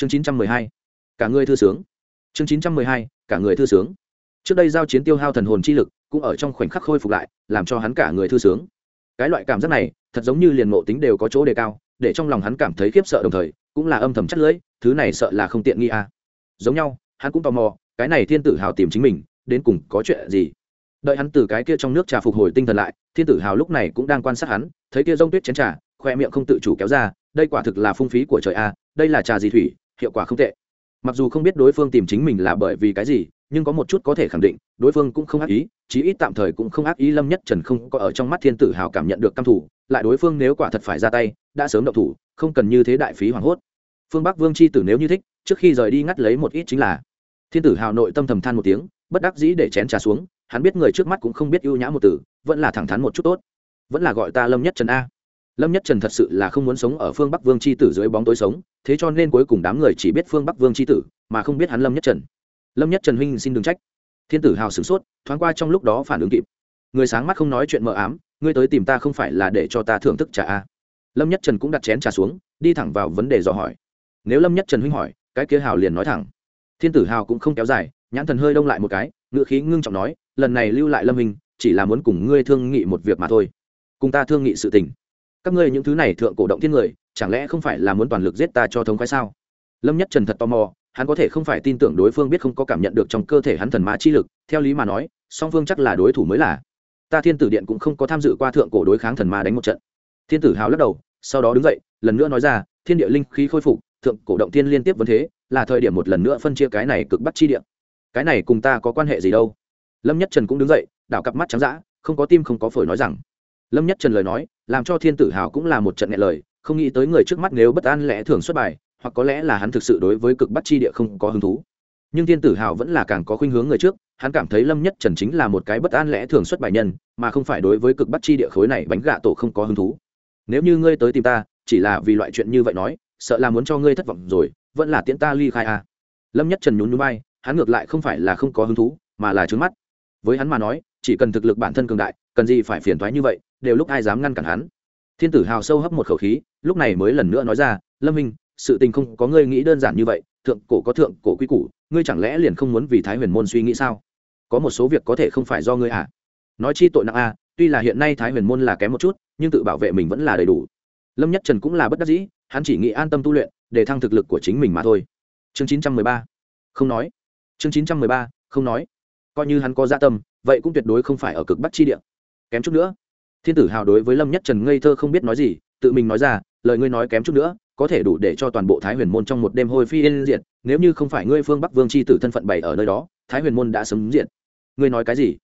chương chín trăm mười hai cả người thư sướng. Chương chín trăm mười hai cả người thư sướng. Trước đây giao chiến tiêu hao thần hồn chi lực cũng ở trong khoảnh khắc khôi phục lại làm cho hắn cả người thư sướng. Cái loại cảm giác này thật giống như liền mộ tính đều có chỗ đề cao để trong lòng hắn cảm thấy khiếp sợ đồng thời cũng là âm thầm chất lưỡi thứ này sợ là không tiện nghi à. giống nhau hắn cũng tò mò cái này thiên tử hào tìm chính mình đến cùng có chuyện gì? Đợi hắn từ cái kia trong nước trà phục hồi tinh thần lại thiên tử hào lúc này cũng đang quan sát hắn thấy kia rông tuyết chén trà khoe miệng không tự chủ kéo ra đây quả thực là phung phí của trời a à, đây là trà gì thủy hiệu quả không tệ. Mặc dù không biết đối phương tìm chính mình là bởi vì cái gì, nhưng có một chút có thể khẳng định, đối phương cũng không ác ý, chí ít tạm thời cũng không ác ý lâm nhất trần không có ở trong mắt thiên tử hào cảm nhận được căm thủ lại đối phương nếu quả thật phải ra tay, đã sớm động thủ, không cần như thế đại phí hoảng hốt. Phương bắc vương Chi tử nếu như thích, trước khi rời đi ngắt lấy một ít chính là. Thiên tử hào nội tâm thầm than một tiếng, bất đắc dĩ để chén trà xuống, hắn biết người trước mắt cũng không biết ưu nhã một tử, vẫn là thẳng thắn một chút tốt. Vẫn là gọi ta lâm nhất trần a lâm nhất trần thật sự là không muốn sống ở phương bắc vương c h i tử dưới bóng tối sống, thế cho nên cuối cùng đám người chỉ biết phương bắc vương c h i tử, mà không biết hắn lâm nhất trần. Lâm nhất trần huynh xin đừng trách. Thiên tử hào sửng sốt, thoáng qua trong lúc đó phản ứng kịp. Người sáng mắt không nói chuyện mờ ám, ngươi tới tìm ta không phải là để cho ta thưởng thức trà a? Lâm nhất trần cũng đặt chén trà xuống, đi thẳng vào vấn đề dò hỏi. Nếu lâm nhất trần huynh hỏi, cái kia hào liền nói thẳng. Thiên tử hào cũng không kéo dài, nhãn thần hơi đông lại một cái ngựa khí ngưng trọng nói, lần này lưu lại lâm hình chỉ là muốn cùng ngươi thương nghị một việc mà thôi. Cùng ta thương nghị sự tình các ngươi những thứ này thượng cổ động thiên người, chẳng lẽ không phải là muốn toàn lực giết ta cho thống khoái sao? Lâm nhất trần thật tò mò, hắn có thể không phải tin tưởng đối phương biết không có cảm nhận được trong cơ thể hắn thần ma chi lực, theo lý mà nói, song phương chắc là đối thủ mới là. Ta thiên tử điện cũng không có tham dự qua thượng cổ đối kháng thần ma đánh một trận. Thiên tử hào lắc đầu, sau đó đứng dậy, lần nữa nói ra, thiên địa linh khí khôi phục, thượng cổ động thiên liên tiếp vấn thế, là thời điểm một lần nữa phân chia cái này cực bắt chi địa. Cái này cùng ta có quan hệ gì đâu? Lâm nhất trần cũng đứng dậy, đảo cặp mắt trắng dã, không có tim không có phổi nói rằng lâm nhất trần lời nói, làm cho thiên tử hào cũng là một trận nghẹn lời, không nghĩ tới người trước mắt nếu bất an lẽ thường xuất bài, hoặc có lẽ là hắn thực sự đối với cực bắc chi địa không có hứng thú. Nhưng thiên tử hào vẫn là càng có khuynh hướng người trước, hắn cảm thấy lâm nhất trần chính là một cái bất an lẽ thường xuất bài nhân, mà không phải đối với cực bắc chi địa khối này bánh gạ tổ không có hứng thú. Nếu như ngươi tới tìm ta, chỉ là vì loại chuyện như vậy nói, sợ là muốn cho ngươi thất vọng rồi, vẫn là tiễn ta ly khai à. lâm nhất trần nhún nhún bay hắn ngược lại không phải là không có hứng thú, mà là trướng mắt. Với hắn mà nói, chỉ cần thực lực bản thân cường đại, cần gì phải phiền toái như vậy đều lúc ai dám ngăn cản hắn. Thiên tử hào sâu hấp một khẩu khí lúc này mới lần nữa nói ra lâm minh sự tình không có ngươi nghĩ đơn giản như vậy thượng cổ có thượng cổ quy củ ngươi chẳng lẽ liền không muốn vì thái huyền môn suy nghĩ sao? Có một số việc có thể không phải do ngươi à? nói chi tội nặng a à, tuy là hiện nay thái huyền môn là kém một chút nhưng tự bảo vệ mình vẫn là đầy đủ. Lâm nhất trần cũng là bất đắc dĩ hắn chỉ nghĩ an tâm tu luyện để thăng thực lực của chính mình mà thôi. Chương chín trăm mười ba. Không nói. Chương chín trăm mười ba không nói. Coi như hắn có gia tâm vậy cũng tuyệt đối không phải ở cực bắc chi địa. Kém chút nữa thiên tử hào đối với lâm nhất trần ngây thơ không biết nói gì, tự mình nói ra, lời ngươi nói kém chút nữa, có thể đủ để cho toàn bộ thái huyền môn trong một đêm hôi phi yên diện. nếu như không phải ngươi phương bắc vương c h i tử thân phận bày ở nơi đó, thái huyền môn đã sấm diệt ngươi nói cái gì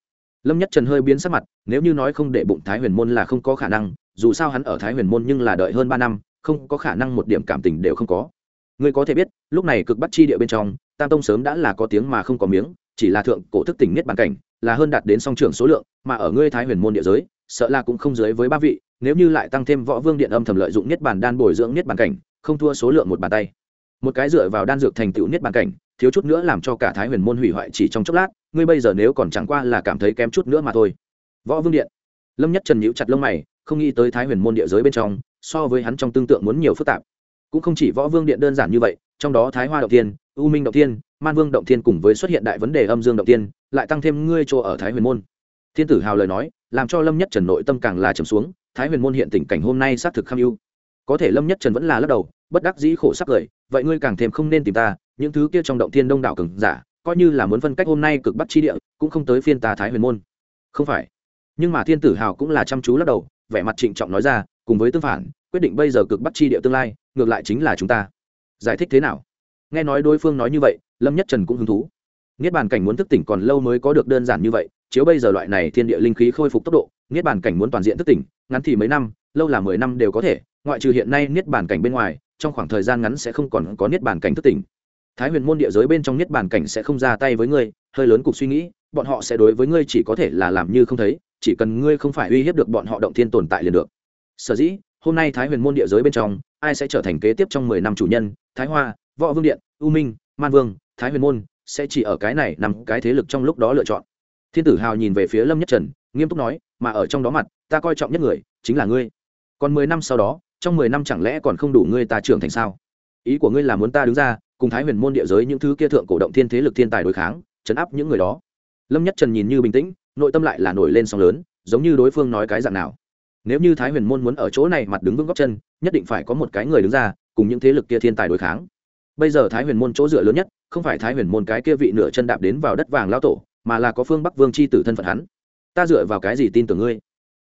lâm nhất trần hơi biến sắc mặt, nếu như nói không để bụng thái huyền môn là không có khả năng, dù sao hắn ở thái huyền môn nhưng là đợi hơn ba năm, không có khả năng một điểm cảm tình đều không có ngươi có thể biết, lúc này cực bắt chi địa bên trong, tam tông sớm đã là có tiếng mà không có miếng, chỉ là thượng cổ thức tỉnh nhất bản cảnh, là hơn đạt đến song trưởng số lượng, mà ở ngươi thái huyền môn địa giới sợ là cũng không dưới với ba vị nếu như lại tăng thêm võ vương điện âm thầm lợi dụng niết bàn đan bồi dưỡng niết bàn cảnh không thua số lượng một bàn tay. Một cái dựa vào đan dược thành tựu niết bàn cảnh thiếu chút nữa làm cho cả thái huyền môn hủy hoại chỉ trong chốc lát ngươi bây giờ nếu còn chẳng qua là cảm thấy kém chút nữa mà thôi. Võ vương điện. Lâm nhất trần nhíu chặt lông mày không nghĩ tới thái huyền môn địa giới bên trong so với hắn trong tương tượng muốn nhiều phức tạp. Cũng không chỉ võ vương điện đơn giản như vậy trong đó thái hoa động thiên, u minh động thiên, man vương động thiên cùng với xuất hiện đại vấn đề âm dương động thiên, lại tăng thêm ngươi chỗ ở thái huyền môn. Thiên tử hào lời nói làm cho lâm nhất trần nội tâm càng là trầm xuống, thái huyền môn hiện tình cảnh hôm nay xác thực kham ưu. Có thể lâm nhất trần vẫn là lắc đầu, bất đắc dĩ khổ sắc cười, vậy ngươi càng thêm không nên tìm ta, những thứ kia trong động thiên đông đảo cường giả, coi như là muốn phân cách hôm nay cực bắt chi địa, cũng không tới phiên ta thái huyền môn. Không phải. Nhưng mà thiên tử hào cũng là chăm chú lắc đầu, vẻ mặt trịnh trọng nói ra, cùng với tương phản, quyết định bây giờ cực bắt chi địa tương lai, ngược lại chính là chúng ta. Giải thích thế nào? Nghe nói đối phương nói như vậy, lâm nhất trần cũng hứng thú. Niết bàn cảnh muốn thức tỉnh còn lâu mới có được đơn giản như vậy chiếu bây giờ loại này thiên địa linh khí khôi phục tốc độ, niết bàn cảnh muốn toàn diện thức tỉnh, ngắn thì mấy năm, lâu là mười năm đều có thể, ngoại trừ hiện nay niết bàn cảnh bên ngoài, trong khoảng thời gian ngắn sẽ không còn có niết bàn cảnh thức tỉnh. Thái huyền môn địa giới bên trong niết bàn cảnh sẽ không ra tay với ngươi, hơi lớn cục suy nghĩ, bọn họ sẽ đối với ngươi chỉ có thể là làm như không thấy, chỉ cần ngươi không phải uy hiếp được bọn họ động thiên tồn tại liền được. Sở dĩ, hôm nay thái huyền môn địa giới bên trong, ai sẽ trở thành kế tiếp trong mười năm chủ nhân? Thái hoa, võ vương điện, u minh, man vương, thái huyền môn sẽ chỉ ở cái này nằm cái thế lực trong lúc đó lựa chọn thiên tử hào nhìn về phía lâm nhất trần, nghiêm túc nói, mà ở trong đó mặt, ta coi trọng nhất người, chính là ngươi. Còn mười năm sau đó, trong mười năm chẳng lẽ còn không đủ ngươi ta trưởng thành sao? Ý của ngươi là muốn ta đứng ra, cùng thái huyền môn địa giới những thứ kia thượng cổ động thiên thế lực thiên tài đối kháng chấn áp những người đó. Lâm nhất trần nhìn như bình tĩnh, nội tâm lại là nổi lên sóng lớn, giống như đối phương nói cái dạng nào. Nếu như thái huyền môn muốn ở chỗ này mặt đứng vững góc chân, nhất định phải có một cái người đứng ra, cùng những thế lực kia thiên tài đối kháng. Bây giờ thái huyền môn chỗ dựa lớn nhất, không phải thái huyền môn cái kia vị nửa chân đạp đến vào đất vàng lao tổ mà là có phương bắc vương c h i tử thân phận hắn. Ta dựa vào cái gì tin tưởng ngươi?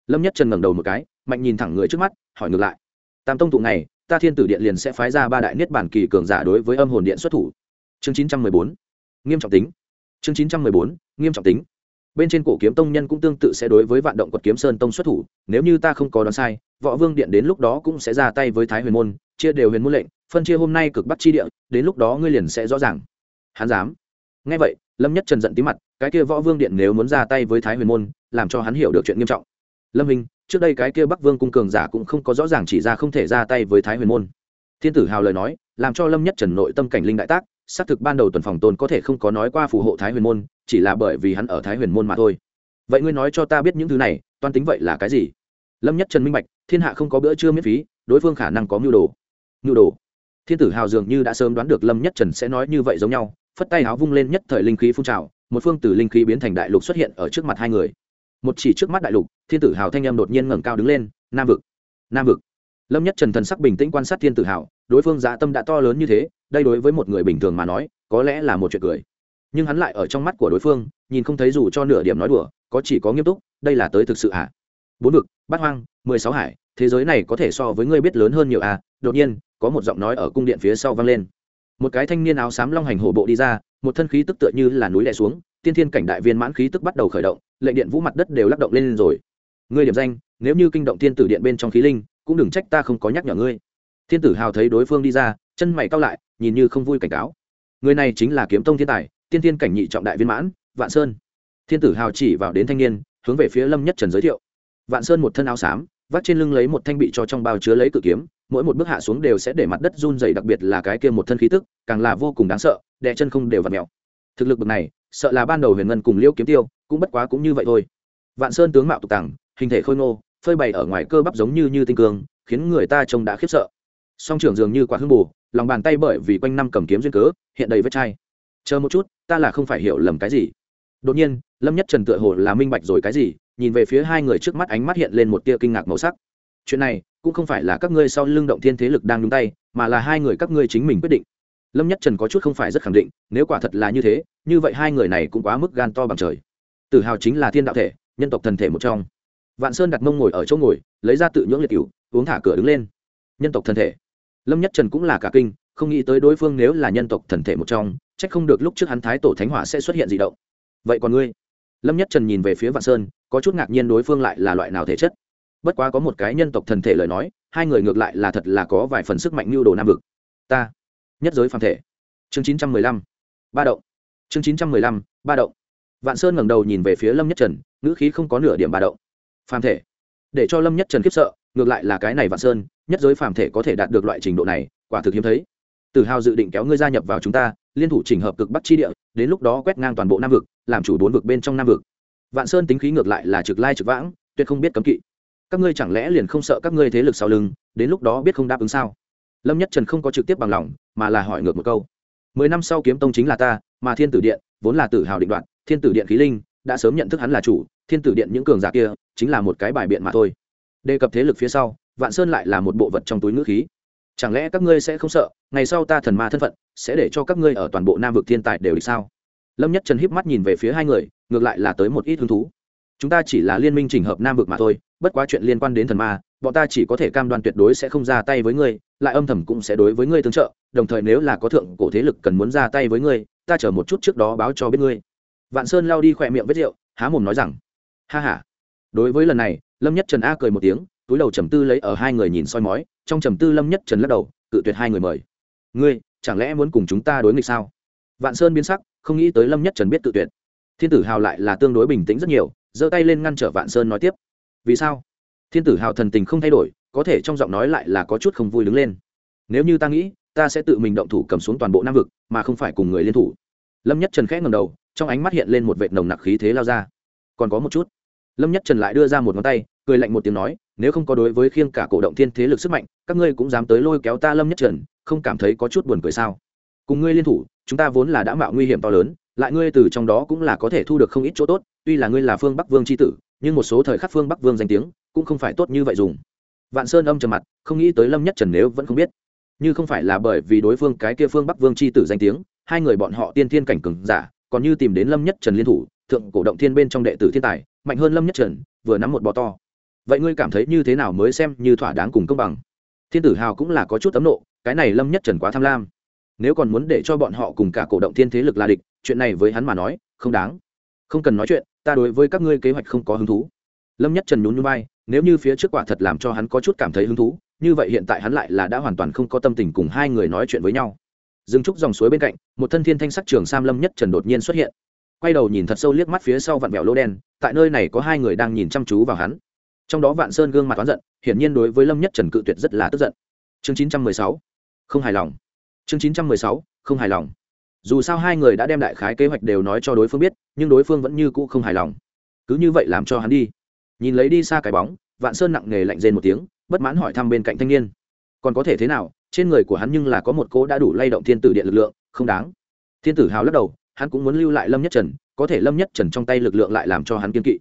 Lâm nhất trần ngẩng đầu một cái, mạnh nhìn thẳng người trước mắt, hỏi ngược lại. Tam tông tụ này, ta thiên tử điện liền sẽ phái ra ba đại niết bản kỳ cường giả đối với âm hồn điện xuất thủ. Chương chín trăm mười bốn, nghiêm trọng tính. Chương chín trăm mười bốn, nghiêm trọng tính. Bên trên cổ kiếm tông nhân cũng tương tự sẽ đối với vạn động quật kiếm sơn tông xuất thủ, nếu như ta không có đoán sai, võ vương điện đến lúc đó cũng sẽ ra tay với thái huyền môn, chia đều huyền môn lệnh, phân chia hôm nay cực bắc chi địa, đến lúc đó ngươi liền sẽ rõ ràng. Hắn dám. Nghe vậy lâm nhất trần giận tí mặt, cái kia võ vương điện nếu muốn ra tay với thái huyền môn, làm cho hắn hiểu được chuyện nghiêm trọng. Lâm hình trước đây cái kia bắc vương cung cường giả cũng không có rõ ràng chỉ ra không thể ra tay với thái huyền môn. Thiên tử hào lời nói, làm cho lâm nhất trần nội tâm cảnh linh đại tác, xác thực ban đầu tuần phòng tôn có thể không có nói qua phù hộ thái huyền môn, chỉ là bởi vì hắn ở thái huyền môn mà thôi. Vậy ngươi nói cho ta biết những thứ này, toan tính vậy là cái gì? Lâm nhất trần minh bạch, thiên hạ không có bữa trưa miễn phí, đối phương khả năng có mưu đồ. Mưu đồ? Thiên tử hào dường như đã sớm đoán được lâm nhất trần sẽ nói như vậy giống nhau phất tay áo vung lên nhất thời linh khí phun trào, một phương tử linh khí biến thành đại lục xuất hiện ở trước mặt hai người. Một chỉ trước mắt đại lục, thiên tử hào thanh âm đột nhiên ngẩng cao đứng lên, nam vực nam vực. Lâm nhất trần thần sắc bình tĩnh quan sát thiên tử hào, đối phương dạ tâm đã to lớn như thế, đây đối với một người bình thường mà nói, có lẽ là một chuyện cười. Nhưng hắn lại ở trong mắt của đối phương, nhìn không thấy dù cho nửa điểm nói đùa, có chỉ có nghiêm túc, đây là tới thực sự ạ à? bốn vực, bát hoang, mười sáu hải, thế giới này có thể so với ngươi biết lớn hơn nhiều à? Đột nhiên, có một giọng nói ở cung điện phía sau vang lên một cái thanh niên áo xám long hành hổ bộ đi ra, một thân khí tức tựa như là núi đè xuống, tiên thiên cảnh đại viên mãn khí tức bắt đầu khởi động, lệnh điện vũ mặt đất đều lắc động lên rồi. Ngươi điểm danh, nếu như kinh động thiên tử điện bên trong khí linh, cũng đừng trách ta không có nhắc nhở ngươi. Thiên tử hào thấy đối phương đi ra, chân mày cao lại, nhìn như không vui cảnh cáo. Người này chính là kiếm tông thiên tài, tiên thiên cảnh nhị trọng đại viên mãn, vạn sơn. Thiên tử hào chỉ vào đến thanh niên, hướng về phía lâm nhất trần giới thiệu. Vạn sơn một thân áo xám, vắt trên lưng lấy một thanh bị cho trong bao chứa lấy cự kiếm mỗi một bước hạ xuống đều sẽ để mặt đất run dày đặc biệt là cái kia một thân khí tức, càng là vô cùng đáng sợ, đè chân không đều v ặ mèo. Thực lực bậc này, sợ là ban đầu huyền ngân cùng liêu kiếm tiêu cũng bất quá cũng như vậy thôi. Vạn sơn tướng mạo tục tàng hình thể khôi ngô, phơi bày ở ngoài cơ bắp giống như như tinh cường khiến người ta trông đã khiếp sợ. Song trưởng dường như quá hưng bù, lòng bàn tay bởi vì quanh năm cầm kiếm duyên cớ, hiện đầy vết chai. Chờ một chút, ta là không phải hiểu lầm cái gì. Đột nhiên, lâm nhất trần tựa hồ là minh bạch rồi cái gì, nhìn về phía hai người trước mắt ánh mắt hiện lên một tia kinh ngạc màu sắc. Chuyện này cũng không phải là các ngươi sau lưng động thiên thế lực đang nhúng tay, mà là hai người các ngươi chính mình quyết định. Lâm nhất trần có chút không phải rất khẳng định, nếu quả thật là như thế, như vậy hai người này cũng quá mức gan to bằng trời. Tự hào chính là thiên đạo thể, nhân tộc thần thể một trong. Vạn sơn đặt mông ngồi ở chỗ ngồi, lấy ra tự nhưỡng liệt cửu, uống thả cửa đứng lên. Nhân tộc thần thể. Lâm nhất trần cũng là cả kinh, không nghĩ tới đối phương nếu là nhân tộc thần thể một trong trách không được lúc trước hắn thái tổ thánh hỏa sẽ xuất hiện gì động. Vậy còn ngươi? Lâm nhất trần nhìn về phía vạn sơn, có chút ngạc nhiên đối phương lại là loại nào thể chất bất quá có một cái nhân tộc thần thể lời nói, hai người ngược lại là thật là có vài phần sức mạnh mưu đồ nam vực. Ta, nhất giới phàm thể. Chương chín trăm mười lăm, ba động. Chương chín trăm mười lăm, ba động. Vạn sơn ngẩng đầu nhìn về phía lâm nhất trần, ngữ khí không có nửa điểm ba động. Phàm thể. Để cho lâm nhất trần khiếp sợ, ngược lại là cái này vạn sơn, nhất giới phàm thể có thể đạt được loại trình độ này, quả thực hiếm thấy. Tử hào dự định kéo ngươi gia nhập vào chúng ta, liên thủ trình hợp cực bắc chi địa, đến lúc đó quét ngang toàn bộ nam vực, làm chủ bốn vực bên trong nam vực. Vạn sơn tính khí ngược lại là trực lai trực vãng, tuyệt không biết cấm kỵ các ngươi chẳng lẽ liền không sợ các ngươi thế lực sau lưng, đến lúc đó biết không đáp ứng sao? Lâm nhất trần không có trực tiếp bằng lòng, mà là hỏi ngược một câu. Mười năm sau kiếm tông chính là ta, mà thiên tử điện vốn là tử hào định đoạn, thiên tử điện khí linh đã sớm nhận thức hắn là chủ, thiên tử điện những cường giả kia chính là một cái bài biện mà thôi. Đề cập thế lực phía sau, vạn sơn lại là một bộ vật trong túi ngữ khí. Chẳng lẽ các ngươi sẽ không sợ, ngày sau ta thần ma thân phận sẽ để cho các ngươi ở toàn bộ nam vực thiên tài đều được sao? Lâm nhất trần híp mắt nhìn về phía hai người, ngược lại là tới một ít hứng thú. Chúng ta chỉ là liên minh trình hợp nam vực mà thôi bất quá chuyện liên quan đến thần ma, bọn ta chỉ có thể cam đoan tuyệt đối sẽ không ra tay với ngươi, lại âm thầm cũng sẽ đối với ngươi tương trợ, đồng thời nếu là có thượng cổ thế lực cần muốn ra tay với ngươi, ta chờ một chút trước đó báo cho biết ngươi. Vạn sơn lao đi khỏe miệng vết rượu, há mồm nói rằng, ha h a đối với lần này, lâm nhất trần a cười một tiếng, túi đầu trầm tư lấy ở hai người nhìn soi mói, trong trầm tư lâm nhất trần lắc đầu, cự tuyệt hai người mời. Ngươi, chẳng lẽ muốn cùng chúng ta đối nghịch sao? Vạn sơn biến sắc, không nghĩ tới lâm nhất trần biết cự tuyệt. Thiên tử hào lại là tương đối bình tĩnh rất nhiều, giơ tay lên ngăn trở vạn sơn nói tiếp vì sao? Thiên tử hào thần tình không thay đổi, có thể trong giọng nói lại là có chút không vui đứng lên. Nếu như ta nghĩ, ta sẽ tự mình động thủ cầm xuống toàn bộ nam vực, mà không phải cùng người liên thủ. Lâm nhất trần khẽ ngầm đầu, trong ánh mắt hiện lên một vệt nồng nặc khí thế lao ra. Còn có một chút. Lâm nhất trần lại đưa ra một ngón tay, cười lạnh một tiếng nói, nếu không có đối với khiêng cả cổ động thiên thế lực sức mạnh, các ngươi cũng dám tới lôi kéo ta lâm nhất trần, không cảm thấy có chút buồn cười sao? Cùng ngươi liên thủ, chúng ta vốn là đã mạo nguy hiểm to lớn, lại ngươi từ trong đó cũng là có thể thu được không ít chỗ tốt, tuy là ngươi là phương bắc vương c tử nhưng một số thời khắc phương bắc vương danh tiếng cũng không phải tốt như vậy dùng. Vạn sơn âm trầm mặt, không nghĩ tới lâm nhất trần nếu vẫn không biết. Như không phải là bởi vì đối phương cái kia phương bắc vương c h i tử danh tiếng, hai người bọn họ tiên thiên cảnh cừng giả, còn như tìm đến lâm nhất trần liên thủ, thượng cổ động thiên bên trong đệ tử thiên tài, mạnh hơn lâm nhất trần, vừa nắm một bò to. Vậy ngươi cảm thấy như thế nào mới xem như thỏa đáng cùng công bằng? Thiên tử hào cũng là có chút ấm nộ, cái này lâm nhất trần quá tham lam. Nếu còn muốn để cho bọn họ cùng cả cổ động thiên thế lực là địch, chuyện này với hắn mà nói, không đáng không cần nói chuyện, ta đối với các ngươi kế hoạch không có hứng thú. Lâm nhất trần nhún nhún vai, nếu như phía trước quả thật làm cho hắn có chút cảm thấy hứng thú, như vậy hiện tại hắn lại là đã hoàn toàn không có tâm tình cùng hai người nói chuyện với nhau. Dừng trúc dòng suối bên cạnh, một thân thiên thanh sắc trường sam lâm nhất trần đột nhiên xuất hiện. Quay đầu nhìn thật sâu liếc mắt phía sau vạn vẹo lô đen, tại nơi này có hai người đang nhìn chăm chú vào hắn. Trong đó vạn sơn gương mặt oán giận, hiển nhiên đối với lâm nhất trần cự tuyệt rất là tức giận. Chương chín trăm mười sáu, không hài lòng. Chương chín trăm mười sáu, không hài lòng dù sao hai người đã đem đại khái kế hoạch đều nói cho đối phương biết, nhưng đối phương vẫn như cũ không hài lòng. Cứ như vậy làm cho hắn đi. Nhìn lấy đi xa cái bóng, vạn sơn nặng nề lạnh rên một tiếng, bất mãn hỏi thăm bên cạnh thanh niên. Còn có thể thế nào? Trên người của hắn nhưng là có một cỗ đã đủ lay động thiên tử điện lực lượng, không đáng. Thiên tử hào lắc đầu, hắn cũng muốn lưu lại lâm nhất trần, có thể lâm nhất trần trong tay lực lượng lại làm cho hắn kiên kỵ.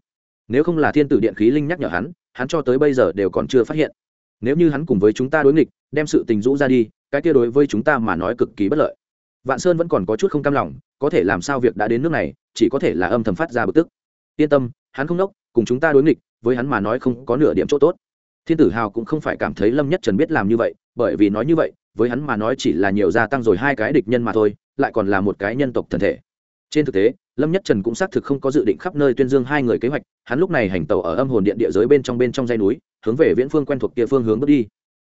Nếu không là thiên tử điện khí linh nhắc nhở hắn hắn cho tới bây giờ đều còn chưa phát hiện. Nếu như hắn cùng với chúng ta đối nghịch, đem sự tình rũ ra đi, cái kia đối với chúng ta mà nói cực kỳ bất lợi vạn sơn vẫn còn có chút không cam lòng, có thể làm sao việc đã đến nước này, chỉ có thể là âm thầm phát ra bực tức. Yên tâm, hắn không nốc, cùng chúng ta đối nghịch, với hắn mà nói không có nửa điểm chỗ tốt. Thiên tử hào cũng không phải cảm thấy lâm nhất trần biết làm như vậy, bởi vì nói như vậy, với hắn mà nói chỉ là nhiều gia tăng rồi hai cái địch nhân mà thôi, lại còn là một cái nhân tộc thần thể. Trên thực tế, lâm nhất trần cũng xác thực không có dự định khắp nơi tuyên dương hai người kế hoạch, hắn lúc này hành tàu ở âm hồn điện địa giới bên trong bên trong dây núi, hướng về viễn phương quen thuộc kia phương hướng bước đi.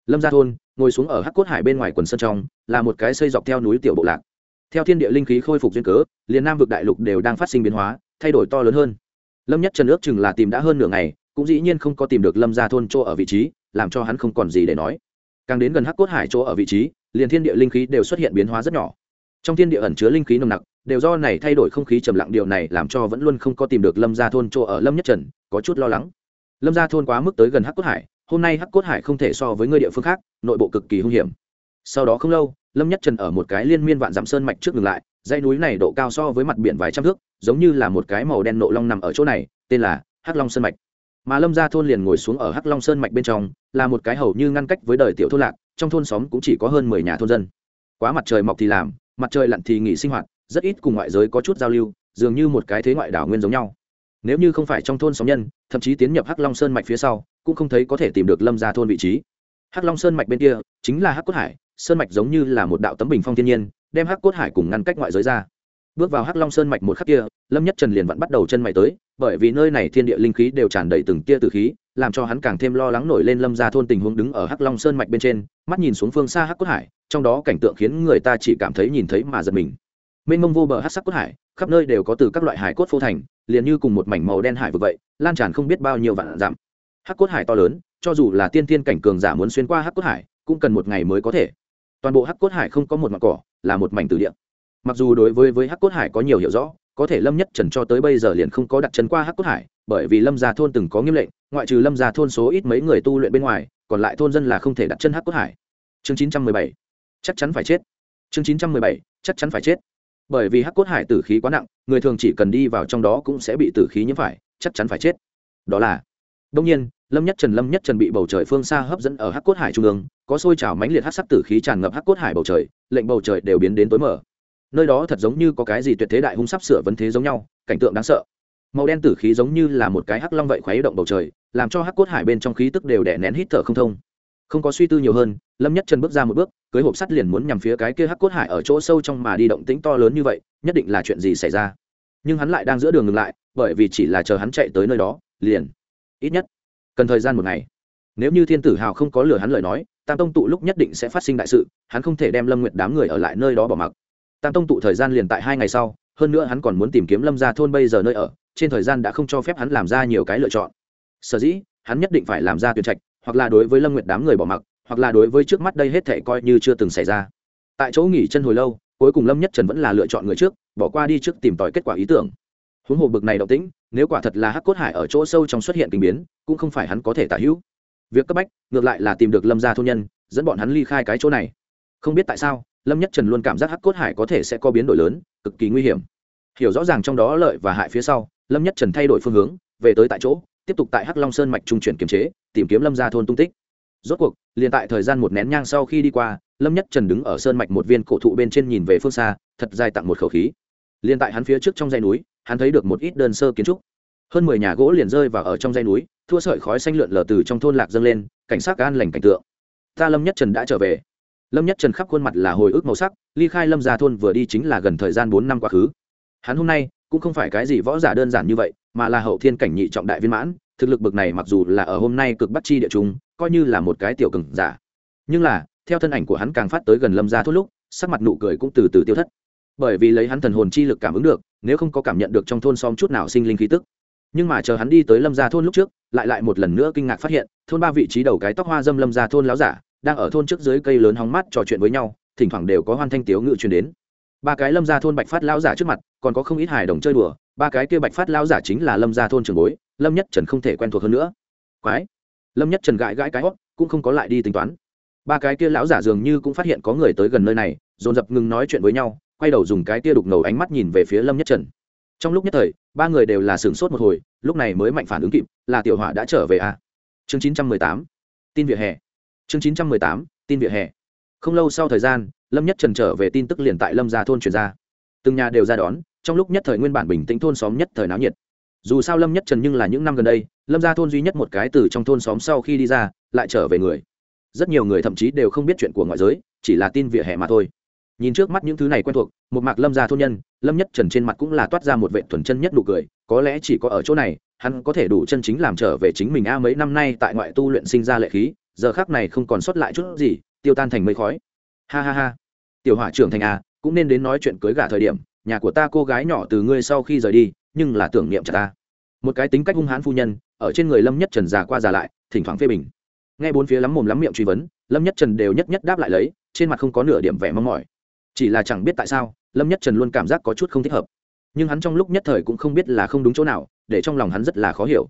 Lâm gia thôn ngồi xuống ở hắc cốt hải bên ngoài quần sơn trong, là một cái xây dọc theo núi tiểu bộ lạc. Theo thiên địa linh khí khôi phục duyên cớ, liền nam vực đại lục đều đang phát sinh biến hóa, thay đổi to lớn hơn. Lâm nhất trần ước chừng là tìm đã hơn nửa ngày, cũng dĩ nhiên không có tìm được lâm gia thôn chỗ ở vị trí, làm cho hắn không còn gì để nói. Càng đến gần hắc cốt hải chỗ ở vị trí, liền thiên địa linh khí đều xuất hiện biến hóa rất nhỏ. Trong thiên địa ẩn chứa linh khí nồng nặc, đều do này thay đổi không khí trầm lặng điều này làm cho vẫn luôn không có tìm được lâm gia thôn chỗ ở lâm nhất trần, có chút lo lắng. Lâm gia thôn quá mức tới gần hắc cốt hải hôm nay hắc cốt hải không thể so với người địa phương khác, nội bộ cực kỳ hung hiểm. Sau đó không lâu, lâm nhất trần ở một cái liên miên vạn dặm sơn mạch trước ngừng lại, dãy núi này độ cao so với mặt biển vài trăm thước, giống như là một cái màu đen nộ long nằm ở chỗ này, tên là hắc long sơn mạch. Mà lâm gia thôn liền ngồi xuống ở hắc long sơn mạch bên trong, là một cái hầu như ngăn cách với đời tiểu thôn lạc, trong thôn xóm cũng chỉ có hơn mười nhà thôn dân. Quá mặt trời mọc thì làm, mặt trời lặn thì nghỉ sinh hoạt, rất ít cùng ngoại giới có chút giao lưu, dường như một cái thế ngoại đảo nguyên giống nhau. Nếu như không phải trong thôn xóm nhân, thậm chí tiến nhập hắc long sơn mạch phía sau cũng không thấy có thể tìm được lâm gia thôn vị trí. Hắc long sơn mạch bên kia chính là hắc cốt hải, sơn mạch giống như là một đạo tấm bình phong thiên nhiên, đem hắc cốt hải cùng ngăn cách ngoại giới ra. Bước vào hắc long sơn mạch một khắc kia, lâm nhất trần liền vẫn bắt đầu chân mày tới, bởi vì nơi này thiên địa linh khí đều tràn đầy từng tia từ khí, làm cho hắn càng thêm lo lắng nổi lên lâm gia thôn tình huống đứng ở hắc long sơn mạch bên trên, mắt nhìn xuống phương xa hắc cốt hải, trong đó cảnh tượng khiến người ta chỉ cảm thấy nhìn thấy mà giật mình. Mênh mông vô bờ hắc sắc cốt hải, khắp nơi đều có từ các loại hải cốt phô thành, liền như cùng một mảnh màu đen hải vực vậy, lan tràn không biết bao nhiêu vạn dặm hắc cốt hải to lớn, cho dù là tiên thiên cảnh cường giả muốn xuyên qua hắc cốt hải, cũng cần một ngày mới có thể. Toàn bộ hắc cốt hải không có một mặt cỏ, là một mảnh từ địa. Mặc dù đối với với hắc cốt hải có nhiều hiểu rõ, có thể lâm nhất trần cho tới bây giờ liền không có đặt chân qua hắc cốt hải, bởi vì lâm gia thôn từng có nghiêm lệnh, ngoại trừ lâm gia thôn số ít mấy người tu luyện bên ngoài, còn lại thôn dân là không thể đặt chân hắc cốt hải. Chương chín trăm mười bảy. Chắc chắn phải chết. Chương chín trăm mười bảy. Chắc chắn phải chết. Bởi vì hắc cốt hải tử khí quá nặng, người thường chỉ cần đi vào trong đó cũng sẽ bị tử khí nhiễm phải, chắc chắn phải chết. Đó là đông nhiên lâm nhất trần, lâm nhất trần bị bầu trời phương xa hấp dẫn ở hắc cốt hải trung ương, có sôi trào mãnh liệt hắc sắc tử khí tràn ngập hắc cốt hải bầu trời, lệnh bầu trời đều biến đến tối mở nơi đó thật giống như có cái gì tuyệt thế đại hung sắp sửa vấn thế giống nhau, cảnh tượng đáng sợ. Màu đen tử khí giống như là một cái hắc long vậy khuấy động bầu trời, làm cho hắc cốt hải bên trong khí tức đều đè nén hít thở không thông. Không có suy tư nhiều hơn, lâm nhất trần bước ra một bước, cưới hộp sắt liền muốn nhằm phía cái kia hắc cốt hải ở chỗ sâu trong mà đi động tĩnh to lớn như vậy, nhất định là chuyện gì xảy ra. Nhưng hắn lại đang giữa đường ngừng lại, bởi vì chỉ là chờ hắn chạy tới nơi đó, liền, ít nhất cần thời gian một ngày. Nếu như thiên tử hào không có lừa hắn lời nói, tam tông tụ lúc nhất định sẽ phát sinh đại sự, hắn không thể đem lâm nguyệt đám người ở lại nơi đó bỏ mặc. Tam tông tụ thời gian liền tại hai ngày sau, hơn nữa hắn còn muốn tìm kiếm lâm ra thôn bây giờ nơi ở, trên thời gian đã không cho phép hắn làm ra nhiều cái lựa chọn. Sở dĩ, hắn nhất định phải làm ra tuyển trạch, hoặc là đối với lâm nguyệt đám người bỏ mặc, hoặc là đối với trước mắt đây hết thể coi như chưa từng xảy ra. Tại chỗ nghỉ chân hồi lâu, cuối cùng lâm nhất trần vẫn là lựa chọn người trước, bỏ qua đi trước tìm tòi kết quả ý tưởng. Huống hồ bực này động tĩnh nếu quả thật là hắc cốt hải ở chỗ sâu trong xuất hiện kinh biến, cũng không phải hắn có thể tả hữu. Việc cấp bách, ngược lại là tìm được lâm gia thôn nhân, dẫn bọn hắn ly khai cái chỗ này. Không biết tại sao, lâm nhất trần luôn cảm giác hắc cốt hải có thể sẽ có biến đổi lớn, cực kỳ nguy hiểm. Hiểu rõ ràng trong đó lợi và hại phía sau, lâm nhất trần thay đổi phương hướng, về tới tại chỗ, tiếp tục tại hắc long sơn mạch trung chuyển kiềm chế, tìm kiếm lâm gia thôn tung tích. Rốt cuộc, liền tại thời gian một nén nhang sau khi đi qua, lâm nhất trần đứng ở sơn mạch một viên cổ thụ bên trên nhìn về phương xa, thật dài tặng một khẩu khí. Liền tại hắn phía trước trong dãy núi hắn thấy được một ít đơn sơ kiến trúc. Hơn mười nhà gỗ liền rơi vào ở trong dây núi, thua sợi khói xanh lượn lờ từ trong thôn lạc dâng lên, cảnh sát gan lành cảnh tượng. Ta lâm nhất trần đã trở về. Lâm nhất trần khắp khuôn mặt là hồi ức màu sắc, ly khai lâm già thôn vừa đi chính là gần thời gian bốn năm quá khứ. Hắn hôm nay cũng không phải cái gì võ giả đơn giản như vậy, mà là hậu thiên cảnh nhị trọng đại viên mãn, thực lực bực này mặc dù là ở hôm nay cực bắt chi địa chúng coi như là một cái tiểu cường giả. Nhưng là, theo thân ảnh của hắn càng phát tới gần lâm gia thốt lúc, sắc mặt nụ cười cũng từ từ tiêu thất. Bởi vì lấy hắn thần hồn chi lực cảm ứng được nếu không có cảm nhận được trong thôn xóm chút nào sinh linh khí tức. Nhưng mà chờ hắn đi tới lâm gia thôn lúc trước, lại lại một lần nữa kinh ngạc phát hiện, thôn ba vị trí đầu cái tóc hoa dâm lâm gia thôn láo giả, đang ở thôn trước dưới cây lớn hóng mát trò chuyện với nhau, thỉnh thoảng đều có hoan thanh tiếu ngự truyền đến. Ba cái lâm gia thôn bạch phát lão giả trước mặt, còn có không ít hài đồng chơi đùa, ba cái kia bạch phát lão giả chính là lâm gia thôn trường bối, lâm nhất trần không thể quen thuộc hơn nữa. Quái! Lâm nhất trần gãi gãi cái hót cũng không có lại đi tính toán. Ba cái kia lão giả dường như cũng phát hiện có người tới gần nơi này, dồn dập ngừng nói chuyện với nhau quay đầu dùng cái tia đục ngầu ánh mắt nhìn về phía lâm nhất trần. Trong lúc nhất thời, ba người đều là sửng sốt một hồi, lúc này mới mạnh phản ứng kịp, là tiểu hỏa đã trở về a. chương chín trăm mười tám, tin vỉa hè. Chương chín trăm mười tám, tin vỉa hè. Không lâu sau thời gian, lâm nhất trần trở về tin tức liền tại lâm gia thôn truyền ra. Từng nhà đều ra đón, trong lúc nhất thời nguyên bản bình tĩnh thôn xóm nhất thời náo nhiệt. Dù sao lâm nhất trần nhưng là những năm gần đây, lâm gia thôn duy nhất một cái từ trong thôn xóm sau khi đi ra, lại trở về người. Rất nhiều người thậm chí đều không biết chuyện của ngoại giới, chỉ là tin vỉa hè mà thôi nhìn trước mắt những thứ này quen thuộc, một mạc lâm gia thôn nhân, lâm nhất trần trên mặt cũng là toát ra một vệ thuần chân nhất nụ cười, có lẽ chỉ có ở chỗ này, hắn có thể đủ chân chính làm trở về chính mình a mấy năm nay tại ngoại tu luyện sinh ra lệ khí, giờ khác này không còn sót lại chút gì, tiêu tan thành mây khói. Ha ha ha. Tiểu hỏa trưởng thành a, cũng nên đến nói chuyện cưới gả thời điểm, nhà của ta cô gái nhỏ từ ngươi sau khi rời đi, nhưng là tưởng niệm chả ta. Một cái tính cách hung hãn phu nhân, ở trên người lâm nhất trần già qua già lại, thỉnh thoảng phê bình. Nghe bốn phía lắm mồm lắm miệng truy vấn, lâm nhất trần đều nhất nhất đáp lại lấy, trên mặt không có nửa điểm vẻ mong mỏi chỉ là chẳng biết tại sao, lâm nhất trần luôn cảm giác có chút không thích hợp. Nhưng hắn trong lúc nhất thời cũng không biết là không đúng chỗ nào, để trong lòng hắn rất là khó hiểu.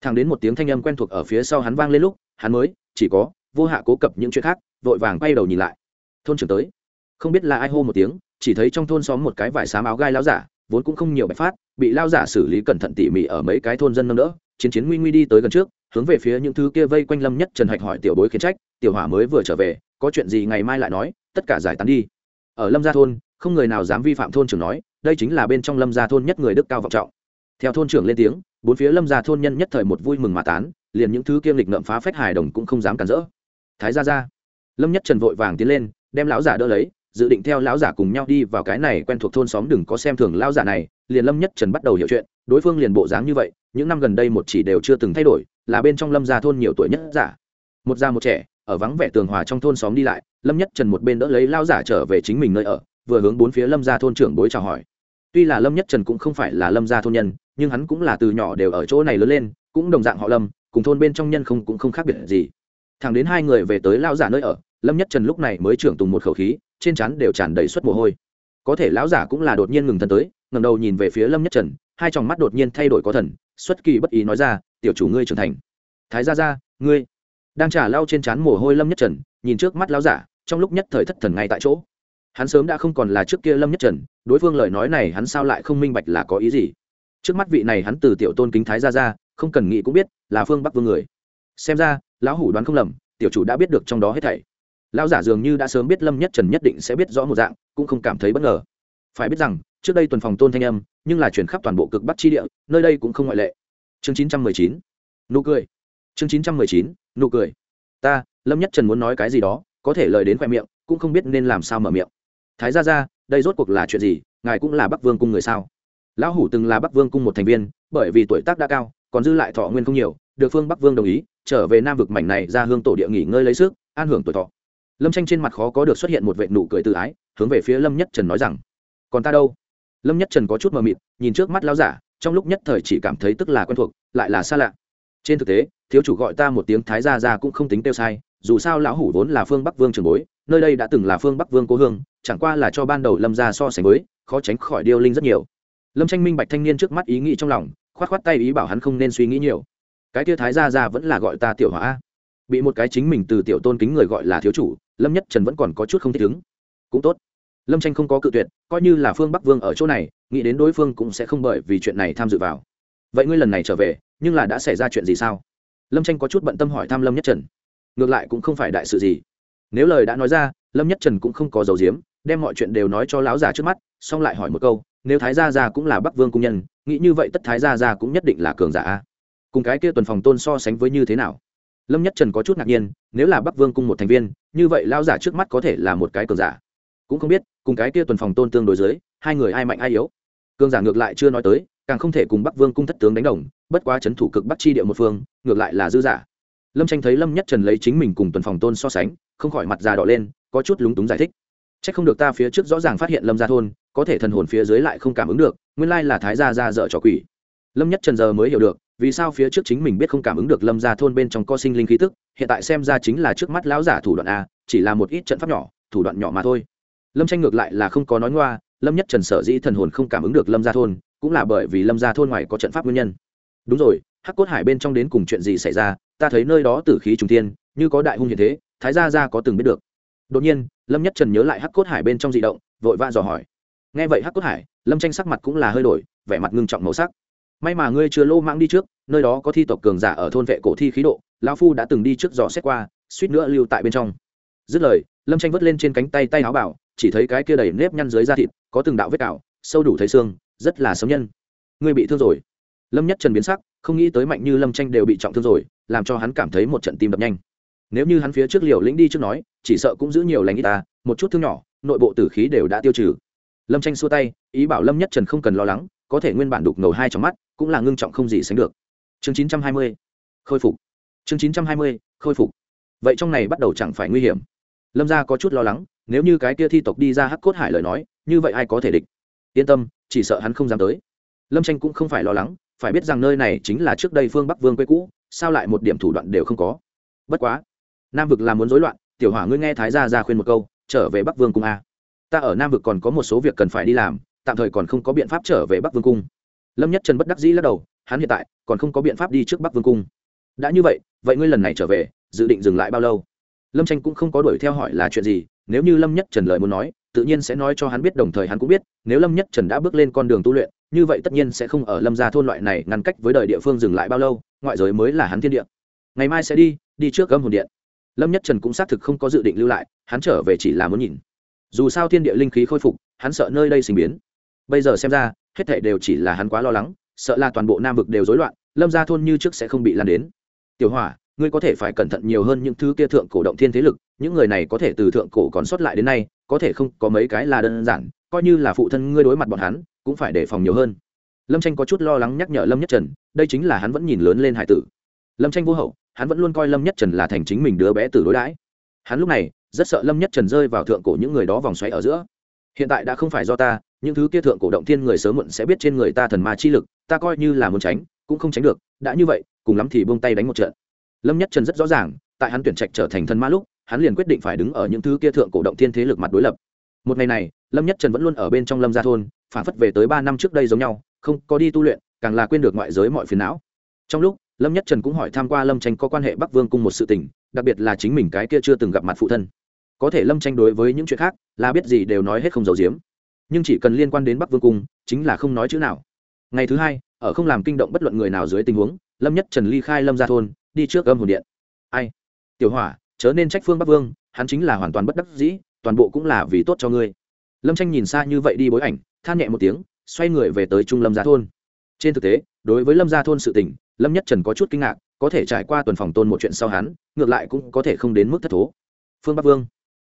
Thằng đến một tiếng thanh âm quen thuộc ở phía sau hắn vang lên lúc, hắn mới, chỉ có, vô hạ cố cập những chuyện khác, vội vàng quay đầu nhìn lại. Thôn trưởng tới. Không biết là ai hô một tiếng, chỉ thấy trong thôn xóm một cái vải xám áo gai lao giả, vốn cũng không nhiều bạch phát, bị lao giả xử lý cẩn thận tỉ mỉ ở mấy cái thôn dân nâng đỡ, chiến chiến nguy nguy đi tới gần trước, hướng về phía những thứ kia vây quanh lâm nhất trần hạch hỏi tiểu bối khiến trách, tiểu hỏa mới vừa trở về, có chuyện gì ngày mai lại nói, tất cả giải tán đi ở lâm gia thôn không người nào dám vi phạm thôn trưởng nói đây chính là bên trong lâm gia thôn nhất người đức cao vọng trọng. Theo thôn trưởng lên tiếng bốn phía lâm gia thôn nhân nhất thời một vui mừng mà tán liền những thứ kiêm lịch ngậm phá phách hài đồng cũng không dám cản rỡ. Thái gia gia, lâm nhất trần vội vàng tiến lên đem lão giả đỡ lấy dự định theo lão giả cùng nhau đi vào cái này quen thuộc thôn xóm đừng có xem thường lão giả này liền lâm nhất trần bắt đầu hiểu chuyện đối phương liền bộ dáng như vậy những năm gần đây một chỉ đều chưa từng thay đổi là bên trong lâm gia thôn nhiều tuổi nhất giả. Một già một trẻ ở vắng vẻ tường hòa trong thôn xóm đi lại, lâm nhất trần một bên đỡ lấy lao giả trở về chính mình nơi ở, vừa hướng bốn phía lâm ra thôn trưởng bối chào hỏi. Tuy là lâm nhất trần cũng không phải là lâm gia thôn nhân, nhưng hắn cũng là từ nhỏ đều ở chỗ này lớn lên, cũng đồng dạng họ lâm, cùng thôn bên trong nhân không cũng không khác biệt gì. Thẳng đến hai người về tới lao giả nơi ở, lâm nhất trần lúc này mới trưởng tùng một khẩu khí, trên trán đều tràn đầy suất mồ hôi. Có thể lão giả cũng là đột nhiên ngừng thân tới, ngẩng đầu nhìn về phía lâm nhất trần, hai tròng mắt đột nhiên thay đổi có thần, xuất kỳ bất ý nói ra, tiểu chủ ngươi trưởng thành. Thái gia gia, ngươi đang trả lau trên trán mồ hôi lâm nhất trần, nhìn trước mắt lao giả, trong lúc nhất thời thất thần ngay tại chỗ. Hắn sớm đã không còn là trước kia lâm nhất trần, đối phương lời nói này hắn sao lại không minh bạch là có ý gì? Trước mắt vị này hắn từ tiểu tôn kính thái ra ra không cần nghĩ cũng biết, là phương bắc vương người. Xem ra, lão hủ đoán không lầm, tiểu chủ đã biết được trong đó hết thảy. Lão giả dường như đã sớm biết lâm nhất trần nhất định sẽ biết rõ một dạng, cũng không cảm thấy bất ngờ. Phải biết rằng, trước đây tuần phòng tôn thanh âm, nhưng là chuyển khắp toàn bộ cực bắc chi địa, nơi đây cũng không ngoại lệ. Chương chín trăm mười chín. Nụ cười. Chương chín trăm mười chín nụ cười. Ta, lâm nhất trần muốn nói cái gì đó, có thể lời đến khoe miệng, cũng không biết nên làm sao mở miệng. Thái ra ra đây rốt cuộc là chuyện gì, ngài cũng là bắc vương cung người sao? Lão hủ từng là bắc vương cung một thành viên, bởi vì tuổi tác đã cao, còn dư lại thọ nguyên không nhiều, được phương bắc vương đồng ý, trở về nam vực mảnh này ra hương tổ địa nghỉ ngơi lấy sức, an hưởng tuổi thọ. Lâm tranh trên mặt khó có được xuất hiện một vệ nụ cười tự ái, hướng về phía lâm nhất trần nói rằng, còn ta đâu? Lâm nhất trần có chút mờ mịt, nhìn trước mắt lão giả, trong lúc nhất thời chỉ cảm thấy tức là quen thuộc, lại là xa lạ trên thực tế, thiếu chủ gọi ta một tiếng thái gia ra cũng không tính tiêu sai, dù sao lão hủ vốn là phương bắc vương trường bối, nơi đây đã từng là phương bắc vương cố hương, chẳng qua là cho ban đầu lâm gia so sánh mới khó tránh khỏi điêu linh rất nhiều. Lâm tranh minh bạch thanh niên trước mắt ý nghĩ trong lòng, khoát khoát tay ý bảo hắn không nên suy nghĩ nhiều. Cái tia thái gia ra vẫn là gọi ta tiểu hóa bị một cái chính mình từ tiểu tôn kính người gọi là thiếu chủ, lâm nhất trần vẫn còn có chút không thích ứng. Cũng tốt. Lâm tranh không có cự tuyệt, coi như là phương bắc vương ở chỗ này, nghĩ đến đối phương cũng sẽ không bởi vì chuyện này tham dự vào. Vậy ngươi lần này trở về nhưng là đã xảy ra chuyện gì sao? Lâm tranh có chút bận tâm hỏi thăm lâm nhất trần. Ngược lại cũng không phải đại sự gì. Nếu lời đã nói ra, lâm nhất trần cũng không có dầu diếm đem mọi chuyện đều nói cho lão già trước mắt, xong lại hỏi một câu, nếu thái gia gia cũng là bắc vương cung nhân, nghĩ như vậy tất thái gia gia cũng nhất định là cường giả cùng cái kia tuần phòng tôn so sánh với như thế nào? Lâm nhất trần có chút ngạc nhiên, nếu là bắc vương cung một thành viên, như vậy lão giả trước mắt có thể là một cái cường giả. Cũng không biết, cùng cái kia tuần phòng tôn tương đối dưới, hai người ai mạnh ai yếu? Cường giả ngược lại chưa nói tới càng không thể cùng bắc vương cung thất tướng đánh đồng, bất quá c h ấ n thủ cực bắc chi địa một phương, ngược lại là dư giả. Lâm tranh thấy lâm nhất trần lấy chính mình cùng tuần phòng tôn so sánh, không khỏi mặt già đỏ lên, có chút lúng túng giải thích. C h ắ c không được ta phía trước rõ ràng phát hiện lâm gia thôn, có thể thần hồn phía dưới lại không cảm ứng được, nguyên lai là thái gia ra dợ trò quỷ. Lâm nhất trần giờ mới hiểu được, vì sao phía trước chính mình biết không cảm ứng được lâm gia thôn bên trong co sinh linh khí tức, hiện tại xem ra chính là trước mắt lão giả thủ đoạn a, chỉ là một ít trận pháp nhỏ, thủ đoạn nhỏ mà thôi. Lâm tranh ngược lại là không có nói ngoa, lâm nhất trần sở dĩ thần hồn không cảm ứng được lâm gia thôn cũng là bởi vì lâm gia thôn ngoài có trận pháp nguyên nhân. Đúng rồi, hắc cốt hải bên trong đến cùng chuyện gì xảy ra, ta thấy nơi đó tử khí trùng thiên, như có đại hung hiện thế, thái gia gia có từng biết được. Đột nhiên, lâm nhất trần nhớ lại hắc cốt hải bên trong dị động, vội vã dò hỏi. Nghe vậy hắc cốt hải, lâm tranh sắc mặt cũng là hơi đổi, vẻ mặt ngưng trọng màu sắc. May mà ngươi chưa lô mãng đi trước, nơi đó có thi tộc cường giả ở thôn vệ cổ thi khí độ, lão phu đã từng đi trước dò xét qua, suýt nữa lưu tại bên trong. Dứt lời, lâm tranh vứt lên trên cánh tay tay áo bảo, chỉ thấy cái kia đầy nếp nhăn dưới da thịt, có từng đạo vết cào, sâu đủ thấy xương rất là sấm nhân. Ngươi bị thương rồi. Lâm nhất trần biến sắc, không nghĩ tới mạnh như lâm tranh đều bị trọng thương rồi, làm cho hắn cảm thấy một trận tim đập nhanh. Nếu như hắn phía trước liều lĩnh đi trước nói, chỉ sợ cũng giữ nhiều lành y ta, một chút thương nhỏ, nội bộ tử khí đều đã tiêu trừ. Lâm tranh xua tay, ý bảo lâm nhất trần không cần lo lắng, có thể nguyên bản đục ngầu hai trong mắt, cũng là ngưng trọng không gì sánh được. Chương chín trăm hai mươi, khôi phục. Chương chín trăm hai mươi, khôi phục. Vậy trong này bắt đầu chẳng phải nguy hiểm. Lâm gia có chút lo lắng, nếu như cái kia thi tộc đi ra hắc cốt hải lời nói, như vậy ai có thể địch? Yên tâm chỉ sợ hắn không dám tới. Lâm tranh cũng không phải lo lắng, phải biết rằng nơi này chính là trước đây phương bắc vương quê cũ, sao lại một điểm thủ đoạn đều không có. Bất quá, nam vực là muốn rối loạn, tiểu hỏa ngươi nghe thái gia ra khuyên một câu, trở về bắc vương cung a. À. ta ở nam vực còn có một số việc cần phải đi làm, tạm thời còn không có biện pháp trở về bắc vương cung. Lâm nhất trần bất đắc dĩ lắc đầu, hắn hiện tại còn không có biện pháp đi trước bắc vương cung. Đã như vậy vậy ngươi lần này trở về, dự định dừng lại bao lâu? Lâm tranh cũng không có đuổi theo hỏi là chuyện gì nếu như lâm nhất trần lời muốn nói, tự nhiên sẽ nói cho hắn biết, đồng thời hắn cũng biết, nếu lâm nhất trần đã bước lên con đường tu luyện, như vậy tất nhiên sẽ không ở lâm gia thôn loại này ngăn cách với đời địa phương dừng lại bao lâu, ngoại giới mới là hắn thiên địa. Ngày mai sẽ đi đi trước gâm hồn điện. Lâm nhất trần cũng xác thực không có dự định lưu lại, hắn trở về chỉ là muốn nhìn. Dù sao thiên địa linh khí khôi phục, hắn sợ nơi đây sinh biến. Bây giờ xem ra, hết thảy đều chỉ là hắn quá lo lắng, sợ là toàn bộ nam vực đều rối loạn, lâm gia thôn như trước sẽ không bị lan đến. Tiểu hỏa ngươi có thể phải cẩn thận nhiều hơn những thứ kia thượng cổ động thiên thế lực, những người này có thể từ thượng cổ còn sót lại đến nay, có thể không có mấy cái là đơn giản, coi như là phụ thân ngươi đối mặt bọn hắn, cũng phải đề phòng nhiều hơn. Lâm tranh có chút lo lắng nhắc nhở lâm nhất trần, đây chính là hắn vẫn nhìn lớn lên hải tử. Lâm tranh vô hậu, hắn vẫn luôn coi lâm nhất trần là thành chính mình đứa bé tử đối đãi. Hắn lúc này, rất sợ lâm nhất trần rơi vào thượng cổ những người đó vòng xoáy ở giữa. Hiện tại đã không phải do ta, những thứ kia thượng cổ động thiên người sớm muộn sẽ biết trên người ta thần ma chi lực, ta coi như là muốn tránh, cũng không tránh được, đã như vậy, cùng lắm thì buông tay đánh một trận lâm nhất trần rất rõ ràng, tại hắn tuyển trạch trở thành thần ma lúc, hắn liền quyết định phải đứng ở những thứ kia thượng cổ động thiên thế lực mặt đối lập. Một ngày này, lâm nhất trần vẫn luôn ở bên trong lâm gia thôn, phản phất về tới ba năm trước đây giống nhau, không có đi tu luyện, càng là quên được ngoại giới mọi phiền não. Trong lúc, lâm nhất trần cũng hỏi tham q u a lâm tranh có quan hệ bắc vương cung một sự tình, đặc biệt là chính mình cái kia chưa từng gặp mặt phụ thân. Có thể lâm tranh đối với những chuyện khác, là biết gì đều nói hết không giấu giếm. Nhưng chỉ cần liên quan đến bắc vương cung, chính là không nói chữ nào. Ngày thứ hai, ở không làm kinh động bất luận người nào dưới tình huống, lâm nhất trần ly khai lâm Gia thôn đi trước âm hồn điện. Ai? Tiểu hỏa, chớ nên trách phương bắc vương, hắn chính là hoàn toàn bất đắc dĩ, toàn bộ cũng là vì tốt cho ngươi. Lâm tranh nhìn xa như vậy đi bối ảnh, than nhẹ một tiếng, xoay người về tới trung lâm gia thôn. Trên thực tế, đối với lâm gia thôn sự tình, lâm nhất trần có chút kinh ngạc, có thể trải qua tuần phòng tôn một chuyện sau hắn, ngược lại cũng có thể không đến mức thất thố. Phương bắc vương.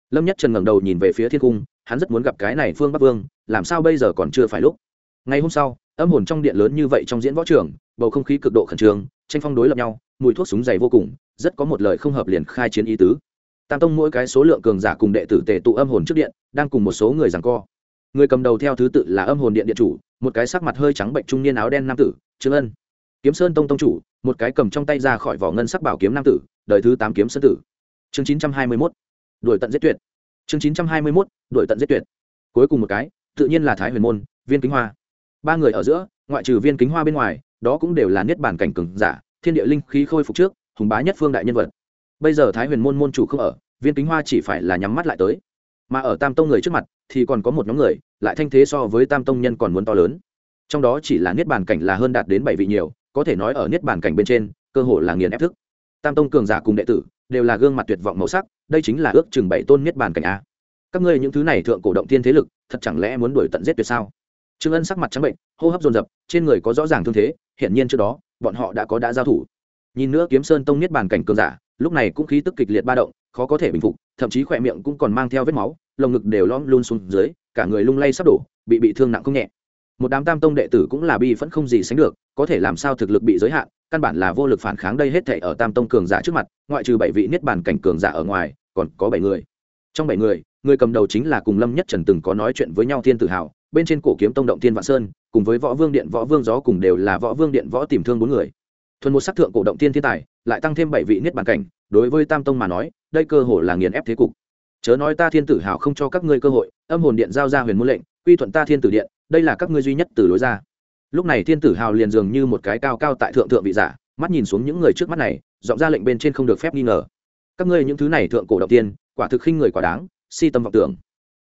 Lâm nhất trần ngẩng đầu nhìn về phía thiên cung, hắn rất muốn gặp cái này phương bắc vương, làm sao bây giờ còn chưa phải lúc? Ngày hôm sau, âm hồn trong điện lớn như vậy trong diễn võ trường, bầu không khí cực độ khẩn trương, tranh phong đối lập nhau mùi thuốc súng dày vô cùng, rất có một lời không hợp liền khai chiến ý tứ. Tam tông mỗi cái số lượng cường giả cùng đệ tử tề tụ âm hồn trước điện, đang cùng một số người rằng co. Người cầm đầu theo thứ tự là âm hồn điện điện chủ, một cái sắc mặt hơi trắng bệnh trung niên áo đen nam tử, trương ân. Kiếm sơn tông tông chủ, một cái cầm trong tay ra khỏi vỏ ngân sắc bảo kiếm nam tử, đời thứ tám kiếm sơn tử. Chương chín trăm hai mươi mốt. Đuổi tận giết tuyệt. Chương chín trăm hai mươi mốt, đuổi tận giết tuyệt. Cuối cùng một cái, tự nhiên là thái huyền môn, viên kính hoa. Ba người ở giữa, ngoại trừ viên kính hoa bên ngoài, đó cũng đều là niết bản cảnh cừng giả thiên địa linh khí khôi phục trước, hùng bá nhất phương đại nhân vật. Bây giờ thái huyền môn môn chủ không ở, viên kính hoa chỉ phải là nhắm mắt lại tới. Mà ở tam tông người trước mặt, thì còn có một nhóm người, lại thanh thế so với tam tông nhân còn muốn to lớn. Trong đó chỉ là niết bàn cảnh là hơn đạt đến bảy vị nhiều, có thể nói ở niết bàn cảnh bên trên, cơ hội là nghiền ép thức. Tam tông cường giả cùng đệ tử, đều là gương mặt tuyệt vọng màu sắc, đây chính là ước chừng bảy tôn niết bàn cảnh a. Các ngươi những thứ này thượng cổ động tiên thế lực, thật chẳng lẽ muốn đuổi tận giết tuyệt sao? Trương ân sắc mặt trắng bệnh, hô hấp dồn dập, trên người có rõ ràng thương thế, hiển nhiên trước đó bọn họ đã có đã giao thủ. Nhìn nữa kiếm sơn tông niết bàn cảnh cường giả, lúc này cũng khí tức kịch liệt ba động, khó có thể bình phục, thậm chí khỏe miệng cũng còn mang theo vết máu, lồng ngực đều lõm luôn xuống dưới, cả người lung lay sắp đổ, bị bị thương nặng không nhẹ. Một đám tam tông đệ tử cũng là bi phẫn không gì sánh được, có thể làm sao thực lực bị giới hạn, căn bản là vô lực phản kháng đây hết thể ở tam tông cường giả trước mặt, ngoại trừ bảy vị niết bàn cảnh cường giả ở ngoài, còn có bảy người. Trong bảy người người cầm đầu chính là cùng lâm nhất trần từng có nói chuyện với nhau thiên tự hào bên trên cổ kiếm tông động thiên vạn sơn, cùng với võ vương điện võ vương gió cùng đều là võ vương điện võ tìm thương bốn người. Thuần một sắc thượng cổ động thiên thiên tài, lại tăng thêm bảy vị niết bàn cảnh, đối với tam tông mà nói, đây cơ hội là nghiền ép thế cục. Chớ nói ta thiên tử hào không cho các ngươi cơ hội, âm hồn điện giao ra huyền môn lệnh, quy thuận ta thiên tử điện, đây là các ngươi duy nhất từ lối ra. Lúc này thiên tử hào liền dường như một cái cao cao tại thượng thượng vị giả, mắt nhìn xuống những người trước mắt này, giọng ra lệnh bên trên không được phép nghi ngờ. Các ngươi những thứ này thượng cổ động tiên, quả thực khinh người quả đáng, si tâm vọng tưởng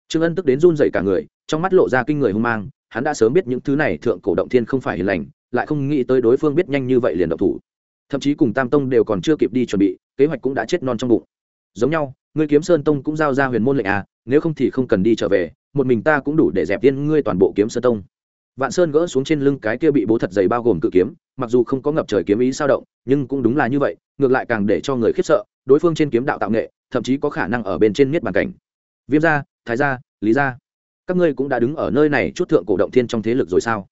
trương ân tức đến run dậy cả người, trong mắt lộ ra kinh người hung mang, hắn đã sớm biết những thứ này thượng cổ động thiên không phải hiền lành, lại không nghĩ tới đối phương biết nhanh như vậy liền động thủ. Thậm chí cùng tam tông đều còn chưa kịp đi chuẩn bị, kế hoạch cũng đã chết non trong bụng. Giống nhau, ngươi kiếm sơn tông cũng giao ra huyền môn lệnh à nếu không thì không cần đi trở về, một mình ta cũng đủ để dẹp tiên ngươi toàn bộ kiếm sơn tông. Vạn sơn gỡ xuống trên lưng cái kia bị bố thật dày bao gồm cự kiếm, mặc dù không có ngập trời kiếm ý sao động, nhưng cũng đúng là như vậy, ngược lại càng để cho người khiếp sợ, đối phương trên kiếm đạo tạo nghệ, thậm chí có khả năng ở bên trên miết bàn cảnh. Viêm ra thái gia, lý gia. Các ngươi cũng đã đứng ở nơi này chút thượng cổ động thiên trong thế lực rồi sao?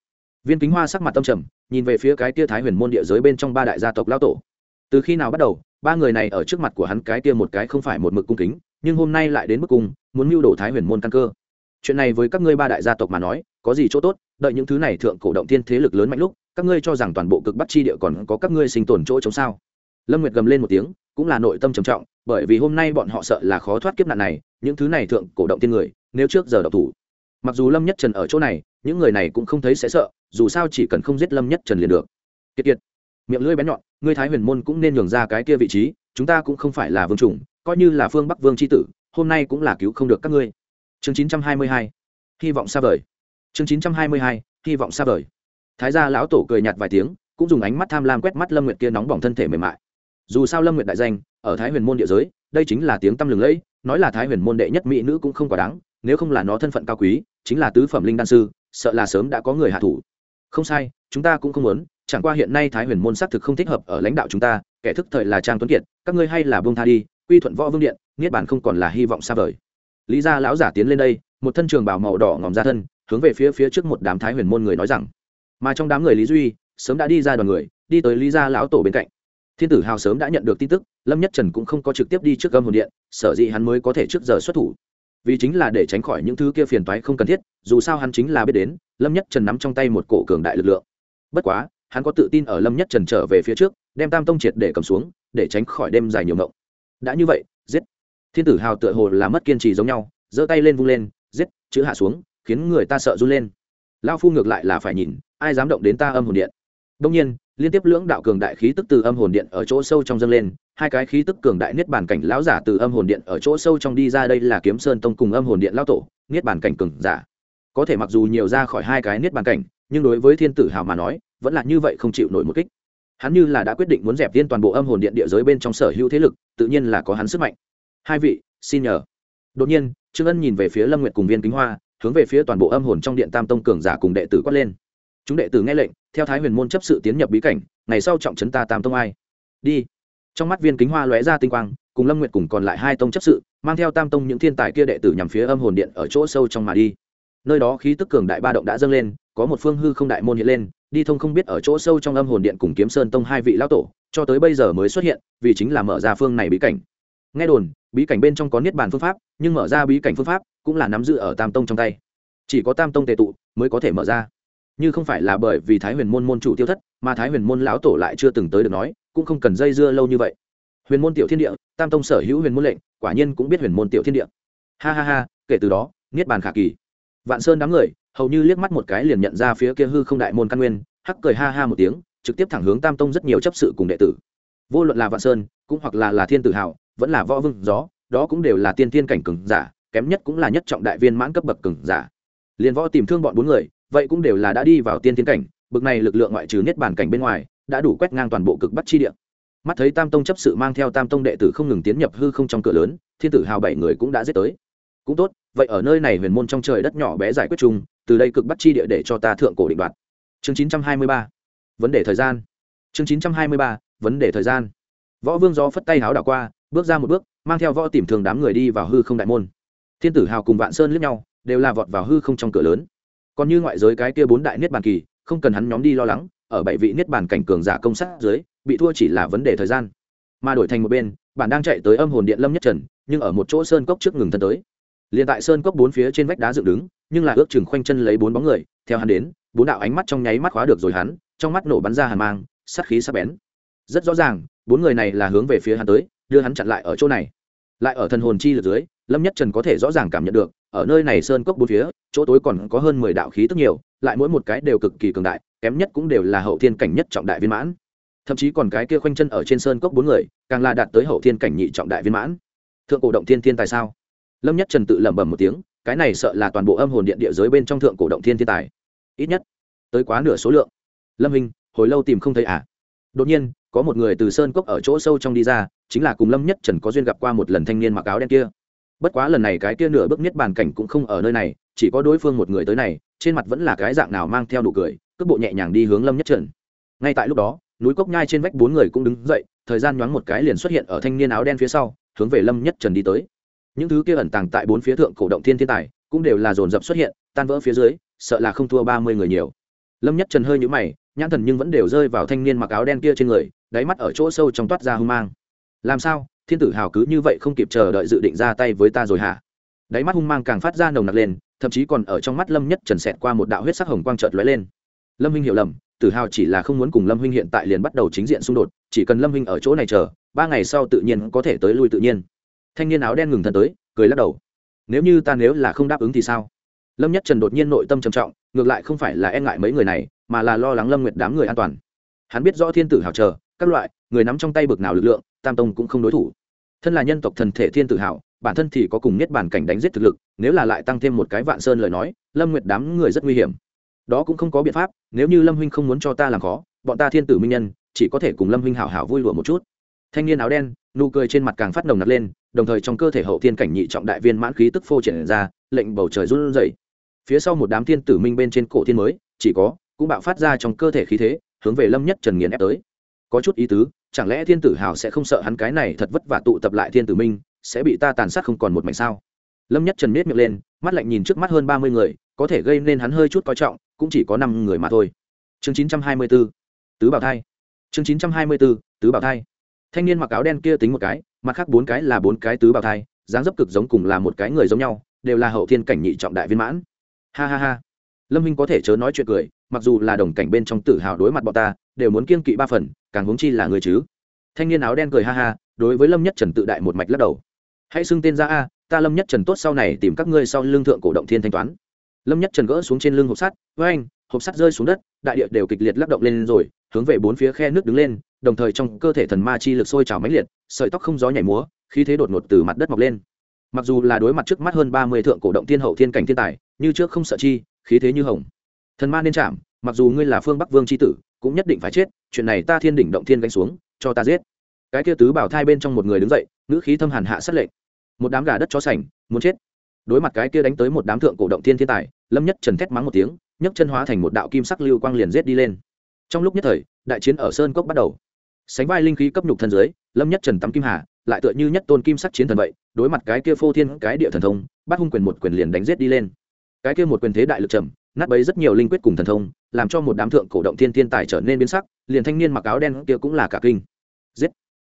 Viên kính hoa sắc mặt tâm trầm, nhìn về phía cái tia thái huyền môn địa giới bên trong ba đại gia tộc lao tổ. Từ khi nào bắt đầu, ba người này ở trước mặt của hắn cái tia một cái không phải một mực cung kính, nhưng hôm nay lại đến mức cùng muốn mưu đồ thái huyền môn căn cơ. Chuyện này với các ngươi ba đại gia tộc mà nói, có gì chỗ tốt, đợi những thứ này thượng cổ động thiên thế lực lớn mạnh lúc, các ngươi cho rằng toàn bộ cực bắc chi địa còn có các ngươi sinh tồn chỗ chống sao? Lâm nguyệt gầm lên một tiếng, cũng là nội tâm trầm trọng bởi vì hôm nay bọn họ sợ là khó thoát kiếp nạn này, những thứ này thượng cổ động tiên người, nếu trước giờ độc thủ, mặc dù lâm nhất trần ở chỗ này, những người này cũng không thấy sẽ sợ, dù sao chỉ cần không giết lâm nhất trần liền được. Kiệt kiệt, miệng lưỡi bén nhọn, ngươi thái huyền môn cũng nên nhường ra cái kia vị trí, chúng ta cũng không phải là vương chủng, coi như là phương bắc vương c tử, hôm nay cũng là cứu không được các ngươi. Chương chín trăm hai mươi hai, hy vọng xa vời. Chương chín trăm hai mươi hai, hy vọng xa vời. Thái gia lão tổ cười nhạt vài tiếng, cũng dùng ánh mắt tham lam quét mắt lâm nguyệt kia nóng bỏng thân thể mềm mại dù sao lâm nguyệt đại danh, ở thái huyền môn địa giới, đây chính là tiếng tăm lừng lẫy, nói là thái huyền môn đệ nhất mỹ nữ cũng không quá đáng, nếu không là nó thân phận cao quý, chính là tứ phẩm linh đan sư, sợ là sớm đã có người hạ thủ. Không sai, chúng ta cũng không muốn, chẳng qua hiện nay thái huyền môn xác thực không thích hợp ở lãnh đạo chúng ta, kẻ thức thời là trang tuấn kiệt, các ngươi hay là bông tha đi, quy thuận võ vương điện, niết bản không còn là hy vọng xa vời. Lý gia lão giả tiến lên đây, một thân trường bảo màu đỏ ngòm ra thân, hướng về phía phía trước một đám thái huyền môn người nói rằng, mà trong đám người lý duy, sớm đã đi ra đoàn người, đi tới lý gia lão tổ bên cạnh thiên tử hào sớm đã nhận được tin tức, lâm nhất trần cũng không có trực tiếp đi trước gâm hồn điện, sở dĩ hắn mới có thể trước giờ xuất thủ. Vì chính là để tránh khỏi những thứ kia phiền toái không cần thiết, dù sao hắn chính là biết đến, lâm nhất trần nắm trong tay một cổ cường đại lực lượng. Bất quá, hắn có tự tin ở lâm nhất trần trở về phía trước, đem tam tông triệt để cầm xuống, để tránh khỏi đêm dài nhiều mộng. Đã như vậy, giết. Thiên tử hào tựa hồ là mất kiên trì giống nhau, giơ tay lên vung lên, giết, chữ hạ xuống, khiến người ta sợ run lên. Lao phu ngược lại là phải nhìn, ai dám động đến ta âm hồn điện. Đông nhiên liên tiếp lưỡng đạo cường đại khí tức từ âm hồn điện ở chỗ sâu trong dâng lên, hai cái khí tức cường đại niết bàn cảnh lão giả từ âm hồn điện ở chỗ sâu trong đi ra đây là kiếm sơn tông cùng âm hồn điện lao tổ, niết bàn cảnh cường giả. Có thể mặc dù nhiều ra khỏi hai cái niết bàn cảnh, nhưng đối với thiên tử hào mà nói, vẫn là như vậy không chịu nổi một kích. Hắn như là đã quyết định muốn dẹp viên toàn bộ âm hồn điện địa giới bên trong sở hữu thế lực, tự nhiên là có hắn sức mạnh. Hai vị, xin nhờ. Đột nhiên, trương ân nhìn về phía lâm nguyệt cùng viên kính hoa, hướng về phía toàn bộ âm hồn trong điện tam tông cường giả cùng đệ tử quát lên chúng đệ tử nghe lệnh, theo thái huyền môn chấp sự tiến nhập bí cảnh, ngày sau trọng trấn ta tam tông ai? Đi. Trong mắt viên kính hoa lóe ra tinh quang, cùng lâm nguyệt cùng còn lại hai tông chấp sự, mang theo tam tông những thiên tài kia đệ tử nhằm phía âm hồn điện ở chỗ sâu trong mà đi. Nơi đó khí tức cường đại ba động đã dâng lên, có một phương hư không đại môn hiện lên, đi thông không biết ở chỗ sâu trong âm hồn điện cùng kiếm sơn tông hai vị lão tổ, cho tới bây giờ mới xuất hiện, vì chính là mở ra phương này bí cảnh. Nghe đồn, bí cảnh bên trong có niết bàn phương pháp, nhưng mở ra bí cảnh phương pháp cũng là nắm giữ ở tam tông trong tay. Chỉ có tam tông tề tụ mới có thể mở ra như không phải là bởi vì thái huyền môn môn chủ tiêu thất, mà thái huyền môn lão tổ lại chưa từng tới được nói, cũng không cần dây dưa lâu như vậy. Huyền môn tiểu thiên địa, tam tông sở hữu huyền môn lệnh, quả nhiên cũng biết huyền môn tiểu thiên địa. Ha ha ha, kể từ đó, niết bàn khả kỳ. Vạn sơn đám người, hầu như liếc mắt một cái liền nhận ra phía kia hư không đại môn căn nguyên, hắc cười ha ha một tiếng, trực tiếp thẳng hướng tam tông rất nhiều chấp sự cùng đệ tử. Vô luận là vạn sơn, cũng hoặc là là thiên tử hào vẫn là võ vương, gió, đó cũng đều là tiên thiên cảnh cường giả, kém nhất cũng là nhất trọng đại viên mãn cấp bậc cường giả. Liền võ tìm thương bọn bốn người vậy cũng đều là đã đi vào tiên thiên cảnh, bực này lực lượng ngoại trừ niết bàn cảnh bên ngoài, đã đủ quét ngang toàn bộ cực bắc chi địa. Mắt thấy tam tông chấp sự mang theo tam tông đệ tử không ngừng tiến nhập hư không trong cửa lớn, thiên tử hào bảy người cũng đã giết tới. Cũng tốt, vậy ở nơi này huyền môn trong trời đất nhỏ bé giải quyết chung, từ đây cực bắc chi địa để cho ta thượng cổ định đoạt. Chương chín trăm hai mươi ba. Vấn đề thời gian. Chương chín trăm hai mươi ba. Vấn đề thời gian. Võ vương gió phất tay háo đảo qua, bước ra một bước, mang theo võ tìm thường đám người đi vào hư không đại môn. Thiên tử hào cùng vạn sơn liếc nhau, đều là vọt vào hư không trong cửa lớn còn như ngoại giới cái kia bốn đại niết bàn kỳ, không cần hắn nhóm đi lo lắng, ở bảy vị niết bàn cảnh cường giả công sát dưới, bị thua chỉ là vấn đề thời gian. Mà đổi thành một bên, bản đang chạy tới âm hồn điện lâm nhất trần, nhưng ở một chỗ sơn cốc trước ngừng thân tới. Liền tại sơn cốc bốn phía trên vách đá dựng đứng, nhưng là ước chừng khoanh chân lấy bốn bóng người, theo hắn đến, bốn đạo ánh mắt trong nháy mắt khóa được rồi hắn, trong mắt nổ bắn ra hàn mang, sát khí sắp bén. Rất rõ ràng, bốn người này là hướng về phía hắn tới, đưa hắn chặn lại ở chỗ này. Lại ở thần hồn chi lực dưới, lâm nhất trần có thể rõ ràng cảm nhận được ở nơi này sơn cốc bốn phía, chỗ tối còn có hơn mười đạo khí tức nhiều, lại mỗi một cái đều cực kỳ cường đại, kém nhất cũng đều là hậu thiên cảnh nhất trọng đại viên mãn. Thậm chí còn cái kia khoanh chân ở trên sơn cốc bốn người, càng là đạt tới hậu thiên cảnh nhị trọng đại viên mãn. Thượng cổ động thiên thiên tài sao? Lâm Nhất Trần tự lẩm bẩm một tiếng, cái này sợ là toàn bộ âm hồn điện địa giới bên trong thượng cổ động thiên thiên tài. Ít nhất tới quá nửa số lượng. Lâm Hinh, hồi lâu tìm không thấy à? Đột nhiên, có một người từ sơn cốc ở chỗ sâu trong đi ra, chính là cùng Lâm Nhất Trần có duyên gặp qua một lần thanh niên mặc áo đen kia bất quá lần này cái kia nửa bước nhất bàn cảnh cũng không ở nơi này, chỉ có đối phương một người tới này, trên mặt vẫn là cái dạng nào mang theo nụ cười, cước bộ nhẹ nhàng đi hướng lâm nhất trần. Ngay tại lúc đó, núi cốc nhai trên vách bốn người cũng đứng dậy, thời gian nhoáng một cái liền xuất hiện ở thanh niên áo đen phía sau, hướng về lâm nhất trần đi tới. Những thứ kia ẩn tàng tại bốn phía thượng cổ động thiên thiên tài, cũng đều là dồn dập xuất hiện, tan vỡ phía dưới, sợ là không thua ba mươi người nhiều. Lâm nhất trần hơi nhũ mày, nhãn thần nhưng vẫn đều rơi vào thanh niên mặc áo đen kia trên người, đáy mắt ở chỗ sâu trong toát ra hung mang. Làm sao? thiên tử hào cứ như vậy không kịp chờ đợi dự định ra tay với ta rồi hả? Đáy mắt hung mang càng phát ra nồng nặc lên, thậm chí còn ở trong mắt lâm nhất trần xẹt qua một đạo huyết sắc hồng quang trợt lóe lên. Lâm huynh hiểu lầm, tử hào chỉ là không muốn cùng lâm huynh hiện tại liền bắt đầu chính diện xung đột, chỉ cần lâm huynh ở chỗ này chờ, ba ngày sau tự nhiên có thể tới lui tự nhiên. Thanh niên áo đen ngừng thân tới, cười lắc đầu. Nếu như ta nếu là không đáp ứng thì sao? Lâm nhất trần đột nhiên nội tâm trầm trọng, ngược lại không phải là e ngại mấy người này, mà là lo lắng lâm nguyệt đám người an toàn. Hắn biết rõ thiên tử hào chờ, các loại, người nắm trong tay bực nào lực lượng, tam tông cũng không đối thủ thân là nhân tộc thần thể thiên tự hào bản thân thì có cùng nhất bản cảnh đánh giết thực lực, nếu là lại tăng thêm một cái vạn sơn lời nói, lâm nguyệt đám người rất nguy hiểm. Đó cũng không có biện pháp, nếu như lâm huynh không muốn cho ta làm khó, bọn ta thiên tử minh nhân, chỉ có thể cùng lâm huynh hảo hảo vui lụa một chút. Thanh niên áo đen, nụ cười trên mặt càng phát nồng nặc lên, đồng thời trong cơ thể hậu thiên cảnh nhị trọng đại viên mãn khí tức phô triển ra, lệnh bầu trời run rẩy. Phía sau một đám thiên tử minh bên trên cổ thiên mới, chỉ có, cũng bạo phát ra trong cơ thể khí thế, hướng về lâm nhất trần nghiền ép tới. Có chút ý tứ chẳng lẽ thiên tử hào sẽ không sợ hắn cái này thật vất vả tụ tập lại thiên tử minh, sẽ bị ta tàn sát không còn một mảnh sao? Lâm nhất trần miết miệng lên, mắt lạnh nhìn trước mắt hơn ba mươi người, có thể gây nên hắn hơi chút coi trọng, cũng chỉ có năm người mà thôi. Chương chín trăm hai mươi b ố tứ bảo thai. Chương chín trăm hai mươi b ố tứ bảo thai. Thanh niên mặc áo đen kia tính một cái, mặt khác bốn cái là bốn cái tứ bảo thai, dáng dấp cực giống cùng là một cái người giống nhau, đều là hậu thiên cảnh nhị trọng đại viên mãn. Ha ha ha. Lâm minh có thể chớ nói chuyện cười, mặc dù là đồng cảnh bên trong tử hào đối mặt bọn ta đều muốn kiên kỵ ba phần, càng huống chi là người chứ. Thanh niên áo đen cười ha ha, đối với lâm nhất trần tự đại một mạch lắc đầu. Hãy xưng tên ra a, ta lâm nhất trần tốt sau này tìm các ngươi sau lương thượng cổ động thiên thanh toán. Lâm nhất trần gỡ xuống trên lưng hộp sắt, với anh, hộp sắt rơi xuống đất, đại địa đều kịch liệt lắc động lên rồi, hướng về bốn phía khe nước đứng lên, đồng thời trong cơ thể thần ma chi lực sôi trào mãnh liệt, sợi tóc không gió nhảy múa, khí thế đột ngột từ mặt đất mọc lên. Mặc dù là đối mặt trước mắt hơn ba mươi thượng cổ động thiên hậu thiên cảnh thiên tài, như trước không sợ chi, khí thế như hồng. Thần ma nên chạm, mặc dù ngươi là phương bắc vương chi tử cũng nhất định phải chết, chuyện này ta thiên đỉnh động thiên gánh xuống, cho ta giết. Cái kia tứ bảo thai bên trong một người đứng dậy, ngữ khí thâm hàn hạ sát lệnh. Một đám gà đất chó sành, muốn chết. Đối mặt cái kia đánh tới một đám thượng cổ động thiên thiên tài, lâm nhất trần thét mắng một tiếng, nhấc chân hóa thành một đạo kim sắc lưu quang liền giết đi lên. Trong lúc nhất thời, đại chiến ở sơn cốc bắt đầu. Sánh vai linh khí cấp nhục thân dưới, lâm nhất trần tắm kim hà, lại tựa như nhất tôn kim sắc chiến thần vậy, đối mặt cái kia phô thiên cái địa thần thông, bắt hung quyền một quyền liền đánh giết đi lên. Cái kia một quyền thế đại lực trầm nát bấy rất nhiều linh quyết cùng thần thông, làm cho một đám thượng cổ động thiên thiên tài trở nên biến sắc, liền thanh niên mặc áo đen kia cũng là cả kinh. Giết!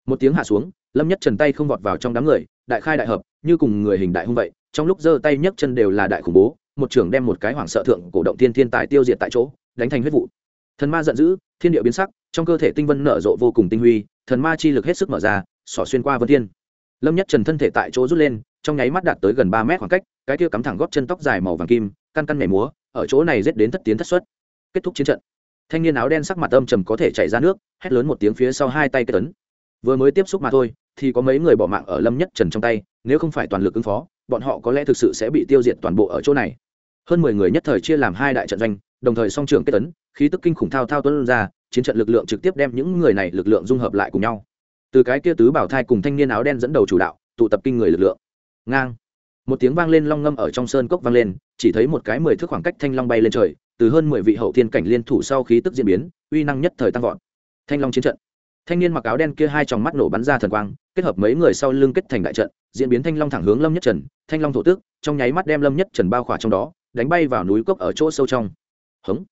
Một tiếng hạ xuống, lâm nhất trần tay không vọt vào trong đám người, đại khai đại hợp, như cùng người hình đại hung vậy, trong lúc giơ tay nhấc chân đều là đại khủng bố, một trưởng đem một cái hoàng sợ thượng cổ động thiên thiên tài tiêu diệt tại chỗ, đánh thành huyết vụ. Thần ma giận dữ, thiên địa biến sắc, trong cơ thể tinh vân nở rộ vô cùng tinh huy, thần ma chi lực hết sức mở ra, xỏ xuyên qua vân thiên. Lâm nhất trần thân thể tại chỗ rút lên, trong nháy mắt đạt tới gần ba mét khoảng cách, cái kia cắm thẳng góp chân tóc dài màu vàng kim, căn căn mẻ múa ở chỗ này giết đến thất tiến thất xuất. Kết thúc chiến trận. Thanh niên áo đen sắc mặt âm trầm có thể chảy ra nước, hét lớn một tiếng phía sau hai tay kết tấn vừa mới tiếp xúc mà thôi, thì có mấy người bỏ mạng ở lâm nhất trần trong tay, nếu không phải toàn lực ứng phó, bọn họ có lẽ thực sự sẽ bị tiêu diệt toàn bộ ở chỗ này. Hơn mười người nhất thời chia làm hai đại trận doanh, đồng thời song trưởng kết tấn khí tức kinh khủng thao thao tuấn ra, chiến trận lực lượng trực tiếp đem những người này lực lượng dung hợp lại cùng nhau. Từ cái kia tứ bảo thai cùng thanh niên áo đen dẫn đầu chủ đạo, tụ tập kinh người lực lượng. Ngang một tiếng vang lên long ngâm ở trong sơn cốc vang lên, chỉ thấy một cái mười thước khoảng cách thanh long bay lên trời, từ hơn mười vị hậu thiên cảnh liên thủ sau khí tức diễn biến, uy năng nhất thời tăng vọt. Thanh long chiến trận. Thanh niên mặc áo đen kia hai tròng mắt nổ bắn ra thần quang, kết hợp mấy người sau lưng kết thành đại trận, diễn biến thanh long thẳng hướng lâm nhất trần, thanh long thổ tước, trong nháy mắt đem lâm nhất trần bao khỏa trong đó, đánh bay vào núi cốc ở chỗ sâu trong. Hống.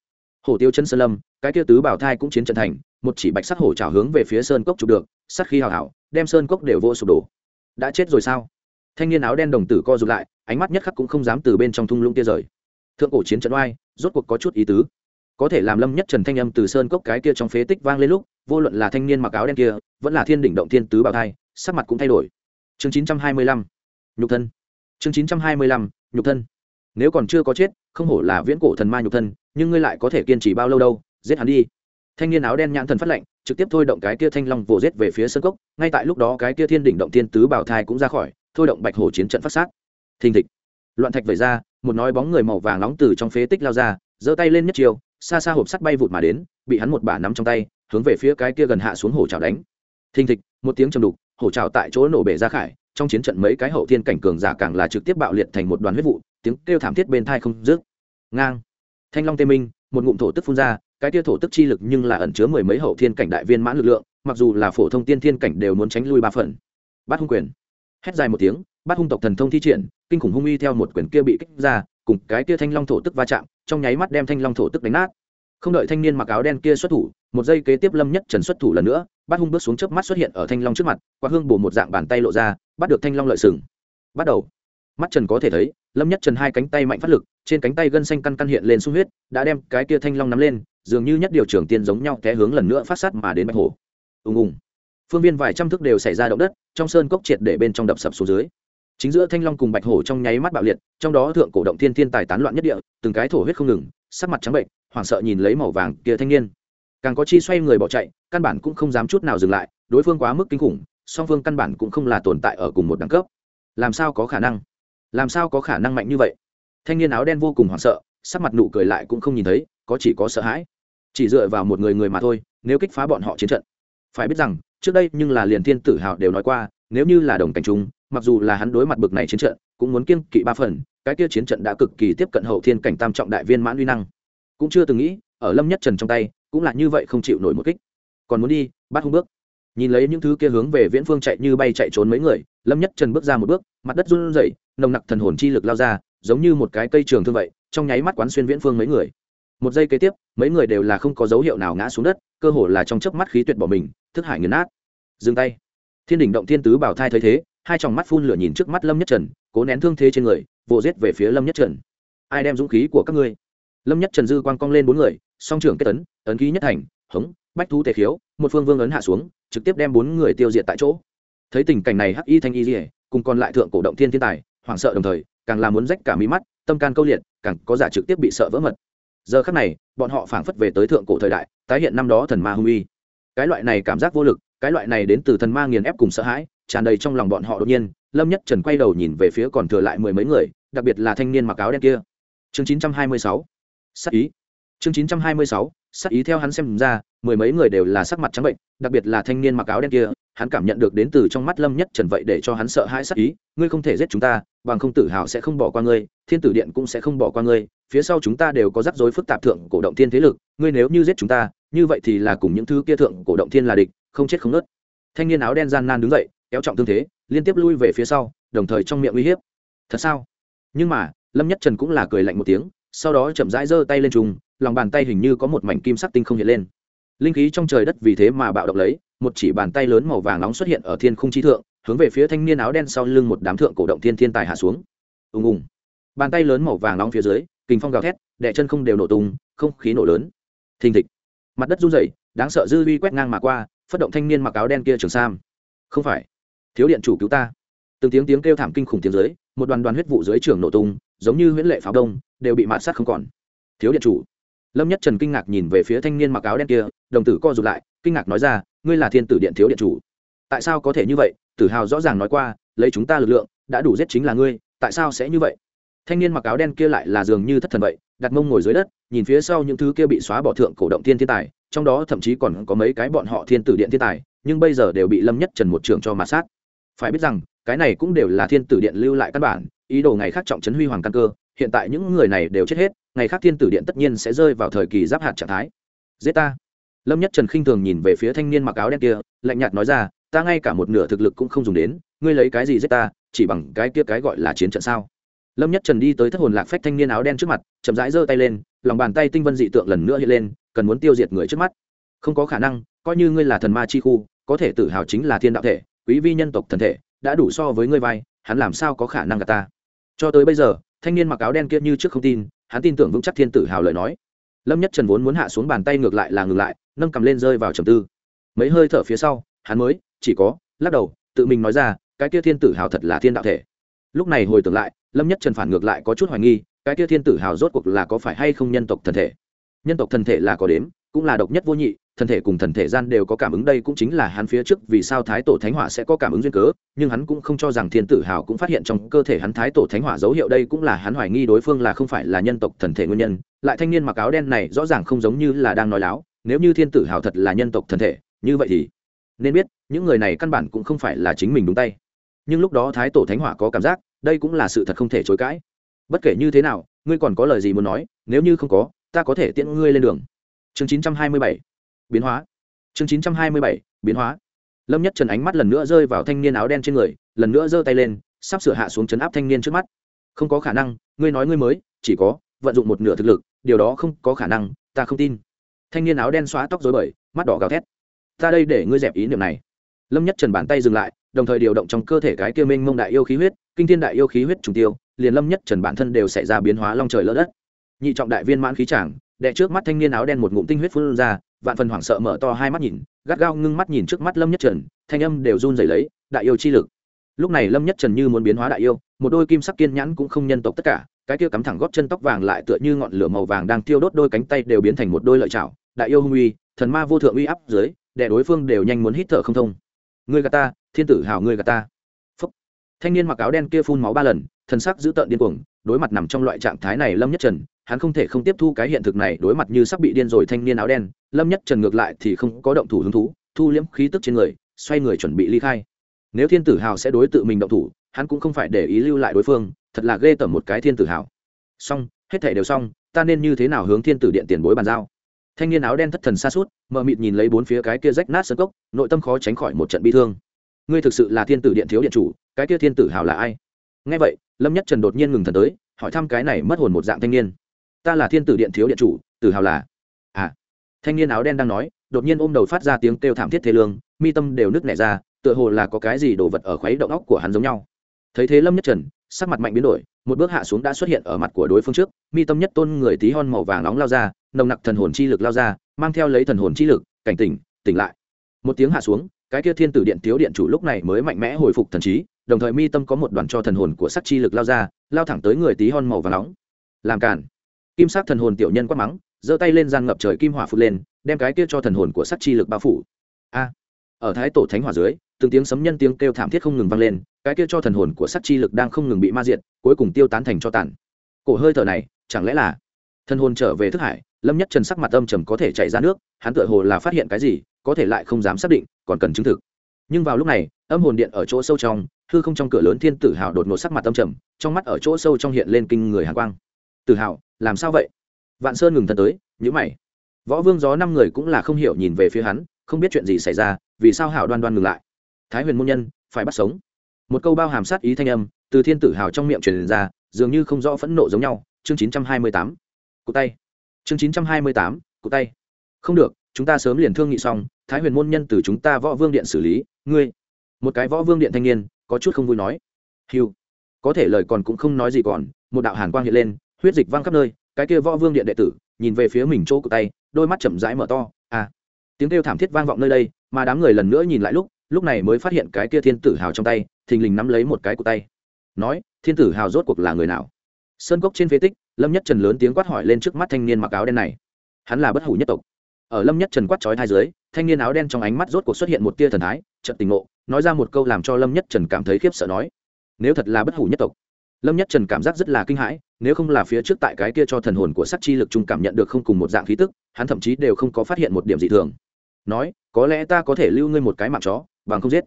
Hổ tiêu chân sơn lâm, cái kia tứ bảo thai cũng chiến trận thành, một chỉ bạch sắc hổ trào hướng về phía sơn cốc chụp được sắc khí hào hảo, đem sơn cốc đều vô sụp đổ. Đã chết rồi sao? thanh niên áo đen đồng tử co rụt lại, ánh mắt nhất khắc cũng không dám từ bên trong thung lũng tia rời. Thượng cổ chiến trận oai, rốt cuộc có chút ý tứ. Có thể làm lâm nhất trần thanh âm từ sơn cốc cái kia trong phế tích vang lên lúc, vô luận là thanh niên mặc áo đen kia, vẫn là thiên đỉnh động thiên tứ bảo thai, sắc mặt cũng thay đổi. Chương chín trăm hai mươi lăm, nhục thân. Chương chín trăm hai mươi lăm, nhục thân. Nếu còn chưa có chết, không hổ là viễn cổ thần ma nhục thân, nhưng ngươi lại có thể kiên trì bao lâu đâu, giết hắn đi. Thanh niên áo đen nhãn thần phát lệnh trực tiếp thôi động cái kia thanh long vồ rết về phía sân cốc, ngay tại lúc đó cái kia thiên đỉnh động thiên tứ bảo thai cũng ra khỏi thôi động bạch hổ chiến trận phát sát. Thình thịch. Loạn thạch vẩy ra, một nói bóng người màu vàng nóng từ trong phế tích lao ra, giơ tay lên nhất chiều xa xa hộp sắt bay vụt mà đến, bị hắn một bả nắm trong tay, hướng về phía cái kia gần hạ xuống hổ trào đánh. Thình thịch, một tiếng trầm đục, hổ trào tại chỗ nổ bể ra khải, trong chiến trận mấy cái hậu thiên cảnh cường giả càng là trực tiếp bạo liệt thành một đoàn huyết vụ, tiếng kêu thảm thiết bên thai không dứt. Ngang. Thanh long tê minh, một ngụm thổ tức phun ra, cái kia thổ tức chi lực nhưng là ẩn chứa mười mấy hậu thiên cảnh đại viên mãn lực lượng, mặc dù là phổ thông tiên thiên cảnh đều muốn tránh lui ba phần. Bát hung quyền hét dài một tiếng, bắt hung tộc thần thông thi triển, kinh khủng hung uy theo một quyển kia bị kích ra, cùng cái kia thanh long thổ tức va chạm, trong nháy mắt đem thanh long thổ tức đánh nát. Không đợi thanh niên mặc áo đen kia xuất thủ, một giây kế tiếp lâm nhất trần xuất thủ lần nữa, bắt hung bước xuống chớp mắt xuất hiện ở thanh long trước mặt qua hương bổ một dạng bàn tay lộ ra, bắt được thanh long lợi sừng. Bắt đầu. Mắt trần có thể thấy, lâm nhất trần hai cánh tay mạnh phát lực, trên cánh tay gân xanh căn căn hiện lên sung huyết, đã đem cái kia thanh long nắm lên, dường như nhất điều trưởng tiên giống nhau té hướng lần nữa phát sát mà đến bạch hổ. Ùng ùng phương viên vài trăm thước đều xảy ra động đất, trong sơn cốc triệt để bên trong đập sập xuống dưới. Chính giữa thanh long cùng bạch hổ trong nháy mắt bạo liệt, trong đó thượng cổ động thiên thiên tài tán loạn nhất địa, từng cái thổ huyết không ngừng, sắc mặt trắng bệnh, hoảng sợ nhìn lấy màu vàng kia thanh niên. Càng có chi xoay người bỏ chạy, căn bản cũng không dám chút nào dừng lại, đối phương quá mức kinh khủng, song phương căn bản cũng không là tồn tại ở cùng một đẳng cấp. Làm sao có khả năng? Làm sao có khả năng mạnh như vậy? Thanh niên áo đen vô cùng hoảng sợ, sắc mặt nụ cười lại cũng không nhìn thấy, có chỉ có sợ hãi. Chỉ dựa vào một người người mà thôi, nếu kích phá bọn họ chiến trận. Phải biết rằng trước đây nhưng là liền thiên tử hào đều nói qua, nếu như là đồng cảnh trung, mặc dù là hắn đối mặt bực này chiến trận, cũng muốn kiên kỵ ba phần, cái kia chiến trận đã cực kỳ tiếp cận hậu thiên cảnh tam trọng đại viên mãn uy năng. Cũng chưa từng nghĩ, ở lâm nhất trần trong tay, cũng là như vậy không chịu nổi một kích. Còn muốn đi, bắt hung bước. Nhìn lấy những thứ kia hướng về viễn phương chạy như bay chạy trốn mấy người, lâm nhất trần bước ra một bước, mặt đất run rẩy, nồng nặc thần hồn chi lực lao ra, giống như một cái cây trường thương vậy, trong nháy mắt quán xuyên viễn phương mấy người một giây kế tiếp, mấy người đều là không có dấu hiệu nào ngã xuống đất, cơ hồ là trong chớp mắt khí tuyệt bỏ mình, thức hải nghiền nát. Dừng tay. Thiên đỉnh động thiên tứ bảo thai thấy thế, hai tròng mắt phun lửa nhìn trước mắt lâm nhất trần, cố nén thương thế trên người, vồ rết về phía lâm nhất trần. Ai đem dũng khí của các ngươi? Lâm nhất trần dư quang cong lên bốn người, song trưởng kết ấn ấn khí nhất thành, hống, bách thú tề khiếu, một phương vương ấn hạ xuống, trực tiếp đem bốn người tiêu diệt tại chỗ. Thấy tình cảnh này hắc y thanh y dỉa cùng còn lại thượng cổ động thiên thiên tài, hoảng sợ đồng thời, càng làm muốn rách cả mí mắt, tâm can câu liệt, càng có giả trực tiếp bị sợ vỡ mật giờ khắc này, bọn họ phảng phất về tới thượng cổ thời đại, tái hiện năm đó thần ma hung uy. Cái loại này cảm giác vô lực, cái loại này đến từ thần ma nghiền ép cùng sợ hãi, tràn đầy trong lòng bọn họ đột nhiên, lâm nhất trần quay đầu nhìn về phía còn thừa lại mười mấy người, đặc biệt là thanh niên mặc áo đen kia. Chương chín trăm hai mươi sáu, sắc ý. Chương chín trăm hai mươi sáu, sắc ý theo hắn xem ra, mười mấy người đều là sắc mặt trắng bệnh, đặc biệt là thanh niên mặc áo đen kia, hắn cảm nhận được đến từ trong mắt lâm nhất trần vậy để cho hắn sợ hãi sắc ý, ngươi không thể giết chúng ta, bằng không tự hào sẽ không bỏ qua ngươi thiên tử điện cũng sẽ không bỏ qua ngươi, phía sau chúng ta đều có rắc rối phức tạp thượng cổ động thiên thế lực, ngươi nếu như giết chúng ta, như vậy thì là cùng những thứ kia thượng cổ động thiên là địch, không chết không nớt. Thanh niên áo đen gian nan đứng dậy, kéo trọng tương thế, liên tiếp lui về phía sau, đồng thời trong miệng uy hiếp. Thật sao? Nhưng mà, lâm nhất trần cũng là cười lạnh một tiếng, sau đó chậm rãi giơ tay lên trùng, lòng bàn tay hình như có một mảnh kim sắc tinh không hiện lên. Linh khí trong trời đất vì thế mà bạo động lấy, một chỉ bàn tay lớn màu vàng nóng xuất hiện ở thiên khung trí thượng, hướng về phía thanh niên áo đen sau lưng một đám thượng cổ động thiên thiên tài hạ xuống. Ùng ùng bàn tay lớn màu vàng nóng phía dưới kinh phong gào thét đẻ chân không đều nổ tung, không khí nổ lớn. Thình thịch. Mặt đất run rẩy, đáng sợ dư vi quét ngang mà qua phát động thanh niên mặc áo đen kia trường sam. Không phải. Thiếu điện chủ cứu ta. Từng tiếng tiếng kêu thảm kinh khủng tiếng dưới, một đoàn đoàn huyết vụ dưới trường nổ tung, giống như huyễn lệ pháo đông, đều bị mạt sát không còn. Thiếu điện chủ. Lâm nhất trần kinh ngạc nhìn về phía thanh niên mặc áo đen kia, đồng tử co rụt lại, kinh ngạc nói ra, ngươi là thiên tử điện thiếu điện chủ. Tại sao có thể như vậy? Tử hào rõ ràng nói qua, lấy chúng ta lực lượng, đã đủ giết chính là ngươi, tại sao sẽ như vậy? thanh niên mặc áo đen kia lại là dường như thất thần vậy, đặt mông ngồi dưới đất, nhìn phía sau những thứ kia bị xóa bỏ thượng cổ động thiên thiên tài, trong đó thậm chí còn có mấy cái bọn họ thiên tử điện thiên tài, nhưng bây giờ đều bị lâm nhất trần một trường cho mà sát. Phải biết rằng, cái này cũng đều là thiên tử điện lưu lại căn bản, ý đồ ngày khác trọng trấn huy hoàng căn cơ, hiện tại những người này đều chết hết, ngày khác thiên tử điện tất nhiên sẽ rơi vào thời kỳ giáp hạt trạng thái. Giết ta. Lâm nhất trần khinh thường nhìn về phía thanh niên mặc áo đen kia, lạnh nhạt nói ra, ta ngay cả một nửa thực lực cũng không dùng đến, ngươi lấy cái gì giết ta, chỉ bằng cái kia cái gọi là chiến trận sao? lâm nhất trần đi tới thất hồn lạc phách thanh niên áo đen trước mặt, chậm rãi giơ tay lên, lòng bàn tay tinh vân dị tượng lần nữa hiện lên, cần muốn tiêu diệt người trước mắt. Không có khả năng, coi như ngươi là thần ma chi khu, có thể tự hào chính là thiên đạo thể, quý vi nhân tộc thần thể, đã đủ so với ngươi vai, hắn làm sao có khả năng gạt ta? Cho tới bây giờ, thanh niên mặc áo đen kia như trước không tin, hắn tin tưởng vững chắc thiên tử hào lời nói. Lâm nhất trần vốn muốn hạ xuống bàn tay ngược lại là ngược lại, nâng cầm lên rơi vào trầm tư. Mấy hơi thở phía sau, hắn mới, chỉ có, lắc đầu, tự mình nói ra, cái kia thiên tử hào thật là thiên đạo thể. Lúc này hồi tưởng lại lâm nhất trần phản ngược lại có chút hoài nghi, cái kia thiên tử hào rốt cuộc là có phải hay không nhân tộc thần thể? Nhân tộc thần thể là có đếm, cũng là độc nhất vô nhị, thần thể cùng thần thể gian đều có cảm ứng đây cũng chính là hắn phía trước vì sao thái tổ thánh hỏa sẽ có cảm ứng duyên cớ, nhưng hắn cũng không cho rằng thiên tử hào cũng phát hiện trong cơ thể hắn thái tổ thánh hỏa dấu hiệu đây cũng là hắn hoài nghi đối phương là không phải là nhân tộc thần thể nguyên nhân. Lại thanh niên mặc áo đen này rõ ràng không giống như là đang nói láo, nếu như thiên tử hào thật là nhân tộc thần thể, như vậy thì nên biết, những người này căn bản cũng không phải là chính mình đúng tay. Nhưng lúc đó thái tổ thánh hỏa có cảm giác đây cũng là sự thật không thể chối cãi. Bất kể như thế nào, ngươi còn có lời gì muốn nói, nếu như không có, ta có thể tiễn ngươi lên đường. Chương chín trăm hai mươi bảy, biến hóa. Chương chín trăm hai mươi bảy, biến hóa. Lâm nhất trần ánh mắt lần nữa rơi vào thanh niên áo đen trên người, lần nữa giơ tay lên, sắp sửa hạ xuống chấn áp thanh niên trước mắt. Không có khả năng, ngươi nói ngươi mới, chỉ có vận dụng một nửa thực lực, điều đó không có khả năng, ta không tin. Thanh niên áo đen xóa tóc rối bời, mắt đỏ gào thét. Ta đây để ngươi dẹp ý niệm này lâm nhất trần bàn tay dừng lại, đồng thời điều động trong cơ thể cái kia minh mông đại yêu khí huyết, kinh thiên đại yêu khí huyết trùng tiêu, liền lâm nhất trần bản thân đều xảy ra biến hóa long trời lỡ đất. Nhị trọng đại viên mãn khí tràng đệ trước mắt thanh niên áo đen một ngụm tinh huyết phun ra, vạn phần hoảng sợ mở to hai mắt nhìn, gắt gao ngưng mắt nhìn trước mắt lâm nhất trần, thanh âm đều run rẩy lấy, đại yêu chi lực. Lúc này lâm nhất trần như muốn biến hóa đại yêu, một đôi kim sắc kiên nhãn cũng không nhân tộc tất cả, cái kia cắm thẳng gót chân tóc vàng lại tựa như ngọn lửa màu vàng đang thiêu đốt đôi cánh tay đều biến thành một đôi lợi chảo. Đại yêu hung uy, thần ma vô thượng uy áp dưới đệ đối phương đều nhanh muốn hít thở không thông ngươi gạt ta, thiên tử hảo ngươi gạt ta. Phúc. Thanh niên mặc áo đen kia phun máu ba lần, thần sắc dữ tợn điên cuồng, đối mặt nằm trong loại trạng thái này lâm nhất trần, hắn không thể không tiếp thu cái hiện thực này, đối mặt như sắp bị điên rồi thanh niên áo đen, lâm nhất trần ngược lại thì không có động thủ hứng thú, thu liễm khí tức trên người, xoay người chuẩn bị ly khai. Nếu thiên tử hào sẽ đối tự mình động thủ, hắn cũng không phải để ý lưu lại đối phương, thật là ghê tởm một cái thiên tử hào. Xong, hết thể đều xong, ta nên như thế nào hướng thiên tử điện tiền bối bàn giao? thanh niên áo đen thất thần xa suốt, mờ mịt nhìn lấy bốn phía cái kia rách nát sân cốc, nội tâm khó tránh khỏi một trận bi thương. Ngươi thực sự là thiên tử điện thiếu điện chủ, cái kia thiên tử hào là ai? Ngay vậy, lâm nhất trần đột nhiên ngừng thần tới, hỏi thăm cái này mất hồn một dạng thanh niên. Ta là thiên tử điện thiếu điện chủ, tử hào là? À. Thanh niên áo đen đang nói, đột nhiên ôm đầu phát ra tiếng kêu thảm thiết thế lương, mi tâm đều nứt nẻ ra, tựa hồ là có cái gì đồ vật ở khuấy động óc của hắn giống nhau. Thấy thế lâm nhất trần, sắc mặt mạnh biến đổi, một bước hạ xuống đã xuất hiện ở mặt của đối phương trước, mi tâm nhất tôn người tí hon màu vàng nóng lao ra nồng nặc thần hồn chi lực lao ra mang theo lấy thần hồn chi lực cảnh tỉnh tỉnh lại. Một tiếng hạ xuống cái kia thiên tử điện thiếu điện chủ lúc này mới mạnh mẽ hồi phục thần trí đồng thời mi tâm có một đoàn cho thần hồn của sắc chi lực lao ra lao thẳng tới người tí hon màu và nóng. Làm cản kim sắc thần hồn tiểu nhân quát mắng giơ tay lên gian ngập trời kim hỏa phụt lên đem cái kia cho thần hồn của sắc chi lực bao phủ. A. Ở thái tổ thánh hỏa dưới từng tiếng sấm nhân tiếng kêu thảm thiết không ngừng vang lên cái kia cho thần hồn của sắc chi lực đang không ngừng bị ma diện, cuối cùng tiêu tán thành cho tàn. Cổ hơi thở này chẳng lẽ là thần hồn trở về thức hải? lâm nhất trần sắc mặt âm trầm có thể chảy ra nước, hắn tựa hồ là phát hiện cái gì, có thể lại không dám xác định, còn cần chứng thực. Nhưng vào lúc này, âm hồn điện ở chỗ sâu trong, hư không trong cửa lớn thiên tử hào đột ngột sắc mặt âm trầm, trong mắt ở chỗ sâu trong hiện lên kinh người hàn quang. Tử hào làm sao vậy? Vạn sơn ngừng thân tới nhữ mày. Võ vương gió năm người cũng là không hiểu nhìn về phía hắn, không biết chuyện gì xảy ra, vì sao hảo đoan đoan ngừng lại. Thái huyền môn nhân, phải bắt sống. Một câu bao hàm sát ý thanh âm từ thiên tử hào trong miệng truyền ra, dường như không rõ phẫn nộ giống nhau, chương chín trăm hai mươi tám. Cụ tay chương chín trăm hai mươi tám, cụ tay. Không được, chúng ta sớm liền thương nghị xong, thái huyền môn nhân từ chúng ta võ vương điện xử lý, ngươi. Một cái võ vương điện thanh niên, có chút không vui nói. Hiu có thể lời còn cũng không nói gì còn, một đạo hàn quang hiện lên, huyết dịch văng khắp nơi, cái kia võ vương điện đệ tử, nhìn về phía mình chỗ cụ tay, đôi mắt chậm rãi mở to à. Tiếng kêu thảm thiết vang vọng nơi đây, mà đám người lần nữa nhìn lại lúc lúc này mới phát hiện cái kia thiên tử hào trong tay, thình lình nắm lấy một cái cụ tay. Nói, thiên tử hào rốt cuộc là người nào? Sơn cốc trên phế tích lâm nhất trần lớn tiếng quát hỏi lên trước mắt thanh niên mặc áo đen này. Hắn là bất hủ nhất tộc. Ở lâm nhất trần quát trói hai dưới, thanh niên áo đen trong ánh mắt rốt cuộc xuất hiện một tia thần thái trận tình ngộ, nói ra một câu làm cho lâm nhất trần cảm thấy khiếp sợ nói, nếu thật là bất hủ nhất tộc. Lâm nhất trần cảm giác rất là kinh hãi, nếu không là phía trước tại cái kia cho thần hồn của sắc chi lực trung cảm nhận được không cùng một dạng khí tức, hắn thậm chí đều không có phát hiện một điểm dị thường. Nói, có lẽ ta có thể lưu ngươi một cái mạng chó, bằng không giết.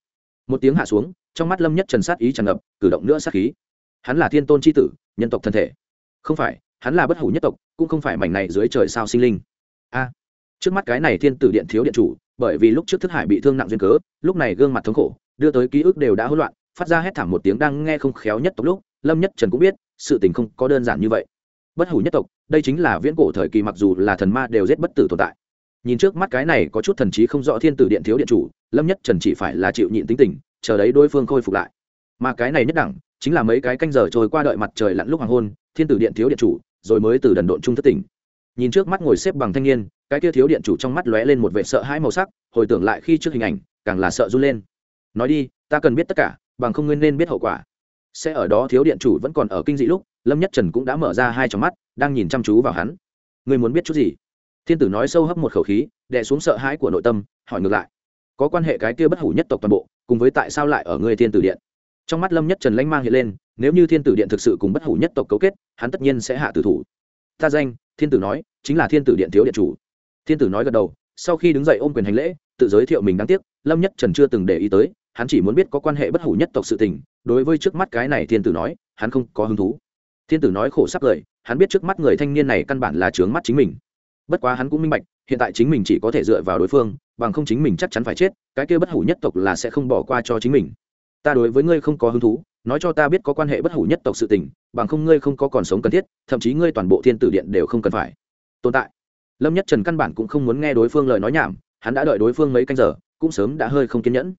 Một tiếng hạ xuống, trong mắt lâm nhất trần sát ý tràn ngập, cử động nữa sát khí. Hắn là thiên tôn chi tử, nhân tộc thân thể không phải, hắn là bất hủ nhất tộc, cũng không phải mảnh này dưới trời sao sinh linh. A, trước mắt cái này thiên tử điện thiếu điện chủ, bởi vì lúc trước thức hải bị thương nặng duyên cớ, lúc này gương mặt thống khổ, đưa tới ký ức đều đã hỗn loạn, phát ra hét thảm một tiếng đang nghe không khéo nhất tộc lúc, lâm nhất trần cũng biết, sự tình không có đơn giản như vậy. Bất hủ nhất tộc, đây chính là viễn cổ thời kỳ mặc dù là thần ma đều giết bất tử tồn tại. Nhìn trước mắt cái này có chút thần trí không rõ thiên tử điện thiếu điện chủ, lâm nhất trần chỉ phải là chịu nhịn tính tình, chờ đấy đối phương khôi phục lại. Mà cái này nhất đẳng chính là mấy cái canh giờ trôi qua đợi mặt trời lặn lúc hoàng hôn, thiên tử điện thiếu điện chủ, rồi mới từ đần độn trung thất tỉnh. Nhìn trước mắt ngồi xếp bằng thanh niên, cái kia thiếu điện chủ trong mắt lóe lên một vệ sợ hãi màu sắc, hồi tưởng lại khi trước hình ảnh, càng là sợ run lên. Nói đi, ta cần biết tất cả, bằng không nguyên nên biết hậu quả. Sẽ ở đó thiếu điện chủ vẫn còn ở kinh dị lúc, lâm nhất trần cũng đã mở ra hai tròng mắt, đang nhìn chăm chú vào hắn. Ngươi muốn biết chút gì? Thiên tử nói sâu hấp một khẩu khí, đè xuống sợ hãi của nội tâm, hỏi ngược lại. Có quan hệ cái kia bất hủ nhất tộc toàn bộ, cùng với tại sao lại ở ngươi thiên tử điện? trong mắt lâm nhất trần lanh mang hiện lên, nếu như thiên tử điện thực sự cùng bất hủ nhất tộc cấu kết, hắn tất nhiên sẽ hạ tử thủ. Ta danh, thiên tử nói, chính là thiên tử điện thiếu điện chủ. Thiên tử nói gật đầu, sau khi đứng dậy ôm quyền hành lễ, tự giới thiệu mình đáng tiếc, lâm nhất trần chưa từng để ý tới, hắn chỉ muốn biết có quan hệ bất hủ nhất tộc sự tình, đối với trước mắt cái này thiên tử nói, hắn không có hứng thú. Thiên tử nói khổ sắp lời, hắn biết trước mắt người thanh niên này căn bản là trướng mắt chính mình. Bất quá hắn cũng minh bạch, hiện tại chính mình chỉ có thể dựa vào đối phương, bằng không chính mình chắc chắn phải chết, cái kia bất hủ nhất tộc là sẽ không bỏ qua cho chính mình ta đối với ngươi không có hứng thú, nói cho ta biết có quan hệ bất hủ nhất tộc sự tình, bằng không ngươi không có còn sống cần thiết, thậm chí ngươi toàn bộ thiên tử điện đều không cần phải. Tồn tại. Lâm nhất trần căn bản cũng không muốn nghe đối phương lời nói nhảm, hắn đã đợi đối phương mấy canh giờ, cũng sớm đã hơi không kiên nhẫn.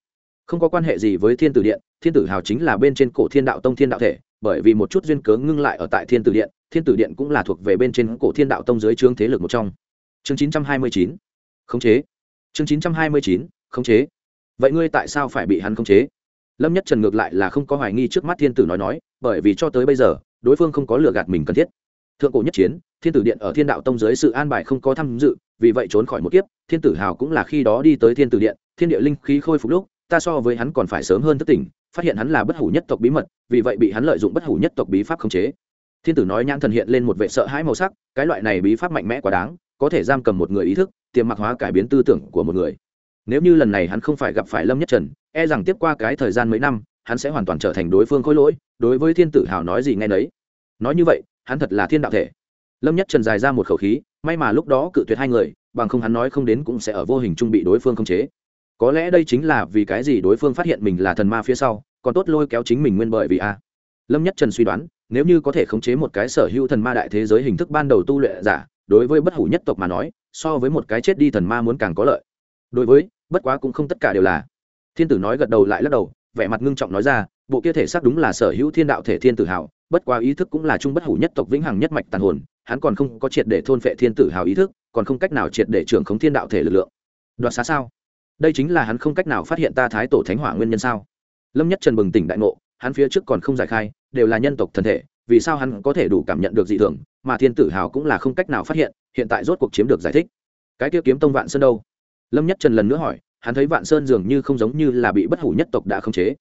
Không có quan hệ gì với thiên tử điện, thiên tử hào chính là bên trên cổ thiên đạo tông thiên đạo thể, bởi vì một chút duyên cớ ngưng lại ở tại thiên tử điện, thiên tử điện cũng là thuộc về bên trên cổ thiên đạo tông dưới trương thế lực một trong. Chương chín trăm hai mươi chín. Khống chế. Chương chín trăm hai mươi chín. Khống chế. Vậy ngươi tại sao phải bị hắn khống chế? lâm nhất trần ngược lại là không có hoài nghi trước mắt thiên tử nói nói, bởi vì cho tới bây giờ, đối phương không có lừa gạt mình cần thiết. Thượng cổ nhất chiến, thiên tử điện ở thiên đạo tông dưới sự an bài không có tham dự, vì vậy trốn khỏi một kiếp, thiên tử hào cũng là khi đó đi tới thiên tử điện, thiên địa linh khí khôi phục lúc, ta so với hắn còn phải sớm hơn thức tỉnh, phát hiện hắn là bất hủ nhất tộc bí mật, vì vậy bị hắn lợi dụng bất hủ nhất tộc bí pháp khống chế. Thiên tử nói nhãn thần hiện lên một vệ sợ hãi màu sắc, cái loại này bí pháp mạnh mẽ quá đáng, có thể giam cầm một người ý thức, tiềm mặc hóa cải biến tư tưởng của một người. Nếu như lần này hắn không phải gặp phải lâm nhất trần e rằng tiếp qua cái thời gian mấy năm, hắn sẽ hoàn toàn trở thành đối phương khối lỗi, đối với thiên tử hào nói gì ngay nấy. Nói như vậy, hắn thật là thiên đạo thể. Lâm nhất trần dài ra một khẩu khí, may mà lúc đó cự tuyệt hai người, bằng không hắn nói không đến cũng sẽ ở vô hình trung bị đối phương khống chế. Có lẽ đây chính là vì cái gì đối phương phát hiện mình là thần ma phía sau, còn tốt lôi kéo chính mình nguyên bởi vì a. Lâm nhất trần suy đoán, nếu như có thể khống chế một cái sở hữu thần ma đại thế giới hình thức ban đầu tu luyện giả, đối với bất hủ nhất tộc mà nói, so với một cái chết đi thần ma muốn càng có lợi. Đối với, bất quá cũng không tất cả đều là thiên tử nói gật đầu lại lắc đầu, vẻ mặt ngưng trọng nói ra, bộ kia thể xác đúng là sở hữu thiên đạo thể thiên tử hào, bất quá ý thức cũng là trung bất hủ nhất tộc vĩnh hằng nhất mạch tàn hồn, hắn còn không có triệt để thôn phệ thiên tử hào ý thức, còn không cách nào triệt để trưởng khống thiên đạo thể lực lượng. Đoạt xá sao? Đây chính là hắn không cách nào phát hiện ta thái tổ thánh hỏa nguyên nhân sao? Lâm nhất trần bừng tỉnh đại ngộ, hắn phía trước còn không giải khai, đều là nhân tộc thần thể, vì sao hắn có thể đủ cảm nhận được dị thường, mà thiên tử hào cũng là không cách nào phát hiện hiện tại rốt cuộc chiếm được giải thích. Cái kia kiếm tông vạn sơn đâu? Lâm nhất trần lần nữa hỏi hắn thấy vạn sơn dường như không giống như là bị bất hủ nhất tộc đã khống chế.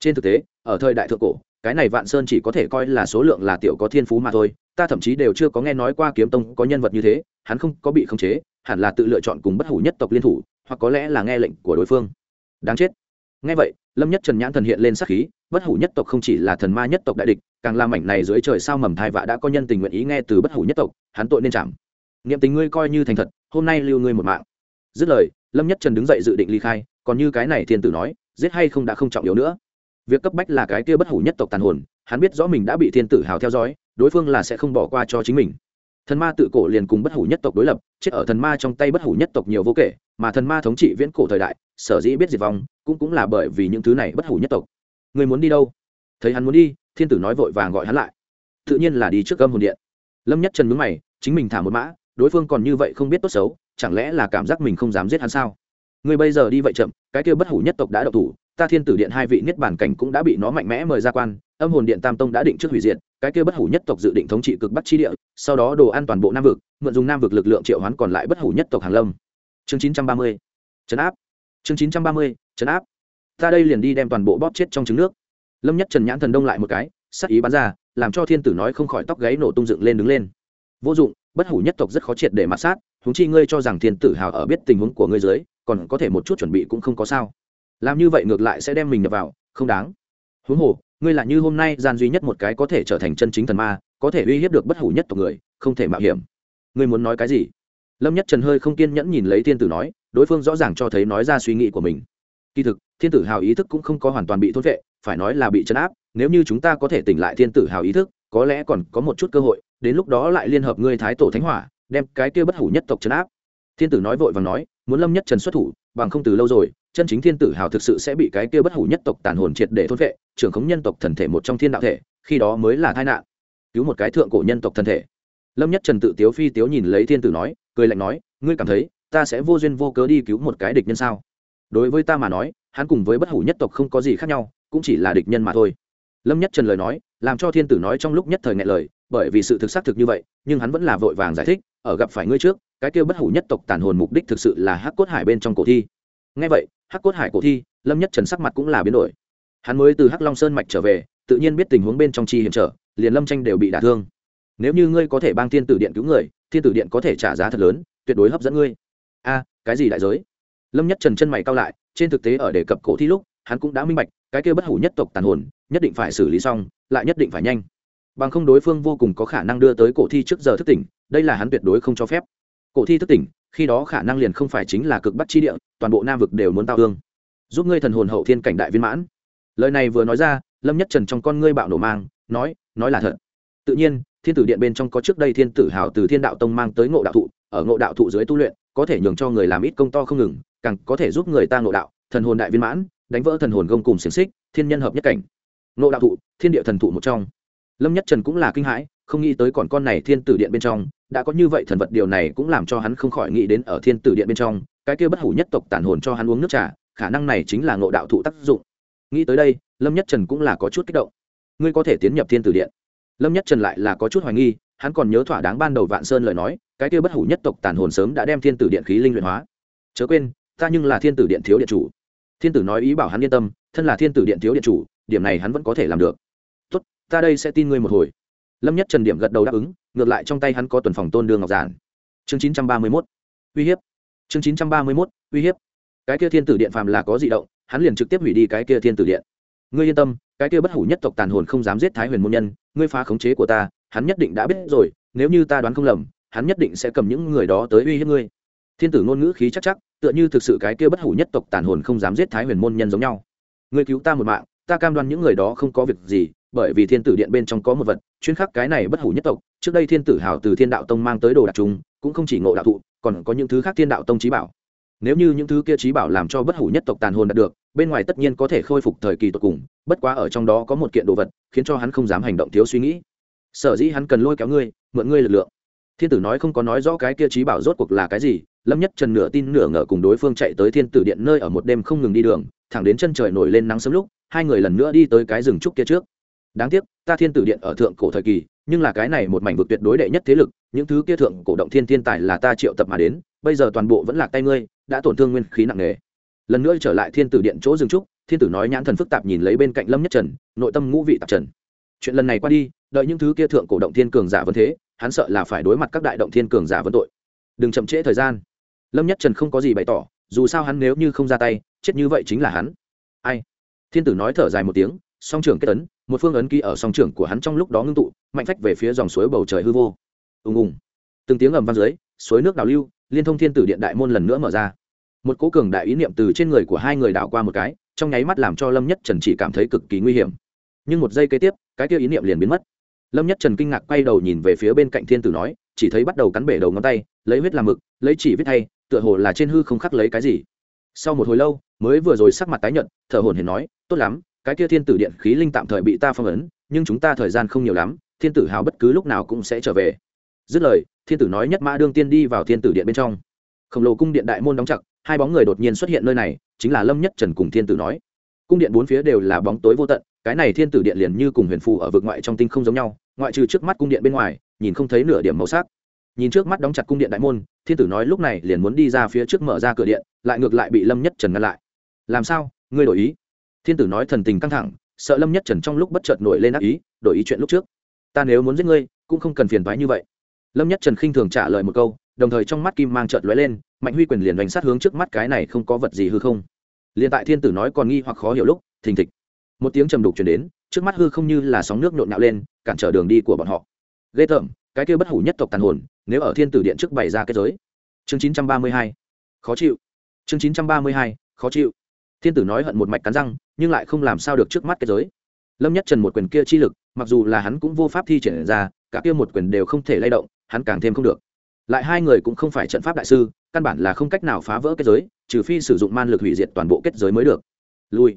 Trên thực tế, ở thời đại thượng cổ, cái này vạn sơn chỉ có thể coi là số lượng là tiểu có thiên phú mà thôi, ta thậm chí đều chưa có nghe nói qua kiếm tông có nhân vật như thế, hắn không có bị khống chế, hẳn là tự lựa chọn cùng bất hủ nhất tộc liên thủ, hoặc có lẽ là nghe lệnh của đối phương. Đáng chết. Nghe vậy, lâm nhất trần nhãn thần hiện lên sắc khí, bất hủ nhất tộc không chỉ là thần ma nhất tộc đại địch, càng làm mảnh này dưới trời sao mầm thai vạ đã có nhân tình nguyện ý nghe từ bất hủ nhất tộc, hắn tội nên chạm. Niệm tình ngươi coi như thành thật, hôm nay lưu ngươi một mạng. Dứt lời lâm nhất trần đứng dậy dự định ly khai, còn như cái này thiên tử nói, giết hay không đã không trọng yếu nữa. Việc cấp bách là cái kia bất hủ nhất tộc tàn hồn, hắn biết rõ mình đã bị thiên tử hào theo dõi, đối phương là sẽ không bỏ qua cho chính mình. Thần ma tự cổ liền cùng bất hủ nhất tộc đối lập, chết ở thần ma trong tay bất hủ nhất tộc nhiều vô kể, mà thần ma thống trị viễn cổ thời đại, sở dĩ biết diệt vong, cũng cũng là bởi vì những thứ này bất hủ nhất tộc. Người muốn đi đâu? Thấy hắn muốn đi, thiên tử nói vội vàng gọi hắn lại. Tự nhiên là đi trước âm hồn điện. Lâm nhất trần mướn mày, chính mình thả một mã đối phương còn như vậy không biết tốt xấu, chẳng lẽ là cảm giác mình không dám giết hắn sao? Người bây giờ đi vậy chậm, cái kia bất hủ nhất tộc đã độc thủ, ta thiên tử điện hai vị niết bản cảnh cũng đã bị nó mạnh mẽ mời ra quan, âm hồn điện tam tông đã định trước hủy diệt, cái kia bất hủ nhất tộc dự định thống trị cực bắc chi địa, sau đó đồ ăn toàn bộ nam vực, mượn dùng nam vực lực lượng triệu hoán còn lại bất hủ nhất tộc hàng lâm. Chương chín trăm ba mươi, trấn áp. Chương chín trăm ba mươi, trấn áp. Ta đây liền đi đem toàn bộ bóp chết trong trứng nước. Lâm nhất trần nhãn thần đông lại một cái, sắc ý bắn ra, làm cho thiên tử nói không khỏi tóc gáy nổ tung dựng lên đứng lên. Vô dụng bất hủ nhất tộc rất khó triệt để mạt sát húng chi ngươi cho rằng thiên tử hào ở biết tình huống của ngươi dưới, còn có thể một chút chuẩn bị cũng không có sao. Làm như vậy ngược lại sẽ đem mình nhập vào, không đáng. Huống hồ, ngươi là như hôm nay gian duy nhất một cái có thể trở thành chân chính thần ma, có thể uy hiếp được bất hủ nhất tộc người, không thể mạo hiểm. Ngươi muốn nói cái gì? Lâm nhất trần hơi không kiên nhẫn nhìn lấy thiên tử nói, đối phương rõ ràng cho thấy nói ra suy nghĩ của mình. Kỳ thực, thiên tử hào ý thức cũng không có hoàn toàn bị thốt vệ, phải nói là bị chấn áp, nếu như chúng ta có thể tỉnh lại thiên tử hào ý thức, có lẽ còn có một chút cơ hội đến lúc đó lại liên hợp ngươi thái tổ thánh hỏa, đem cái kia bất hủ nhất tộc trấn áp. Thiên tử nói vội và nói, muốn lâm nhất trần xuất thủ, bằng không từ lâu rồi, chân chính thiên tử hào thực sự sẽ bị cái kia bất hủ nhất tộc tàn hồn triệt để thôn vệ trưởng khống nhân tộc thần thể một trong thiên đạo thể, khi đó mới là tai nạn. Cứu một cái thượng cổ nhân tộc thần thể. Lâm nhất trần tự tiếu phi tiếu nhìn lấy thiên tử nói, cười lạnh nói, ngươi cảm thấy, ta sẽ vô duyên vô cớ đi cứu một cái địch nhân sao? Đối với ta mà nói, hắn cùng với bất hủ nhất tộc không có gì khác nhau, cũng chỉ là địch nhân mà thôi. Lâm nhất trần lời nói, làm cho thiên tử nói trong lúc nhất thời ngại lời bởi vì sự thực xác thực như vậy, nhưng hắn vẫn là vội vàng giải thích, ở gặp phải ngươi trước, cái kia bất hủ nhất tộc tàn hồn mục đích thực sự là hắc cốt hải bên trong cổ thi. Nghe vậy, hắc cốt hải cổ thi, lâm nhất trần sắc mặt cũng là biến đổi. Hắn mới từ hắc long sơn mạch trở về, tự nhiên biết tình huống bên trong chi hiểm trở, liền lâm tranh đều bị đả thương. Nếu như ngươi có thể bang thiên tử điện cứu người, thiên tử điện có thể trả giá thật lớn, tuyệt đối hấp dẫn ngươi. A, cái gì đại giới? Lâm nhất trần chân mày cao lại, trên thực tế ở đề cập cổ thi lúc, hắn cũng đã minh bạch, cái kia bất hủ nhất tộc tàn hồn, nhất định phải xử lý xong, lại nhất định phải nhanh bằng không đối phương vô cùng có khả năng đưa tới cổ thi trước giờ thức tỉnh, đây là hắn tuyệt đối không cho phép. Cổ thi thức tỉnh, khi đó khả năng liền không phải chính là cực bắt chi địa, toàn bộ nam vực đều muốn tao hương. Giúp ngươi thần hồn hậu thiên cảnh đại viên mãn. Lời này vừa nói ra, lâm nhất trần trong con ngươi bạo nổ mang, nói nói là thật. Tự nhiên, thiên tử điện bên trong có trước đây thiên tử hào từ thiên đạo tông mang tới ngộ đạo thụ, ở ngộ đạo thụ dưới tu luyện, có thể nhường cho người làm ít công to không ngừng, càng có thể giúp người ta ngộ đạo, thần hồn đại viên mãn, đánh vỡ thần hồn gông cùng xiềng xích, thiên nhân hợp nhất cảnh. Ngộ đạo thụ, thiên địa thần thụ một trong lâm nhất trần cũng là kinh hãi, không nghĩ tới còn con này thiên tử điện bên trong, đã có như vậy thần vật điều này cũng làm cho hắn không khỏi nghĩ đến ở thiên tử điện bên trong, cái kia bất hủ nhất tộc tản hồn cho hắn uống nước trà, khả năng này chính là ngộ đạo thụ tác dụng. Nghĩ tới đây, lâm nhất trần cũng là có chút kích động. Ngươi có thể tiến nhập thiên tử điện. Lâm nhất trần lại là có chút hoài nghi, hắn còn nhớ thỏa đáng ban đầu vạn sơn lời nói, cái kia bất hủ nhất tộc tàn hồn sớm đã đem thiên tử điện khí linh luyện hóa. Chớ quên, ta nhưng là thiên tử điện thiếu điện chủ. Thiên tử nói ý bảo hắn yên tâm, thân là thiên tử điện thiếu điện chủ, điểm này hắn vẫn có thể làm được ta đây sẽ tin ngươi một hồi. Lâm nhất trần điểm gật đầu đáp ứng, ngược lại trong tay hắn có tuần phòng tôn đường ngọc giản. Chương chín trăm ba mươi mốt, uy hiếp. Chương chín trăm ba mươi mốt, uy hiếp. Cái kia thiên tử điện phàm là có di động, hắn liền trực tiếp hủy đi cái kia thiên tử điện. Ngươi yên tâm, cái kia bất hủ nhất tộc tàn hồn không dám giết thái huyền môn nhân, ngươi phá khống chế của ta, hắn nhất định đã biết rồi, nếu như ta đoán không lầm, hắn nhất định sẽ cầm những người đó tới uy hiếp ngươi. Thiên tử ngôn ngữ khí chắc chắc, tựa như thực sự cái kia bất hủ nhất tộc tàn hồn không dám giết thái huyền môn nhân giống nhau. Ngươi cứu ta một mạng, ta cam đoan những người đó không có việc gì bởi vì thiên tử điện bên trong có một vật, chuyên khắc cái này bất hủ nhất tộc. Trước đây thiên tử hào từ thiên đạo tông mang tới đồ đặc trùng cũng không chỉ ngộ đạo thụ, còn có những thứ khác thiên đạo tông trí bảo. Nếu như những thứ kia trí bảo làm cho bất hủ nhất tộc tàn hồn đạt được, bên ngoài tất nhiên có thể khôi phục thời kỳ tột cùng, bất quá ở trong đó có một kiện đồ vật, khiến cho hắn không dám hành động thiếu suy nghĩ. Sở dĩ hắn cần lôi kéo ngươi, mượn ngươi lực lượng. Thiên tử nói không có nói rõ cái kia trí bảo rốt cuộc là cái gì, lâm nhất trần nửa tin nửa ngờ cùng đối phương chạy tới thiên tử điện nơi ở một đêm không ngừng đi đường, thẳng đến chân trời nổi lên nắng sớm lúc, hai người lần nữa đi tới cái rừng trúc kia trước đáng tiếc, ta thiên tử điện ở thượng cổ thời kỳ, nhưng là cái này một mảnh vực tuyệt đối đệ nhất thế lực, những thứ kia thượng cổ động thiên thiên tài là ta triệu tập mà đến, bây giờ toàn bộ vẫn là tay ngươi, đã tổn thương nguyên khí nặng nề. Lần nữa trở lại thiên tử điện chỗ dừng trúc, thiên tử nói nhãn thần phức tạp nhìn lấy bên cạnh lâm nhất trần, nội tâm ngũ vị tạp trần. Chuyện lần này qua đi, đợi những thứ kia thượng cổ động thiên cường giả vẫn thế, hắn sợ là phải đối mặt các đại động thiên cường giả vấn tội. Đừng chậm trễ thời gian. Lâm nhất trần không có gì bày tỏ, dù sao hắn nếu như không ra tay, chết như vậy chính là hắn. Ai? Thiên tử nói thở dài một tiếng, song trường kết tấn một phương ấn ký ở song trưởng của hắn trong lúc đó ngưng tụ, mạnh phách về phía dòng suối bầu trời hư vô. Ùng ùng. Từng tiếng ầm vang dưới, suối nước đào lưu, liên thông thiên tử điện đại môn lần nữa mở ra. Một cố cường đại ý niệm từ trên người của hai người đảo qua một cái, trong nháy mắt làm cho lâm nhất trần chỉ cảm thấy cực kỳ nguy hiểm. Nhưng một giây kế tiếp, cái kia ý niệm liền biến mất. Lâm nhất trần kinh ngạc quay đầu nhìn về phía bên cạnh thiên tử nói, chỉ thấy bắt đầu cắn bể đầu ngón tay, lấy huyết làm mực, lấy chỉ viết thay, tựa hồ là trên hư không khắc lấy cái gì. Sau một hồi lâu, mới vừa rồi sắc mặt tái nhợt, thở hổn hển nói, tốt lắm cái kia thiên tử điện khí linh tạm thời bị ta phong ấn, nhưng chúng ta thời gian không nhiều lắm, thiên tử hào bất cứ lúc nào cũng sẽ trở về. Dứt lời, thiên tử nói nhất mã đương tiên đi vào thiên tử điện bên trong. Khổng lồ cung điện đại môn đóng chặt, hai bóng người đột nhiên xuất hiện nơi này, chính là lâm nhất trần cùng thiên tử nói. Cung điện bốn phía đều là bóng tối vô tận, cái này thiên tử điện liền như cùng huyền phù ở vực ngoại trong tinh không giống nhau, ngoại trừ trước mắt cung điện bên ngoài, nhìn không thấy nửa điểm màu sắc. Nhìn trước mắt đóng chặt cung điện đại môn, thiên tử nói lúc này liền muốn đi ra phía trước mở ra cửa điện, lại ngược lại bị lâm nhất trần ngăn lại. Làm sao? Ngươi đổi ý thiên tử nói thần tình căng thẳng, sợ lâm nhất trần trong lúc bất chợt nổi lên ác ý, đổi ý chuyện lúc trước. Ta nếu muốn giết ngươi, cũng không cần phiền thoái như vậy. Lâm nhất trần khinh thường trả lời một câu, đồng thời trong mắt kim mang chợt lóe lên, mạnh huy quyền liền đánh sát hướng trước mắt cái này không có vật gì hư không. Liền tại thiên tử nói còn nghi hoặc khó hiểu lúc, thình thịch. Một tiếng trầm đục truyền đến, trước mắt hư không như là sóng nước nhộn nhạo lên, cản trở đường đi của bọn họ. Ghê tởm, cái kia bất hủ nhất tộc tàn hồn, nếu ở thiên tử điện trước bày ra kết giới. Chương chín trăm ba mươi hai, khó chịu. Chương chín trăm ba mươi hai, khó chịu. Thiên tử nói hận một mạch cắn răng nhưng lại không làm sao được trước mắt cái giới. Lâm nhất trần một quyền kia chi lực, mặc dù là hắn cũng vô pháp thi triển ra, cả kia một quyền đều không thể lay động, hắn càng thêm không được. Lại hai người cũng không phải trận pháp đại sư, căn bản là không cách nào phá vỡ cái giới, trừ phi sử dụng man lực hủy diệt toàn bộ kết giới mới được. Lui.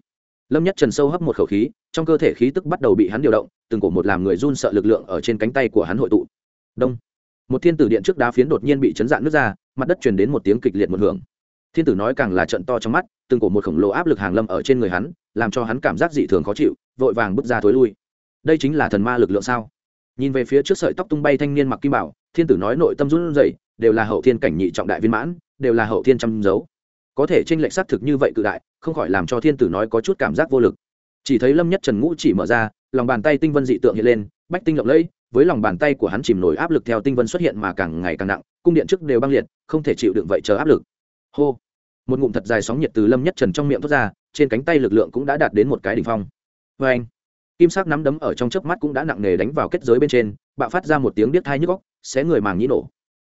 Lâm nhất trần sâu hấp một khẩu khí, trong cơ thể khí tức bắt đầu bị hắn điều động, từng cổ một làm người run sợ lực lượng ở trên cánh tay của hắn hội tụ. Đông. Một thiên tử điện trước đá phiến đột nhiên bị chấn dạn nứt ra, mặt đất truyền đến một tiếng kịch liệt một hưởng thiên tử nói càng là trận to trong mắt, từng cổ một khổng lồ áp lực hàng lâm ở trên người hắn, làm cho hắn cảm giác dị thường khó chịu, vội vàng bước ra thối lui. Đây chính là thần ma lực lượng sao? Nhìn về phía trước sợi tóc tung bay thanh niên mặc kim bảo, thiên tử nói nội tâm run rẩy, đều là hậu thiên cảnh nhị trọng đại viên mãn, đều là hậu thiên chăm giấu có thể tranh lệch xác thực như vậy cự đại, không khỏi làm cho thiên tử nói có chút cảm giác vô lực. Chỉ thấy lâm nhất trần ngũ chỉ mở ra, lòng bàn tay tinh vân dị tượng hiện lên, bách tinh lộng lẫy, với lòng bàn tay của hắn chìm nổi áp lực theo tinh vân xuất hiện mà càng ngày càng nặng, cung điện trước đều băng liệt, không thể chịu đựng vậy chờ áp lực. Hô! một ngụm thật dài sóng nhiệt từ lâm nhất trần trong miệng thoát ra, trên cánh tay lực lượng cũng đã đạt đến một cái đ ỉ n h phong. Vê anh, kim sắc nắm đấm ở trong chớp mắt cũng đã nặng nề đánh vào kết giới bên trên, bạo phát ra một tiếng điếc thai nhức góc xé người màng nhĩ nổ.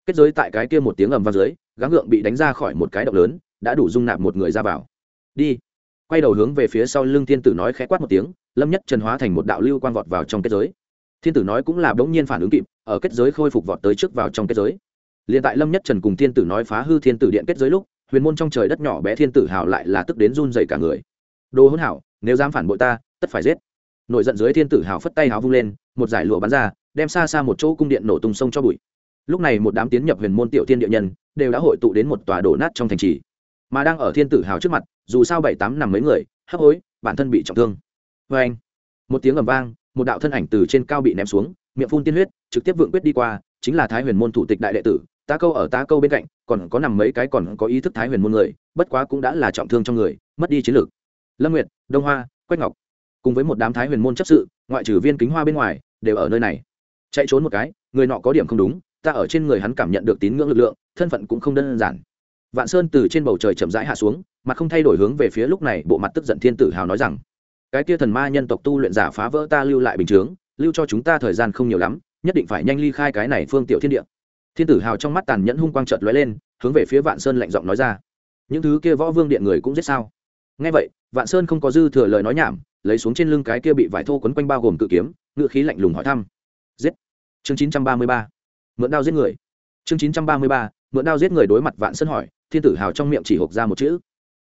Kết giới tại cái kia một tiếng ầm vào dưới, gắng gượng bị đánh ra khỏi một cái động lớn, đã đủ dung nạp một người ra vào. Đi. Quay đầu hướng về phía sau lưng thiên tử nói khẽ quát một tiếng, lâm nhất trần hóa thành một đạo lưu quan vọt vào trong kết giới. Thiên tử nói cũng là bỗng nhiên phản ứng kịp, ở kết giới khôi phục vọt tới trước vào trong kết giới. Liền tại lâm nhất trần cùng thiên tử nói phá hư thiên tử điện kết giới lúc huyền môn trong trời đất nhỏ bé thiên tử hào lại là tức đến run dày cả người. Đồ hỗn hảo nếu dám phản bội ta, tất phải giết. Nội giận dưới thiên tử hào phất tay hào vung lên, một giải lụa bắn ra, đem xa xa một chỗ cung điện nổ tung sông cho bụi. Lúc này một đám tiến nhập huyền môn tiểu thiên địa nhân, đều đã hội tụ đến một tòa đổ nát trong thành trì. Mà đang ở thiên tử hào trước mặt, dù sao bảy tám nằm mấy người, hấp hối, bản thân bị trọng thương. Vê anh, một tiếng ầm vang, một đạo thân ảnh từ trên cao bị ném xuống, miệng phun tiên huyết, trực tiếp vượng quyết đi qua, chính là thái huyền môn thủ tịch đại đệ tử tá câu ở tá câu bên cạnh, còn có nằm mấy cái còn có ý thức thái huyền môn người, bất quá cũng đã là trọng thương trong người, mất đi chiến lược. Lâm nguyệt, đông hoa, quách ngọc. Cùng với một đám thái huyền môn chấp sự, ngoại trừ viên kính hoa bên ngoài, đều ở nơi này. Chạy trốn một cái, người nọ có điểm không đúng, ta ở trên người hắn cảm nhận được tín ngưỡng lực lượng, thân phận cũng không đơn giản. Vạn sơn từ trên bầu trời chậm rãi hạ xuống mặt không thay đổi hướng về phía lúc này, bộ mặt tức giận thiên tử hào nói rằng, cái kia thần ma nhân tộc tu luyện giả phá vỡ ta lưu lại bình chướng, lưu cho chúng ta thời gian không nhiều lắm, nhất định phải nhanh ly khai cái này phương tiểu thiên địa thiên tử hào trong mắt tàn nhẫn hung quang trợt lóe lên, hướng về phía vạn sơn lạnh giọng nói ra. Những thứ kia võ vương điện người cũng giết sao? Ngay vậy, vạn sơn không có dư thừa lời nói nhảm, lấy xuống trên lưng cái kia bị vải thô quấn quanh bao gồm cự kiếm, ngựa khí lạnh lùng hỏi thăm. Giết! Chương chín trăm ba mươi ba. Mượn đao giết người. Chương chín trăm ba mươi ba. Mượn đao giết người đối mặt vạn sơn hỏi, thiên tử hào trong miệng chỉ hộp ra một chữ.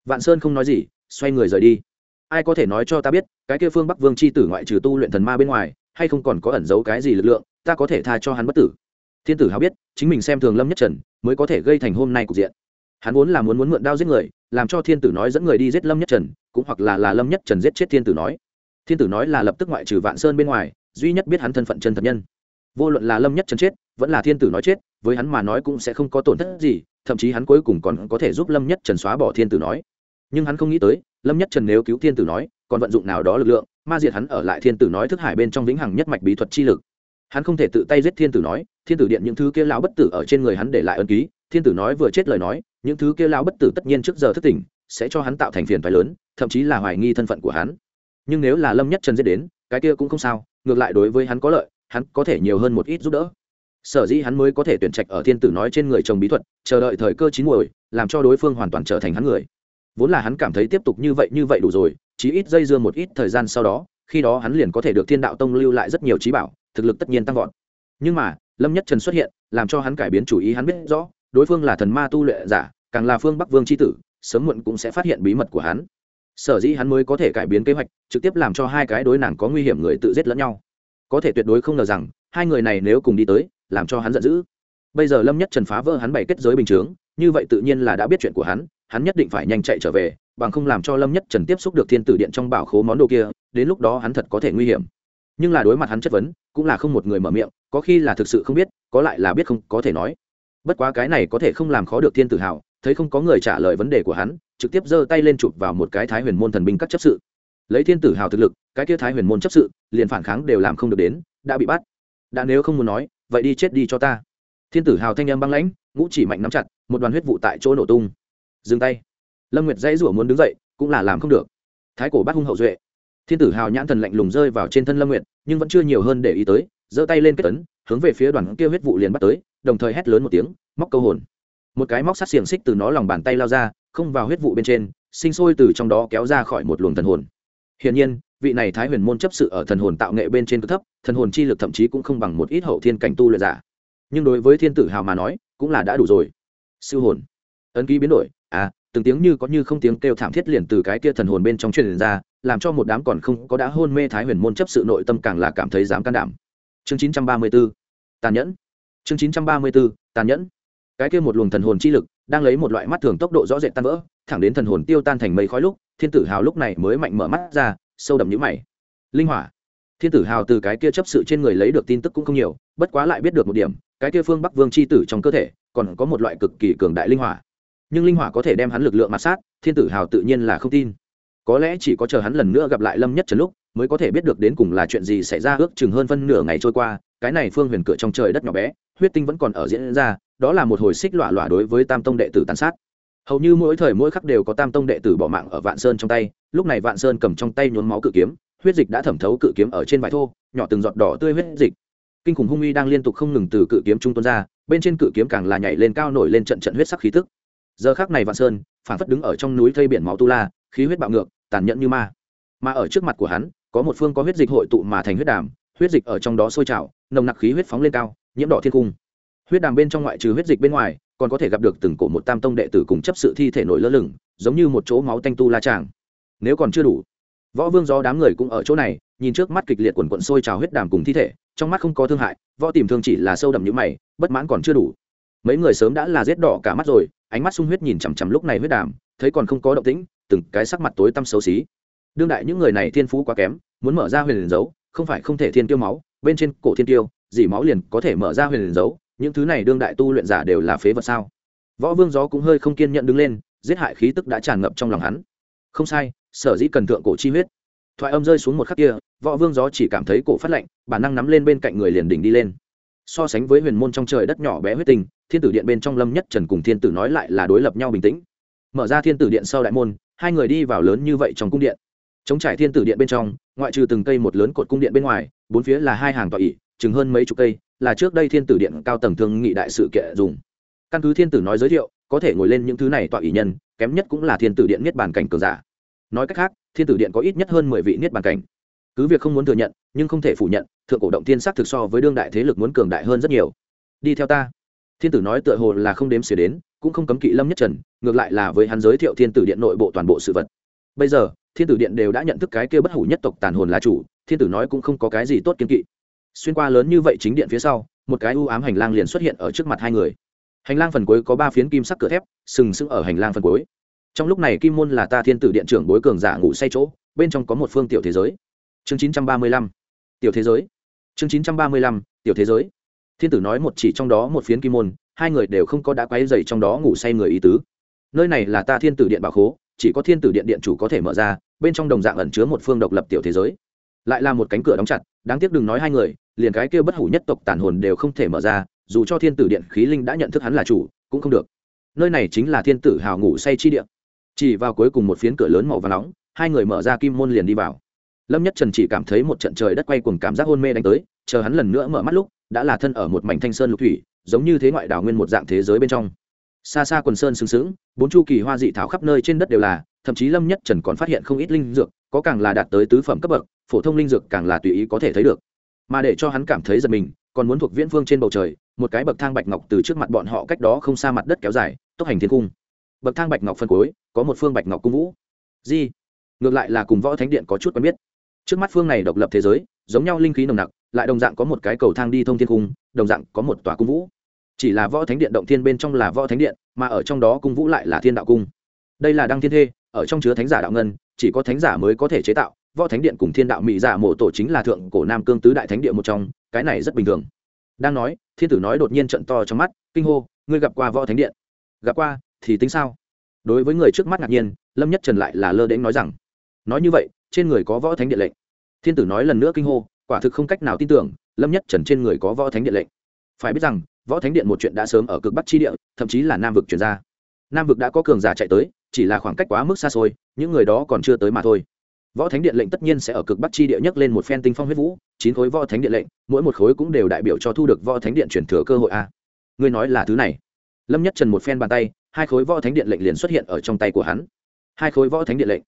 Vạn sơn không nói gì, xoay người rời đi. Ai có thể nói cho ta biết, cái kia phương bắc vương c h i tử ngoại trừ tu luyện thần ma bên ngoài, hay không còn có ẩn giấu cái gì lực lượng, ta có thể tha cho hắn bất tử thiên tử hào biết, chính mình xem thường lâm nhất trần, mới có thể gây thành hôm nay cục diện. Hắn vốn là muốn muốn mượn đao giết người, làm cho thiên tử nói dẫn người đi giết lâm nhất trần, cũng hoặc là là lâm nhất trần giết chết thiên tử nói. Thiên tử nói là lập tức ngoại trừ vạn sơn bên ngoài, duy nhất biết hắn thân phận chân thật nhân. Vô luận là lâm nhất trần chết, vẫn là thiên tử nói chết, với hắn mà nói cũng sẽ không có tổn thất gì, thậm chí hắn cuối cùng còn có thể giúp lâm nhất trần xóa bỏ thiên tử nói. Nhưng hắn không nghĩ tới, lâm nhất trần nếu cứu thiên tử nói, còn vận dụng nào đó lực lượng, ma diệt hắn ở lại thiên tử nói thức hải bên trong vĩnh hằng nhất mạch bí thuật chi lực hắn không thể tự tay giết thiên tử nói thiên tử điện những thứ kia lão bất tử ở trên người hắn để lại ân ký thiên tử nói vừa chết lời nói những thứ kia lão bất tử tất nhiên trước giờ thất tình, sẽ cho hắn tạo thành phiền phái lớn thậm chí là hoài nghi thân phận của hắn. Nhưng nếu là lâm nhất trần giết đến cái kia cũng không sao ngược lại đối với hắn có lợi hắn có thể nhiều hơn một ít giúp đỡ. Sở dĩ hắn mới có thể tuyển trạch ở thiên tử nói trên người chồng bí thuật chờ đợi thời cơ chín muồi làm cho đối phương hoàn toàn trở thành hắn người. Vốn là hắn cảm thấy tiếp tục như vậy như vậy đủ rồi chỉ ít dây dưa một ít thời gian sau đó khi đó hắn liền có thể được thiên đạo tông lưu lại rất nhiều trí bảo thực lực tất nhiên tăng vọt. Nhưng mà, lâm nhất trần xuất hiện, làm cho hắn cải biến chủ ý hắn biết rõ, đối phương là thần ma tu luyện giả, càng là phương bắc vương Chi tử, sớm muộn cũng sẽ phát hiện bí mật của hắn. Sở dĩ hắn mới có thể cải biến kế hoạch, trực tiếp làm cho hai cái đối nàng có nguy hiểm người tự giết lẫn nhau. Có thể tuyệt đối không ngờ rằng, hai người này nếu cùng đi tới, làm cho hắn giận dữ. Bây giờ lâm nhất trần phá vỡ hắn bày kết giới bình t như vậy tự nhiên là đã biết chuyện của hắn hắn nhất định phải nhanh chạy trở về, bằng không làm cho lâm nhất trần tiếp xúc được thiên tử điện trong bảo khố món đồ kia, đến lúc đó hắn thật có thể nguy hiểm nhưng là đối mặt hắn chất vấn, cũng là không một người mở miệng, có khi là thực sự không biết, có lại là biết không có thể nói. Bất quá cái này có thể không làm khó được thiên tử hào thấy không có người trả lời vấn đề của hắn, trực tiếp giơ tay lên chụp vào một cái thái huyền môn thần binh các chấp sự. Lấy thiên tử hào thực lực, cái kia thái huyền môn chấp sự, liền phản kháng đều làm không được đến, đã bị bắt. Đã nếu không muốn nói, vậy đi chết đi cho ta. Thiên tử hào thanh â m băng lãnh, ngũ chỉ mạnh nắm chặt, một đoàn huyết vụ tại chỗ nổ tung. Dừng tay. Lâm nguyệt dãy rủa muốn đứng dậy, cũng là làm không được. Thái cổ bắt hung hậu duệ thiên tử hào nhãn thần lạnh lùng rơi vào trên thân lâm nguyệt, nhưng vẫn chưa nhiều hơn để ý tới, giơ tay lên kết tấn hướng về phía đoàn kia huyết vụ liền bắt tới, đồng thời hét lớn một tiếng, móc câu hồn. Một cái móc sắt xiềng xích từ nó lòng bàn tay lao ra, không vào huyết vụ bên trên, sinh sôi từ trong đó kéo ra khỏi một luồng thần hồn. Hiển nhiên, vị này thái huyền môn chấp sự ở thần hồn tạo nghệ bên trên cực thấp, thần hồn chi lực thậm chí cũng không bằng một ít hậu thiên cảnh tu luyện giả. Nhưng đối với thiên tử hào mà nói, cũng là đã đủ rồi. Siêu hồn. Ấn ký biến đổi. À từng tiếng như có như không tiếng kêu thảm thiết liền từ cái kia thần hồn bên trong truyền ra, làm cho một đám còn không có đã hôn mê thái huyền môn chấp sự nội tâm càng là cảm thấy dám can đảm. Chương 934 tàn nhẫn. Chương 934 tàn nhẫn. Cái kia một luồng thần hồn chi lực, đang lấy một loại mắt thường tốc độ rõ rệt tan vỡ, thẳng đến thần hồn tiêu tan thành mây khói lúc, thiên tử hào lúc này mới mạnh mở mắt ra, sâu đậm nhũ mày. Linh hỏa. Thiên tử hào từ cái kia chấp sự trên người lấy được tin tức cũng không nhiều, bất quá lại biết được một điểm, cái kia phương bắc vương chi tử trong cơ thể, còn có một loại cực kỳ cường đại linh hỏa nhưng linh hỏa có thể đem hắn lực lượng mặt sát, thiên tử hào tự nhiên là không tin. Có lẽ chỉ có chờ hắn lần nữa gặp lại lâm nhất trần lúc, mới có thể biết được đến cùng là chuyện gì xảy ra, ước chừng hơn phân nửa ngày trôi qua, cái này phương huyền cửa trong trời đất nhỏ bé, huyết tinh vẫn còn ở diễn ra, đó là một hồi xích lọa lọa đối với tam tông đệ tử tàn sát. Hầu như mỗi thời mỗi khắc đều có tam tông đệ tử bỏ mạng ở vạn sơn trong tay, lúc này vạn sơn cầm trong tay nhốn máu cự kiếm, huyết dịch đã thẩm thấu cự kiếm ở trên vải thô, nhỏ từng giọt đỏ tươi huyết dịch. Kinh khủng hung uy đang liên tục không ngừng từ cự kiếm trung tuôn ra, bên trên cự kiếm càng là nhảy lên cao nổi lên trận trận huyết sắc khí tức giờ khác này vạn sơn phản phất đứng ở trong núi thây biển máu tu la, khí huyết bạo ngược, tàn nhẫn như ma. Mà ở trước mặt của hắn, có một phương có huyết dịch hội tụ mà thành huyết đàm, huyết dịch ở trong đó sôi trào, nồng nặc khí huyết phóng lên cao, nhiễm đỏ thiên cung. Huyết đàm bên trong ngoại trừ huyết dịch bên ngoài, còn có thể gặp được từng cổ một tam tông đệ tử cùng chấp sự thi thể nổi lơ lửng, giống như một chỗ máu tanh tu la tràng. Nếu còn chưa đủ, võ vương do đám người cũng ở chỗ này, nhìn trước mắt kịch liệt quần quận sôi trào huyết đàm cùng thi thể, trong mắt không có thương hại, võ tìm thương chỉ là sâu đậm như mày, bất mãn còn chưa đủ. Mấy người sớm đã là rét đỏ cả mắt rồi ánh mắt sung huyết nhìn chằm chằm lúc này huyết đàm, thấy còn không có động tĩnh, từng cái sắc mặt tối tăm xấu xí. Đương đại những người này thiên phú quá kém, muốn mở ra huyền liền giấu không phải không thể thiên tiêu máu, bên trên cổ thiên tiêu, dỉ máu liền có thể mở ra huyền liền giấu những thứ này đương đại tu luyện giả đều là phế vật sao? Võ vương gió cũng hơi không kiên nhận đứng lên, giết hại khí tức đã tràn ngập trong lòng hắn. Không sai, sở dĩ cần thượng cổ chi huyết. Thoại âm rơi xuống một khắc kia, võ vương gió chỉ cảm thấy cổ phát lạnh, bản năng nắm lên bên cạnh người liền đỉnh đi lên so sánh với huyền môn trong trời đất nhỏ bé huyết tình thiên tử điện bên trong lâm nhất trần cùng thiên tử nói lại là đối lập nhau bình tĩnh. Mở ra thiên tử điện sau đại môn, hai người đi vào lớn như vậy trong cung điện. Chống trải thiên tử điện bên trong, ngoại trừ từng cây một lớn cột cung điện bên ngoài, bốn phía là hai hàng tọa ỉ chừng hơn mấy chục cây, là trước đây thiên tử điện cao tầng thương nghị đại sự kệ dùng. Căn cứ thiên tử nói giới thiệu, có thể ngồi lên những thứ này tọa ỷ nhân, kém nhất cũng là thiên tử điện niết bàn cảnh cường giả. Nói cách khác, thiên tử điện có ít nhất hơn mười vị niết bàn cảnh cứ việc không muốn thừa nhận, nhưng không thể phủ nhận, thượng cổ động tiên sắc thực so với đương đại thế lực muốn cường đại hơn rất nhiều. Đi theo ta. Thiên tử nói tựa hồ là không đếm xỉa đến, cũng không cấm kỵ lâm nhất trần, ngược lại là với hắn giới thiệu thiên tử điện nội bộ toàn bộ sự vật. Bây giờ, thiên tử điện đều đã nhận thức cái kia bất hủ nhất tộc tàn hồn là chủ, thiên tử nói cũng không có cái gì tốt kiên kỵ. Xuyên qua lớn như vậy chính điện phía sau, một cái u ám hành lang liền xuất hiện ở trước mặt hai người. Hành lang phần cuối có ba phiến kim sắc cửa thép, sừng sững ở hành lang phần cuối. Trong lúc này kim môn là ta thiên tử điện trưởng bối cường giả ngủ say chỗ, bên trong có một phương tiểu thế giới chương chín trăm ba mươi lăm. Tiểu thế giới. Chương chín trăm ba mươi lăm, tiểu thế giới. Thiên tử nói một chỉ trong đó một phiến kim môn, hai người đều không có đã quáy dày trong đó ngủ say người ý tứ. Nơi này là ta thiên tử điện bảo khố, chỉ có thiên tử điện điện chủ có thể mở ra, bên trong đồng dạng ẩn chứa một phương độc lập tiểu thế giới. Lại là một cánh cửa đóng chặt, đáng tiếc đừng nói hai người, liền cái kia bất hủ nhất tộc tản hồn đều không thể mở ra, dù cho thiên tử điện khí linh đã nhận thức hắn là chủ, cũng không được. Nơi này chính là thiên tử hào ngủ say chi điện chỉ vào cuối cùng một phiến cửa lớn màu và nóng, hai người mở ra kim môn liền đi vào lâm nhất trần chỉ cảm thấy một trận trời đất quay cùng cảm giác hôn mê đánh tới, chờ hắn lần nữa mở mắt lúc, đã là thân ở một mảnh thanh sơn lục thủy, giống như thế ngoại đảo nguyên một dạng thế giới bên trong. Xa xa quần sơn sừng sững, bốn chu kỳ hoa dị thảo khắp nơi trên đất đều là, thậm chí lâm nhất trần còn phát hiện không ít linh dược, có càng là đạt tới tứ phẩm cấp bậc, phổ thông linh dược càng là tùy ý có thể thấy được. Mà để cho hắn cảm thấy giật mình, còn muốn thuộc viễn phương trên bầu trời, một cái bậc thang bạch ngọc từ trước mặt bọn họ cách đó không xa mặt đất kéo dài, tốc hành thiên cung. Bậc thang bạch ngọc phân cuối, có một phương bạch ngọc cung vũ. Di ngược lại là cùng võ thánh điện có chút quen biết trước mắt phương này độc lập thế giới, giống nhau linh khí nồng nặc, lại đồng dạng có một cái cầu thang đi thông thiên cung, đồng dạng có một tòa cung vũ. Chỉ là võ thánh điện động thiên bên trong là võ thánh điện, mà ở trong đó cung vũ lại là thiên đạo cung. Đây là đăng thiên thê, ở trong chứa thánh giả đạo ngân, chỉ có thánh giả mới có thể chế tạo. Võ thánh điện cùng thiên đạo mỹ giả mộ tổ chính là thượng cổ nam cương tứ đại thánh điện một trong, cái này rất bình thường. Đang nói, thiên tử nói đột nhiên trận to trong mắt, kinh hô, ngươi gặp qua võ thánh điện? Gặp qua, thì tính sao? Đối với người trước mắt ngạc nhiên, lâm nhất trần lại là lơ đễnh nói rằng, nói như vậy, trên người có võ thánh điện lệnh thiên tử nói lần nữa kinh hô, quả thực không cách nào tin tưởng, lâm nhất trần trên người có võ thánh điện lệnh. Phải biết rằng, võ thánh điện một chuyện đã sớm ở cực bắc chi địa, thậm chí là nam vực chuyển ra. Nam vực đã có cường giả chạy tới, chỉ là khoảng cách quá mức xa xôi, những người đó còn chưa tới mà thôi. Võ thánh điện lệnh tất nhiên sẽ ở cực bắc chi địa nhấc lên một phen tinh phong huyết vũ, chín khối võ thánh điện lệnh, mỗi một khối cũng đều đại biểu cho thu được võ thánh điện chuyển thừa cơ hội a. À. ngươi nói là thứ này. Lâm nhất trần một phen bàn tay, hai khối võ thánh điện lệnh liền xuất hiện ở trong tay của hắn. Hai khối võ thánh điện lệnh.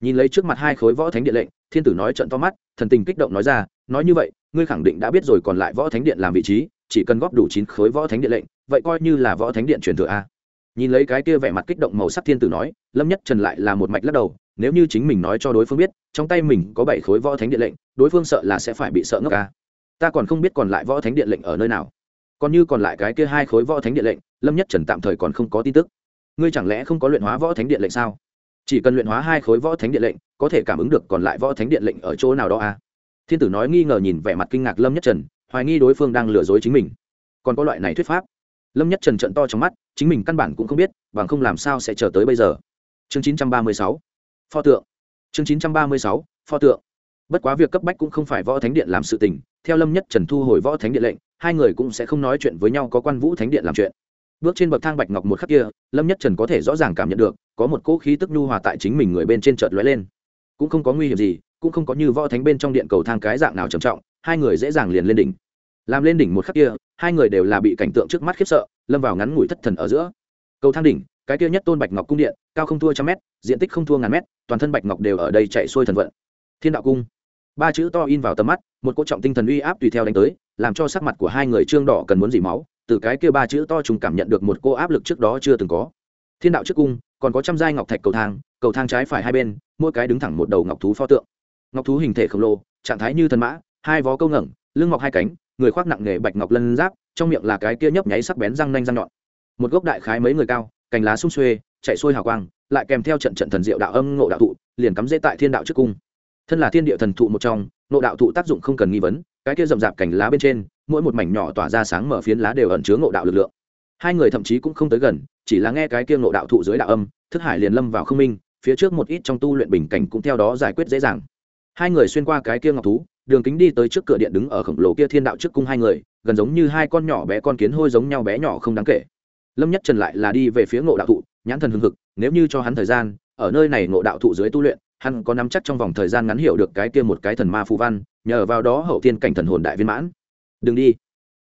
Nhìn lấy trước mặt hai khối võ thánh điện lệnh thiên tử nói trận to mắt, thần tình kích động nói ra, nói như vậy, ngươi khẳng định đã biết rồi còn lại võ thánh điện làm vị trí, chỉ cần góp đủ chín khối võ thánh điện lệnh, vậy coi như là võ thánh điện truyền thừa a. Nhìn lấy cái kia vẻ mặt kích động màu sắc thiên tử nói, lâm nhất trần lại là một mạch lắc đầu, nếu như chính mình nói cho đối phương biết, trong tay mình có bảy khối võ thánh điện lệnh, đối phương sợ là sẽ phải bị sợ ngốc a. ta còn không biết còn lại võ thánh điện lệnh ở nơi nào. Còn như còn lại cái kia hai khối võ thánh điện lệnh, lâm nhất trần tạm thời còn không có tin tức. Ngươi chẳng lẽ không có luyện hóa võ thánh điện lệnh sao? chỉ cần luyện hóa hai khối võ thánh điện lệnh, có thể cảm ứng được còn lại võ thánh điện lệnh ở chỗ nào đó a thiên tử nói nghi ngờ nhìn vẻ mặt kinh ngạc lâm nhất trần, hoài nghi đối phương đang lừa dối chính mình. Còn có loại này thuyết pháp. Lâm nhất trần trận to trong mắt, chính mình căn bản cũng không biết, bằng không làm sao sẽ chờ tới bây giờ. Chương 936 pho tượng. Chương 936 pho tượng. Bất quá việc cấp bách cũng không phải võ thánh điện làm sự tình, theo lâm nhất trần thu hồi võ thánh điện lệnh, hai người cũng sẽ không nói chuyện với nhau có quan vũ thánh điện làm chuyện bước trên bậc thang bạch ngọc một khắc kia, lâm nhất trần có thể rõ ràng cảm nhận được, có một cỗ khí tức nhu hòa tại chính mình người bên trên chợt lóe lên. Cũng không có nguy hiểm gì, cũng không có như võ thánh bên trong điện cầu thang cái dạng nào trầm trọng, hai người dễ dàng liền lên đỉnh. Làm lên đỉnh một khắc kia, hai người đều là bị cảnh tượng trước mắt khiếp sợ, lâm vào ngắn ngủi thất thần ở giữa. Cầu thang đỉnh, cái kia nhất tôn bạch ngọc cung điện, cao không thua trăm mét, diện tích không thua ngàn mét, toàn thân bạch ngọc đều ở đây chạy xuôi thần vận. Thiên đạo cung. Ba chữ to in vào tầm mắt, một cỗ trọng tinh thần uy áp tùy theo đánh tới, làm cho sắc mặt của hai người trương đỏ cần muốn dỉ máu từ cái kia ba chữ to trùng cảm nhận được một cô áp lực trước đó chưa từng có. Thiên đạo trước cung, còn có trăm giai ngọc thạch cầu thang cầu thang trái phải hai bên, mỗi cái đứng thẳng một đầu ngọc thú pho tượng. Ngọc thú hình thể khổng lồ, trạng thái như thần mã, hai vó câu ngẩng, lưng ngọc hai cánh, người khoác nặng nghề bạch ngọc lân giáp, trong miệng là cái kia nhấp nháy sắc bén răng nanh răng nhọn. Một gốc đại khái mấy người cao, cành lá sung xuê, chạy xuôi hào quang, lại kèm theo trận trận thần diệu đạo âm ngộ đạo thụ, liền cắm dễ tại thiên đạo trước cung. Thân là thiên địa thần thụ một trong, ngộ đạo thụ tác dụng không cần nghi vấn cái kia rậm rạp cành lá bên trên, mỗi một mảnh nhỏ tỏa ra sáng mở phiến lá đều ẩn chứa ngộ đạo lực lượng. Hai người thậm chí cũng không tới gần, chỉ là nghe cái kia ngộ đạo thụ dưới đạo âm, thức hải liền lâm vào không minh, phía trước một ít trong tu luyện bình cảnh cũng theo đó giải quyết dễ dàng. Hai người xuyên qua cái kia ngọc thú, đường kính đi tới trước cửa điện đứng ở khổng lồ kia thiên đạo trước cung hai người, gần giống như hai con nhỏ bé con kiến hôi giống nhau bé nhỏ không đáng kể. Lâm nhất trần lại là đi về phía ngộ đạo thụ, nhãn thần hưng hực, nếu như cho hắn thời gian, ở nơi này ngộ đạo thụ dưới tu luyện, hắn có nắm chắc trong vòng thời gian ngắn hiểu được cái kia một cái thần ma phù văn nhờ vào đó hậu thiên cảnh thần hồn đại viên mãn. Đừng đi.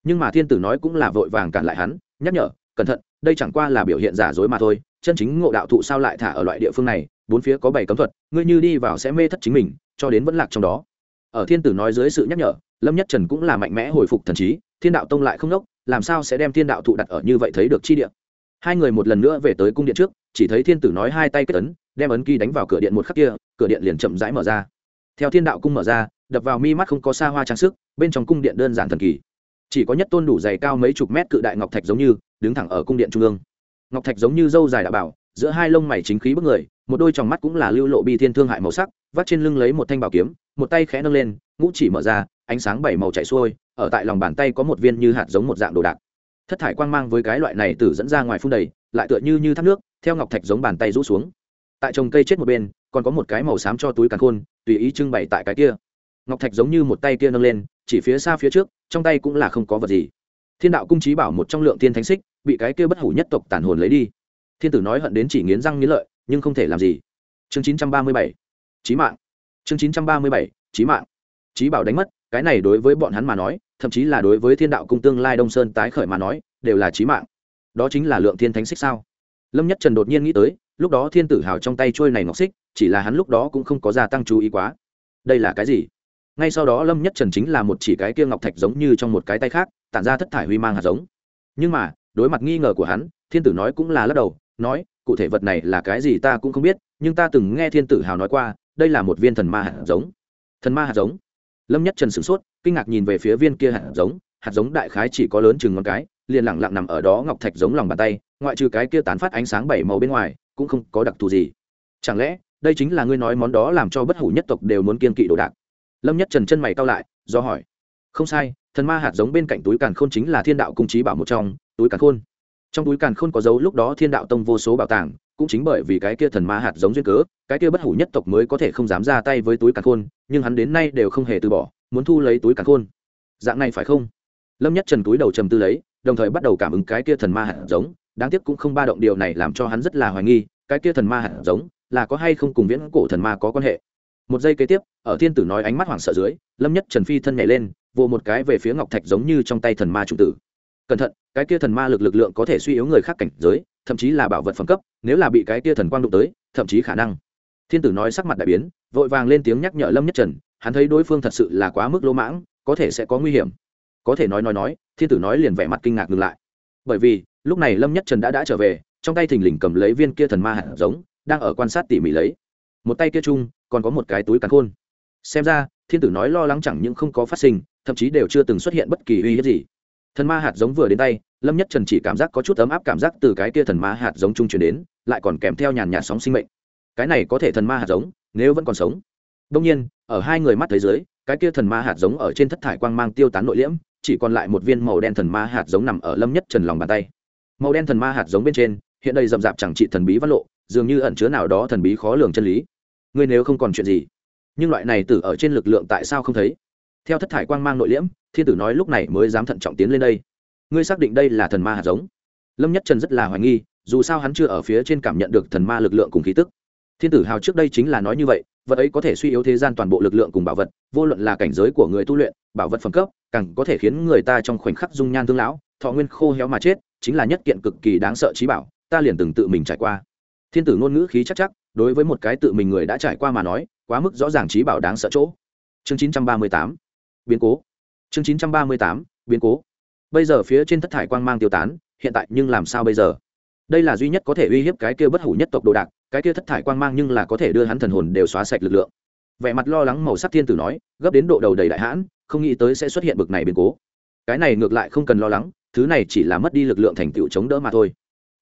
Nhưng mà thiên tử nói cũng là vội vàng cản lại hắn, nhắc nhở, cẩn thận, đây chẳng qua là biểu hiện giả dối mà thôi, chân chính ngộ đạo thụ sao lại thả ở loại địa phương này, bốn phía có bảy cấm thuật, ngươi như đi vào sẽ mê thất chính mình, cho đến vẫn lạc trong đó. Ở thiên tử nói dưới sự nhắc nhở, lâm nhất trần cũng là mạnh mẽ hồi phục thần trí, thiên đạo tông lại không nốc, làm sao sẽ đem thiên đạo thụ đặt ở như vậy thấy được chi địa? Hai người một lần nữa về tới cung điện trước, chỉ thấy thiên tử nói hai tay kết ấn, đem ấn ký đánh vào cửa điện một khắc kia, cửa điện liền chậm rãi mở ra. Theo thiên đạo cung mở ra đập vào mi mắt không có xa hoa trang sức, bên trong cung điện đơn giản thần kỳ. Chỉ có nhất tôn đủ dày cao mấy chục mét cự đại ngọc thạch giống như, đứng thẳng ở cung điện trung ương. Ngọc thạch giống như dâu dài đạo bảo, giữa hai lông mày chính khí bức người, một đôi tròng mắt cũng là lưu lộ bi thiên thương hại màu sắc, vắt trên lưng lấy một thanh bảo kiếm, một tay khẽ nâng lên, ngũ chỉ mở ra, ánh sáng bảy màu chạy xuôi, ở tại lòng bàn tay có một viên như hạt giống một dạng đồ đạc. Thất thải quang mang với cái loại này tử dẫn ra ngoài phun đầy, lại tựa như như thác nước, theo ngọc thạch giống bàn tay rũ xuống. Tại trồng cây chết một bên, còn có một cái màu xám cho túi càn khôn, tùy ý trưng bày tại cái kia ngọc thạch giống như một tay kia nâng lên, chỉ phía xa phía trước, trong tay cũng là không có vật gì. Thiên đạo cung trí bảo một trong lượng tiên thánh xích, bị cái kia bất hủ nhất tộc tàn hồn lấy đi. Thiên tử nói hận đến chỉ nghiến răng nghiến lợi, nhưng không thể làm gì. Chương chín trăm ba mươi bảy trí mạng. Chương chín trăm ba mươi bảy trí mạng. Trí bảo đánh mất, cái này đối với bọn hắn mà nói, thậm chí là đối với thiên đạo cung tương lai đông sơn tái khởi mà nói, đều là trí mạng. Đó chính là lượng thiên thánh xích sao? Lâm nhất trần đột nhiên nghĩ tới, lúc đó thiên tử hào trong tay trôi này ngọc xích, chỉ là hắn lúc đó cũng không có gia tăng chú ý quá. Đây là cái gì? ngay sau đó lâm nhất trần chính là một chỉ cái kia ngọc thạch giống như trong một cái tay khác, tản ra thất thải huy mang hạt giống. Nhưng mà, đối mặt nghi ngờ của hắn, thiên tử nói cũng là lắc đầu, nói, cụ thể vật này là cái gì ta cũng không biết, nhưng ta từng nghe thiên tử hào nói qua, đây là một viên thần ma hạt giống. Thần ma hạt giống. Lâm nhất trần sửng sốt, kinh ngạc nhìn về phía viên kia hạt giống hạt giống đại khái chỉ có lớn chừng ngón cái, liền lặng lặng nằm ở đó ngọc thạch giống lòng bàn tay, ngoại trừ cái kia tán phát ánh sáng bảy màu bên ngoài, cũng không có đặc thù gì. Chẳng lẽ, đây chính là ngươi nói món đó làm cho bất hủ nhất tộc đều muốn kiên kỵ đồ đạc? lâm nhất trần chân mày cao lại, do hỏi, không sai, thần ma hạt giống bên cạnh túi càn khôn chính là thiên đạo cung trí bảo một trong, túi càn khôn. Trong túi càn khôn có dấu lúc đó thiên đạo tông vô số bảo tàng, cũng chính bởi vì cái kia thần ma hạt giống duyên cớ, cái kia bất hủ nhất tộc mới có thể không dám ra tay với túi càn khôn, nhưng hắn đến nay đều không hề từ bỏ, muốn thu lấy túi càn khôn. Dạng này phải không? Lâm nhất trần túi đầu trầm tư lấy, đồng thời bắt đầu cảm ứng cái kia thần ma hạt giống, đáng tiếc cũng không ba động điều này làm cho hắn rất là hoài nghi, cái kia thần ma hạt giống là có hay không cùng viễn cổ thần ma có quan hệ? một giây kế tiếp, ở thiên tử nói ánh mắt hoảng sợ dưới, lâm nhất trần phi thân nhảy lên, vồ một cái về phía ngọc thạch giống như trong tay thần ma trung tử. Cẩn thận, cái kia thần ma lực lực lượng có thể suy yếu người khác cảnh giới, thậm chí là bảo vật phẩm cấp, nếu là bị cái kia thần quang đụng tới, thậm chí khả năng. Thiên tử nói sắc mặt đại biến, vội vàng lên tiếng nhắc nhở lâm nhất trần, hắn thấy đối phương thật sự là quá mức lỗ mãng, có thể sẽ có nguy hiểm. Có thể nói nói nói, thiên tử nói liền vẻ mặt kinh ngạc ngừng lại. Bởi vì, lúc này lâm nhất trần đã đã trở về, trong tay thình lình cầm lấy viên kia thần ma hạt giống, đang ở quan sát tỉ mỉ lấy. Một tay kia chung còn có một cái túi cắn khôn. Xem ra, thiên tử nói lo lắng chẳng những không có phát sinh, thậm chí đều chưa từng xuất hiện bất kỳ uy hiếp gì. Thần ma hạt giống vừa đến tay, lâm nhất trần chỉ cảm giác có chút ấm áp cảm giác từ cái kia thần ma hạt giống trung chuyển đến, lại còn kèm theo nhàn nhạt sóng sinh mệnh. Cái này có thể thần ma hạt giống, nếu vẫn còn sống. Đương nhiên, ở hai người mắt thế giới cái kia thần ma hạt giống ở trên thất thải quang mang tiêu tán nội liễm, chỉ còn lại một viên màu đen thần ma hạt giống nằm ở lâm nhất trần lòng bàn tay. Màu đen thần ma hạt giống bên trên, hiện đây rậm rạp chẳng trị thần bí văn lộ, dường như ẩn chứa nào đó thần bí khó lường chân lý ngươi nếu không còn chuyện gì. Nhưng loại này tử ở trên lực lượng tại sao không thấy? Theo thất thải quang mang nội liễm, thiên tử nói lúc này mới dám thận trọng tiến lên đây. Ngươi xác định đây là thần ma hạt giống. Lâm nhất trần rất là hoài nghi, dù sao hắn chưa ở phía trên cảm nhận được thần ma lực lượng cùng khí tức. Thiên tử hào trước đây chính là nói như vậy, vật ấy có thể suy yếu thế gian toàn bộ lực lượng cùng bảo vật, vô luận là cảnh giới của người tu luyện, bảo vật phẩm cấp, càng có thể khiến người ta trong khoảnh khắc dung nhan thương lão, thọ nguyên khô héo mà chết, chính là nhất kiện cực kỳ đáng sợ trí bảo, ta liền từng tự mình trải qua. Thiên tử ngôn ngữ khí chắc chắc đối với một cái tự mình người đã trải qua mà nói, quá mức rõ ràng trí bảo đáng sợ chỗ. Chương 938 biến cố. Chương 938 biến cố. Bây giờ phía trên thất thải quang mang tiêu tán, hiện tại nhưng làm sao bây giờ? Đây là duy nhất có thể uy hiếp cái kia bất hủ nhất tộc đồ đạc, cái kia thất thải quang mang nhưng là có thể đưa hắn thần hồn đều xóa sạch lực lượng. Vẻ mặt lo lắng màu sắc thiên tử nói, gấp đến độ đầu đầy đại hãn, không nghĩ tới sẽ xuất hiện bực này biến cố. Cái này ngược lại không cần lo lắng, thứ này chỉ là mất đi lực lượng thành tựu chống đỡ mà thôi.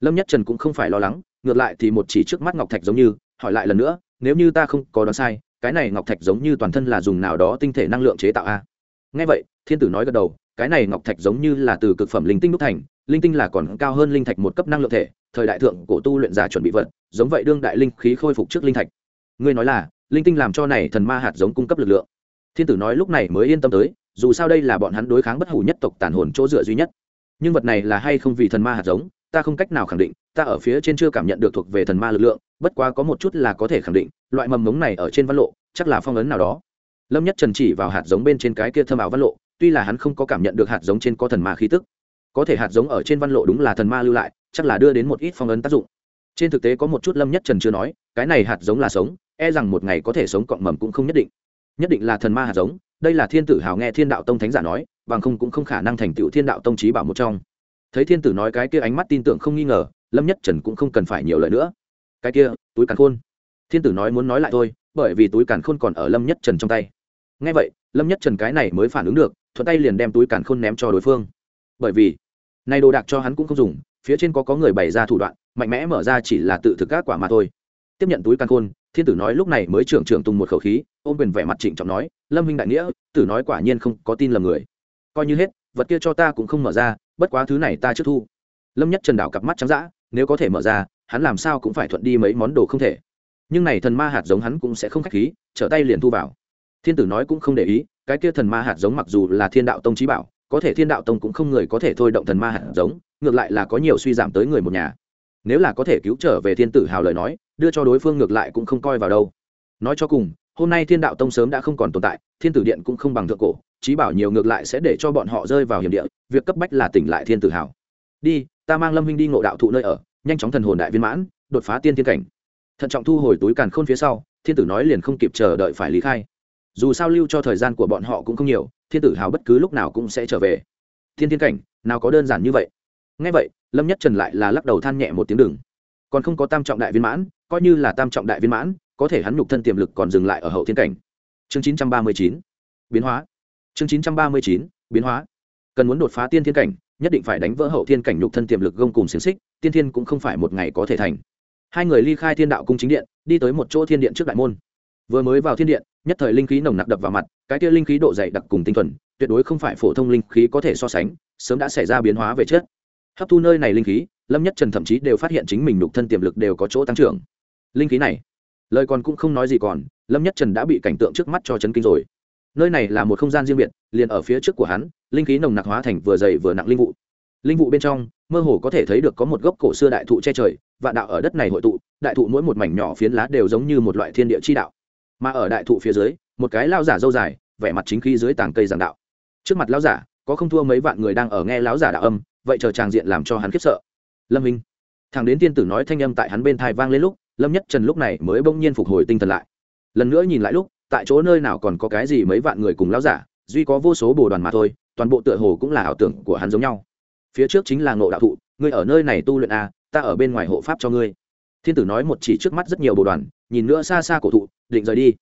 Lâm nhất trần cũng không phải lo lắng, ngược lại thì một chỉ trước mắt ngọc thạch giống như hỏi lại lần nữa, nếu như ta không có đoán sai, cái này ngọc thạch giống như toàn thân là dùng nào đó tinh thể năng lượng chế tạo a? À? ngay vậy, thiên tử nói gật đầu, cái này ngọc thạch giống như là từ cực phẩm linh tinh đúc thành, linh tinh là còn cao hơn linh thạch một cấp năng lượng thể, thời đại thượng cổ tu luyện giả chuẩn bị vật, giống vậy đương đại linh khí khôi phục trước linh thạch. Ngươi nói là, linh tinh làm cho này thần ma hạt giống cung cấp lực lượng. Thiên tử nói lúc này mới yên tâm tới, dù sao đây là bọn hắn đối kháng bất hủ nhất tộc tàn hồn chỗ dựa duy nhất. Nhưng vật này là hay không vì thần ma hạt giống? ta không cách nào khẳng định, ta ở phía trên chưa cảm nhận được thuộc về thần ma lực lượng, bất quá có một chút là có thể khẳng định, loại mầm mống này ở trên văn lộ, chắc là phong ấn nào đó. Lâm nhất trần chỉ vào hạt giống bên trên cái kia thơm ảo văn lộ, tuy là hắn không có cảm nhận được hạt giống trên có thần ma khí tức. Có thể hạt giống ở trên văn lộ đúng là thần ma lưu lại, chắc là đưa đến một ít phong ấn tác dụng. Trên thực tế có một chút lâm nhất trần chưa nói, cái này hạt giống là sống e rằng một ngày có thể sống cọng mầm cũng không nhất định. Nhất định là thần ma hạt giống, đây là thiên tử hào nghe thiên đạo tông thánh giả nói, bằng không cũng không khả năng thành tựu thiên đạo tông trí bảo một trong thấy thiên tử nói cái kia ánh mắt tin tưởng không nghi ngờ, lâm nhất trần cũng không cần phải nhiều lời nữa. Cái kia, túi càn khôn. Thiên tử nói muốn nói lại thôi, bởi vì túi càn khôn còn ở lâm nhất trần trong tay. Ngay vậy, lâm nhất trần cái này mới phản ứng được, thuận tay liền đem túi càn khôn ném cho đối phương. Bởi vì nay đồ đạc cho hắn cũng không dùng, phía trên có có người bày ra thủ đoạn, mạnh mẽ mở ra chỉ là tự thực các quả mà thôi. Tiếp nhận túi càn khôn, thiên tử nói lúc này mới trưởng trưởng tung một khẩu khí, ôm quyền vẻ mặt chỉnh trọng nói, lâm huynh đại nghĩa, tử nói quả nhiên không có tin lầm người. Coi như hết, vật kia cho ta cũng không mở ra bất quá thứ này ta chưa thu. Lâm nhất trần đảo cặp mắt trắng dã, nếu có thể mở ra, hắn làm sao cũng phải thuận đi mấy món đồ không thể. Nhưng này thần ma hạt giống hắn cũng sẽ không k h á c h khí, trở tay liền thu vào. Thiên tử nói cũng không để ý, cái kia thần ma hạt giống mặc dù là thiên đạo tông trí bảo, có thể thiên đạo tông cũng không người có thể thôi động thần ma hạt giống, ngược lại là có nhiều suy giảm tới người một nhà. Nếu là có thể cứu trở về thiên tử hào lời nói, đưa cho đối phương ngược lại cũng không coi vào đâu. Nói cho cùng, hôm nay thiên đạo tông sớm đã không còn tồn tại, thiên tử điện cũng không bằng thượng cổ trí bảo nhiều ngược lại sẽ để cho bọn họ rơi vào hiểm địa việc cấp bách là tỉnh lại thiên tử hào đi, ta mang lâm huynh đi ngộ đạo thụ nơi ở, nhanh chóng thần hồn đại viên mãn, đột phá tiên thiên cảnh. Thận trọng thu hồi túi càn khôn phía sau, thiên tử nói liền không kịp chờ đợi phải lý khai. Dù sao lưu cho thời gian của bọn họ cũng không nhiều, thiên tử hào bất cứ lúc nào cũng sẽ trở về. Thiên thiên cảnh, nào có đơn giản như vậy. Ngay vậy, lâm nhất trần lại là lắc đầu than nhẹ một tiếng đường. còn không có tam trọng đại viên mãn, coi như là tam trọng đại viên mãn, có thể hắn nhục thân tiềm lực còn dừng lại ở hậu thiên cảnh. Chương chín trăm ba mươi chín, biến hóa. Chương chín trăm ba mươi chín, biến hóa cần muốn đột phá tiên thiên cảnh, nhất định phải đánh vỡ hậu thiên cảnh nhục thân tiềm lực gông cùng xiềng xích, tiên thiên cũng không phải một ngày có thể thành. Hai người ly khai thiên đạo cung chính điện, đi tới một chỗ thiên điện trước đại môn. Vừa mới vào thiên điện, nhất thời linh khí nồng nặc đập vào mặt, cái kia linh khí độ dày đặc cùng tinh thuần, tuyệt đối không phải phổ thông linh khí có thể so sánh, sớm đã xảy ra biến hóa về chết hấp thu nơi này linh khí, lâm nhất trần thậm chí đều phát hiện chính mình nhục thân tiềm lực đều có chỗ tăng trưởng. Linh khí này, lời còn cũng không nói gì còn, lâm nhất trần đã bị cảnh tượng trước mắt cho chấn kinh rồi. Nơi này là một không gian riêng biệt, liền ở phía trước của hắn linh khí nồng nặc hóa thành vừa dày vừa nặng linh vụ. Linh vụ bên trong, mơ hồ có thể thấy được có một gốc cổ xưa đại thụ che trời, vạn đạo ở đất này hội tụ, đại thụ mỗi một mảnh nhỏ phiến lá đều giống như một loại thiên địa chi đạo. Mà ở đại thụ phía dưới, một cái lao giả dâu dài, vẻ mặt chính khi dưới tàng cây giảng đạo. Trước mặt lao giả, có không thua mấy vạn người đang ở nghe lão giả đạo âm, vậy chờ chàng diện làm cho hắn khiếp sợ. Lâm minh. Thằng đến tiên tử nói thanh âm tại hắn bên tai vang lên lúc, lâm nhất trần lúc này mới bỗng nhiên phục hồi tinh thần lại. Lần nữa nhìn lại lúc, tại chỗ nơi nào còn có cái gì mấy vạn người cùng lão giả, duy có vô số bồ đoàn mà thôi toàn bộ tựa hồ cũng là ảo tưởng của hắn giống nhau. Phía trước chính là ngộ đạo thụ, ngươi ở nơi này tu luyện à? ta ở bên ngoài hộ pháp cho ngươi. Thiên tử nói một chỉ trước mắt rất nhiều bộ đoàn, nhìn nữa xa xa cổ thụ, định rời đi.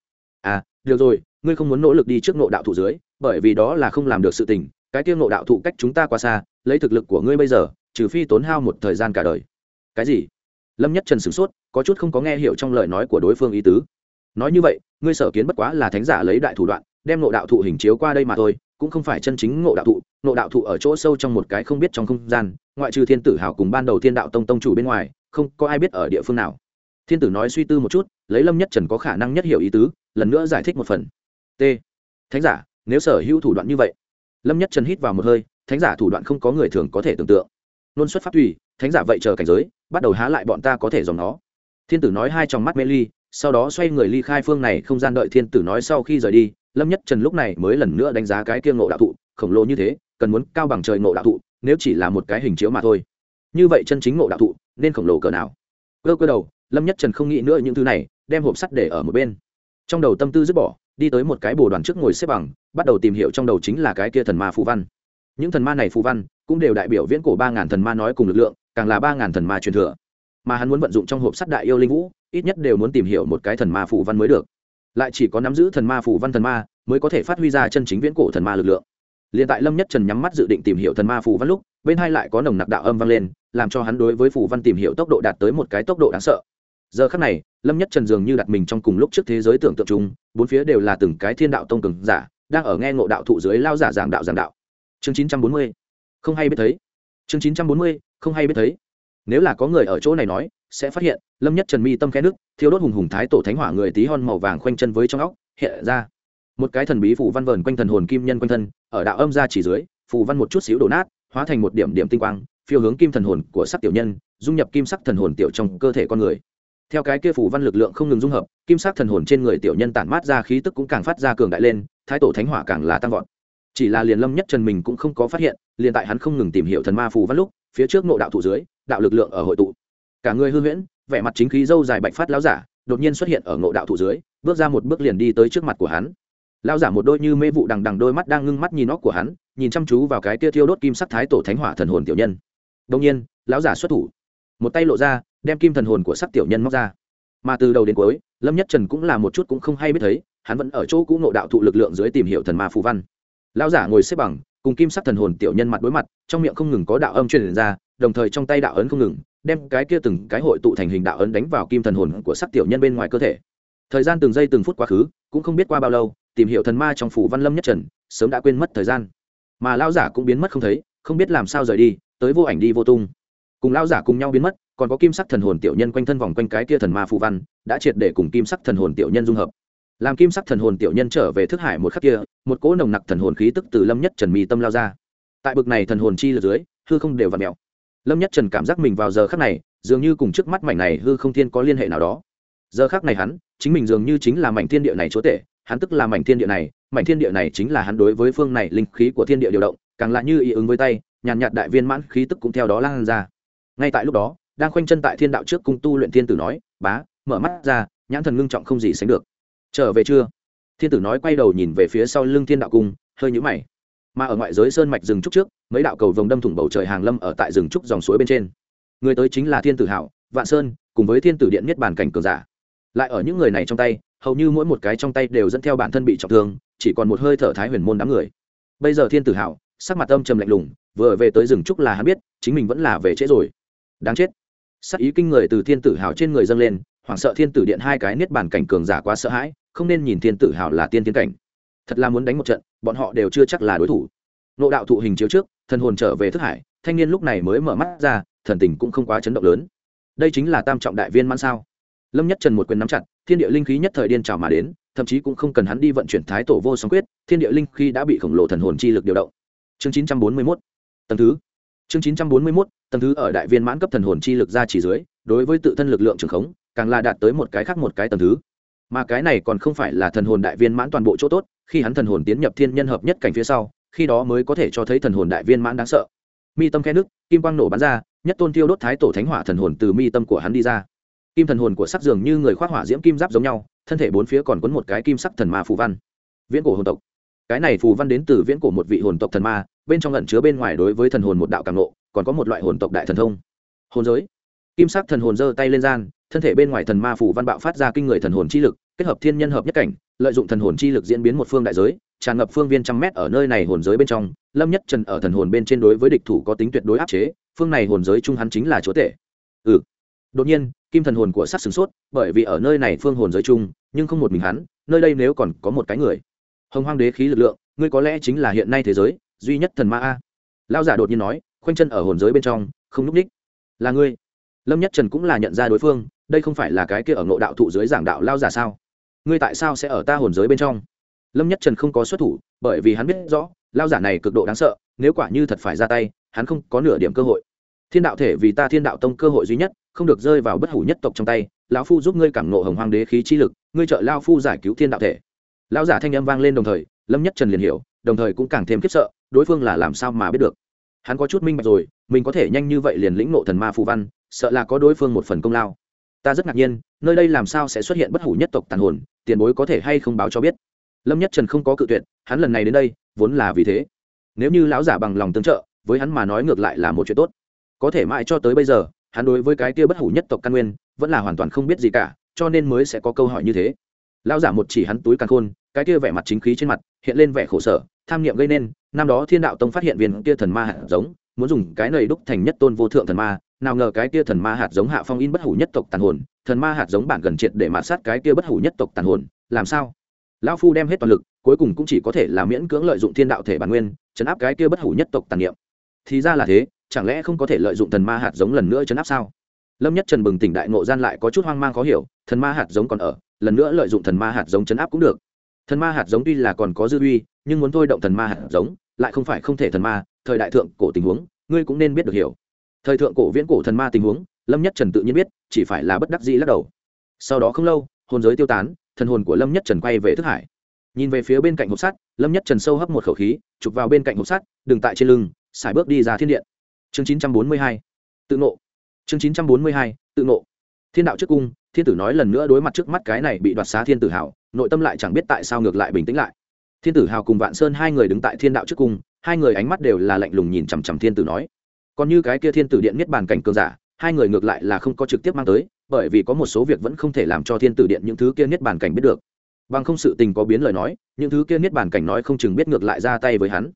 À được rồi, ngươi không muốn nỗ lực đi trước ngộ đạo thụ dưới, bởi vì đó là không làm được sự tình, cái tiêu ngộ đạo thụ cách chúng ta quá xa, lấy thực lực của ngươi bây giờ, trừ phi tốn hao một thời gian cả đời. Cái gì? Lâm nhất trần sửng sốt, có chút không có nghe hiểu trong lời nói của đối phương ý tứ. Nói như vậy, ngươi sở kiến bất quá là thánh giả lấy đại thủ đoạn đem ngộ đạo thụ hình chiếu qua đây mà thôi, cũng không phải chân chính ngộ đạo thụ. Ngộ đạo thụ ở chỗ sâu trong một cái không biết trong không gian, ngoại trừ thiên tử hào cùng ban đầu thiên đạo tông tông chủ bên ngoài, không có ai biết ở địa phương nào. Thiên tử nói suy tư một chút, lấy lâm nhất trần có khả năng nhất hiểu ý tứ, lần nữa giải thích một phần. T. Thánh giả, nếu sở hữu thủ đoạn như vậy, lâm nhất trần hít vào một hơi, thánh giả thủ đoạn không có người thường có thể tưởng tượng. Luôn xuất phát tùy, thánh giả vậy chờ cảnh giới, bắt đầu há lại bọn ta có thể dòng nó. Thiên tử nói hai trong mắt mê ly, sau đó xoay người ly khai phương này, không gian đợi thiên tử nói sau khi rời đi lâm nhất trần lúc này mới lần nữa đánh giá cái kia ngộ đạo thụ, khổng lồ như thế, cần muốn cao bằng trời ngộ đạo thụ, nếu chỉ là một cái hình chiếu mà thôi. Như vậy chân chính ngộ đạo thụ, nên khổng lồ cỡ nào? Cơ cơ đầu, lâm nhất trần không nghĩ nữa những thứ này, đem hộp sắt để ở một bên. Trong đầu tâm tư dứt bỏ, đi tới một cái bồ đoàn trước ngồi xếp bằng, bắt đầu tìm hiểu trong đầu chính là cái kia thần ma phù văn. Những thần ma này phù văn, cũng đều đại biểu viễn cổ ba ngàn thần ma nói cùng lực lượng, càng là ba ngàn thần ma truyền thừa. Mà hắn muốn vận dụng trong hộp sắt đại yêu linh vũ, ít nhất đều muốn tìm hiểu một cái thần ma phù văn mới được lại chỉ có nắm giữ thần ma phủ văn thần ma mới có thể phát huy ra chân chính viễn cổ thần ma lực lượng. Liền tại lâm nhất trần nhắm mắt dự định tìm hiểu thần ma phủ văn lúc, bên hai lại có nồng nặc đạo âm vang lên, làm cho hắn đối với phủ văn tìm hiểu tốc độ đạt tới một cái tốc độ đáng sợ. Giờ khắc này, lâm nhất trần dường như đặt mình trong cùng lúc trước thế giới tưởng tượng chung, bốn phía đều là từng cái thiên đạo tông cường giả, đang ở nghe ngộ đạo thụ dưới lao giả giảng đạo giảng đạo. Chương chín trăm bốn mươi, không hay biết thấy. Chương chín trăm bốn mươi, không hay biết thấy nếu là có người ở chỗ này nói, sẽ phát hiện, lâm nhất trần mi tâm khe nước thiếu đốt hùng hùng thái tổ thánh hỏa người tí hon màu vàng khoanh chân với trong óc, hiện ra. Một cái thần bí phù văn vờn quanh thần hồn kim nhân quanh thân, ở đạo âm ra chỉ dưới, phù văn một chút xíu đổ nát, hóa thành một điểm điểm tinh quang, phiêu hướng kim thần hồn của sắc tiểu nhân, dung nhập kim sắc thần hồn tiểu trong cơ thể con người. Theo cái kia phù văn lực lượng không ngừng dung hợp, kim sắc thần hồn trên người tiểu nhân tản mát ra khí tức cũng càng phát ra cường đại lên, thái tổ thánh hỏa càng là tăng vọt. Chỉ là liền lâm nhất trần mình cũng không có phát hiện, liền tại hắn không ngừng tìm hiểu thần ma phù văn lúc, phía trước nội đạo thụ dưới đạo lực lượng ở hội tụ. Cả người hư huyễn, vẻ mặt chính khí dâu dài bạch phát lão giả, đột nhiên xuất hiện ở ngộ đạo thủ dưới, bước ra một bước liền đi tới trước mặt của hắn. Lão giả một đôi như mê vụ đằng đằng đôi mắt đang ngưng mắt nhìn nóc của hắn, nhìn chăm chú vào cái tia thiêu đốt kim sắc thái tổ thánh hỏa thần hồn tiểu nhân. Đông nhiên, lão giả xuất thủ. Một tay lộ ra, đem kim thần hồn của sắc tiểu nhân móc ra. Mà từ đầu đến cuối, lâm nhất trần cũng là một chút cũng không hay biết thấy, hắn vẫn ở chỗ cũ ngộ đạo thụ lực lượng dưới tìm hiểu thần ma phù văn. Lão giả ngồi xếp bằng, cùng kim sắc thần hồn tiểu nhân mặt đối mặt, trong miệng không ngừng có đạo âm truyền ra đồng thời trong tay đạo ấn không ngừng, đem cái kia từng cái hội tụ thành hình đạo ấn đánh vào kim thần hồn của sắc tiểu nhân bên ngoài cơ thể. Thời gian từng giây từng phút quá khứ, cũng không biết qua bao lâu, tìm hiểu thần ma trong phủ văn lâm nhất trần, sớm đã quên mất thời gian. Mà lao giả cũng biến mất không thấy, không biết làm sao rời đi, tới vô ảnh đi vô tung. Cùng lao giả cùng nhau biến mất, còn có kim sắc thần hồn tiểu nhân quanh thân vòng quanh cái kia thần ma phù văn, đã triệt để cùng kim sắc thần hồn tiểu nhân dung hợp. Làm kim sắc thần hồn tiểu nhân trở về thức hải một khắc kia, một cỗ nồng nặc thần hồn khí tức từ lâm nhất trần mi tâm lao ra. Tại bực này thần hồn chi lượt dưới, hư không đều v ặ mẹo lâm nhất trần cảm giác mình vào giờ khác này, dường như cùng trước mắt mảnh này hư không thiên có liên hệ nào đó. Giờ khác này hắn, chính mình dường như chính là mảnh thiên địa này chúa tể, hắn tức là mảnh thiên địa này, mảnh thiên địa này chính là hắn đối với phương này linh khí của thiên địa điều động, càng là như ý ứng với tay, nhàn nhạt đại viên mãn khí tức cũng theo đó lan ra. Ngay tại lúc đó, đang khoanh chân tại thiên đạo trước cung tu luyện thiên tử nói, bá, mở mắt ra, nhãn thần ngưng trọng không gì sánh được. Trở về chưa? Thiên tử nói quay đầu nhìn về phía sau lưng thiên đạo cung, hơi nhũ mày. Mà ở ngoại giới sơn mạch rừng trúc trước mấy đạo cầu vồng đâm thủng bầu trời hàng lâm ở tại rừng trúc dòng suối bên trên. Người tới chính là thiên tử hảo vạn sơn, cùng với thiên tử điện nhất bản cảnh cường giả. Lại ở những người này trong tay, hầu như mỗi một cái trong tay đều dẫn theo bản thân bị trọng thương, chỉ còn một hơi thở thái huyền môn đám người. Bây giờ thiên tử hảo sắc mặt âm trầm lạnh lùng, vừa về tới rừng trúc là hắn biết, chính mình vẫn là về trễ rồi. Đáng chết. Sắc ý kinh người từ thiên tử hảo trên người dâng lên, hoảng sợ thiên tử điện hai cái niết bản cảnh cường giả quá sợ hãi, không nên nhìn thiên tử hảo là tiên tiến cảnh. Thật là muốn đánh một trận, bọn họ đều chưa chắc là đối thủ. Nộ đạo thụ hình chiếu trước thần hồn trở về thức hải, thanh niên lúc này mới mở mắt ra, thần tình cũng không quá chấn động lớn. Đây chính là tam trọng đại viên mãn sao? Lâm nhất trần một quyền nắm chặt, thiên địa linh khí nhất thời điên trào mà đến, thậm chí cũng không cần hắn đi vận chuyển thái tổ vô song quyết, thiên địa linh khí đã bị khổng lồ thần hồn chi lực điều động. Chương chín trăm bốn mươi 941 tầng thứ. Chương chín trăm bốn mươi 941 tầng thứ ở đại viên mãn cấp thần hồn chi lực ra chỉ dưới, đối với tự thân lực lượng trường khống, càng là đạt tới một cái khác một cái tầng thứ. Mà cái này còn không phải là thần hồn đại viên mãn toàn bộ chỗ tốt, khi hắn thần hồn tiến nhập thiên nhân hợp nhất cảnh phía sau khi đó mới có thể cho thấy thần hồn đại viên mãn đáng sợ. Mi tâm khe nước kim quang nổ bắn ra, nhất tôn tiêu đốt thái tổ thánh hỏa thần hồn từ mi tâm của hắn đi ra. Kim thần hồn của sắc dường như người khoác hỏa diễm kim giáp giống nhau, thân thể bốn phía còn quấn một cái kim sắc thần ma phù văn. Viễn cổ hồn tộc. Cái này phù văn đến từ viễn cổ một vị hồn tộc thần ma, bên trong lẩn chứa bên ngoài đối với thần hồn một đạo càng lộ còn có một loại hồn tộc đại thần thông. Hồn giới. Kim sắc thần hồn giơ tay lên gian, thân thể bên ngoài thần ma phù văn bạo phát ra kinh người thần hồn chi lực, kết hợp thiên nhân hợp nhất cảnh, lợi dụng thần hồn chi lực diễn biến một phương đại giới tràn ngập phương viên trăm mét ở nơi này hồn giới bên trong, lâm nhất trần ở thần hồn bên trên đối với địch thủ có tính tuyệt đối áp chế, phương này hồn giới chung hắn chính là chúa tể. Ừ. Đột nhiên, kim thần hồn của sát sửng sốt, bởi vì ở nơi này phương hồn giới chung nhưng không một mình hắn, nơi đây nếu còn có một cái người. Hồng hoang đế khí lực lượng, ngươi có lẽ chính là hiện nay thế giới, duy nhất thần ma a. Lao giả đột nhiên nói, khoanh chân ở hồn giới bên trong, không núp ních. Là ngươi. Lâm nhất trần cũng là nhận ra đối phương, đây không phải là cái kia ở ngộ đạo thụ dưới giảng đạo lao giả sao? Ngươi tại sao sẽ ở ta hồn giới bên trong? lâm nhất trần không có xuất thủ, bởi vì hắn biết rõ, lao giả này cực độ đáng sợ, nếu quả như thật phải ra tay, hắn không có nửa điểm cơ hội. Thiên đạo thể vì ta thiên đạo tông cơ hội duy nhất, không được rơi vào bất hủ nhất tộc trong tay, lão phu giúp ngươi cảm nộ hồng hoàng đế khí chi lực, ngươi trợ lao phu giải cứu thiên đạo thể. Lao giả thanh âm vang lên đồng thời, lâm nhất trần liền hiểu, đồng thời cũng càng thêm khiếp sợ, đối phương là làm sao mà biết được. Hắn có chút minh bạch rồi, mình có thể nhanh như vậy liền lĩnh nộ thần ma phù văn, sợ là có đối phương một phần công lao. Ta rất ngạc nhiên, nơi đây làm sao sẽ xuất hiện bất hủ nhất tộc tàn hồn, tiền bối có thể hay không báo cho biết lâm nhất trần không có cự tuyệt, hắn lần này đến đây, vốn là vì thế. Nếu như lão giả bằng lòng tương trợ, với hắn mà nói ngược lại là một chuyện tốt. Có thể mãi cho tới bây giờ, hắn đối với cái kia bất hủ nhất tộc căn nguyên, vẫn là hoàn toàn không biết gì cả, cho nên mới sẽ có câu hỏi như thế. Lão giả một chỉ hắn túi càng khôn, cái kia vẻ mặt chính khí trên mặt, hiện lên vẻ khổ sở, tham niệm gây nên, năm đó thiên đạo tông phát hiện viên kia thần ma hạt giống, muốn dùng cái này đúc thành nhất tôn vô thượng thần ma, nào ngờ cái kia thần ma hạt giống hạ phong in bất hủ nhất tộc tàn hồn, thần ma hạt giống bản gần triệt để mạt sát cái kia bất hủ nhất tộc tàn hồn, làm sao? lão phu đem hết toàn lực, cuối cùng cũng chỉ có thể là miễn cưỡng lợi dụng thiên đạo thể bản nguyên, chấn áp cái kia bất hủ nhất tộc tàn niệm. Thì ra là thế, chẳng lẽ không có thể lợi dụng thần ma hạt giống lần nữa chấn áp sao? Lâm nhất trần bừng tỉnh đại ngộ gian lại có chút hoang mang khó hiểu, thần ma hạt giống còn ở, lần nữa lợi dụng thần ma hạt giống chấn áp cũng được. Thần ma hạt giống tuy là còn có dư uy, nhưng muốn thôi động thần ma hạt giống, lại không phải không thể thần ma, thời đại thượng cổ tình huống, ngươi cũng nên biết được hiểu. Thời thượng cổ viễn cổ thần ma tình huống, lâm nhất trần tự nhiên biết, chỉ phải là bất đắc dĩ lắc đầu. Sau đó không lâu, hồn giới tiêu tán thần hồn của lâm nhất trần quay về thức hải. Nhìn về phía bên cạnh hộp sắt, lâm nhất trần sâu hấp một khẩu khí, chụp vào bên cạnh hộp sắt, đừng tại trên lưng, xài bước đi ra thiên điện. Chương chín trăm bốn mươi hai, tự nộ chương chín trăm bốn mươi hai, tự nộ thiên đạo trước cung, thiên tử nói lần nữa đối mặt trước mắt cái này bị đoạt xá thiên tử hào nội tâm lại chẳng biết tại sao ngược lại bình tĩnh lại. Thiên tử hào cùng vạn sơn hai người đứng tại thiên đạo trước cung, hai người ánh mắt đều là lạnh lùng nhìn chằm chằm thiên tử nói. Còn như cái kia thiên tử điện miết bàn cảnh cường giả, hai người ngược lại là không có trực tiếp mang tới bởi vì có một số việc vẫn không thể làm cho thiên tử điện những thứ kia niết bàn cảnh biết được. Bằng không sự tình có biến lời nói, những thứ kia niết bàn cảnh nói không chừng biết ngược lại ra tay với hắn.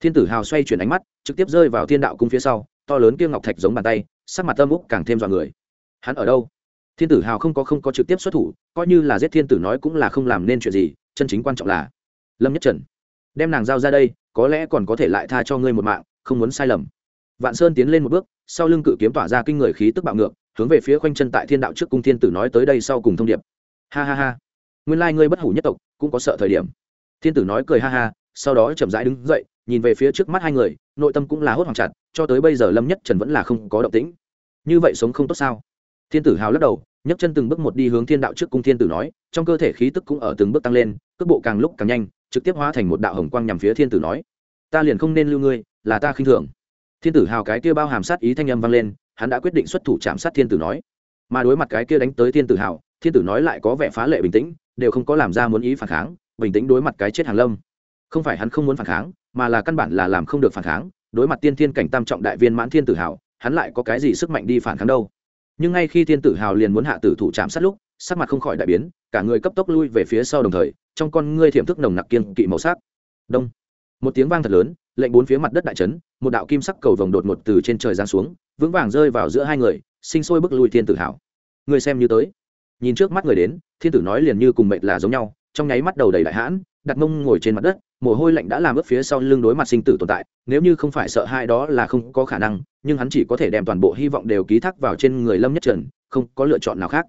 Thiên tử hào xoay chuyển ánh mắt, trực tiếp rơi vào thiên đạo cung phía sau, to lớn kia ngọc thạch giống bàn tay, sắc mặt tâm úc càng thêm dọa người. Hắn ở đâu? Thiên tử hào không có không có trực tiếp xuất thủ, coi như là giết thiên tử nói cũng là không làm nên chuyện gì, chân chính quan trọng là lâm nhất trần. Đem nàng giao ra đây, có lẽ còn có thể lại tha cho ngươi một mạng, không muốn sai lầm. Vạn sơn tiến lên một bước, sau lưng cự kiếm tỏa ra kinh người khí tức bạo ngược hướng về phía khoanh chân tại thiên đạo trước cung thiên tử nói tới đây sau cùng thông điệp. Ha ha ha. Nguyên lai、like、ngươi bất hủ nhất tộc, cũng có sợ thời điểm. Thiên tử nói cười ha ha, sau đó chậm rãi đứng dậy, nhìn về phía trước mắt hai người, nội tâm cũng là hốt hoảng chặt, cho tới bây giờ lâm nhất trần vẫn là không có động tĩnh. Như vậy sống không tốt sao? Thiên tử hào lắc đầu, nhấc chân từng bước một đi hướng thiên đạo trước cung thiên tử nói, trong cơ thể khí tức cũng ở từng bước tăng lên, cước bộ càng lúc càng nhanh, trực tiếp hóa thành một đạo hồng quang nhằm phía thiên tử nói, ta liền không nên lưu ngươi, là ta khinh thường. Thiên tử hào cái kia bao hàm sát ý thanh âm vang lên hắn đã quyết định xuất thủ chạm sát thiên tử nói. Mà đối mặt cái kia đánh tới thiên tử hào thiên tử nói lại có vẻ phá lệ bình tĩnh, đều không có làm ra muốn ý phản kháng, bình tĩnh đối mặt cái chết hàng lâm. Không phải hắn không muốn phản kháng, mà là căn bản là làm không được phản kháng, đối mặt tiên thiên cảnh tam trọng đại viên mãn thiên tử hào hắn lại có cái gì sức mạnh đi phản kháng đâu. Nhưng ngay khi thiên tử hào liền muốn hạ tử thủ chạm sát lúc, sắc mặt không khỏi đại biến, cả người cấp tốc lui về phía sau đồng thời, trong con ngươi thiểm thức nồng nặc kiên kỵ màu sắc. Đông. Một tiếng vang thật lớn lệnh bốn phía mặt đất đại chấn một đạo kim sắc cầu vồng đột ngột từ trên trời giáng xuống, vững vàng rơi vào giữa hai người, sinh sôi bức lùi thiên tử hảo. Người xem như tới. Nhìn trước mắt người đến, thiên tử nói liền như cùng mệt là giống nhau, trong nháy mắt đầu đầy đại hãn, đặt mông ngồi trên mặt đất, mồ hôi lạnh đã làm ướt phía sau lưng đối mặt sinh tử tồn tại, nếu như không phải sợ hai đó là không có khả năng, nhưng hắn chỉ có thể đem toàn bộ hy vọng đều ký thác vào trên người lâm nhất trần, không có lựa chọn nào khác.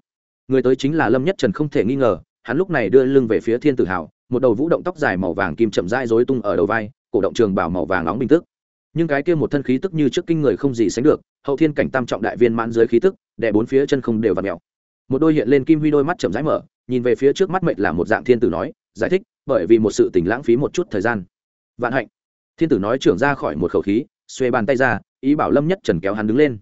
Người tới chính là lâm nhất trần không thể nghi ngờ, hắn lúc này đưa lưng về phía thiên tử hảo, một đầu vũ động tóc dài màu vàng kim chậm dai rối tung ở đầu vai cổ động trường bảo màu vàng nóng bình tức. Nhưng cái kia một thân khí tức như trước kinh người không gì sánh được, hậu thiên cảnh tam trọng đại viên mãn dưới khí tức, đè bốn phía chân không đều vặt mèo. Một đôi hiện lên kim huy đôi mắt chậm rãi mở, nhìn về phía trước mắt mệnh là một dạng thiên tử nói, giải thích, bởi vì một sự tình lãng phí một chút thời gian. Vạn hạnh. Thiên tử nói trưởng ra khỏi một khẩu khí, xuê bàn tay ra, ý bảo lâm nhất trần kéo hắn đứng lên.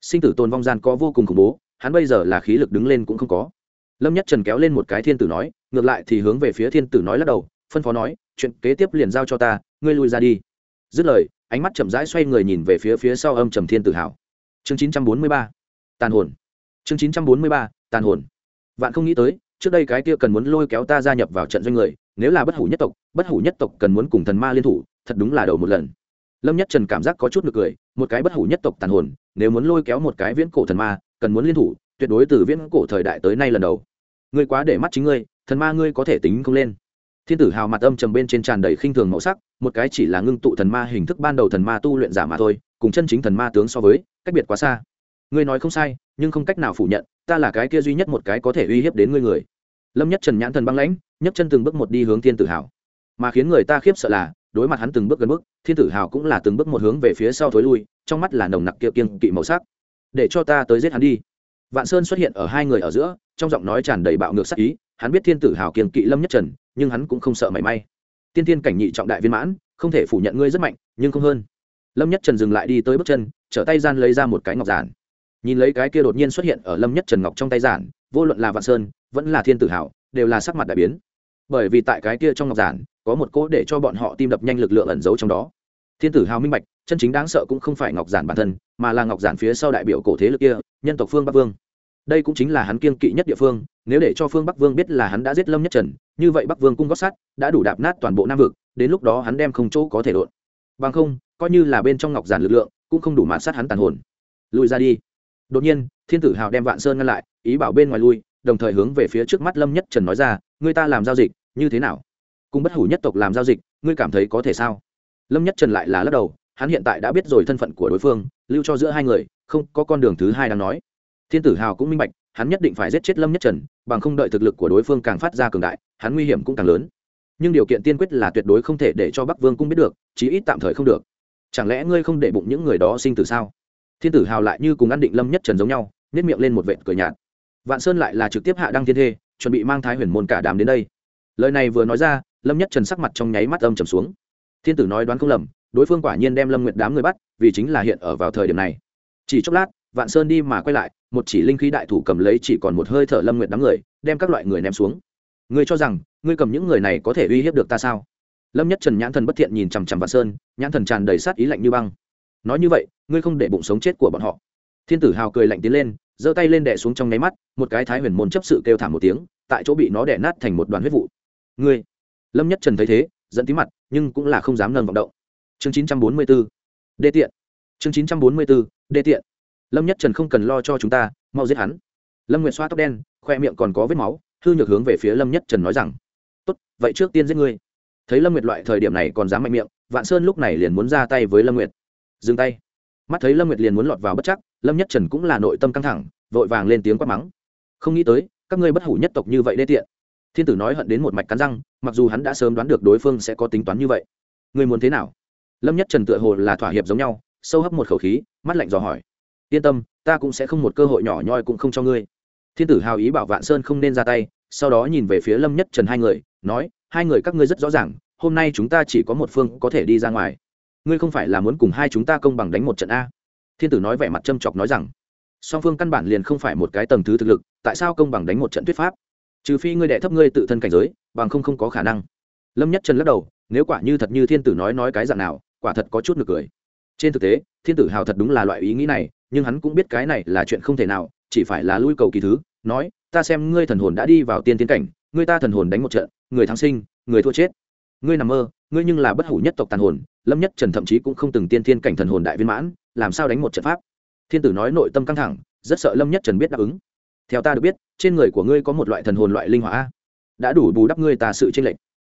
Sinh tử tôn vong gian có vô cùng khủng bố, hắn bây giờ là khí lực đứng lên cũng không có. Lâm nhất trần kéo lên một cái thiên tử nói, ngược lại thì hướng về phía thiên tử nói lắc đầu, phân phó nói, chuyện kế tiếp liền giao cho ta ngươi lui ra đi. Dứt lời, ánh mắt chậm rãi xoay người nhìn về phía phía sau âm trầm thiên tự hào chương chín trăm bốn mươi ba, tàn hồn. Chương chín trăm bốn mươi ba, tàn hồn. Vạn không nghĩ tới, trước đây cái kia cần muốn lôi kéo ta gia nhập vào trận doanh người, nếu là bất hủ nhất tộc, bất hủ nhất tộc cần muốn cùng thần ma liên thủ, thật đúng là đầu một lần. Lâm nhất trần cảm giác có chút ngược cười, một cái bất hủ nhất tộc tàn hồn, nếu muốn lôi kéo một cái viễn cổ thần ma, cần muốn liên thủ, tuyệt đối từ viễn cổ thời đại tới nay lần đầu. Ngươi quá để mắt chính ngươi, thần ma ngươi có thể tính không lên thiên tử hào mặt âm trầm bên trên tràn đầy khinh thường màu sắc, một cái chỉ là ngưng tụ thần ma hình thức ban đầu thần ma tu luyện giả mà thôi, cùng chân chính thần ma tướng so với, cách biệt quá xa. Ngươi nói không sai, nhưng không cách nào phủ nhận, ta là cái kia duy nhất một cái có thể uy hiếp đến ngươi người. Lâm nhất trần nhãn thần băng lãnh nhấc chân từng bước một đi hướng thiên tử hào. Mà khiến người ta khiếp sợ là, đối mặt hắn từng bước gần bước, thiên tử hào cũng là từng bước một hướng về phía sau thối lui, trong mắt là nồng nặc kia kiêng kỵ màu sắc. Để cho ta tới giết hắn đi. Vạn sơn xuất hiện ở hai người ở giữa, trong giọng nói tràn đầy bạo ngược sắc ý hắn biết thiên tử hào kiên kỵ lâm nhất trần, nhưng hắn cũng không sợ mảy may. Tiên tiên cảnh nhị trọng đại viên mãn, không thể phủ nhận ngươi rất mạnh, nhưng không hơn. Lâm nhất trần dừng lại đi tới bước chân, trở tay gian lấy ra một cái ngọc giản. Nhìn lấy cái kia đột nhiên xuất hiện ở lâm nhất trần ngọc trong tay giản, vô luận là vạn sơn, vẫn là thiên tử hào, đều là sắc mặt đại biến. Bởi vì tại cái kia trong ngọc giản, có một cỗ để cho bọn họ tim đập nhanh lực lượng ẩn giấu trong đó. Thiên tử hào minh bạch, chân chính đáng sợ cũng không phải ngọc giản bản thân, mà là ngọc giản phía sau đại biểu cổ thế lực kia, nhân tộc phương bắc vương đây cũng chính là hắn kiêng kỵ nhất địa phương, nếu để cho phương bắc vương biết là hắn đã giết lâm nhất trần, như vậy bắc vương cung gót sát đã đủ đạp nát toàn bộ nam vực, đến lúc đó hắn đem không chỗ có thể đột bằng không, coi như là bên trong ngọc giản lực lượng, cũng không đủ mạt sát hắn tàn hồn. Lùi ra đi. Đột nhiên, thiên tử hào đem vạn sơn ngăn lại, ý bảo bên ngoài lui, đồng thời hướng về phía trước mắt lâm nhất trần nói ra người ta làm giao dịch, như thế nào? Cùng bất hủ nhất tộc làm giao dịch, ngươi cảm thấy có thể sao? Lâm nhất trần lại là lắc đầu, hắn hiện tại đã biết rồi thân phận của đối phương, lưu cho giữa hai người, không có con đường thứ hai đang nói thiên tử hào cũng minh bạch, hắn nhất định phải giết chết lâm nhất trần, bằng không đợi thực lực của đối phương càng phát ra cường đại, hắn nguy hiểm cũng càng lớn. Nhưng điều kiện tiên quyết là tuyệt đối không thể để cho bắc vương cung biết được, chí ít tạm thời không được. Chẳng lẽ ngươi không để bụng những người đó sinh tử sao? Thiên tử hào lại như cùng ăn định lâm nhất trần giống nhau nếp miệng lên một vệt cười nhạt. Vạn sơn lại là trực tiếp hạ đăng thiên thê, chuẩn bị mang thái huyền môn cả đám đến đây. Lời này vừa nói ra, lâm nhất trần sắc mặt trong nháy mắt âm trầm xuống. Thiên tử nói đoán không lầm, đối phương quả nhiên đem lâm nguyệt đám người bắt, vì chính là hiện ở vào thời điểm này. Chỉ chốc lát vạn sơn đi mà quay lại, một chỉ linh khí đại thủ cầm lấy chỉ còn một hơi thở lâm nguyệt đám người, đem các loại người ném xuống. Ngươi cho rằng, ngươi cầm những người này có thể uy hiếp được ta sao? Lâm nhất trần nhãn thần bất thiện nhìn chằm chằm vạn sơn, nhãn thần tràn đầy sát ý lạnh như băng. Nói như vậy, ngươi không để bụng sống chết của bọn họ. Thiên tử hào cười lạnh tiến lên, giơ tay lên đẻ xuống trong nháy mắt, một cái thái huyền môn chấp sự kêu thảm một tiếng, tại chỗ bị nó đẻ nát thành một đoàn huyết vụ. Ngươi! Lâm nhất trần thấy thế dẫn tí mặt, nhưng cũng là không dám nâng vọng động. Chương chín trăm bốn mươi 944 đê tiện. Chương chín trăm bốn mươi 944 đê tiện lâm nhất trần không cần lo cho chúng ta, mau giết hắn. Lâm nguyệt xoa tóc đen, khoe miệng còn có vết máu, hư nhược hướng về phía lâm nhất trần nói rằng, tốt, vậy trước tiên giết ngươi. Thấy lâm nguyệt loại thời điểm này còn dám mạnh miệng, vạn sơn lúc này liền muốn ra tay với lâm nguyệt. Dừng tay. Mắt thấy lâm nguyệt liền muốn lọt vào bất chắc, lâm nhất trần cũng là nội tâm căng thẳng, vội vàng lên tiếng quát mắng. Không nghĩ tới, các ngươi bất hủ nhất tộc như vậy đê tiện. Thiên tử nói hận đến một mạch cắn răng, mặc dù hắn đã sớm đoán được đối phương sẽ có tính toán như vậy. Ngươi muốn thế nào? Lâm nhất trần tựa hồ là thỏa hiệp giống nhau, sâu hấp một khẩu khí, mắt lạnh dò hỏi yên tâm, ta cũng sẽ không một cơ hội nhỏ nhoi cũng không cho ngươi. Thiên tử hào ý bảo vạn sơn không nên ra tay, sau đó nhìn về phía lâm nhất trần hai người, nói, hai người các ngươi rất rõ ràng, hôm nay chúng ta chỉ có một phương có thể đi ra ngoài. Ngươi không phải là muốn cùng hai chúng ta công bằng đánh một trận a? Thiên tử nói vẻ mặt châm chọc nói rằng, song phương căn bản liền không phải một cái tầng thứ thực lực, tại sao công bằng đánh một trận thuyết pháp? Trừ phi ngươi đệ thấp ngươi tự thân cảnh giới, bằng không không có khả năng. Lâm nhất trần lắc đầu, nếu quả như thật như thiên tử nói nói cái dạng nào, quả thật có chút nực cười trên thực tế thiên tử hào thật đúng là loại ý nghĩ này nhưng hắn cũng biết cái này là chuyện không thể nào chỉ phải là lui cầu kỳ thứ nói ta xem ngươi thần hồn đã đi vào tiên tiến cảnh ngươi ta thần hồn đánh một trận người thắng sinh người thua chết. Ngươi nằm mơ ngươi nhưng là bất hủ nhất tộc tàn hồn lâm nhất trần thậm chí cũng không từng tiên thiên cảnh thần hồn đại viên mãn làm sao đánh một trận pháp? Thiên tử nói nội tâm căng thẳng rất sợ lâm nhất trần biết đáp ứng. Theo ta được biết trên người của ngươi có một loại thần hồn loại linh hỏa, đã đủ bù đắp ngươi ta sự chênh lệch.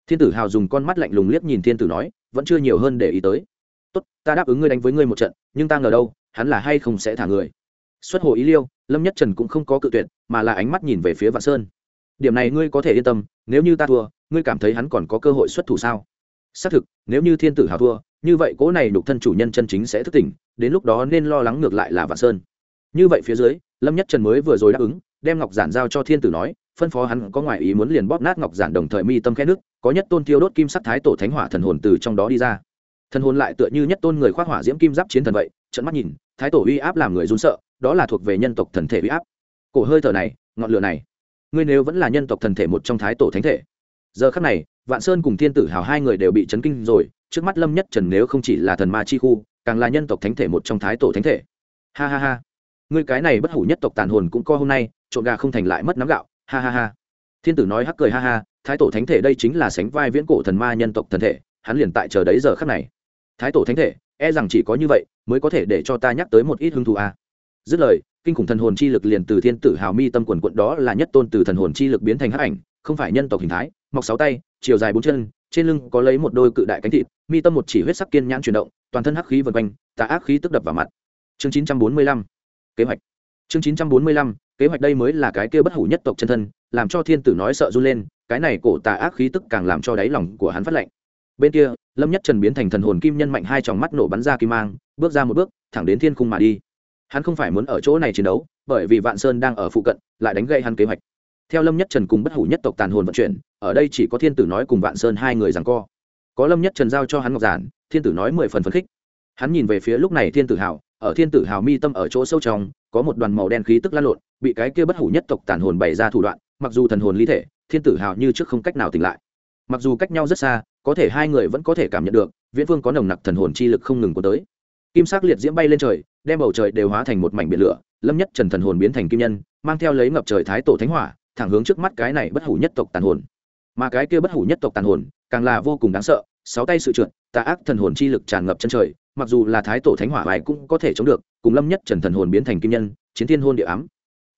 Thiên tử hào dùng con mắt lạnh lùng liếc nhìn thiên tử nói vẫn chưa nhiều hơn để ý tới tốt, ta đáp ứng ngươi đánh với ngươi một trận, nhưng ta ngờ đâu, hắn là hay không sẽ thả người. Xuất hồ ý liêu, lâm nhất trần cũng không có cự tuyệt, mà là ánh mắt nhìn về phía vạn sơn. Điểm này ngươi có thể yên tâm, nếu như ta thua, ngươi cảm thấy hắn còn có cơ hội xuất thủ sao? Xác thực, nếu như thiên tử hào thua, như vậy cố này nhục thân chủ nhân chân chính sẽ thức tỉnh, đến lúc đó nên lo lắng ngược lại là vạn sơn. Như vậy phía dưới, lâm nhất trần mới vừa rồi đáp ứng, đem ngọc giản giao cho thiên tử nói, phân phó hắn có ngoại ý muốn liền bóp nát ngọc giản đồng thời mi tâm khe nước có nhất tôn tiêu đốt kim sắc thái tổ thánh hỏa thần hồn từ trong đó đi ra thần hồn lại tựa như nhất tôn người khoác hỏa diễm kim giáp chiến thần vậy trận mắt nhìn, thái tổ uy áp làm người run sợ, đó là thuộc về nhân tộc thần thể uy áp. Cổ hơi thở này, ngọn lửa này, ngươi nếu vẫn là nhân tộc thần thể một trong thái tổ thánh thể, giờ khắc này, vạn sơn cùng thiên tử hào hai người đều bị chấn kinh rồi, trước mắt lâm nhất trần nếu không chỉ là thần ma chi khu, càng là nhân tộc thánh thể một trong thái tổ thánh thể. Ha ha ha. Ngươi cái này bất hủ nhất tộc tàn hồn cũng co hôm nay, trộn gà không thành lại mất nắm gạo. Ha ha ha. Thiên tử nói hắc cười ha ha, thái tổ thánh thể đây chính là sánh vai viễn cổ thần ma nhân tộc thần thể, hắn liền tại chờ đấy giờ khắc này thái tổ thánh thể e rằng chỉ có như vậy mới có thể để cho ta nhắc tới một ít hứng thú a à. dứt lời, kinh khủng thần hồn chi lực liền từ thiên tử hào mi tâm quần quận đó là nhất tôn từ thần hồn chi lực biến thành hắc ảnh, không phải nhân tộc hình thái, mọc sáu tay, chiều dài bốn chân, trên lưng có lấy một đôi cự đại cánh thịt, mi tâm một chỉ huyết sắc kiên nhãn chuyển động, toàn thân hắc khí vần quanh, tà ác khí tức đập vào mặt. Chương chín trăm bốn mươi lăm, kế hoạch. Chương chín trăm bốn mươi lăm, kế hoạch đây mới là cái kia bất hủ nhất tộc chân thân, làm cho thiên tử nói sợ run lên, cái này cổ tà ác khí tức càng làm cho đáy lòng của hắn phát lạnh bên kia, lâm nhất trần biến thành thần hồn kim nhân mạnh hai tròng mắt nổ bắn ra kim mang, bước ra một bước, thẳng đến thiên khung mà đi. Hắn không phải muốn ở chỗ này chiến đấu, bởi vì vạn sơn đang ở phụ cận, lại đánh gây hắn kế hoạch. Theo lâm nhất trần cùng bất hủ nhất tộc tàn hồn vận chuyển, ở đây chỉ có thiên tử nói cùng vạn sơn hai người rằng co. Có lâm nhất trần giao cho hắn ngọc giản, thiên tử nói mười phần phấn khích. Hắn nhìn về phía lúc này thiên tử hào, ở thiên tử hào mi tâm ở chỗ sâu trong, có một đoàn màu đen khí tức lan lộn, bị cái kia bất hủ nhất tộc tàn hồn bày ra thủ đoạn, mặc dù thần hồn ly thể, thiên tử hào như trước không cách nào tỉnh lại mặc dù cách nhau rất xa, có thể hai người vẫn có thể cảm nhận được, viễn vương có nồng nặc thần hồn chi lực không ngừng có tới. Kim sắc liệt diễm bay lên trời, đem bầu trời đều hóa thành một mảnh biển lửa, lâm nhất trần thần hồn biến thành kim nhân, mang theo lấy ngập trời thái tổ thánh hỏa, thẳng hướng trước mắt cái này bất hủ nhất tộc tàn hồn. Mà cái kia bất hủ nhất tộc tàn hồn, càng là vô cùng đáng sợ, sáu tay sự trượt, tà ác thần hồn chi lực tràn ngập chân trời, mặc dù là thái tổ thánh hỏa bài cũng có thể chống được, cùng lâm nhất trần thần hồn biến thành kim nhân, chiến thiên hôn địa ám.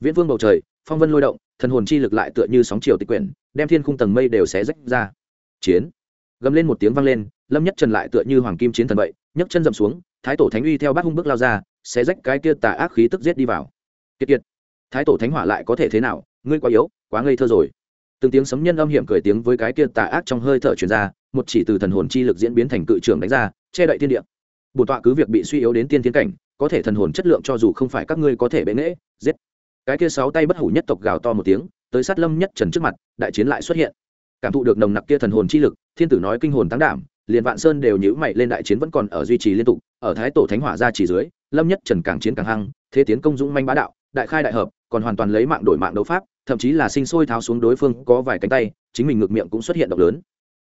Viễn vương bầu trời, phong vân lôi động, thần hồn chi lực lại tựa như sóng chiều tịch quyển, đem thiên khung tầng mây đều xé rách ra chiến. Gầm lên một tiếng vang lên, lâm nhất trần lại tựa như hoàng kim chiến thần vậy, nhấc chân dậm xuống, thái tổ thánh uy theo bát hung bước lao ra sẽ rách cái kia tà ác khí tức giết đi vào. Kiệt kiệt. Thái tổ thánh hỏa lại có thể thế nào? Ngươi quá yếu, quá ngây thơ rồi. Từng tiếng sấm nhân âm hiểm cười tiếng với cái kia tà ác trong hơi thở truyền ra, một chỉ từ thần hồn chi lực diễn biến thành cự trường đánh ra, che đậy thiên địa. Bổn tọa cứ việc bị suy yếu đến tiên tiến cảnh, có thể thần hồn chất lượng cho dù không phải các ngươi có thể bệ nghễ, giết. Cái kia sáu tay bất hủ nhất tộc gào to một tiếng, tới sát lâm nhất trần trước mặt, đại chiến lại xuất hiện cảm thụ được nồng nặc kia thần hồn chi lực, thiên tử nói kinh hồn tăng đảm, liền vạn sơn đều nhữ mày lên đại chiến vẫn còn ở duy trì liên tục, ở thái tổ thánh hỏa ra chỉ dưới, lâm nhất trần càng chiến càng hăng, thế tiến công dũng manh bá đạo, đại khai đại hợp, còn hoàn toàn lấy mạng đổi mạng đấu pháp, thậm chí là sinh sôi tháo xuống đối phương có vài cánh tay, chính mình ngược miệng cũng xuất hiện độc lớn.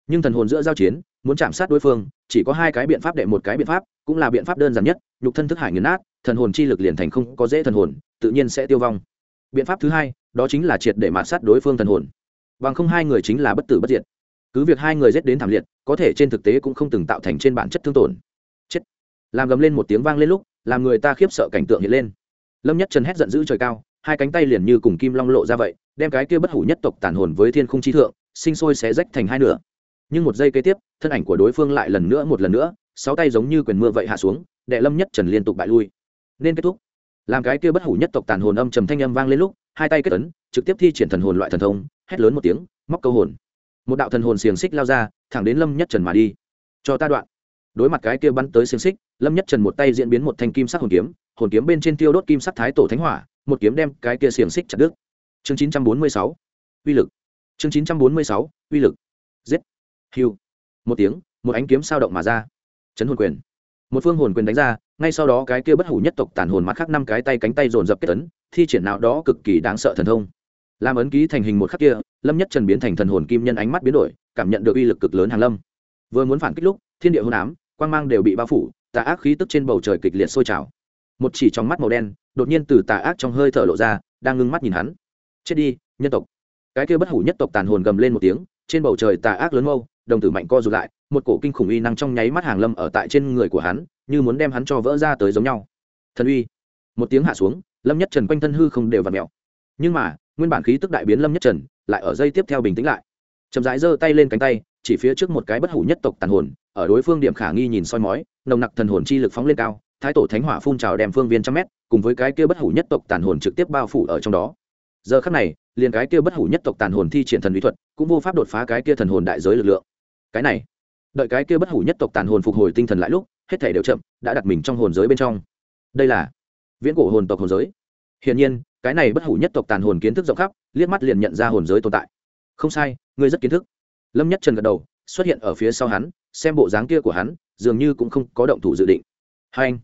Nhưng thần hồn giữa giao chiến, muốn chạm sát đối phương, chỉ có hai cái biện pháp đệ một cái biện pháp, cũng là biện pháp đơn giản nhất, nhục thân thức hải nghiền nát, thần hồn chi lực liền thành không có dễ thần hồn, tự nhiên sẽ tiêu vong. Biện pháp thứ hai, đó chính là triệt để mạt sát đối phương thần hồn bằng không hai người chính là bất tử bất diệt. Cứ việc hai người giết đến thảm liệt, có thể trên thực tế cũng không từng tạo thành trên bản chất thương tổn. Chết. Làm gầm lên một tiếng vang lên lúc, làm người ta khiếp sợ cảnh tượng hiện lên. Lâm nhất trần hét giận dữ trời cao, hai cánh tay liền như cùng kim long lộ ra vậy, đem cái kia bất hủ nhất tộc tàn hồn với thiên khung chi thượng, sinh sôi xé rách thành hai nửa. Nhưng một giây kế tiếp, thân ảnh của đối phương lại lần nữa một lần nữa, sáu tay giống như quyền mưa vậy hạ xuống đè lâm nhất trần liên tục bại lui. Nên kết thúc. Làm cái kia bất hủ nhất tộc tàn hồn âm trầm thanh âm vang lên lúc, hai tay kết ấn trực tiếp thi triển thần hồn loại thần thông, hét lớn một tiếng, móc câu hồn. Một đạo thần hồn xiềng xích lao ra, thẳng đến lâm nhất trần mà đi. Cho ta đoạn. Đối mặt cái kia bắn tới xiềng xích, lâm nhất trần một tay diễn biến một thanh kim sắc hồn kiếm hồn kiếm bên trên tiêu đốt kim sắc thái tổ thánh hỏa, một kiếm đem cái kia xiềng xích chặt đứt. Chương chín trăm bốn mươi sáu, uy lực. Chương chín trăm bốn mươi sáu, uy lực. Giết. Hiu một tiếng, một ánh kiếm sao động mà ra. Trấn hồn quyền. Một phương hồn quyền đánh ra, ngay sau đó cái kia bất hủ nhất tộc tàn hồn mặt khác năm cái tay cánh tay dồn dập kết tấn thi triển nào đó cực kỳ đáng sợ thần thông làm ấn ký thành hình một khắc kia, lâm nhất trần biến thành thần hồn kim nhân ánh mắt biến đổi, cảm nhận được uy lực cực lớn hàng lâm. Vừa muốn phản kích lúc, thiên địa hôn ám, quang mang đều bị bao phủ, tà ác khí tức trên bầu trời kịch liệt sôi trào. Một chỉ trong mắt màu đen, đột nhiên từ tà ác trong hơi thở lộ ra, đang ngưng mắt nhìn hắn. Chết đi, nhân tộc. Cái kia bất hủ nhất tộc tàn hồn gầm lên một tiếng, trên bầu trời tà ác lớn mâu, đồng tử mạnh co rụt lại, một cổ kinh khủng uy năng trong nháy mắt hàng lâm ở tại trên người của hắn, như muốn đem hắn cho vỡ ra tới giống nhau. Thần uy. Một tiếng hạ xuống, lâm nhất trần quanh thân hư không đều và mèo. Nhưng mà nguyên bản khí tức đại biến lâm nhất trần lại ở dây tiếp theo bình tĩnh lại chậm rãi giơ tay lên cánh tay chỉ phía trước một cái bất hủ nhất tộc tàn hồn ở đối phương điểm khả nghi nhìn soi mói nồng nặc thần hồn chi lực phóng lên cao thái tổ thánh hỏa phun trào đem phương viên trăm mét cùng với cái kia bất hủ nhất tộc tàn hồn trực tiếp bao phủ ở trong đó giờ khắc này liền cái kia bất hủ nhất tộc tàn hồn thi triển thần bí thuật cũng vô pháp đột phá cái kia thần hồn đại giới lực lượng cái này đợi cái kia bất hủ nhất tộc tàn hồn phục hồi tinh thần lại lúc hết thể đều chậm đã đặt mình trong hồn giới bên trong đây là viễn cổ hồn tộc hồn giới hiển nhiên cái này bất hủ nhất tộc tàn hồn kiến thức rộng khắp, liếc mắt liền nhận ra hồn giới tồn tại. Không sai, ngươi rất kiến thức. Lâm nhất trần gật đầu, xuất hiện ở phía sau hắn, xem bộ dáng kia của hắn, dường như cũng không có động thủ dự định. Hai anh,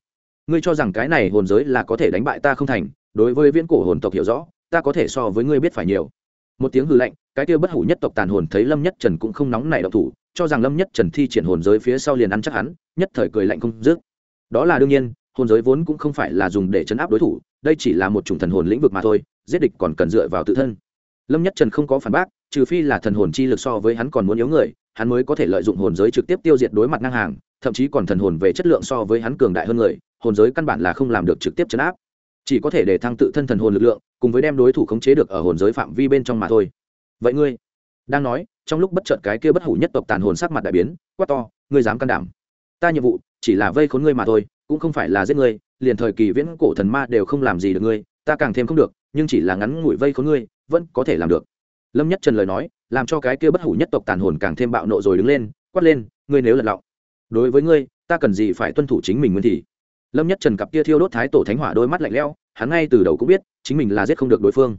ngươi cho rằng cái này hồn giới là có thể đánh bại ta không thành, đối với viễn cổ hồn tộc hiểu rõ, ta có thể so với ngươi biết phải nhiều. Một tiếng hư lạnh, cái kia bất hủ nhất tộc tàn hồn thấy lâm nhất trần cũng không nóng nảy động thủ, cho rằng lâm nhất trần thi triển hồn giới phía sau liền ăn chắc hắn, nhất thời cười lạnh không dứt. Đó là đương nhiên hồn giới vốn cũng không phải là dùng để chấn áp đối thủ, đây chỉ là một chủng thần hồn lĩnh vực mà thôi, giết địch còn cần dựa vào tự thân. Lâm nhất trần không có phản bác, trừ phi là thần hồn chi lực so với hắn còn muốn yếu người, hắn mới có thể lợi dụng hồn giới trực tiếp tiêu diệt đối mặt ngang hàng, thậm chí còn thần hồn về chất lượng so với hắn cường đại hơn người, hồn giới căn bản là không làm được trực tiếp chấn áp. Chỉ có thể để thăng tự thân thần hồn lực lượng, cùng với đem đối thủ khống chế được ở hồn giới phạm vi bên trong mà thôi. Vậy ngươi? Đang nói, trong lúc bất chợt cái kia bất hủ nhất tộc tàn hồn sắc mặt đại biến, quát to, ngươi dám can đảm. Ta nhiệm vụ chỉ là vây khốn ngươi mà thôi cũng không phải là giết ngươi, liền thời kỳ viễn cổ thần ma đều không làm gì được ngươi, ta càng thêm không được, nhưng chỉ là ngắn ngủi vây khốn ngươi, vẫn có thể làm được. Lâm nhất trần lời nói, làm cho cái kia bất hủ nhất tộc tàn hồn càng thêm bạo nộ rồi đứng lên, quát lên, ngươi nếu lật lọng, đối với ngươi, ta cần gì phải tuân thủ chính mình nguyên thì? Lâm nhất trần cặp kia thiêu đốt thái tổ thánh hỏa đôi mắt lạnh lẽo, hắn ngay từ đầu cũng biết, chính mình là giết không được đối phương.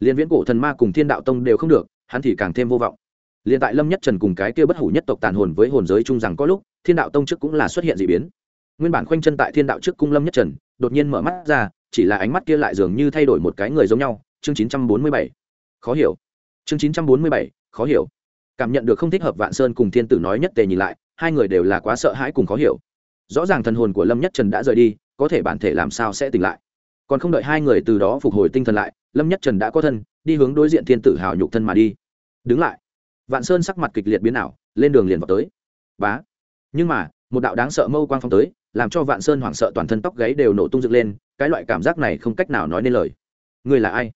Liên viễn cổ thần ma cùng thiên đạo tông đều không được, hắn thì càng thêm vô vọng. Liên tại lâm nhất trần cùng cái kia bất hủ nhất tộc tàn hồn với hồn giới chung rằng có lúc, thiên đạo tông trước cũng là xuất hiện dị biến nguyên bản khoanh chân tại thiên đạo trước cung lâm nhất trần, đột nhiên mở mắt ra, chỉ là ánh mắt kia lại dường như thay đổi một cái người giống nhau. Chương chín trăm bốn mươi bảy. Khó hiểu. Chương chín trăm bốn mươi bảy. Khó hiểu. Cảm nhận được không thích hợp vạn sơn cùng thiên tử nói nhất tề nhìn lại, hai người đều là quá sợ hãi cùng khó hiểu. Rõ ràng thần hồn của lâm nhất trần đã rời đi, có thể bản thể làm sao sẽ tỉnh lại? Còn không đợi hai người từ đó phục hồi tinh thần lại, lâm nhất trần đã có thân, đi hướng đối diện thiên tử hào nhục thân mà đi. Đứng lại. Vạn sơn sắc mặt kịch liệt biến ảo, lên đường liền vào tới. Bá. Nhưng mà một đạo đáng sợ mâu quang phong tới, làm cho vạn sơn hoảng sợ toàn thân tóc gáy đều nổ tung dựng lên, cái loại cảm giác này không cách nào nói nên lời. Người là ai?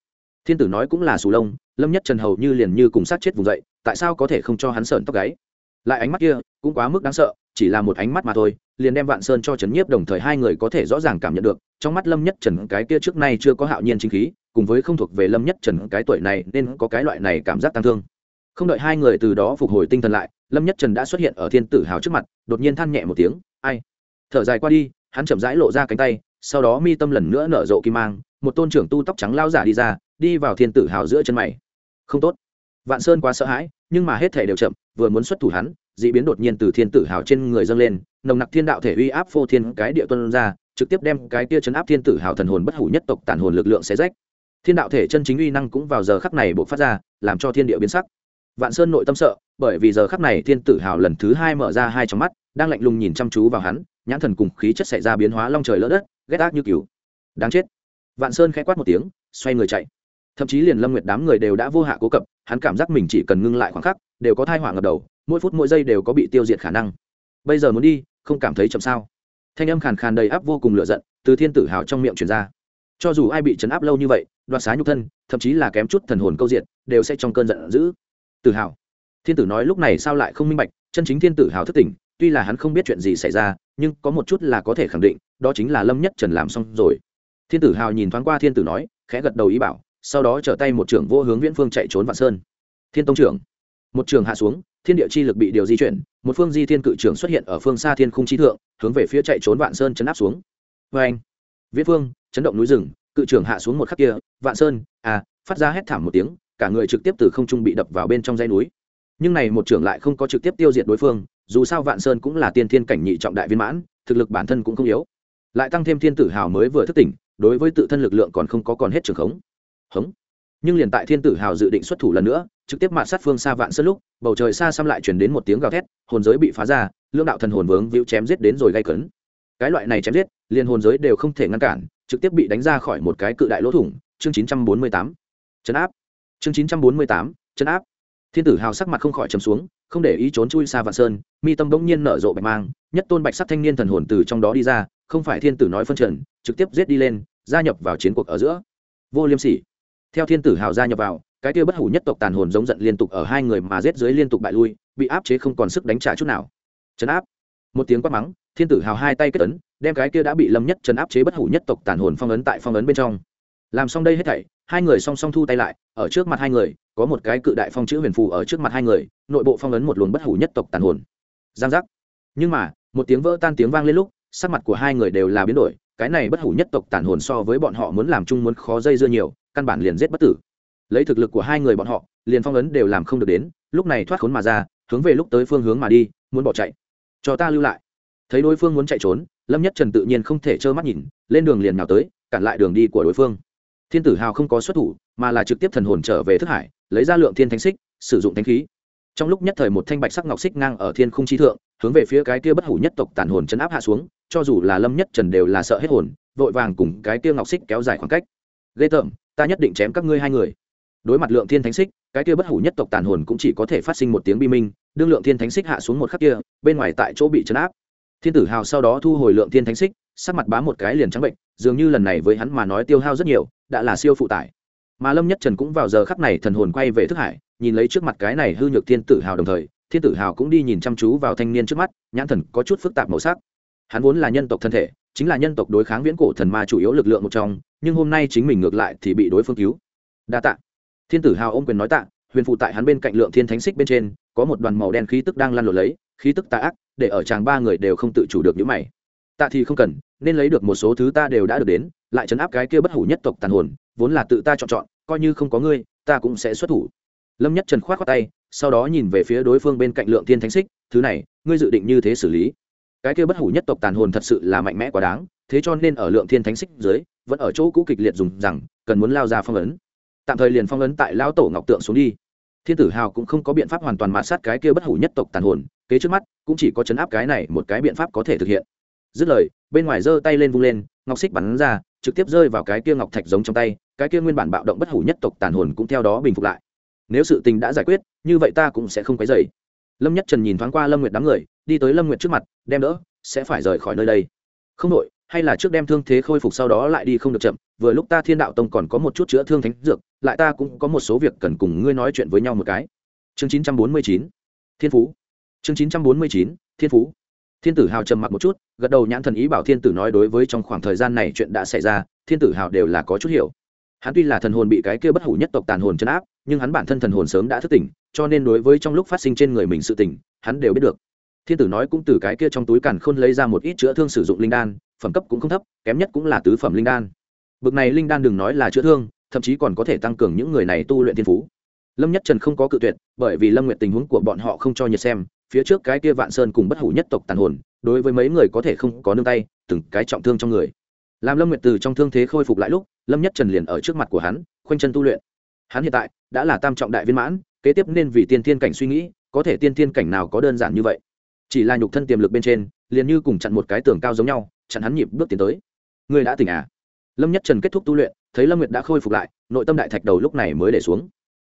Thiên tử nói cũng là sù lông, lâm nhất trần hầu như liền như cùng sát chết vùng dậy, tại sao có thể không cho hắn sợn tóc gáy? Lại ánh mắt kia, cũng quá mức đáng sợ, chỉ là một ánh mắt mà thôi, liền đem vạn sơn cho trấn nhiếp đồng thời hai người có thể rõ ràng cảm nhận được, trong mắt lâm nhất trần cái kia trước nay chưa có hạo nhiên chính khí, cùng với không thuộc về lâm nhất trần cái tuổi này, nên có cái loại này cảm giác tăng thương không đợi hai người từ đó phục hồi tinh thần lại, lâm nhất trần đã xuất hiện ở thiên tử hào trước mặt, đột nhiên than nhẹ một tiếng, ai? Thở dài qua đi, hắn chậm rãi lộ ra cánh tay, sau đó mi tâm lần nữa nở rộ kim mang, một tôn trưởng tu tóc trắng lao giả đi ra, đi vào thiên tử hào giữa chân mày. Không tốt. Vạn sơn quá sợ hãi, nhưng mà hết thể đều chậm, vừa muốn xuất thủ hắn d ị biến đột nhiên từ thiên tử hào trên người dâng lên, nồng nặc thiên đạo thể uy áp phô thiên cái địa tuân ra, trực tiếp đem cái tia chấn áp thiên tử hào thần hồn bất hủ nhất tộc tản hồn lực lượng xé rách. Thiên đạo thể chân chính uy năng cũng vào giờ khắc này buộc phát ra, làm cho thiên địa biến sắc vạn sơn nội tâm sợ bởi vì giờ khắc này thiên tử hào lần thứ hai mở ra hai trong mắt đang lạnh lùng nhìn chăm chú vào hắn nhãn thần cùng khí chất xảy ra biến hóa long trời lỡ đất ghét ác như cứu đáng chết. Vạn sơn khẽ quát một tiếng xoay người chạy. Thậm chí liền lâm nguyệt đám người đều đã vô hạ cố cập hắn cảm giác mình chỉ cần ngưng lại khoảng khắc đều có thai hỏa ngập đầu mỗi phút mỗi giây đều có bị tiêu diệt khả năng. Bây giờ muốn đi không cảm thấy chậm sao? Thanh âm khàn khàn đầy áp vô cùng lựa giận từ thiên tử hào trong miệng truyền ra. Cho dù ai bị chấn áp lâu như vậy đoạt xá nhục thân thậm chí là kém chút thần hồn câu diệt, đều sẽ trong cơn giận dữ tự hào. Thiên tử nói lúc này sao lại không minh bạch chân chính thiên tử hào thất tình, tuy là hắn không biết chuyện gì xảy ra nhưng có một chút là có thể khẳng định đó chính là lâm nhất trần làm xong rồi. Thiên tử hào nhìn thoáng qua thiên tử nói khẽ gật đầu ý bảo sau đó trở tay một trưởng vô hướng viễn phương chạy trốn vạn sơn. Thiên tông trưởng. Một trường hạ xuống thiên địa chi lực bị điều di chuyển một phương di thiên cự trưởng xuất hiện ở phương xa thiên khung chi thượng hướng về phía chạy trốn vạn sơn chấn áp xuống. Vê anh viễn phương chấn động núi rừng cự trưởng hạ xuống một khắc kia vạn sơn à phát ra hét thảm một tiếng cả người trực tiếp từ không trung bị đập vào bên trong dãy núi. Nhưng này một trưởng lại không có trực tiếp tiêu diệt đối phương, dù sao vạn sơn cũng là tiên thiên cảnh nhị trọng đại viên mãn, thực lực bản thân cũng không yếu. Lại tăng thêm thiên tử hào mới vừa thức tỉnh, đối với tự thân lực lượng còn không có còn hết trường khống. Hống. Nhưng liền tại thiên tử hào dự định xuất thủ lần nữa, trực tiếp mạt sát phương xa vạn sơn lúc, bầu trời xa xăm lại truyền đến một tiếng gào thét, hồn giới bị phá ra lương đạo thần hồn vướng víu chém giết đến rồi gây cấn. Cái loại này chém giết liên hồn giới đều không thể ngăn cản, trực tiếp bị đánh ra khỏi một cái cự đại lỗ thủng, chương chín trăm bốn mươi tám. Chấn áp chương chín trăm bốn mươi tám chấn áp. Thiên tử hào sắc mặt không khỏi chấm xuống, không để ý trốn chui xa vạn sơn, mi tâm bỗng nhiên nở rộ bạch mang, nhất tôn bạch sắc thanh niên thần hồn từ trong đó đi ra, không phải thiên tử nói phân trần, trực tiếp giết đi lên, gia nhập vào chiến cuộc ở giữa. Vô liêm sỉ. Theo thiên tử hào gia nhập vào, cái kia bất hủ nhất tộc tàn hồn giống giận liên tục ở hai người mà giết dưới liên tục bại lui, bị áp chế không còn sức đánh trả chút nào. Chấn áp. Một tiếng quát mắng, thiên tử hào hai tay kết ấn, đem cái kia đã bị lâm nhất chấn áp chế bất hủ nhất tộc tàn hồn phong ấn tại phong ấn bên trong. Làm xong đây hết thảy hai người song song thu tay lại, ở trước mặt hai người, có một cái cự đại phong chữ huyền phù ở trước mặt hai người, nội bộ phong ấn một luồng bất hủ nhất tộc tàn hồn. Giang giác. Nhưng mà, một tiếng vỡ tan tiếng vang lên lúc, sắc mặt của hai người đều là biến đổi, cái này bất hủ nhất tộc tàn hồn so với bọn họ muốn làm chung muốn khó dây dưa nhiều, căn bản liền giết bất tử. Lấy thực lực của hai người bọn họ, liền phong ấn đều làm không được đến, lúc này thoát khốn mà ra, hướng về lúc tới phương hướng mà đi, muốn bỏ chạy. Cho ta lưu lại. Thấy đối phương muốn chạy trốn, lâm nhất trần tự nhiên không thể trơ mắt nhìn, lên đường liền nào tới, cản lại đường đi của đối phương thiên tử hào không có xuất thủ, mà là trực tiếp thần hồn trở về thức hải, lấy ra lượng thiên thánh xích, sử dụng thánh khí. Trong lúc nhất thời một thanh bạch sắc ngọc xích ngang ở thiên khung chi thượng, hướng về phía cái kia bất hủ nhất tộc tàn hồn chấn áp hạ xuống, cho dù là lâm nhất trần đều là sợ hết hồn, vội vàng cùng cái kia ngọc xích kéo dài khoảng cách. Ghê tởm, ta nhất định chém các ngươi hai người. Đối mặt lượng thiên thánh xích, cái kia bất hủ nhất tộc tàn hồn cũng chỉ có thể phát sinh một tiếng bi minh, đương lượng thiên thánh xích hạ xuống một khắc kia, bên ngoài tại chỗ bị chấn áp. Thiên tử hào sau đó thu hồi lượng thiên thánh xích sắc mặt bá một cái liền trắng bệnh, dường như lần này với hắn mà nói tiêu hao rất nhiều, đã là siêu phụ tải. Mà lâm nhất trần cũng vào giờ khắc này thần hồn quay về thức hải, nhìn lấy trước mặt cái này hư nhược thiên tử hào đồng thời, thiên tử hào cũng đi nhìn chăm chú vào thanh niên trước mắt, nhãn thần có chút phức tạp màu sắc. Hắn vốn là nhân tộc thân thể, chính là nhân tộc đối kháng viễn cổ thần ma chủ yếu lực lượng một trong, nhưng hôm nay chính mình ngược lại thì bị đối phương cứu. Đa tạ. Thiên tử hào ôm quyền nói tạ, huyền phụ tại hắn bên cạnh lượng thiên thánh xích bên trên, có một đoàn màu đen khí tức đang lăn lộn lấy, khí tức tà ác, để ở chàng ba người đều không tự chủ được những mày tạ thì không cần, nên lấy được một số thứ ta đều đã được đến, lại chấn áp cái kia bất hủ nhất tộc tàn hồn, vốn là tự ta chọn chọn, coi như không có ngươi, ta cũng sẽ xuất thủ. Lâm nhất trần khoát khoát tay, sau đó nhìn về phía đối phương bên cạnh lượng thiên thánh xích, thứ này, ngươi dự định như thế xử lý? Cái kia bất hủ nhất tộc tàn hồn thật sự là mạnh mẽ quá đáng, thế cho nên ở lượng thiên thánh xích dưới, vẫn ở chỗ cũ kịch liệt dùng rằng, cần muốn lao ra phong ấn. Tạm thời liền phong ấn tại lão tổ ngọc tượng xuống đi. Thiên tử hào cũng không có biện pháp hoàn toàn mã sát cái kia bất hủ nhất tộc tàn hồn, kế trước mắt cũng chỉ có chấn áp cái này một cái biện pháp có thể thực hiện dứt lời, bên ngoài giơ tay lên vung lên, ngọc xích bắn ra, trực tiếp rơi vào cái kia ngọc thạch giống trong tay, cái kia nguyên bản bạo động bất hủ nhất tộc tàn hồn cũng theo đó bình phục lại. Nếu sự tình đã giải quyết, như vậy ta cũng sẽ không quấy dày lâm nhất trần nhìn thoáng qua lâm nguyệt đám người, đi tới lâm nguyệt trước mặt, đem đỡ, sẽ phải rời khỏi nơi đây. Không đội hay là trước đem thương thế khôi phục sau đó lại đi không được chậm, vừa lúc ta thiên đạo tông còn có một chút chữa thương thánh dược, lại ta cũng có một số việc cần cùng ngươi nói chuyện với nhau một cái. Chương 949 thiên phú. Chương 949 thiên phú thiên tử hào trầm mặc một chút, gật đầu nhãn thần ý bảo thiên tử nói đối với trong khoảng thời gian này chuyện đã xảy ra, thiên tử hào đều là có chút hiểu. Hắn tuy là thần hồn bị cái kia bất hủ nhất tộc tàn hồn chấn áp, nhưng hắn bản thân thần hồn sớm đã thức tỉnh, cho nên đối với trong lúc phát sinh trên người mình sự tỉnh hắn đều biết được. Thiên tử nói cũng từ cái kia trong túi càn khôn lấy ra một ít chữa thương sử dụng linh đan, phẩm cấp cũng không thấp, kém nhất cũng là tứ phẩm linh đan. Bực này linh đan đừng nói là chữa thương, thậm chí còn có thể tăng cường những người này tu luyện thiên phú. Lâm nhất trần không có cự tuyệt, bởi vì lâm nguyện tình huống của bọn họ không cho nhiệt xem phía trước cái kia vạn sơn cùng bất hủ nhất tộc tàn hồn, đối với mấy người có thể không có nương tay, từng cái trọng thương trong người. Làm lâm nguyệt từ trong thương thế khôi phục lại lúc, lâm nhất trần liền ở trước mặt của hắn, khoanh chân tu luyện. Hắn hiện tại đã là tam trọng đại viên mãn, kế tiếp nên vì tiên thiên cảnh suy nghĩ, có thể tiên thiên cảnh nào có đơn giản như vậy. Chỉ là nhục thân tiềm lực bên trên, liền như cùng chặn một cái tường cao giống nhau, chặn hắn nhịp bước tiến tới. Người đã tỉnh à? Lâm nhất trần kết thúc tu luyện, thấy lâm nguyệt đã khôi phục lại, nội tâm đại thạch đầu lúc này mới để xuống.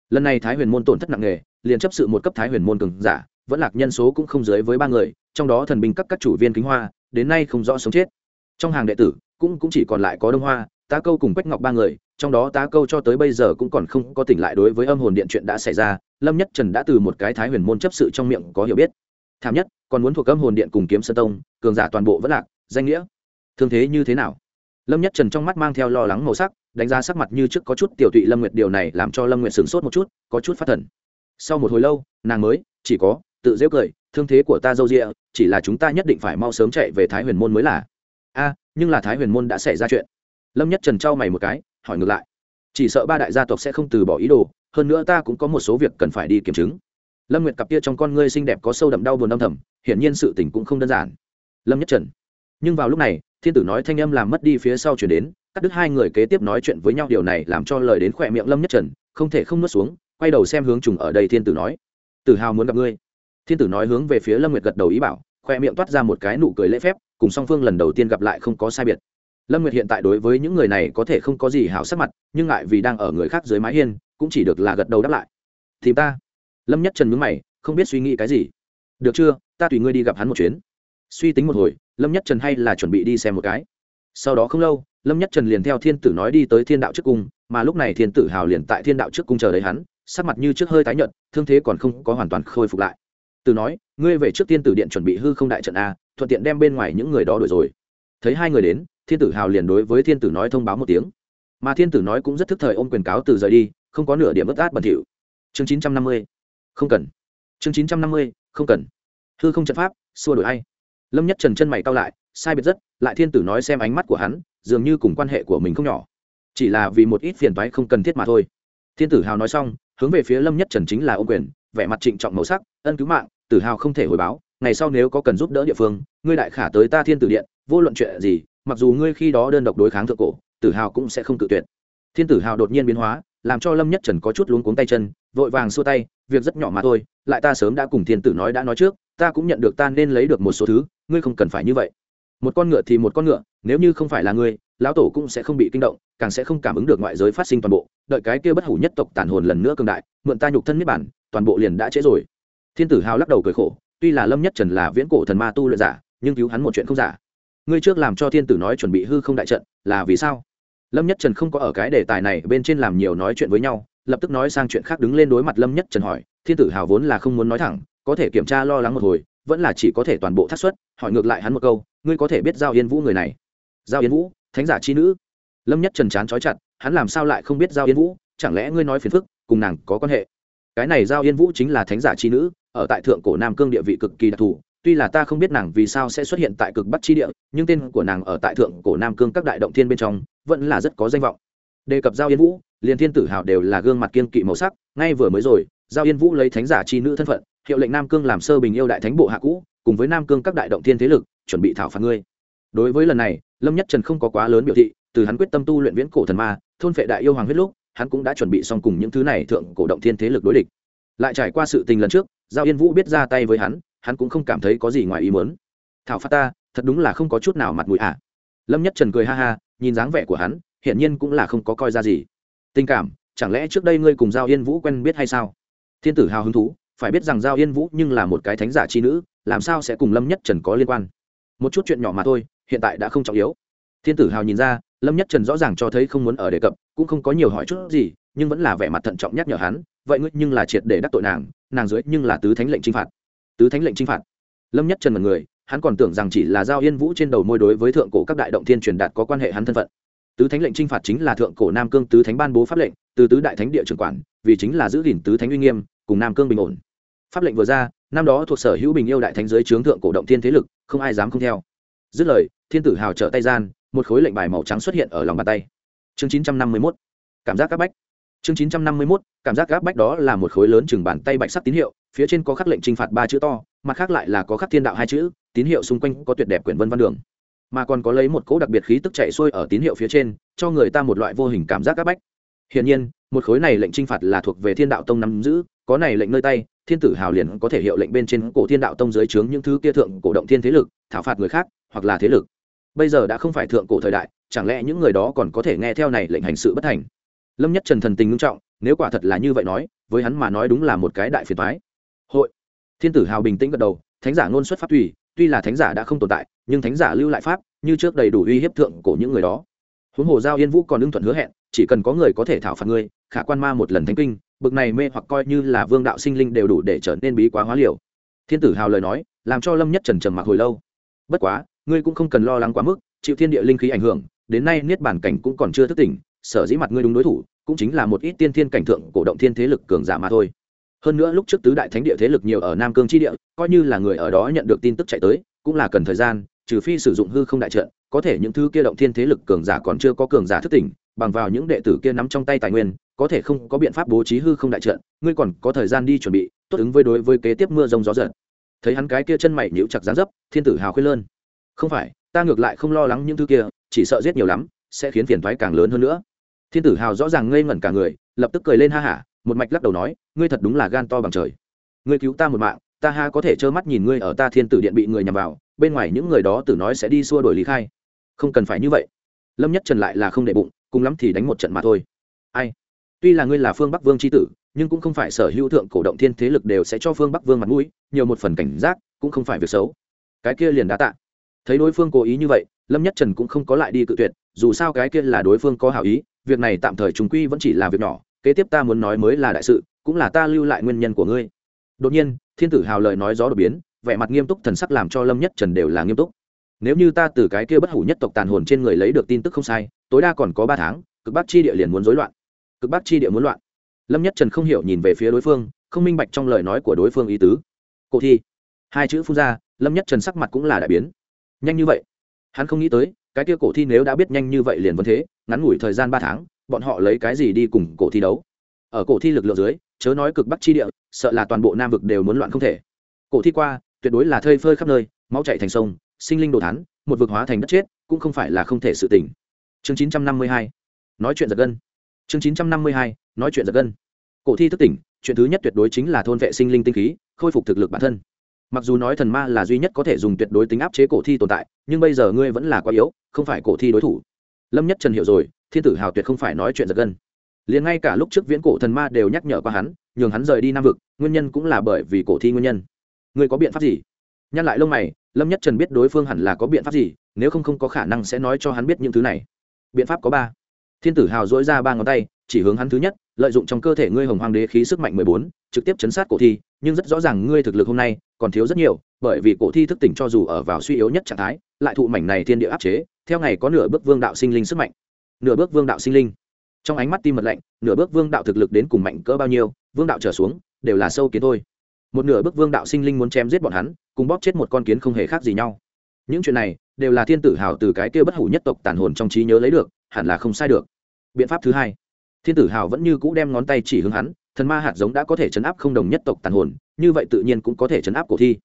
Lần này thái huyền môn tổn thất nặng nề, liền chấp sự một cấp thái huyền môn cường giả vẫn lạc nhân số cũng không dưới với ba người, trong đó thần binh cấp các chủ viên kính hoa, đến nay không rõ sống chết. Trong hàng đệ tử, cũng cũng chỉ còn lại có đông hoa, tá câu cùng quách ngọc ba người, trong đó tá câu cho tới bây giờ cũng còn không có tỉnh lại đối với âm hồn điện chuyện đã xảy ra, lâm nhất trần đã từ một cái thái huyền môn chấp sự trong miệng có hiểu biết. Thảm nhất, còn muốn thuộc âm hồn điện cùng kiếm sơn tông, cường giả toàn bộ vẫn lạc, danh nghĩa. Thương thế như thế nào? Lâm nhất trần trong mắt mang theo lo lắng màu sắc, đánh giá sắc mặt như trước có chút tiểu tụy lâm nguyệt, điều này làm cho lâm nguyệt sửng sốt một chút, có chút phát thần. Sau một hồi lâu, nàng mới, chỉ có tự dễ cười, thương thế của ta dâu rịa chỉ là chúng ta nhất định phải mau sớm chạy về thái huyền môn mới là. A, nhưng là thái huyền môn đã xảy ra chuyện. Lâm nhất trần trao mày một cái, hỏi ngược lại. Chỉ sợ ba đại gia tộc sẽ không từ bỏ ý đồ, hơn nữa ta cũng có một số việc cần phải đi kiểm chứng. Lâm nguyệt cặp kia trong con ngươi xinh đẹp có sâu đậm đau buồn âm thầm, hiển nhiên sự tình cũng không đơn giản. Lâm nhất trần. Nhưng vào lúc này, thiên tử nói thanh âm làm mất đi phía sau chuyển đến các đứt hai người kế tiếp nói chuyện với nhau, điều này làm cho lời đến khỏe miệng lâm nhất trần không thể không nuốt xuống, quay đầu xem hướng trùng ở đây thiên tử nói. Tử hào muốn gặp ngươi thiên tử nói hướng về phía lâm nguyệt gật đầu ý bảo, khoe miệng toát ra một cái nụ cười lễ phép, cùng song phương lần đầu tiên gặp lại không có sai biệt. Lâm nguyệt hiện tại đối với những người này có thể không có gì hảo sắc mặt, nhưng ngại vì đang ở người khác dưới mái hiên, cũng chỉ được là gật đầu đáp lại. Thì ta. Lâm nhất trần mướn mày, không biết suy nghĩ cái gì. Được chưa, ta tùy ngươi đi gặp hắn một chuyến. Suy tính một hồi, lâm nhất trần hay là chuẩn bị đi xem một cái. Sau đó không lâu, lâm nhất trần liền theo thiên tử nói đi tới thiên đạo trước cung, mà lúc này thiên tử hào liền tại thiên đạo trước cung chờ đấy hắn, sắc mặt như trước hơi tái nhợt, thương thế còn không có hoàn toàn khôi phục lại từ nói, ngươi về trước tiên tử điện chuẩn bị hư không đại trận a, thuận tiện đem bên ngoài những người đó đuổi rồi. Thấy hai người đến, thiên tử hào liền đối với thiên tử nói thông báo một tiếng. Mà thiên tử nói cũng rất thức thời ôm quyền cáo từ rời đi, không có nửa điểm ướt át bẩn thỉu. Chương chín trăm năm mươi, không cần. Chương chín trăm năm mươi, không cần. Hư không trận pháp, xua đổi hay lâm nhất trần chân mày cao lại, sai biệt rất, lại thiên tử nói xem ánh mắt của hắn, dường như cùng quan hệ của mình không nhỏ. Chỉ là vì một ít phiền toái không cần thiết mà thôi. Thiên tử hào nói xong, hướng về phía lâm nhất trần chính là ô quyền vẻ mặt trịnh trọng màu sắc, ân cứu mạng tự hào không thể hồi báo, ngày sau nếu có cần giúp đỡ địa phương, ngươi đại khả tới ta thiên tử điện, vô luận chuyện gì, mặc dù ngươi khi đó đơn độc đối kháng thượng cổ, tử hào cũng sẽ không tự tuyệt. Thiên tử hào đột nhiên biến hóa, làm cho lâm nhất trần có chút luống cuống tay chân, vội vàng xua tay, việc rất nhỏ mà thôi, lại ta sớm đã cùng thiên tử nói đã nói trước, ta cũng nhận được ta nên lấy được một số thứ, ngươi không cần phải như vậy. Một con ngựa thì một con ngựa, nếu như không phải là ngươi, lão tổ cũng sẽ không bị kinh động, càng sẽ không cảm ứng được ngoại giới phát sinh toàn bộ, đợi cái kia bất hủ nhất tộc tàn hồn lần nữa cường đại, mượn ta nhục thân niết bản toàn bộ liền đã trễ rồi. Thiên tử hào lắc đầu cười khổ, tuy là lâm nhất trần là viễn cổ thần ma tu luyện giả, nhưng cứu hắn một chuyện không giả. Ngươi trước làm cho thiên tử nói chuẩn bị hư không đại trận, là vì sao? Lâm nhất trần không có ở cái đề tài này bên trên làm nhiều nói chuyện với nhau, lập tức nói sang chuyện khác đứng lên đối mặt lâm nhất trần hỏi, thiên tử hào vốn là không muốn nói thẳng, có thể kiểm tra lo lắng một hồi, vẫn là chỉ có thể toàn bộ thắt suất hỏi ngược lại hắn một câu, ngươi có thể biết giao yên vũ người này? Giao yên vũ, thánh giả chi nữ. Lâm nhất trần chán chói chặt, hắn làm sao lại không biết giao yên vũ, chẳng lẽ ngươi nói phiền phức, cùng nàng có quan hệ? cái này giao yên vũ chính là thánh giả chi nữ, ở tại thượng cổ nam cương địa vị cực kỳ đặc thù. Tuy là ta không biết nàng vì sao sẽ xuất hiện tại cực bắc chi địa, nhưng tên của nàng ở tại thượng cổ nam cương các đại động thiên bên trong, vẫn là rất có danh vọng. Đề cập giao yên vũ, liền thiên tử hào đều là gương mặt kiên kỵ màu sắc, ngay vừa mới rồi, giao yên vũ lấy thánh giả chi nữ thân phận, hiệu lệnh nam cương làm sơ bình yêu đại thánh bộ hạ cũ, cùng với nam cương các đại động thiên thế lực, chuẩn bị thảo phạt ngươi. Đối với lần này, lâm nhất trần không có quá lớn biểu thị, từ hắn quyết tâm tu luyện viễn cổ thần ma, thôn phệ đại yêu hoàng huyết lúc hắn cũng đã chuẩn bị xong cùng những thứ này thượng cổ động thiên thế lực đối địch. Lại trải qua sự tình lần trước, giao yên vũ biết ra tay với hắn hắn cũng không cảm thấy có gì ngoài ý muốn. Thảo phát ta, thật đúng là không có chút nào mặt mũi ạ à. lâm nhất trần cười ha ha, nhìn dáng vẻ của hắn, hiển nhiên cũng là không có coi ra gì. Tình cảm, chẳng lẽ trước đây ngươi cùng giao yên vũ quen biết hay sao? Thiên tử hào hứng thú, phải biết rằng giao yên vũ nhưng là một cái thánh giả chi nữ, làm sao sẽ cùng lâm nhất trần có liên quan? Một chút chuyện nhỏ mà thôi, hiện tại đã không trọng yếu. Thiên tử hào nhìn ra, lâm nhất trần rõ ràng cho thấy không muốn ở đề cập cũng không có nhiều hỏi chút gì, nhưng vẫn là vẻ mặt thận trọng nhắc nhở hắn, vậy ngươi nhưng là triệt để đắc tội nàng nàng dưới nhưng là tứ thánh lệnh chinh phạt. Tứ thánh lệnh chinh phạt. Lâm nhất trần một người, hắn còn tưởng rằng chỉ là giao yên vũ trên đầu môi đối với thượng cổ các đại động thiên truyền đạt có quan hệ hắn thân phận. Tứ thánh lệnh chinh phạt chính là thượng cổ nam cương tứ thánh ban bố pháp lệnh, từ tứ đại thánh địa trưởng quản, vì chính là giữ gìn tứ thánh uy nghiêm, cùng nam cương bình ổn. Pháp lệnh vừa ra, năm đó thuộc sở hữu bình yêu đại thánh giới trướng thượng cổ động thiên thế lực, không ai dám không theo. Dứt lời, thiên tử hào trợ tay gian, một khối lệnh bài màu trắng xuất hiện ở lòng bàn tay chương chín trăm năm mươi mốt. Cảm giác các bách. Chương chín trăm năm mươi mốt, cảm giác gác bách đó là một khối lớn chừng bàn tay bạch sắc tín hiệu, phía trên có khắc lệnh t phạt ba chữ to, mặt khác lại là có khắc thiên đạo hai chữ, tín hiệu xung quanh có tuyệt đẹp quyển vân văn đường. Mà còn có lấy một cỗ đặc biệt khí tức chạy xuôi ở tín hiệu phía trên, cho người ta một loại vô hình cảm giác gác bách. Hiển nhiên, một khối này lệnh t phạt là thuộc về thiên đạo tông nắm giữ, có này lệnh nơi tay, thiên tử hào liền có thể hiệu lệnh bên trên cổ thiên đạo tông dưới trướng những thứ kia thượng cổ động thiên thế lực, thảo phạt người khác, hoặc là thế lực. Bây giờ đã không phải thượng cổ thời đại chẳng lẽ những người đó còn có thể nghe theo này lệnh hành sự bất thành? Lâm nhất trần thần tình nghiêm trọng, nếu quả thật là như vậy nói, với hắn mà nói đúng là một cái đại phiền toái. Hội. Thiên tử hào bình tĩnh gật đầu, thánh giả ngôn xuất pháp tùy, tuy là thánh giả đã không tồn tại, nhưng thánh giả lưu lại pháp, như trước đầy đủ uy hiếp thượng của những người đó. Huống hồ giao yên vũ còn ưng thuận hứa hẹn, chỉ cần có người có thể thảo phạt ngươi, khả quan ma một lần thánh kinh, bực này mê hoặc coi như là vương đạo sinh linh đều đủ để trở nên bí quá hóa liều. Thiên tử hào lời nói, làm cho lâm nhất trần trầm mặc hồi lâu. Bất quá, ngươi cũng không cần lo lắng quá mức, chịu thiên địa linh khí ảnh hưởng đến nay niết bàn cảnh cũng còn chưa thức tỉnh, sở dĩ mặt ngươi đúng đối thủ, cũng chính là một ít tiên thiên cảnh thượng cổ động thiên thế lực cường giả mà thôi. Hơn nữa lúc trước tứ đại thánh địa thế lực nhiều ở nam cương tri địa, coi như là người ở đó nhận được tin tức chạy tới, cũng là cần thời gian, trừ phi sử dụng hư không đại trận, có thể những thứ kia động thiên thế lực cường giả còn chưa có cường giả thức tỉnh, bằng vào những đệ tử kia nắm trong tay tài nguyên, có thể không có biện pháp bố trí hư không đại trận, ngươi còn có thời gian đi chuẩn bị, tốt ứng với đối với kế tiếp mưa rông gió giật. Thấy hắn cái kia chân mày nhíu chặt dáng dấp, thiên tử hào khuyên lơn. Không phải, ta ngược lại không lo lắng những thứ kia chỉ sợ giết nhiều lắm, sẽ khiến phiền thoái càng lớn hơn nữa. Thiên tử hào rõ ràng ngây ngẩn cả người, lập tức cười lên ha hả, một mạch lắc đầu nói, ngươi thật đúng là gan to bằng trời. Ngươi cứu ta một mạng, ta ha có thể trơ mắt nhìn ngươi ở ta thiên tử điện bị người nhằm vào, bên ngoài những người đó tử nói sẽ đi xua đổi lý khai. Không cần phải như vậy. Lâm nhất trần lại là không để bụng, cùng lắm thì đánh một trận mà thôi. Ai? Tuy là ngươi là phương bắc vương c tử, nhưng cũng không phải sở hữu thượng cổ động thiên thế lực đều sẽ cho phương bắc vương mặt mũi, nhiều một phần cảnh giác, cũng không phải việc xấu. Cái kia liền đá tạ thấy đối phương cố ý như vậy, lâm nhất trần cũng không có lại đi cự tuyệt, dù sao cái kia là đối phương có hảo ý, việc này tạm thời chúng quy vẫn chỉ là việc nhỏ, kế tiếp ta muốn nói mới là đại sự, cũng là ta lưu lại nguyên nhân của ngươi. Đột nhiên, thiên tử hào lời nói gió đột biến, vẻ mặt nghiêm túc thần sắc làm cho lâm nhất trần đều là nghiêm túc. Nếu như ta từ cái kia bất hủ nhất tộc tàn hồn trên người lấy được tin tức không sai, tối đa còn có ba tháng, cực bắc chi địa liền muốn rối loạn. Cực bắc chi địa muốn loạn. Lâm nhất trần không hiểu nhìn về phía đối phương, không minh bạch trong lời nói của đối phương ý tứ. Cổ thi. Hai chữ phun ra, lâm nhất trần sắc mặt cũng là đại biến nhanh như vậy? Hắn không nghĩ tới, cái kia cổ thi nếu đã biết nhanh như vậy liền vẫn thế, ngắn ngủi thời gian ba tháng, bọn họ lấy cái gì đi cùng cổ thi đấu? Ở cổ thi lực lượng dưới, chớ nói cực bắc chi địa, sợ là toàn bộ nam vực đều muốn loạn không thể. Cổ thi qua, tuyệt đối là thơi phơi khắp nơi, máu chạy thành sông, sinh linh đồ thán, một vực hóa thành đất chết, cũng không phải là không thể sự tỉnh chương chín trăm năm mươi hai, nói chuyện giật gân. Chương chín trăm năm mươi hai, nói chuyện giật gân. Cổ thi thức tỉnh, chuyện thứ nhất tuyệt đối chính là thôn vệ sinh linh tinh khí, khôi phục thực lực bản thân mặc dù nói thần ma là duy nhất có thể dùng tuyệt đối tính áp chế cổ thi tồn tại, nhưng bây giờ ngươi vẫn là quá yếu, không phải cổ thi đối thủ. Lâm nhất trần hiểu rồi, thiên tử hào tuyệt không phải nói chuyện giật gân. Liền ngay cả lúc trước viễn cổ thần ma đều nhắc nhở qua hắn, nhường hắn rời đi nam vực, nguyên nhân cũng là bởi vì cổ thi nguyên nhân. Ngươi có biện pháp gì? Nhắc lại lông mày, lâm nhất trần biết đối phương hẳn là có biện pháp gì, nếu không không có khả năng sẽ nói cho hắn biết những thứ này. Biện pháp có ba. Thiên tử hào dỗi ra ba ngón tay, chỉ hướng hắn thứ nhất, lợi dụng trong cơ thể ngươi hồng hoàng đế khí sức mạnh mười bốn, trực tiếp chấn sát cổ thi, nhưng rất rõ ràng ngươi thực lực hôm nay còn thiếu rất nhiều, bởi vì cổ thi thức tỉnh cho dù ở vào suy yếu nhất trạng thái, lại thụ mảnh này thiên địa áp chế, theo ngày có nửa bước vương đạo sinh linh sức mạnh. Nửa bước vương đạo sinh linh. Trong ánh mắt tim mật lạnh, nửa bước vương đạo thực lực đến cùng mạnh cỡ bao nhiêu, vương đạo trở xuống, đều là sâu kiến thôi. Một nửa bước vương đạo sinh linh muốn chém giết bọn hắn, cùng bóp chết một con kiến không hề khác gì nhau. Những chuyện này, đều là thiên tử hào từ cái kia bất hủ nhất tộc tàn hồn trong trí nhớ lấy được, hẳn là không sai được. Biện pháp thứ hai. Thiên tử hào vẫn như cũ đem ngón tay chỉ hướng hắn thần ma hạt giống đã có thể chấn áp không đồng nhất tộc tàn hồn, như vậy tự nhiên cũng có thể chấn áp cổ thi.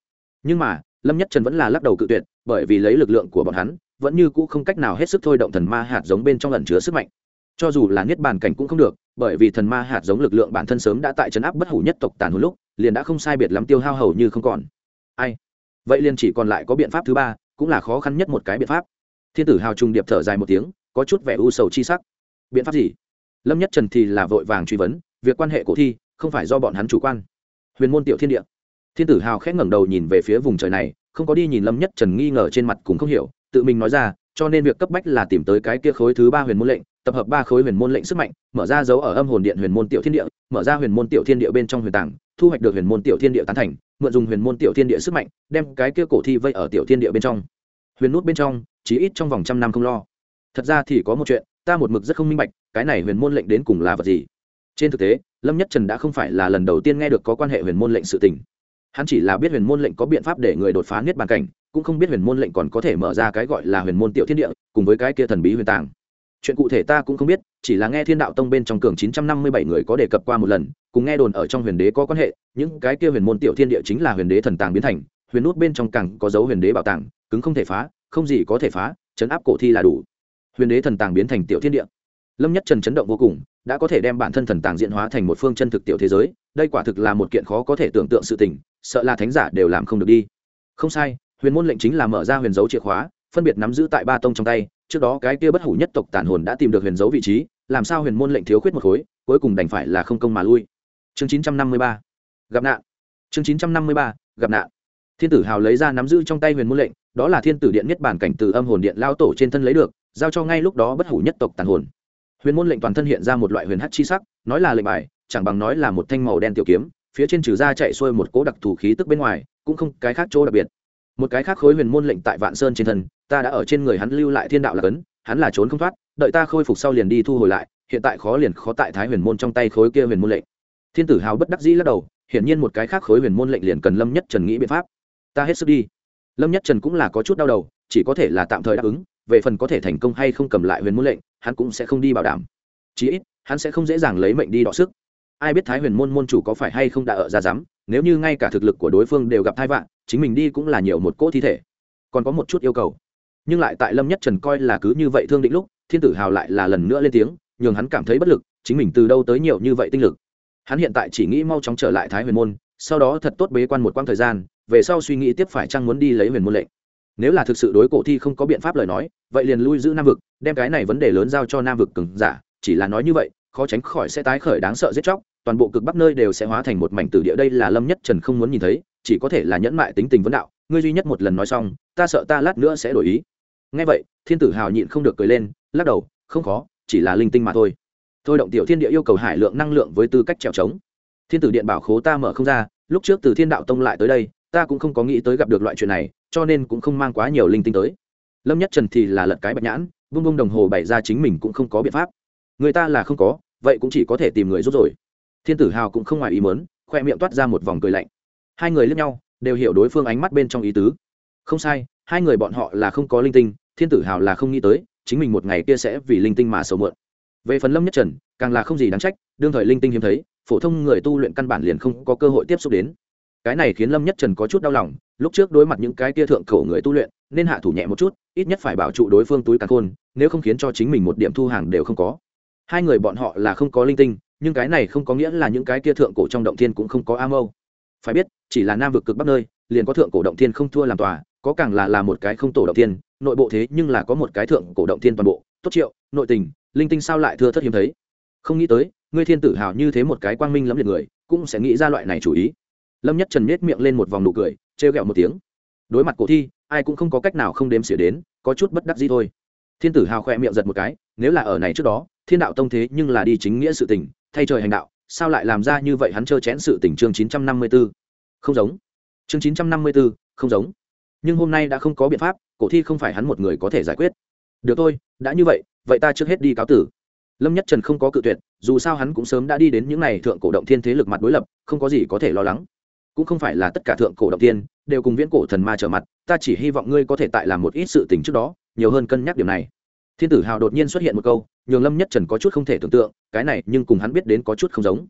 Nhưng mà, lâm nhất trần vẫn là lắc đầu cự tuyệt, bởi vì lấy lực lượng của bọn hắn, vẫn như cũ không cách nào hết sức thôi động thần ma hạt giống bên trong lần chứa sức mạnh. Cho dù là niết bàn cảnh cũng không được, bởi vì thần ma hạt giống lực lượng bản thân sớm đã tại chấn áp bất hủ nhất tộc tàn hồn lúc, liền đã không sai biệt lắm tiêu hao hầu như không còn. Ai? Vậy liền chỉ còn lại có biện pháp thứ ba, cũng là khó khăn nhất một cái biện pháp. Thiên tử hào trung điệp thở dài một tiếng, có chút vẻ u sầu chi sắc. Biện pháp gì? Lâm nhất trần thì là vội vàng truy vấn việc quan hệ cổ thi, không phải do bọn hắn chủ quan. Huyền môn tiểu thiên địa. Thiên tử hào khẽ ngẩng đầu nhìn về phía vùng trời này, không có đi nhìn lâm nhất trần nghi ngờ trên mặt cũng không hiểu, tự mình nói ra, cho nên việc cấp bách là tìm tới cái kia khối thứ ba huyền môn lệnh, tập hợp ba khối huyền môn lệnh sức mạnh, mở ra dấu ở âm hồn điện huyền môn tiểu thiên địa, mở ra huyền môn tiểu thiên địa bên trong huyền tảng, thu hoạch được huyền môn tiểu thiên địa tán thành, mượn dùng huyền môn tiểu thiên địa sức mạnh, đem cái kia cổ thi vây ở tiểu thiên địa bên trong. Huyền nút bên trong chí ít trong vòng trăm năm không lo. Thật ra thì có một chuyện, ta một mực rất không minh bạch, cái này huyền môn lệnh đến cùng là vật gì? trên thực tế, lâm nhất trần đã không phải là lần đầu tiên nghe được có quan hệ huyền môn lệnh sự tình. Hắn chỉ là biết huyền môn lệnh có biện pháp để người đột phá niết bàn cảnh, cũng không biết huyền môn lệnh còn có thể mở ra cái gọi là huyền môn tiểu thiên địa, cùng với cái kia thần bí huyền tàng. Chuyện cụ thể ta cũng không biết, chỉ là nghe thiên đạo tông bên trong cường chín trăm năm mươi bảy người có đề cập qua một lần, cùng nghe đồn ở trong huyền đế có quan hệ, những cái kia huyền môn tiểu thiên địa chính là huyền đế thần tàng biến thành, huyền nút bên trong càng có dấu huyền đế bảo tàng, cứng không thể phá, không gì có thể phá, chấn áp cổ thi là đủ. Huyền đế thần tàng biến thành tiểu thiên địa lâm nhất trần chấn động vô cùng, đã có thể đem bản thân thần tàng diện hóa thành một phương chân thực tiểu thế giới, đây quả thực là một kiện khó có thể tưởng tượng sự tình, sợ là thánh giả đều làm không được đi. Không sai, huyền môn lệnh chính là mở ra huyền dấu chìa khóa, phân biệt nắm giữ tại ba tông trong tay, trước đó cái kia bất hủ nhất tộc tàn hồn đã tìm được huyền dấu vị trí, làm sao huyền môn lệnh thiếu khuyết một khối, cuối cùng đành phải là không công mà lui. Chương chín trăm năm mươi ba, gặp nạn. Chương chín trăm năm mươi ba, gặp nạn. Thiên tử hào lấy ra nắm giữ trong tay huyền môn lệnh, đó là thiên tử điện nhất bản cảnh từ âm hồn điện lao tổ trên thân lấy được, giao cho ngay lúc đó bất hủ nhất tộc tàn hồn huyền môn lệnh toàn thân hiện ra một loại huyền hắc chi sắc, nói là lệnh bài, chẳng bằng nói là một thanh màu đen tiểu kiếm, phía trên trừ ra chạy xuôi một cỗ đặc thù khí tức bên ngoài, cũng không cái khác chỗ đặc biệt. Một cái khác khối huyền môn lệnh tại vạn sơn trên thân, ta đã ở trên người hắn lưu lại thiên đạo là cấn, hắn là trốn không thoát, đợi ta khôi phục sau liền đi thu hồi lại, hiện tại khó liền khó tại thái huyền môn trong tay khối kia huyền môn lệnh. Thiên tử hào bất đắc dĩ lắc đầu, hiển nhiên một cái khác khối huyền môn lệnh liền cần lâm nhất trần nghĩ biện pháp. Ta hết sức đi. Lâm nhất trần cũng là có chút đau đầu, chỉ có thể là tạm thời đáp ứng về phần có thể thành công hay không cầm lại huyền môn lệnh, hắn cũng sẽ không đi bảo đảm. Chí ít, hắn sẽ không dễ dàng lấy mệnh đi đọ sức. Ai biết thái huyền môn môn chủ có phải hay không đã ở ra dám nếu như ngay cả thực lực của đối phương đều gặp thai vạn chính mình đi cũng là nhiều một cỗ thi thể. Còn có một chút yêu cầu. Nhưng lại tại lâm nhất trần coi là cứ như vậy thương định lúc, thiên tử hào lại là lần nữa lên tiếng, nhường hắn cảm thấy bất lực, chính mình từ đâu tới nhiều như vậy tinh lực. Hắn hiện tại chỉ nghĩ mau chóng trở lại thái huyền môn, sau đó thật tốt bế quan một quãng thời gian, về sau suy nghĩ tiếp phải chăng muốn đi lấy huyền môn lệnh nếu là thực sự đối cổ thi không có biện pháp lời nói, vậy liền lui giữ nam vực, đem cái này vấn đề lớn giao cho nam vực cứng giả. Chỉ là nói như vậy, khó tránh khỏi sẽ tái khởi đáng sợ giết chóc, toàn bộ cực bắc nơi đều sẽ hóa thành một mảnh tử địa. Đây là lâm nhất trần không muốn nhìn thấy, chỉ có thể là nhẫn mại tính tình vấn đạo. Ngươi duy nhất một lần nói xong, ta sợ ta lát nữa sẽ đổi ý. Nghe vậy, thiên tử hào nhịn không được cười lên, lắc đầu, không khó, chỉ là linh tinh mà thôi. Thôi động tiểu thiên địa yêu cầu hải lượng năng lượng với tư cách trèo trống. Thiên tử điện bảo khố ta mở không ra, lúc trước từ thiên đạo tông lại tới đây, ta cũng không có nghĩ tới gặp được loại chuyện này cho nên cũng không mang quá nhiều linh tinh tới. Lâm nhất trần thì là lật cái bạch nhãn, vung vung đồng hồ bày ra chính mình cũng không có biện pháp. Người ta là không có, vậy cũng chỉ có thể tìm người giúp rồi. Thiên tử hào cũng không ngoài ý mớn khoe miệng toát ra một vòng cười lạnh. Hai người lướt nhau, đều hiểu đối phương ánh mắt bên trong ý tứ. Không sai, hai người bọn họ là không có linh tinh, thiên tử hào là không nghĩ tới, chính mình một ngày kia sẽ vì linh tinh mà sầu mượn về phần lâm nhất trần, càng là không gì đáng trách, đương thời linh tinh hiếm thấy, phổ thông người tu luyện căn bản liền không có cơ hội tiếp xúc đến cái này khiến lâm nhất trần có chút đau lòng, lúc trước đối mặt những cái tia thượng cổ người tu luyện, nên hạ thủ nhẹ một chút, ít nhất phải bảo trụ đối phương túi càn khôn, nếu không khiến cho chính mình một điểm thu hàng đều không có. Hai người bọn họ là không có linh tinh, nhưng cái này không có nghĩa là những cái tia thượng cổ trong động thiên cũng không có a mâu. Phải biết, chỉ là nam vực cực bắc nơi, liền có thượng cổ động thiên không thua làm tòa, có càng là là một cái không tổ động thiên, nội bộ thế nhưng là có một cái thượng cổ động thiên toàn bộ, tốt triệu, nội tình, linh tinh sao lại thưa thất hiếm thấy? Không nghĩ tới, ngươi thiên tử hào như thế một cái quang minh lắm liệt người, cũng sẽ nghĩ ra loại này chủ ý lâm nhất trần nhếch miệng lên một vòng nụ cười trêu ghẹo một tiếng. Đối mặt cổ thi ai cũng không có cách nào không đếm xỉa đến có chút bất đắc gì thôi. Thiên tử hào khoe miệng giật một cái nếu là ở này trước đó thiên đạo tông thế nhưng là đi chính nghĩa sự tình thay trời hành đạo sao lại làm ra như vậy hắn trơ chẽn sự tình chương 954. không giống. Chương 954, không giống. Nhưng hôm nay đã không có biện pháp cổ thi không phải hắn một người có thể giải quyết. Được thôi đã như vậy vậy ta trước hết đi cáo tử. Lâm nhất trần không có cự tuyệt dù sao hắn cũng sớm đã đi đến những n à y thượng cổ động thiên thế lực mặt đối lập không có gì có thể lo lắng cũng không phải là tất cả thượng cổ động tiên, đều cùng viễn cổ thần ma trở mặt, ta chỉ hy vọng ngươi có thể tại làm một ít sự tình trước đó, nhiều hơn cân nhắc điểm này. Thiên tử hào đột nhiên xuất hiện một câu, nhường lâm nhất trần có chút không thể tưởng tượng, cái này nhưng cùng hắn biết đến có chút không giống.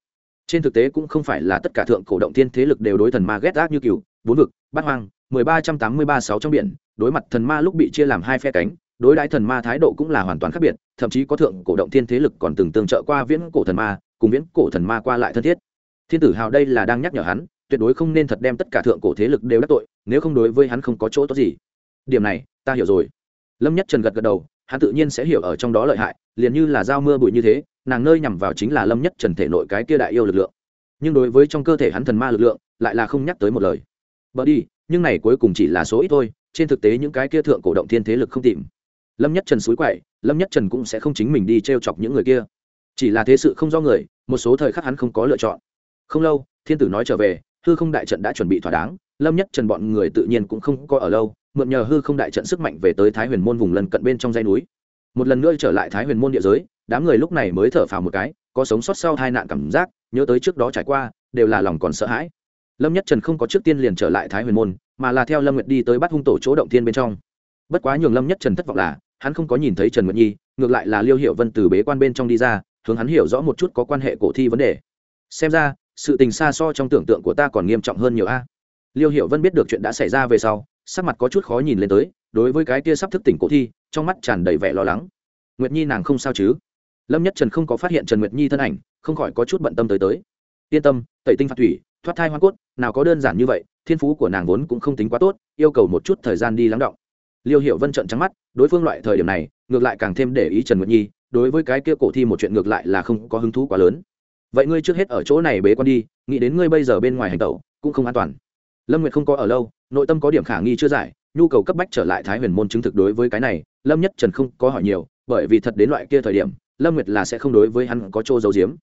Trên thực tế cũng không phải là tất cả thượng cổ động thiên thế lực đều đối thần ma ghét ác như cựu bốn vực, bát hoang, mười ba trăm tám mươi ba sáu trong biển, đối mặt thần ma lúc bị chia làm hai phe cánh, đối đãi thần ma thái độ cũng là hoàn toàn khác biệt, thậm chí có thượng cổ động thiên thế lực còn từng tương trợ qua viễn cổ thần ma, cùng viễn cổ thần ma qua lại thân thiết. Thiên tử hào đây là đang nhắc nhở hắn tuyệt đối không nên thật đem tất cả thượng cổ thế lực đều đắc tội, nếu không đối với hắn không có chỗ tốt gì. Điểm này, ta hiểu rồi. Lâm nhất trần gật gật đầu, hắn tự nhiên sẽ hiểu ở trong đó lợi hại, liền như là giao mưa bụi như thế, nàng nơi nhằm vào chính là lâm nhất trần thể nội cái kia đại yêu lực lượng. Nhưng đối với trong cơ thể hắn thần ma lực lượng, lại là không nhắc tới một lời. Bỏ đi, nhưng này cuối cùng chỉ là số ít thôi, trên thực tế những cái kia thượng cổ động thiên thế lực không tìm. Lâm nhất trần suối quậy, lâm nhất trần cũng sẽ không chính mình đi t chọc những người kia. Chỉ là thế sự không do người, một số thời khắc hắn không có lựa chọn. Không lâu, thiên tử nói trở về hư không đại trận đã chuẩn bị thỏa đáng, lâm nhất trần bọn người tự nhiên cũng không có ở lâu, mượn nhờ hư không đại trận sức mạnh về tới thái huyền môn vùng lần cận bên trong dây núi. Một lần nữa trở lại thái huyền môn địa giới, đám người lúc này mới thở phào một cái, có sống sót sau hai nạn cảm giác, nhớ tới trước đó trải qua, đều là lòng còn sợ hãi. Lâm nhất trần không có trước tiên liền trở lại thái huyền môn, mà là theo lâm nguyệt đi tới bắt hung tổ chỗ động thiên bên trong. Bất quá nhường lâm nhất trần thất vọng là, hắn không có nhìn thấy trần nguyệt nhi, ngược lại là liêu hiệu vân từ bế quan bên trong đi ra, hướng hắn hiểu rõ một chút có quan hệ cổ thi vấn đề. Xem ra sự tình xa so trong tưởng tượng của ta còn nghiêm trọng hơn nhiều a. Liêu hiểu vân biết được chuyện đã xảy ra về sau, sắc mặt có chút khó nhìn lên tới, đối với cái tia sắp thức tỉnh cổ thi, trong mắt tràn đầy vẻ lo lắng. Nguyệt nhi nàng không sao chứ? Lâm nhất trần không có phát hiện trần nguyệt nhi thân ảnh, không khỏi có chút bận tâm tới tới. Yên tâm, tẩy tinh phạt thủy, thoát thai hoa cốt, nào có đơn giản như vậy, thiên phú của nàng vốn cũng không tính quá tốt, yêu cầu một chút thời gian đi lắng động. Liêu hiểu vân trận trắng mắt, đối phương loại thời điểm này, ngược lại càng thêm để ý trần nguyệt nhi, đối với cái kia cổ thi một chuyện ngược lại là không có hứng thú quá lớn vậy ngươi trước hết ở chỗ này bế quan đi, nghĩ đến ngươi bây giờ bên ngoài hành tẩu, cũng không an toàn. Lâm nguyệt không có ở lâu, nội tâm có điểm khả nghi chưa giải, nhu cầu cấp bách trở lại thái huyền môn chứng thực đối với cái này, lâm nhất trần không có hỏi nhiều, bởi vì thật đến loại kia thời điểm, lâm nguyệt là sẽ không đối với hắn có chỗ giấu giếm.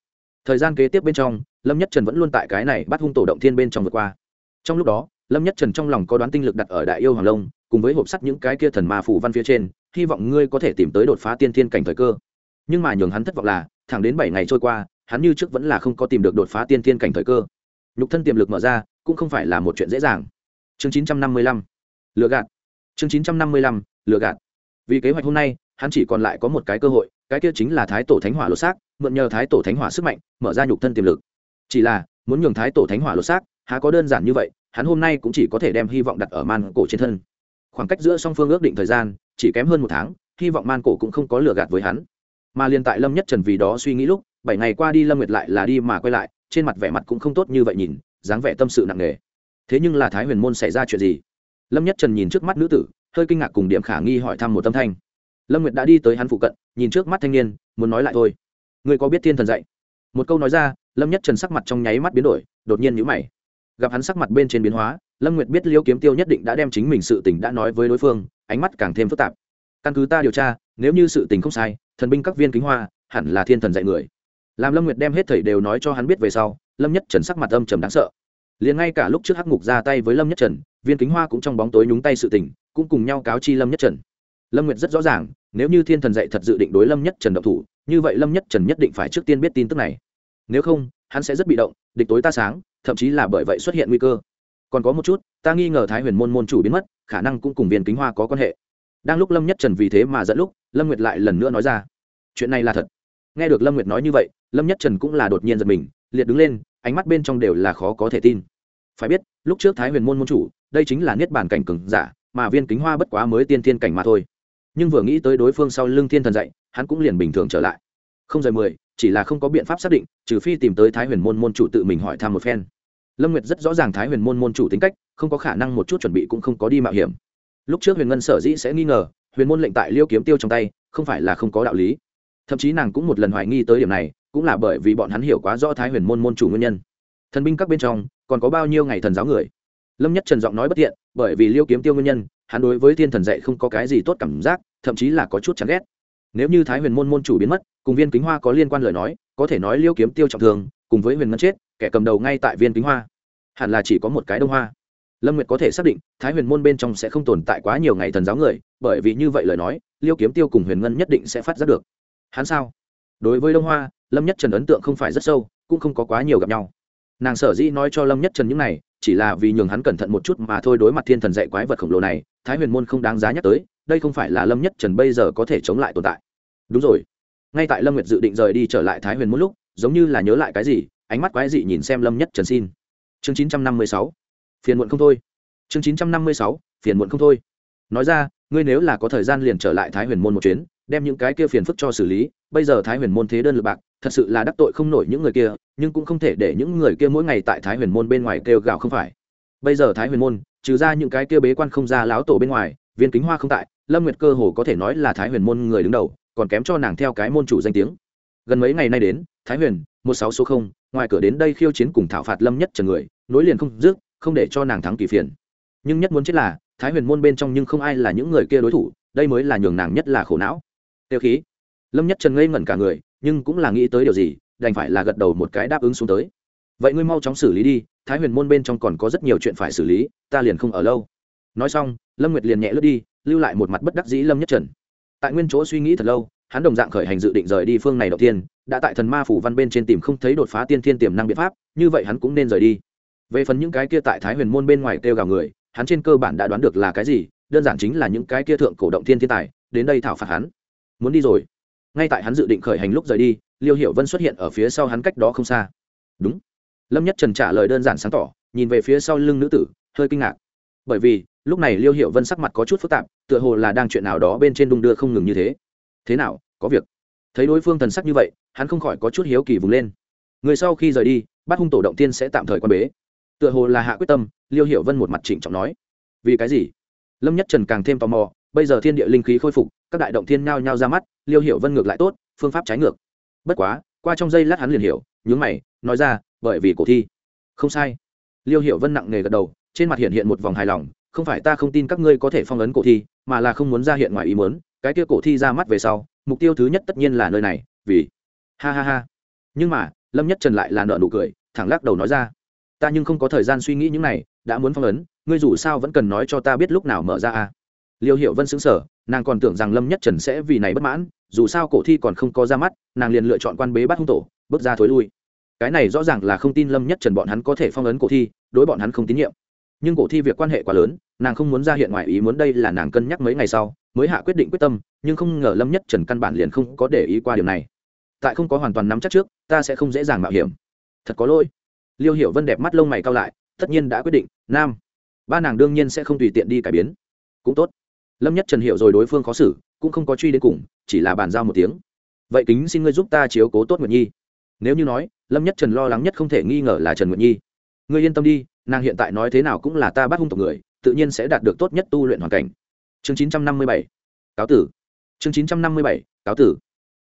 Thời gian kế tiếp bên trong, lâm nhất trần vẫn luôn tại cái này bắt hung tổ động thiên bên trong vượt qua. Trong lúc đó, lâm nhất trần trong lòng có đoán tinh lực đặt ở đại yêu hoàng long, cùng với hộp sắt những cái kia thần ma phủ văn phía trên, hy vọng ngươi có thể tìm tới đột phá tiên thiên cảnh thời cơ. Nhưng mà nhường hắn thất vọng là, thẳng đến bảy ngày trôi qua hắn như trước vẫn là không có tìm được đột phá tiên thiên cảnh thời cơ. Nhục thân tiềm lực mở ra, cũng không phải là một chuyện dễ dàng. Chương chín trăm năm mươi lăm lựa gạt. Chương chín trăm năm mươi lăm lựa gạt. Vì kế hoạch hôm nay, hắn chỉ còn lại có một cái cơ hội, cái kia chính là thái tổ thánh hỏa lột xác, mượn nhờ thái tổ thánh hỏa sức mạnh, mở ra nhục thân tiềm lực. Chỉ là, muốn nhường thái tổ thánh hỏa lột xác, há có đơn giản như vậy, hắn hôm nay cũng chỉ có thể đem hy vọng đặt ở man cổ trên thân. Khoảng cách giữa song phương ước định thời gian, chỉ kém hơn một tháng, hy vọng man cổ cũng không có lừa gạt với hắn. Mà liên tại lâm nhất trần vì đó suy nghĩ lúc bảy ngày qua đi lâm nguyệt lại là đi mà quay lại, trên mặt vẻ mặt cũng không tốt như vậy nhìn, dáng vẻ tâm sự nặng nề. Thế nhưng là thái huyền môn xảy ra chuyện gì? Lâm nhất trần nhìn trước mắt nữ tử, hơi kinh ngạc cùng điểm khả nghi hỏi thăm một tâm thanh. Lâm nguyệt đã đi tới hắn phụ cận, nhìn trước mắt thanh niên, muốn nói lại thôi. Người có biết thiên thần dạy? Một câu nói ra, lâm nhất trần sắc mặt trong nháy mắt biến đổi, đột nhiên nhíu mày. Gặp hắn sắc mặt bên trên biến hóa, lâm nguyệt biết liễu kiếm tiêu nhất định đã đem chính mình sự tình đã nói với đối phương, ánh mắt càng thêm phức tạp. Căn cứ ta điều tra, nếu như sự tình không sai, thần binh các viên kính hoa, hẳn là thiên thần dạy người làm lâm nguyệt đem hết thầy đều nói cho hắn biết về sau, lâm nhất trần sắc mặt âm trầm đáng sợ. Liền ngay cả lúc trước hắc ngục ra tay với lâm nhất trần, viên kính hoa cũng trong bóng tối nhúng tay sự tình, cũng cùng nhau cáo chi lâm nhất trần. Lâm nguyệt rất rõ ràng, nếu như thiên thần dạy thật dự định đối lâm nhất trần độc thủ, như vậy lâm nhất trần nhất định phải trước tiên biết tin tức này. Nếu không, hắn sẽ rất bị động, địch tối ta sáng, thậm chí là bởi vậy xuất hiện nguy cơ. Còn có một chút, ta nghi ngờ thái huyền môn môn chủ biến mất, khả năng cũng cùng viên kính hoa có quan hệ. Đang lúc lâm nhất trần vì thế mà dẫn lúc, lâm nguyệt lại lần nữa nói ra, chuyện này là thật. Nghe được lâm nguyệt nói như vậy lâm nhất trần cũng là đột nhiên giật mình, liệt đứng lên, ánh mắt bên trong đều là khó có thể tin. Phải biết, lúc trước thái huyền môn môn chủ, đây chính là niết bản cảnh cường giả, mà viên kính hoa bất quá mới tiên thiên cảnh mà thôi. Nhưng vừa nghĩ tới đối phương sau lưng thiên thần dạy, hắn cũng liền bình thường trở lại. Không rời mười, chỉ là không có biện pháp xác định, trừ phi tìm tới thái huyền môn môn chủ tự mình hỏi thăm một phen. Lâm nguyệt rất rõ ràng thái huyền môn môn chủ tính cách, không có khả năng một chút chuẩn bị cũng không có đi mạo hiểm. Lúc trước huyền ngân sở dĩ sẽ nghi ngờ, huyền môn lệnh tại liêu kiếm tiêu trong tay, không phải là không có đạo lý. Thậm chí nàng cũng một lần hoài nghi tới điểm này cũng là bởi vì bọn hắn hiểu quá rõ thái huyền môn môn chủ nguyên nhân. Thần binh các bên trong, còn có bao nhiêu ngày thần giáo người? Lâm nhất trần giọng nói bất thiện, bởi vì liêu kiếm tiêu nguyên nhân, hắn đối với thiên thần dạy không có cái gì tốt cảm giác, thậm chí là có chút chán ghét. Nếu như thái huyền môn môn chủ biến mất, cùng viên kính hoa có liên quan lời nói, có thể nói liêu kiếm tiêu trọng thương, cùng với huyền ngân chết, kẻ cầm đầu ngay tại viên kính hoa. Hẳn là chỉ có một cái đông hoa. Lâm nguyệt có thể xác định, thái huyền môn bên trong sẽ không tồn tại quá nhiều ngày thần giáo người, bởi vì như vậy lời nói, liêu kiếm tiêu cùng huyền ngân nhất định sẽ phát ra được. Hắn sao? Đối với đông hoa lâm nhất trần ấn tượng không phải rất sâu, cũng không có quá nhiều gặp nhau. Nàng sở dĩ nói cho lâm nhất trần những này, chỉ là vì nhường hắn cẩn thận một chút mà thôi đối mặt thiên thần dạy quái vật khổng lồ này, thái huyền môn không đáng giá nhắc tới, đây không phải là lâm nhất trần bây giờ có thể chống lại tồn tại. Đúng rồi. Ngay tại lâm nguyệt dự định rời đi trở lại thái huyền môn lúc, giống như là nhớ lại cái gì, ánh mắt quái dị nhìn xem lâm nhất trần xin. Chương chín trăm năm mươi sáu. Phiền muộn không thôi. Chương chín trăm năm mươi sáu. Phiền muộn không thôi. Nói ra ngươi nếu là có thời gian liền trở lại thái huyền môn một chuyến, đem những cái kia phiền phức cho xử lý, bây giờ thái huyền môn thế đơn lượt bạc, thật sự là đắc tội không nổi những người kia, nhưng cũng không thể để những người kia mỗi ngày tại thái huyền môn bên ngoài kêu gào không phải. Bây giờ thái huyền môn, trừ ra những cái kia bế quan không ra láo tổ bên ngoài, viên kính hoa không tại, lâm nguyệt cơ hồ có thể nói là thái huyền môn người đứng đầu, còn kém cho nàng theo cái môn chủ danh tiếng. Gần mấy ngày nay đến, thái huyền, một sáu số không, ngoài cửa đến đây khiêu chiến cùng thảo phạt lâm nhất trần người, nối liền không dứt, không để cho nàng thắng kỳ phiền. Nhưng nhất muốn chết là thái huyền môn bên trong nhưng không ai là những người kia đối thủ, đây mới là nhường nàng nhất là khổ não. Tiêu khí, lâm nhất trần ngây ngẩn cả người, nhưng cũng là nghĩ tới điều gì, đành phải là gật đầu một cái đáp ứng xuống tới. Vậy ngươi mau chóng xử lý đi, thái huyền môn bên trong còn có rất nhiều chuyện phải xử lý, ta liền không ở lâu. Nói xong, lâm nguyệt liền nhẹ lướt đi, lưu lại một mặt bất đắc dĩ lâm nhất trần. Tại nguyên chỗ suy nghĩ thật lâu, hắn đồng dạng khởi hành dự định rời đi phương này đầu tiên, đã tại thần ma phủ văn bên trên tìm không thấy đột phá tiên thiên tiềm năng biện pháp, như vậy hắn cũng nên rời đi. Về phần những cái kia tại thái huyền môn bên ngoài kêu gào người hắn trên cơ bản đã đoán được là cái gì, đơn giản chính là những cái kia thượng cổ động thiên thiên tài, đến đây thảo phạt hắn. Muốn đi rồi. Ngay tại hắn dự định khởi hành lúc rời đi, liêu hiểu vân xuất hiện ở phía sau hắn cách đó không xa. Đúng. Lâm nhất trần trả lời đơn giản sáng tỏ, nhìn về phía sau lưng nữ tử, hơi kinh ngạc. Bởi vì, lúc này liêu hiểu vân sắc mặt có chút phức tạp, tựa hồ là đang chuyện nào đó bên trên đung đưa không ngừng như thế. Thế nào, có việc? Thấy đối phương thần sắc như vậy, hắn không khỏi có chút hiếu kỳ vùng lên. Người sau khi rời đi bắt hung tổ động tiên sẽ tạm thời quan bế tựa hồ là hạ quyết tâm, liêu hiểu vân một mặt trịnh trọng nói. Vì cái gì? Lâm nhất trần càng thêm tò mò, bây giờ thiên địa linh khí khôi phục, các đại động thiên nhao nhao ra mắt, liêu hiểu vân ngược lại tốt, phương pháp trái ngược. Bất quá, qua trong giây lát hắn liền hiểu, nhướng mày, nói ra, bởi vì cổ thi. Không sai. Liêu hiểu vân nặng nề gật đầu, trên mặt hiện hiện một vòng hài lòng, không phải ta không tin các ngươi có thể phong ấn cổ thi, mà là không muốn ra hiện ngoài ý muốn, cái kia cổ thi ra mắt về sau, mục tiêu thứ nhất tất nhiên là nơi này, vì. Ha ha ha. Nhưng mà, lâm nhất trần lại là nợ nụ cười, thẳng lắc đầu nói ra ta nhưng không có thời gian suy nghĩ những này, đã muốn phong ấn, ngươi dù sao vẫn cần nói cho ta biết lúc nào mở ra à. Liêu hiệu vân xứng sở nàng còn tưởng rằng lâm nhất trần sẽ vì này bất mãn, dù sao cổ thi còn không có ra mắt, nàng liền lựa chọn quan bế bắt hung tổ, bước ra thối lui. Cái này rõ ràng là không tin lâm nhất trần bọn hắn có thể phong ấn cổ thi, đối bọn hắn không tín nhiệm. Nhưng cổ thi việc quan hệ quá lớn, nàng không muốn ra hiện ngoài ý muốn đây là nàng cân nhắc mấy ngày sau, mới hạ quyết định quyết tâm, nhưng không ngờ lâm nhất trần căn bản liền không có để ý qua điều này. Tại không có hoàn toàn nắm chắc trước, ta sẽ không dễ dàng mạo hiểm. Thật có lỗi liêu hiểu vân đẹp mắt lông mày cao lại, tất nhiên đã quyết định, nam. Ba nàng đương nhiên sẽ không tùy tiện đi cải biến. Cũng tốt. Lâm nhất trần hiểu rồi đối phương khó xử, cũng không có truy đến cùng, chỉ là bàn giao một tiếng. Vậy kính xin ngươi giúp ta chiếu cố tốt nguyệt nhi. Nếu như nói, lâm nhất trần lo lắng nhất không thể nghi ngờ là trần nguyệt nhi. Ngươi yên tâm đi, nàng hiện tại nói thế nào cũng là ta bắt hung tộc người, tự nhiên sẽ đạt được tốt nhất tu luyện hoàn cảnh. Chương chín trăm năm mươi bảy. Cáo tử. Chương chín trăm năm mươi bảy. Cáo tử.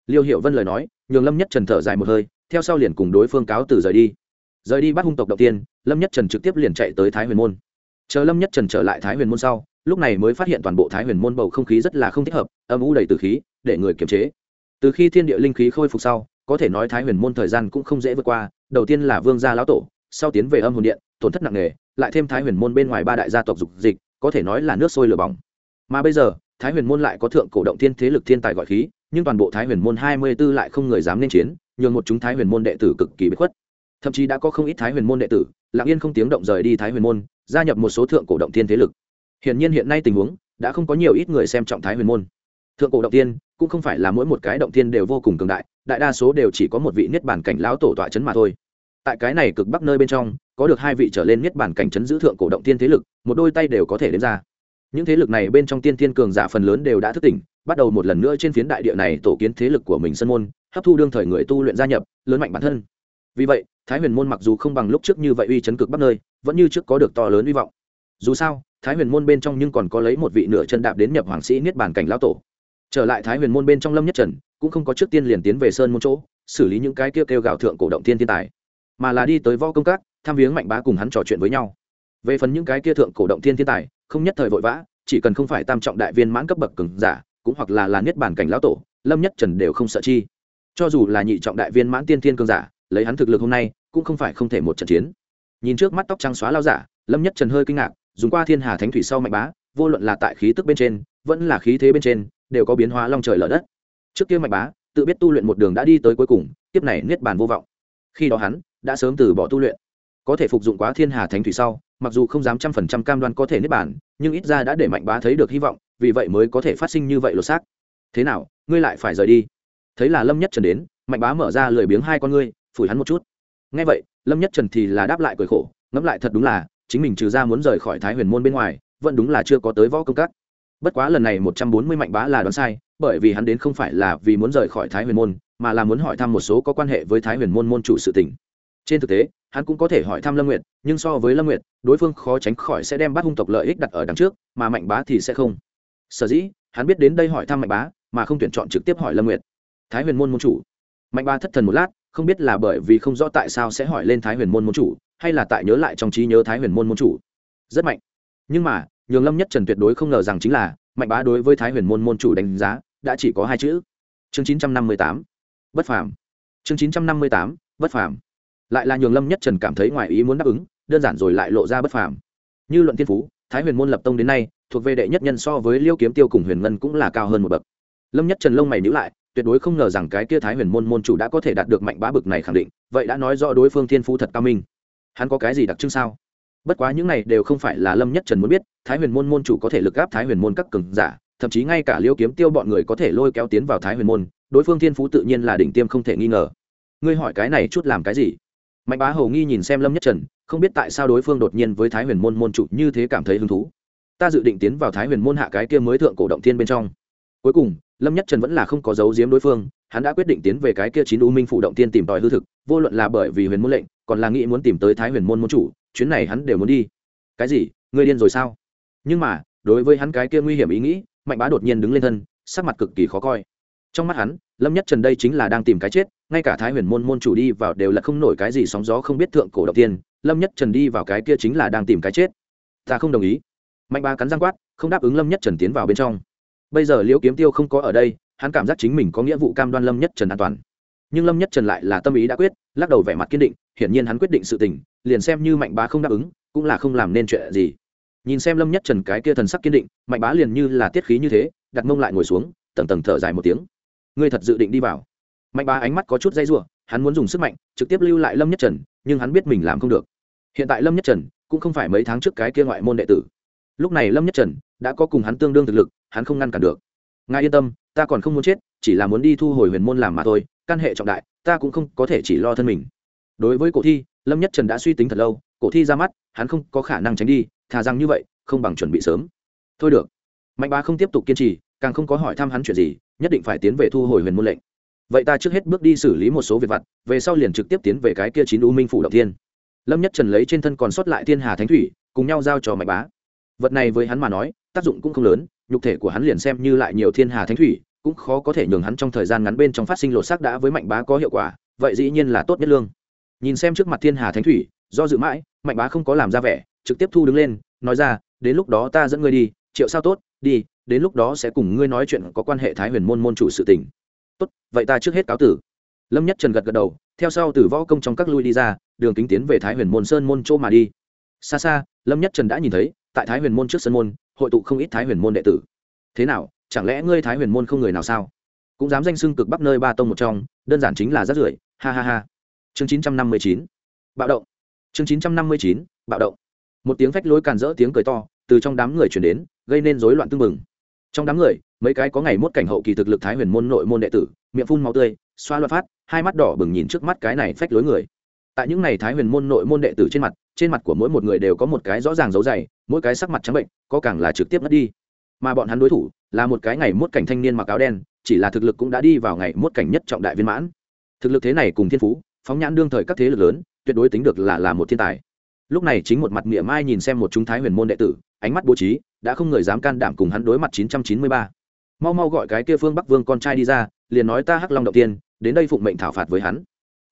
Liêu Hiểu vân lời nói, nhường lâm nhất trần thở dài một hơi, theo sau liền cùng đối phương cáo tử rời đi rời đi bắt hung tộc đầu tiên, lâm nhất trần trực tiếp liền chạy tới thái huyền môn. Chờ lâm nhất trần trở lại thái huyền môn sau, lúc này mới phát hiện toàn bộ thái huyền môn bầu không khí rất là không thích hợp, âm u đầy từ khí, để người kiềm chế. Từ khi thiên địa linh khí khôi phục sau, có thể nói thái huyền môn thời gian cũng không dễ vượt qua, đầu tiên là vương gia lão tổ, sau tiến về âm hồn điện, tổn thất nặng nề, lại thêm thái huyền môn bên ngoài ba đại gia tộc dục dịch, có thể nói là nước sôi lửa bỏng. Mà bây giờ, thái huyền môn lại có thượng cổ động thiên thế lực thiên tài gọi khí, nhưng toàn bộ thái huyền môn hai mươi 24 lại không người dám lên chiến, nhường một chúng thái huyền môn đệ tử cực kỳ bất khuất thậm chí đã có không ít thái huyền môn đệ tử, lặng yên không tiếng động rời đi thái huyền môn, gia nhập một số thượng cổ động tiên thế lực. Hiển nhiên hiện nay tình huống, đã không có nhiều ít người xem trọng thái huyền môn. Thượng cổ động tiên cũng không phải là mỗi một cái động tiên đều vô cùng cường đại đại đa số đều chỉ có một vị niết bản cảnh lão tổ tọa chấn mà thôi. Tại cái này cực bắc nơi bên trong, có được hai vị trở lên niết bản cảnh chấn giữ thượng cổ động tiên thế lực, một đôi tay đều có thể đến ra. Những thế lực này bên trong tiên tiên cường giả phần lớn đều đã thức tỉnh, bắt đầu một lần nữa trên phiến đại địa này tổ kiến thế lực của mình sân môn, hấp thu đương thời người tu luyện gia nhập, lớn mạnh bản thân. Vì vậy thái huyền môn mặc dù không bằng lúc trước như vậy uy chấn cực bắc nơi vẫn như trước có được to lớn hy vọng. Dù sao thái huyền môn bên trong nhưng còn có lấy một vị nửa chân đạp đến nhập hoàng sĩ niết bàn cảnh lão tổ. Trở lại thái huyền môn bên trong lâm nhất trần cũng không có trước tiên liền tiến về sơn môn chỗ xử lý những cái kia kêu, kêu gào thượng cổ động thiên thiên tài mà là đi tới võ công các tham viếng mạnh bá cùng hắn trò chuyện với nhau. Về phần những cái kia thượng cổ động thiên thiên tài không nhất thời vội vã chỉ cần không phải tam trọng đại viên mãn cấp bậc cường giả cũng hoặc là là niết bàn cảnh lão tổ lâm nhất trần đều không sợ chi. Cho dù là nhị trọng đại viên mãn tiên thiên cường giả lấy hắn thực lực hôm nay, cũng không phải không thể một trận chiến. Nhìn trước mắt tóc trắng xóa lao giả, lâm nhất trần hơi kinh ngạc, dùng qua thiên hà thánh thủy sau mạnh bá, vô luận là tại khí tức bên trên, vẫn là khí thế bên trên, đều có biến hóa long trời lở đất. Trước kia mạnh bá, tự biết tu luyện một đường đã đi tới cuối cùng tiếp này niết bàn vô vọng. Khi đó hắn đã sớm từ bỏ tu luyện. Có thể phục dụng quá thiên hà thánh thủy sau, mặc dù không dám trăm phần trăm cam đoan có thể niết bàn, nhưng ít ra đã để mạnh bá thấy được hy vọng, vì vậy mới có thể phát sinh như vậy lột xác. Thế nào, ngươi lại phải rời đi. Thấy là lâm nhất trần đến, mạnh bá mở ra lười biếng hai con ngươi phủi hắn một chút. Ngay vậy, lâm nhất trần thì là đáp lại cười khổ, ngẫm lại thật đúng là, chính mình trừ ra muốn rời khỏi thái huyền môn bên ngoài, vẫn đúng là chưa có tới võ công các. Bất quá lần này một trăm bốn mươi mạnh bá là đoán sai, bởi vì hắn đến không phải là vì muốn rời khỏi thái huyền môn, mà là muốn hỏi thăm một số có quan hệ với thái huyền môn môn chủ sự tỉnh trên thực tế, hắn cũng có thể hỏi thăm lâm nguyệt, nhưng so với lâm nguyệt, đối phương khó tránh khỏi sẽ đem bắt hung tộc lợi ích đặt ở đằng trước, mà mạnh bá thì sẽ không. Sở dĩ, hắn biết đến đây hỏi thăm mạnh bá, mà không tuyển chọn trực tiếp hỏi lâm nguyệt. Thái huyền môn môn chủ. Mạnh bá thất thần một lát không biết là bởi vì không rõ tại sao sẽ hỏi lên thái huyền môn môn chủ, hay là tại nhớ lại trong trí nhớ thái huyền môn môn chủ. Rất mạnh. Nhưng mà, nhường lâm nhất trần tuyệt đối không ngờ rằng chính là, mạnh bá đối với thái huyền môn môn chủ đánh giá đã chỉ có hai chữ. Chương chín trăm năm mươi tám. Bất phàm. Chương chín trăm năm mươi tám. Bất phàm. Lại là nhường lâm nhất trần cảm thấy ngoài ý muốn đáp ứng, đơn giản rồi lại lộ ra bất phàm. Như luận thiên phú, thái huyền môn lập tông đến nay, thuộc về đệ nhất nhân so với liêu kiếm tiêu cùng huyền ngân cũng là cao hơn một bậc. Lâm nhất trần lông mày nhữ lại tuyệt đối không ngờ rằng cái kia thái huyền môn môn chủ đã có thể đạt được mạnh bá bực này khẳng định, vậy đã nói rõ đối phương thiên phú thật cao minh. Hắn có cái gì đặc trưng sao? Bất quá những này đều không phải là lâm nhất trần muốn biết, thái huyền môn môn chủ có thể lực gáp thái huyền môn các cường giả, thậm chí ngay cả liêu kiếm tiêu bọn người có thể lôi kéo tiến vào thái huyền môn, đối phương thiên phú tự nhiên là đỉnh tiêm không thể nghi ngờ. Ngươi hỏi cái này chút làm cái gì? Mạnh bá hầu nghi nhìn xem lâm nhất trần, không biết tại sao đối phương đột nhiên với thái huyền môn môn chủ như thế cảm thấy hứng thú. Ta dự định tiến vào thái huyền môn hạ cái kia mới thượng cổ động thiên bên trong. Cuối cùng lâm nhất trần vẫn là không có dấu giếm đối phương, hắn đã quyết định tiến về cái kia chín u minh phụ động tiên tìm tòi hư thực, vô luận là bởi vì huyền môn lệnh, còn là nghĩ muốn tìm tới thái huyền môn môn chủ, chuyến này hắn đều muốn đi. Cái gì? Ngươi điên rồi sao? Nhưng mà, đối với hắn cái kia nguy hiểm ý nghĩ, mạnh bá đột nhiên đứng lên thân, sắc mặt cực kỳ khó coi. Trong mắt hắn, lâm nhất trần đây chính là đang tìm cái chết, ngay cả thái huyền môn môn chủ đi vào đều là không nổi cái gì sóng gió không biết thượng cổ động tiên, lâm nhất trần đi vào cái kia chính là đang tìm cái chết. Ta không đồng ý. Mạnh bá cắn răng quát, không đáp ứng lâm nhất trần tiến vào bên trong bây giờ liễu kiếm tiêu không có ở đây, hắn cảm giác chính mình có nghĩa vụ cam đoan lâm nhất trần an toàn. Nhưng lâm nhất trần lại là tâm ý đã quyết, lắc đầu vẻ mặt kiên định, hiển nhiên hắn quyết định sự tình, liền xem như mạnh bá không đáp ứng, cũng là không làm nên chuyện gì. Nhìn xem lâm nhất trần cái kia thần sắc kiên định, mạnh bá liền như là tiết khí như thế, đặt mông lại ngồi xuống, tầng tầng thở dài một tiếng. Ngươi thật dự định đi vào. Mạnh bá ánh mắt có chút dây rủa, hắn muốn dùng sức mạnh, trực tiếp lưu lại lâm nhất trần, nhưng hắn biết mình làm không được. Hiện tại lâm nhất trần cũng không phải mấy tháng trước cái kia ngoại môn đệ tử lúc này lâm nhất trần đã có cùng hắn tương đương thực lực, hắn không ngăn cản được. Ngài yên tâm, ta còn không muốn chết, chỉ là muốn đi thu hồi huyền môn làm mà thôi, căn hệ trọng đại, ta cũng không có thể chỉ lo thân mình. Đối với cổ thi, lâm nhất trần đã suy tính thật lâu, cổ thi ra mắt, hắn không có khả năng tránh đi, thà rằng như vậy, không bằng chuẩn bị sớm. Thôi được. Mạnh bá không tiếp tục kiên trì, càng không có hỏi thăm hắn chuyện gì, nhất định phải tiến về thu hồi huyền môn lệnh. Vậy ta trước hết bước đi xử lý một số việc vặt, về sau liền trực tiếp tiến về cái kia chín u minh phủ động thiên. Lâm nhất trần lấy trên thân còn sót lại thiên hà thánh thủy, cùng nhau giao cho mạnh bá vật này với hắn mà nói, tác dụng cũng không lớn, nhục thể của hắn liền xem như lại nhiều thiên hà thánh thủy, cũng khó có thể nhường hắn trong thời gian ngắn bên trong phát sinh lột xác đã với mạnh bá có hiệu quả, vậy dĩ nhiên là tốt nhất lương. Nhìn xem trước mặt thiên hà thánh thủy, do dự mãi, mạnh bá không có làm ra vẻ, trực tiếp thu đứng lên, nói ra, đến lúc đó ta dẫn ngươi đi, triệu sao tốt, đi, đến lúc đó sẽ cùng ngươi nói chuyện có quan hệ thái huyền môn môn chủ sự tình. Tốt, vậy ta trước hết cáo tử. Lâm nhất trần gật gật đầu, theo sau từ võ công trong các lui đi ra, đường kính tiến về thái huyền môn sơn môn chỗ mà đi. Xa xa, lâm nhất trần đã nhìn thấy tại thái huyền môn trước sân môn, hội tụ không ít thái huyền môn đệ tử. Thế nào, chẳng lẽ ngươi thái huyền môn không người nào sao? Cũng dám danh xưng cực bắc nơi ba tông một trong, đơn giản chính là rát rưởi, ha ha ha. Chương chín trăm năm mươi chín, bạo động. Chương chín trăm năm mươi chín, bạo động. Một tiếng phách lối càn rỡ tiếng cười to, từ trong đám người chuyển đến, gây nên rối loạn tưng bừng. Trong đám người, mấy cái có ngày mốt cảnh hậu kỳ thực lực thái huyền môn nội môn đệ tử, miệng phun máu tươi, xoa loạn phát, hai mắt đỏ bừng nhìn trước mắt cái này phách lối người. Tại những ngày thái huyền môn nội môn đệ tử trên mặt trên mặt của mỗi một người đều có một cái rõ ràng dấu dày mỗi cái sắc mặt trắng bệnh, có càng là trực tiếp mất đi. Mà bọn hắn đối thủ là một cái ngày muốt cảnh thanh niên mặc áo đen, chỉ là thực lực cũng đã đi vào ngày muốt cảnh nhất trọng đại viên mãn. Thực lực thế này cùng thiên phú, phóng nhãn đương thời các thế lực lớn, tuyệt đối tính được là là một thiên tài. Lúc này chính một mặt mỉa mai nhìn xem một chúng thái huyền môn đệ tử, ánh mắt bố trí, đã không người dám can đảm cùng hắn đối mặt 993. mau mau gọi cái kia phương bắc vương con trai đi ra, liền nói ta hắc long động tiên, đến đây phụng mệnh thảo phạt với hắn.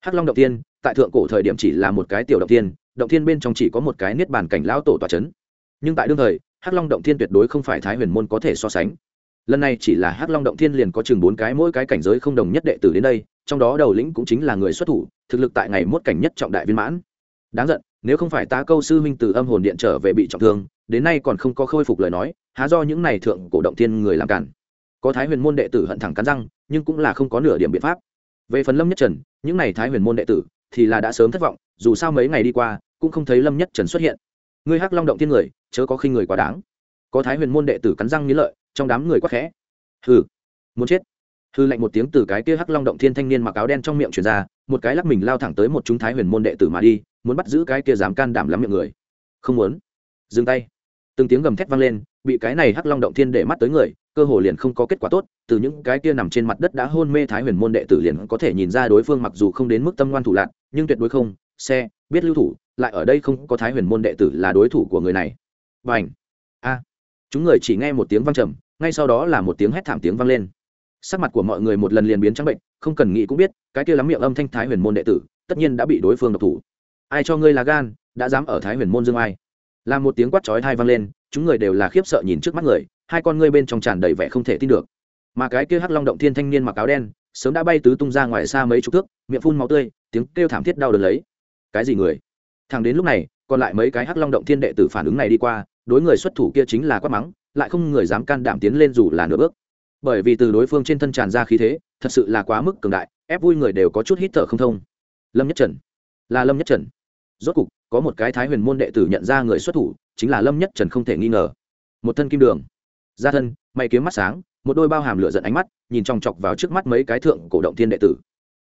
Hắc long động tiên, tại thượng cổ thời điểm chỉ là một cái tiểu động tiên động tiên bên trong chỉ có một cái niết bàn cảnh lão tổ tòa chấn nhưng tại đương thời, hắc long động thiên tuyệt đối không phải thái huyền môn có thể so sánh. Lần này chỉ là hắc long động thiên liền có chừng bốn cái mỗi cái cảnh giới không đồng nhất đệ tử đến đây, trong đó đầu lĩnh cũng chính là người xuất thủ, thực lực tại ngày mốt cảnh nhất trọng đại viên mãn. Đáng giận, nếu không phải ta câu sư huynh từ âm hồn điện trở về bị trọng thương, đến nay còn không có khôi phục lời nói, há do những này thượng cổ động thiên người làm cản. Có thái huyền môn đệ tử hận thẳng cắn răng, nhưng cũng là không có nửa điểm biện pháp. Về phần lâm nhất trần, những này thái huyền môn đệ tử thì là đã sớm thất vọng, dù sao mấy ngày đi qua, cũng không thấy lâm nhất trần xuất hiện ngươi hắc long động thiên người chớ có khinh người quá đáng. Có thái huyền môn đệ tử cắn răng nghĩ lợi trong đám người quá khẽ. Hừ muốn chết. Hư lạnh một tiếng từ cái kia hắc long động thiên thanh niên mặc áo đen trong miệng truyền ra một cái lắc mình lao thẳng tới một chúng thái huyền môn đệ tử mà đi muốn bắt giữ cái kia dám can đảm lắm miệng người. Không muốn. Dừng tay. Từng tiếng gầm thét vang lên bị cái này hắc long động thiên để mắt tới người cơ hồ liền không có kết quả tốt từ những cái kia nằm trên mặt đất đã hôn mê thái huyền môn đệ tử liền có thể nhìn ra đối phương mặc dù không đến mức tâm ngoan thủ lạn, nhưng tuyệt đối không xe biết lưu thủ lại ở đây không có thái huyền môn đệ tử là đối thủ của người này. Và ảnh a! Chúng người chỉ nghe một tiếng văng trầm, ngay sau đó là một tiếng hét thảm tiếng vang lên. Sắc mặt của mọi người một lần liền biến trắng bệnh, không cần nghĩ cũng biết, cái kia lắm miệng âm thanh thái huyền môn đệ tử, tất nhiên đã bị đối phương độc thủ. Ai cho ngươi là gan, đã dám ở thái huyền môn dương ai? Là một tiếng quát chói thai vang lên, chúng người đều là khiếp sợ nhìn trước mắt người, hai con ngươi bên trong tràn đầy vẻ không thể tin được. Mà cái kia hắc long động thiên thanh niên mặc áo đen, sớm đã bay tứ tung ra ngoài xa mấy chục thước, miệng phun máu tươi, tiếng kêu thảm thiết đau đớn lấy. Cái gì người? thằng đến lúc này, còn lại mấy cái hắc long động thiên đệ tử phản ứng này đi qua, đối người xuất thủ kia chính là quát mắng, lại không người dám can đảm tiến lên dù là nửa bước. Bởi vì từ đối phương trên thân tràn ra khí thế, thật sự là quá mức cường đại, ép vui người đều có chút hít thở không thông. Lâm nhất trần. Là lâm nhất trần. Rốt cục, có một cái thái huyền môn đệ tử nhận ra người xuất thủ, chính là lâm nhất trần không thể nghi ngờ. Một thân kim đường. Gia thân may kiếm mắt sáng, một đôi bao hàm lửa giận ánh mắt, nhìn chòng chọc vào trước mắt mấy cái thượng cổ động thiên đệ tử.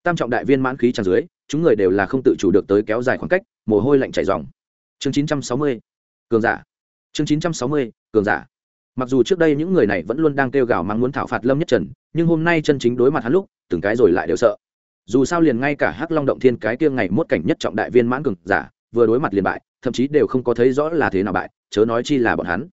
Tam trọng đại viên mãn khí tràn dưới, chúng người đều là không tự chủ được tới kéo dài khoảng cách mồ hôi lạnh chảy ròng chương 960, cường giả. Chương 960, cường giả. Mặc dù trước đây những người này vẫn luôn đang kêu gào mang muốn thảo phạt lâm nhất trần nhưng hôm nay chân chính đối mặt hắn lúc từng cái rồi lại đều sợ. Dù sao liền ngay cả hắc long động thiên cái kia ngày mốt cảnh nhất trọng đại viên mãn cường giả vừa đối mặt liền bại thậm chí đều không có thấy rõ là thế nào bại chớ nói chi là bọn hắn.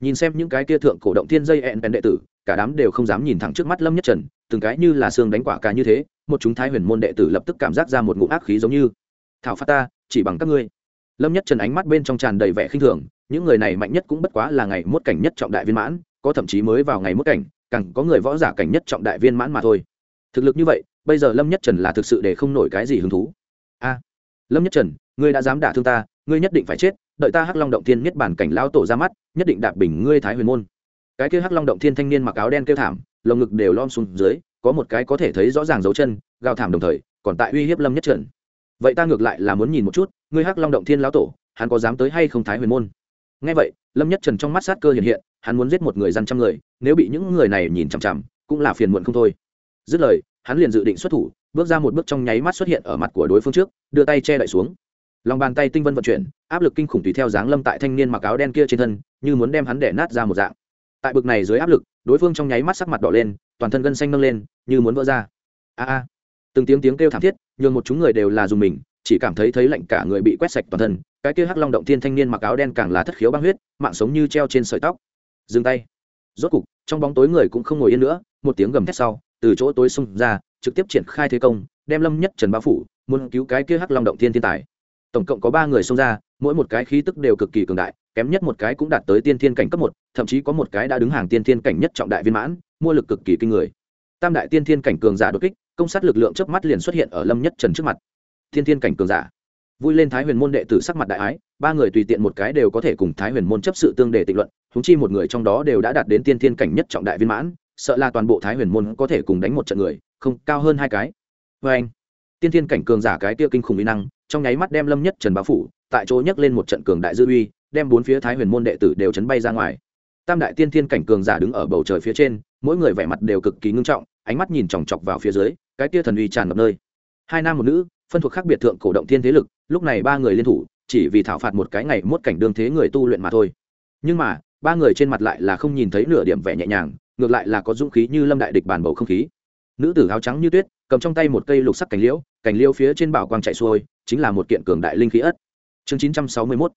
Nhìn xem những cái kia thượng cổ động thiên dây ẹn bèn đệ tử cả đám đều không dám nhìn thẳng trước mắt lâm nhất trần từng cái như là xương đánh quả cả như thế một chúng thái huyền môn đệ tử lập tức cảm giác ra một ngụm ác khí giống như. Thảo phạt ta chỉ bằng các ngươi. Lâm nhất trần ánh mắt bên trong tràn đầy vẻ khinh thường, những người này mạnh nhất cũng bất quá là ngày mốt cảnh nhất trọng đại viên mãn, có thậm chí mới vào ngày mốt cảnh, càng có người võ giả cảnh nhất trọng đại viên mãn mà thôi. Thực lực như vậy, bây giờ lâm nhất trần là thực sự để không nổi cái gì hứng thú. A, lâm nhất trần, ngươi đã dám đả thương ta, ngươi nhất định phải chết, đợi ta hắc long động thiên nhất bản cảnh lao tổ ra mắt, nhất định đạp bình ngươi thái huyền môn. Cái kia hắc long động thiên thanh niên mặc áo đen kêu thảm, lồng ngực đều lom xuống dưới, có một cái có thể thấy rõ ràng dấu chân, gào thảm đồng thời, còn tại uy hiếp lâm nhất trần vậy ta ngược lại là muốn nhìn một chút, ngươi hắc long động thiên lão tổ, hắn có dám tới hay không thái huyền môn? Ngay vậy, lâm nhất trần trong mắt sát cơ hiện hiện, hắn muốn giết một người dân trăm người, nếu bị những người này nhìn chằm chằm, cũng là phiền muộn không thôi. Dứt lời, hắn liền dự định xuất thủ, bước ra một bước trong nháy mắt xuất hiện ở mặt của đối phương trước, đưa tay che đậy xuống. Lòng bàn tay tinh vân vận chuyển, áp lực kinh khủng tùy theo dáng lâm tại thanh niên mặc áo đen kia trên thân, như muốn đem hắn đẻ nát ra một dạng. Tại bực này dưới áp lực, đối phương trong nháy mắt sắc mặt đỏ lên, toàn thân gân xanh nâng lên, như muốn vỡ ra. A từng tiếng tiếng kêu thảm thiết, nhường một chúng người đều là dùng mình, chỉ cảm thấy thấy lạnh cả người bị quét sạch toàn thân, cái kia hắc long động thiên thanh niên mặc áo đen càng là thất khiếu băng huyết, mạng sống như treo trên sợi tóc. Dừng tay. Rốt cục, trong bóng tối người cũng không ngồi yên nữa, một tiếng gầm thét sau, từ chỗ tối xông ra, trực tiếp triển khai thế công, đem lâm nhất trần bao phủ, muốn cứu cái kia hắc long động thiên thiên tài. Tổng cộng có ba người xông ra, mỗi một cái khí tức đều cực kỳ cường đại, kém nhất một cái cũng đạt tới tiên thiên cảnh cấp một, thậm chí có một cái đã đứng hàng tiên thiên cảnh nhất trọng đại viên mãn, mua lực cực kỳ kinh người. Tam đại tiên thiên cảnh cường giả đột kích công sát lực lượng chớp mắt liền xuất hiện ở lâm nhất trần trước mặt. Thiên thiên cảnh cường giả. Vui lên thái huyền môn đệ tử sắc mặt đại ái, ba người tùy tiện một cái đều có thể cùng thái huyền môn chấp sự tương đề tịnh luận húng chi một người trong đó đều đã đạt đến tiên thiên cảnh nhất trọng đại viên mãn, sợ là toàn bộ thái huyền môn có thể cùng đánh một trận người, không, cao hơn hai cái. Vê anh tiên thiên cảnh cường giả cái tia kinh khủng mỹ năng, trong nháy mắt đem lâm nhất trần báo phủ, tại chỗ nhấc lên một trận cường đại dư uy, đem bốn phía thái huyền môn đệ tử đều chấn bay ra ngoài. Tam đại tiên thiên cảnh cường giả đứng ở bầu trời phía trên, mỗi người vẻ mặt đều cực kỳ ngưng trọng, ánh mắt nhìn chòng chọc vào phía dưới cái tia thần uy tràn ngập nơi. Hai nam một nữ, phân thuộc khác biệt thượng cổ động thiên thế lực, lúc này ba người liên thủ, chỉ vì thảo phạt một cái ngày muốt cảnh đương thế người tu luyện mà thôi. Nhưng mà, ba người trên mặt lại là không nhìn thấy nửa điểm vẻ nhẹ nhàng, ngược lại là có dũng khí như lâm đại địch bàn bầu không khí. Nữ tử áo trắng như tuyết, cầm trong tay một cây lục sắc cành liễu cành liễu phía trên bảo quang chạy xuôi, chính là một kiện cường đại linh khí ất. Chương chín trăm sáu mươi mốt,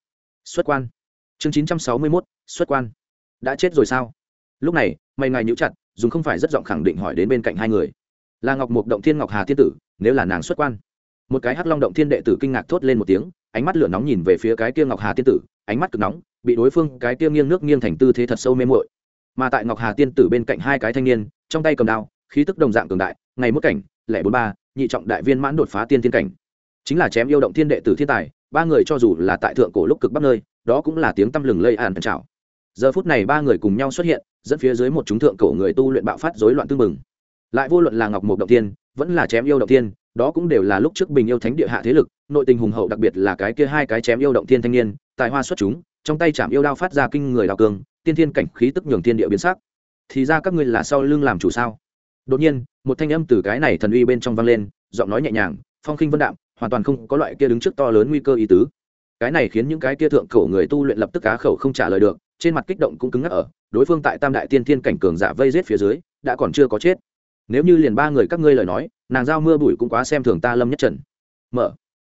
xuất quan. Chương chín trăm sáu mươi mốt, xuất quan. Đã chết rồi sao? Lúc này, mày ngài nhíu chặt, dùng không phải rất giọng khẳng định hỏi đến bên cạnh hai người là ngọc mục động thiên ngọc hà thiên tử, nếu là nàng xuất quan. Một cái hắc long động thiên đệ tử kinh ngạc thốt lên một tiếng, ánh mắt lửa nóng nhìn về phía cái kia ngọc hà Thiên tử, ánh mắt cực nóng, bị đối phương, cái kia nghiêng nước nghiêng thành tư thế thật sâu mê muội. Mà tại ngọc hà Thiên tử bên cạnh hai cái thanh niên, trong tay cầm đao, khí tức đồng dạng cường đại, ngày mức cảnh, lẻ bốn ba, nhị trọng đại viên mãn đột phá tiên thiên cảnh. Chính là chém yêu động thiên đệ tử thiên tài, ba người cho dù là tại thượng cổ lúc cực bắc nơi, đó cũng là tiếng tăm lừng lây àn trào. Giờ phút này ba người cùng nhau xuất hiện, dẫn phía dưới một chúng thượng cổ người tu luyện bạo phát rối loạn tương mừng lại vô luận là ngọc mộc động tiên vẫn là chém yêu động tiên đó cũng đều là lúc trước bình yêu thánh địa hạ thế lực, nội tình hùng hậu đặc biệt là cái kia hai cái chém yêu động tiên thanh niên, tài hoa xuất chúng, trong tay chạm yêu đao phát ra kinh người đào cường tiên thiên cảnh khí tức nhường thiên địa biến sắc. Thì ra các ngươi là sau lưng làm chủ sao? Đột nhiên, một thanh âm từ cái này thần uy bên trong vang lên, giọng nói nhẹ nhàng, phong khinh vân đạm, hoàn toàn không có loại kia đứng trước to lớn nguy cơ ý tứ. Cái này khiến những cái kia thượng cổ người tu luyện lập tức cá khẩu không trả lời được, trên mặt kích động cũng cứng ngắc ở, đối phương tại tam đại tiên thiên cảnh cường giả vây giết phía dưới, đã còn chưa có chết nếu như liền ba người các ngươi lời nói, nàng giao mưa bụi cũng quá xem thường ta lâm nhất trần. Mở.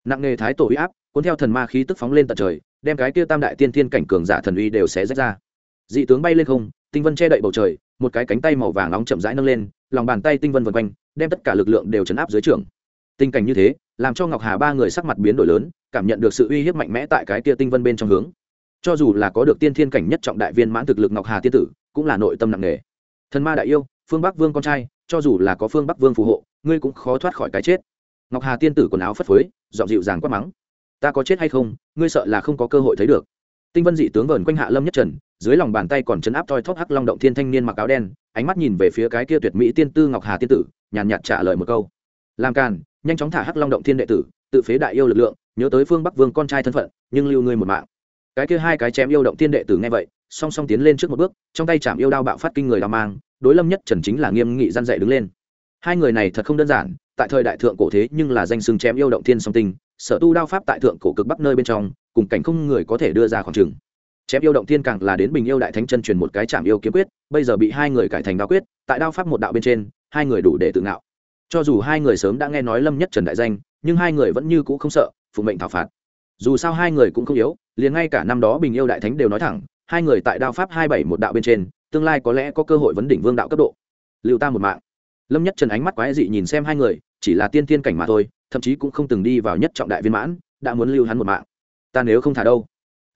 Nặng nghề thái tổ uy áp, cuốn theo thần ma khí tức phóng lên tận trời, đem cái kia tam đại tiên thiên cảnh cường giả thần uy đều xé rách ra. Dị tướng bay lên không, tinh vân che đậy bầu trời, một cái cánh tay màu vàng nóng chậm rãi nâng lên, lòng bàn tay tinh vân vần quanh, đem tất cả lực lượng đều chấn áp dưới trường. Tình cảnh như thế, làm cho ngọc hà ba người sắc mặt biến đổi lớn, cảm nhận được sự uy hiếp mạnh mẽ tại cái kia tinh vân bên trong hướng. Cho dù là có được tiên thiên cảnh nhất trọng đại viên mãn thực lực ngọc hà tiên tử, cũng là nội tâm nặng nề. Thần ma đại yêu, phương bắc vương con trai cho dù là có phương bắc vương phù hộ, ngươi cũng khó thoát khỏi cái chết. Ngọc hà tiên tử quần áo phất phới dọn dịu dàng quát mắng. Ta có chết hay không, ngươi sợ là không có cơ hội thấy được. Tinh vân dị tướng vờn quanh hạ lâm nhất trần, dưới lòng bàn tay còn chấn áp toi thóc hắc long động thiên thanh niên mặc áo đen, ánh mắt nhìn về phía cái kia tuyệt mỹ tiên tư ngọc hà tiên tử, nhàn nhạt trả lời một câu. Làm càn, nhanh chóng thả hắc long động thiên đệ tử, tự phế đại yêu lực lượng, nhớ tới phương bắc vương con trai thân phận, nhưng lưu ngươi một mạng cái kia hai cái chém yêu động tiên đệ tử nghe vậy, song song tiến lên trước một bước, trong tay chạm yêu đao bạo phát kinh người đao mang, đối lâm nhất trần chính là nghiêm nghị gian dạy đứng lên. Hai người này thật không đơn giản, tại thời đại thượng cổ thế nhưng là danh xưng chém yêu động thiên song tinh, sở tu đao pháp tại thượng cổ cực bắc nơi bên trong, cùng cảnh không người có thể đưa ra khoảng trường chém yêu động thiên càng là đến bình yêu đại thánh chân truyền một cái chạm yêu kiếm quyết, bây giờ bị hai người cải thành đao quyết, tại đao pháp một đạo bên trên, hai người đủ để tự ngạo. Cho dù hai người sớm đã nghe nói lâm nhất trần đại danh, nhưng hai người vẫn như cũ không sợ phụ mệnh thảo phạt dù sao hai người cũng không yếu, liền ngay cả năm đó bình yêu đại thánh đều nói thẳng, hai người tại đao pháp hai bảy một đạo bên trên, tương lai có lẽ có cơ hội vấn đỉnh vương đạo cấp độ. Lưu ta một mạng. Lâm nhất trần ánh mắt quái dị nhìn xem hai người, chỉ là tiên tiên cảnh mà thôi, thậm chí cũng không từng đi vào nhất trọng đại viên mãn, đã muốn lưu hắn một mạng. Ta nếu không thả đâu?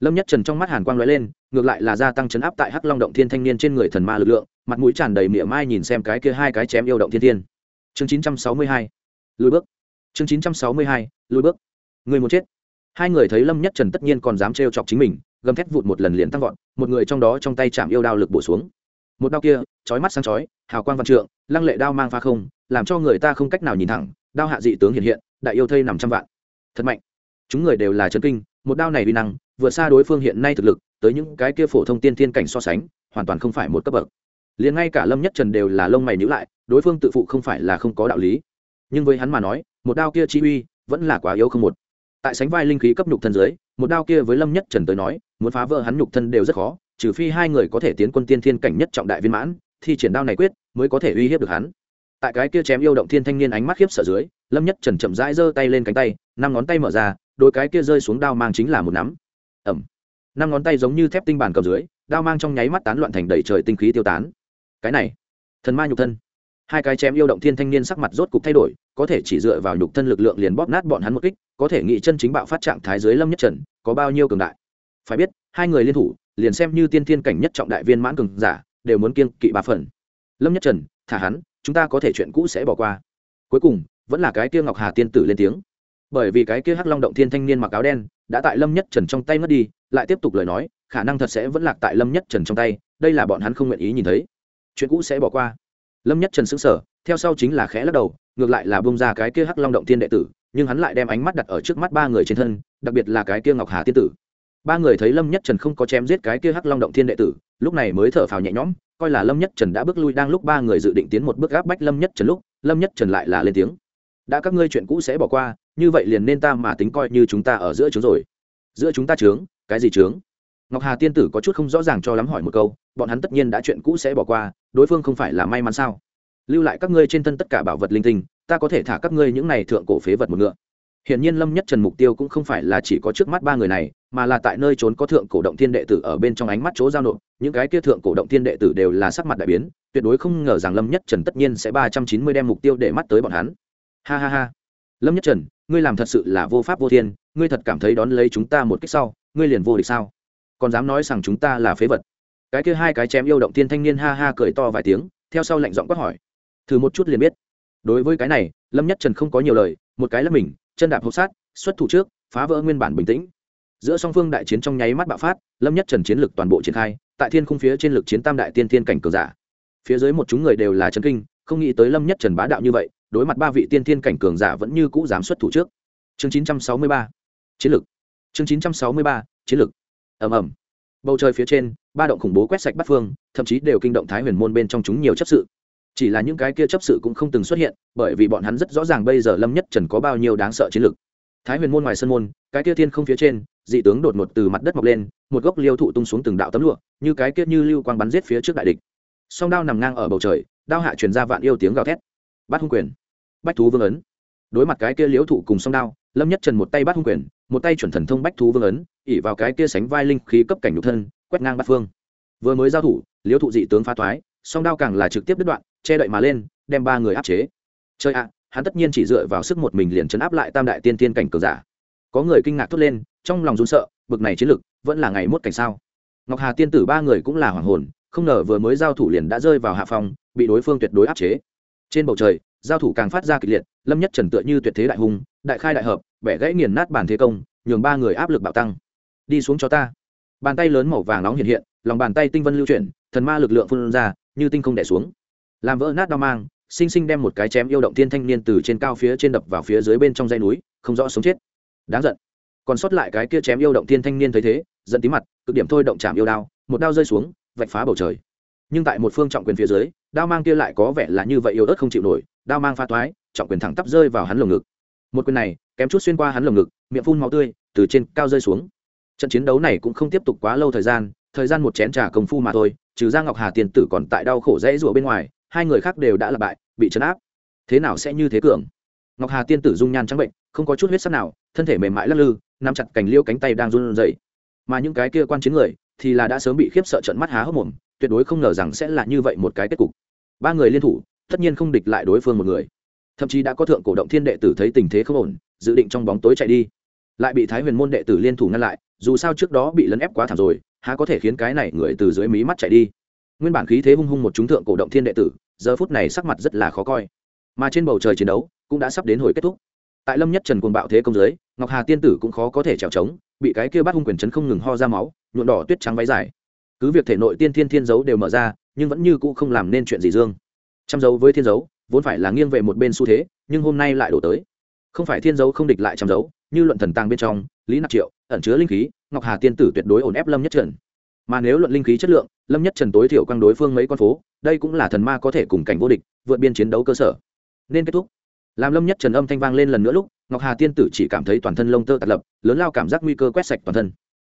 Lâm nhất trần trong mắt hàn quang lóe lên, ngược lại là gia tăng chấn áp tại hắc long động thiên thanh niên trên người thần ma lực lượng, mặt mũi tràn đầy mỉa mai nhìn xem cái kia hai cái chém yêu động thiên thiên. Chương chín trăm sáu mươi hai. Lùi bước. Chương chín trăm sáu mươi hai. Lùi bước. Người một chết hai người thấy lâm nhất trần tất nhiên còn dám trêu chọc chính mình, gầm thét vụt một lần liền tăng vọt, một người trong đó trong tay chạm yêu đao lực bổ xuống. Một đao kia, chói mắt sang chói, hào quang văn trượng, lăng lệ đao mang pha không, làm cho người ta không cách nào nhìn thẳng, đao hạ dị tướng hiện hiện, đại yêu thây nằm trăm vạn. Thật mạnh. Chúng người đều là chân kinh, một đao này uy năng, vừa xa đối phương hiện nay thực lực, tới những cái kia phổ thông tiên thiên cảnh so sánh, hoàn toàn không phải một cấp bậc. Liền ngay cả lâm nhất trần đều là lông mày nhíu lại, đối phương tự phụ không phải là không có đạo lý. Nhưng với hắn mà nói, một đao kia chi uy, vẫn là quá yếu không một tại sánh vai linh khí cấp nhục thân dưới, một đao kia với lâm nhất trần tới nói, muốn phá vỡ hắn nhục thân đều rất khó, trừ phi hai người có thể tiến quân tiên thiên cảnh nhất trọng đại viên mãn thì triển đao này quyết, mới có thể uy hiếp được hắn. Tại cái kia chém yêu động thiên thanh niên ánh mắt khiếp sợ dưới, lâm nhất trần chậm rãi giơ tay lên cánh tay, năm ngón tay mở ra, đôi cái kia rơi xuống đao mang chính là một nắm. Ẩm năm ngón tay giống như thép tinh bản cầm dưới, đao mang trong nháy mắt tán loạn thành đầy trời tinh khí tiêu tán. Cái này, thần ma nhục thân hai cái chém yêu động thiên thanh niên sắc mặt rốt cục thay đổi, có thể chỉ dựa vào nhục thân lực lượng liền bóp nát bọn hắn một kích, có thể nghị chân chính bạo phát trạng thái dưới lâm nhất trần, có bao nhiêu cường đại. Phải biết, hai người liên thủ, liền xem như tiên thiên cảnh nhất trọng đại viên mãn cường giả, đều muốn kiên kỵ ba phần. Lâm nhất trần, thả hắn, chúng ta có thể chuyện cũ sẽ bỏ qua. Cuối cùng, vẫn là cái kia ngọc hà tiên tử lên tiếng. Bởi vì cái kia hắc long động thiên thanh niên mặc áo đen, đã tại lâm nhất trần trong tay mất đi, lại tiếp tục lời nói, khả năng thật sẽ vẫn lạc tại lâm nhất trần trong tay, đây là bọn hắn không nguyện ý nhìn thấy. Chuyện cũ sẽ bỏ qua lâm nhất trần xứng sở theo sau chính là khẽ lắc đầu, ngược lại là bông ra cái kia hắc long động tiên đệ tử, nhưng hắn lại đem ánh mắt đặt ở trước mắt ba người trên thân, đặc biệt là cái kia ngọc hà tiên tử. Ba người thấy lâm nhất trần không có chém giết cái kia hắc long động thiên đệ tử, lúc này mới thở phào nhẹ nhõm, coi là lâm nhất trần đã bước lui đang lúc ba người dự định tiến một bước gáp bách lâm nhất trần lúc, lâm nhất trần lại là lên tiếng. Đã các ngươi chuyện cũ sẽ bỏ qua, như vậy liền nên ta mà tính coi như chúng ta ở giữa trướng rồi. Giữa chúng ta trướng cái gì trướng ngọc hà tiên tử có chút không rõ ràng cho lắm hỏi một câu bọn hắn tất nhiên đã chuyện cũ sẽ bỏ qua đối phương không phải là may mắn sao lưu lại các ngươi trên thân tất cả bảo vật linh tinh ta có thể thả các ngươi những này thượng cổ phế vật một ngựa Hiển nhiên Lâm Nhất Trần mục tiêu cũng không phải là chỉ có trước mắt ba người này, mà là tại nơi trốn có thượng cổ động thiên đệ tử ở bên trong ánh mắt chỗ giao nộp, những cái kia thượng cổ động thiên đệ tử đều là sắc mặt đại biến, tuyệt đối không ngờ rằng Lâm Nhất Trần tất nhiên sẽ ba trăm chín mươi đem mục tiêu để mắt tới bọn hắn. Ha ha ha. Lâm Nhất Trần, ngươi làm thật sự là vô pháp vô thiên, ngươi thật cảm thấy đón lấy chúng ta một kích sau, ngươi liền vô địch sao? còn dám nói rằng chúng ta là phế vật. Cái kia hai cái chém yêu động tiên thanh niên ha ha cười to vài tiếng, theo sau lạnh giọng quát hỏi. Thử một chút liền biết. Đối với cái này, lâm nhất trần không có nhiều lời, một cái là mình, chân đạp hộp sát xuất thủ trước, phá vỡ nguyên bản bình tĩnh. Giữa song phương đại chiến trong nháy mắt bạo phát, lâm nhất trần chiến lực toàn bộ triển khai, tại thiên khung phía trên lực chiến tam đại tiên thiên cảnh cường giả. Phía dưới một chúng người đều là trấn kinh, không nghĩ tới lâm nhất trần bá đạo như vậy, đối mặt ba vị tiên thiên cảnh cường giả vẫn như cũ dám xuất thủ trước. Chương 963 chiến lực chương 963 chiến lực ầm ầm. Bầu trời phía trên, ba động khủng bố quét sạch bắt phương, thậm chí đều kinh động thái huyền môn bên trong chúng nhiều chấp sự. Chỉ là những cái kia chấp sự cũng không từng xuất hiện, bởi vì bọn hắn rất rõ ràng bây giờ lâm nhất trần có bao nhiêu đáng sợ chiến lược thái huyền môn ngoài sân môn, cái kia thiên không phía trên, dị tướng đột ngột từ mặt đất mọc lên, một gốc liêu thụ tung xuống từng đạo tấm lụa, như cái kia như lưu quang bắn giết phía trước đại địch. Song đao nằm ngang ở bầu trời, đao hạ truyền ra vạn yêu tiếng gào thét. Bát hung quyền, bách thú vương ấn. Đối mặt cái kia liêu thụ cùng song đao lâm nhất trần một tay bắt hung quyền, một tay chuẩn thần thông bách thú vương ấn, ỉ vào cái kia sánh vai linh khí cấp cảnh nhục thân, quét ngang bát phương. Vừa mới giao thủ, liễu thụ dị tướng phá thoái, song đao càng là trực tiếp đứt đoạn, che đậy mà lên, đem ba người áp chế. Chơi ạ, hắn tất nhiên chỉ dựa vào sức một mình liền chấn áp lại tam đại tiên tiên cảnh cường giả. Có người kinh ngạc thốt lên, trong lòng run sợ, bực này chiến lực, vẫn là ngày mốt cảnh sao? Ngọc hà tiên tử ba người cũng là hoàng hồn, không ngờ vừa mới giao thủ liền đã rơi vào hạ phòng bị đối phương tuyệt đối áp chế. Trên bầu trời, giao thủ càng phát ra kịch liệt, lâm nhất trần tựa như tuyệt thế đại hùng đại khai đại hợp, bẻ gãy nghiền nát bàn thế công, nhường ba người áp lực bạo tăng. Đi xuống cho ta. Bàn tay lớn màu vàng nóng hiện hiện, lòng bàn tay tinh vân lưu chuyển, thần ma lực lượng phun ra, như tinh không đẻ xuống. Làm vỡ nát đao mang, sinh sinh đem một cái chém yêu động thiên thanh niên từ trên cao phía trên đập vào phía dưới bên trong dây núi, không rõ sống chết. Đáng giận. Còn sót lại cái kia chém yêu động thiên thanh niên thấy thế, giận tí mặt, cực điểm thôi động chạm yêu đao, một đao rơi xuống, vạch phá bầu trời. Nhưng tại một phương trọng quyền phía dưới, đao mang kia lại có vẻ là như vậy, yêu ớt không chịu nổi, đao mang pha toái, trọng quyền thẳng tắp rơi vào hắn lồng ngực một quyền này, kém chút xuyên qua hắn lồng ngực, miệng phun máu tươi, từ trên cao rơi xuống. Trận chiến đấu này cũng không tiếp tục quá lâu thời gian thời gian một chén trà công phu mà thôi, trừ ra ngọc hà tiền tử còn tại đau khổ dễ rủa bên ngoài, hai người khác đều đã là bại, bị chấn áp. Thế nào sẽ như thế cường? Ngọc hà tiên tử dung nhan trắng bệnh, không có chút huyết sắc nào, thân thể mềm mại lắc lư, nắm chặt cành liêu cánh tay đang run rẩy. Mà những cái kia quan chiến người, thì là đã sớm bị khiếp sợ trận mắt há hốc mồm, tuyệt đối không ngờ rằng sẽ là như vậy một cái kết cục. Ba người liên thủ, tất nhiên không địch lại đối phương một người thậm chí đã có thượng cổ động thiên đệ tử thấy tình thế không ổn, dự định trong bóng tối chạy đi. Lại bị thái huyền môn đệ tử liên thủ ngăn lại, dù sao trước đó bị lấn ép quá thảm rồi, há có thể khiến cái này người từ dưới mí mắt chạy đi. Nguyên bản khí thế hung hung một chúng thượng cổ động thiên đệ tử, giờ phút này sắc mặt rất là khó coi. Mà trên bầu trời chiến đấu, cũng đã sắp đến hồi kết thúc. Tại lâm nhất trần cuồng bạo thế công giới ngọc hà tiên tử cũng khó có thể trèo trống, bị cái kia bắt hung quyền chấn không ngừng ho ra máu nhuộn đỏ tuyết trắng váy dài. Cứ việc thể nội tiên thiên thiên giấu đều mở ra, nhưng vẫn như cũ không làm nên chuyện gì dương. Chăm dấu với thiên dấu vốn phải là nghiêng về một bên xu thế, nhưng hôm nay lại đổ tới. Không phải thiên dấu không địch lại chăm dấu, như luận thần tàng bên trong, lý nạp triệu, ẩn chứa linh khí, ngọc hà tiên tử tuyệt đối ổn ép lâm nhất trần. Mà nếu luận linh khí chất lượng, lâm nhất trần tối thiểu quang đối phương mấy con phố, đây cũng là thần ma có thể cùng cảnh vô địch, vượt biên chiến đấu cơ sở. Nên kết thúc. Làm lâm nhất trần âm thanh vang lên lần nữa lúc, ngọc hà tiên tử chỉ cảm thấy toàn thân lông tơ tạt lập, lớn lao cảm giác nguy cơ quét sạch toàn thân.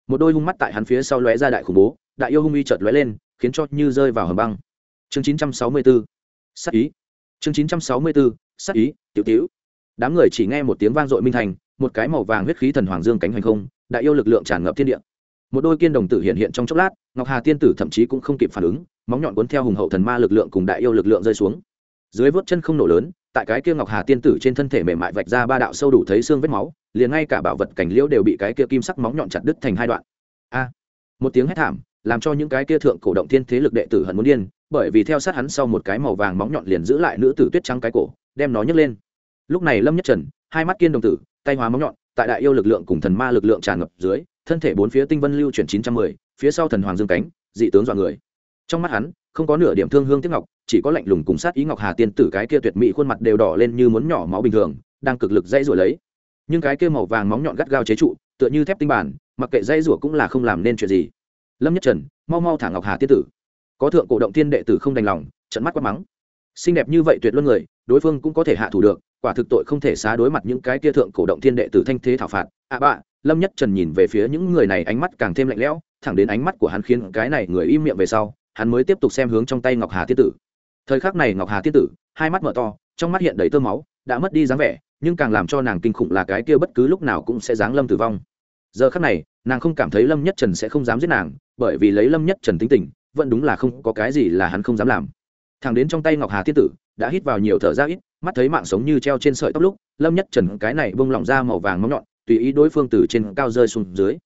Một đôi hung mắt tại hắn phía sau lóe ra đại khủng bố, đại yêu hung uy chợt lóe lên, khiến cho như rơi vào hầm băng. Chương chín trăm sáu mươi bốn. Sắc ý chương 964, sát ý tiểu tiểu. Đám người chỉ nghe một tiếng vang dội minh thành một cái màu vàng huyết khí thần hoàng dương cánh hành không đại yêu lực lượng tràn ngập thiên địa. Một đôi kiên đồng tử hiện hiện trong chốc lát ngọc hà tiên tử thậm chí cũng không kịp phản ứng móng nhọn cuốn theo hùng hậu thần ma lực lượng cùng đại yêu lực lượng rơi xuống. Dưới vớt chân không nổ lớn tại cái kia ngọc hà tiên tử trên thân thể mềm mại vạch ra ba đạo sâu đủ thấy xương vết máu liền ngay cả bảo vật cảnh liễu đều bị cái kia kim sắc móng nhọn chặt đứt thành hai đoạn. A! Một tiếng hét thảm làm cho những cái kia thượng cổ động thiên thế lực đệ tử hận muốn điên bởi vì theo sát hắn sau một cái màu vàng móng nhọn liền giữ lại nữ tử tuyết trắng cái cổ, đem nó nhấc lên. Lúc này lâm nhất trần, hai mắt kiên đồng tử, tay hóa móng nhọn, tại đại yêu lực lượng cùng thần ma lực lượng tràn ngập dưới, thân thể bốn phía tinh vân lưu chuyển chín trăm mười, phía sau thần hoàng dương cánh, dị tướng dọa người. Trong mắt hắn, không có nửa điểm thương hương tiếc ngọc, chỉ có lạnh lùng cùng sát ý ngọc hà tiên tử cái kia tuyệt mỹ khuôn mặt đều đỏ lên như muốn nhỏ máu bình thường, đang cực lực dãy rủa lấy. Nhưng cái kia màu vàng móng nhọn gắt gao chế trụ, tựa như thép tinh bản, mặc kệ dãy rủa cũng là không làm nên chuyện gì. Lâm nhất trần, mau mau thả ngọc hà tiên tử có thượng cổ động thiên đệ tử không đành lòng trận mắt quát mắng. Xinh đẹp như vậy tuyệt luân người, đối phương cũng có thể hạ thủ được, quả thực tội không thể xá đối mặt những cái kia thượng cổ động thiên đệ tử thanh thế thảo phạt. À bạ, lâm nhất trần nhìn về phía những người này ánh mắt càng thêm lạnh lẽo, thẳng đến ánh mắt của hắn khiến cái này người im miệng về sau, hắn mới tiếp tục xem hướng trong tay ngọc hà tiên tử. Thời khắc này ngọc hà tiên tử, hai mắt mở to, trong mắt hiện đầy tơ máu, đã mất đi dáng vẻ, nhưng càng làm cho nàng kinh khủng là cái kia bất cứ lúc nào cũng sẽ giáng lâm tử vong. Giờ khắc này, nàng không cảm thấy lâm nhất trần sẽ không dám giết nàng, bởi vì lấy lâm nhất trần tính tình vẫn đúng là không có cái gì là hắn không dám làm. Thằng đến trong tay ngọc hà thiên tử, đã hít vào nhiều thở ra ít, mắt thấy mạng sống như treo trên sợi tóc lúc, lâm nhất trần cái này bông lỏng ra màu vàng móng nhọn, tùy ý đối phương từ trên cao rơi xuống dưới.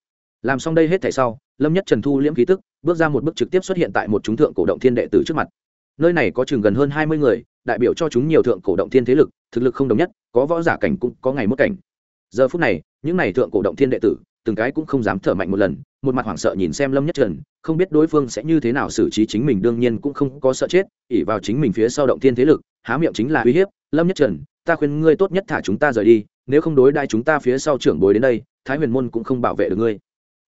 Làm xong đây hết thảy sau, lâm nhất trần thu liễm khí tức, bước ra một bước trực tiếp xuất hiện tại một chúng thượng cổ động thiên đệ tử trước mặt. Nơi này có chừng gần hơn hai mươi người, đại biểu cho chúng nhiều thượng cổ động thiên thế lực, thực lực không đồng nhất, có võ giả cảnh cũng có ngày mất cảnh. Giờ phút này, những này thượng cổ động thiên đệ tử từng cái cũng không dám thở mạnh một lần, một mặt hoảng sợ nhìn xem lâm nhất trần, không biết đối phương sẽ như thế nào xử trí chính mình đương nhiên cũng không có sợ chết ỉ vào chính mình phía sau động thiên thế lực, há miệng chính là uy hiếp, lâm nhất trần, ta khuyên ngươi tốt nhất thả chúng ta rời đi, nếu không đối đai chúng ta phía sau trưởng bối đến đây, thái huyền môn cũng không bảo vệ được ngươi.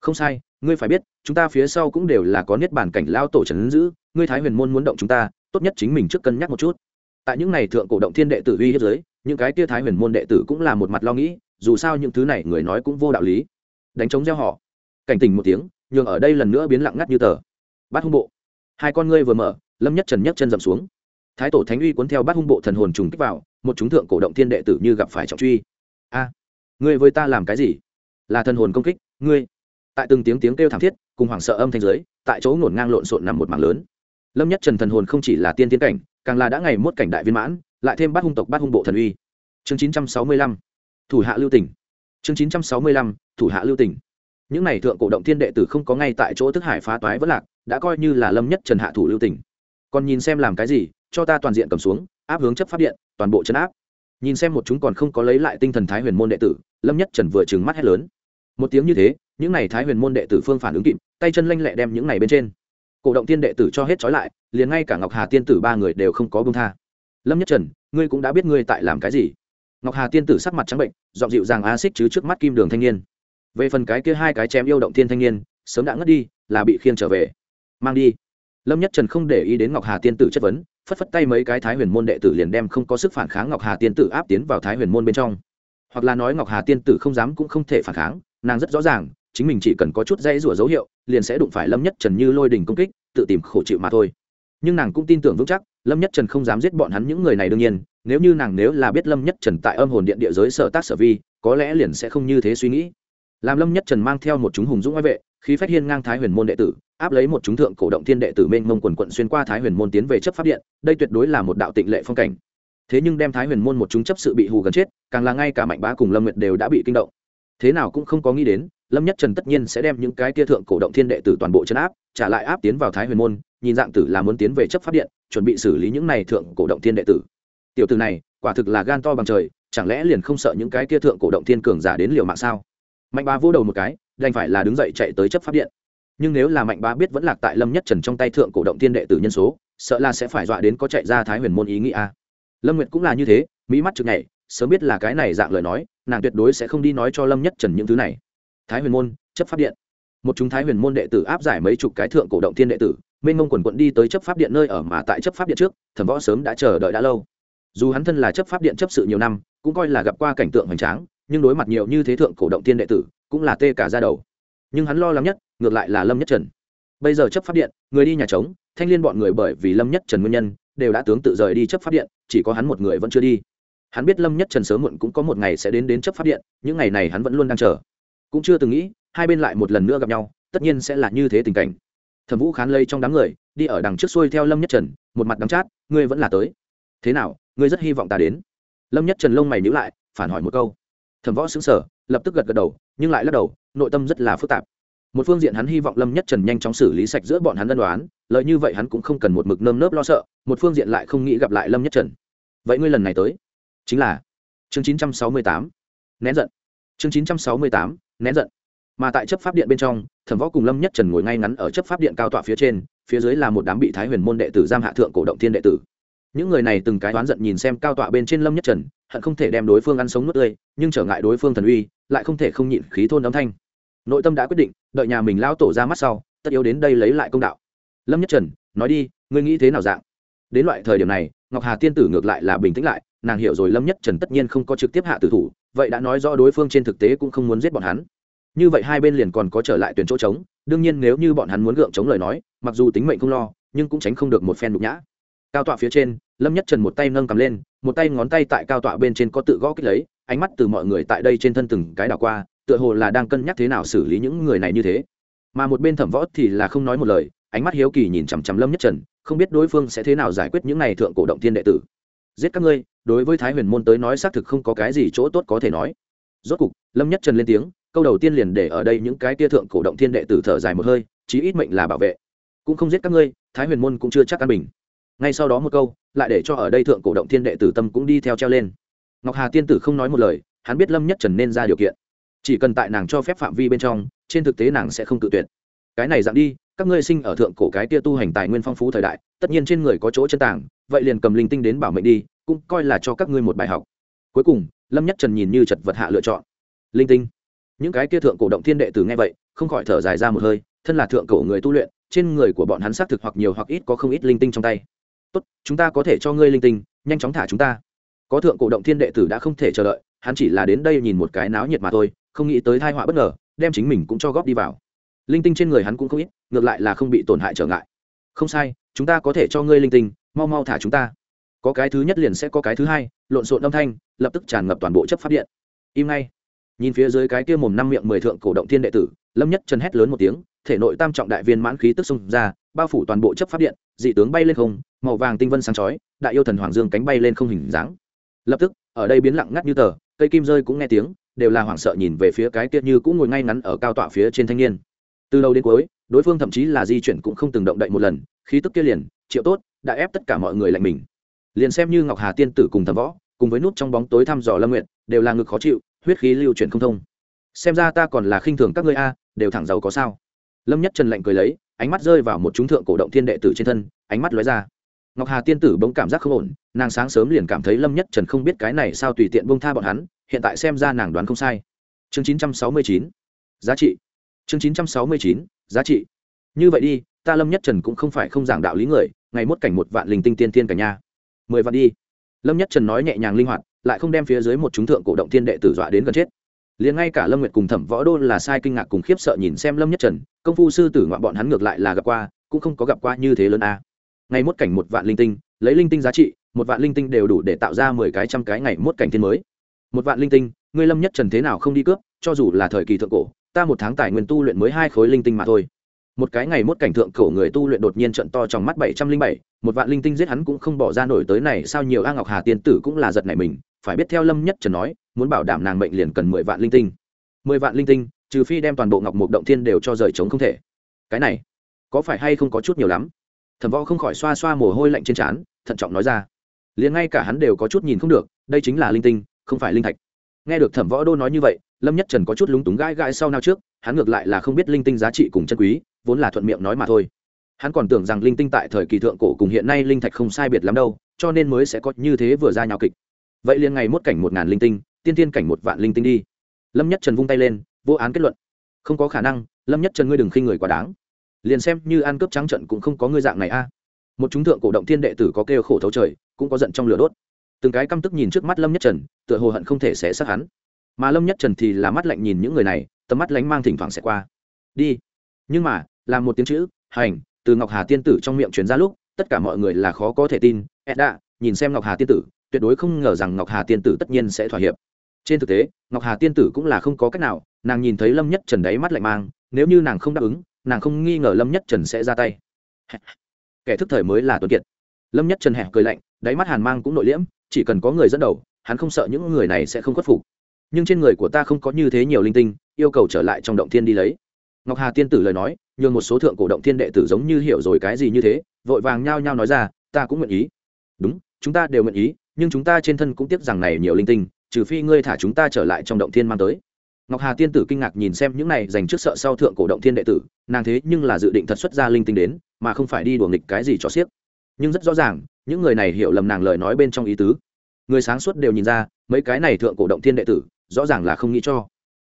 Không sai, ngươi phải biết, chúng ta phía sau cũng đều là có niết bản cảnh lao tổ trần giữ, ngươi thái huyền môn muốn động chúng ta, tốt nhất chính mình trước cân nhắc một chút. Tại những này thượng cổ động thiên đệ tử uy hiếp giới những cái kia thái huyền môn đệ tử cũng là một mặt lo nghĩ, dù sao những thứ này người nói cũng vô đạo lý đánh trống gieo họ. Cảnh tỉnh một tiếng, nhường ở đây lần nữa biến lặng ngắt như tờ. Bát hung bộ. Hai con ngươi vừa mở, lâm nhất trần nhấc chân dậm xuống. Thái tổ thánh uy cuốn theo bát hung bộ thần hồn trùng kích vào, một chúng thượng cổ động thiên đệ tử như gặp phải trọng truy. A, ngươi với ta làm cái gì? Là thần hồn công kích, ngươi. Tại từng tiếng tiếng kêu thảm thiết, cùng hoảng sợ âm thanh giới tại chỗ ngổn ngang lộn xộn nằm một mảng lớn. Lâm nhất trần thần hồn không chỉ là tiên tiến cảnh, càng là đã ngày mốt cảnh đại viên mãn, lại thêm bát hung tộc bát hung bộ thần uy. Chương chín trăm sáu mươi lăm. Thủ hạ lưu tỉnh chương chín trăm sáu mươi lăm, thủ hạ lưu tỉnh những này thượng cổ động thiên đệ tử không có ngay tại chỗ thức hải phá toái vẫn lạc, đã coi như là lâm nhất trần hạ thủ lưu tỉnh còn nhìn xem làm cái gì, cho ta toàn diện cầm xuống, áp hướng chấp pháp điện, toàn bộ chấn áp. Nhìn xem một chúng còn không có lấy lại tinh thần thái huyền môn đệ tử, lâm nhất trần vừa trừng mắt hét lớn. Một tiếng như thế, những này thái huyền môn đệ tử phương phản ứng kịp, tay chân lênh lẹ đem những này bên trên. Cổ động tiên đệ tử cho hết trói lại, liền ngay cả ngọc hà tiên tử ba người đều không có bông tha. Lâm nhất trần, ngươi cũng đã biết ngươi tại làm cái gì ngọc hà tiên tử sắc mặt trắng bệnh dọn dịu dàng a xích chứ trước mắt kim đường thanh niên. Về phần cái kia hai cái chém yêu động thiên thanh niên, sớm đã ngất đi, là bị khiêng trở về. Mang đi. Lâm nhất trần không để ý đến ngọc hà tiên tử chất vấn, phất phất tay mấy cái thái huyền môn đệ tử liền đem không có sức phản kháng ngọc hà tiên tử áp tiến vào thái huyền môn bên trong. Hoặc là nói ngọc hà tiên tử không dám cũng không thể phản kháng, nàng rất rõ ràng, chính mình chỉ cần có chút dây rủa dấu hiệu, liền sẽ đụng phải lâm nhất trần như lôi đình công kích, tự tìm khổ chịu mà thôi. Nhưng nàng cũng tin tưởng vững chắc, lâm nhất trần không dám giết bọn hắn những người này đương nhiên nếu như nàng nếu là biết lâm nhất trần tại âm hồn điện địa giới sở tác sở vi, có lẽ liền sẽ không như thế suy nghĩ. Làm lâm nhất trần mang theo một chúng hùng dũng ngoại vệ, khí phát hiên ngang thái huyền môn đệ tử, áp lấy một chúng thượng cổ động thiên đệ tử mênh mông quần quận xuyên qua thái huyền môn tiến về chấp pháp điện, đây tuyệt đối là một đạo tịnh lệ phong cảnh. Thế nhưng đem thái huyền môn một chúng chấp sự bị hù gần chết, càng là ngay cả mạnh bá cùng lâm nguyệt đều đã bị kinh động. Thế nào cũng không có nghĩ đến, lâm nhất trần tất nhiên sẽ đem những cái kia thượng cổ động thiên đệ tử toàn bộ chân áp, trả lại áp tiến vào thái huyền môn, nhìn dạng tử là muốn tiến về chấp pháp điện, chuẩn bị xử lý những này thượng cổ động thiên đệ tử tiểu tử này, quả thực là gan to bằng trời, chẳng lẽ liền không sợ những cái kia thượng cổ động thiên cường giả đến liều mạng sao? Mạnh bá vỗ đầu một cái, đành phải là đứng dậy chạy tới chấp pháp điện. Nhưng nếu là mạnh bá biết vẫn lạc tại lâm nhất trần trong tay thượng cổ động thiên đệ tử nhân số, sợ là sẽ phải dọa đến có chạy ra thái huyền môn ý nghĩ a. Lâm nguyệt cũng là như thế, mỹ mắt chực nhảy, sớm biết là cái này dạng lời nói, nàng tuyệt đối sẽ không đi nói cho lâm nhất trần những thứ này. Thái huyền môn, chấp pháp điện. Một chúng thái huyền môn đệ tử áp giải mấy chục cái thượng cổ động thiên đệ tử, mênh mông quần quận đi tới chấp pháp điện nơi ở mà tại chấp pháp điện trước, thẩm võ sớm đã chờ đợi đã lâu dù hắn thân là chấp pháp điện chấp sự nhiều năm, cũng coi là gặp qua cảnh tượng hoành tráng, nhưng đối mặt nhiều như thế thượng cổ động tiên đệ tử, cũng là tê cả ra đầu. Nhưng hắn lo lắng nhất, ngược lại là lâm nhất trần. Bây giờ chấp pháp điện, người đi nhà trống, thanh liên bọn người bởi vì lâm nhất trần nguyên nhân, đều đã tướng tự rời đi chấp pháp điện, chỉ có hắn một người vẫn chưa đi. Hắn biết lâm nhất trần sớm muộn cũng có một ngày sẽ đến đến chấp pháp điện, những ngày này hắn vẫn luôn đang chờ. Cũng chưa từng nghĩ, hai bên lại một lần nữa gặp nhau, tất nhiên sẽ là như thế tình cảnh. Thẩm vũ khán lây trong đám người, đi ở đằng trước xuôi theo lâm nhất trần, một mặt đắng chát, ngươi vẫn là tới. Thế nào ngươi rất hy vọng ta đến. Lâm nhất trần lông mày nhữ lại phản hỏi một câu. Thẩm võ xứng sở lập tức gật gật đầu nhưng lại lắc đầu nội tâm rất là phức tạp. Một phương diện hắn hy vọng lâm nhất trần nhanh chóng xử lý sạch giữa bọn hắn đơn đoán lợi như vậy hắn cũng không cần một mực nơm nớp lo sợ một phương diện lại không nghĩ gặp lại lâm nhất trần. Vậy ngươi lần này tới chính là chương 968, nén giận. Chương 968, nén giận. Mà tại chấp pháp điện bên trong thẩm võ cùng lâm nhất trần ngồi ngay ngắn ở chấp pháp điện cao tọa phía trên phía dưới là một đám bị thái huyền môn đệ tử giam hạ thượng cổ động thiên đệ tử những người này từng cái đoán giận nhìn xem cao tọa bên trên lâm nhất trần, hận không thể đem đối phương ăn sống nuốt tươi, nhưng trở ngại đối phương thần uy, lại không thể không nhịn khí thôn âm thanh. Nội tâm đã quyết định, đợi nhà mình lao tổ ra mắt sau, tất yếu đến đây lấy lại công đạo. Lâm nhất trần, nói đi, ngươi nghĩ thế nào dạng? Đến loại thời điểm này, ngọc hà tiên tử ngược lại là bình tĩnh lại, nàng hiểu rồi lâm nhất trần tất nhiên không có trực tiếp hạ tử thủ, vậy đã nói rõ đối phương trên thực tế cũng không muốn giết bọn hắn. Như vậy hai bên liền còn có trở lại tuyển chỗ trống, đương nhiên nếu như bọn hắn muốn gượng chống lời nói, mặc dù tính mệnh không lo, nhưng cũng tránh không được một phen nhục nhã. Cao tọa phía trên lâm nhất trần một tay nâng cầm lên, một tay ngón tay tại cao tọa bên trên có tự gõ kích lấy, ánh mắt từ mọi người tại đây trên thân từng cái đảo qua, tựa hồ là đang cân nhắc thế nào xử lý những người này như thế. Mà một bên thẩm võ thì là không nói một lời, ánh mắt hiếu kỳ nhìn chằm chằm lâm nhất trần, không biết đối phương sẽ thế nào giải quyết những này thượng cổ động thiên đệ tử. Giết các ngươi, đối với thái huyền môn tới nói xác thực không có cái gì chỗ tốt có thể nói. Rốt cục, lâm nhất trần lên tiếng, câu đầu tiên liền để ở đây những cái tia thượng cổ động thiên đệ tử thở dài một hơi, chí ít mệnh là bảo vệ. Cũng không giết các ngươi, thái huyền môn cũng chưa chắc an bình ngay sau đó một câu, lại để cho ở đây thượng cổ động thiên đệ tử tâm cũng đi theo treo lên. Ngọc hà tiên tử không nói một lời, hắn biết lâm nhất trần nên ra điều kiện. Chỉ cần tại nàng cho phép phạm vi bên trong, trên thực tế nàng sẽ không tự tuyệt. Cái này dạng đi, các ngươi sinh ở thượng cổ cái tia tu hành tài nguyên phong phú thời đại, tất nhiên trên người có chỗ chân tảng vậy liền cầm linh tinh đến bảo mệnh đi, cũng coi là cho các ngươi một bài học. Cuối cùng, lâm nhất trần nhìn như chật vật hạ lựa chọn. Linh tinh. Những cái kia thượng cổ động thiên đệ tử nghe vậy, không khỏi thở dài ra một hơi, thân là thượng cổ người tu luyện, trên người của bọn hắn xác thực hoặc nhiều hoặc ít có không ít linh tinh trong tay tốt, chúng ta có thể cho ngươi linh tinh, nhanh chóng thả chúng ta. Có thượng cổ động thiên đệ tử đã không thể chờ đợi, hắn chỉ là đến đây nhìn một cái náo nhiệt mà thôi, không nghĩ tới thai họa bất ngờ, đem chính mình cũng cho góp đi vào. Linh tinh trên người hắn cũng không ít, ngược lại là không bị tổn hại trở ngại. Không sai, chúng ta có thể cho ngươi linh tinh, mau mau thả chúng ta. Có cái thứ nhất liền sẽ có cái thứ hai, lộn xộn âm thanh, lập tức tràn ngập toàn bộ chấp pháp điện. Im ngay. Nhìn phía dưới cái kia mồm năm miệng mười thượng cổ động thiên đệ tử, lâm nhất trần hét lớn một tiếng, thể nội tam trọng đại viên mãn khí tức xung ra, bao phủ toàn bộ chấp pháp điện, dị tướng bay lên không màu vàng tinh vân sáng chói, đại yêu thần hoàng dương cánh bay lên không hình dáng. Lập tức, ở đây biến lặng ngắt như tờ, cây kim rơi cũng nghe tiếng, đều là hoảng sợ nhìn về phía cái kia như cũng ngồi ngay ngắn ở cao tọa phía trên thanh niên. Từ đầu đến cuối, đối phương thậm chí là di chuyển cũng không từng động đậy một lần, khí tức kia liền, triệu tốt, đã ép tất cả mọi người lạnh mình. Liền xem như ngọc hà tiên tử cùng thầm võ, cùng với nút trong bóng tối thăm dò lâm nguyện đều là ngực khó chịu, huyết khí lưu chuyển không thông. Xem ra ta còn là khinh thường các ngươi a, đều thẳng giàu có sao? Lâm nhất trần lạnh cười lấy, ánh mắt rơi vào một chúng thượng cổ động thiên đệ tử trên thân, ánh mắt lóe ra ngọc hà tiên tử bỗng cảm giác không ổn nàng sáng sớm liền cảm thấy lâm nhất trần không biết cái này sao tùy tiện bông tha bọn hắn hiện tại xem ra nàng đoán không sai. Chương chín trăm sáu mươi chín giá trị. Chương chín trăm sáu mươi chín giá trị. Như vậy đi ta lâm nhất trần cũng không phải không giảng đạo lý người ngày mốt cảnh một vạn linh tinh tiên tiên cả nhà, mười vạn đi. Lâm nhất trần nói nhẹ nhàng linh hoạt lại không đem phía dưới một chúng thượng cổ động thiên đệ tử dọa đến gần chết. Liền ngay cả lâm nguyệt cùng thẩm võ đô là sai kinh ngạc cùng khiếp sợ nhìn xem lâm nhất trần công phu sư tử ngoạn bọn hắn ngược lại là gặp qua cũng không có gặp qua như thế lớn a ngày mốt cảnh một vạn linh tinh, lấy linh tinh giá trị, một vạn linh tinh đều đủ để tạo ra mười cái trăm cái ngày mốt cảnh thiên mới. Một vạn linh tinh, ngươi lâm nhất trần thế nào không đi cướp, cho dù là thời kỳ thượng cổ, ta một tháng tài nguyên tu luyện mới hai khối linh tinh mà thôi. Một cái ngày mốt cảnh thượng cổ người tu luyện đột nhiên trận to trong mắt bảy trăm linh bảy, một vạn linh tinh giết hắn cũng không bỏ ra nổi tới này, sao nhiều a ngọc hà tiên tử cũng là giật này mình, phải biết theo lâm nhất trần nói, muốn bảo đảm nàng mệnh liền cần mười vạn linh tinh. Mười vạn linh tinh, trừ phi đem toàn bộ ngọc mục động thiên đều cho rời trống không thể. Cái này, có phải hay không có chút nhiều lắm? thẩm võ không khỏi xoa xoa mồ hôi lạnh trên trán, thận trọng nói ra. Liền ngay cả hắn đều có chút nhìn không được, đây chính là linh tinh, không phải linh thạch. Nghe được thẩm võ đô nói như vậy, lâm nhất trần có chút lúng túng gãi gãi sau nào trước, hắn ngược lại là không biết linh tinh giá trị cùng chân quý, vốn là thuận miệng nói mà thôi. Hắn còn tưởng rằng linh tinh tại thời kỳ thượng cổ cùng hiện nay linh thạch không sai biệt lắm đâu, cho nên mới sẽ có như thế vừa ra nhào kịch. Vậy liền ngày mốt cảnh một ngàn linh tinh, tiên tiên cảnh một vạn linh tinh đi. Lâm nhất trần vung tay lên, vô án kết luận. Không có khả năng, lâm nhất trần ngươi đừng khi người quá đáng liền xem như ăn cướp trắng trận cũng không có ngươi dạng này a. Một chúng thượng cổ động thiên đệ tử có kêu khổ thấu trời, cũng có giận trong lửa đốt. Từng cái căm tức nhìn trước mắt lâm nhất trần, tựa hồ hận không thể xé xác hắn. Mà lâm nhất trần thì là mắt lạnh nhìn những người này, tầm mắt lánh mang thỉnh thoảng sẽ qua. Đi. Nhưng mà, là một tiếng chữ, hành. Từ ngọc hà tiên tử trong miệng truyền ra lúc, tất cả mọi người là khó có thể tin. Edda nhìn xem ngọc hà tiên tử, tuyệt đối không ngờ rằng ngọc hà tiên tử tất nhiên sẽ thỏa hiệp. Trên thực tế, ngọc hà tiên tử cũng là không có cách nào, nàng nhìn thấy lâm nhất trần đấy mắt lạnh mang, nếu như nàng không đáp ứng nàng không nghi ngờ lâm nhất trần sẽ ra tay. Kẻ thức thời mới là tuấn kiệt. Lâm nhất trần hẹp cười lạnh, đáy mắt hàn mang cũng nội liễm, chỉ cần có người dẫn đầu, hắn không sợ những người này sẽ không khuất phục. Nhưng trên người của ta không có như thế nhiều linh tinh, yêu cầu trở lại trong động thiên đi lấy. Ngọc hà tiên tử lời nói, nhường một số thượng cổ động thiên đệ tử giống như hiểu rồi cái gì như thế, vội vàng nhao nhao nói ra, ta cũng nguyện ý. Đúng, chúng ta đều nguyện ý, nhưng chúng ta trên thân cũng tiếc rằng này nhiều linh tinh, trừ phi ngươi thả chúng ta trở lại trong động thiên mang tới ngọc hà tiên tử kinh ngạc nhìn xem những này dành trước sợ sau thượng cổ động thiên đệ tử, nàng thế nhưng là dự định thật xuất ra linh tinh đến, mà không phải đi đùa nghịch cái gì cho xiếc. Nhưng rất rõ ràng, những người này hiểu lầm nàng lời nói bên trong ý tứ. Người sáng suốt đều nhìn ra, mấy cái này thượng cổ động thiên đệ tử, rõ ràng là không nghĩ cho.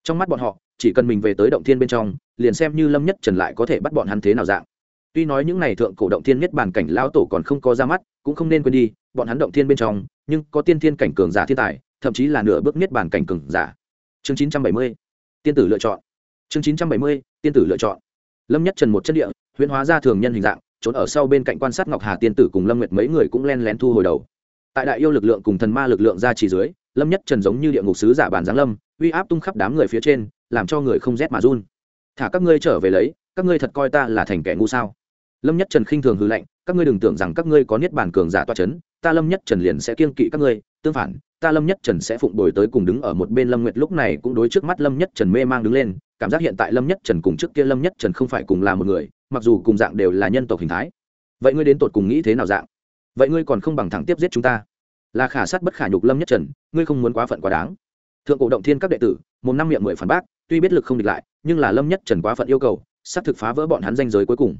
Trong mắt bọn họ, chỉ cần mình về tới động thiên bên trong, liền xem như lâm nhất trần lại có thể bắt bọn hắn thế nào dạng. Tuy nói những này thượng cổ động thiên nhất bản cảnh lao tổ còn không có ra mắt, cũng không nên quên đi, bọn hắn động thiên bên trong, nhưng có tiên thiên cảnh cường giả thiên tài, thậm chí là nửa bước nhất bản cảnh cường giả chương chín trăm bảy mươi, tiên tử lựa chọn. Chương chín trăm bảy mươi, tiên tử lựa chọn. Lâm nhất trần một chất địa, huyễn hóa ra thường nhân hình dạng, trốn ở sau bên cạnh quan sát ngọc hà tiên tử cùng lâm nguyệt mấy người cũng len lén thu hồi đầu. Tại đại yêu lực lượng cùng thần ma lực lượng ra chỉ dưới, lâm nhất trần giống như địa ngục sứ giả bản giáng lâm, uy áp tung khắp đám người phía trên, làm cho người không rét mà run. Thả các ngươi trở về lấy, các ngươi thật coi ta là thành kẻ ngu sao? Lâm nhất trần khinh thường hư lệnh các ngươi đừng tưởng rằng các ngươi có niết bàn cường giả toa chấn ta lâm nhất trần liền sẽ kiên kỵ các ngươi, tương phản, ta lâm nhất trần sẽ phụng bồi tới cùng đứng ở một bên lâm nguyệt lúc này cũng đối trước mắt lâm nhất trần mê mang đứng lên, cảm giác hiện tại lâm nhất trần cùng trước kia lâm nhất trần không phải cùng là một người, mặc dù cùng dạng đều là nhân tộc hình thái. Vậy ngươi đến tột cùng nghĩ thế nào dạng? Vậy ngươi còn không bằng thẳng tiếp giết chúng ta. Là khả sát bất khả nhục lâm nhất trần, ngươi không muốn quá phận quá đáng. Thượng cổ động thiên các đệ tử mồm năm miệng mười phản bác, tuy biết lực không địch lại, nhưng là lâm nhất trần quá phận yêu cầu sát thực phá vỡ bọn hắn danh giới cuối cùng.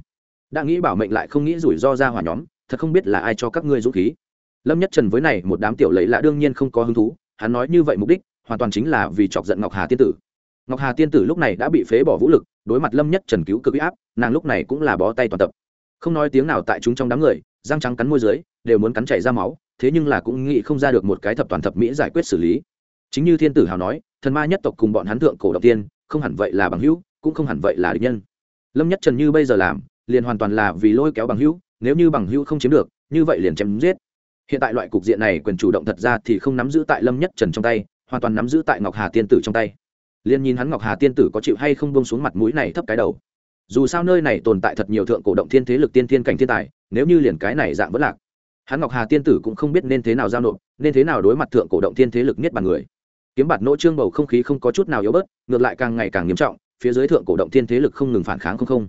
Đã nghĩ bảo mệnh lại không nghĩ rủi ro ra hỏa nhóm, thật không biết là ai cho các ngươi dũng khí lâm nhất trần với này một đám tiểu lẫy lạ đương nhiên không có hứng thú, hắn nói như vậy mục đích, hoàn toàn chính là vì chọc giận ngọc hà tiên tử. Ngọc hà tiên tử lúc này đã bị phế bỏ vũ lực, đối mặt lâm nhất trần cứu cực áp, nàng lúc này cũng là bó tay toàn tập. Không nói tiếng nào tại chúng trong đám người, răng trắng cắn môi dưới, đều muốn cắn chảy ra máu, thế nhưng là cũng nghĩ không ra được một cái thập toàn thập mỹ giải quyết xử lý. Chính như thiên tử hào nói, thần ma nhất tộc cùng bọn hắn thượng cổ động tiên, không hẳn vậy là bằng hữu, cũng không hẳn vậy là địch nhân. Lâm nhất trần như bây giờ làm, liền hoàn toàn là vì lôi kéo bằng hữu, nếu như bằng hữu không chiếm được, như vậy liền chém giết hiện tại loại cục diện này quyền chủ động thật ra thì không nắm giữ tại lâm nhất trần trong tay, hoàn toàn nắm giữ tại ngọc hà tiên tử trong tay. Liên nhìn hắn ngọc hà tiên tử có chịu hay không bông xuống mặt mũi này thấp cái đầu. Dù sao nơi này tồn tại thật nhiều thượng cổ động thiên thế lực tiên thiên cảnh thiên tài, nếu như liền cái này dạng vẫn lạc, hắn ngọc hà tiên tử cũng không biết nên thế nào giao nộp, nên thế nào đối mặt thượng cổ động thiên thế lực nhất bàn người. Kiếm bạt nỗ trương bầu không khí không có chút nào yếu bớt, ngược lại càng ngày càng nghiêm trọng, phía dưới thượng cổ động thiên thế lực không ngừng phản kháng không không.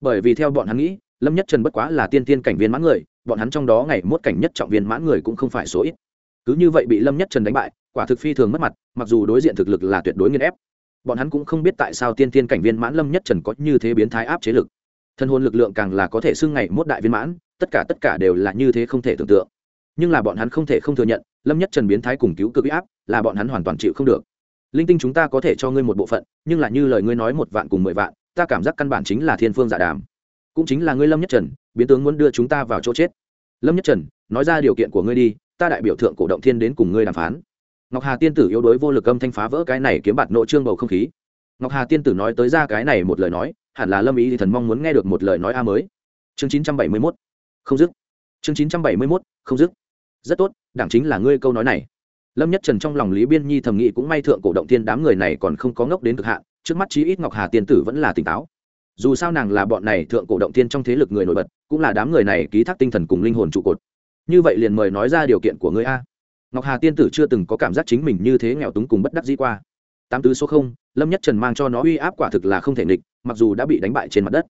Bởi vì theo bọn hắn nghĩ, lâm nhất trần bất quá là tiên tiên cảnh viên mãn người bọn hắn trong đó ngày mốt cảnh nhất trọng viên mãn người cũng không phải số ít. Cứ như vậy bị lâm nhất trần đánh bại, quả thực phi thường mất mặt, mặc dù đối diện thực lực là tuyệt đối nghiên ép. Bọn hắn cũng không biết tại sao tiên tiên cảnh viên mãn lâm nhất trần có như thế biến thái áp chế lực. Thân hồn lực lượng càng là có thể xưng ngày mốt đại viên mãn, tất cả tất cả đều là như thế không thể tưởng tượng. Nhưng là bọn hắn không thể không thừa nhận, lâm nhất trần biến thái cùng cứu cực áp, là bọn hắn hoàn toàn chịu không được. Linh tinh chúng ta có thể cho ngươi một bộ phận, nhưng là như lời ngươi nói một vạn cùng mười vạn, ta cảm giác căn bản chính là thiên phương giả đàm. Cũng chính là ngươi lâm nhất trần biến tướng muốn đưa chúng ta vào chỗ chết. Lâm nhất trần, nói ra điều kiện của ngươi đi, ta đại biểu thượng cổ động thiên đến cùng ngươi đàm phán. Ngọc hà tiên tử yếu đuối vô lực âm thanh phá vỡ cái này kiếm bạt nội trương bầu không khí. Ngọc hà tiên tử nói tới ra cái này một lời nói, hẳn là lâm ý thì thần mong muốn nghe được một lời nói a mới. Chương chín trăm bảy mươi mốt, không dứt. Chương chín trăm bảy mươi mốt, không dứt. Rất tốt, đảng chính là ngươi câu nói này. Lâm nhất trần trong lòng lý biên nhi thầm nghĩ cũng may thượng cổ động thiên đám người này còn không có ngốc đến cực hạn, trước mắt chí ít ngọc hà tiên tử vẫn là tỉnh táo dù sao nàng là bọn này thượng cổ động tiên trong thế lực người nổi bật, cũng là đám người này ký thác tinh thần cùng linh hồn trụ cột. Như vậy liền mời nói ra điều kiện của ngươi a. Ngọc hà tiên tử chưa từng có cảm giác chính mình như thế nghèo túng cùng bất đắc dĩ qua. Tám tứ số không, lâm nhất trần mang cho nó uy áp quả thực là không thể nghịch, mặc dù đã bị đánh bại trên mặt đất.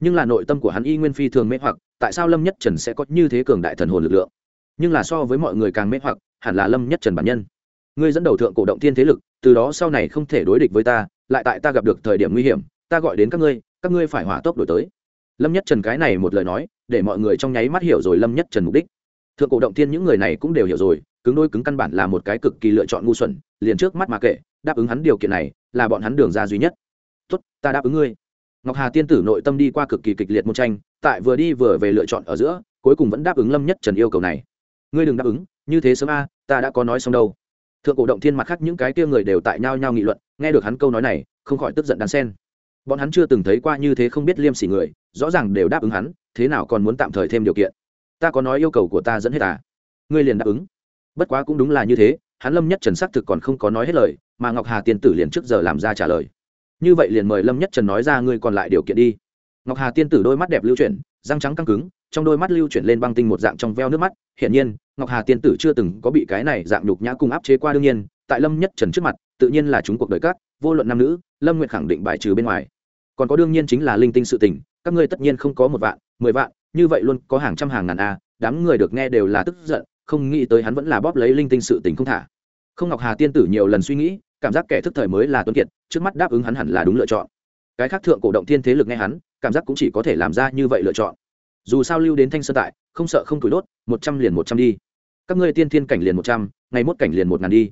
Nhưng là nội tâm của hắn y nguyên phi thường mê hoặc, tại sao lâm nhất trần sẽ có như thế cường đại thần hồn lực lượng? Nhưng là so với mọi người càng mê hoặc, hẳn là lâm nhất trần bản nhân. Ngươi dẫn đầu thượng cổ động thiên thế lực, từ đó sau này không thể đối địch với ta, lại tại ta gặp được thời điểm nguy hiểm, ta gọi đến các ngươi các ngươi phải hỏa tốc đổi tới. Lâm nhất trần cái này một lời nói, để mọi người trong nháy mắt hiểu rồi lâm nhất trần mục đích. Thượng cổ động thiên những người này cũng đều hiểu rồi, cứng đôi cứng căn bản là một cái cực kỳ lựa chọn ngu xuẩn, liền trước mắt mà kệ, đáp ứng hắn điều kiện này, là bọn hắn đường ra duy nhất. Tốt, ta đáp ứng ngươi. Ngọc hà tiên tử nội tâm đi qua cực kỳ kịch liệt một tranh, tại vừa đi vừa về lựa chọn ở giữa, cuối cùng vẫn đáp ứng lâm nhất trần yêu cầu này. Ngươi đừng đáp ứng, như thế sớm a, ta đã có nói xong đâu. Thượng cổ động thiên mặt khác những cái kia người đều tại nhau nhau nghị luận, nghe được hắn câu nói này, không khỏi tức giận đan sen bọn hắn chưa từng thấy qua như thế không biết liêm sỉ người, rõ ràng đều đáp ứng hắn, thế nào còn muốn tạm thời thêm điều kiện? Ta có nói yêu cầu của ta dẫn hết à? Ngươi liền đáp ứng. Bất quá cũng đúng là như thế, hắn lâm nhất trần xác thực còn không có nói hết lời, mà ngọc hà tiên tử liền trước giờ làm ra trả lời. Như vậy liền mời lâm nhất trần nói ra ngươi còn lại điều kiện đi. Ngọc hà tiên tử đôi mắt đẹp lưu chuyển, răng trắng căng cứng, trong đôi mắt lưu chuyển lên băng tinh một dạng trong veo nước mắt. Hiển nhiên, ngọc hà tiên tử chưa từng có bị cái này dạng nhục nhã cùng áp chế qua đương nhiên, tại lâm nhất trần trước mặt, tự nhiên là chúng cuộc đời cát vô luận nam nữ, lâm nguyện khẳng định bài trừ bên ngoài còn có đương nhiên chính là linh tinh sự tình, các ngươi tất nhiên không có một vạn, mười vạn, như vậy luôn có hàng trăm hàng ngàn a đám người được nghe đều là tức giận, không nghĩ tới hắn vẫn là bóp lấy linh tinh sự tình không thả. Không ngọc hà tiên tử nhiều lần suy nghĩ, cảm giác kẻ thức thời mới là tuấn kiệt, trước mắt đáp ứng hắn hẳn là đúng lựa chọn. Cái khác thượng cổ động thiên thế lực nghe hắn, cảm giác cũng chỉ có thể làm ra như vậy lựa chọn. Dù sao lưu đến thanh sơn tại, không sợ không tuổi đốt, một trăm liền một trăm đi. Các ngươi tiên thiên cảnh liền một trăm, ngày mốt cảnh liền một ngàn đi.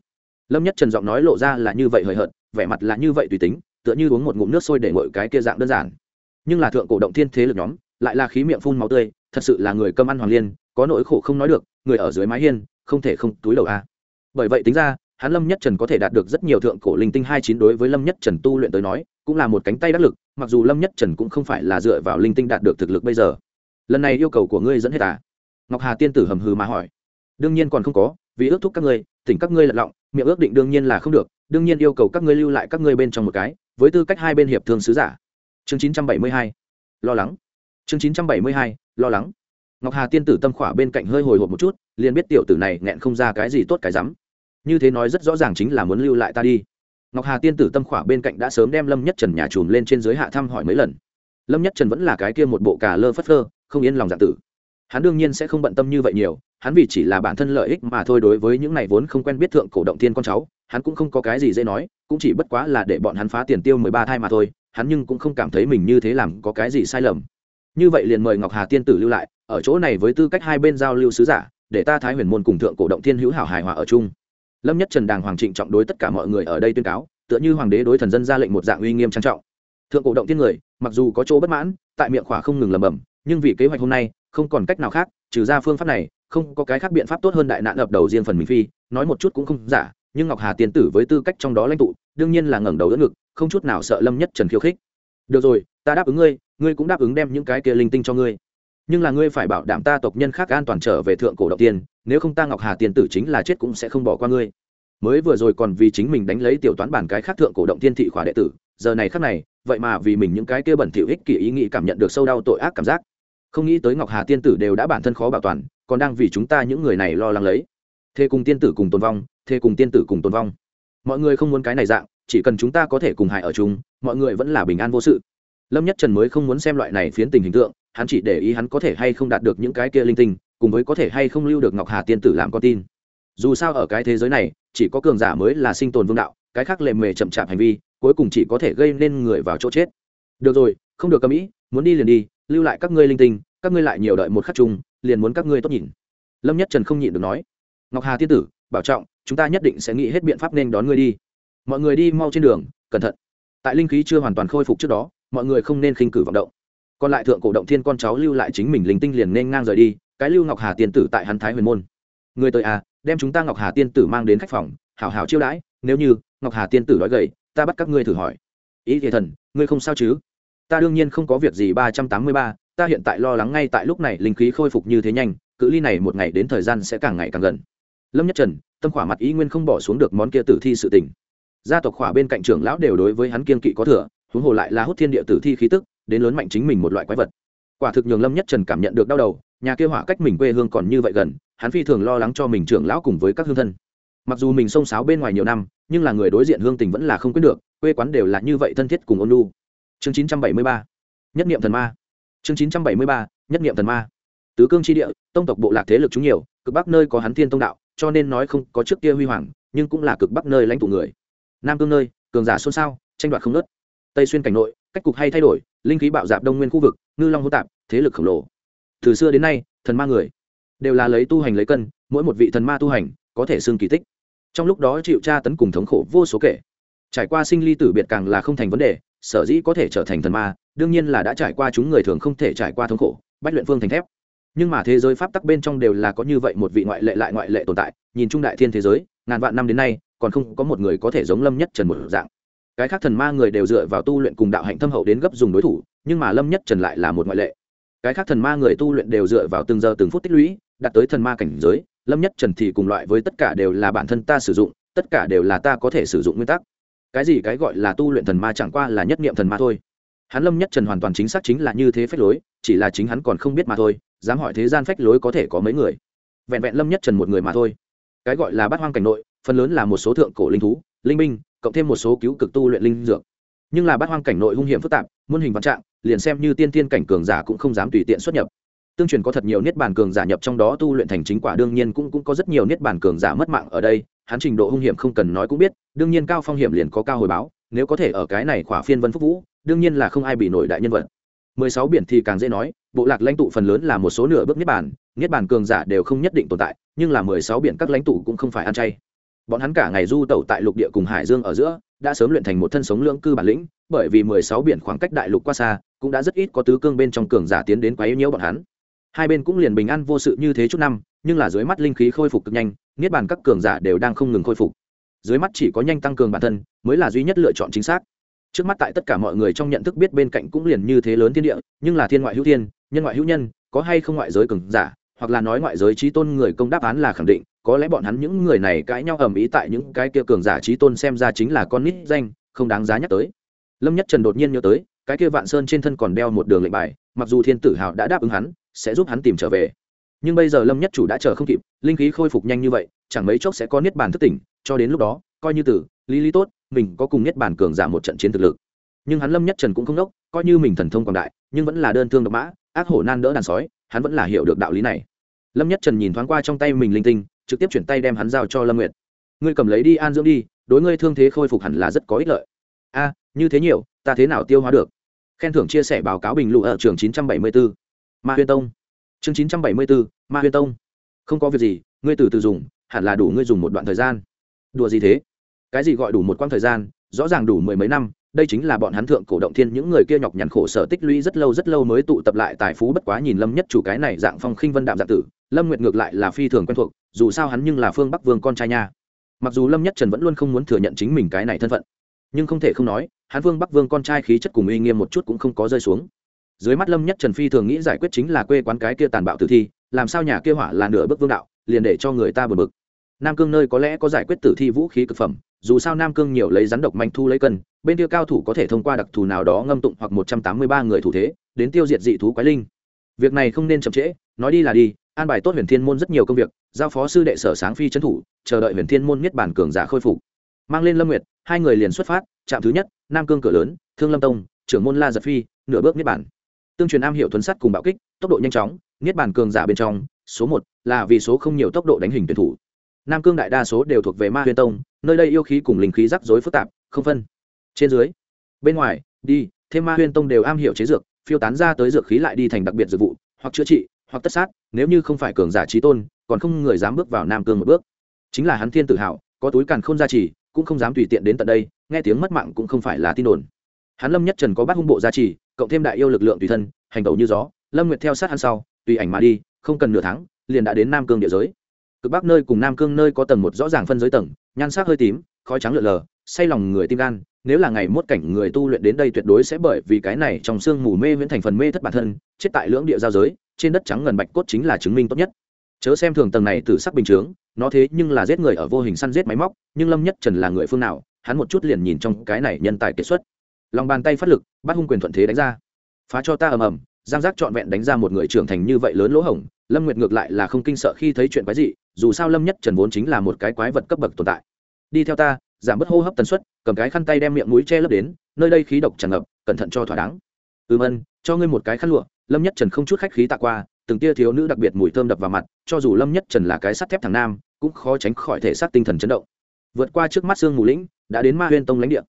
Lâm nhất trần giọng nói lộ ra là như vậy hời hợt, vẻ mặt là như vậy tùy tính tựa như uống một ngụm nước sôi để ngội cái kia dạng đơn giản. Nhưng là thượng cổ động thiên thế lực nhóm, lại là khí miệng phun máu tươi, thật sự là người cơm ăn hoàng liên, có nỗi khổ không nói được, người ở dưới mái hiên, không thể không túi đầu a. Bởi vậy tính ra, hắn lâm nhất trần có thể đạt được rất nhiều thượng cổ linh tinh hai chín đối với lâm nhất trần tu luyện tới nói, cũng là một cánh tay đắc lực, mặc dù lâm nhất trần cũng không phải là dựa vào linh tinh đạt được thực lực bây giờ. Lần này yêu cầu của ngươi dẫn hết à? Ngọc hà tiên tử hầm hừ mà hỏi. Đương nhiên còn không có, vì ước thúc các ngươi tỉnh các ngươi lật lọng, miệng ước định đương nhiên là không được, đương nhiên yêu cầu các ngươi lưu lại các ngươi bên trong một cái với tư cách hai bên hiệp thương sứ giả. Chương chín trăm bảy mươi hai, lo lắng. Chương chín trăm bảy mươi hai, lo lắng. Ngọc hà tiên tử tâm khỏa bên cạnh hơi hồi hộp một chút, liền biết tiểu tử này nghẹn không ra cái gì tốt cái rắm. Như thế nói rất rõ ràng chính là muốn lưu lại ta đi. Ngọc hà tiên tử tâm khỏa bên cạnh đã sớm đem lâm nhất trần nhà chùm lên trên dưới hạ thăm hỏi mấy lần. Lâm nhất trần vẫn là cái kia một bộ cà lơ phất phơ, không yên lòng dạ tử. Hắn đương nhiên sẽ không bận tâm như vậy nhiều hắn vì chỉ là bản thân lợi ích mà thôi đối với những này vốn không quen biết thượng cổ động thiên con cháu, hắn cũng không có cái gì dễ nói, cũng chỉ bất quá là để bọn hắn phá tiền tiêu mười ba thai mà thôi, hắn nhưng cũng không cảm thấy mình như thế làm có cái gì sai lầm. Như vậy liền mời ngọc hà tiên tử lưu lại, ở chỗ này với tư cách hai bên giao lưu sứ giả, để ta thái huyền môn cùng thượng cổ động thiên hữu hảo hài hòa ở chung. Lâm nhất trần đàng hoàng trịnh trọng đối tất cả mọi người ở đây tuyên cáo, tựa như hoàng đế đối thần dân ra lệnh một dạng uy nghiêm trang trọng. Thượng cổ động thiên người, mặc dù có chỗ bất mãn, tại miệng khỏa không ngừng lẩm bẩm, nhưng vì kế hoạch hôm nay, không còn cách nào khác, trừ ra phương pháp này không có cái khác biện pháp tốt hơn đại nạn ập đầu riêng phần mình phi, nói một chút cũng không giả, nhưng ngọc hà tiên tử với tư cách trong đó lãnh tụ, đương nhiên là ngẩng đầu đỡ ngực, không chút nào sợ lâm nhất trần khiêu khích. Được rồi, ta đáp ứng ngươi ngươi cũng đáp ứng đem những cái kia linh tinh cho ngươi. Nhưng là ngươi phải bảo đảm ta tộc nhân khác an toàn trở về thượng cổ động tiên, nếu không ta ngọc hà tiên tử chính là chết cũng sẽ không bỏ qua ngươi. Mới vừa rồi còn vì chính mình đánh lấy tiểu toán bản cái khác thượng cổ động tiên thị khóa đệ tử, giờ này khắc này, vậy mà vì mình những cái kia bẩn thỉu ích kỷ ý nghĩ cảm nhận được sâu đau tội ác cảm giác. Không nghĩ tới ngọc hà tiên tử đều đã bản thân khó bảo toàn còn đang vì chúng ta những người này lo lắng lấy. Thế cùng tiên tử cùng tồn vong, thế cùng tiên tử cùng tồn vong. Mọi người không muốn cái này dạng, chỉ cần chúng ta có thể cùng hại ở chung, mọi người vẫn là bình an vô sự. Lâm nhất trần mới không muốn xem loại này phiến tình hình tượng, hắn chỉ để ý hắn có thể hay không đạt được những cái kia linh tinh, cùng với có thể hay không lưu được ngọc hà tiên tử làm con tin. Dù sao ở cái thế giới này, chỉ có cường giả mới là sinh tồn vương đạo, cái khác lệ mề chậm chạp hành vi, cuối cùng chỉ có thể gây nên người vào chỗ chết. Được rồi, không được cầm ý, muốn đi liền đi, lưu lại các ngươi linh tinh, các ngươi lại nhiều đợi một khắc chung liền muốn các ngươi tốt nhìn. Lâm nhất trần không nhịn được nói, ngọc hà tiên tử, bảo trọng, chúng ta nhất định sẽ nghĩ hết biện pháp nên đón ngươi đi. Mọi người đi mau trên đường, cẩn thận. Tại linh khí chưa hoàn toàn khôi phục trước đó, mọi người không nên khinh cử vọng động. Còn lại thượng cổ động thiên con cháu lưu lại chính mình linh tinh liền nên ngang rời đi, cái lưu ngọc hà tiên tử tại hắn thái huyền môn. Người tới à đem chúng ta ngọc hà tiên tử mang đến khách phòng, hảo hảo chiêu đãi, nếu như ngọc hà tiên tử nói gầy, ta bắt các ngươi thử hỏi. Ý thì thần, ngươi không sao chứ? Ta đương nhiên không có việc gì ba trăm tám mươi ba ta hiện tại lo lắng ngay tại lúc này linh khí khôi phục như thế nhanh, cự ly này một ngày đến thời gian sẽ càng ngày càng gần. Lâm nhất trần, tâm khỏa mặt ý nguyên không bỏ xuống được món kia tử thi sự tình. Gia tộc khỏa bên cạnh trưởng lão đều đối với hắn kiên kỵ có thừa, huống hồ lại là hút thiên địa tử thi khí tức, đến lớn mạnh chính mình một loại quái vật. Quả thực nhường lâm nhất trần cảm nhận được đau đầu, nhà kia hỏa cách mình quê hương còn như vậy gần, hắn phi thường lo lắng cho mình trưởng lão cùng với các hương thân. Mặc dù mình xông xáo bên ngoài nhiều năm, nhưng là người đối diện hương tình vẫn là không quyết được, quê quán đều là như vậy thân thiết cùng ôn lu chương chín trăm bảy mươi ba, nhất niệm thần ma chương chín trăm bảy mươi ba, nhất Niệm thần ma. Tứ cương chi địa, tông tộc bộ lạc thế lực chúng nhiều, cực bắc nơi có hắn thiên tông đạo, cho nên nói không có trước kia huy hoàng, nhưng cũng là cực bắc nơi lãnh tụ người. Nam cương nơi, cường giả xôn xao, tranh đoạt không nớt tây xuyên cảnh nội, cách cục hay thay đổi, linh khí bạo dạn đông nguyên khu vực, ngư long hỗn tạp, thế lực khổng lồ. Từ xưa đến nay, thần ma người đều là lấy tu hành lấy cân, mỗi một vị thần ma tu hành có thể xương kỳ tích. Trong lúc đó chịu tra tấn cùng thống khổ vô số kể. Trải qua sinh ly tử biệt càng là không thành vấn đề, sở dĩ có thể trở thành thần ma đương nhiên là đã trải qua chúng người thường không thể trải qua thống khổ, bách luyện phương thành thép. Nhưng mà thế giới pháp tắc bên trong đều là có như vậy một vị ngoại lệ lại ngoại lệ tồn tại, nhìn trung đại thiên thế giới, ngàn vạn năm đến nay, còn không có một người có thể giống lâm nhất trần một dạng. Cái khác thần ma người đều dựa vào tu luyện cùng đạo hạnh thâm hậu đến gấp dùng đối thủ, nhưng mà lâm nhất trần lại là một ngoại lệ. Cái khác thần ma người tu luyện đều dựa vào từng giờ từng phút tích lũy, đạt tới thần ma cảnh giới, lâm nhất trần thì cùng loại với tất cả đều là bản thân ta sử dụng, tất cả đều là ta có thể sử dụng nguyên tắc. Cái gì cái gọi là tu luyện thần ma chẳng qua là nhất niệm thần ma thôi hắn lâm nhất trần hoàn toàn chính xác chính là như thế phách lối, chỉ là chính hắn còn không biết mà thôi, dám hỏi thế gian phách lối có thể có mấy người. Vẹn vẹn lâm nhất trần một người mà thôi. Cái gọi là bát hoang cảnh nội, phần lớn là một số thượng cổ linh thú, linh binh, cộng thêm một số cứu cực tu luyện linh dược. Nhưng là bát hoang cảnh nội hung hiểm phức tạp, muôn hình vạn trạng, liền xem như tiên tiên cảnh cường giả cũng không dám tùy tiện xuất nhập. Tương truyền có thật nhiều niết bàn cường giả nhập trong đó tu luyện thành chính quả, đương nhiên cũng cũng có rất nhiều niết bàn cường giả mất mạng ở đây, hắn trình độ hung hiểm không cần nói cũng biết, đương nhiên cao phong hiểm liền có cao hồi báo, nếu có thể ở cái này khỏa phiên vân phúc vũ đương nhiên là không ai bị nổi đại nhân vật. Mười sáu biển thì càng dễ nói, bộ lạc lãnh tụ phần lớn là một số nửa bước niết bàn niết bàn cường giả đều không nhất định tồn tại, nhưng là mười sáu biển các lãnh tụ cũng không phải ăn chay. Bọn hắn cả ngày du tẩu tại lục địa cùng hải dương ở giữa, đã sớm luyện thành một thân sống lưỡng cư bản lĩnh, bởi vì mười sáu biển khoảng cách đại lục quá xa, cũng đã rất ít có tứ cương bên trong cường giả tiến đến quấy nhiễu bọn hắn. Hai bên cũng liền bình an vô sự như thế chút năm, nhưng là dưới mắt linh khí khôi phục cực nhanh, niết bàn các cường giả đều đang không ngừng khôi phục. Dưới mắt chỉ có nhanh tăng cường bản thân, mới là duy nhất lựa chọn chính xác trước mắt tại tất cả mọi người trong nhận thức biết bên cạnh cũng liền như thế lớn thiên địa, nhưng là thiên ngoại hữu thiên, nhân ngoại hữu nhân, có hay không ngoại giới cường giả, hoặc là nói ngoại giới trí tôn người công đáp án là khẳng định, có lẽ bọn hắn những người này cãi nhau ầm ĩ tại những cái kia cường giả trí tôn xem ra chính là con nít danh, không đáng giá nhắc tới. Lâm nhất trần đột nhiên nhớ tới, cái kia vạn sơn trên thân còn đeo một đường lệnh bài, mặc dù thiên tử hào đã đáp ứng hắn, sẽ giúp hắn tìm trở về. Nhưng bây giờ lâm nhất chủ đã chờ không kịp, linh khí khôi phục nhanh như vậy, chẳng mấy chốc sẽ có niết bàn thức tỉnh, cho đến lúc đó coi như tử lý lý tốt mình có cùng nhất bản cường giả một trận chiến thực lực. Nhưng hắn lâm nhất trần cũng không đốc coi như mình thần thông quảng đại nhưng vẫn là đơn thương độc mã ác hổ nan đỡ đàn sói hắn vẫn là hiểu được đạo lý này. Lâm nhất trần nhìn thoáng qua trong tay mình linh tinh trực tiếp chuyển tay đem hắn giao cho lâm nguyệt. Ngươi cầm lấy đi an dưỡng đi đối ngươi thương thế khôi phục hẳn là rất có ích lợi. A như thế nhiều ta thế nào tiêu hóa được? Khen thưởng chia sẻ báo cáo bình lụ ở trường 974. ma huyên tông. Chương 974, ma huyên tông. Không có việc gì ngươi từ từ dùng hẳn là đủ ngươi dùng một đoạn thời gian. Đùa gì thế? cái gì gọi đủ một quãng thời gian, rõ ràng đủ mười mấy năm, đây chính là bọn hắn thượng cổ động thiên những người kia nhọc nhằn khổ sở tích lũy rất lâu rất lâu mới tụ tập lại tài phú bất quá nhìn lâm nhất chủ cái này dạng phong khinh vân đạm dạng tử, lâm nguyệt ngược lại là phi thường quen thuộc, dù sao hắn nhưng là phương bắc vương con trai nha. Mặc dù lâm nhất trần vẫn luôn không muốn thừa nhận chính mình cái này thân phận, nhưng không thể không nói, hắn vương bắc vương con trai khí chất cùng uy nghiêm một chút cũng không có rơi xuống. Dưới mắt lâm nhất trần phi thường nghĩ giải quyết chính là quê quán cái kia tàn bạo tử thi, làm sao nhà kia hỏa là nửa bước vương đạo, liền để cho người ta bực bực nam cương nơi có lẽ có giải quyết tử thi vũ khí cực phẩm, dù sao nam cương nhiều lấy rắn độc manh thu lấy cân, bên kia cao thủ có thể thông qua đặc thù nào đó ngâm tụng hoặc một trăm tám mươi ba người thủ thế, đến tiêu diệt dị thú quái linh. Việc này không nên chậm trễ, nói đi là đi, an bài tốt huyền thiên môn rất nhiều công việc, giao phó sư đệ sở sáng phi trấn thủ, chờ đợi huyền thiên môn niết bản cường giả khôi phục. Mang lên lâm nguyệt, hai người liền xuất phát, trạm thứ nhất, nam cương cửa lớn, thương lâm tông, trưởng môn la giật phi, nửa bước niết bản tương truyền am hiểu thuấn sắt cùng bạo kích, tốc độ nhanh chóng, niết bản cường giả bên trong, số một là vì số không nhiều tốc độ đánh hình tuyển thủ nam cương đại đa số đều thuộc về ma Huyền tông, nơi đây yêu khí cùng linh khí rắc rối phức tạp, không phân. Trên dưới, bên ngoài, đi, thêm ma Huyền tông đều am hiểu chế dược, phiêu tán ra tới dược khí lại đi thành đặc biệt dược vụ, hoặc chữa trị, hoặc tất sát, nếu như không phải cường giả trí tôn, còn không người dám bước vào nam cương một bước. Chính là hắn thiên tự hào có túi càn không gia trì, cũng không dám tùy tiện đến tận đây, nghe tiếng mất mạng cũng không phải là tin đồn. Hắn lâm nhất trần có bát hung bộ gia trì, cộng thêm đại yêu lực lượng tùy thân, hành tẩu như gió, lâm nguyệt theo sát hắn sau, tùy ảnh mà đi, không cần nửa tháng, liền đã đến nam cương địa giới cực bắc nơi cùng nam cương nơi có tầng một rõ ràng phân giới tầng, nhan sắc hơi tím, khói trắng lượn lờ, say lòng người tim gan. Nếu là ngày mốt cảnh người tu luyện đến đây tuyệt đối sẽ bởi vì cái này trong xương mù mê viễn thành phần mê thất bản thân, chết tại lưỡng địa giao giới, trên đất trắng ngần bạch cốt chính là chứng minh tốt nhất. Chớ xem thường tầng này từ sắc bình chướng, nó thế nhưng là giết người ở vô hình săn giết máy móc, nhưng lâm nhất trần là người phương nào, hắn một chút liền nhìn trong cái này nhân tài kiệt xuất. Lòng bàn tay phát lực, bắt hung quyền thuận thế đánh ra. Phá cho ta ầm ầm, giang giác trọn vẹn đánh ra một người trưởng thành như vậy lớn lỗ hổng, lâm nguyệt ngược lại là không kinh sợ khi thấy chuyện quái dị dù sao lâm nhất trần vốn chính là một cái quái vật cấp bậc tồn tại. Đi theo ta, giảm bớt hô hấp tần suất, cầm cái khăn tay đem miệng mũi che lấp đến, nơi đây khí độc tràn ngập, cẩn thận cho thỏa đáng. Ừm ân, cho ngươi một cái khăn lụa. Lâm nhất trần không chút khách khí tạ qua, từng tia thiếu nữ đặc biệt mùi thơm đập vào mặt, cho dù lâm nhất trần là cái sắt thép thằng nam, cũng khó tránh khỏi thể xác tinh thần chấn động. Vượt qua trước mắt sương mù lĩnh, đã đến ma huyên tông lãnh địa.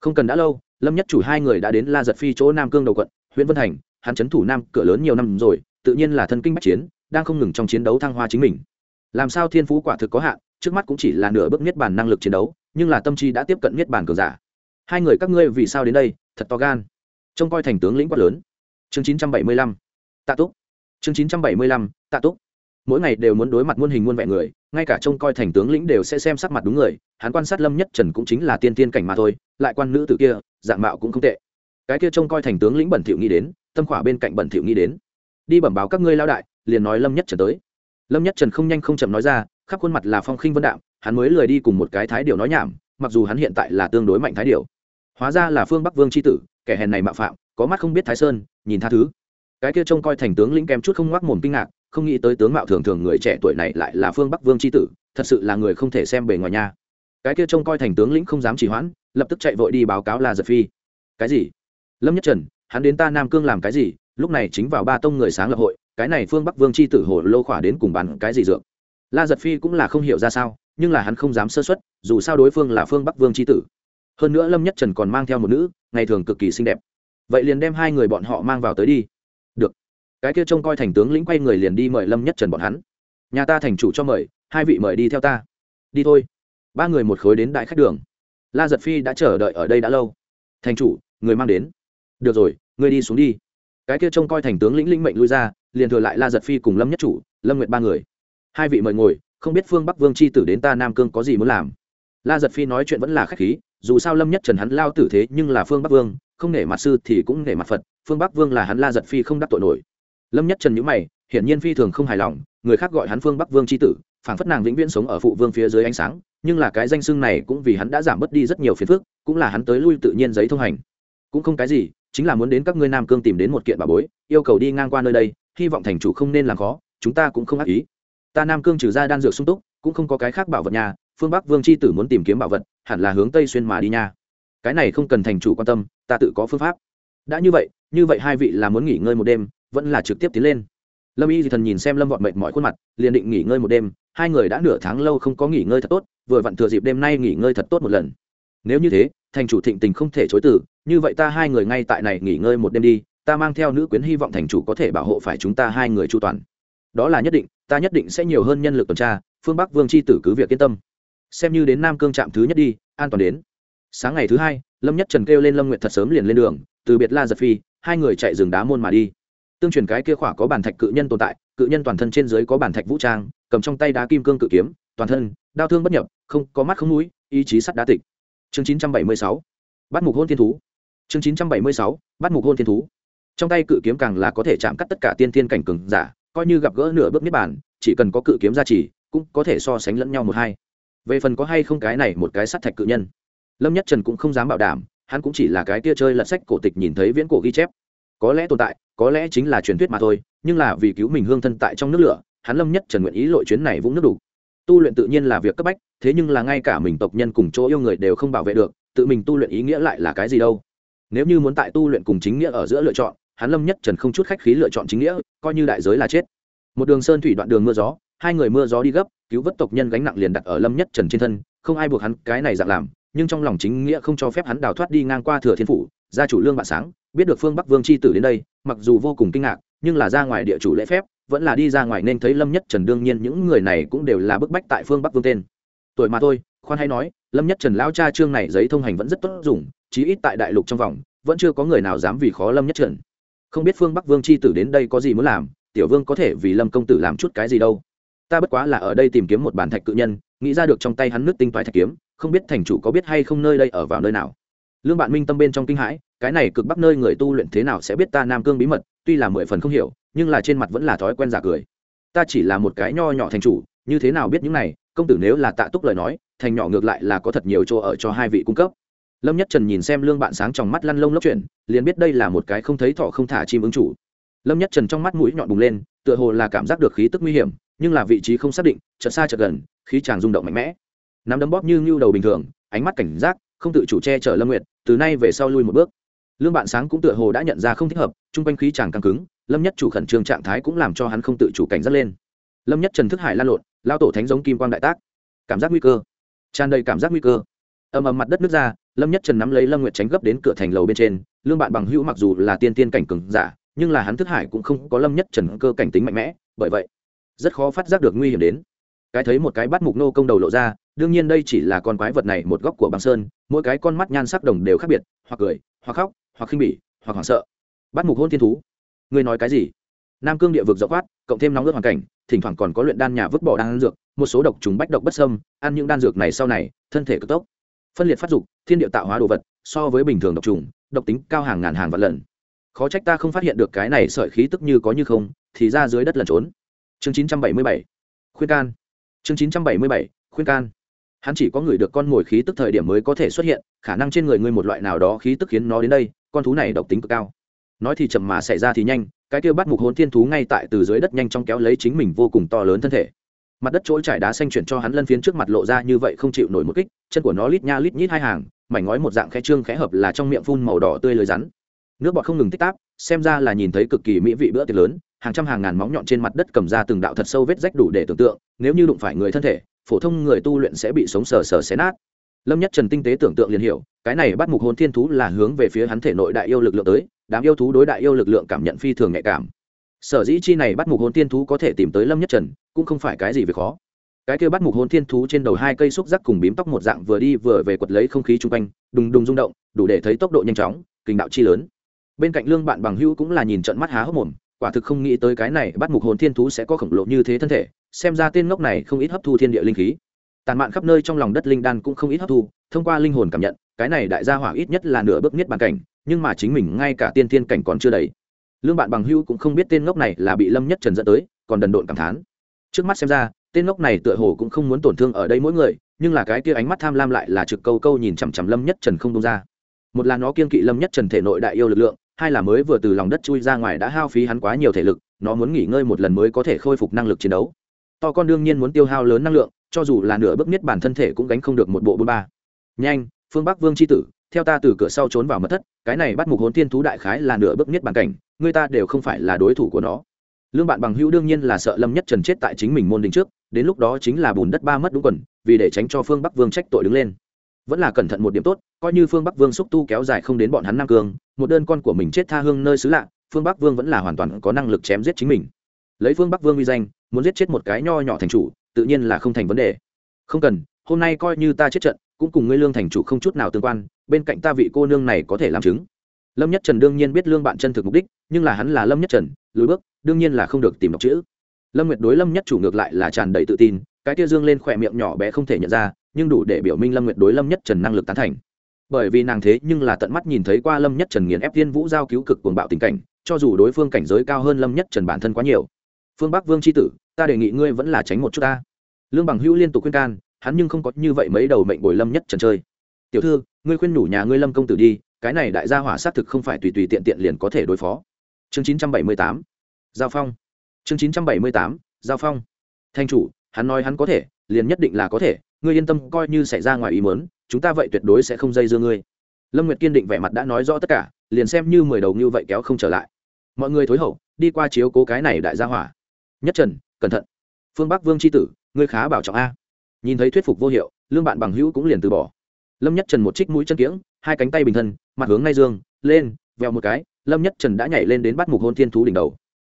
Không cần đã lâu, lâm nhất chủ hai người đã đến la giật phi chỗ nam cương đầu quận, huyện vân thành, hắn chấn thủ nam cửa lớn nhiều năm rồi, tự nhiên là thân kinh bách chiến, đang không ngừng trong chiến đấu thăng hoa chính mình làm sao thiên phú quả thực có hạn, trước mắt cũng chỉ là nửa bước niết bàn năng lực chiến đấu, nhưng là tâm trí đã tiếp cận niết bàn cường giả. Hai người các ngươi vì sao đến đây, thật to gan. Trông coi thành tướng lĩnh quát lớn. Chương chín trăm bảy mươi lăm. Tạ túc. Chương chín trăm bảy mươi lăm, tạ túc. Mỗi ngày đều muốn đối mặt muôn hình muôn vẹn người, ngay cả trông coi thành tướng lĩnh đều sẽ xem sắc mặt đúng người, hắn quan sát lâm nhất trần cũng chính là tiên tiên cảnh mà thôi, lại quan nữ t kia, dạng mạo cũng không tệ. Cái kia trông coi thành tướng lĩnh bẩn thiệu nghĩ đến, tâm khỏa bên cạnh bẩn thiệu nghĩ đến. Đi bẩm báo các ngươi lao đại, liền nói lâm nhất trần tới lâm nhất trần không nhanh không chậm nói ra, khắp khuôn mặt là phong khinh vân đạm, hắn mới lười đi cùng một cái thái điều nói nhảm, mặc dù hắn hiện tại là tương đối mạnh thái điều hóa ra là phương bắc vương c tử, kẻ hèn này mạo phạm, có mắt không biết thái sơn, nhìn tha thứ. Cái kia trông coi thành tướng lĩnh kém chút không ngoác mồm kinh ngạc, không nghĩ tới tướng mạo thường thường người trẻ tuổi này lại là phương bắc vương c tử, thật sự là người không thể xem bề ngoài nha. Cái kia trông coi thành tướng lĩnh không dám chỉ hoãn, lập tức chạy vội đi báo cáo là giật phi. Cái gì? Lâm nhất trần, hắn đến ta nam cương làm cái gì? Lúc này chính vào ba tông người sáng lập hội cái này phương bắc vương c h i tử hồ lô khỏa đến cùng bàn cái gì dược? La giật phi cũng là không hiểu ra sao, nhưng là hắn không dám sơ xuất dù sao đối phương là phương bắc vương c h i tử. Hơn nữa lâm nhất trần còn mang theo một nữ, ngày thường cực kỳ xinh đẹp. Vậy liền đem hai người bọn họ mang vào tới đi. Được. Cái kia trông coi thành tướng lĩnh quay người liền đi mời lâm nhất trần bọn hắn. Nhà ta thành chủ cho mời, hai vị mời đi theo ta. Đi thôi. Ba người một khối đến đại khách đường. La giật phi đã chờ đợi ở đây đã lâu. Thành chủ, người mang đến. Được rồi, người đi xuống đi cái kia trông coi thành tướng lĩnh linh mệnh lui ra, liền thừa lại la giật phi cùng lâm nhất chủ, lâm nguyệt ba người. Hai vị mời ngồi, không biết phương bắc vương c h i tử đến ta nam cương có gì muốn làm. La giật phi nói chuyện vẫn là k h á c h khí, dù sao lâm nhất trần hắn lao tử thế nhưng là phương bắc vương, không nể mặt sư thì cũng nể mặt phật, phương bắc vương là hắn la giật phi không đắc tội nổi. Lâm nhất trần nhữ mày, hiển nhiên phi thường không hài lòng, người khác gọi hắn phương bắc vương c h i tử phản phất nàng vĩnh viễn sống ở phụ vương phía dưới ánh sáng, nhưng là cái danh xưng này cũng vì hắn đã giảm bớt đi rất nhiều phiền phức, cũng là hắn tới lui tự nhiên giấy thông hành. Cũng không cái gì chính là muốn đến các ngươi nam cương tìm đến một kiện bà bối, yêu cầu đi ngang qua nơi đây, hy vọng thành chủ không nên làm khó, chúng ta cũng không ác ý. Ta nam cương trừ ra đan dược sung túc, cũng không có cái khác bảo vật nhà phương bắc vương c h i tử muốn tìm kiếm bảo vật, hẳn là hướng tây xuyên mà đi nha. Cái này không cần thành chủ quan tâm, ta tự có phương pháp. Đã như vậy như vậy hai vị là muốn nghỉ ngơi một đêm, vẫn là trực tiếp tiến lên. Lâm y thì thần nhìn xem lâm vọt mệt mọi khuôn mặt, liền định nghỉ ngơi một đêm, hai người đã nửa tháng lâu không có nghỉ ngơi thật tốt, vừa vặn thừa dịp đêm nay nghỉ ngơi thật tốt một lần. Nếu như thế, thành chủ thịnh tình không thể chối từ như vậy ta hai người ngay tại này nghỉ ngơi một đêm đi, ta mang theo nữ quyến hy vọng thành chủ có thể bảo hộ phải chúng ta hai người chu toàn. Đó là nhất định, ta nhất định sẽ nhiều hơn nhân lực tuần tra, phương bắc vương c h i tử cứ việc yên tâm. Xem như đến nam cương trạm thứ nhất đi, an toàn đến. Sáng ngày thứ hai, lâm nhất trần kêu lên lâm nguyệt thật sớm liền lên đường, từ biệt la giật phi, hai người chạy rừng đá môn mà đi. Tương truyền cái kia khỏa có bản thạch cự nhân tồn tại, cự nhân toàn thân trên dưới có bản thạch vũ trang, cầm trong tay đá kim cương cự kiếm, toàn thân, đau thương bất nhập, không có mắt không mũi, ý chí sắt đá tịch. Chương chín trăm bảy mươi sáu, bắt mục hôn thiên thú chương chín trăm bảy mươi sáu, bắt mục hôn thiên thú. Trong tay cự kiếm càng là có thể chạm cắt tất cả tiên thiên cảnh cường giả, coi như gặp gỡ nửa bước niết bàn, chỉ cần có cự kiếm gia trì, cũng có thể so sánh lẫn nhau một hai. Về phần có hay không cái này một cái sắt thạch cự nhân, lâm nhất trần cũng không dám bảo đảm, hắn cũng chỉ là cái tia chơi lật sách cổ tịch nhìn thấy viễn cổ ghi chép. Có lẽ tồn tại, có lẽ chính là truyền thuyết mà thôi, nhưng là vì cứu mình hương thân tại trong nước lửa, hắn lâm nhất trần nguyện ý lội chuyến này vũng nước đủ. Tu luyện tự nhiên là việc cấp bách, thế nhưng là ngay cả mình tộc nhân cùng chỗ yêu người đều không bảo vệ được, tự mình tu luyện ý nghĩa lại là cái gì đâu nếu như muốn tại tu luyện cùng chính nghĩa ở giữa lựa chọn, hắn lâm nhất trần không chút khách khí lựa chọn chính nghĩa, coi như đại giới là chết. Một đường sơn thủy đoạn đường mưa gió, hai người mưa gió đi gấp, cứu vớt tộc nhân gánh nặng liền đặt ở lâm nhất trần trên thân, không ai buộc hắn cái này dạng làm, nhưng trong lòng chính nghĩa không cho phép hắn đào thoát đi ngang qua thừa thiên phủ, gia chủ lương bạn sáng, biết được phương bắc vương c h i tử đến đây, mặc dù vô cùng kinh ngạc, nhưng là ra ngoài địa chủ lễ phép, vẫn là đi ra ngoài nên thấy lâm nhất trần đương nhiên những người này cũng đều là bức bách tại phương bắc vương tên. Tuổi mà thôi, khoan hay nói, lâm nhất trần lao cha chương này giấy thông hành vẫn rất tốt dùng chí ít tại đại lục trong vòng, vẫn chưa có người nào dám vì khó lâm nhất trần. Không biết phương bắc vương c h i tử đến đây có gì muốn làm, tiểu vương có thể vì lâm công tử làm chút cái gì đâu. Ta bất quá là ở đây tìm kiếm một bàn thạch cự nhân, nghĩ ra được trong tay hắn nước tinh toái thạch kiếm, không biết thành chủ có biết hay không nơi đây ở vào nơi nào. Lương bạn minh tâm bên trong kinh hãi, cái này cực bắc nơi người tu luyện thế nào sẽ biết ta nam cương bí mật, tuy là mười phần không hiểu, nhưng là trên mặt vẫn là thói quen giả cười. Ta chỉ là một cái nho nhỏ thành chủ, như thế nào biết những này, công tử nếu là tạ túc lời nói, thành nhỏ ngược lại là có thật nhiều chỗ ở cho hai vị cung cấp lâm nhất trần nhìn xem lương bạn sáng trong mắt lăn lông lốc chuyển, liền biết đây là một cái không thấy thỏ không thả chim ứng chủ. Lâm nhất trần trong mắt mũi nhọn bùng lên, tựa hồ là cảm giác được khí tức nguy hiểm, nhưng là vị trí không xác định, chợt xa chợt gần, khí tràn rung động mạnh mẽ. Nắm đấm bóp như ngưu đầu bình thường, ánh mắt cảnh giác, không tự chủ che chở lâm nguyệt, từ nay về sau lui một bước. Lương bạn sáng cũng tựa hồ đã nhận ra không thích hợp, chung quanh khí chàng càng cứng, lâm nhất chủ khẩn trương trạng thái cũng làm cho hắn không tự chủ cảnh giác lên. Lâm nhất trần thức hải lan lộn, lao tổ thánh giống kim quang đại tác. Cảm giác nguy cơ. Tràn đầy cảm giác nguy cơ. Ầm ầm mặt đất nước ra lâm nhất trần nắm lấy lâm nguyệt tránh gấp đến cửa thành lầu bên trên, lương bạn bằng hữu mặc dù là tiên tiên cảnh cường giả, nhưng là hắn thức hải cũng không có lâm nhất trần cơ cảnh tính mạnh mẽ, bởi vậy, rất khó phát giác được nguy hiểm đến. Cái thấy một cái bắt mục nô công đầu lộ ra, đương nhiên đây chỉ là con quái vật này một góc của băng sơn, mỗi cái con mắt nhan sắc đồng đều khác biệt, hoặc cười, hoặc khóc, hoặc khinh bỉ, hoặc hoảng sợ. Bắt mục hôn thiên thú. Ngươi nói cái gì? Nam cương địa vực rộng quát cộng thêm nóng ướt hoàn cảnh, thỉnh thoảng còn có luyện đan nhà vứt bỏ đan dược, một số độc trùng bách độc bất sâm ăn những đan dược này sau này, thân thể cực tốc phân liệt phát dục, thiên địa tạo hóa đồ vật, so với bình thường độc trùng, độc tính cao hàng ngàn hàng vạn lần. Khó trách ta không phát hiện được cái này sợi khí tức như có như không, thì ra dưới đất lẩn trốn. Chương chín trăm bảy mươi bảy, khuyên can. Chương chín trăm bảy mươi bảy, khuyên can. Hắn chỉ có người được con mồi khí tức thời điểm mới có thể xuất hiện, khả năng trên người ngươi một loại nào đó khí tức khiến nó đến đây, con thú này độc tính cực cao. Nói thì chậm mà xảy ra thì nhanh, cái kia bắt mục hồn thiên thú ngay tại từ dưới đất nhanh chóng kéo lấy chính mình vô cùng to lớn thân thể mặt đất trỗi trải đá xanh chuyển cho hắn lân phiến trước mặt lộ ra như vậy không chịu nổi một kích, chân của nó lít nha lít nhít hai hàng, mảnh ngói một dạng khẽ trương khẽ hợp là trong miệng phun màu đỏ tươi lưới rắn. Nước bọt không ngừng tích táp, xem ra là nhìn thấy cực kỳ mỹ vị bữa tiệc lớn, hàng trăm hàng ngàn móng nhọn trên mặt đất cầm ra từng đạo thật sâu vết rách đủ để tưởng tượng, nếu như đụng phải người thân thể, phổ thông người tu luyện sẽ bị sống sờ sờ xé nát. Lâm nhất trần tinh tế tưởng tượng liền hiểu, cái này bắt mục hồn thiên thú là hướng về phía hắn thể nội đại yêu lực lượng tới, đám yêu thú đối đại yêu lực lượng cảm nhận phi thường nhạy cảm sở dĩ chi này bắt mục hôn tiên thú có thể tìm tới lâm nhất trần, cũng không phải cái gì về khó. Cái kia bắt mục hôn thiên thú trên đầu hai cây xúc giác cùng bím tóc một dạng vừa đi vừa về quật lấy không khí chung quanh, đùng đùng rung động, đủ để thấy tốc độ nhanh chóng, kinh đạo chi lớn. Bên cạnh lương bạn bằng hữu cũng là nhìn trận mắt há hốc mồm, quả thực không nghĩ tới cái này bắt mục hồn thiên thú sẽ có khổng lồ như thế thân thể, xem ra tên ngốc này không ít hấp thu thiên địa linh khí. Tàn mạn khắp nơi trong lòng đất linh đan cũng không ít hấp thu, thông qua linh hồn cảm nhận, cái này đại gia hỏa ít nhất là nửa bước nhất bàn cảnh, nhưng mà chính mình ngay cả tiên thiên cảnh còn chưa đầy lương bạn bằng hữu cũng không biết tên ngốc này là bị lâm nhất trần dẫn tới, còn đần độn cảm thán. Trước mắt xem ra, tên ngốc này tựa hồ cũng không muốn tổn thương ở đây mỗi người, nhưng là cái kia ánh mắt tham lam lại là trực câu câu nhìn chằm chằm lâm nhất trần không đông ra. Một là nó kiên kỵ lâm nhất trần thể nội đại yêu lực lượng, hai là mới vừa từ lòng đất chui ra ngoài đã hao phí hắn quá nhiều thể lực, nó muốn nghỉ ngơi một lần mới có thể khôi phục năng lực chiến đấu. To con đương nhiên muốn tiêu hao lớn năng lượng, cho dù là nửa bước nhất bản thân thể cũng gánh không được một bộ bốn ba. Nhanh, phương bắc vương c h i tử theo ta từ cửa sau trốn vào mật thất, cái này bắt mục hồn thiên thú đại khái là nửa bước nhất bàn cảnh, người ta đều không phải là đối thủ của nó. Lương bạn bằng hữu đương nhiên là sợ lâm nhất trần chết tại chính mình môn đình trước, đến lúc đó chính là bùn đất ba mất đúng quần, vì để tránh cho phương bắc vương trách tội đứng lên. Vẫn là cẩn thận một điểm tốt, coi như phương bắc vương xúc tu kéo dài không đến bọn hắn nam cường một đơn con của mình chết tha hương nơi xứ lạ, phương bắc vương vẫn là hoàn toàn có năng lực chém giết chính mình. Lấy phương bắc vương uy danh, muốn giết chết một cái nho nhỏ thành chủ, tự nhiên là không thành vấn đề. Không cần, hôm nay coi như ta chết trận, cũng cùng ngươi lương thành chủ không chút nào tương quan bên cạnh ta vị cô nương này có thể làm chứng. Lâm nhất trần đương nhiên biết lương bạn chân thực mục đích, nhưng là hắn là lâm nhất trần, lùi bước, đương nhiên là không được tìm đọc chữ. Lâm nguyệt đối lâm nhất chủ ngược lại là tràn đầy tự tin, cái tia dương lên khỏe miệng nhỏ bé không thể nhận ra, nhưng đủ để biểu minh lâm nguyệt đối lâm nhất trần năng lực tán thành. Bởi vì nàng thế nhưng là tận mắt nhìn thấy qua lâm nhất trần nghiền ép thiên vũ giao cứu cực cuồng bạo tình cảnh, cho dù đối phương cảnh giới cao hơn lâm nhất trần bản thân quá nhiều. Phương bắc vương c tử, ta đề nghị ngươi vẫn là tránh một chút ta. Lương bằng hữu liên tục khuyên can, hắn nhưng không có như vậy mấy đầu mệnh bồi lâm nhất trần chơi. Tiểu thư ngươi khuyên nhủ nhà ngươi lâm công tử đi, cái này đại gia hỏa xác thực không phải tùy tùy tiện tiện liền có thể đối phó. Chương chín trăm bảy mươi tám, giao phong. Chương chín trăm bảy mươi tám, giao phong. Thanh chủ, hắn nói hắn có thể, liền nhất định là có thể, ngươi yên tâm coi như xảy ra ngoài ý mớn chúng ta vậy tuyệt đối sẽ không dây dưa ngươi. Lâm nguyệt kiên định vẻ mặt đã nói rõ tất cả, liền xem như mười đầu như vậy kéo không trở lại. Mọi người thối hậu, đi qua chiếu cố cái này đại gia hỏa. Nhất trần, cẩn thận. Phương bắc vương c h i tử, ngươi khá bảo trọng a. Nhìn thấy thuyết phục vô hiệu, lương bạn bằng hữu cũng liền từ bỏ lâm nhất trần một trích mũi chân kiễng hai cánh tay bình thân mặt hướng ngay dương lên vèo một cái lâm nhất trần đã nhảy lên đến bắt mục hôn thiên thú đỉnh đầu.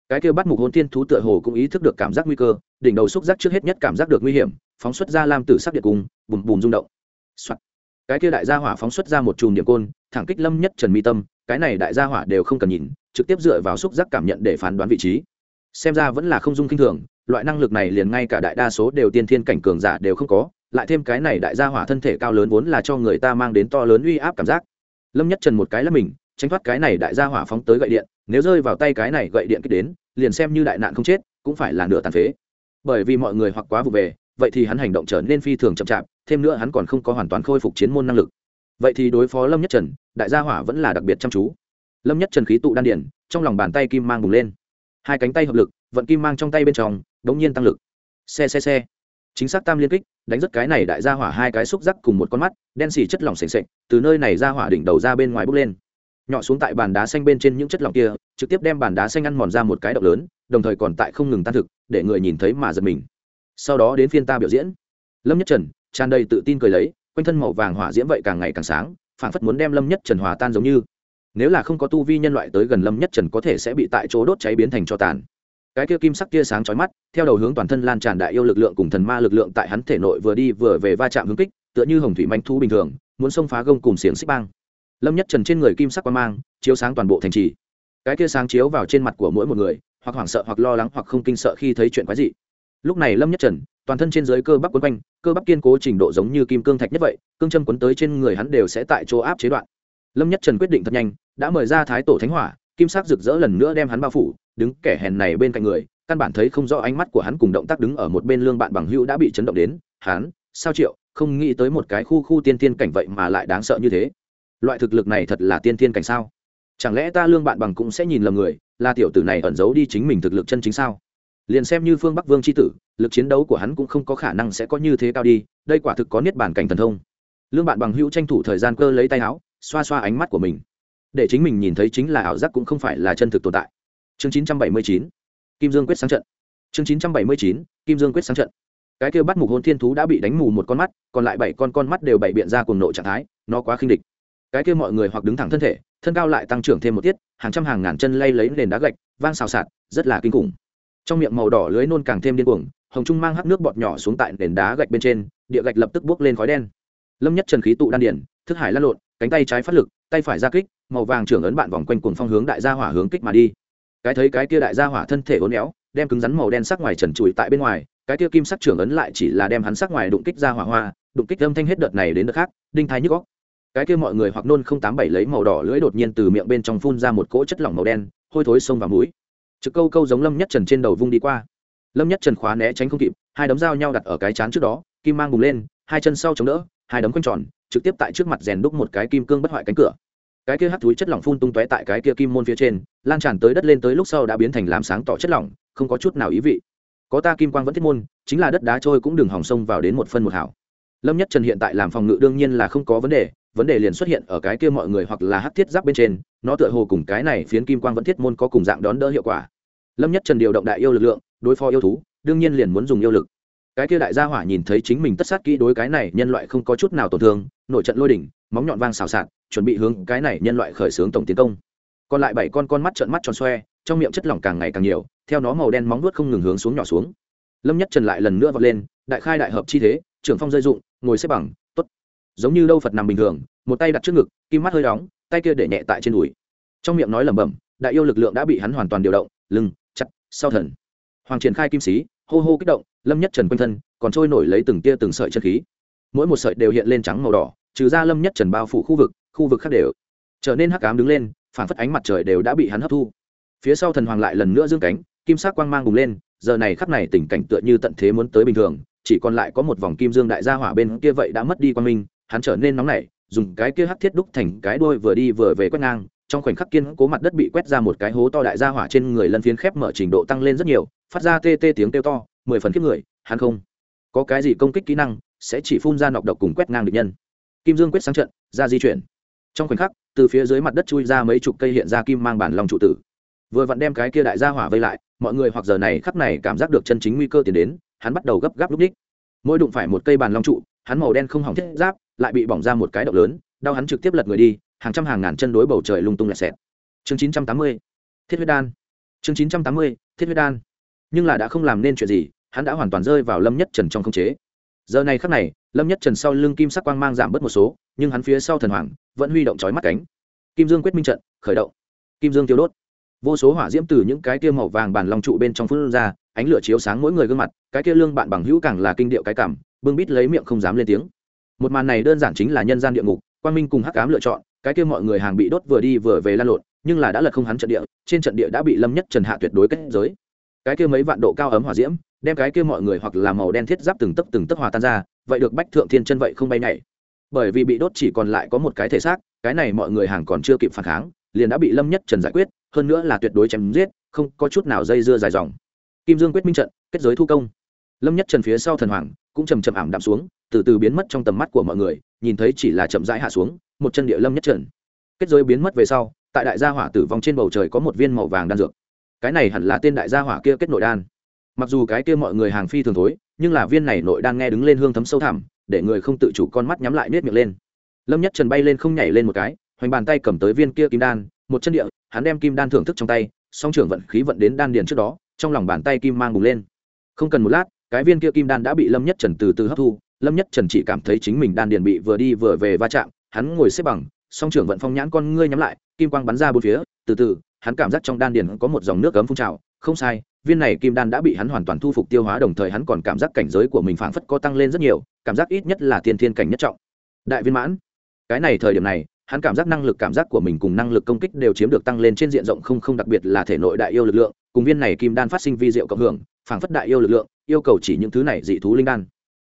Cái kêu bắt mục hôn thiên thú tựa hồ cũng ý thức được cảm giác nguy cơ đỉnh đầu xúc giác trước hết nhất cảm giác được nguy hiểm phóng xuất ra lam tử sắc điện cung, bùm bùm rung động、Soạn. cái kia đại gia hỏa phóng xuất ra một chùm điểm côn thẳng kích lâm nhất trần mi tâm cái này đại gia hỏa đều không cần nhìn trực tiếp dựa vào xúc giác cảm nhận để phán đoán vị trí. Xem ra vẫn là không dung kinh thường loại năng lực này liền ngay cả đại đa số đều tiên thiên cảnh cường giả đều không có lại thêm cái này đại gia hỏa thân thể cao lớn vốn là cho người ta mang đến to lớn uy áp cảm giác. Lâm nhất trần một cái là mình, tránh thoát cái này đại gia hỏa phóng tới gậy điện, nếu rơi vào tay cái này gậy điện kích đến, liền xem như đại nạn không chết, cũng phải là nửa tàn phế. Bởi vì mọi người hoặc quá vụ về, vậy thì hắn hành động trở nên phi thường chậm chạp, thêm nữa hắn còn không có hoàn toàn khôi phục chiến môn năng lực. Vậy thì đối phó lâm nhất trần, đại gia hỏa vẫn là đặc biệt chăm chú. Lâm nhất trần khí tụ đan điển trong lòng bàn tay kim mang bùng lên. Hai cánh tay hợp lực, vận kim mang trong tay bên trong, đống nhiên tăng lực. Xe xe xe. Chính xác tam liên kích đánh rất cái này đại gia hỏa hai cái xúc rắc cùng một con mắt, đen xì chất lỏng s ề từ nơi này ra hỏa đỉnh đầu ra bên ngoài bốc lên. Nhỏ xuống tại bàn đá xanh bên trên những chất lỏng kia, trực tiếp đem bàn đá xanh ăn mòn ra một cái độc lớn, đồng thời còn tại không ngừng tan thực, để người nhìn thấy mà giật mình. Sau đó đến phiên ta biểu diễn. Lâm nhất trần, tràn đầy tự tin cười lấy, quanh thân màu vàng hỏa diễm vậy càng ngày càng sáng, phảng phất muốn đem lâm nhất trần hòa tan giống như. Nếu là không có tu vi nhân loại tới gần lâm nhất trần có thể sẽ bị tại chỗ đốt cháy biến thành cho tàn cái kia kim sắc tia sáng chói mắt, theo đầu hướng toàn thân lan tràn đại yêu lực lượng cùng thần ma lực lượng tại hắn thể nội vừa đi vừa về va chạm hướng kích, tựa như hồng thủy manh thu bình thường, muốn xông phá gông cùng xiển xích bang. Lâm Nhất Trần trên người kim sắc quang mang, chiếu sáng toàn bộ thành trì. Cái tia sáng chiếu vào trên mặt của mỗi một người, hoặc hoảng sợ hoặc lo lắng hoặc không kinh sợ khi thấy chuyện quái dị. Lúc này Lâm Nhất Trần, toàn thân trên dưới cơ bắp quấn quanh, cơ bắp kiên cố trình độ giống như kim cương thạch nhất vậy, cương châm quấn tới trên người hắn đều sẽ tại chỗ áp chế đoạn. Lâm Nhất Trần quyết định thật nhanh, đã mời ra thái tổ thánh hỏa, kim sắc rực rỡ lần nữa đem hắn bao phủ, đứng kẻ hèn này bên cạnh người, căn bản thấy không rõ ánh mắt của hắn cùng động tác đứng ở một bên lương bạn bằng hữu đã bị chấn động đến, hắn, sao triệu, không nghĩ tới một cái khu khu tiên tiên cảnh vậy mà lại đáng sợ như thế? Loại thực lực này thật là tiên tiên cảnh sao? Chẳng lẽ ta lương bạn bằng cũng sẽ nhìn lầm người, là tiểu tử này ẩn giấu đi chính mình thực lực chân chính sao? Liền xem như phương bắc vương c h i tử, lực chiến đấu của hắn cũng không có khả năng sẽ có như thế cao đi, đây quả thực có niết bàn cảnh thần thông. Lương bạn bằng hữu tranh thủ thời gian cơ lấy tay áo, xoa xoa ánh mắt của mình. Để chính mình nhìn thấy chính là ảo giác cũng không phải là chân thực tồn tại chương chín trăm bảy mươi chín, kim dương quyết sáng trận. Chương chín trăm bảy mươi chín, kim dương quyết sáng trận. Cái kêu bắt mục hôn thiên thú đã bị đánh mù một con mắt, còn lại bảy con con mắt đều bảy biện ra cùng nội trạng thái, nó quá khinh địch. Cái kêu mọi người hoặc đứng thẳng thân thể, thân cao lại tăng trưởng thêm một tiết, hàng trăm hàng ngàn chân lay lấy nền đá gạch, vang xào xạc, rất là kinh khủng. Trong miệng màu đỏ lưới nôn càng thêm điên cuồng, hồng trung mang hắc nước bọt nhỏ xuống tại nền đá gạch bên trên, địa gạch lập tức bước lên khói đen. Lâm nhất trần khí tụ đan điển, thức hải lan lộn, cánh tay trái phát lực, tay phải ra kích, màu vàng trưởng ấn bạn vòng quanh cuồng phong hướng đại gia hỏa hướng kích mà đi cái thấy cái kia đại gia hỏa thân thể uốn éo đem cứng rắn màu đen sắc ngoài trần trụi tại bên ngoài cái kia kim sắc trưởng ấn lại chỉ là đem hắn sắc ngoài đụng kích ra hỏa hoa đụng kích âm thanh hết đợt này đến đợt khác đinh thái nhức óc, cái kia mọi người hoặc nôn không tám bảy lấy màu đỏ lưỡi đột nhiên từ miệng bên trong phun ra một cỗ chất lỏng màu đen hôi thối xông vào mũi. Trực câu câu giống lâm nhất trần trên đầu vung đi qua. Lâm nhất trần khóa né tránh không kịp hai đấm dao nhau đặt ở cái chán trước đó kim mang bùng lên hai chân sau chống đỡ hai đấm quanh tròn trực tiếp tại trước mặt rèn đúc một cái kim cương bất hoại cánh cửa cái kia hắt túi chất lỏng phun tung tóe tại cái kia kim môn phía trên, lan tràn tới đất lên tới lúc sau đã biến thành làm sáng tỏ chất lỏng, không có chút nào ý vị. Có ta kim quang vẫn thiết môn, chính là đất đá trôi cũng đừng hỏng sông vào đến một phân một hảo. Lâm nhất trần hiện tại làm phòng ngự đương nhiên là không có vấn đề vấn đề liền xuất hiện ở cái kia mọi người hoặc là hắc thiết giáp bên trên, nó tựa hồ cùng cái này phiến kim quang vẫn thiết môn có cùng dạng đón đỡ hiệu quả. Lâm nhất trần điều động đại yêu lực lượng, đối phó yêu thú, đương nhiên liền muốn dùng yêu lực cái kia đại gia hỏa nhìn thấy chính mình tất sát kỹ đối cái này nhân loại không có chút nào tổn thương nội trận lôi đỉnh, móng nhọn vang xào xạc, chuẩn bị hướng cái này nhân loại khởi xướng tổng tiến công. Còn lại bảy con con mắt trợn mắt tròn xoe, trong miệng chất lỏng càng ngày càng nhiều, theo nó màu đen móng vuốt không ngừng hướng xuống nhỏ xuống. Lâm nhất trần lại lần nữa vọt lên, đại khai đại hợp chi thế, trưởng phong dây dụng, ngồi xếp bằng, tốt. Giống như đâu phật nằm bình thường, một tay đặt trước ngực, kim mắt hơi đóng, tay kia để nhẹ tại trên đùi. Trong miệng nói lẩm bẩm, đại yêu lực lượng đã bị hắn hoàn toàn điều động, lưng, chặt, sau thần. Hoàng triển khai kim sĩ, hô hô kích động lâm nhất trần quanh thân còn trôi nổi lấy từng tia từng sợi chân khí. Mỗi một sợi đều hiện lên trắng màu đỏ, trừ ra lâm nhất trần bao phủ khu vực khu vực khác đều trở nên hắc ám đứng lên, phản phất ánh mặt trời đều đã bị hắn hấp thu. Phía sau thần hoàng lại lần nữa dương cánh, kim sắc quang mang bùng lên, giờ này khắp này tình cảnh tựa như tận thế muốn tới bình thường, chỉ còn lại có một vòng kim dương đại gia hỏa bên kia vậy đã mất đi quang minh, hắn trở nên nóng nảy, dùng cái kia hắc thiết đúc thành cái đuôi vừa đi vừa về quét ngang, trong khoảnh khắc kiên cố mặt đất bị quét ra một cái hố to đại gia hỏa trên người lân phiến khép mở trình độ tăng lên rất nhiều, phát ra tê tê tiếng kêu to mười phần kiếp người, hắn không. Có cái gì công kích kỹ năng, sẽ chỉ phun ra nọc độc cùng quét ngang địch nhân. Kim dương quyết sáng trận, ra di chuyển. Trong khoảnh khắc, từ phía dưới mặt đất chui ra mấy chục cây hiện ra kim mang bản lòng trụ tử. Vừa vặn đem cái kia đại gia hỏa vây lại, mọi người hoặc giờ này khắp này cảm giác được chân chính nguy cơ tiến đến, hắn bắt đầu gấp gáp lúc ních mỗi đụng phải một cây bàn long trụ, hắn màu đen không hỏng thiết giáp, lại bị bỏng ra một cái động lớn, đau hắn trực tiếp lật người đi, hàng trăm hàng ngàn chân đối bầu trời lung tung lẹt xẹt. Chương chín trăm tám mươi, thiết huyết đan. Chương chín trăm tám mươi, thiết huyết đan nhưng là đã không làm nên chuyện gì, hắn đã hoàn toàn rơi vào lâm nhất trần trong không chế. Giờ này khắc này, lâm nhất trần sau lưng kim sắc quang mang giảm bớt một số, nhưng hắn phía sau thần hoàng vẫn huy động trói mắt cánh. Kim dương quyết minh trận, khởi động. Kim dương tiêu đốt. Vô số hỏa diễm từ những cái tia màu vàng bàn lòng trụ bên trong phun ra, ánh lửa chiếu sáng mỗi người gương mặt, cái kia lương bạn bằng hữu càng là kinh điệu cái cảm, bưng bít lấy miệng không dám lên tiếng. Một màn này đơn giản chính là nhân gian địa ngục, quang minh cùng hắc ám lựa chọn, cái kia mọi người hàng bị đốt vừa đi vừa về lan lộn, nhưng là đã lật không hắn trận địa, trên trận địa đã bị lâm nhất trần hạ tuyệt đối kết giới cái kia mấy vạn độ cao ấm hỏa diễm, đem cái kia mọi người hoặc là màu đen thiết giáp từng tấc từng tấc hòa tan ra, vậy được bách thượng thiên chân vậy không bay nhảy. Bởi vì bị đốt chỉ còn lại có một cái thể xác, cái này mọi người hàng còn chưa kịp phản kháng, liền đã bị lâm nhất trần giải quyết, hơn nữa là tuyệt đối chém giết, không có chút nào dây dưa dài dòng. Kim dương quyết minh trận, kết giới thu công. Lâm nhất trần phía sau thần hoàng, cũng chầm chậm ảm đạm xuống, từ từ biến mất trong tầm mắt của mọi người, nhìn thấy chỉ là chậm rãi hạ xuống, một chân địa lâm nhất trần. Kết giới biến mất về sau, tại đại gia hỏa tử vong trên bầu trời có một viên màu vàng đan dược cái này hẳn là tên đại gia hỏa kia kết nội đan. Mặc dù cái kia mọi người hàng phi thường thối, nhưng là viên này nội đan nghe đứng lên hương thấm sâu thẳm, để người không tự chủ con mắt nhắm lại nết miệng lên. Lâm nhất trần bay lên không nhảy lên một cái, hoành bàn tay cầm tới viên kia kim đan, một chân địa, hắn đem kim đan thưởng thức trong tay, song trưởng vận khí vận đến đan điền trước đó, trong lòng bàn tay kim mang bùng lên. Không cần một lát, cái viên kia kim đan đã bị lâm nhất trần từ từ hấp thu, lâm nhất trần chỉ cảm thấy chính mình đan điền bị vừa đi vừa về va chạm, hắn ngồi xếp bằng, song trưởng vận phong nhãn con ngươi nhắm lại, kim quang bắn ra bốn phía, từ từ hắn cảm giác trong đan điền có một dòng nước cấm phun trào, không sai, viên này kim đan đã bị hắn hoàn toàn thu phục tiêu hóa đồng thời hắn còn cảm giác cảnh giới của mình phảng phất có tăng lên rất nhiều, cảm giác ít nhất là tiên thiên cảnh nhất trọng. Đại viên mãn. Cái này thời điểm này, hắn cảm giác năng lực cảm giác của mình cùng năng lực công kích đều chiếm được tăng lên trên diện rộng không không đặc biệt là thể nội đại yêu lực lượng, cùng viên này kim đan phát sinh vi diệu cộng hưởng, phảng phất đại yêu lực lượng, yêu cầu chỉ những thứ này dị thú linh đan.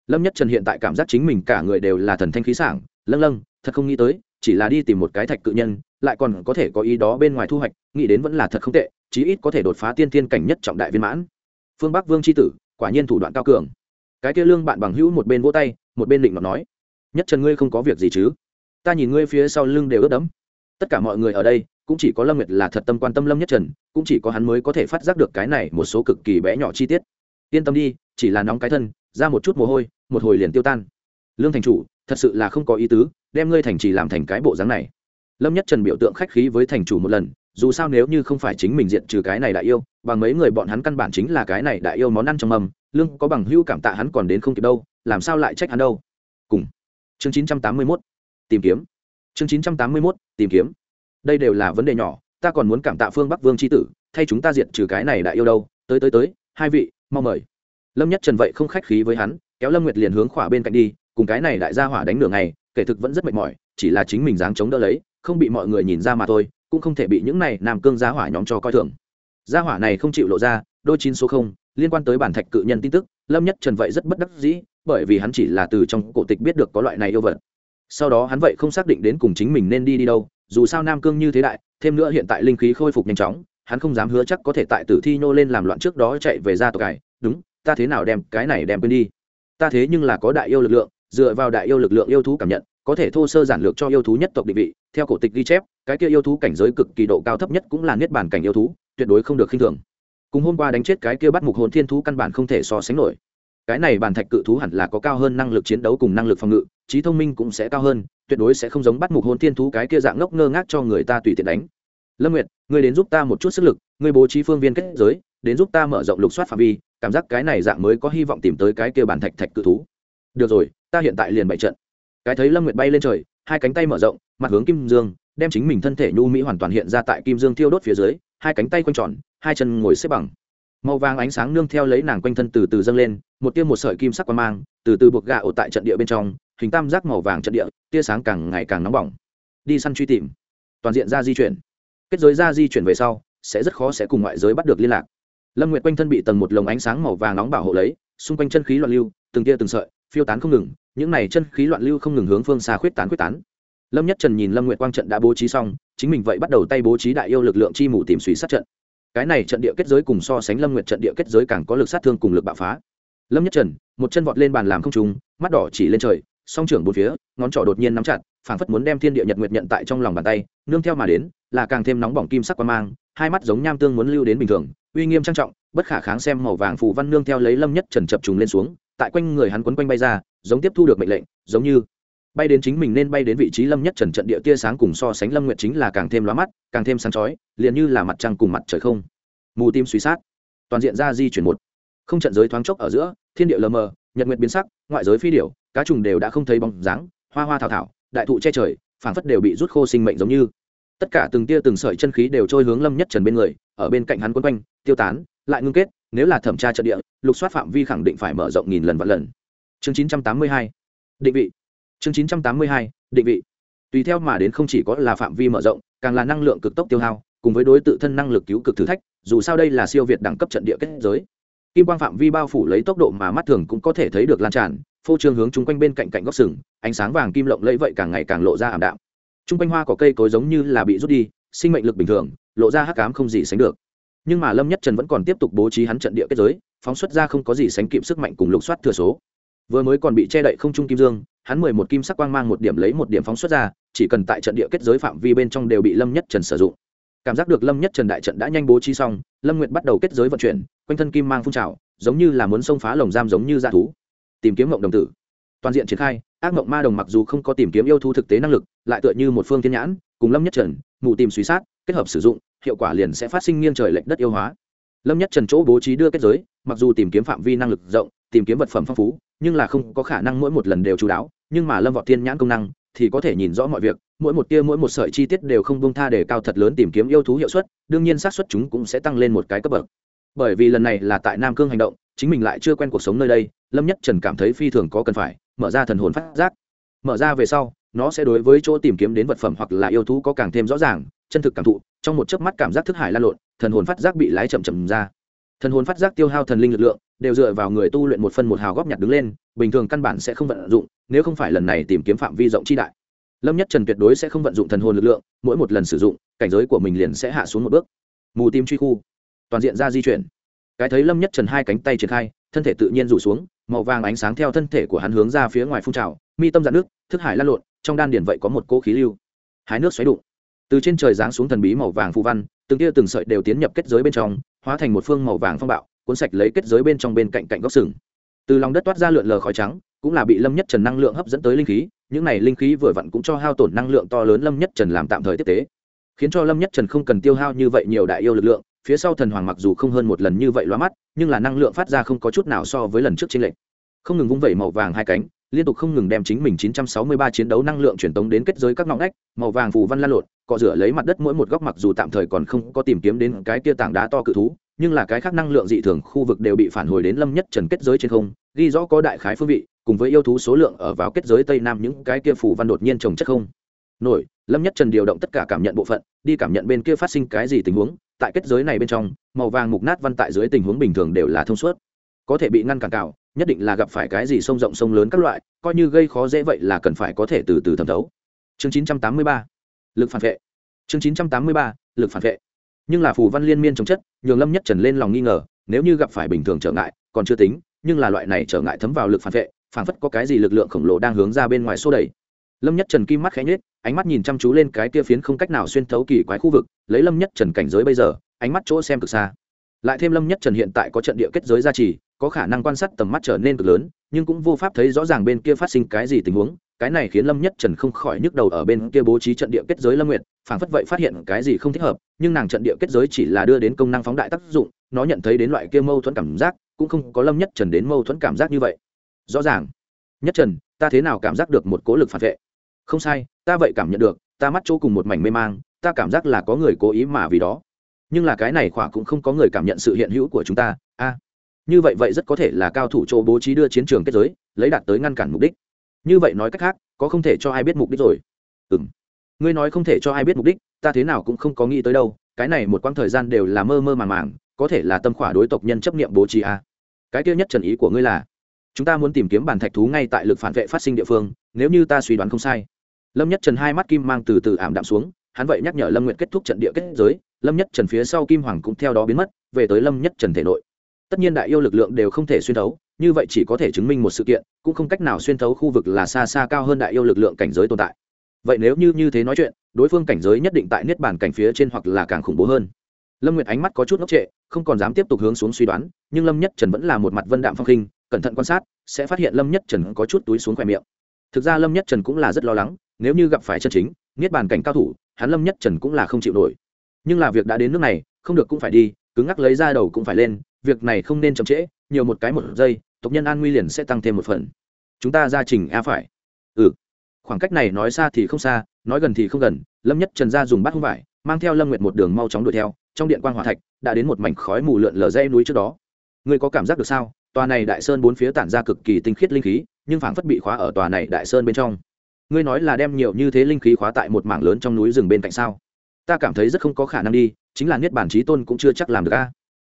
Lâm Nhất Trần hiện tại cảm giác chính mình cả người đều là thần thanh khí sảng, lâng lâng, thật không nghĩ tới, chỉ là đi tìm một cái thạch cự nhân, lại còn có thể có ý đó bên ngoài thu hoạch, nghĩ đến vẫn là thật không tệ, chí ít có thể đột phá tiên thiên cảnh nhất trọng đại viên mãn. Phương bắc vương c h i tử, quả nhiên thủ đoạn cao cường. Cái kia lương bạn bằng hữu một bên vỗ tay, một bên định mặt nói, nhất trần ngươi không có việc gì chứ? Ta nhìn ngươi phía sau lưng đều ướt đẫm. Tất cả mọi người ở đây, cũng chỉ có lâm nguyệt là thật tâm quan tâm lâm nhất trần, cũng chỉ có hắn mới có thể phát giác được cái này một số cực kỳ bé nhỏ chi tiết. Yên tâm đi, chỉ là nóng cái thân, ra một chút mồ hôi, một hồi liền tiêu tan. Lương thành chủ, thật sự là không có ý tứ đem ngươi thành trì làm thành cái bộ dáng này. Lâm nhất trần biểu tượng khách khí với thành chủ một lần, dù sao nếu như không phải chính mình diện trừ cái này đại yêu, bằng mấy người bọn hắn căn bản chính là cái này đại yêu món ăn trong mầm lương có bằng hưu cảm tạ hắn còn đến không kịp đâu, làm sao lại trách hắn đâu. Cùng. Chương chín trăm tám mươi 981 tìm kiếm. Chương chín trăm tám mươi 981 tìm kiếm. Đây đều là vấn đề nhỏ, ta còn muốn cảm tạ phương bắc vương c h i tử, thay chúng ta diện trừ cái này đại yêu đâu. Tới tới tới, hai vị mong mời. Lâm nhất trần vậy không khách khí với hắn, kéo lâm nguyệt liền hướng khỏa bên cạnh đi, cùng cái này đại gia hỏa đánh nửa ngày kể thực vẫn rất mệt mỏi, chỉ là chính mình dáng chống đỡ lấy, không bị mọi người nhìn ra mà thôi, cũng không thể bị những này nam cương gia hỏa nhóm cho coi thường. Gia hỏa này không chịu lộ ra, đôi chín số không, liên quan tới bản thạch cự nhân tin tức, lâm nhất trần vậy rất bất đắc dĩ, bởi vì hắn chỉ là từ trong cổ tịch biết được có loại này yêu vật. Sau đó hắn vậy không xác định đến cùng chính mình nên đi đi đâu, dù sao nam cương như thế đại, thêm nữa hiện tại linh khí khôi phục nhanh chóng, hắn không dám hứa chắc có thể tại tử thi nô lên làm loạn trước đó chạy về ra tộc cải đúng, ta thế nào đem cái này đem quên đi? Ta thế nhưng là có đại yêu lực lượng dựa vào đại yêu lực lượng yêu thú cảm nhận, có thể thô sơ giản lược cho yêu thú nhất tộc định vị. Theo cổ tịch ghi chép, cái kia yêu thú cảnh giới cực kỳ độ cao thấp nhất cũng là niết bản cảnh yêu thú, tuyệt đối không được khinh thường. Cùng hôm qua đánh chết cái kia bắt mục hồn thiên thú căn bản không thể so sánh nổi. Cái này bản thạch cự thú hẳn là có cao hơn năng lực chiến đấu cùng năng lực phòng ngự, trí thông minh cũng sẽ cao hơn, tuyệt đối sẽ không giống bắt mục hồn thiên thú cái kia dạng ngốc ngơ ngác cho người ta tùy tiện đánh. Lâm nguyệt, ngươi đến giúp ta một chút sức lực, ngươi bố trí phương viên kết giới, đến giúp ta mở rộng lục soát phạm vi, cảm giác cái này dạng mới có hy vọng tìm tới cái kia bản thạch thạch cự thú. Được rồi ta hiện tại liền bảy trận. Cái thấy lâm nguyệt bay lên trời, hai cánh tay mở rộng, mặt hướng kim dương, đem chính mình thân thể nhu mỹ hoàn toàn hiện ra tại kim dương thiêu đốt phía dưới, hai cánh tay quanh tròn, hai chân ngồi xếp bằng. Màu vàng ánh sáng nương theo lấy nàng quanh thân từ từ dâng lên, một tiêm một sợi kim sắc qua mang, từ từ buộc gà ổ tại trận địa bên trong, hình tam giác màu vàng trận địa, tia sáng càng ngày càng nóng bỏng. Đi săn truy tìm. Toàn diện ra di chuyển. Kết giới ra di chuyển về sau, sẽ rất khó sẽ cùng ngoại giới bắt được liên lạc. Lâm nguyệt quanh thân bị tầng một lồng ánh sáng màu vàng nóng bảo hộ lấy, xung quanh chân khí loạn lưu, từng tia từng sợi phiêu tán không ngừng, những này chân khí loạn lưu không ngừng hướng phương xa khuyết tán khuyết tán. Lâm nhất trần nhìn lâm nguyệt quang trận đã bố trí xong, chính mình vậy bắt đầu tay bố trí đại yêu lực lượng chi mù tìm suy sát trận. Cái này trận địa kết giới cùng so sánh lâm nguyệt trận địa kết giới càng có lực sát thương cùng lực bạo phá. Lâm nhất trần, một chân vọt lên bàn làm không trúng mắt đỏ chỉ lên trời, song trưởng bốn phía, ngón trỏ đột nhiên nắm chặt, phảng phất muốn đem thiên địa nhật nguyệt nhận tại trong lòng bàn tay, nương theo mà đến, là càng thêm nóng bỏng kim sắc quan mang, hai mắt giống nham tương muốn lưu đến bình thường, uy nghiêm trang trọng, bất khả kháng xem màu vàng phù văn nương theo lấy lâm nhất trần chập trùng lên xuống tại quanh người hắn quấn quanh bay ra, giống tiếp thu được mệnh lệnh, giống như bay đến chính mình nên bay đến vị trí lâm nhất trần trận địa tia sáng cùng so sánh lâm nguyệt chính là càng thêm lóa mắt, càng thêm sáng chói, liền như là mặt trăng cùng mặt trời không. Mù tim suy sát, toàn diện ra di chuyển một. Không trận giới thoáng chốc ở giữa, thiên địa lờ mờ, nhật nguyệt biến sắc, ngoại giới phi điểu, cá trùng đều đã không thấy bóng dáng, hoa hoa thảo thảo, đại thụ che trời, phảng phất đều bị rút khô sinh mệnh giống như. Tất cả từng tia từng sợi chân khí đều trôi hướng lâm nhất trần bên người, ở bên cạnh hắn quấn quanh, tiêu tán, lại ngưng kết nếu là thẩm tra trận địa, lục soát phạm vi khẳng định phải mở rộng nghìn lần vạn lần. Chương 982 định vị. Chương 982 định vị. Tùy theo mà đến không chỉ có là phạm vi mở rộng, càng là năng lượng cực tốc tiêu hao, cùng với đối tự thân năng lực cứu cực thử thách, dù sao đây là siêu việt đẳng cấp trận địa kết giới. Kim quang phạm vi bao phủ lấy tốc độ mà mắt thường cũng có thể thấy được lan tràn, phô trương hướng chung quanh bên cạnh cạnh góc sừng, ánh sáng vàng kim lộng lẫy vậy càng ngày càng lộ ra ảm đạm. Chung quanh hoa có cây cối giống như là bị rút đi, sinh mệnh lực bình thường, lộ ra hắc cám không gì sánh được nhưng mà lâm nhất trần vẫn còn tiếp tục bố trí hắn trận địa kết giới, phóng xuất ra không có gì sánh kịp sức mạnh cùng lục soát thừa số. Vừa mới còn bị che đậy không trung kim dương, hắn mười một kim sắc quang mang một điểm lấy một điểm phóng xuất ra, chỉ cần tại trận địa kết giới phạm vi bên trong đều bị lâm nhất trần sử dụng. Cảm giác được lâm nhất trần đại trận đã nhanh bố trí xong, lâm nguyện bắt đầu kết giới vận chuyển, quanh thân kim mang phun trào, giống như là muốn xông phá lồng giam giống như dã thú. Tìm kiếm ngộng đồng tử. Toàn diện triển khai ác mộng ma đồng mặc dù không có tìm kiếm yêu thú thực tế năng lực, lại tựa như một phương thiên nhãn, cùng lâm nhất trần mụ tìm suy sát, kết hợp sử dụng, hiệu quả liền sẽ phát sinh nghiêng trời lệch đất yêu hóa. Lâm nhất trần chỗ bố trí đưa kết giới, mặc dù tìm kiếm phạm vi năng lực rộng, tìm kiếm vật phẩm phong phú, nhưng là không có khả năng mỗi một lần đều chú đáo, nhưng mà lâm vọt thiên nhãn công năng thì có thể nhìn rõ mọi việc, mỗi một tia mỗi một sợi chi tiết đều không bông tha để cao thật lớn tìm kiếm yêu thú hiệu suất, đương nhiên xác suất chúng cũng sẽ tăng lên một cái cấp bậc. Bởi vì lần này là tại nam cương hành động chính mình lại chưa quen cuộc sống nơi đây, lâm nhất trần cảm thấy phi thường có cần phải, mở ra thần hồn phát giác. Mở ra về sau, nó sẽ đối với chỗ tìm kiếm đến vật phẩm hoặc là yêu thú có càng thêm rõ ràng, chân thực cảm thụ, trong một chớp mắt cảm giác thức hải lan lộn, thần hồn phát giác bị lái chậm chậm ra. Thần hồn phát giác tiêu hao thần linh lực lượng, đều dựa vào người tu luyện một phân một hào góp nhặt đứng lên, bình thường căn bản sẽ không vận dụng, nếu không phải lần này tìm kiếm phạm vi rộng chi đại. Lâm nhất trần tuyệt đối sẽ không vận dụng thần hồn lực lượng, mỗi một lần sử dụng, cảnh giới của mình liền sẽ hạ xuống một bước. Mù tim truy khu. Toàn diện ra di chuyển cái thấy lâm nhất trần hai cánh tay triển khai thân thể tự nhiên rủ xuống màu vàng ánh sáng theo thân thể của hắn hướng ra phía ngoài phun trào mi tâm dạn nước thức hải lan lộn trong đan điển vậy có một cỗ khí lưu hái nước xoáy đụng từ trên trời giáng xuống thần bí màu vàng phù văn từng tia từng sợi đều tiến nhập kết giới bên trong hóa thành một phương màu vàng phong bạo cuốn sạch lấy kết giới bên trong bên cạnh cạnh góc sừng từ lòng đất toát ra lượn lờ khói trắng cũng là bị lâm nhất trần năng lượng hấp dẫn tới linh khí những này linh khí vừa vặn cũng cho hao tổn năng lượng to lớn lâm nhất trần làm tạm thời tiếp tế khiến cho lâm nhất trần không cần tiêu hao như vậy nhiều đại yêu lực lượng phía sau thần hoàng mặc dù không hơn một lần như vậy loa mắt nhưng là năng lượng phát ra không có chút nào so với lần trước trên lệnh không ngừng vung vẩy màu vàng hai cánh liên tục không ngừng đem chính mình 963 chiến đấu năng lượng truyền tống đến kết giới các ngọn nách, màu vàng phù văn la lột, cọ rửa lấy mặt đất mỗi một góc mặc dù tạm thời còn không có tìm kiếm đến cái kia tảng đá to cự thú, nhưng là cái khác năng lượng dị thường khu vực đều bị phản hồi đến lâm nhất trần kết giới trên không, ghi rõ có đại khái phương vị, cùng với yêu thú số lượng ở vào kết giới tây nam những cái kia phù văn đột nhiên trồng chất không. Nổi, lâm nhất trần điều động tất cả cảm nhận bộ phận, đi cảm nhận bên kia phát sinh cái gì tình huống, tại kết giới này bên trong, màu vàng mục nát văn tại dưới tình huống bình thường đều là thông suốt. Có thể bị ngăn cản cào, nhất định là gặp phải cái gì sông rộng sông lớn các loại, coi như gây khó dễ vậy là cần phải có thể từ từ thẩm thấu. Chương 983 lực phản vệ. Chương 983 lực phản vệ. Nhưng là phù văn liên miên chống chất, nhường lâm nhất trần lên lòng nghi ngờ, nếu như gặp phải bình thường trở ngại, còn chưa tính, nhưng là loại này trở ngại thấm vào lực phản vệ, phản phất có cái gì lực lượng khổng lồ đang hướng ra bên ngoài xô đẩy lâm nhất trần kim mắt khẽ nhếch ánh mắt nhìn chăm chú lên cái kia phiến không cách nào xuyên thấu kỳ quái khu vực lấy lâm nhất trần cảnh giới bây giờ ánh mắt chỗ xem cực xa. Lại thêm lâm nhất trần hiện tại có trận địa kết giới gia trì có khả năng quan sát tầm mắt trở nên cực lớn nhưng cũng vô pháp thấy rõ ràng bên kia phát sinh cái gì tình huống cái này khiến lâm nhất trần không khỏi nhức đầu ở bên kia bố trí trận địa kết giới lâm Nguyệt, phảng phất vậy phát hiện cái gì không thích hợp nhưng nàng trận địa kết giới chỉ là đưa đến công năng phóng đại tác dụng nó nhận thấy đến loại kia mâu thuẫn cảm giác cũng không có lâm nhất trần đến mâu thuẫn cảm giác như vậy. Rõ ràng. Nhất trần ta thế nào cảm giác được một cố lực phản vệ? không sai, ta vậy cảm nhận được, ta mắt chỗ cùng một mảnh mê mang, ta cảm giác là có người cố ý mà vì đó. Nhưng là cái này khỏa cũng không có người cảm nhận sự hiện hữu của chúng ta, a. Như vậy vậy rất có thể là cao thủ chỗ bố trí đưa chiến trường kết giới, lấy đạt tới ngăn cản mục đích. Như vậy nói cách khác, có không thể cho ai biết mục đích rồi. Ừ m ngươi nói không thể cho ai biết mục đích, ta thế nào cũng không có nghĩ tới đâu, cái này một quãng thời gian đều là mơ mơ màng màng, có thể là tâm khỏa đối tộc nhân chấp nghiệm bố trí a. Cái kia nhất trần ý của ngươi là, chúng ta muốn tìm kiếm bản thạch thú ngay tại lực phản vệ phát sinh địa phương, nếu như ta suy đoán không sai lâm nhất trần hai mắt kim mang từ từ ảm đạm xuống, hắn vậy nhắc nhở lâm nguyệt kết thúc trận địa kết giới, lâm nhất trần phía sau kim hoàng cũng theo đó biến mất, về tới lâm nhất trần thể nội. Tất nhiên đại yêu lực lượng đều không thể xuyên thấu, như vậy chỉ có thể chứng minh một sự kiện, cũng không cách nào xuyên thấu khu vực là xa xa cao hơn đại yêu lực lượng cảnh giới tồn tại. Vậy nếu như như thế nói chuyện, đối phương cảnh giới nhất định tại niết bàn cảnh phía trên hoặc là càng khủng bố hơn. Lâm nguyệt ánh mắt có chút ngốc trệ, không còn dám tiếp tục hướng xuống suy đoán, nhưng lâm nhất trần vẫn là một mặt vân đạm phong khinh, cẩn thận quan sát, sẽ phát hiện lâm nhất trần có chút túi xuống khoe miệng thực ra lâm nhất trần cũng là rất lo lắng, nếu như gặp phải chân chính, niết bàn cảnh cao thủ, hắn lâm nhất trần cũng là không chịu nổi. Nhưng là việc đã đến nước này, không được cũng phải đi, cứng ngắc lấy ra đầu cũng phải lên, việc này không nên chậm trễ, nhiều một cái một giây, tộc nhân an nguy liền sẽ tăng thêm một phần. Chúng ta ra trình a phải. Ừ. Khoảng cách này nói xa thì không xa, nói gần thì không gần, lâm nhất trần ra dùng bát hung vải, mang theo lâm nguyệt một đường mau chóng đuổi theo, trong điện quan g hỏa thạch, đã đến một mảnh khói mù lượn lờ dây núi trước đó. Người có cảm giác được sao? tòa này đại sơn bốn phía tản ra cực kỳ tinh khiết linh khí, nhưng phảng phất bị khóa ở tòa này đại sơn bên trong. Ngươi nói là đem nhiều như thế linh khí khóa tại một mảng lớn trong núi rừng bên cạnh sao? Ta cảm thấy rất không có khả năng đi, chính là niết bản trí tôn cũng chưa chắc làm được a.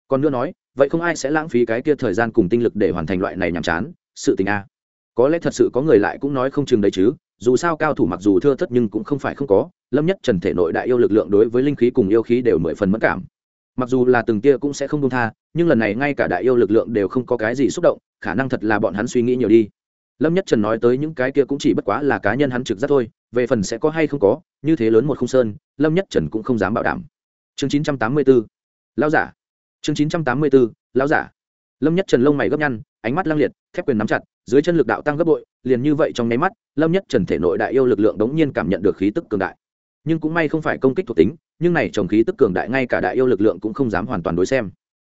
Còn nữa nói, vậy không ai sẽ lãng phí cái kia thời gian cùng tinh lực để hoàn thành loại này nhàm chán, sự tình a. Có lẽ thật sự có người lại cũng nói không chừng đấy chứ, dù sao cao thủ mặc dù thưa thất nhưng cũng không phải không có, lâm nhất trần thể nội đại yêu lực lượng đối với linh khí cùng yêu khí đều mười phần mất cảm mặc dù là từng tia cũng sẽ không công tha, nhưng lần này ngay cả đại yêu lực lượng đều không có cái gì xúc động, khả năng thật là bọn hắn suy nghĩ nhiều đi. Lâm nhất trần nói tới những cái kia cũng chỉ bất quá là cá nhân hắn trực giác thôi, về phần sẽ có hay không có, như thế lớn một không sơn, lâm nhất trần cũng không dám bảo đảm. Chương chín trăm tám mươi b ố lao giả. Chương chín trăm tám mươi b ố lao giả. Lâm nhất trần lông mày gấp nhăn, ánh mắt lăng liệt, thép quyền nắm chặt, dưới chân lực đạo tăng gấp bội, liền như vậy trong nháy mắt, lâm nhất trần thể nội đại yêu lực lượng đống nhiên cảm nhận được khí tức cường đại. Nhưng cũng may không phải công kích thuộc tính nhưng này trồng khí tức cường đại ngay cả đại yêu lực lượng cũng không dám hoàn toàn đối xem.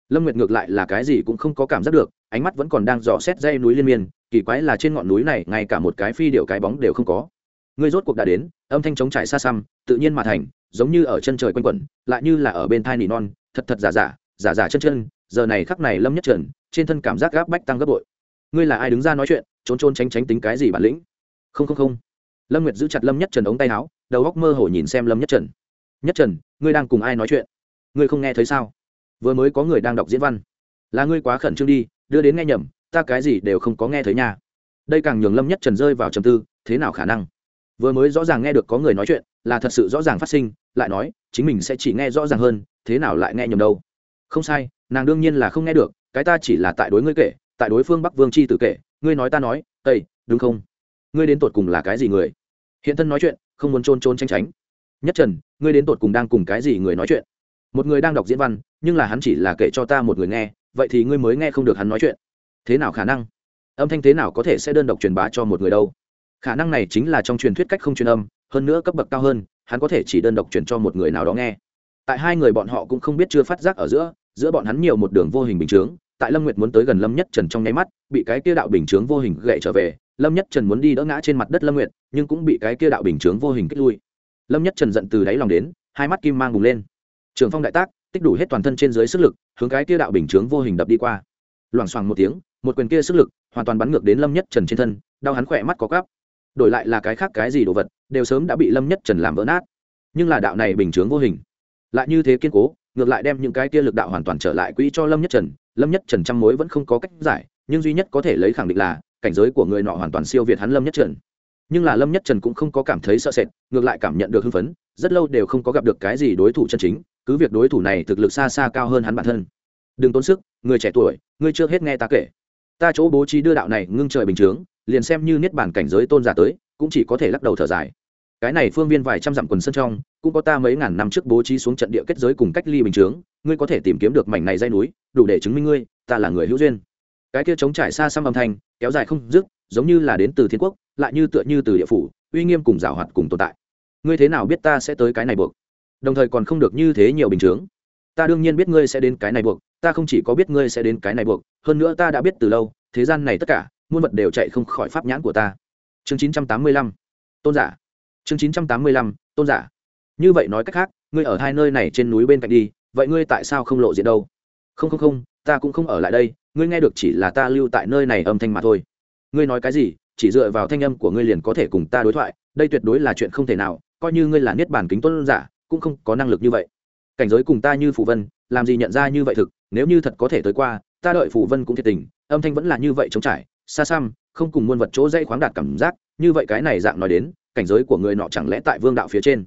Lâm nguyệt ngược lại là cái gì cũng không có cảm giác được, ánh mắt vẫn còn đang dò xét dây núi liên miên, kỳ quái là trên ngọn núi này ngay cả một cái phi điệu cái bóng đều không có. Người rốt cuộc đã đến, âm thanh trống trải xa xăm, tự nhiên mà thành, giống như ở chân trời quanh quẩn, lại như là ở bên thai nỉ non, thật thật giả giả giả giả chân chân, giờ này khắc này lâm nhất trần, trên thân cảm giác gáp bách tăng gấp bội. Ngươi là ai đứng ra nói chuyện, trốn trốn tránh tránh tính cái gì bản lĩnh? Không không không. Lâm nguyệt giữ chặt lâm nhất trần ống tay áo, đầu góc mơ hồ nhìn xem lâm nhất trần nhất trần, ngươi đang cùng ai nói chuyện? Ngươi không nghe thấy sao? Vừa mới có người đang đọc diễn văn. Là ngươi quá khẩn trương đi, đưa đến nghe nhầm, ta cái gì đều không có nghe thấy nhà đây càng nhường lâm nhất trần rơi vào trầm tư, thế nào khả năng? Vừa mới rõ ràng nghe được có người nói chuyện, là thật sự rõ ràng phát sinh, lại nói, chính mình sẽ chỉ nghe rõ ràng hơn, thế nào lại nghe nhầm đâu? Không sai, nàng đương nhiên là không nghe được, cái ta chỉ là tại đối ngươi kể, tại đối phương bắc vương chi tử kể, ngươi nói ta nói tây đúng không? Ngươi đến tột cùng là cái gì người? Hiện thân nói chuyện, không muốn trôn trôn tranh tránh nhất trần, ngươi đến tột cùng đang cùng cái gì người nói chuyện? Một người đang đọc diễn văn, nhưng là hắn chỉ là kể cho ta một người nghe, vậy thì ngươi mới nghe không được hắn nói chuyện. Thế nào khả năng? Âm thanh thế nào có thể sẽ đơn độc truyền bá cho một người đâu? Khả năng này chính là trong truyền thuyết cách không truyền âm, hơn nữa cấp bậc cao hơn, hắn có thể chỉ đơn độc truyền cho một người nào đó nghe. Tại hai người bọn họ cũng không biết chưa phát giác ở giữa giữa bọn hắn nhiều một đường vô hình bình chướng, tại lâm nguyệt muốn tới gần lâm nhất trần trong nháy mắt, bị cái kia đạo bình chướng vô hình gậy trở về, lâm nhất trần muốn đi đỡ ngã trên mặt đất lâm nguyệt, nhưng cũng bị cái kia đạo bình chướng vô hình kích lui lâm nhất trần giận từ đáy lòng đến, hai mắt kim mang bùng lên. Trường phong đại tác, tích đủ hết toàn thân trên dưới sức lực, hướng cái kia đạo bình chướng vô hình đập đi qua. Loảng xoảng một tiếng, một quyền kia sức lực hoàn toàn bắn ngược đến lâm nhất trần trên thân, đau hắn khỏe mắt có cắp. Đổi lại là cái khác cái gì đồ vật, đều sớm đã bị lâm nhất trần làm vỡ nát. Nhưng là đạo này bình chướng vô hình, lại như thế kiên cố, ngược lại đem những cái kia lực đạo hoàn toàn trở lại quỹ cho lâm nhất trần. Lâm nhất trần trăm mối vẫn không có cách giải, nhưng duy nhất có thể lấy khẳng định là, cảnh giới của người nọ hoàn toàn siêu việt hắn lâm nhất trần nhưng là lâm nhất trần cũng không có cảm thấy sợ sệt, ngược lại cảm nhận được hưng phấn, rất lâu đều không có gặp được cái gì đối thủ chân chính, cứ việc đối thủ này thực lực xa xa cao hơn hắn bản thân. Đừng tốn sức, người trẻ tuổi, ngươi chưa hết nghe ta kể. Ta chỗ bố trí đưa đạo này ngưng trời bình chướng, liền xem như niết bản cảnh giới tôn giả tới, cũng chỉ có thể lắc đầu thở dài. Cái này phương viên vài trăm dặm quần sân trong, cũng có ta mấy ngàn năm trước bố trí xuống trận địa kết giới cùng cách ly bình chướng, ngươi có thể tìm kiếm được mảnh này dây núi, đủ để chứng minh ngươi, ta là người hữu duyên. Cái kia chống trải xa xăm âm thanh, kéo dài không dứt, giống như là đến từ thiên quốc lại như tựa như từ địa phủ, uy nghiêm cùng giảo hoạt cùng tồn tại. Ngươi thế nào biết ta sẽ tới cái này buộc? Đồng thời còn không được như thế nhiều bình chướng. Ta đương nhiên biết ngươi sẽ đến cái này buộc, ta không chỉ có biết ngươi sẽ đến cái này buộc, hơn nữa ta đã biết từ lâu, thế gian này tất cả, muôn vật đều chạy không khỏi pháp nhãn của ta. Chương chín trăm tám mươi lăm. Tôn giả. Chương chín trăm tám mươi lăm. Tôn giả. Như vậy nói cách khác, ngươi ở hai nơi này trên núi bên cạnh đi, vậy ngươi tại sao không lộ diện đâu? Không không không, ta cũng không ở lại đây, ngươi nghe được chỉ là ta lưu tại nơi này âm thanh mà thôi. Ngươi nói cái gì? chỉ dựa vào thanh âm của ngươi liền có thể cùng ta đối thoại, đây tuyệt đối là chuyện không thể nào, coi như ngươi là niết bàn kính tuân giả, cũng không có năng lực như vậy. Cảnh giới cùng ta như phụ vân, làm gì nhận ra như vậy thực, nếu như thật có thể tới qua, ta đợi phụ vân cũng thiệt tình, âm thanh vẫn là như vậy trống trải, xa xăm, không cùng muôn vật chỗ dây khoáng đạt cảm giác, như vậy cái này dạng nói đến, cảnh giới của người nọ chẳng lẽ tại vương đạo phía trên?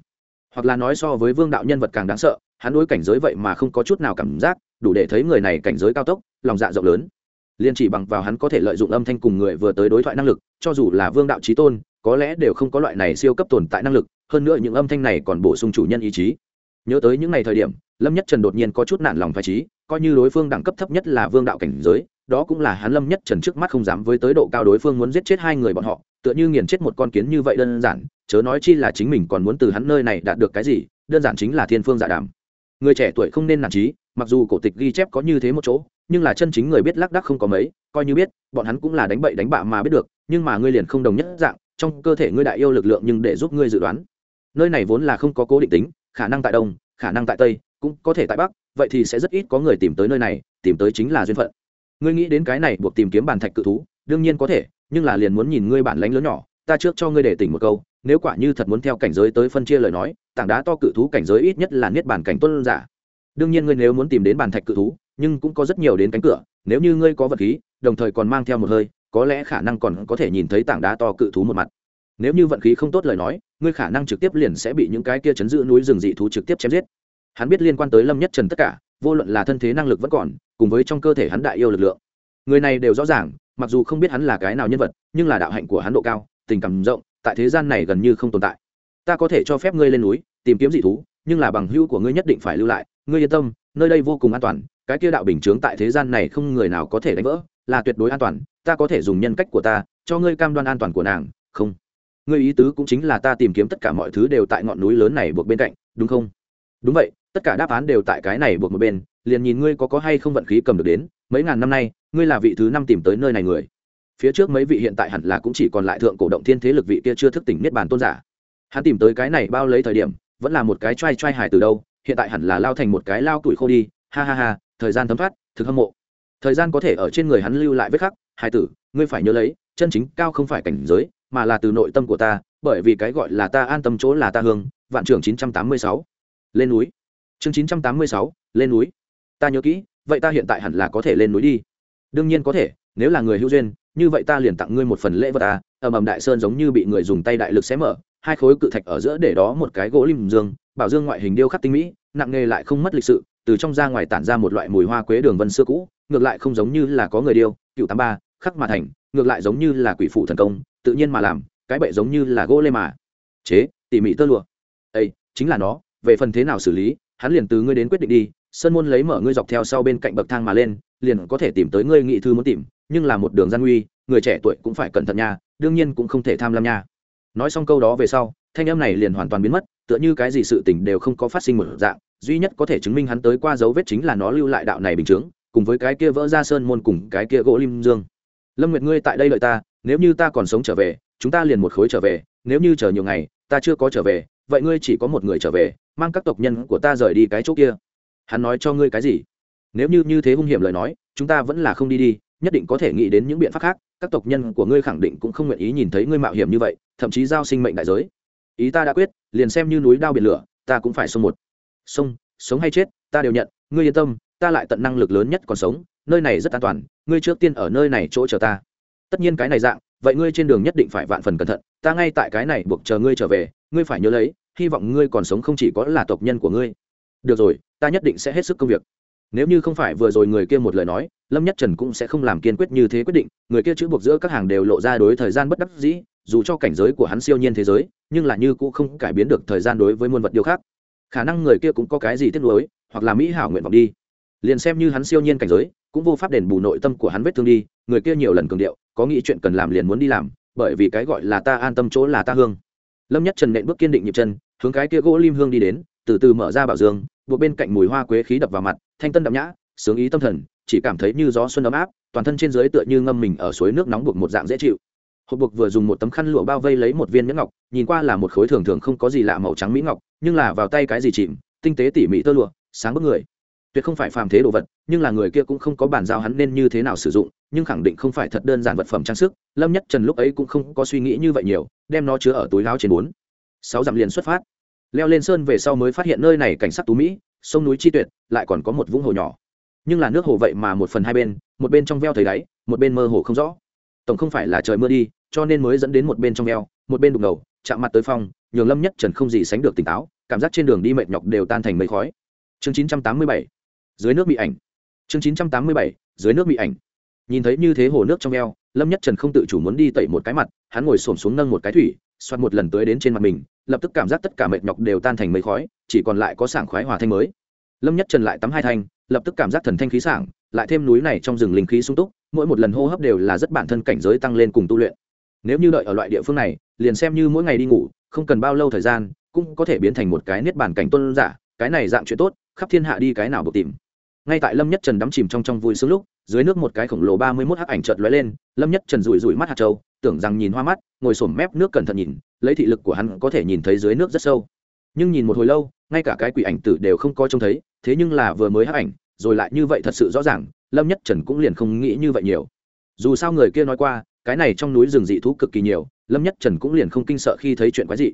Hoặc là nói so với vương đạo nhân vật càng đáng sợ, hắn đối cảnh giới vậy mà không có chút nào cảm giác, đủ để thấy người này cảnh giới cao tốc, lòng dạ rộng lớn liền chỉ bằng vào hắn có thể lợi dụng âm thanh cùng người vừa tới đối thoại năng lực, cho dù là vương đạo trí tôn, có lẽ đều không có loại này siêu cấp tồn tại năng lực, hơn nữa những âm thanh này còn bổ sung chủ nhân ý chí. Nhớ tới những ngày thời điểm, lâm nhất trần đột nhiên có chút nản lòng phải trí, coi như đối phương đẳng cấp thấp nhất là vương đạo cảnh giới, đó cũng là hắn lâm nhất trần trước mắt không dám với tới độ cao đối phương muốn giết chết hai người bọn họ, tựa như nghiền chết một con kiến như vậy đơn giản, chớ nói chi là chính mình còn muốn từ hắn nơi này đạt được cái gì, đơn giản chính là thiên phương giả đàm. Người trẻ tuổi không nên nản trí mặc dù cổ tịch ghi chép có như thế một chỗ, nhưng là chân chính người biết lác đác không có mấy, coi như biết, bọn hắn cũng là đánh bậy đánh bạ mà biết được, nhưng mà ngươi liền không đồng nhất dạng, trong cơ thể ngươi đại yêu lực lượng nhưng để giúp ngươi dự đoán. Nơi này vốn là không có cố định tính, khả năng tại đông, khả năng tại tây, cũng có thể tại bắc, vậy thì sẽ rất ít có người tìm tới nơi này, tìm tới chính là duyên phận. Ngươi nghĩ đến cái này buộc tìm kiếm bàn thạch cự thú, đương nhiên có thể, nhưng là liền muốn nhìn ngươi bản lánh lớn nhỏ, ta trước cho ngươi để tỉnh một câu, nếu quả như thật muốn theo cảnh giới tới phân chia lời nói, tảng đá to cự thú cảnh giới ít nhất là niết bản cảnh tuân giả đương nhiên ngươi nếu muốn tìm đến bàn thạch cự thú, nhưng cũng có rất nhiều đến cánh cửa, nếu như ngươi có vật khí, đồng thời còn mang theo một hơi, có lẽ khả năng còn có thể nhìn thấy tảng đá to cự thú một mặt. Nếu như vận khí không tốt lời nói, ngươi khả năng trực tiếp liền sẽ bị những cái kia chấn giữ núi rừng dị thú trực tiếp chém giết. Hắn biết liên quan tới lâm nhất trần tất cả, vô luận là thân thế năng lực vẫn còn, cùng với trong cơ thể hắn đại yêu lực lượng. Người này đều rõ ràng, mặc dù không biết hắn là cái nào nhân vật, nhưng là đạo hạnh của hắn độ cao, tình cảm rộng, tại thế gian này gần như không tồn tại. Ta có thể cho phép ngươi lên núi, tìm kiếm dị thú, nhưng là bằng hữu của ngươi nhất định phải lưu lại ngươi yên tâm, nơi đây vô cùng an toàn, cái kia đạo bình chướng tại thế gian này không người nào có thể đánh vỡ, là tuyệt đối an toàn, ta có thể dùng nhân cách của ta, cho ngươi cam đoan an toàn của nàng, không? Ngươi ý tứ cũng chính là ta tìm kiếm tất cả mọi thứ đều tại ngọn núi lớn này buộc bên cạnh, đúng không? Đúng vậy, tất cả đáp án đều tại cái này buộc một bên, liền nhìn ngươi có có hay không vận khí cầm được đến, mấy ngàn năm nay, ngươi là vị thứ năm tìm tới nơi này người. Phía trước mấy vị hiện tại hẳn là cũng chỉ còn lại thượng cổ động thiên thế lực vị kia chưa thức tỉnh niết bàn tôn giả. Hắn tìm tới cái này bao lấy thời điểm, vẫn là một cái trai trai hài từ đâu hiện tại hẳn là lao thành một cái lao tuổi khô đi, ha ha ha, thời gian thấm thoát, thực hâm mộ. Thời gian có thể ở trên người hắn lưu lại vết khắc, hai tử, ngươi phải nhớ lấy, chân chính cao không phải cảnh giới, mà là từ nội tâm của ta, bởi vì cái gọi là ta an tâm chỗ là ta hương, vạn trưởng chín trăm tám mươi sáu. Lên núi. Chương chín trăm tám mươi sáu, lên núi. Ta nhớ kỹ, vậy ta hiện tại hẳn là có thể lên núi đi. Đương nhiên có thể, nếu là người hữu duyên, như vậy ta liền tặng ngươi một phần lễ vật ta ầm ầm đại sơn giống như bị người dùng tay đại lực xé mở hai khối cự thạch ở giữa để đó một cái gỗ lim dương, bảo dương ngoại hình điêu khắc tinh mỹ, nặng nghề lại không mất lịch sự, từ trong ra ngoài tản ra một loại mùi hoa quế đường vân xưa cũ, ngược lại không giống như là có người điêu, cựu tám ba, khắc mà thành, ngược lại giống như là quỷ phụ thần công, tự nhiên mà làm, cái bệ giống như là gỗ lê mà. Chế, tỉ mỉ tơ lụa. Ấy chính là nó, về phần thế nào xử lý, hắn liền từ ngươi đến quyết định đi, sơn môn lấy mở ngươi dọc theo sau bên cạnh bậc thang mà lên, liền có thể tìm tới ngươi nghị thư muốn tìm, nhưng là một đường gian nguy, người trẻ tuổi cũng phải cẩn thận nha, đương nhiên cũng không thể tham lam nha nói xong câu đó về sau, thanh âm này liền hoàn toàn biến mất, tựa như cái gì sự tình đều không có phát sinh một dạng, duy nhất có thể chứng minh hắn tới qua dấu vết chính là nó lưu lại đạo này bình chướng, cùng với cái kia vỡ ra sơn môn cùng cái kia gỗ lim dương. Lâm nguyệt ngươi tại đây lợi ta, nếu như ta còn sống trở về, chúng ta liền một khối trở về, nếu như chờ nhiều ngày, ta chưa có trở về, vậy ngươi chỉ có một người trở về, mang các tộc nhân của ta rời đi cái chỗ kia. Hắn nói cho ngươi cái gì? Nếu như như thế hung hiểm lời nói, chúng ta vẫn là không đi đi nhất định có thể nghĩ đến những biện pháp khác, các tộc nhân của ngươi khẳng định cũng không nguyện ý nhìn thấy ngươi mạo hiểm như vậy, thậm chí giao sinh mệnh đại giới. Ý ta đã quyết, liền xem như núi đao biển lửa, ta cũng phải sông một. Sông sống hay chết, ta đều nhận, ngươi yên tâm, ta lại tận năng lực lớn nhất còn sống, nơi này rất an toàn, ngươi trước tiên ở nơi này chỗ chờ ta. Tất nhiên cái này dạng, vậy ngươi trên đường nhất định phải vạn phần cẩn thận, ta ngay tại cái này buộc chờ ngươi trở về, ngươi phải nhớ lấy, hy vọng ngươi còn sống không chỉ có là tộc nhân của ngươi. Được rồi, ta nhất định sẽ hết sức công việc. Nếu như không phải vừa rồi người kia một lời nói lâm nhất trần cũng sẽ không làm kiên quyết như thế quyết định, người kia chữ buộc giữa các hàng đều lộ ra đối thời gian bất đắc dĩ, dù cho cảnh giới của hắn siêu nhiên thế giới, nhưng là như cũng không cải biến được thời gian đối với muôn vật điều khác. Khả năng người kia cũng có cái gì tiếc nuối, hoặc là mỹ hảo nguyện vọng đi. Liền xem như hắn siêu nhiên cảnh giới, cũng vô pháp đền bù nội tâm của hắn vết thương đi, người kia nhiều lần cường điệu, có nghĩ chuyện cần làm liền muốn đi làm, bởi vì cái gọi là ta an tâm chỗ là ta hương. Lâm nhất trần nện bước kiên định nhịp chân, hướng cái kia gỗ lim hương đi đến, từ từ mở ra bảo dương, buộc bên cạnh mùi hoa quế khí đập vào mặt, thanh tân đậm nhã, sướng ý tâm thần chỉ cảm thấy như gió xuân ấm áp, toàn thân trên dưới tựa như ngâm mình ở suối nước nóng buộc một dạng dễ chịu. Hộp buộc vừa dùng một tấm khăn lụa bao vây lấy một viên nhẫn ngọc, nhìn qua là một khối thường thường không có gì lạ màu trắng mỹ ngọc, nhưng là vào tay cái gì chìm, tinh tế tỉ mỉ tơ lụa, sáng bức người. Tuyệt không phải phàm thế đồ vật, nhưng là người kia cũng không có bàn giao hắn nên như thế nào sử dụng, nhưng khẳng định không phải thật đơn giản vật phẩm trang sức, lâm nhất trần lúc ấy cũng không có suy nghĩ như vậy nhiều, đem nó chứa ở túi láo trên bốn. Sáu dặm liền xuất phát. Leo lên sơn về sau mới phát hiện nơi này cảnh sắc tú mỹ, sông núi chi tuyệt, lại còn có một vũng hồ nhỏ nhưng là nước hồ vậy mà một phần hai bên một bên trong veo thấy đáy một bên mơ hồ không rõ. Tổng không phải là trời mưa đi cho nên mới dẫn đến một bên trong veo một bên đục ngầu chạm mặt tới phong nhường lâm nhất trần không gì sánh được tỉnh táo cảm giác trên đường đi mệt nhọc đều tan thành mây khói. Chương chín trăm tám mươi bảy dưới nước bị ảnh. Chương chín trăm tám mươi bảy dưới nước bị ảnh. Nhìn thấy như thế hồ nước trong veo, lâm nhất trần không tự chủ muốn đi tẩy một cái mặt hắn ngồi xổm xuống nâng một cái thủy xoắt một lần tới đến trên mặt mình lập tức cảm giác tất cả mệt nhọc đều tan thành mây khói chỉ còn lại có sảng khoái hòa thanh mới. Lâm nhất trần lại tắm hai thanh lập tức cảm giác thần thanh khí sảng, lại thêm núi này trong rừng linh khí sung túc, mỗi một lần hô hấp đều là rất bản thân cảnh giới tăng lên cùng tu luyện. Nếu như đợi ở loại địa phương này, liền xem như mỗi ngày đi ngủ, không cần bao lâu thời gian, cũng có thể biến thành một cái niết bàn cảnh tuân giả, cái này dạng chuyện tốt, khắp thiên hạ đi cái nào buộc tìm. Ngay tại lâm nhất trần đắm chìm trong trong vui sướng lúc, dưới nước một cái khổng lồ ba mươi mốt hắc ảnh chợt lóe lên, lâm nhất trần rủi rủi mắt hạt trâu tưởng rằng nhìn hoa mắt, ngồi s mép nước cẩn thận nhìn, lấy thị lực của hắn có thể nhìn thấy dưới nước rất sâu nhưng nhìn một hồi lâu, ngay cả cái quỷ ảnh tử đều không có trông thấy, thế nhưng là vừa mới hắc ảnh, rồi lại như vậy thật sự rõ ràng, lâm nhất trần cũng liền không nghĩ như vậy nhiều. Dù sao người kia nói qua, cái này trong núi rừng dị thú cực kỳ nhiều, lâm nhất trần cũng liền không kinh sợ khi thấy chuyện quái dị.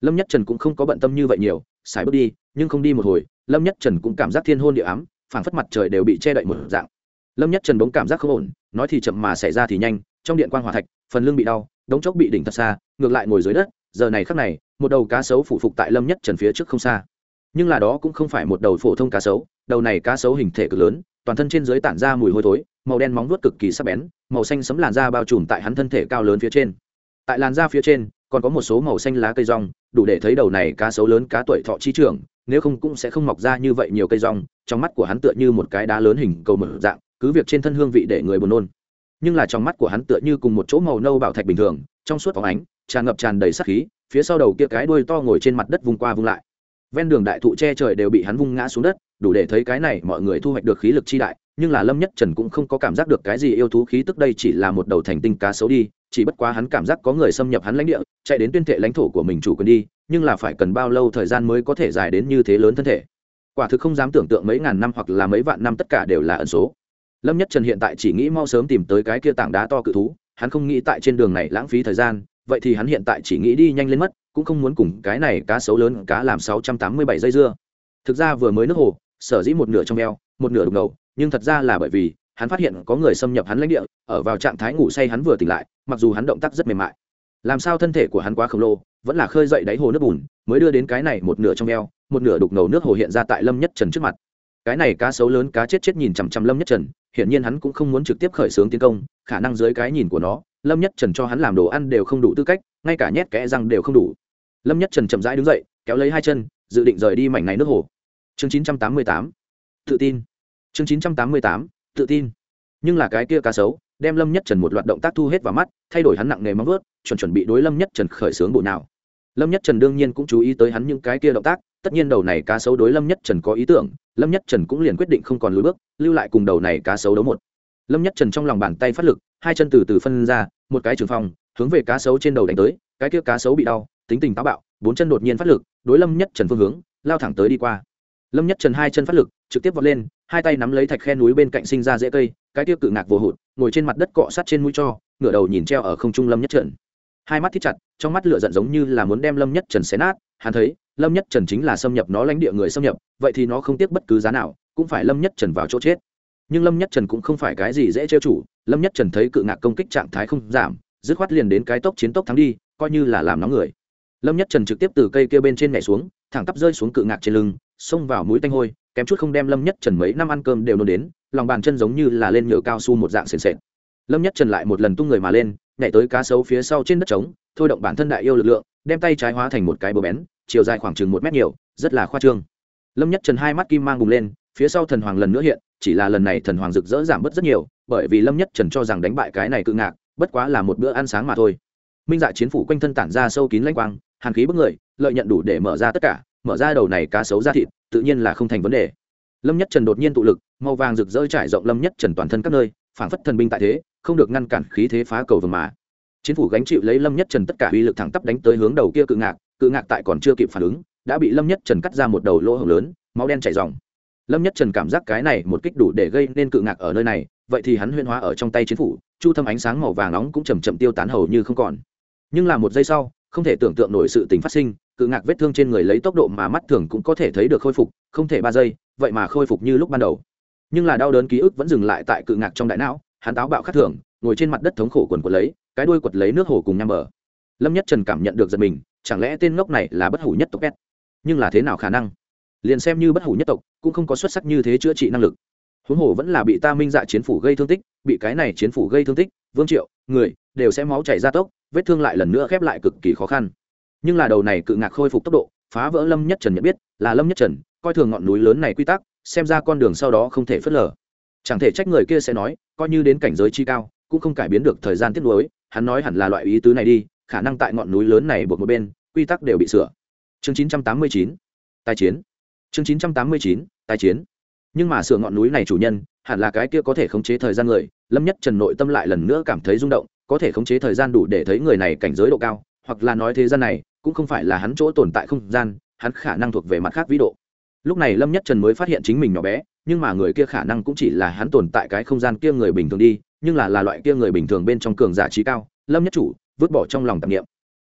Lâm nhất trần cũng không có bận tâm như vậy nhiều, xài bước đi, nhưng không đi một hồi, lâm nhất trần cũng cảm giác thiên hôn địa ám, phảng phất mặt trời đều bị che đậy một dạng. Lâm nhất trần bỗng cảm giác không ổn, nói thì chậm mà xảy ra thì nhanh, trong điện quan hòa thạch, phần lưng bị đau, đống chốc bị đỉnh thật xa, ngược lại ngồi dưới đất giờ này khắc này, một đầu cá sấu phụ phục tại lâm nhất trần phía trước không xa. Nhưng là đó cũng không phải một đầu phổ thông cá sấu, đầu này cá sấu hình thể cực lớn, toàn thân trên dưới tản ra mùi hôi thối, màu đen móng vuốt cực kỳ sắc bén, màu xanh sấm làn da bao trùm tại hắn thân thể cao lớn phía trên. Tại làn da phía trên, còn có một số màu xanh lá cây rong, đủ để thấy đầu này cá sấu lớn cá tuổi thọ chi trưởng, nếu không cũng sẽ không mọc ra như vậy nhiều cây rong, trong mắt của hắn tựa như một cái đá lớn hình cầu mở dạng, cứ việc trên thân hương vị để người buồn nôn. Nhưng là trong mắt của hắn tựa như cùng một chỗ màu nâu bảo thạch bình thường, trong suốt phóng ánh tràn ngập tràn đầy sát khí, phía sau đầu kia cái đuôi to ngồi trên mặt đất vùng qua vung lại. Ven đường đại thụ che trời đều bị hắn vung ngã xuống đất, đủ để thấy cái này mọi người thu hoạch được khí lực chi đại, nhưng là lâm nhất trần cũng không có cảm giác được cái gì yêu thú khí tức đây chỉ là một đầu thành tinh cá xấu đi, chỉ bất quá hắn cảm giác có người xâm nhập hắn lãnh địa, chạy đến tuyên thể lãnh thổ của mình chủ quyền đi, nhưng là phải cần bao lâu thời gian mới có thể dài đến như thế lớn thân thể? Quả thực không dám tưởng tượng mấy ngàn năm hoặc là mấy vạn năm tất cả đều là ẩn số. Lâm nhất trần hiện tại chỉ nghĩ mau sớm tìm tới cái kia tảng đá to cự thú, hắn không nghĩ tại trên đường này lãng phí thời gian vậy thì hắn hiện tại chỉ nghĩ đi nhanh lên mất, cũng không muốn cùng cái này cá sấu lớn cá làm sáu trăm tám mươi bảy dây dưa. Thực ra vừa mới nước hồ, sở dĩ một nửa trong eo, một nửa đục ngầu nhưng thật ra là bởi vì, hắn phát hiện có người xâm nhập hắn lãnh địa, ở vào trạng thái ngủ say hắn vừa tỉnh lại, mặc dù hắn động tác rất mềm mại. Làm sao thân thể của hắn quá khổng lồ, vẫn là khơi dậy đáy hồ nước bùn, mới đưa đến cái này một nửa trong eo, một nửa đục ngầu nước hồ hiện ra tại lâm nhất trần trước mặt. Cái này cá sấu lớn cá chết chết nhìn chằm chằm lâm nhất trần, hiển nhiên hắn cũng không muốn trực tiếp khởi xướng tiến công, khả năng dưới cái nhìn của nó lâm nhất trần cho hắn làm đồ ăn đều không đủ tư cách, ngay cả nhét kẽ răng đều không đủ. Lâm nhất trần chậm rãi đứng dậy, kéo lấy hai chân, dự định rời đi mảnh này nước hồ. Chương chín trăm tám mươi tám. Tự tin. Chương chín trăm tám mươi tám. Tự tin. Nhưng là cái kia cá sấu, đem lâm nhất trần một loạt động tác thu hết vào mắt, thay đổi hắn nặng nề móng vớt chuẩn chuẩn bị đối lâm nhất trần khởi xướng bộ nào. Lâm nhất trần đương nhiên cũng chú ý tới hắn những cái kia động tác, tất nhiên đầu này cá sấu đối lâm nhất trần có ý tưởng, lâm nhất trần cũng liền quyết định không còn lùi bước, lưu lại cùng đầu này cá sấu đấu một lâm nhất trần trong lòng bàn tay phát lực, hai chân từ từ phân ra, một cái trường phòng hướng về cá sấu trên đầu đánh tới, cái kia cá sấu bị đau, tính tình táo bạo, bốn chân đột nhiên phát lực, đối lâm nhất trần phương hướng, lao thẳng tới đi qua. Lâm nhất trần hai chân phát lực, trực tiếp vọt lên, hai tay nắm lấy thạch khe núi bên cạnh sinh ra dễ cây, cái tiêu cự ngạc vô hụt, ngồi trên mặt đất cọ sát trên mũi cho, ngửa đầu nhìn treo ở không trung lâm nhất trần. Hai mắt thít chặt, trong mắt lửa giận giống như là muốn đem lâm nhất trần xé nát, hắn thấy, lâm nhất trần chính là xâm nhập, nó lãnh địa người xâm nhập, vậy thì nó không tiếc bất cứ giá nào, cũng phải lâm nhất trần vào chỗ chết nhưng lâm nhất trần cũng không phải cái gì dễ trêu chủ, lâm nhất trần thấy cự ngạc công kích trạng thái không giảm, dứt khoát liền đến cái tốc chiến tốc thắng đi, coi như là làm nóng người. Lâm nhất trần trực tiếp từ cây kia bên trên nhảy xuống, thẳng tắp rơi xuống cự ngạc trên lưng, xông vào mũi tanh hôi, kém chút không đem lâm nhất trần mấy năm ăn cơm đều nôn đến, lòng bàn chân giống như là lên nhựa cao su một dạng sền sệt. Lâm nhất trần lại một lần tung người mà lên, nhảy tới cá sấu phía sau trên đất trống, thôi động bản thân đại yêu lực lượng, đem tay trái hóa thành một cái bờ bén, chiều dài khoảng chừng một mét nhiều, rất là khoa trương. Lâm nhất trần hai mắt kim mang bùng lên, phía sau thần hoàng lần nữa hiện chỉ là lần này thần hoàng rực rỡ giảm bớt rất nhiều, bởi vì lâm nhất trần cho rằng đánh bại cái này cự ngạc, bất quá là một bữa ăn sáng mà thôi. Minh dạ chiến phủ quanh thân tản ra sâu kín lanh quang, hàn khí bức người, lợi nhận đủ để mở ra tất cả, mở ra đầu này cá sấu ra thịt, tự nhiên là không thành vấn đề. Lâm nhất trần đột nhiên tụ lực, màu vàng rực rỡ trải rộng lâm nhất trần toàn thân các nơi, phảng phất thần binh tại thế, không được ngăn cản khí thế phá cầu vừa mà. Chiến phủ gánh chịu lấy lâm nhất trần tất cả uy lực thẳng tắp đánh tới hướng đầu kia cự ngạc cự ngạc tại còn chưa kịp phản ứng, đã bị lâm nhất trần cắt ra một đầu lỗ hổng lớn, máu đen chảy ròng lâm nhất trần cảm giác cái này một kích đủ để gây nên cự ngạc ở nơi này, vậy thì hắn huyên hóa ở trong tay chiến phủ, chu thâm ánh sáng màu vàng nóng cũng chầm chậm tiêu tán hầu như không còn. Nhưng là một giây sau, không thể tưởng tượng nổi sự tình phát sinh, cự ngạc vết thương trên người lấy tốc độ mà mắt thường cũng có thể thấy được khôi phục, không thể ba giây, vậy mà khôi phục như lúc ban đầu. Nhưng là đau đớn ký ức vẫn dừng lại tại cự ngạc trong đại não, hắn táo bạo khắc thường, ngồi trên mặt đất thống khổ quần quật lấy, cái đuôi quật lấy nước hồ cùng nham bờ. Lâm nhất trần cảm nhận được giật mình, chẳng lẽ tên ngốc này là bất hủ nhất tộc pet nhưng là thế nào khả năng? liền xem như bất hủ nhất tộc, cũng không có xuất sắc như thế chữa trị năng lực. Huống hồ vẫn là bị ta minh dạ chiến phủ gây thương tích, bị cái này chiến phủ gây thương tích, vương triệu, người, đều sẽ máu chảy ra tốc, vết thương lại lần nữa khép lại cực kỳ khó khăn. Nhưng là đầu này cự ngạc khôi phục tốc độ, phá vỡ lâm nhất trần nhận biết, là lâm nhất trần, coi thường ngọn núi lớn này quy tắc, xem ra con đường sau đó không thể phớt lờ. Chẳng thể trách người kia sẽ nói, coi như đến cảnh giới chi cao, cũng không cải biến được thời gian tiết lối hắn nói hẳn là loại ý tứ này đi, khả năng tại ngọn núi lớn này buộc một bên, quy tắc đều bị sửa. Chương chín trăm tám mươi chín tài chiến chương 989, trăm tai chiến. Nhưng mà sửa ngọn núi này chủ nhân hẳn là cái kia có thể khống chế thời gian người. Lâm nhất trần nội tâm lại lần nữa cảm thấy rung động có thể khống chế thời gian đủ để thấy người này cảnh giới độ cao hoặc là nói thế gian này cũng không phải là hắn chỗ tồn tại không gian hắn khả năng thuộc về mặt khác vĩ độ. Lúc này lâm nhất trần mới phát hiện chính mình nhỏ bé nhưng mà người kia khả năng cũng chỉ là hắn tồn tại cái không gian kia người bình thường đi nhưng là là loại kia người bình thường bên trong cường giả trí cao. Lâm nhất chủ vứt bỏ trong lòng tạp niệm,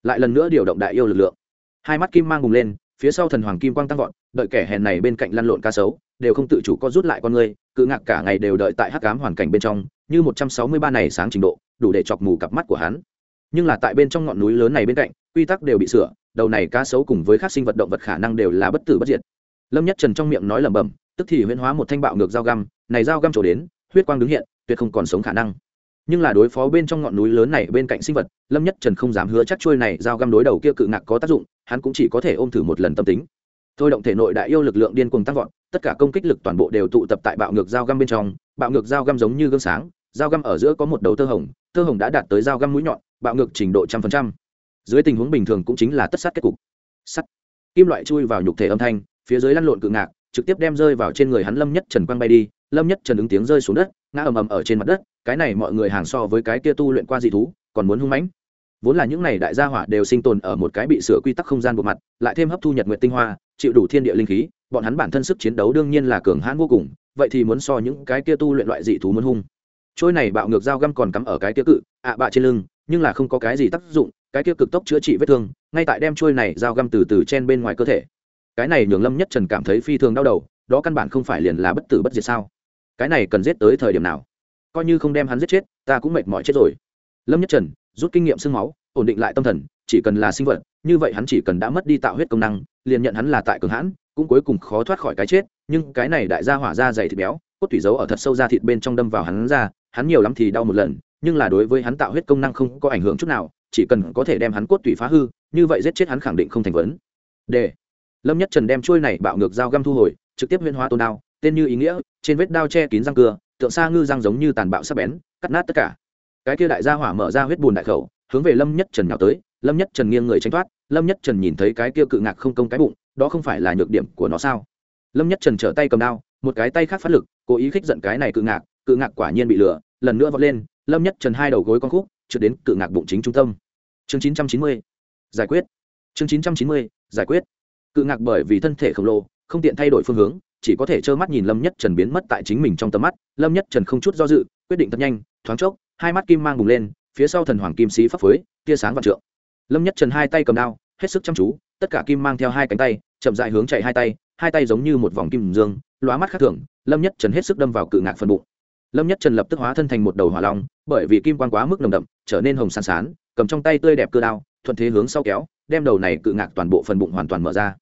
lại lần nữa điều động đại yêu lực lượng. Hai mắt kim mang bùng lên phía sau thần hoàng kim quang tăng vọt, đợi kẻ hèn này bên cạnh lăn lộn ca sấu, đều không tự chủ có rút lại con người cự ngạc cả ngày đều đợi tại hắc ám hoàn cảnh bên trong, như một trăm sáu mươi ba này sáng trình độ, đủ để chọc mù cặp mắt của hắn. Nhưng là tại bên trong ngọn núi lớn này bên cạnh, quy tắc đều bị sửa, đầu này cá sấu cùng với các sinh vật động vật khả năng đều là bất tử bất diệt. Lâm nhất trần trong miệng nói lẩm bẩm, tức thì huyễn hóa một thanh bạo ngược dao găm, này dao găm trổ đến, huyết quang đứng hiện, tuyệt không còn sống khả năng nhưng là đối phó bên trong ngọn núi lớn này bên cạnh sinh vật, lâm nhất trần không dám hứa chắc trôi này giao găm đối đầu kia cự ngạc có tác dụng, hắn cũng chỉ có thể ôm thử một lần tâm tính. Thôi động thể nội đại yêu lực lượng điên cuồng tăng vọt, tất cả công kích lực toàn bộ đều tụ tập tại bạo ngược giao găm bên trong, bạo ngược giao găm giống như gương sáng, giao găm ở giữa có một đầu tơ hồng tơ hồng đã đạt tới giao găm mũi nhọn, bạo ngược trình độ trăm phần trăm. Dưới tình huống bình thường cũng chính là tất sát kết cục. Sắt. Kim loại chui vào nhục thể âm thanh, phía dưới lăn lộn cự ngạc, trực tiếp đem rơi vào trên người hắn lâm nhất trần quang bay đi, lâm nhất trần ứng tiếng rơi xuống đất, ngã ầm ầm ở trên mặt đất cái này mọi người hàng so với cái kia tu luyện qua dị thú, còn muốn hung mãnh. Vốn là những này đại gia hỏa đều sinh tồn ở một cái bị sửa quy tắc không gian buộc mặt, lại thêm hấp thu nhật nguyện tinh hoa, chịu đủ thiên địa linh khí, bọn hắn bản thân sức chiến đấu đương nhiên là cường hãn vô cùng, vậy thì muốn so những cái kia tu luyện loại dị thú muốn hung. Trôi này bạo ngược dao găm còn cắm ở cái kia cự, ạ bạ trên lưng, nhưng là không có cái gì tác dụng, cái kia cực tốc chữa trị vết thương, ngay tại đem trôi này dao găm từ từ chen bên ngoài cơ thể. Cái này nhường lâm nhất trần cảm thấy phi thường đau đầu, đó căn bản không phải liền là bất tử bất diệt sao? Cái này cần giết tới thời điểm nào? coi như không đem hắn giết chết, ta cũng mệt mỏi chết rồi. Lâm nhất trần, rút kinh nghiệm sương máu, ổn định lại tâm thần, chỉ cần là sinh vật, như vậy hắn chỉ cần đã mất đi tạo huyết công năng, liền nhận hắn là tại cường hãn, cũng cuối cùng khó thoát khỏi cái chết, nhưng cái này đại gia hỏa da dày thịt béo, cốt thủy dấu ở thật sâu da thịt bên trong đâm vào hắn ra, hắn nhiều lắm thì đau một lần, nhưng là đối với hắn tạo huyết công năng không có ảnh hưởng chút nào, chỉ cần có thể đem hắn cốt tủy phá hư, như vậy giết chết hắn khẳng định không thành vấn. D lâm nhất trần đem trôi này bạo ngược dao găm thu hồi, trực tiếp huyên hóa tôn đao, tên như ý nghĩa, trên vết đao che kín răng cưa tượng xa ngư răng giống như tàn bạo sắc bén, cắt nát tất cả. Cái kia đại gia hỏa mở ra huyết bùn đại khẩu, hướng về lâm nhất trần nhào tới. Lâm nhất trần nghiêng người tránh thoát, lâm nhất trần nhìn thấy cái kia cự ngạc không công cái bụng, đó không phải là nhược điểm của nó sao? Lâm nhất trần trở tay cầm đao, một cái tay khác phát lực, cố ý khích giận cái này cự ngạc cự ngạc quả nhiên bị lửa lần nữa vọt lên, lâm nhất trần hai đầu gối con khúc, trượt đến cự ngạc bụng chính trung tâm. Chương chín trăm chín mươi, giải quyết. Chương chín trăm chín mươi, giải quyết. Cự ngạc bởi vì thân thể khổng lồ, không tiện thay đổi phương hướng chỉ có thể trơ mắt nhìn lâm nhất trần biến mất tại chính mình trong tầm mắt. Lâm nhất trần không chút do dự, quyết định thật nhanh, thoáng chốc, hai mắt kim mang bùng lên, phía sau thần hoàng kim sĩ phấp phới tia sáng vạn trượng. Lâm nhất trần hai tay cầm đao, hết sức chăm chú, tất cả kim mang theo hai cánh tay, chậm dại hướng chạy hai tay hai tay giống như một vòng kim dương, lóa mắt khác thường, lâm nhất trần hết sức đâm vào cự ngạc phần bụng. Lâm nhất trần lập tức hóa thân thành một đầu hỏa long, bởi vì kim quan quá mức nồng đậm, trở nên hồng sán sán, cầm trong tay tươi đẹp cơ đao, thuận thế hướng sau kéo, đem đầu này cự ngạc toàn bộ phần bụng hoàn toàn mở ra.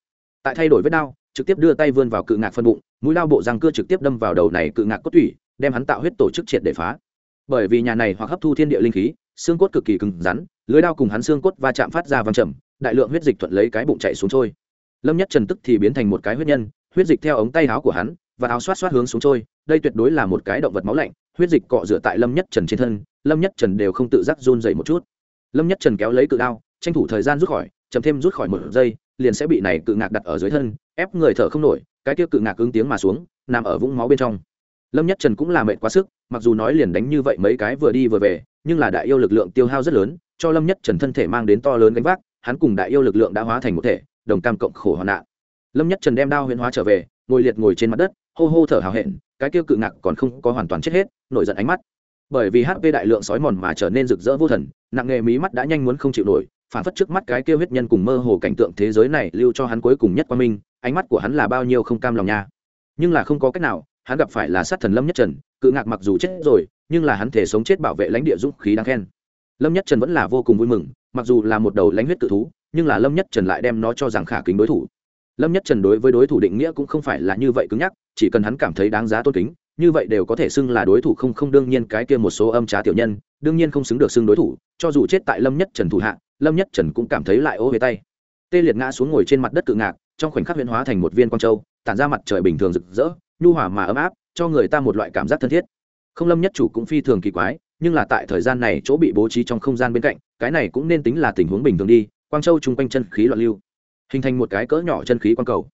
Tại thay đổi với đao trực tiếp đưa tay vươn vào cự ngạc phân bụng, mũi lao bộ răng cưa trực tiếp đâm vào đầu này cự ngạc cốt thủy đem hắn tạo huyết tổ chức triệt để phá. Bởi vì nhà này hoặc hấp thu thiên địa linh khí, xương cốt cực kỳ cứng rắn, lưới đao cùng hắn xương cốt va chạm phát ra văng trầm, đại lượng huyết dịch thuận lấy cái bụng chạy xuống trôi. Lâm nhất trần tức thì biến thành một cái huyết nhân, huyết dịch theo ống tay áo của hắn và áo xoát xoát hướng xuống trôi, đây tuyệt đối là một cái động vật máu lạnh, huyết dịch cọ dựa tại lâm nhất trần trên thân, lâm nhất trần đều không tự giác run dậy một chút. Lâm nhất trần kéo lấy cự đao, tranh thủ thời gian rút khỏi, chậm thêm rút khỏi một giây, liền sẽ bị này cự ngạc đặt ở dưới thân ép người thở không nổi, cái kia cự ngạc ứng tiếng mà xuống, nằm ở vũng máu bên trong. Lâm nhất trần cũng là mệt quá sức, mặc dù nói liền đánh như vậy mấy cái vừa đi vừa về, nhưng là đại yêu lực lượng tiêu hao rất lớn, cho lâm nhất trần thân thể mang đến to lớn gánh vác, hắn cùng đại yêu lực lượng đã hóa thành một thể, đồng cam cộng khổ hoạn nạn. Lâm nhất trần đem đao huyễn hóa trở về, ngồi liệt ngồi trên mặt đất, hô hô thở hào hẹn, cái kia cự ngạc còn không có hoàn toàn chết hết, nổi giận ánh mắt. Bởi vì hp đại lượng sói mòn mà trở nên rực rỡ vô thần, nặng nghề mí mắt đã nhanh muốn không chịu nổi phản phất trước mắt cái kia huyết nhân cùng mơ hồ cảnh tượng thế giới này lưu cho hắn cuối cùng nhất qua minh ánh mắt của hắn là bao nhiêu không cam lòng nha. Nhưng là không có cách nào, hắn gặp phải là sát thần lâm nhất trần, cự ngạc mặc dù chết rồi, nhưng là hắn thể sống chết bảo vệ lãnh địa dũng khí đáng khen. Lâm nhất trần vẫn là vô cùng vui mừng, mặc dù là một đầu lãnh huyết tự thú, nhưng là lâm nhất trần lại đem nó cho rằng khả kính đối thủ. Lâm nhất trần đối với đối thủ định nghĩa cũng không phải là như vậy cứng nhắc, chỉ cần hắn cảm thấy đáng giá tôn kính, như vậy đều có thể xưng là đối thủ không không đương nhiên cái kia một số âm trá tiểu nhân, đương nhiên không xứng được xưng đối thủ, cho dù chết tại lâm nhất trần thủ hạ, lâm nhất trần cũng cảm thấy lại ô về tay. Tê liệt ngã xuống ngồi trên mặt đất cự ngạc trong khoảnh khắc huyễn hóa thành một viên quang châu, tản ra mặt trời bình thường rực rỡ, nhu hòa mà ấm áp, cho người ta một loại cảm giác thân thiết. Không lâm nhất chủ cũng phi thường kỳ quái, nhưng là tại thời gian này chỗ bị bố trí trong không gian bên cạnh, cái này cũng nên tính là tình huống bình thường đi, quang châu chung quanh chân khí loạn lưu, hình thành một cái cỡ nhỏ chân khí quang cầu.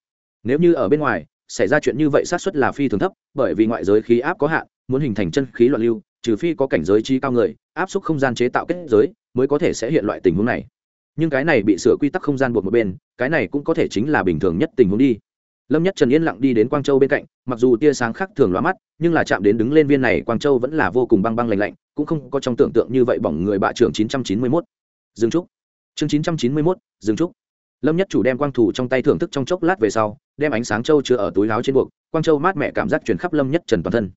Nếu như ở bên ngoài, xảy ra chuyện như vậy sát suất là phi thường thấp, bởi vì ngoại giới khí áp có hạn, muốn hình thành chân khí loạn lưu, trừ phi có cảnh giới chi cao người, áp suất không gian chế tạo kết giới, mới có thể sẽ hiện loại tình huống này nhưng cái này bị sửa quy tắc không gian buộc một bên cái này cũng có thể chính là bình thường nhất tình huống đi. Lâm nhất trần yên lặng đi đến quang châu bên cạnh mặc dù tia sáng khác thường lóa mắt nhưng là chạm đến đứng lên viên này quang châu vẫn là vô cùng băng băng lạnh lạnh cũng không có trong tưởng tượng như vậy bỏng người bạ trưởng 991. dương trúc chương 991, dương trúc lâm nhất chủ đem quang thủ trong tay thưởng thức trong chốc lát về sau đem ánh sáng châu chứa ở túi láo trên buộc quang châu mát mẻ cảm giác truyền khắp lâm nhất trần toàn thân.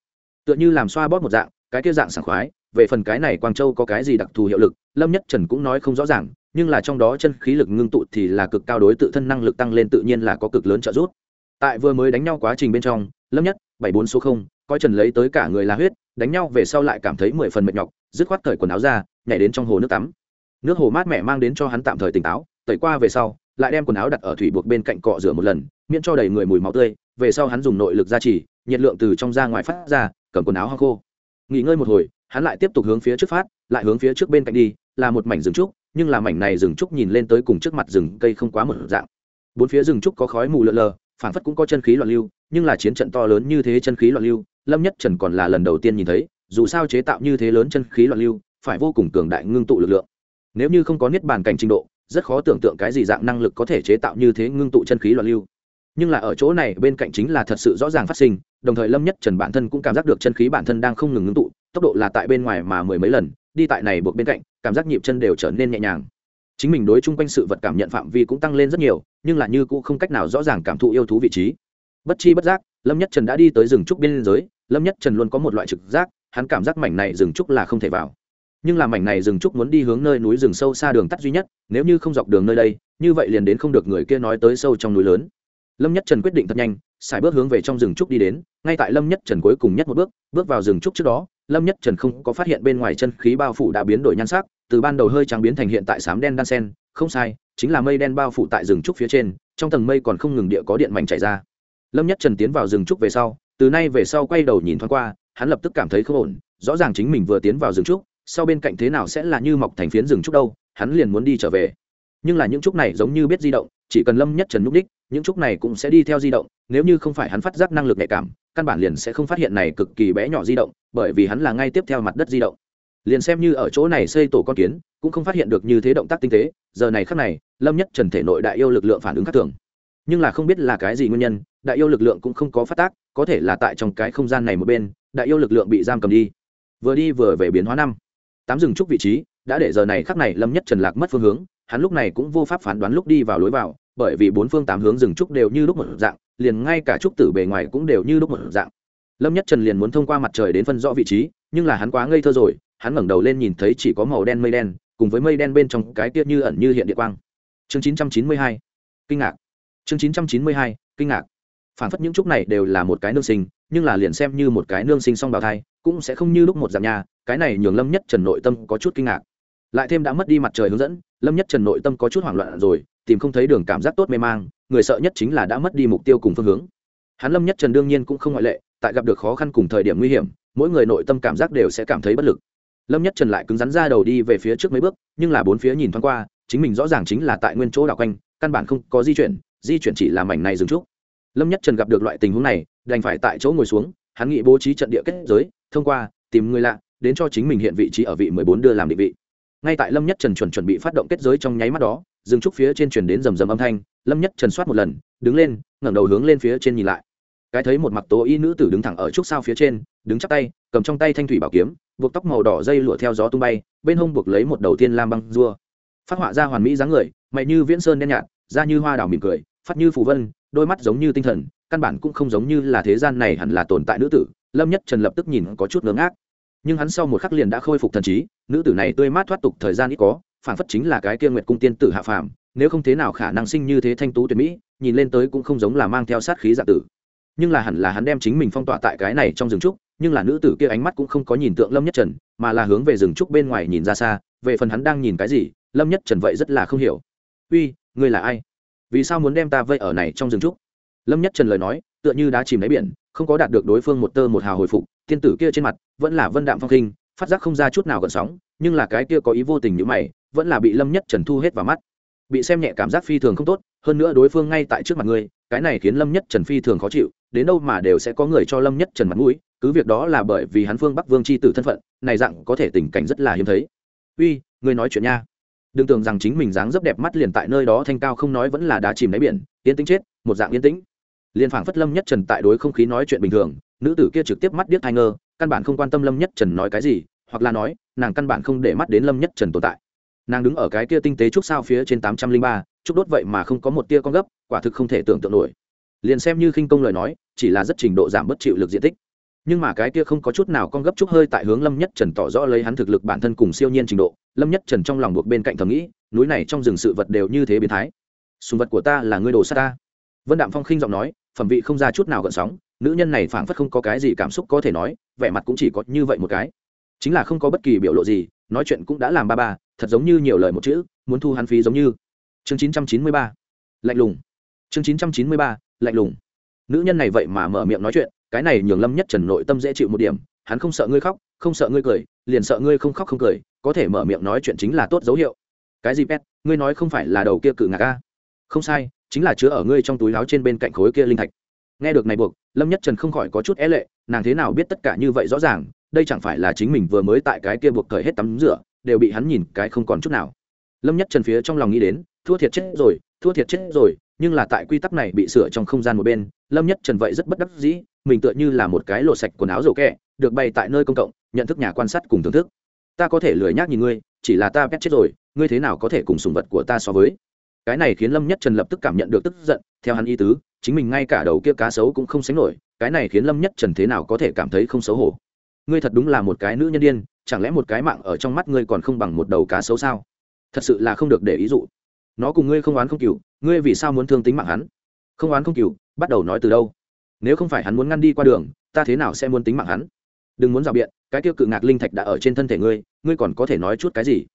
Tựa như làm xoa bóp một dạng cái kia dạng sảng khoái về phần cái này quang châu có cái gì đặc thù hiệu lực lâm nhất trần cũng nói không rõ ràng nhưng là trong đó chân khí lực ngưng tụ thì là cực cao đối tự thân năng lực tăng lên tự nhiên là có cực lớn trợ giúp. Tại vừa mới đánh nhau quá trình bên trong, Lâm Nhất, bảy bốn số 0, coi Trần lấy tới cả người là huyết, đánh nhau về sau lại cảm thấy mười phần mệt nhọc, dứt khoát cởi quần áo ra, nhảy đến trong hồ nước tắm. Nước hồ mát mẻ mang đến cho hắn tạm thời tỉnh táo, tẩy qua về sau, lại đem quần áo đặt ở thủy buộc bên cạnh cọ rửa một lần, miễn cho đầy người mùi máu tươi, về sau hắn dùng nội lực gia trì, nhiệt lượng từ trong ra ngoài phát ra, cầm quần áo hong khô. Nghỉ ngơi một hồi, hắn lại tiếp tục hướng phía trước phát, lại hướng phía trước bên cạnh đi, là một mảnh rừng trúc, nhưng là mảnh này rừng trúc nhìn lên tới cùng trước mặt rừng cây không quá mở dạng. Bốn phía rừng trúc có khói mù lợn lờ, phảng phất cũng có chân khí loạn lưu, nhưng là chiến trận to lớn như thế chân khí loạn lưu, lâm nhất trần còn là lần đầu tiên nhìn thấy, dù sao chế tạo như thế lớn chân khí loạn lưu, phải vô cùng cường đại ngưng tụ lực lượng. Nếu như không có niết bàn cảnh trình độ, rất khó tưởng tượng cái gì dạng năng lực có thể chế tạo như thế ngưng tụ chân khí loạn lưu. Nhưng là ở chỗ này, bên cạnh chính là thật sự rõ ràng phát sinh, đồng thời lâm nhất trần bản thân cũng cảm giác được chân khí bản thân đang không ngừng ngưng tụ, tốc độ là tại bên ngoài mà mười mấy lần đi tại này buộc bên cạnh, cảm giác nhịp chân đều trở nên nhẹ nhàng. Chính mình đối chung quanh sự vật cảm nhận phạm vi cũng tăng lên rất nhiều, nhưng là như cũng không cách nào rõ ràng cảm thụ yêu thú vị trí. Bất chi bất giác, lâm nhất trần đã đi tới rừng trúc biên giới, lâm nhất trần luôn có một loại trực giác, hắn cảm giác mảnh này rừng trúc là không thể vào. Nhưng là mảnh này rừng trúc muốn đi hướng nơi núi rừng sâu xa đường tắt duy nhất, nếu như không dọc đường nơi đây, như vậy liền đến không được người kia nói tới sâu trong núi lớn. Lâm nhất trần quyết định thật nhanh, xài bước hướng về trong rừng trúc đi đến, ngay tại lâm nhất trần cuối cùng nhất một bước bước vào rừng trúc trước đó lâm nhất trần không có phát hiện bên ngoài chân khí bao phủ đã biến đổi nhan sắc, từ ban đầu hơi trắng biến thành hiện tại sám đen đan sen, không sai, chính là mây đen bao phủ tại rừng trúc phía trên, trong tầng mây còn không ngừng địa có điện mạnh chảy ra. Lâm nhất trần tiến vào rừng trúc về sau, từ nay về sau quay đầu nhìn thoáng qua, hắn lập tức cảm thấy không ổn, rõ ràng chính mình vừa tiến vào rừng trúc, sau bên cạnh thế nào sẽ là như mọc thành phiến rừng trúc đâu, hắn liền muốn đi trở về. Nhưng là những trúc này giống như biết di động, chỉ cần lâm nhất trần núp đích những trúc này cũng sẽ đi theo di động, nếu như không phải hắn phát giác năng lực nhạy cảm, căn bản liền sẽ không phát hiện này cực kỳ bé nhỏ di động, bởi vì hắn là ngay tiếp theo mặt đất di động. Liền xem như ở chỗ này xây tổ con kiến, cũng không phát hiện được như thế động tác tinh tế, giờ này khắc này, lâm nhất trần thể nội đại yêu lực lượng phản ứng khác thường. Nhưng là không biết là cái gì nguyên nhân, đại yêu lực lượng cũng không có phát tác, có thể là tại trong cái không gian này một bên, đại yêu lực lượng bị giam cầm đi. Vừa đi vừa về biến hóa năm. Tám rừng trúc vị trí, đã để giờ này khắc này lâm nhất trần lạc mất phương hướng, hắn lúc này cũng vô pháp phán đoán lúc đi vào lối vào bởi vì bốn phương tám hướng rừng trúc đều như lúc một dạng liền ngay cả trúc tử bề ngoài cũng đều như lúc một dạng. Lâm nhất trần liền muốn thông qua mặt trời đến phân rõ vị trí nhưng là hắn quá ngây thơ rồi hắn ngẩng đầu lên nhìn thấy chỉ có màu đen mây đen cùng với mây đen bên trong cái tiết như ẩn như hiện địa quang. Chương 992 kinh ngạc. Chương 992 kinh ngạc. Phản phất những trúc này đều là một cái nương sinh nhưng là liền xem như một cái nương sinh song bào thai cũng sẽ không như lúc một dạng nha, cái này nhường lâm nhất trần nội tâm có chút kinh ngạc. Lại thêm đã mất đi mặt trời hướng dẫn lâm nhất trần nội tâm có chút hoảng loạn rồi, tìm không thấy đường cảm giác tốt mê mang, người sợ nhất chính là đã mất đi mục tiêu cùng phương hướng. Hắn lâm nhất trần đương nhiên cũng không ngoại lệ, tại gặp được khó khăn cùng thời điểm nguy hiểm, mỗi người nội tâm cảm giác đều sẽ cảm thấy bất lực. Lâm nhất trần lại cứng rắn ra đầu đi về phía trước mấy bước, nhưng là bốn phía nhìn thoáng qua, chính mình rõ ràng chính là tại nguyên chỗ đảo quanh, căn bản không có di chuyển di chuyển chỉ là mảnh này dừng chút. Lâm nhất trần gặp được loại tình huống này, đành phải tại chỗ ngồi xuống, hắn nghĩ bố trí trận địa kết giới, thông qua, tìm người lạ, đến cho chính mình hiện vị trí ở vị mười bốn đưa làm định vị ngay tại lâm nhất trần chuẩn chuẩn bị phát động kết giới trong nháy mắt đó dừng trúc phía trên chuyển đến rầm rầm âm thanh, lâm nhất trần soát một lần, đứng lên, ngẩng đầu hướng lên phía trên nhìn lại. Cái thấy một mặc tố y nữ tử đứng thẳng ở trúc sao phía trên, đứng chắp tay, cầm trong tay thanh thủy bảo kiếm, buộc tóc màu đỏ dây lụa theo gió tung bay, bên hông buộc lấy một đầu tiên lam băng rua. Phát họa ra hoàn mỹ dáng người, mày như viễn sơn đen nhạt, da như hoa đào mỉm cười, phát như phù vân, đôi mắt giống như tinh thần, căn bản cũng không giống như là thế gian này hẳn là tồn tại nữ tử. Lâm nhất trần lập tức nhìn có chút ngớ ngác nhưng hắn sau một khắc liền đã khôi phục thần trí, nữ tử này tươi mát thoát tục thời gian ít có phản phất chính là cái kia nguyệt cung tiên tử hạ phàm, nếu không thế nào khả năng sinh như thế thanh tú tuyệt mỹ, nhìn lên tới cũng không giống là mang theo sát khí dạ tử. Nhưng là hẳn là hắn đem chính mình phong tỏa tại cái này trong rừng trúc, nhưng là nữ tử kia ánh mắt cũng không có nhìn tượng lâm nhất trần, mà là hướng về rừng trúc bên ngoài nhìn ra xa, về phần hắn đang nhìn cái gì, lâm nhất trần vậy rất là không hiểu. Uy, ngươi là ai? Vì sao muốn đem ta vây ở này trong rừng trúc? Lâm nhất trần lời nói, tựa như đã chìm đáy biển không có đạt được đối phương một tơ một hào hồi phục, tiên tử kia trên mặt vẫn là vân đạm phong khinh, phát giác không ra chút nào gần sóng, nhưng là cái kia có ý vô tình như mày, vẫn là bị lâm nhất trần thu hết vào mắt. Bị xem nhẹ cảm giác phi thường không tốt, hơn nữa đối phương ngay tại trước mặt ngươi, cái này khiến lâm nhất trần phi thường khó chịu, đến đâu mà đều sẽ có người cho lâm nhất trần mặt mũi, cứ việc đó là bởi vì hắn phương bắc vương c h i tử thân phận, này dạng có thể tình cảnh rất là hiếm thấy. Uy, ngươi nói chuyện nha. Đừng tưởng rằng chính mình dáng dấp đẹp mắt liền tại nơi đó thanh cao không nói vẫn là đá chìm đáy biển, yên tĩnh chết, một dạng yên tĩnh liền phảng phất lâm nhất trần tại đối không khí nói chuyện bình thường, nữ tử kia trực tiếp mắt điếc hai ngơ, căn bản không quan tâm lâm nhất trần nói cái gì, hoặc là nói, nàng căn bản không để mắt đến lâm nhất trần tồn tại. Nàng đứng ở cái kia tinh tế trúc sao phía trên tám trăm linh ba, trúc đốt vậy mà không có một tia con gấp, quả thực không thể tưởng tượng nổi. Liền xem như khinh công lời nói, chỉ là rất trình độ giảm bất chịu lực diện tích. Nhưng mà cái kia không có chút nào con gấp trúc hơi tại hướng lâm nhất trần tỏ rõ lấy hắn thực lực bản thân cùng siêu nhiên trình độ, lâm nhất trần trong lòng buộc bên cạnh thầm nghĩ, núi này trong rừng sự vật đều như thế biến thái. Sùng vật của ta là ngươi đồ sát ta. Vân đạm phong khinh giọng nói phẩm vị không ra chút nào gợn sóng, nữ nhân này phảng phất không có cái gì cảm xúc có thể nói, vẻ mặt cũng chỉ có như vậy một cái. Chính là không có bất kỳ biểu lộ gì, nói chuyện cũng đã làm ba ba, thật giống như nhiều lời một chữ, muốn thu hắn phí giống như. Chương chín trăm chín mươi ba, lạnh lùng. Chương chín trăm chín mươi ba, lạnh lùng. Nữ nhân này vậy mà mở miệng nói chuyện, cái này nhường lâm nhất trần nội tâm dễ chịu một điểm, hắn không sợ ngươi khóc, không sợ ngươi cười, liền sợ ngươi không khóc không cười, có thể mở miệng nói chuyện chính là tốt dấu hiệu. Cái gì pet, ngươi nói không phải là đầu kia cự ngạc a? Không sai chính là chứa ở ngươi trong túi láo trên bên cạnh khối kia linh thạch. Nghe được này buộc, lâm nhất trần không khỏi có chút é lệ, nàng thế nào biết tất cả như vậy rõ ràng, đây chẳng phải là chính mình vừa mới tại cái kia buộc thời hết tắm rửa, đều bị hắn nhìn cái không còn chút nào. Lâm nhất trần phía trong lòng nghĩ đến, thua thiệt chết rồi, thua thiệt chết rồi, nhưng là tại quy tắc này bị sửa trong không gian một bên, lâm nhất trần vậy rất bất đắc dĩ, mình tựa như là một cái lộ sạch quần áo rổ kẹ, được bày tại nơi công cộng, nhận thức nhà quan sát cùng thưởng thức. Ta có thể lười nhác nhìn ngươi, chỉ là ta pet chết rồi, ngươi thế nào có thể cùng sùng vật của ta so với? cái này khiến lâm nhất trần lập tức cảm nhận được tức giận, theo hắn ý tứ, chính mình ngay cả đầu kia cá sấu cũng không sánh nổi, cái này khiến lâm nhất trần thế nào có thể cảm thấy không xấu hổ? Ngươi thật đúng là một cái nữ nhân điên, chẳng lẽ một cái mạng ở trong mắt ngươi còn không bằng một đầu cá sấu sao? Thật sự là không được để ý dụ. Nó cùng ngươi không oán không cừu, ngươi vì sao muốn thương tính mạng hắn? Không oán không cừu, bắt đầu nói từ đâu? Nếu không phải hắn muốn ngăn đi qua đường, ta thế nào sẽ muốn tính mạng hắn? Đừng muốn rào biện, cái tiêu cự ngạc linh thạch đã ở trên thân thể ngươi ngươi còn có thể nói chút cái gì?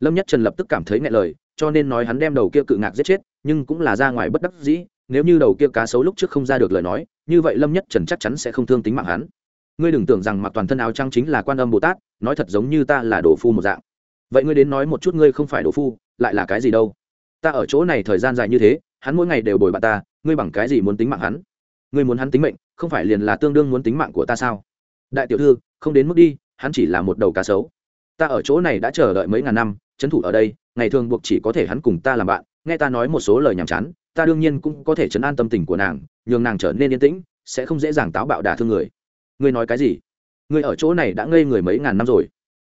Lâm nhất trần lập tức cảm thấy ngại lời cho nên nói hắn đem đầu kia cự ngạc giết chết, nhưng cũng là ra ngoài bất đắc dĩ, nếu như đầu kia cá sấu lúc trước không ra được lời nói, như vậy lâm nhất trần chắc chắn sẽ không thương tính mạng hắn. Ngươi đừng tưởng rằng mặc toàn thân áo trăng chính là quan âm bồ tát, nói thật giống như ta là đồ phu một dạng. Vậy ngươi đến nói một chút ngươi không phải đồ phu, lại là cái gì đâu? Ta ở chỗ này thời gian dài như thế, hắn mỗi ngày đều bồi bạn ta, ngươi bằng cái gì muốn tính mạng hắn? Ngươi muốn hắn tính mệnh, không phải liền là tương đương muốn tính mạng của ta sao? Đại tiểu thư, không đến mức đi, hắn chỉ là một đầu cá sấu. Ta ở chỗ này đã chờ đợi mấy ngàn năm trấn thủ ở đây, ngày thường buộc chỉ có thể hắn cùng ta làm bạn, nghe ta nói một số lời nhảm chán, ta đương nhiên cũng có thể chấn an tâm tình của nàng, nhường nàng trở nên yên tĩnh, sẽ không dễ dàng táo bạo đả thương người. Ngươi nói cái gì? Ngươi ở chỗ này đã ngây người mấy ngàn năm rồi.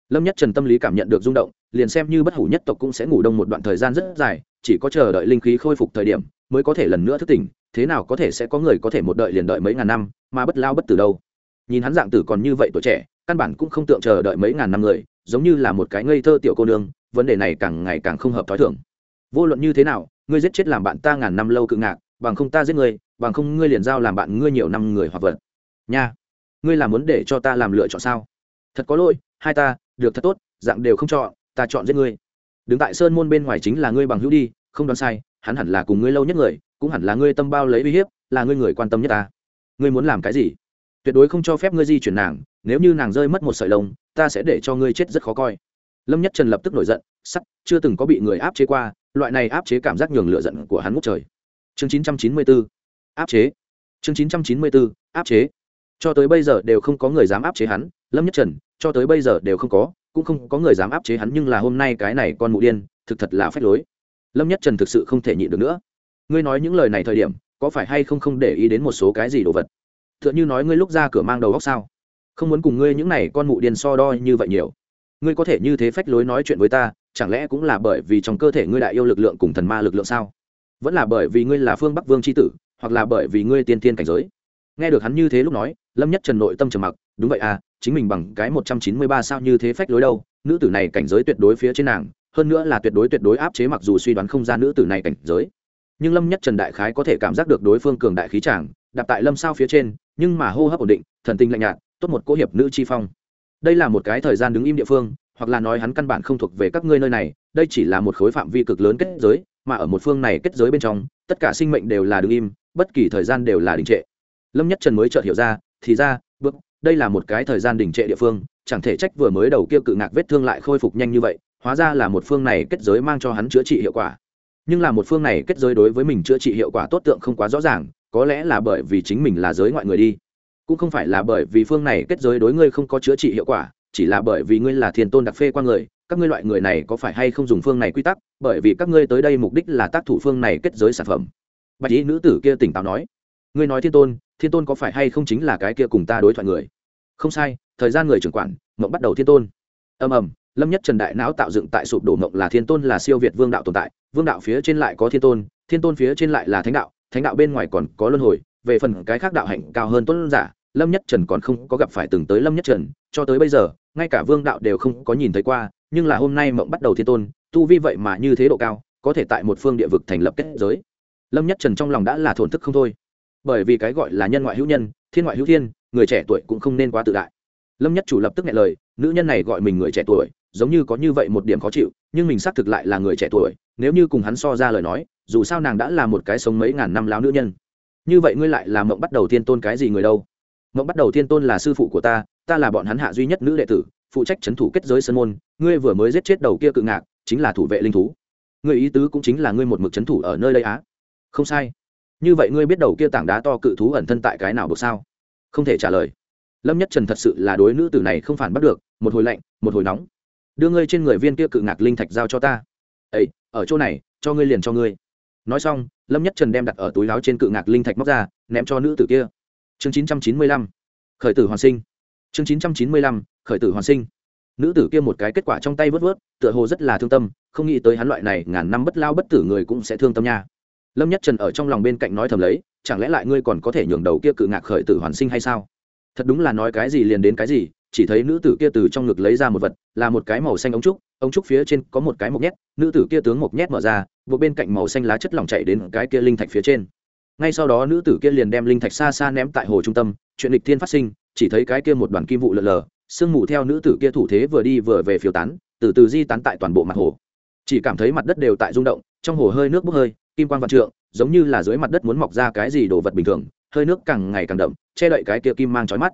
Lâm nhất trần tâm lý cảm nhận được rung động, liền xem như bất hủ nhất tộc cũng sẽ ngủ đông một đoạn thời gian rất dài, chỉ có chờ đợi linh khí khôi phục thời điểm, mới có thể lần nữa thức tỉnh, thế nào có thể sẽ có người có thể một đợi liền đợi mấy ngàn năm, mà bất lao bất tử đâu. Nhìn hắn dạng tử còn như vậy tuổi trẻ, căn bản cũng không tượng chờ đợi mấy ngàn năm người, giống như là một cái ngây thơ tiểu cô nương vấn đề này càng ngày càng không hợp thói thường. Vô luận như thế nào, ngươi giết chết làm bạn ta ngàn năm lâu cự ngạc, bằng không ta giết ngươi, bằng không ngươi liền giao làm bạn ngươi nhiều năm người hoặc vật. Nha, ngươi làm muốn để cho ta làm lựa chọn sao? Thật có lỗi, hai ta, được thật tốt, dạng đều không chọn, ta chọn giết ngươi. Đứng tại sơn môn bên ngoài chính là ngươi bằng hữu đi, không đoán sai, hắn hẳn là cùng ngươi lâu nhất người, cũng hẳn là ngươi tâm bao lấy uy hiếp, là ngươi người quan tâm nhất ta. Ngươi muốn làm cái gì? Tuyệt đối không cho phép ngươi di chuyển nàng, nếu như nàng rơi mất một sợi lông, ta sẽ để cho ngươi chết rất khó coi lâm nhất trần lập tức nổi giận, sắt, chưa từng có bị người áp chế qua, loại này áp chế cảm giác nhường lựa giận của hắn ngút trời. Chương chín trăm chín mươi bốn áp chế. Chương chín trăm chín mươi bốn áp chế. Cho tới bây giờ đều không có người dám áp chế hắn, lâm nhất trần, cho tới bây giờ đều không có, cũng không có người dám áp chế hắn, nhưng là hôm nay cái này con mụ điên, thực thật là phách lối. Lâm nhất trần thực sự không thể nhịn được nữa. Ngươi nói những lời này thời điểm, có phải hay không không để ý đến một số cái gì đồ vật? T h ư ợ n h ư nói ngươi lúc ra cửa mang đầu góc sao? Không muốn cùng ngươi những này con mụ điên so đo như vậy nhiều ngươi có thể như thế phách lối nói chuyện với ta, chẳng lẽ cũng là bởi vì trong cơ thể ngươi đại yêu lực lượng cùng thần ma lực lượng sao? Vẫn là bởi vì ngươi là phương bắc vương c h i tử, hoặc là bởi vì ngươi tiên tiên cảnh giới. Nghe được hắn như thế lúc nói, lâm nhất trần nội tâm trầm mặc, đúng vậy à chính mình bằng cái một trăm chín mươi ba sao như thế phách lối đâu, nữ tử này cảnh giới tuyệt đối phía trên nàng, hơn nữa là tuyệt đối tuyệt đối áp chế mặc dù suy đoán không ra nữ tử này cảnh giới. Nhưng lâm nhất trần đại khái có thể cảm giác được đối phương cường đại khí tràng đặt tại lâm sao phía trên, nhưng mà hô hấp ổn định, thần tinh lạnh nhạt, tốt một cỗ hiệp nữ chi phong đây là một cái thời gian đứng im địa phương, hoặc là nói hắn căn bản không thuộc về các ngươi nơi này, đây chỉ là một khối phạm vi cực lớn kết giới, mà ở một phương này kết giới bên trong, tất cả sinh mệnh đều là đứng im, bất kỳ thời gian đều là đình trệ. Lâm nhất trần mới chợt hiểu ra, thì ra, bước, đây là một cái thời gian đình trệ địa phương, chẳng thể trách vừa mới đầu kia cự ngạc vết thương lại khôi phục nhanh như vậy, hóa ra là một phương này kết giới mang cho hắn chữa trị hiệu quả. Nhưng là một phương này kết giới đối với mình chữa trị hiệu quả tốt tượng không quá rõ ràng, có lẽ là bởi vì chính mình là giới ngoại người đi cũng không phải là bởi vì phương này kết giới đối ngươi không có chữa trị hiệu quả, chỉ là bởi vì ngươi là thiên tôn đặc phê qua người, các ngươi loại người này có phải hay không dùng phương này quy tắc, bởi vì các ngươi tới đây mục đích là tác thủ phương này kết giới sản phẩm. Bạch ý nữ tử kia tỉnh táo nói, ngươi nói thiên tôn thiên tôn có phải hay không chính là cái kia cùng ta đối thoại người? Không sai, thời gian người trưởng quản, mộng bắt đầu thiên tôn. Ầm ầm, lâm nhất trần đại não tạo dựng tại sụp đổ mộng là thiên tôn là siêu việt vương đạo tồn tại, vương đạo phía trên lại có thiên tôn thiên tôn phía trên lại là thánh đạo thánh đạo bên ngoài còn có luân hồi, về phần cái khác đạo hạnh cao hơn tôn giả lâm nhất trần còn không có gặp phải từng tới lâm nhất trần, cho tới bây giờ, ngay cả vương đạo đều không có nhìn thấy qua, nhưng là hôm nay mộng bắt đầu thiên tôn, tu vi vậy mà như thế độ cao, có thể tại một phương địa vực thành lập kết giới. Lâm nhất trần trong lòng đã là thổn thức không thôi. Bởi vì cái gọi là nhân ngoại hữu nhân, thiên ngoại hữu thiên, người trẻ tuổi cũng không nên quá tự đại. Lâm nhất chủ lập tức nghe lời, nữ nhân này gọi mình người trẻ tuổi, giống như có như vậy một điểm khó chịu, nhưng mình xác thực lại là người trẻ tuổi, nếu như cùng hắn so ra lời nói, dù sao nàng đã là một cái sống mấy ngàn năm láo nữ nhân. Như vậy ngươi lại làm mộng bắt đầu thiên tôn cái gì người đâu? mộng bắt đầu thiên tôn là sư phụ của ta ta là bọn hắn hạ duy nhất nữ đệ tử, phụ trách c h ấ n thủ kết giới sân môn, ngươi vừa mới giết chết đầu kia cự ngạc, chính là thủ vệ linh thú. Ngươi ý tứ cũng chính là ngươi một mực c h ấ n thủ ở nơi đây á. Không sai. Như vậy ngươi biết đầu kia tảng đá to cự thú ẩn thân tại cái nào buộc sao? Không thể trả lời. Lâm nhất trần thật sự là đối nữ tử này không phản bắt được, một hồi lạnh, một hồi nóng. Đưa ngươi trên người viên kia cự ngạc linh thạch giao cho ta. Ấy ở chỗ này, cho ngươi liền cho ngươi. Nói xong, lâm nhất trần đem đặt ở túi láo trên cự ngạc linh thạch móc ra, ném cho nữ tử kia chương chín trăm chín mươi lăm, khởi tử hoàn sinh. Chương chín trăm chín mươi lăm, khởi tử hoàn sinh. Nữ tử kia một cái kết quả trong tay vớt vớt, tựa hồ rất là thương tâm, không nghĩ tới hắn loại này ngàn năm bất lao bất tử người cũng sẽ thương tâm nha. Lâm nhất trần ở trong lòng bên cạnh nói thầm lấy, chẳng lẽ lại ngươi còn có thể nhường đầu kia cự ngạc khởi tử hoàn sinh hay sao? Thật đúng là nói cái gì liền đến cái gì, chỉ thấy nữ tử kia từ trong ngực lấy ra một vật, là một cái màu xanh ống trúc ống trúc phía trên có một cái mộc nhét, nữ tử kia tướng mộc nhét mở ra, buộc bên cạnh màu xanh lá chất lỏng chạy đến cái kia linh thạch phía trên ngay sau đó nữ tử kia liền đem linh thạch xa xa ném tại hồ trung tâm, chuyện lịch thiên phát sinh, chỉ thấy cái kia một đoàn kim vụ lợn lờ sương mù theo nữ tử kia thủ thế vừa đi vừa về phiêu tán, từ từ di tán tại toàn bộ mặt hồ. Chỉ cảm thấy mặt đất đều tại rung động, trong hồ hơi nước bốc hơi, kim quan g vạn trượng, giống như là dưới mặt đất muốn mọc ra cái gì đồ vật bình thường, hơi nước càng ngày càng đậm, che đậy cái kia kim mang trói mắt.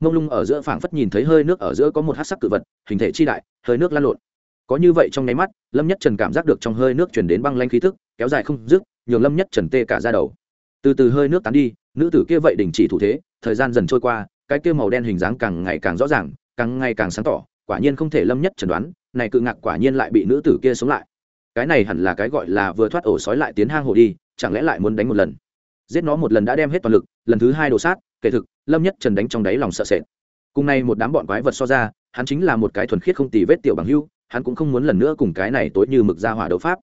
Mông lung ở giữa phảng phất nhìn thấy hơi nước ở giữa có một hát sắc cự vật, hình thể chi đại, hơi nước lan lộn. Có như vậy trong nháy mắt, lâm nhất trần cảm giác được trong hơi nước chuyển đến băng lanh khí thức kéo dài không dứt, nhường lâm nhất trần tê cả ra đầu từ từ hơi nước tán đi, nữ tử kia vậy đình chỉ thủ thế, thời gian dần trôi qua, cái kia màu đen hình dáng càng ngày càng rõ ràng, càng ngày càng sáng tỏ, quả nhiên không thể lâm nhất chẩn đoán, này cự ngạc quả nhiên lại bị nữ tử kia sống lại. Cái này hẳn là cái gọi là vừa thoát ổ sói lại tiến hang hồ đi, chẳng lẽ lại muốn đánh một lần? Giết nó một lần đã đem hết toàn lực, lần thứ hai đồ sát, kể thực, lâm nhất trần đánh trong đáy lòng sợ sệt. Cùng nay một đám bọn quái vật so ra, hắn chính là một cái thuần khiết không tì vết tiểu bằng hưu, hắn cũng không muốn lần nữa cùng cái này tối như mực ra hỏa đấu pháp.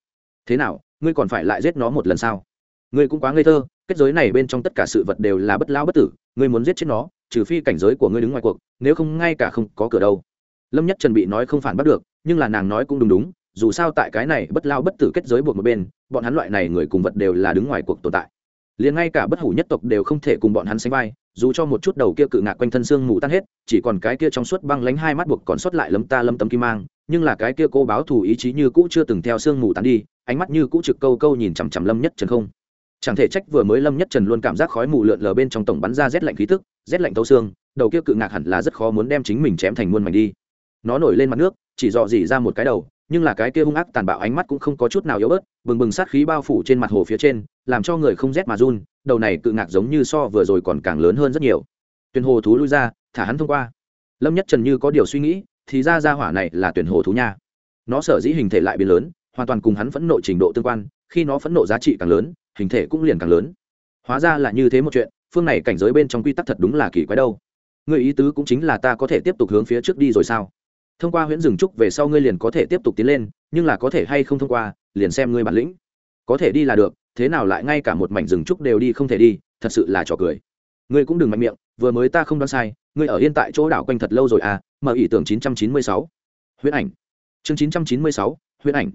Thế nào, ngươi còn phải lại giết nó một lần sao? Ngươi cũng quá ngây thơ kết giới này bên trong tất cả sự vật đều là bất lao bất tử, ngươi muốn giết chết nó, trừ phi cảnh giới của ngươi đứng ngoài cuộc, nếu không ngay cả không có cửa đâu. Lâm nhất trần bị nói không phản bắt được, nhưng là nàng nói cũng đúng đúng, dù sao tại cái này bất lao bất tử kết giới buộc một bên, bọn hắn loại này người cùng vật đều là đứng ngoài cuộc tồn tại. Liền ngay cả bất hủ nhất tộc đều không thể cùng bọn hắn sánh vai, dù cho một chút đầu kia cự ngạc quanh thân xương mù tan hết, chỉ còn cái kia trong suốt băng lánh hai mắt buộc còn sót lại lâm ta lâm tấm kim mang, nhưng là cái kia cô báo thù ý chí như cũ chưa từng theo xương mù tan đi, ánh mắt như cũ trực câu câu nhìn chằm chằm lâm nhất trần không chẳng thể trách vừa mới lâm nhất trần luôn cảm giác khói mù lượn lờ bên trong tổng bắn ra rét lạnh khí tức, rét lạnh thấu xương, đầu kia cự ngạc hẳn là rất khó muốn đem chính mình chém thành muôn mảnh đi. Nó nổi lên mặt nước, chỉ dọ dỉ ra một cái đầu, nhưng là cái kia hung ác tàn bạo ánh mắt cũng không có chút nào yếu bớt, bừng bừng sát khí bao phủ trên mặt hồ phía trên, làm cho người không rét mà run, đầu này cự ngạc giống như so vừa rồi còn càng lớn hơn rất nhiều. Tuyền hồ thú lui ra, thả hắn thông qua. Lâm nhất trần như có điều suy nghĩ, thì ra ra hỏa này là tuyển hồ thú nha. Nó sở dĩ hình thể lại biến lớn, hoàn toàn cùng hắn phẫn nộ trình độ tương quan, khi nó phẫn nộ giá trị càng lớn hình thể cũng liền càng lớn. Hóa ra là như thế một chuyện phương này cảnh giới bên trong quy tắc thật đúng là kỳ quái đâu. Người ý tứ cũng chính là ta có thể tiếp tục hướng phía trước đi rồi sao? Thông qua huyễn rừng trúc về sau ngươi liền có thể tiếp tục tiến lên nhưng là có thể hay không thông qua liền xem ngươi bản lĩnh. Có thể đi là được thế nào lại ngay cả một mảnh rừng trúc đều đi không thể đi thật sự là trò cười. Ngươi cũng đừng mạnh miệng vừa mới ta không đoán sai ngươi ở yên tại chỗ đảo quanh thật lâu rồi à mở ý tưởng 996. huyễn ảnh. Chương 996, huyễn ảnh.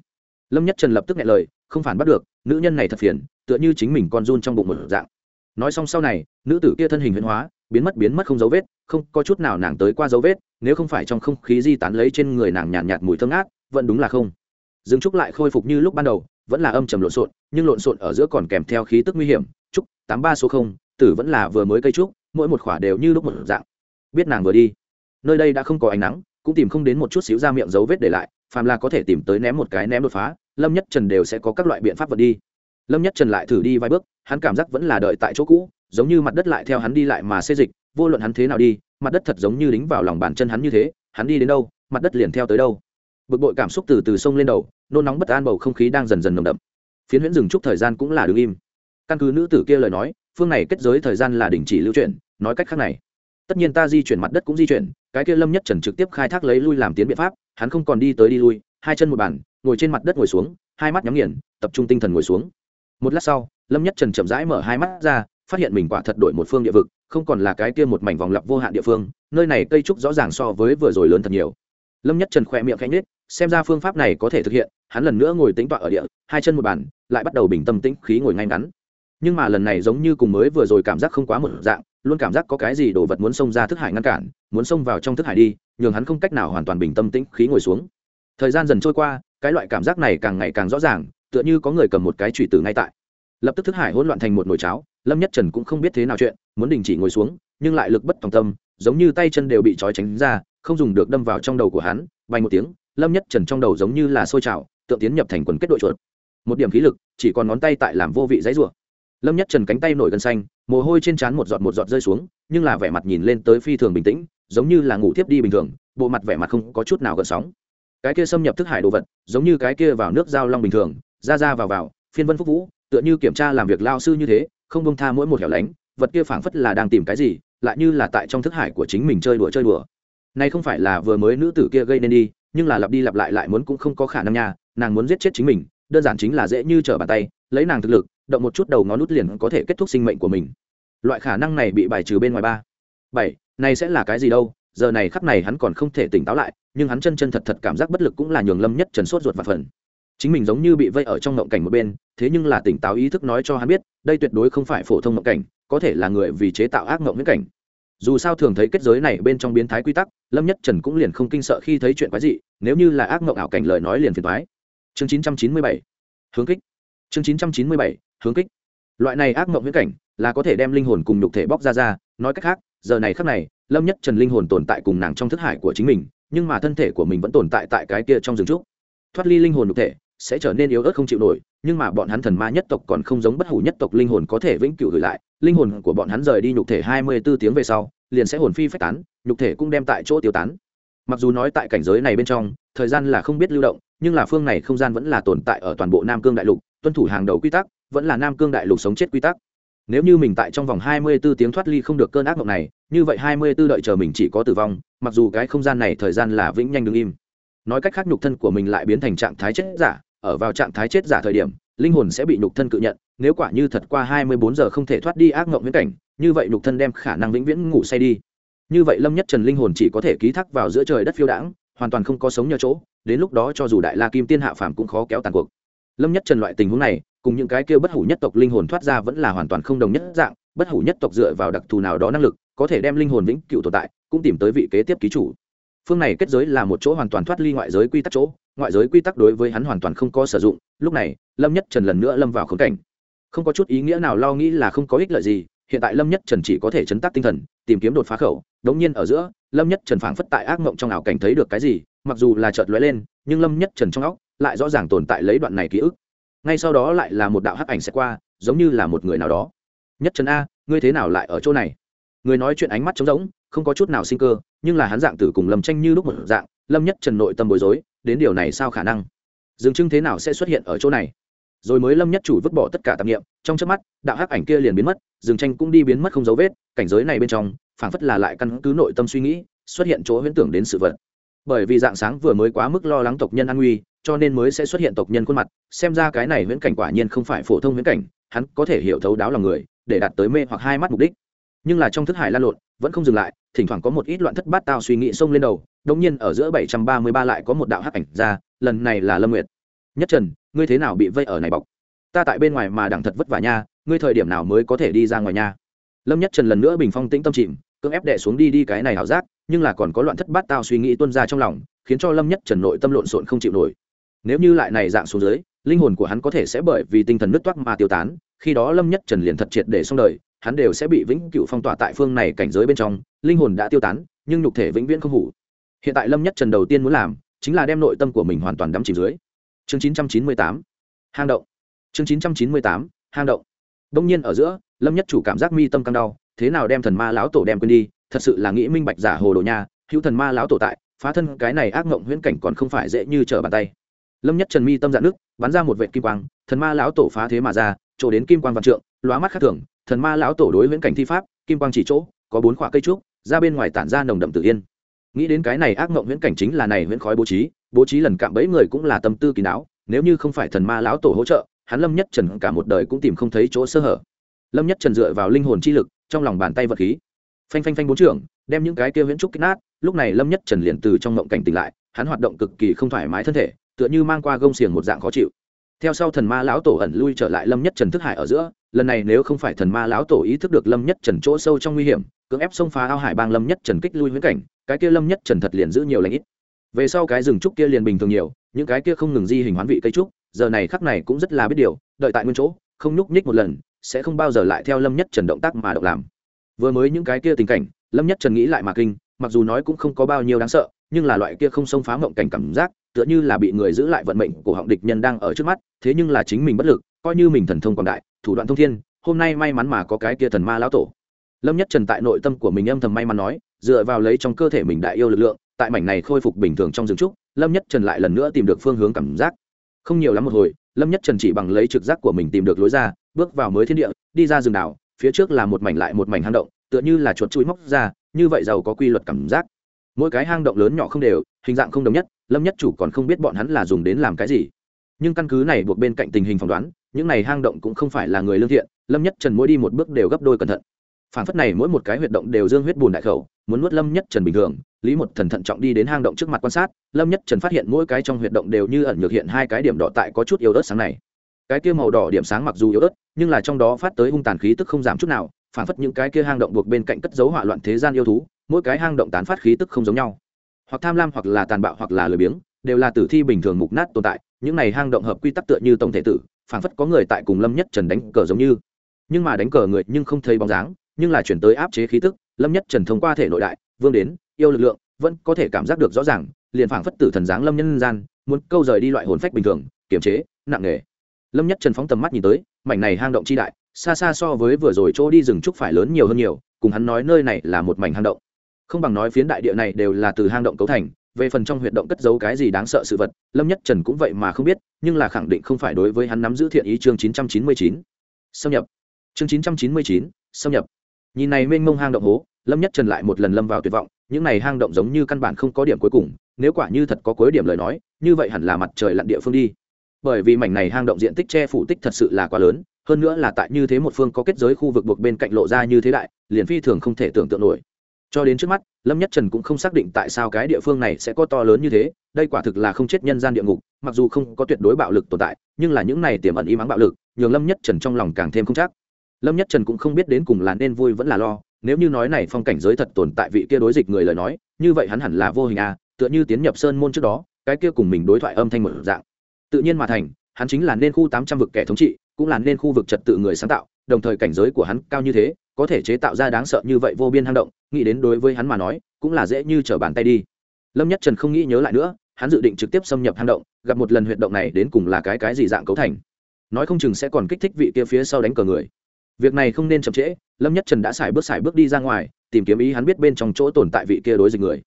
Lâm nhất trần lập tức nghe lời không phản bắt được nữ nhân này thật phiền tựa như chính mình con run trong bụng một dạng. Nói xong sau này nữ tử kia thân hình huyễn hóa biến mất biến mất không dấu vết không có chút nào nàng tới qua dấu vết nếu không phải trong không khí di tán lấy trên người nàng nhàn nhạt, nhạt mùi thơm ngát vẫn đúng là không. Dương trúc lại khôi phục như lúc ban đầu vẫn là âm trầm lộn xộn nhưng lộn xộn ở giữa còn kèm theo khí tức nguy hiểm trúc tám ba số không tử vẫn là vừa mới cây trúc mỗi một khỏa đều như lúc một dạng. Biết nàng vừa đi. Nơi đây đã không có ánh nắng cũng tìm không đến một chút xíu ra miệng dấu vết để lại phàm là có thể tìm tới ném một cái ném đột phá lâm nhất trần đều sẽ có các loại biện pháp vật đi lâm nhất trần lại thử đi vài bước, hắn cảm giác vẫn là đợi tại chỗ cũ, giống như mặt đất lại theo hắn đi lại mà xê dịch, vô luận hắn thế nào đi, mặt đất thật giống như đính vào lòng bàn chân hắn như thế, hắn đi đến đâu, mặt đất liền theo tới đâu. Bực bội cảm xúc từ từ sông lên đầu, nôn nóng bất an bầu không khí đang dần dần nồng đậm. Phiến huyễn dừng chúc thời gian cũng là đứng im. Căn cứ nữ tử kia lời nói, phương này kết giới thời gian là đình chỉ lưu chuyển, nói cách khác này. Tất nhiên ta di chuyển mặt đất cũng di chuyển, cái kia lâm nhất trần trực tiếp khai thác lấy lui làm tiến biện pháp, hắn không còn đi tới đi lui, hai chân một bàn, ngồi trên mặt đất ngồi xuống, hai mắt nhắm nghiền, tập trung tinh thần ngồi xuống một lát sau, lâm nhất trần chậm rãi mở hai mắt ra, phát hiện mình quả thật đổi một phương địa vực, không còn là cái kia một mảnh vòng lặp vô hạn địa phương, nơi này cây trúc rõ ràng so với vừa rồi lớn thật nhiều. Lâm nhất trần khoe miệng khẽ nhếch, xem ra phương pháp này có thể thực hiện, hắn lần nữa ngồi tính tọa ở địa, hai chân một bàn, lại bắt đầu bình tâm tĩnh khí ngồi ngay ngắn. Nhưng mà lần này giống như cùng mới vừa rồi cảm giác không quá một dạng, luôn cảm giác có cái gì đồ vật muốn xông ra thức hải ngăn cản, muốn xông vào trong thức hải đi, nhường hắn không cách nào hoàn toàn bình tâm tĩnh khí ngồi xuống. Thời gian dần trôi qua, cái loại cảm giác này càng ngày càng rõ ràng tựa như có người cầm một cái chủy tử ngay tại. Lập tức thức hải hỗn loạn thành một nồi cháo, lâm nhất trần cũng không biết thế nào chuyện, muốn đình chỉ ngồi xuống, nhưng lại lực bất tòng tâm, giống như tay chân đều bị trói tránh ra, không dùng được đâm vào trong đầu của hắn, bay một tiếng, lâm nhất trần trong đầu giống như là sôi trào tựa tiến nhập thành quần kết đội chuột. Một điểm khí lực, chỉ còn ngón tay tại làm vô vị dãy rủa. Lâm nhất trần cánh tay nổi gân xanh, mồ hôi trên trán một giọt một giọt rơi xuống, nhưng là vẻ mặt nhìn lên tới phi thường bình tĩnh, giống như là ngủ thiếp đi bình thường, bộ mặt vẻ mặt không có chút nào gợn sóng. Cái kia xâm nhập thức hải đồ vật, giống như cái kia vào nước giao long bình thường ra ra vào vào, phiên vân phúc vũ, tựa như kiểm tra làm việc lao sư như thế, không bông tha mỗi một hẻo lánh, vật kia phảng phất là đang tìm cái gì, lại như là tại trong thức hải của chính mình chơi đùa chơi đùa. Này không phải là vừa mới nữ tử kia gây nên đi, nhưng là lặp đi lặp lại lại muốn cũng không có khả năng nha, nàng muốn giết chết chính mình, đơn giản chính là dễ như trở bàn tay, lấy nàng thực lực, động một chút đầu ngón nút liền có thể kết thúc sinh mệnh của mình. Loại khả năng này bị bài trừ bên ngoài ba. Bảy, này sẽ là cái gì đâu? Giờ này khắp này hắn còn không thể tỉnh táo lại, nhưng hắn chân chân thật thật cảm giác bất lực cũng là nhường lâm nhất trần sốt ruột và phần chính mình giống như bị vây ở trong ngộng cảnh một bên, thế nhưng là tỉnh táo ý thức nói cho hắn biết, đây tuyệt đối không phải phổ thông ngộng cảnh, có thể là người vì chế tạo ác ngộng viễn cảnh. Dù sao thường thấy kết giới này bên trong biến thái quy tắc, lâm nhất trần cũng liền không kinh sợ khi thấy chuyện quái dị, nếu như là ác ngộng ảo cảnh lời nói liền phiền thoái chương 997 hướng kích. Chương 997 hướng kích. Loại này ác ngộng viễn cảnh là có thể đem linh hồn cùng nhục thể bóc ra ra, nói cách khác, giờ này khác này, lâm nhất trần linh hồn tồn tại cùng nàng trong thất hải của chính mình, nhưng mà thân thể của mình vẫn tồn tại tại cái kia trong rừng trúc. Thoát ly linh hồn nhục thể sẽ trở nên yếu ớt không chịu nổi, nhưng mà bọn hắn thần ma nhất tộc còn không giống bất hủ nhất tộc linh hồn có thể vĩnh cửu gửi lại, linh hồn của bọn hắn rời đi nhục thể hai mươi b ố tiếng về sau, liền sẽ hồn phi phách tán, nhục thể cũng đem tại chỗ tiêu tán. Mặc dù nói tại cảnh giới này bên trong, thời gian là không biết lưu động, nhưng là phương này không gian vẫn là tồn tại ở toàn bộ nam cương đại lục, tuân thủ hàng đầu quy tắc, vẫn là nam cương đại lục sống chết quy tắc. Nếu như mình tại trong vòng hai mươi b ố tiếng thoát ly không được cơn ác mộng này, như vậy hai mươi b ố đợi chờ mình chỉ có tử vong, mặc dù cái không gian này thời gian là vĩnh nhanh đ ứ n g im. Nói cách khác nhục thân của mình lại biến thành trạng thái chết giả ở vào trạng thái chết giả thời điểm, linh hồn sẽ bị nhục thân cự nhận, nếu quả như thật qua hai mươi bốn giờ không thể thoát đi ác mộng viễn cảnh, như vậy nhục thân đem khả năng vĩnh viễn ngủ say đi. Như vậy lâm nhất trần linh hồn chỉ có thể ký thác vào giữa trời đất phiêu đãng, hoàn toàn không có sống nhờ chỗ, đến lúc đó cho dù đại la kim tiên hạ phàm cũng khó kéo tàn cuộc. Lâm nhất trần loại tình huống này, cùng những cái kia bất hủ nhất tộc linh hồn thoát ra vẫn là hoàn toàn không đồng nhất dạng, bất hủ nhất tộc dựa vào đặc thù nào đó năng lực, có thể đem linh hồn vĩnh cựu tồn tại, cũng tìm tới vị kế tiếp ký chủ phương này kết giới là một chỗ hoàn toàn thoát ly ngoại giới quy tắc chỗ, ngoại giới quy tắc đối với hắn hoàn toàn không có sử dụng. Lúc này, lâm nhất trần lần nữa lâm vào khống cảnh. Không có chút ý nghĩa nào lo nghĩ là không có ích lợi gì, hiện tại lâm nhất trần chỉ có thể chấn tác tinh thần, tìm kiếm đột phá khẩu. Đống nhiên ở giữa, lâm nhất trần phảng phất tại ác mộng trong ảo cảnh thấy được cái gì, mặc dù là chợt lóe lên, nhưng lâm nhất trần trong óc lại rõ ràng tồn tại lấy đoạn này ký ức. Ngay sau đó lại là một đạo hắc ảnh sẽ qua, giống như là một người nào đó. Nhất trần a, ngươi thế nào lại ở chỗ này? người nói chuyện ánh mắt trống rỗng, không có chút nào sinh cơ, nhưng là hắn dạng tử cùng lâm tranh như lúc một dạng, lâm nhất trần nội tâm bối rối, đến điều này sao khả năng? Dừng trưng thế nào sẽ xuất hiện ở chỗ này? Rồi mới lâm nhất chủ vứt bỏ tất cả tạp nghiệm trong trước mắt, đạo hắc ảnh kia liền biến mất dừng tranh cũng đi biến mất không dấu vết, cảnh giới này bên trong, phảng phất là lại căn cứ nội tâm suy nghĩ, xuất hiện chỗ huyễn tưởng đến sự vật. Bởi vì dạng sáng vừa mới quá mức lo lắng tộc nhân an nguy, cho nên mới sẽ xuất hiện tộc nhân khuôn mặt, xem ra cái này huyễn cảnh quả nhiên không phải phổ thông huyễn cảnh, hắn có thể hiểu thấu đáo lòng người, để đạt tới mê hoặc hai mắt mục đích nhưng là trong thức hải lan lộn, vẫn không dừng lại, thỉnh thoảng có một ít loạn thất bát tao suy nghĩ xông lên đầu, đống nhiên ở giữa bảy trăm ba mươi ba lại có một đạo hắc ảnh ra, lần này là lâm nguyệt. Nhất trần, ngươi thế nào bị vây ở này bọc? Ta tại bên ngoài mà đẳng thật vất vả nha, ngươi thời điểm nào mới có thể đi ra ngoài nha? Lâm nhất trần lần nữa bình phong tĩnh tâm chìm, cưỡng ép đẻ xuống đi đi cái này hảo giác, nhưng là còn có loạn thất bát tao suy nghĩ tuân ra trong lòng, khiến cho lâm nhất trần nội tâm lộn xộn không chịu nổi. Nếu như lại này dạng xuống dưới, linh hồn của hắn có thể sẽ bởi vì tinh thần nứt toác mà tiêu tán, khi đó lâm nhất trần liền thật triệt để xong đời hắn đều sẽ bị vĩnh cửu phong tỏa tại phương này cảnh giới bên trong, linh hồn đã tiêu tán, nhưng nhục thể vĩnh viễn không hủ. Hiện tại lâm nhất trần đầu tiên muốn làm, chính là đem nội tâm của mình hoàn toàn đắm chìm dưới. Chương 998 hang động. Chương 998 hang động. Đông nhiên ở giữa, lâm nhất chủ cảm giác mi tâm căng đau, thế nào đem thần ma lão tổ đem quên đi, thật sự là nghĩ minh bạch giả hồ đồ nha, hữu thần ma lão tổ tại, phá thân cái này ác mộng huyễn cảnh còn không phải dễ như trở bàn tay. Lâm nhất trần mi tâm dạn nước, bắn ra một vệt kim quang, thần ma lão tổ phá thế mà ra chỗ đến kim quang vạn trượng, lóa mắt khác thường thần ma lão tổ đối viễn cảnh thi pháp, kim quang chỉ chỗ, có bốn khoả cây trúc, ra bên ngoài tản ra nồng đậm tự yên. Nghĩ đến cái này ác mộng viễn cảnh chính là này viễn khói bố trí bố trí lần cạm bẫy người cũng là tâm tư kỳ não, nếu như không phải thần ma lão tổ hỗ trợ, hắn lâm nhất trần cả một đời cũng tìm không thấy chỗ sơ hở. Lâm nhất trần dựa vào linh hồn chi lực, trong lòng bàn tay vật khí. Phanh phanh phanh bốn trưởng, đem những cái kia viễn trúc kích nát, lúc này lâm nhất trần liền từ trong mộng cảnh tỉnh lại, hắn hoạt động cực kỳ không thoải mái thân thể, tựa như mang qua gông xiềng một dạng khó chịu. Theo sau thần ma lão tổ ẩn lui trở lại lâm nhất trần thức hải ở giữa lần này nếu không phải thần ma lão tổ ý thức được lâm nhất trần chỗ sâu trong nguy hiểm, cưỡng ép xông phá ao hải bang lâm nhất trần kích lui huyễn cảnh, cái kia lâm nhất trần thật liền giữ nhiều lãnh ít. Về sau cái rừng trúc kia liền bình thường nhiều, những cái kia không ngừng di hình hoán vị cây trúc, giờ này khắc này cũng rất là biết điều, đợi tại nguyên chỗ, không nhúc nhích một lần, sẽ không bao giờ lại theo lâm nhất trần động tác mà động làm. Vừa mới những cái kia tình cảnh, lâm nhất trần nghĩ lại mà kinh, mặc dù nói cũng không có bao nhiêu đáng sợ, nhưng là loại kia không xông phá mộng cảnh cảm giác, tựa như là bị người giữ lại vận mệnh của họng địch nhân đang ở trước mắt, thế nhưng là chính mình bất lực, coi như mình thần thông quảng đại thủ đoạn thông thiên, hôm nay may mắn mà có cái kia thần ma lão tổ. Lâm nhất trần tại nội tâm của mình âm thầm may mắn nói, dựa vào lấy trong cơ thể mình đại yêu lực lượng, tại mảnh này khôi phục bình thường trong rừng trúc, lâm nhất trần lại lần nữa tìm được phương hướng cảm giác. Không nhiều lắm một hồi, lâm nhất trần chỉ bằng lấy trực giác của mình tìm được lối ra, bước vào mới thiên địa, đi ra rừng đảo, phía trước là một mảnh lại một mảnh hang động, tựa như là chuột chuối móc ra, như vậy giàu có quy luật cảm giác. Mỗi cái hang động lớn nhỏ không đều, hình dạng không đồng nhất, lâm nhất chủ còn không biết bọn hắn là dùng đến làm cái gì. Nhưng căn cứ này buộc bên cạnh tình hình phỏng đoán những này hang động cũng không phải là người lương thiện, lâm nhất trần mỗi đi một bước đều gấp đôi cẩn thận. Phản phất này mỗi một cái huyệt động đều dương huyết bùn đại khẩu, muốn nuốt lâm nhất trần bình thường, lý một thần thận trọng đi đến hang động trước mặt quan sát, lâm nhất trần phát hiện mỗi cái trong huyệt động đều như ẩn nhược hiện hai cái điểm đỏ tại có chút yếu ớt sáng này. Cái kia màu đỏ điểm sáng mặc dù yếu ớt, nhưng là trong đó phát tới hung tàn khí tức không giảm chút nào phản phất những cái kia hang động buộc bên cạnh cất dấu hỏa loạn thế gian yêu thú, mỗi cái hang động tán phát khí tức không giống nhau. Hoặc tham lam hoặc là tàn bạo hoặc là lười biếng, đều là tử thi bình thường mục nát tồn tại, những này hang động hợp quy tắc tựa như tổng thể tử phảng phất có người tại cùng lâm nhất trần đánh cờ giống như. Nhưng mà đánh cờ người nhưng không thấy bóng dáng, nhưng là chuyển tới áp chế khí tức, lâm nhất trần thông qua thể nội đại, vương đến, yêu lực lượng, vẫn có thể cảm giác được rõ ràng, liền phảng phất tử thần dáng lâm nhân gian, muốn câu rời đi loại hồn phách bình thường, kiềm chế, nặng nề. Lâm nhất trần phóng tầm mắt nhìn tới, mảnh này hang động chi đại, xa xa so với vừa rồi chỗ đi rừng trúc phải lớn nhiều hơn nhiều, cùng hắn nói nơi này là một mảnh hang động. Không bằng nói phiến đại địa này đều là từ hang động cấu thành về phần trong huyệt động cất giấu cái gì đáng sợ sự vật, lâm nhất trần cũng vậy mà không biết, nhưng là khẳng định không phải đối với hắn nắm giữ thiện ý chương chín trăm chín mươi chín. Xâm nhập. Chương chín trăm chín mươi chín, xâm nhập. Nhìn này mênh mông hang động hố, lâm nhất trần lại một lần lâm vào tuyệt vọng, những này hang động giống như căn bản không có điểm cuối cùng, nếu quả như thật có cuối điểm lời nói, như vậy hẳn là mặt trời lặn địa phương đi. Bởi vì mảnh này hang động diện tích che phủ tích thật sự là quá lớn, hơn nữa là tại như thế một phương có kết giới khu vực buộc bên cạnh lộ ra như thế đại, liền phi thường không thể tưởng tượng nổi cho đến trước mắt, lâm nhất trần cũng không xác định tại sao cái địa phương này sẽ có to lớn như thế, đây quả thực là không chết nhân gian địa ngục, mặc dù không có tuyệt đối bạo lực tồn tại, nhưng là những này tiềm ẩn ý mắng bạo lực, nhường lâm nhất trần trong lòng càng thêm không chắc. Lâm nhất trần cũng không biết đến cùng là nên vui vẫn là lo, nếu như nói này phong cảnh giới thật tồn tại vị kia đối dịch người lời nói, như vậy hắn hẳn là vô hình à tựa như tiến nhập sơn môn trước đó, cái kia cùng mình đối thoại âm thanh một dạng. Tự nhiên mà thành hắn chính là nên khu tám trăm vực kẻ thống trị, cũng là nên khu vực trật tự người sáng tạo, đồng thời cảnh giới của hắn cao như thế, có thể chế tạo ra đáng sợ như vậy vô biên hang động, nghĩ đến đối với hắn mà nói, cũng là dễ như trở bàn tay đi. Lâm nhất trần không nghĩ nhớ lại nữa, hắn dự định trực tiếp xâm nhập hang động, gặp một lần huyệt động này đến cùng là cái cái gì dạng cấu thành. Nói không chừng sẽ còn kích thích vị kia phía sau đánh cờ người. Việc này không nên chậm trễ, lâm nhất trần đã xài bước xài bước đi ra ngoài, tìm kiếm ý hắn biết bên trong chỗ tồn tại vị kia đối dịch người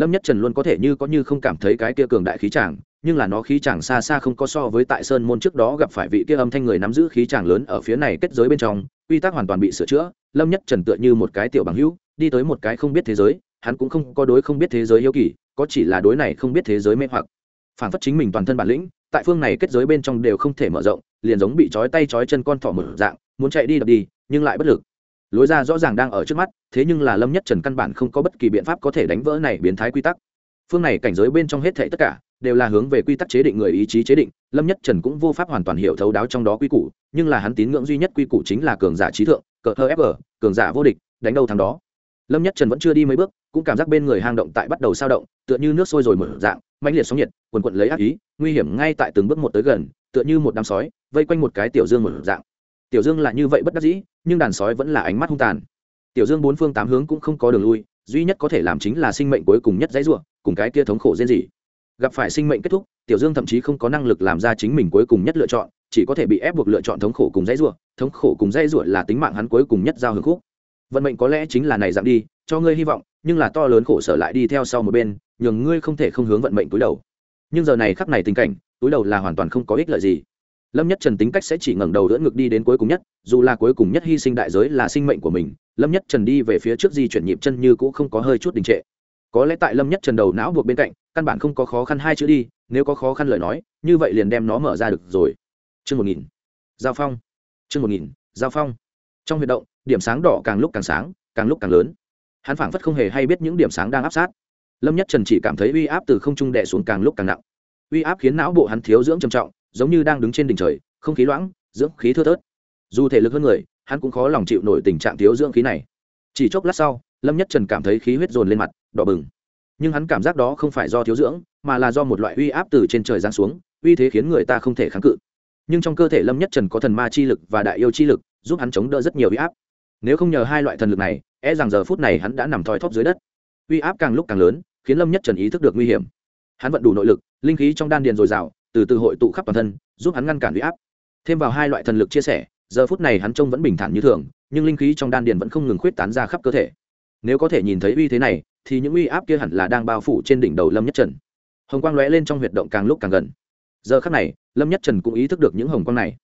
lâm nhất trần luôn có thể như có như không cảm thấy cái kia cường đại khí chàng, nhưng là nó khí chàng xa xa không có so với tại sơn môn trước đó gặp phải vị kia âm thanh người nắm giữ khí chàng lớn ở phía này kết giới bên trong, quy tắc hoàn toàn bị sửa chữa. Lâm nhất trần tựa như một cái tiểu bằng hữu, đi tới một cái không biết thế giới, hắn cũng không có đối không biết thế giới hiếu kỳ, có chỉ là đối này không biết thế giới mê hoặc. Phản phất chính mình toàn thân bản lĩnh, tại phương này kết giới bên trong đều không thể mở rộng, liền giống bị trói tay trói chân con thỏ mở dạng, muốn chạy đi đập đi, nhưng lại bất lực lối ra rõ ràng đang ở trước mắt, thế nhưng là lâm nhất trần căn bản không có bất kỳ biện pháp có thể đánh vỡ này biến thái quy tắc. Phương này cảnh giới bên trong hết thảy tất cả, đều là hướng về quy tắc chế định người ý chí chế định, lâm nhất trần cũng vô pháp hoàn toàn hiểu thấu đáo trong đó quy củ, nhưng là hắn tín ngưỡng duy nhất quy củ chính là cường giả trí thượng, cờ hơ fg cường giả vô địch, đánh đầu thằng đó. Lâm nhất trần vẫn chưa đi mấy bước, cũng cảm giác bên người hang động tại bắt đầu sao động, tựa như nước sôi rồi mở dạng, mãnh liệt sóng nhiệt, quần quận lấy ác ý, nguy hiểm ngay tại từng bước một tới gần, tựa như một đám sói, vây quanh một cái tiểu dương mở dạng. Tiểu dương là như vậy bất đắc dĩ nhưng đàn sói vẫn là ánh mắt hung tàn. Tiểu dương bốn phương tám hướng cũng không có đường lui, duy nhất có thể làm chính là sinh mệnh cuối cùng nhất dãy ruộng cùng cái kia thống khổ riêng gì gặp phải sinh mệnh kết thúc, tiểu dương thậm chí không có năng lực làm ra chính mình cuối cùng nhất lựa chọn, chỉ có thể bị ép buộc lựa chọn thống khổ cùng dãy ruộng thống khổ cùng dãy ruộng là tính mạng hắn cuối cùng nhất giao hưởng khúc. Vận mệnh có lẽ chính là này giảm đi, cho ngươi hy vọng, nhưng là to lớn khổ sở lại đi theo sau một bên, nhường ngươi không thể không hướng vận mệnh túi đầu. Nhưng giờ này khắc này tình cảnh, túi đầu là hoàn toàn không có ích lợi gì lâm nhất trần tính cách sẽ chỉ ngẩng đầu đỡ ngực đi đến cuối cùng nhất, dù là cuối cùng nhất hy sinh đại giới là sinh mệnh của mình, lâm nhất trần đi về phía trước di chuyển nhịp chân như cũ không có hơi chút đình trệ. Có lẽ tại lâm nhất trần đầu não buộc bên cạnh, căn bản không có khó khăn hai chữ đi, nếu có khó khăn lời nói, như vậy liền đem nó mở ra được rồi. Chương một nghìn. Giao phong. Chương một nghìn, giao phong. Trong huy động, điểm sáng đỏ càng lúc càng sáng, càng lúc càng lớn. Hắn phảng phất không hề hay biết những điểm sáng đang áp sát. Lâm nhất trần chỉ cảm thấy uy áp từ không trung đè xuống càng lúc càng nặng. Uy áp khiến não bộ hắn thiếu dưỡng trầm trọng giống như đang đứng trên đỉnh trời, không khí loãng, dưỡng khí thưa thớt. Dù thể lực hơn người, hắn cũng khó lòng chịu nổi tình trạng thiếu dưỡng khí này. Chỉ chốc lát sau, lâm nhất trần cảm thấy khí huyết dồn lên mặt, đỏ bừng. Nhưng hắn cảm giác đó không phải do thiếu dưỡng, mà là do một loại uy áp từ trên trời giáng xuống, uy thế khiến người ta không thể kháng cự. Nhưng trong cơ thể lâm nhất trần có thần ma chi lực và đại yêu chi lực, giúp hắn chống đỡ rất nhiều uy áp. Nếu không nhờ hai loại thần lực này e rằng giờ phút này hắn đã nằm thoi thóp dưới đất. Uy áp càng lúc càng lớn, khiến lâm nhất trần ý thức được nguy hiểm. Hắn vận đủ nội lực, linh khí trong đan điền dồi dào từ từ hội tụ khắp toàn thân, giúp hắn ngăn cản huy áp. Thêm vào hai loại thần lực chia sẻ, giờ phút này hắn trông vẫn bình thản như thường, nhưng linh khí trong đan điền vẫn không ngừng khuyết tán ra khắp cơ thể. Nếu có thể nhìn thấy uy thế này, thì những uy áp kia hẳn là đang bao phủ trên đỉnh đầu lâm nhất trần. Hồng quang lóe lên trong huyệt động càng lúc càng gần. Giờ khắc này, lâm nhất trần cũng ý thức được những hồng quang này.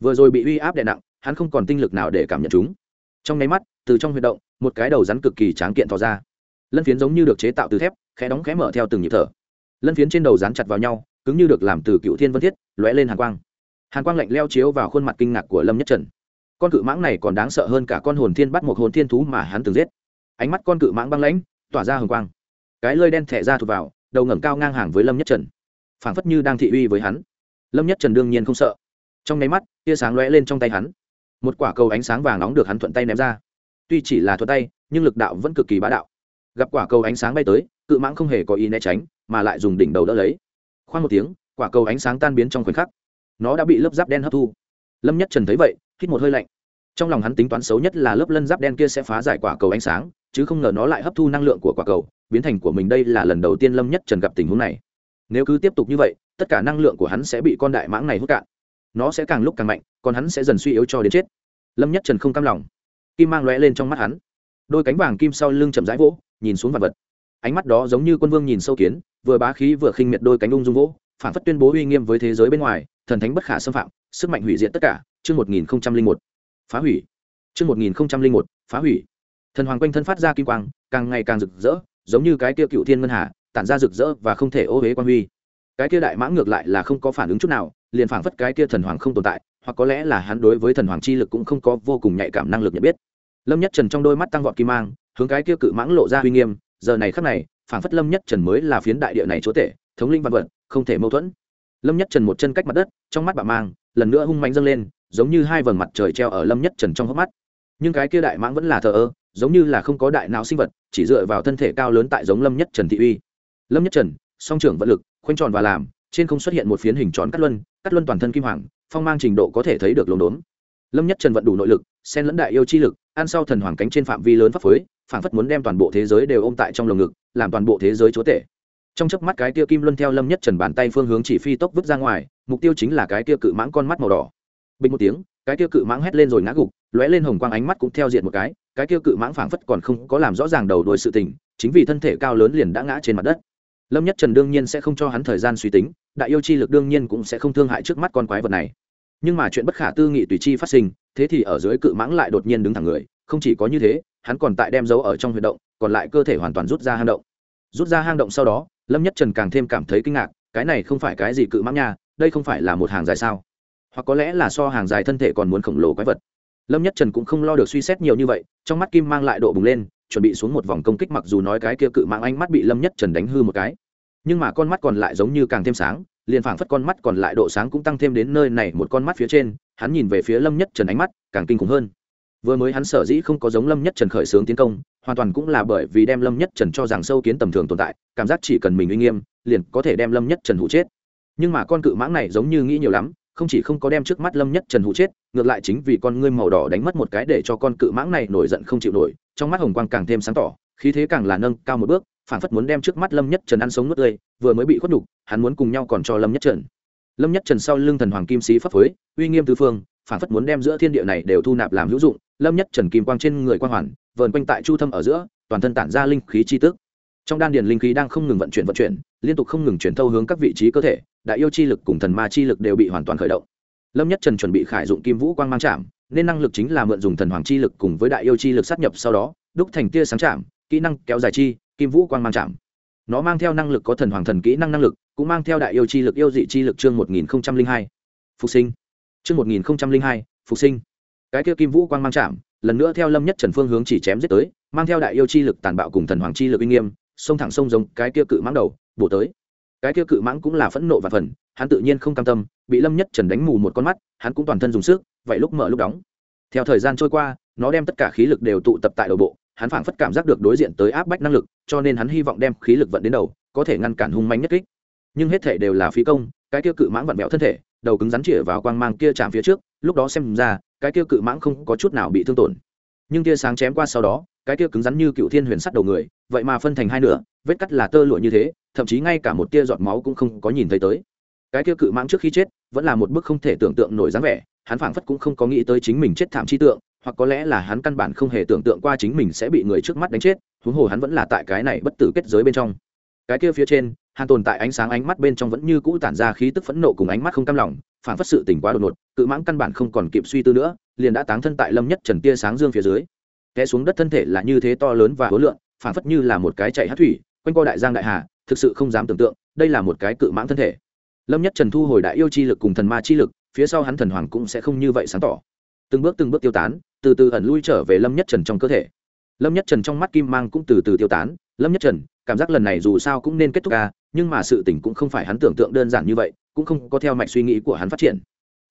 Vừa rồi bị uy áp đè nặng, hắn không còn tinh lực nào để cảm nhận chúng. Trong nháy mắt, từ trong huyệt động, một cái đầu rắn cực kỳ tráng kiện tỏ ra. Lân phiến giống như được chế tạo từ thép, khẽ đóng khẽ mở theo từng nhịp thở. Lân phiến trên đầu rắn chặt vào nhau cứng như được làm từ cựu thiên vân thiết, lóe lên hàn quang. Hàn quang lạnh leo chiếu vào khuôn mặt kinh ngạc của lâm nhất trần. Con cự mãng này còn đáng sợ hơn cả con hồn thiên bắt một hồn thiên thú mà hắn từng giết. Ánh mắt con cự mãng băng lãnh, tỏa ra hồng quang. Cái lơi đen thẻ ra thụt vào, đầu ngẩng cao ngang hàng với lâm nhất trần. Phảng phất như đang thị uy với hắn. Lâm nhất trần đương nhiên không sợ. Trong nháy mắt, tia sáng lóe lên trong tay hắn. Một quả cầu ánh sáng vàng nóng được hắn thuận tay ném ra. Tuy chỉ là thuận tay, nhưng lực đạo vẫn cực kỳ bá đạo. Gặp quả cầu ánh sáng bay tới, cự mãng không hề có ý né tránh, mà lại dùng đỉnh đầu đỡ lấy khoan một tiếng, quả cầu ánh sáng tan biến trong khoảnh khắc. Nó đã bị lớp giáp đen hấp thu. Lâm nhất trần thấy vậy, hít một hơi lạnh. Trong lòng hắn tính toán xấu nhất là lớp lân giáp đen kia sẽ phá giải quả cầu ánh sáng, chứ không ngờ nó lại hấp thu năng lượng của quả cầu, biến thành của mình đây là lần đầu tiên lâm nhất trần gặp tình huống này. Nếu cứ tiếp tục như vậy, tất cả năng lượng của hắn sẽ bị con đại mãng này hút cạn. Nó sẽ càng lúc càng mạnh, còn hắn sẽ dần suy yếu cho đến chết. Lâm nhất trần không cam lòng. Kim mang lóe lên trong mắt hắn. Đôi cánh vàng kim sau lưng chậm rãi vỗ, nhìn xuống vật vật. Ánh mắt đó giống như quân vương nhìn sâu kiến vừa bá khí vừa khinh miệt đôi cánh ung dung vỗ, phản phất tuyên bố uy nghiêm với thế giới bên ngoài, thần thánh bất khả xâm phạm, sức mạnh hủy diệt tất cả, chương một nghìn lẻ một, phá hủy. Chương một nghìn lẻ một, phá hủy. Thần hoàng quanh thân phát ra kim quang, càng ngày càng rực rỡ, giống như cái kia cựu thiên ngân hà, tản ra rực rỡ và không thể ô huế quan huy. Cái kia đại mã ngược lại là không có phản ứng chút nào, liền phản phất cái kia thần hoàng không tồn tại, hoặc có lẽ là hắn đối với thần hoàng chi lực cũng không có vô cùng nhạy cảm năng lực nhận biết. Lâm nhất trần trong đôi mắt tăng vọt kim mang, hướng cái kia cự mãng lộ ra uy nghiêm, giờ này khắc này Phảng phất lâm nhất trần mới là phiến đại địa này chúa tể, thống linh văn vật, không thể mâu thuẫn. Lâm nhất trần một chân cách mặt đất, trong mắt bạo mang, lần nữa hung mạnh dâng lên, giống như hai vầng mặt trời treo ở lâm nhất trần trong hốc mắt. Nhưng cái kia đại mãng vẫn là thờ ơ, giống như là không có đại não sinh vật, chỉ dựa vào thân thể cao lớn tại giống lâm nhất trần thị uy. Lâm nhất trần, song trưởng vận lực, khoanh tròn và làm, trên không xuất hiện một phiến hình tròn cắt luân cắt luân toàn thân kim hoàng, phong mang trình độ có thể thấy được lồn đốn. Lâm nhất trần vận đủ nội lực, xen lẫn đại yêu chi lực ăn sau thần hoàng cánh trên phạm vi lớn pháp phối phản phất muốn đem toàn bộ thế giới đều ôm tại trong lồng ngực, làm toàn bộ thế giới chúa tể. Trong chớp mắt cái tia kim luân theo lâm nhất trần bàn tay phương hướng chỉ phi tốc vứt ra ngoài, mục tiêu chính là cái tia cự mãng con mắt màu đỏ. Bình một tiếng, cái tia cự mãng hét lên rồi ngã gục, lóe lên hồng quang ánh mắt cũng theo diện một cái cái tia cự mãng phảng phất còn không có làm rõ ràng đầu đuôi sự tình, chính vì thân thể cao lớn liền đã ngã trên mặt đất. Lâm nhất trần đương nhiên sẽ không cho hắn thời gian suy tính, đại yêu chi lực đương nhiên cũng sẽ không thương hại trước mắt con quái vật này. Nhưng mà chuyện bất khả tư nghị tùy chi phát sinh thế thì ở dưới cự mãng lại đột nhiên đứng thẳng người, không chỉ có như thế, hắn còn tại đem dấu ở trong huy động, còn lại cơ thể hoàn toàn rút ra hang động. Rút ra hang động sau đó, lâm nhất trần càng thêm cảm thấy kinh ngạc, cái này không phải cái gì cự mãng nha, đây không phải là một hàng dài sao? Hoặc có lẽ là so hàng dài thân thể còn muốn khổng lồ quái vật. Lâm nhất trần cũng không lo được suy xét nhiều như vậy, trong mắt kim mang lại độ bùng lên, chuẩn bị xuống một vòng công kích mặc dù nói cái kia cự mãng ánh mắt bị lâm nhất trần đánh hư một cái. Nhưng mà con mắt còn lại giống như càng thêm sáng liền phảng phất con mắt còn lại độ sáng cũng tăng thêm đến nơi này một con mắt phía trên, hắn nhìn về phía lâm nhất trần ánh mắt càng kinh khủng hơn. Vừa mới hắn sở dĩ không có giống lâm nhất trần khởi xướng tiến công, hoàn toàn cũng là bởi vì đem lâm nhất trần cho rằng sâu kiến tầm thường tồn tại, cảm giác chỉ cần mình uy nghiêm, liền có thể đem lâm nhất trần hụ chết. Nhưng mà con cự mãng này giống như nghĩ nhiều lắm, không chỉ không có đem trước mắt lâm nhất trần hụ chết, ngược lại chính vì con ngươi màu đỏ đánh mất một cái để cho con cự mãng này nổi giận không chịu nổi, trong mắt hồng quang càng thêm sáng tỏ, khí thế càng là nâng cao một bước phản phất muốn đem trước mắt lâm nhất trần ăn sống nuốt tươi, vừa mới bị khuất nhục, hắn muốn cùng nhau còn cho lâm nhất trần. Lâm nhất trần sau lưng thần hoàng kim sĩ pháp phối, uy nghiêm tư phương phản phất muốn đem giữa thiên địa này đều thu nạp làm hữu dụng, lâm nhất trần kim quang trên người quang hoàn, vờn quanh tại chu thâm ở giữa, toàn thân tản ra linh khí chi tức. Trong đan điền linh khí đang không ngừng vận chuyển vận chuyển, liên tục không ngừng chuyển thâu hướng các vị trí cơ thể, đại yêu chi lực cùng thần ma chi lực đều bị hoàn toàn khởi động. Lâm nhất trần chuẩn bị khải dụng kim vũ quang mang chạm, nên năng lực chính là mượn dùng thần hoàng chi lực cùng với đại yêu chi lực sát nhập sau đó, đúc thành tia sáng chạm kỹ năng kéo dài chi, kim vũ quang mang chạm. Nó mang theo năng lực có thần hoàng thần kỹ năng năng lực, cũng mang theo đại yêu chi lực, yêu dị chi lực chương một nghìn hai. Phục sinh. Chương một nghìn hai, phục sinh. Cái kia kim vũ quang mang chạm, lần nữa theo lâm nhất trần phương hướng chỉ chém giết tới, mang theo đại yêu chi lực tàn bạo cùng thần hoàng chi lực uy nghiêm sông thẳng sông giống cái kia cự mãng đầu, bổ tới. Cái kia cự mãng cũng là phẫn nộ và phần, hắn tự nhiên không cam tâm, bị lâm nhất trần đánh mù một con mắt, hắn cũng toàn thân dùng sức, vậy lúc mở lúc đóng. Theo thời gian trôi qua, nó đem tất cả khí lực đều tụ tập tại đầu bộ hắn phảng phất cảm giác được đối diện tới áp bách năng lực, cho nên hắn hy vọng đem khí lực vận đến đầu, có thể ngăn cản hung mãnh nhất kích. Nhưng hết thể đều là phí công, cái kia cự mãng vận vẹo thân thể, đầu cứng rắn chĩa vào quang mang kia chạm phía trước, lúc đó xem ra, cái kia cự mãng không có chút nào bị thương tổn. Nhưng tia sáng chém qua sau đó, cái tia cứng rắn như cựu thiên huyền sắt đầu người, vậy mà phân thành hai nửa, vết cắt là tơ lụa như thế, thậm chí ngay cả một tia giọt máu cũng không có nhìn thấy tới. Cái tia cự mãng trước khi chết, vẫn là một bức không thể tưởng tượng nổi dáng vẻ, hắn phảng phất cũng không có nghĩ tới chính mình chết thảm chi tượng hoặc có lẽ là hắn căn bản không hề tưởng tượng qua chính mình sẽ bị người trước mắt đánh chết, huống hồ hắn vẫn là tại cái này bất tử kết giới bên trong. Cái kia phía trên hắn tồn tại ánh sáng ánh mắt bên trong vẫn như cũ tản ra khí tức phẫn nộ cùng ánh mắt không cam lòng, phản phất sự tỉnh quá đột ngột, cự mãng căn bản không còn kịp suy tư nữa, liền đã táng thân tại lâm nhất trần tia sáng dương phía dưới. Té xuống đất thân thể là như thế to lớn và hối lượng phản phất như là một cái chạy hát thủy, quanh co đại giang đại hà, thực sự không dám tưởng tượng, đây là một cái cự mãng thân thể. Lâm nhất trần thu hồi đại yêu chi lực cùng thần ma chi lực, phía sau hắn thần hoàng cũng sẽ không như vậy sáng tỏ từng bước từng bước tiêu tán, từ từ ẩn lui trở về lâm nhất trần trong cơ thể. Lâm nhất trần trong mắt kim mang cũng từ từ tiêu tán. Lâm nhất trần, cảm giác lần này dù sao cũng nên kết thúc ca nhưng mà sự tình cũng không phải hắn tưởng tượng đơn giản như vậy, cũng không có theo mạch suy nghĩ của hắn phát triển.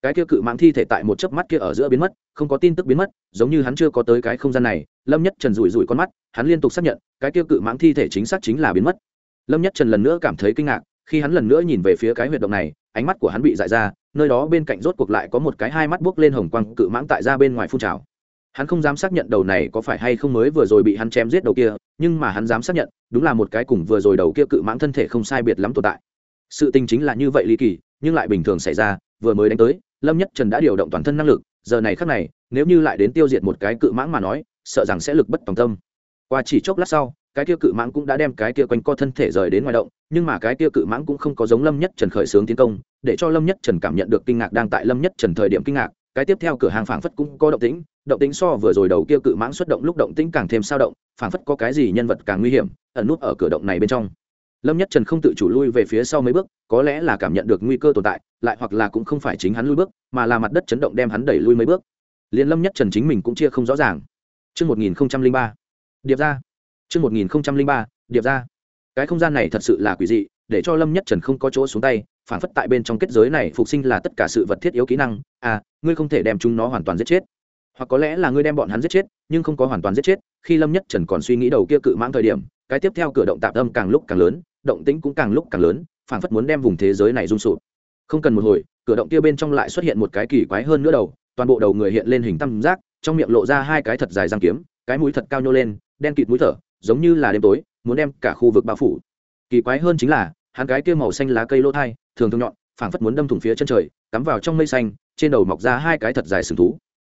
Cái kia cự mãng thi thể tại một chớp mắt kia ở giữa biến mất, không có tin tức biến mất, giống như hắn chưa có tới cái không gian này, lâm nhất trần rủi rủi con mắt, hắn liên tục xác nhận, cái kia cự mãng thi thể chính xác chính là biến mất. Lâm nhất trần lần nữa cảm thấy kinh ngạc, khi hắn lần nữa nhìn về phía cái huyệt động này ánh mắt của hắn bị dại ra, nơi đó bên cạnh rốt cuộc lại có một cái hai mắt buốc lên hồng quang cự mãng tại ra bên ngoài phun trào. Hắn không dám xác nhận đầu này có phải hay không mới vừa rồi bị hắn chém giết đầu kia, nhưng mà hắn dám xác nhận, đúng là một cái cùng vừa rồi đầu kia cự mãng thân thể không sai biệt lắm tồn tại. Sự tình chính là như vậy ly kỳ, nhưng lại bình thường xảy ra, vừa mới đánh tới, lâm nhất trần đã điều động toàn thân năng lực, giờ này khác này, nếu như lại đến tiêu diệt một cái cự mãng mà nói, sợ rằng sẽ lực bất tòng tâm. Qua chỉ chốc lát sau cái kia cự mãng cũng đã đem cái kia quanh co thân thể rời đến ngoài động nhưng mà cái kia cự mãng cũng không có giống lâm nhất trần khởi sướng tiến công để cho lâm nhất trần cảm nhận được kinh ngạc đang tại lâm nhất trần thời điểm kinh ngạc cái tiếp theo cửa hàng phảng phất cũng có động tĩnh động tĩnh so vừa rồi đầu kia cự mãng xuất động lúc động tĩnh càng thêm sao động phảng phất có cái gì nhân vật càng nguy hiểm ẩn nút ở cửa động này bên trong. Lâm nhất trần không tự chủ lui về phía sau mấy bước có lẽ là cảm nhận được nguy cơ tồn tại lại hoặc là cũng không phải chính hắn lui bước mà là mặt đất chấn động đem hắn đẩy lui mấy bước. Liên lâm nhất trần chính mình cũng chia không rõ ràng. Trước 1003, điệp gia. Trước 1003, điệp ra. Cái không gian này thật sự là quỷ dị, để cho Lâm Nhất Trần không có chỗ xuống tay, phản phất tại bên trong kết giới này phục sinh là tất cả sự vật thiết yếu kỹ năng, à, ngươi không thể đem chúng nó hoàn toàn giết chết. Hoặc có lẽ là ngươi đem bọn hắn giết chết, nhưng không có hoàn toàn giết chết, khi Lâm Nhất Trần còn suy nghĩ đầu kia cự mãng thời điểm, cái tiếp theo cửa động tạp âm càng lúc càng lớn, động tĩnh cũng càng lúc càng lớn, phản phất muốn đem vùng thế giới này rung sụp. Không cần một hồi, cửa động kia bên trong lại xuất hiện một cái kỳ quái hơn nữa đầu, toàn bộ đầu người hiện lên hình tam giác, trong miệng lộ ra hai cái thật dài răng kiếm, cái mũi thật cao nhô lên, đen kịt mũi thở, giống như là đêm tối, muốn đem cả khu vực bao phủ. Kỳ quái hơn chính là, hắn cái kia màu xanh lá cây lỗ thai, thường thường nhọn, phảng phất muốn đâm thủng phía chân trời, cắm vào trong mây xanh, trên đầu mọc ra hai cái thật dài sừng thú.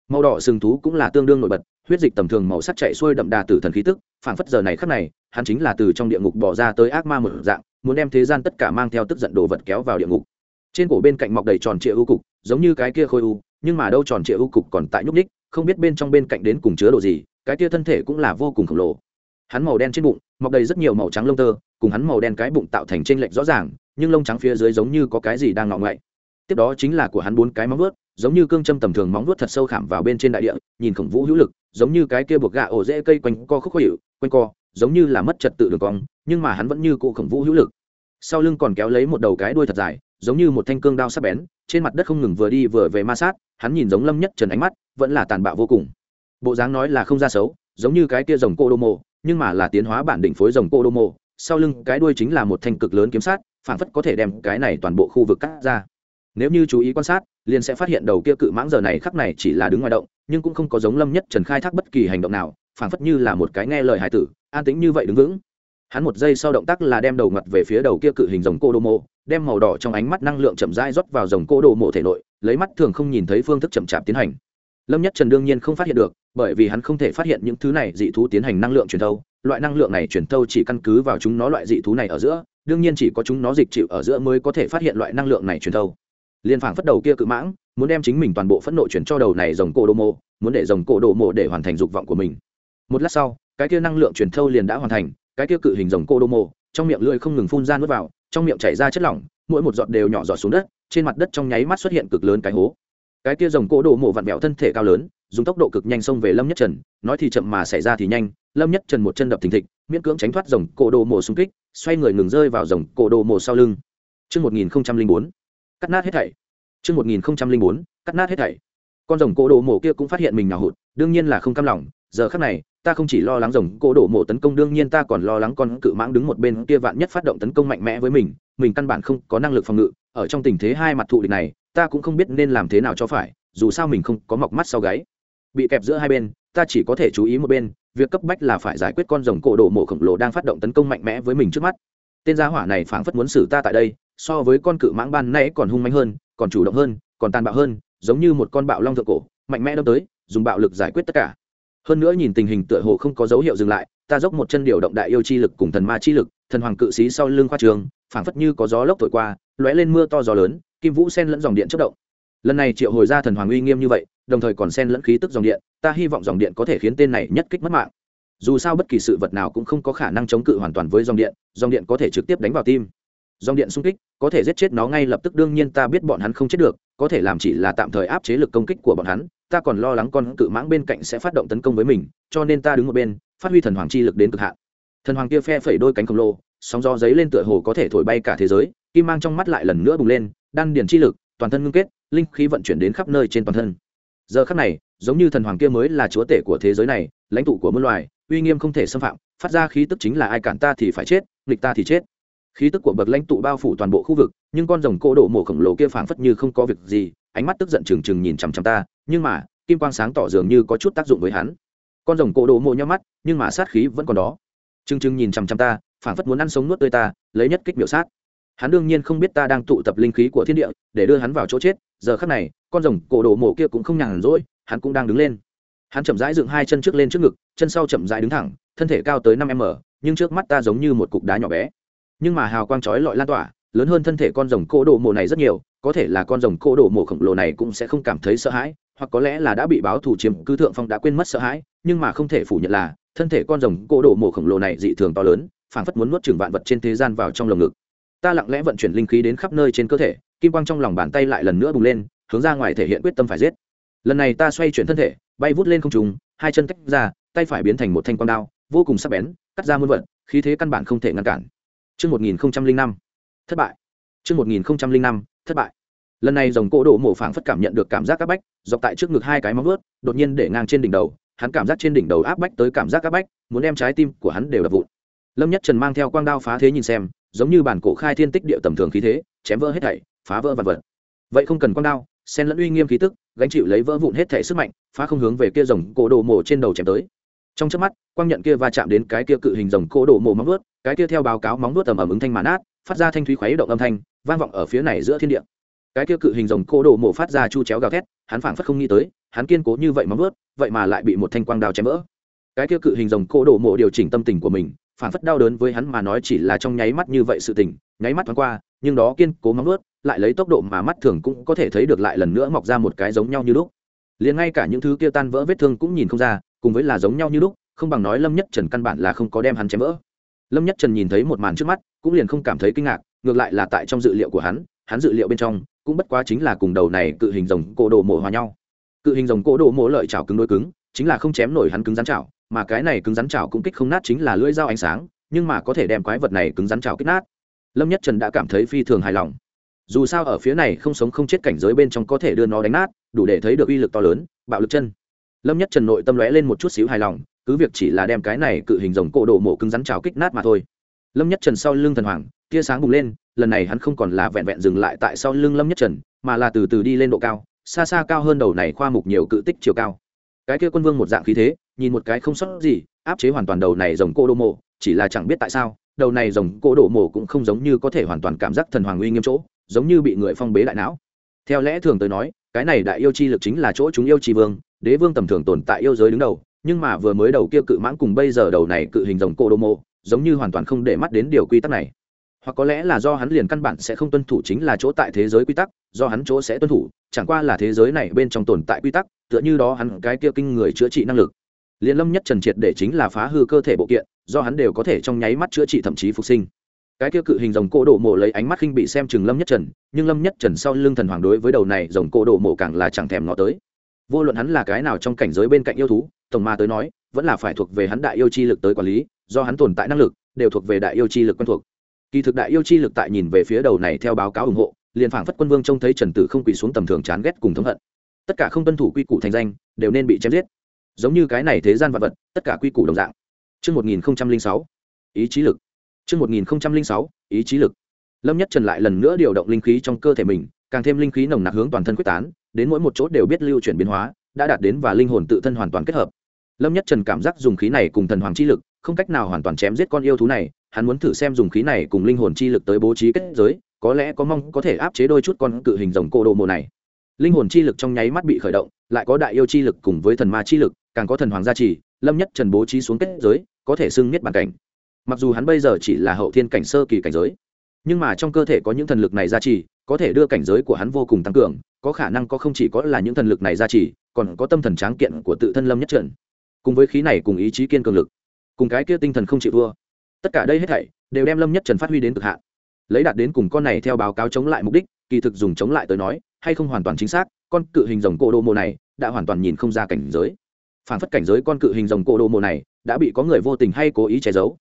Màu đỏ sừng thú cũng là tương đương nổi bật, huyết dịch tầm thường màu sắc chạy xuôi đậm đà từ thần khí tức, phảng phất giờ này khắc này, hắn chính là từ trong địa ngục bỏ ra tới ác ma một dạng, muốn đem thế gian tất cả mang theo tức giận đồ vật kéo vào địa ngục. Trên cổ bên cạnh mọc đầy tròn trịa u cục, giống như cái kia khôi u, nhưng mà đâu tròn trịa u cục còn tại nhúc ních không biết bên trong bên cạnh đến cùng chứa đồ gì, cái kia thân thể cũng là vô cùng khổng lồ hắn màu đen trên bụng, mọc đầy rất nhiều màu trắng lông tơ, cùng hắn màu đen cái bụng tạo thành t r ê n lệch rõ ràng, nhưng lông trắng phía dưới giống như có cái gì đang ngọ ngậy tiếp đó chính là của hắn bốn cái móng vuốt, giống như cương châm tầm thường móng vuốt thật sâu khảm vào bên trên đại địa, nhìn khổng vũ hữu lực, giống như cái kia buộc gạ ổ dễ cây quanh co khúc khó hiệu quanh co, giống như là mất trật tự đường cong, nhưng mà hắn vẫn như cụ khổng vũ hữu lực. Sau lưng còn kéo lấy một đầu cái đuôi thật dài, giống như một thanh cương đao sắc bén, trên mặt đất không ngừng vừa đi vừa về ma sát, hắn nhìn giống lâm nhất trần ánh mắt, vẫn là tàn bạo vô cùng. Bộ dáng nói là không ra xấu, giống như cái kia rồng cô đô mộ nhưng mà là tiến hóa bản đỉnh phối rồng cô đô mộ sau lưng cái đuôi chính là một thanh cực lớn kiếm sát phản phất có thể đem cái này toàn bộ khu vực cắt ra. Nếu như chú ý quan sát, liền sẽ phát hiện đầu kia cự mãng giờ này khắc này chỉ là đứng ngoài động, nhưng cũng không có giống lâm nhất trần khai thác bất kỳ hành động nào phản phất như là một cái nghe lời hải tử, an tĩnh như vậy đứng vững. Hắn một giây sau động tác là đem đầu ngặt về phía đầu kia cự hình rồng cô đô mộ đem màu đỏ trong ánh mắt năng lượng chậm rãi rót vào rồng cô đô mộ thể nội, lấy mắt thường không nhìn thấy phương thức chậm chạp tiến hành. Lâm nhất trần đương nhiên không phát hiện được bởi vì hắn không thể phát hiện những thứ này dị thú tiến hành năng lượng truyền thâu. Loại năng lượng này truyền thâu chỉ căn cứ vào chúng nó loại dị thú này ở giữa, đương nhiên chỉ có chúng nó dịch chịu ở giữa mới có thể phát hiện loại năng lượng này truyền thâu. Liên phảng phất đầu kia cự mãng, muốn đem chính mình toàn bộ phẫn nộ chuyển cho đầu này dòng cổ đồ mộ, muốn để dòng cổ đồ mộ để hoàn thành dục vọng của mình. Một lát sau, cái kia năng lượng truyền thâu liền đã hoàn thành, cái kia cự hình dòng cổ đồ mộ, trong miệng lưỡi không ngừng phun ra nước vào, trong miệng chảy ra chất lỏng, mỗi một giọt đều nhỏ giọt xuống đất, trên mặt đất trong nháy mắt xuất hiện cực lớn cái hố. Cái kia dòng cổ đồ mộ vặn vẹo thân thể cao lớn dùng tốc độ cực nhanh xông về lâm nhất trần nói thì chậm mà xảy ra thì nhanh lâm nhất trần một chân đập thình thịch miễn cưỡng tránh thoát rồng cổ đồ mổ xung kích xoay người ngừng rơi vào rồng cổ đồ mổ sau lưng Trước 1004, cắt nát hết thảy. Trước 1004, cắt nát hết thảy. Con rồng cổ đồ mổ kia cũng phát hiện mình nào hụt, đương nhiên là không cam lòng, giờ khắc này, ta không chỉ lo lắng rồng cổ đồ mổ tấn công đương nhiên ta còn lo lắng con cự mãng đứng một bên kia vạn nhất phát động tấn công mạnh mẽ với mình, mình căn bản không có năng lực phòng ngự, ở trong tình thế hai mặt thụ địch này, ta cũng không biết nên làm thế nào cho phải, dù sao mình không có mọc mắt sau gáy bị kẹp giữa hai bên, ta chỉ có thể chú ý một bên, việc cấp bách là phải giải quyết con rồng cổ đổ mộ khổng lồ đang phát động tấn công mạnh mẽ với mình trước mắt. Tên gia hỏa này phảng phất muốn xử ta tại đây, so với con cự mãng ban nay còn hung mạnh hơn, còn chủ động hơn, còn tàn bạo hơn, giống như một con bạo long thượng cổ, mạnh mẽ đâm tới, dùng bạo lực giải quyết tất cả. Hơn nữa nhìn tình hình tựa hồ không có dấu hiệu dừng lại, ta dốc một chân điều động đại yêu chi lực cùng thần ma chi lực, thần hoàng cự sĩ sau lưng khoa trường, phảng phất như có gió lốc thổi qua, lóe lên mưa to gió lớn, kim vũ sen lẫn dòng điện chất động. Lần này triệu hồi ra thần hoàng uy nghiêm như vậy đồng thời còn sen lẫn khí tức dòng điện, ta hy vọng dòng điện có thể khiến tên này nhất kích mất mạng. Dù sao bất kỳ sự vật nào cũng không có khả năng chống cự hoàn toàn với dòng điện dòng điện có thể trực tiếp đánh vào tim. Dòng điện xung kích, có thể giết chết nó ngay lập tức, đương nhiên ta biết bọn hắn không chết được, có thể làm chỉ là tạm thời áp chế lực công kích của bọn hắn, ta còn lo lắng con cự mãng bên cạnh sẽ phát động tấn công với mình, cho nên ta đứng một bên, phát huy thần hoàng chi lực đến cực hạn. Thần hoàng kia phe phẩy đôi cánh khổng lồ, sóng gió giấy lên tựa hồ có thể thổi bay cả thế giới, kim mang trong mắt lại lần nữa bùng lên, đan điền chi lực, toàn thân ngưng kết, linh khí vận chuyển đến khắp nơi trên toàn thân giờ khắc này, giống như thần hoàng kia mới là chúa tể của thế giới này, lãnh tụ của muôn loài, uy nghiêm không thể xâm phạm, phát ra khí tức chính là ai cản ta thì phải chết, nghịch ta thì chết. Khí tức của bậc lãnh tụ bao phủ toàn bộ khu vực, nhưng con rồng cỗ đổ mổ khổng lồ kia phảng phất như không có việc gì, ánh mắt tức giận trừng trừng nhìn chằm chằm ta, nhưng mà, kim quang sáng tỏ dường như có chút tác dụng với hắn. Con rồng cỗ đổ mổ nhắm mắt, nhưng mà sát khí vẫn còn đó. Trừng trừng nhìn chằm chằm ta, phảng phất muốn ăn sống nuốt tươi ta, lấy nhất kích biểu sát. Hắn đương nhiên không biết ta đang tụ tập linh khí của thiên địa, để đưa hắn vào chỗ chết giờ khắc này, con rồng cổ đồ mổ kia cũng không nhàn rỗi, hắn cũng đang đứng lên. Hắn chậm rãi dựng hai chân trước lên trước ngực, chân sau chậm rãi đứng thẳng, thân thể cao tới năm m nhưng trước mắt ta giống như một cục đá nhỏ bé. Nhưng mà hào quang chói lọi lan tỏa, lớn hơn thân thể con rồng cổ đồ mổ này rất nhiều, có thể là con rồng cổ đồ mổ khổng lồ này cũng sẽ không cảm thấy sợ hãi, hoặc có lẽ là đã bị báo thủ chiếm cứ thượng phong đã quên mất sợ hãi, nhưng mà không thể phủ nhận là, thân thể con rồng cổ đồ mổ khổng lồ này dị thường to lớn, phảng phất muốn nuốt trừng vạn vật trên thế gian vào trong lồng ngực ta lặng lẽ vận chuyển linh khí đến khắp nơi trên cơ thể kim quang trong lòng bàn tay lại lần nữa bùng lên hướng ra ngoài thể hiện quyết tâm phải giết lần này ta xoay chuyển thân thể bay vút lên không trùng hai chân tách ra tay phải biến thành một thanh quang đao vô cùng sắc bén cắt ra muôn vật khí thế căn bản không thể ngăn cản Trước 1005, thất bại. Trước 1005, thất bại. Lần này dòng cỗ đổ mổ phảng phất cảm nhận được cảm giác áp bách, dọc tại trước ngực hai cái móng vớt, đột nhiên để ngang trên đỉnh đầu, hắn cảm giác trên đỉnh đầu áp bách tới cảm giác áp bách, muốn đem trái tim của hắn đều đập vụn. Lâm Nhất Trần mang theo quang đao phá thế nhìn xem, giống như bản cổ khai thiên tích địa tầm thường khí thế, chém vỡ hết thảy, phá vỡ vạn vật. Vậy không cần con đao sen lẫn uy nghiêm khí tức, gánh chịu lấy vỡ vụn hết thảy sức mạnh, phá không hướng về kia rồng cổ đồ mổ trên đầu chém tới. Trong chớp mắt, quang nhận kia va chạm đến cái kia cự hình rồng cổ đồ mổ móng vuốt, cái kia theo báo cáo móng vuốt tầm ầm ứng thanh màn nát, phát ra thanh thúy khuấy động âm thanh, vang vọng ở phía này giữa thiên địa. Cái kia cự hình rồng cổ đồ mổ phát ra chu chéo gào thét, hắn phảng phất không nghĩ tới, hắn kiên cố như vậy móng vuốt, vậy mà lại bị một thanh quang đao chém vỡ. Cái kia cự hình rồng cổ đồ mổ điều chỉnh tâm tình của mình phản phất đau đớn với hắn mà nói chỉ là trong nháy mắt như vậy sự tình, nháy mắt thoáng qua, nhưng đó kiên cố móng ướt lại lấy tốc độ mà mắt thường cũng có thể thấy được lại lần nữa mọc ra một cái giống nhau như lúc. Liền ngay cả những thứ kia tan vỡ vết thương cũng nhìn không ra, cùng với là giống nhau như lúc, không bằng nói lâm nhất trần căn bản là không có đem hắn chém vỡ. Lâm nhất trần nhìn thấy một màn trước mắt, cũng liền không cảm thấy kinh ngạc, ngược lại là tại trong dự liệu của hắn hắn dự liệu bên trong, cũng bất quá chính là cùng đầu này cự hình rồng cổ đồ mổ hòa nhau. Cự hình rồng cổ đồ mổ lợi chảo cứng đối cứng, chính là không chém nổi hắn cứng rắn chảo mà cái này cứng rắn chảo cũng kích không nát chính là lưỡi dao ánh sáng, nhưng mà có thể đem quái vật này cứng rắn chảo kích nát. Lâm nhất trần đã cảm thấy phi thường hài lòng. Dù sao ở phía này không sống không chết cảnh giới bên trong có thể đưa nó đánh nát, đủ để thấy được uy lực to lớn, bạo lực chân. Lâm nhất trần nội tâm lóe lên một chút xíu hài lòng, cứ việc chỉ là đem cái này cự hình rồng cổ độ mổ cứng rắn chảo kích nát mà thôi. Lâm nhất trần sau lưng thần hoàng, tia sáng bùng lên, lần này hắn không còn là vẹn vẹn dừng lại tại sau lưng lâm nhất trần, mà là từ từ đi lên độ cao, xa xa cao hơn đầu này khoa mục nhiều cự tích chiều cao. Cái kia quân vương một dạng khí thế nhìn một cái không sót gì, áp chế hoàn toàn đầu này rồng cô đô mộ, chỉ là chẳng biết tại sao, đầu này rồng cô đô mộ cũng không giống như có thể hoàn toàn cảm giác thần hoàng uy nghiêm chỗ, giống như bị người phong bế lại não. Theo lẽ thường tới nói, cái này đại yêu chi lực chính là chỗ chúng yêu chi vương, đế vương tầm thường tồn tại yêu giới đứng đầu, nhưng mà vừa mới đầu kia cự mãng cùng bây giờ đầu này cự hình rồng cô đô mộ, giống như hoàn toàn không để mắt đến điều quy tắc này. Hoặc có lẽ là do hắn liền căn bản sẽ không tuân thủ chính là chỗ tại thế giới quy tắc, do hắn chỗ sẽ tuân thủ, chẳng qua là thế giới này bên trong tồn tại quy tắc, tựa như đó hắn cái kia kinh người chữa trị năng lực liền lâm nhất trần triệt để chính là phá hư cơ thể bộ kiện, do hắn đều có thể trong nháy mắt chữa trị thậm chí phục sinh. Cái kia cự hình rồng cổ đổ mộ lấy ánh mắt khinh bị xem chừng lâm nhất trần, nhưng lâm nhất trần sau lưng thần hoàng đối với đầu này rồng cổ đổ mộ càng là chẳng thèm ngó tới. Vô luận hắn là cái nào trong cảnh giới bên cạnh yêu thú, tổng ma tới nói, vẫn là phải thuộc về hắn đại yêu chi lực tới quản lý, do hắn tồn tại năng lực, đều thuộc về đại yêu chi lực quen thuộc. Kỳ thực đại yêu chi lực tại nhìn về phía đầu này theo báo cáo ủng hộ, liền phảng phất quân vương trông thấy trần tử không quỳ xuống tầm thường chán ghét cùng thống hận. Tất cả không tuân thủ quy củ thành danh, đều nên bị chém giết giống như cái này thế gian vật vật, tất cả quy củ đồng dạng. Chương một nghìn sáu, ý chí lực. Chương một nghìn sáu, ý chí lực. Lâm nhất trần lại lần nữa điều động linh khí trong cơ thể mình, càng thêm linh khí nồng nặc hướng toàn thân quyết tán, đến mỗi một chỗ đều biết lưu chuyển biến hóa, đã đạt đến và linh hồn tự thân hoàn toàn kết hợp. Lâm nhất trần cảm giác dùng khí này cùng thần hoàng chi lực, không cách nào hoàn toàn chém giết con yêu thú này, hắn muốn thử xem dùng khí này cùng linh hồn chi lực tới bố trí kết giới, có lẽ có mong có thể áp chế đôi chút con cự hình rồng cô đồ mồ này. Linh hồn chi lực trong nháy mắt bị khởi động, lại có đại yêu chi lực cùng với thần ma chi lực càng có thần hoàng gia trì, lâm nhất trần bố trí xuống kết giới, có thể xưng niết bản cảnh. Mặc dù hắn bây giờ chỉ là hậu thiên cảnh sơ kỳ cảnh giới, nhưng mà trong cơ thể có những thần lực này gia trì, có thể đưa cảnh giới của hắn vô cùng tăng cường, có khả năng có không chỉ có là những thần lực này gia trì, còn có tâm thần tráng kiện của tự thân lâm nhất trần. Cùng với khí này cùng ý chí kiên cường lực, cùng cái kia tinh thần không chịu thua. Tất cả đây hết thảy đều đem lâm nhất trần phát huy đến cực hạn. Lấy đạt đến cùng con này theo báo cáo chống lại mục đích, kỳ thực dùng chống lại tới nói, hay không hoàn toàn chính xác, con cự hình rồng cổ đô mô này đã hoàn toàn nhìn không ra cảnh giới phản phất cảnh giới con cự hình rồng cổ đồ mộ này đã bị có người vô tình hay cố ý che giấu,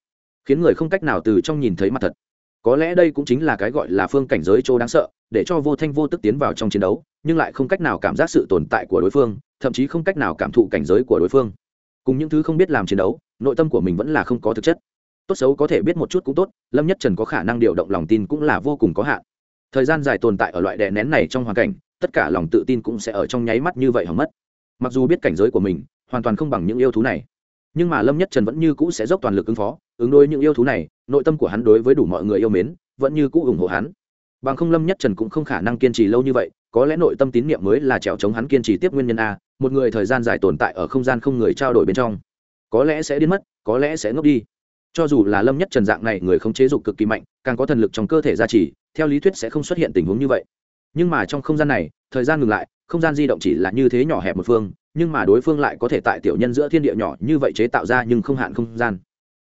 khiến người không cách nào từ trong nhìn thấy mặt thật. Có lẽ đây cũng chính là cái gọi là phương cảnh giới chỗ đáng sợ, để cho vô thanh vô tức tiến vào trong chiến đấu, nhưng lại không cách nào cảm giác sự tồn tại của đối phương, thậm chí không cách nào cảm thụ cảnh giới của đối phương. Cùng những thứ không biết làm chiến đấu, nội tâm của mình vẫn là không có thực chất. Tốt xấu có thể biết một chút cũng tốt, lâm nhất trần có khả năng điều động lòng tin cũng là vô cùng có hạn. Thời gian dài tồn tại ở loại đè nén này trong hoàn cảnh, tất cả lòng tự tin cũng sẽ ở trong nháy mắt như vậy hỏng mất. Mặc dù biết cảnh giới của mình hoàn toàn không bằng những yêu thú này. Nhưng mà lâm nhất trần vẫn như cũ sẽ dốc toàn lực ứng phó, ứng đối những yêu thú này, nội tâm của hắn đối với đủ mọi người yêu mến, vẫn như cũ ủng hộ hắn. Bằng không lâm nhất trần cũng không khả năng kiên trì lâu như vậy, có lẽ nội tâm tín niệm mới là trèo chống hắn kiên trì tiếp nguyên nhân a, một người thời gian dài tồn tại ở không gian không người trao đổi bên trong, có lẽ sẽ đến mất, có lẽ sẽ ngốc đi. Cho dù là lâm nhất trần dạng này người không chế dục cực kỳ mạnh, càng có thần lực trong cơ thể gia trì, theo lý thuyết sẽ không xuất hiện tình huống như vậy. Nhưng mà trong không gian này, thời gian ngừng lại không gian di động chỉ là như thế nhỏ hẹp một phương, nhưng mà đối phương lại có thể tại tiểu nhân giữa thiên địa nhỏ như vậy chế tạo ra nhưng không hạn không gian.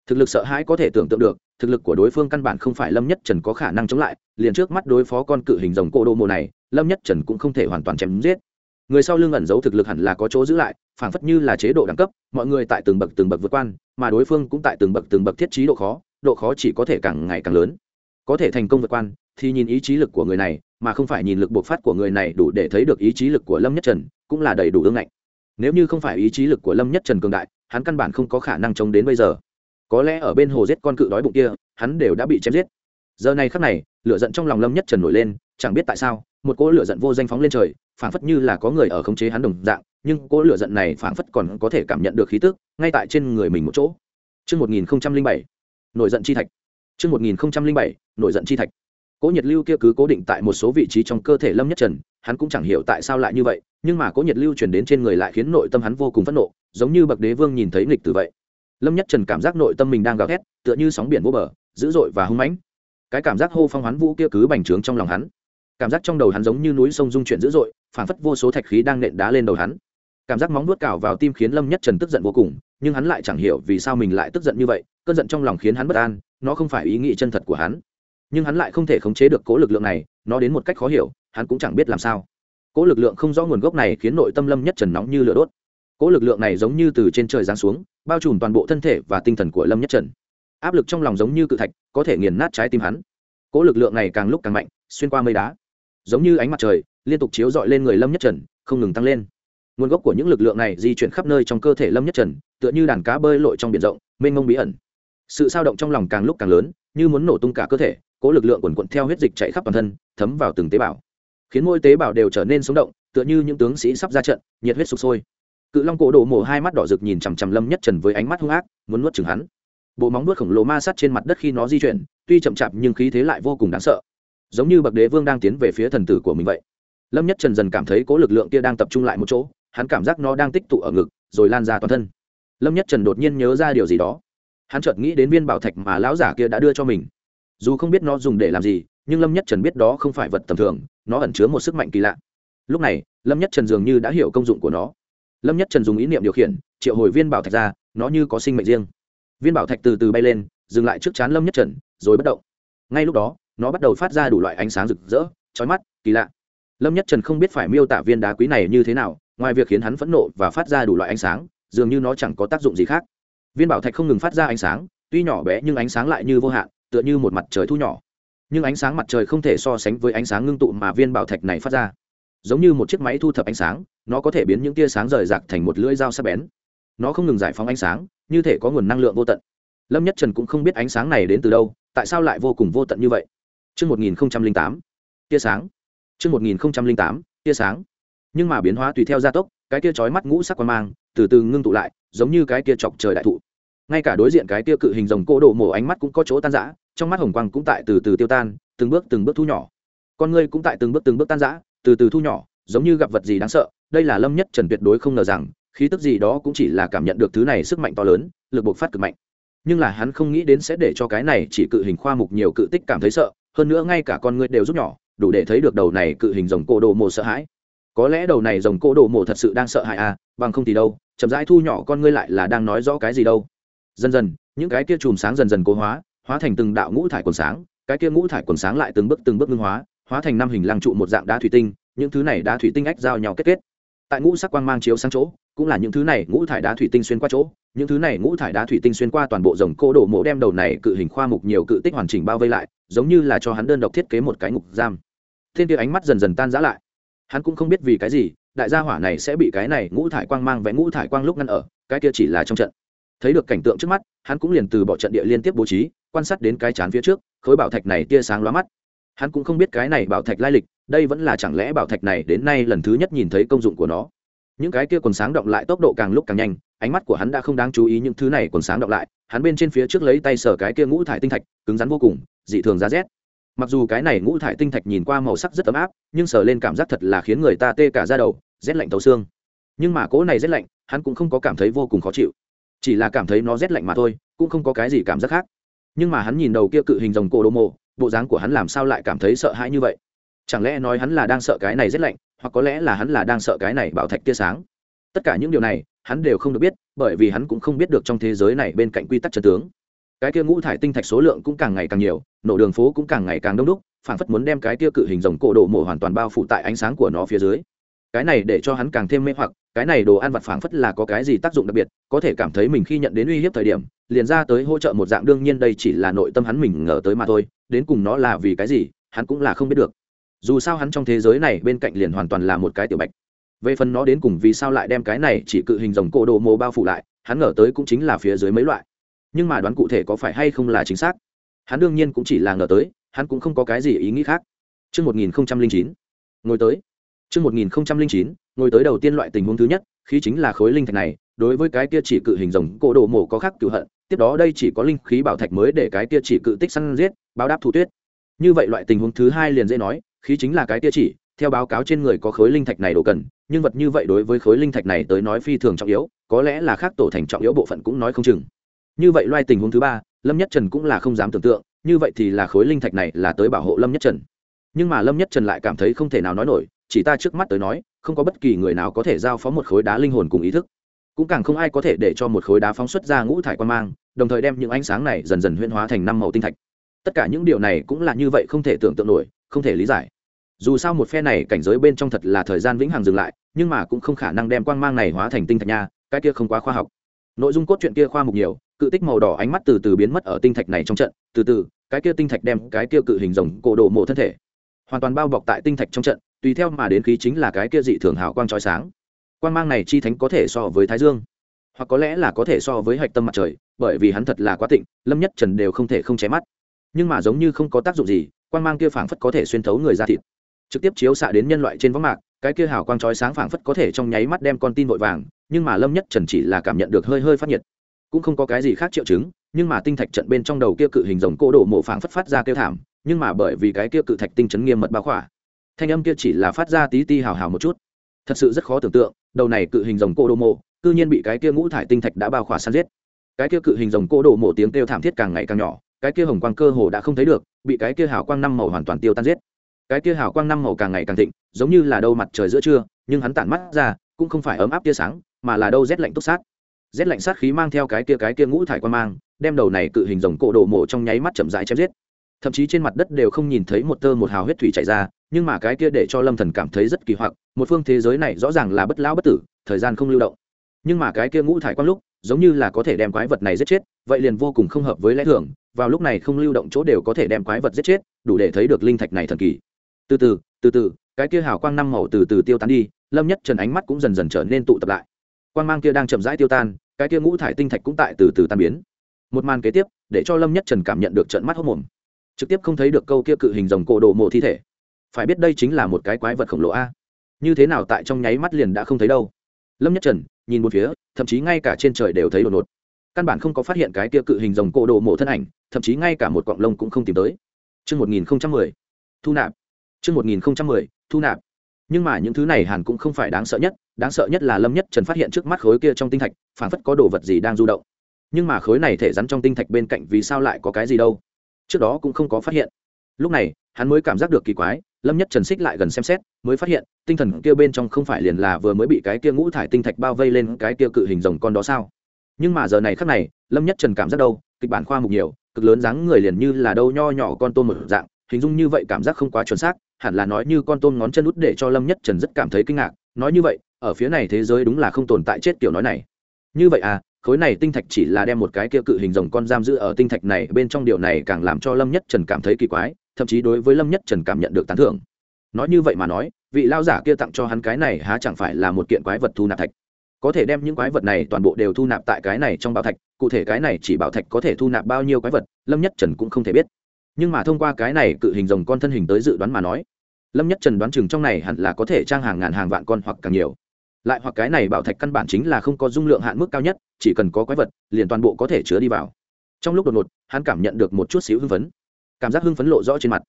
Thực lực sợ hãi có thể tưởng tượng được, thực lực của đối phương căn bản không phải lâm nhất trần có khả năng chống lại, liền trước mắt đối phó con cự hình rồng cô đô mộ này, lâm nhất trần cũng không thể hoàn toàn chém giết. Người sau lưng ẩn giấu thực lực hẳn là có chỗ giữ lại, phảng phất như là chế độ đẳng cấp, mọi người tại từng bậc từng bậc vượt quan, mà đối phương cũng tại từng bậc từng bậc thiết trí độ khó độ khó chỉ có thể càng ngày càng lớn. Có thể thành công vượt quan thì nhìn ý chí lực của người này mà không phải nhìn lực bộc phát của người này đủ để thấy được ý chí lực của lâm nhất trần cũng là đầy đủ ương ngạnh nếu như không phải ý chí lực của lâm nhất trần cường đại hắn căn bản không có khả năng chống đến bây giờ có lẽ ở bên hồ giết con cự đói bụng kia hắn đều đã bị chém giết giờ này khắc này lửa giận trong lòng lâm nhất trần nổi lên chẳng biết tại sao một cỗ lửa giận vô danh phóng lên trời phảng phất như là có người ở khống chế hắn đồng dạng nhưng cỗ lửa giận này phảng phất còn có thể cảm nhận được khí tức ngay tại trên người mình một chỗ Trước 1007, nổi giận chi thạch. Trước 1007, nổi giận chi thạch. Cố nhiệt lưu kia cứ cố định tại một số vị trí trong cơ thể Lâm Nhất Trần, hắn cũng chẳng hiểu tại sao lại như vậy, nhưng mà cố nhiệt lưu truyền đến trên người lại khiến nội tâm hắn vô cùng phẫn nộ, giống như bậc đế vương nhìn thấy nghịch tử vậy. Lâm Nhất Trần cảm giác nội tâm mình đang gào thét, tựa như sóng biển vô bờ, dữ dội và hung mãnh. Cái cảm giác hô phong hoán vũ kia cứ bành trướng trong lòng hắn. Cảm giác trong đầu hắn giống như núi sông dung chuyển dữ dội, phản phất vô số thạch khí đang nện đá lên đầu hắn. Cảm giác móng nuốt cào vào tim khiến Lâm Nhất Trần tức giận vô cùng, nhưng hắn lại chẳng hiểu vì sao mình lại tức giận như vậy, cơn giận trong lòng khiến hắn bất an, nó không phải ý nghĩ chân thật của hắn nhưng hắn lại không thể khống chế được cỗ lực lượng này, nó đến một cách khó hiểu, hắn cũng chẳng biết làm sao. Cỗ lực lượng không rõ nguồn gốc này khiến nội tâm lâm nhất trần nóng như lửa đốt. Cỗ lực lượng này giống như từ trên trời giáng xuống, bao trùm toàn bộ thân thể và tinh thần của lâm nhất trần. Áp lực trong lòng giống như cự thạch, có thể nghiền nát trái tim hắn. Cỗ lực lượng này càng lúc càng mạnh, xuyên qua mây đá. Giống như ánh mặt trời, liên tục chiếu dọi lên người lâm nhất trần, không ngừng tăng lên. Nguồn gốc của những lực lượng này di chuyển khắp nơi trong cơ thể lâm nhất trần, tựa như đàn cá bơi lội trong biển rộng, mênh mông bí ẩn. Sự sao động trong lòng càng lúc càng lớn, như muốn nổ tung cả cơ thể cỗ lực lượng quần quận theo huyết dịch chạy khắp toàn thân, thấm vào từng tế bào. Khiến mỗi tế bào đều trở nên sống động, tựa như những tướng sĩ sắp ra trận, nhiệt huyết sụp sôi. Cự long cổ đổ mổ hai mắt đỏ rực nhìn chằm chằm lâm nhất trần với ánh mắt hung ác, muốn nuốt chừng hắn. Bộ móng nuốt khổng lồ ma sát trên mặt đất khi nó di chuyển, tuy chậm chạp nhưng khí thế lại vô cùng đáng sợ. Giống như bậc đế vương đang tiến về phía thần tử của mình vậy. Lâm nhất trần dần cảm thấy cỗ lực lượng kia đang tập trung lại một chỗ, hắn cảm giác nó đang tích tụ ở ngực, rồi lan ra toàn thân. Lâm nhất trần đột nhiên nhớ ra điều gì đó. Hắn chợt nghĩ đến viên bảo thạch mà lão giả kia đã đưa cho mình dù không biết nó dùng để làm gì, nhưng lâm nhất trần biết đó không phải vật tầm thường, nó ẩn chứa một sức mạnh kỳ lạ. Lúc này, lâm nhất trần dường như đã hiểu công dụng của nó. Lâm nhất trần dùng ý niệm điều khiển, triệu hồi viên bảo thạch ra, nó như có sinh mệnh riêng. Viên bảo thạch từ từ bay lên, dừng lại trước chán lâm nhất trần, rồi bất động. Ngay lúc đó, nó bắt đầu phát ra đủ loại ánh sáng rực rỡ trói mắt, kỳ lạ. Lâm nhất trần không biết phải miêu tả viên đá quý này như thế nào, ngoài việc khiến hắn phẫn nộ và phát ra đủ loại ánh sáng, dường như nó chẳng có tác dụng gì khác. Viên bảo thạch không ngừng phát ra ánh sáng, tuy nhỏ bé nhưng ánh sáng lại như vô hạn tựa như một mặt trời thu nhỏ nhưng ánh sáng mặt trời không thể so sánh với ánh sáng ngưng tụ mà viên bảo thạch này phát ra giống như một chiếc máy thu thập ánh sáng nó có thể biến những tia sáng rời rạc thành một lưỡi dao sắc bén nó không ngừng giải phóng ánh sáng như thể có nguồn năng lượng vô tận lâm nhất trần cũng không biết ánh sáng này đến từ đâu tại sao lại vô cùng vô tận như vậy Trước 1008, tia sáng. Trước 1008, tia sáng. Nhưng mà biến hóa tùy theo gia tốc, cái tia chói mắt ngũ sắc quang mang, từ từ ngưng tụ lại, giống như cái tia chọc trời đại thụ ngay cả đối diện cái tiêu cự hình rồng cô đổ mổ ánh mắt cũng có chỗ tan rã, trong mắt hồng quang cũng tại từ từ tiêu tan, từng bước từng bước thu nhỏ. Con ngươi cũng tại từng bước từng bước tan rã, từ từ thu nhỏ, giống như gặp vật gì đáng sợ, đây là lâm nhất trần tuyệt đối không ngờ rằng, khí tức gì đó cũng chỉ là cảm nhận được thứ này sức mạnh to lớn, lực bộc phát cực mạnh. Nhưng là hắn không nghĩ đến sẽ để cho cái này chỉ cự hình khoa mục nhiều cự tích cảm thấy sợ, hơn nữa ngay cả con ngươi đều rút nhỏ, đủ để thấy được đầu này cự hình rồng cô đồ mồ sợ hãi. Có lẽ đầu này rồng cô đồ mồ thật sự đang sợ hãi à bằng không thì đâu, chậm rãi thu nhỏ con ngươi lại là đang nói rõ cái gì đâu dần dần, những cái kia chùm sáng dần dần cố hóa hóa thành từng đạo ngũ thải quần sáng, cái kia ngũ thải quần sáng lại từng bước từng bước ngưng hóa hóa thành năm hình lăng trụ một dạng đá thủy tinh, những thứ này đá thủy tinh ách giao nhau kết kết. Tại ngũ sắc quang mang chiếu sáng chỗ, cũng là những thứ này ngũ thải đá thủy tinh xuyên qua chỗ, những thứ này ngũ thải đá thủy tinh xuyên qua toàn bộ rồng cô đổ mộ đem đầu này cự hình khoa mục nhiều cự tích hoàn chỉnh bao vây lại, giống như là cho hắn đơn độc thiết kế một cái ngục giam. Thiên kia ánh mắt dần dần tan rã lại. Hắn cũng không biết vì cái gì, đại gia hỏa này sẽ bị cái này ngũ thải quang mang vẽ ngũ thải quang lúc ngăn ở, cái kia chỉ là trong trận thấy được cảnh tượng trước mắt, hắn cũng liền từ bỏ trận địa liên tiếp bố trí, quan sát đến cái chán phía trước, khối bảo thạch này tia sáng loa mắt. Hắn cũng không biết cái này bảo thạch lai lịch, đây vẫn là chẳng lẽ bảo thạch này đến nay lần thứ nhất nhìn thấy công dụng của nó. Những cái kia còn sáng động lại tốc độ càng lúc càng nhanh, ánh mắt của hắn đã không đáng chú ý những thứ này còn sáng động lại, hắn bên trên phía trước lấy tay sở cái kia ngũ thải tinh thạch, cứng rắn vô cùng, dị thường giá rét. Mặc dù cái này ngũ thải tinh thạch nhìn qua màu sắc rất ấm áp, nhưng sở lên cảm giác thật là khiến người ta tê cả ra đầu, rét lạnh tấu xương. Nhưng mà cỗ này rét lạnh, hắn cũng không có cảm thấy vô cùng khó chịu chỉ là cảm thấy nó rét lạnh mà thôi, cũng không có cái gì cảm giác khác. Nhưng mà hắn nhìn đầu kia cự hình rồng cổ đô mộ, bộ dáng của hắn làm sao lại cảm thấy sợ hãi như vậy? Chẳng lẽ nói hắn là đang sợ cái này rét lạnh, hoặc có lẽ là hắn là đang sợ cái này bảo thạch tia sáng? Tất cả những điều này, hắn đều không được biết, bởi vì hắn cũng không biết được trong thế giới này bên cạnh quy tắc trật tướng. Cái kia ngũ thải tinh thạch số lượng cũng càng ngày càng nhiều, nổ đường phố cũng càng ngày càng đông đúc phản phất muốn đem cái kia cự hình rồng cổ đồ mộ hoàn toàn bao phủ tại ánh sáng của nó phía dưới. Cái này để cho hắn càng thêm mê hoặc cái này đồ ăn vặt phảng phất là có cái gì tác dụng đặc biệt có thể cảm thấy mình khi nhận đến uy hiếp thời điểm liền ra tới hỗ trợ một dạng đương nhiên đây chỉ là nội tâm hắn mình ngờ tới mà thôi đến cùng nó là vì cái gì hắn cũng là không biết được. Dù sao hắn trong thế giới này bên cạnh liền hoàn toàn là một cái tiểu bạch. Về phần nó đến cùng vì sao lại đem cái này chỉ cự hình rồng cổ đồ mồ bao phủ lại hắn ngờ tới cũng chính là phía dưới mấy loại. Nhưng mà đoán cụ thể có phải hay không là chính xác hắn đương nhiên cũng chỉ là ngờ tới hắn cũng không có cái gì ý nghĩ khác. Trước 1009, ngồi tới. Trước 1009, ngồi tới đầu tiên loại tình huống thứ nhất, khí chính là khối linh thạch này, đối với cái kia chỉ cự hình rồng, cổ đồ mổ có khác cựu hận, tiếp đó đây chỉ có linh khí bảo thạch mới để cái kia chỉ cự tích săn giết, báo đáp thủ tuyết. Như vậy loại tình huống thứ hai liền dễ nói, khí chính là cái kia chỉ, theo báo cáo trên người có khối linh thạch này đồ cần, nhưng vật như vậy đối với khối linh thạch này tới nói phi thường trọng yếu, có lẽ là khác tổ thành trọng yếu bộ phận cũng nói không chừng. Như vậy loại tình huống thứ ba, lâm nhất trần cũng là không dám tưởng tượng, như vậy thì là khối linh thạch này là tới bảo hộ lâm nhất trần. Nhưng mà lâm nhất trần lại cảm thấy không thể nào nói nổi chỉ ta trước mắt tới nói, không có bất kỳ người nào có thể giao phó một khối đá linh hồn cùng ý thức. Cũng càng không ai có thể để cho một khối đá phóng xuất ra ngũ thải quan mang, đồng thời đem những ánh sáng này dần dần huyên hóa thành năm màu tinh thạch. Tất cả những điều này cũng là như vậy không thể tưởng tượng nổi, không thể lý giải. Dù sao một phe này cảnh giới bên trong thật là thời gian vĩnh hằng dừng lại, nhưng mà cũng không khả năng đem quang mang này hóa thành tinh thạch nha, cái kia không quá khoa học. Nội dung cốt truyện kia khoa mục nhiều, cự tích màu đỏ ánh mắt từ từ biến mất ở tinh thạch này trong trận, từ từ, cái kia tinh thạch đem cái kia cự hình rồng cổ độ mộ thân thể, hoàn toàn bao bọc tại tinh thạch trong trận tùy theo mà đến khí chính là cái kia dị thường hào quang chói sáng. Quan mang này chi thánh có thể so với thái dương, hoặc có lẽ là có thể so với hạch tâm mặt trời, bởi vì hắn thật là quá tịnh, lâm nhất trần đều không thể không chém mắt. Nhưng mà giống như không có tác dụng gì quan mang kia phảng phất có thể xuyên thấu người ra thịt, trực tiếp chiếu xạ đến nhân loại trên võng mạc, cái kia hào quang chói sáng phảng phất có thể trong nháy mắt đem con tin vội vàng, nhưng mà lâm nhất trần chỉ là cảm nhận được hơi hơi phát nhiệt. Cũng không có cái gì khác triệu chứng, nhưng mà tinh thạch trận bên trong đầu kia cự hình rồng cổ đổ mộ phảng phất phát ra kêu thảm, nhưng mà bởi vì cái kia cự thạch tinh chấn nghiêm mật bao khỏa thanh âm kia chỉ là phát ra tí ti hào hào một chút. Thật sự rất khó tưởng tượng, đầu này cự hình rồng cô đồ mộ cư nhiên bị cái kia ngũ thải tinh thạch đã bao khỏa săn giết. Cái kia cự hình rồng cô đồ mộ tiếng kêu thảm thiết càng ngày càng nhỏ, cái kia hồng quang cơ hồ đã không thấy được, bị cái kia hào quang năm màu hoàn toàn tiêu tan giết. Cái kia hào quang năm màu càng ngày càng thịnh, giống như là đâu mặt trời giữa trưa, nhưng hắn tản mắt ra, cũng không phải ấm áp tia sáng, mà là đâu rét lạnh túc sát. Rét lạnh sát khí mang theo cái kia cái kia ngũ thải quan mang, đem đầu này cự hình rồng cổ đồ mộ trong nháy mắt chậm rãi chém giết thậm chí trên mặt đất đều không nhìn thấy một tơ một hào huyết thủy chảy ra, nhưng mà cái kia để cho lâm thần cảm thấy rất kỳ hoặc, một phương thế giới này rõ ràng là bất lão bất tử, thời gian không lưu động. Nhưng mà cái kia ngũ thải quang lúc, giống như là có thể đem quái vật này giết chết, vậy liền vô cùng không hợp với lẽ thường, vào lúc này không lưu động chỗ đều có thể đem quái vật giết chết, đủ để thấy được linh thạch này thần kỳ. Từ từ từ từ, cái kia hào quang năm màu từ từ tiêu tan đi, lâm nhất trần ánh mắt cũng dần dần trở nên tụ tập lại. Quang mang kia đang chậm rãi tiêu tan, cái kia ngũ thải tinh thạch cũng tại từ từ tan biến. Một màn kế tiếp, để cho lâm nhất trần cảm nhận được trận mắt hốc mồm trực tiếp không thấy được câu kia cự hình rồng cổ đồ mộ thi thể. Phải biết đây chính là một cái quái vật khổng lồ a. Như thế nào tại trong nháy mắt liền đã không thấy đâu. Lâm nhất trần, nhìn một phía, thậm chí ngay cả trên trời đều thấy đột ngột. Căn bản không có phát hiện cái kia cự hình rồng cổ đồ mộ thân ảnh, thậm chí ngay cả một quặng lông cũng không tìm tới. Chương một nghìn không trăm mười, thu nạp. Chương một nghìn không trăm mười, thu nạp. Nhưng mà những thứ này hẳn cũng không phải đáng sợ nhất, đáng sợ nhất là lâm nhất trần phát hiện trước mắt khối kia trong tinh thạch, phản phất có đồ vật gì đang du động. Nhưng mà khối này thể rắn trong tinh thạch bên cạnh vì sao lại có cái gì đâu? trước đó cũng không có phát hiện. Lúc này, hắn mới cảm giác được kỳ quái, lâm nhất trần xích lại gần xem xét, mới phát hiện, tinh thần kia bên trong không phải liền là vừa mới bị cái kia ngũ thải tinh thạch bao vây lên cái kia cự hình rồng con đó sao? Nhưng mà giờ này khắc này, lâm nhất trần cảm giác đâu, kịch bản khoa mục nhiều, cực lớn dáng người liền như là đâu nho nhỏ con tôm một dạng, hình dung như vậy cảm giác không quá chuẩn xác, hẳn là nói như con tôm ngón chân út để cho lâm nhất trần rất cảm thấy kinh ngạc, nói như vậy, ở phía này thế giới đúng là không tồn tại chết kiểu nói này. Như vậy à khối này tinh thạch chỉ là đem một cái kia cự hình rồng con giam giữ ở tinh thạch này, bên trong điều này càng làm cho lâm nhất trần cảm thấy kỳ quái, thậm chí đối với lâm nhất trần cảm nhận được tán thưởng. Nói như vậy mà nói, vị lao giả kia tặng cho hắn cái này há chẳng phải là một kiện quái vật thu nạp thạch. Có thể đem những quái vật này toàn bộ đều thu nạp tại cái này trong bảo thạch, cụ thể cái này chỉ bảo thạch có thể thu nạp bao nhiêu quái vật, lâm nhất trần cũng không thể biết. Nhưng mà thông qua cái này cự hình rồng con thân hình tới dự đoán mà nói, lâm nhất trần đoán chừng trong này hẳn là có thể trang hàng ngàn hàng vạn con hoặc càng nhiều lại hoặc cái này bảo thạch căn bản chính là không có dung lượng hạn mức cao nhất, chỉ cần có quái vật, liền toàn bộ có thể chứa đi vào. Trong lúc đột ngột, hắn cảm nhận được một chút xíu hưng phấn. Cảm giác hưng phấn lộ rõ trên mặt.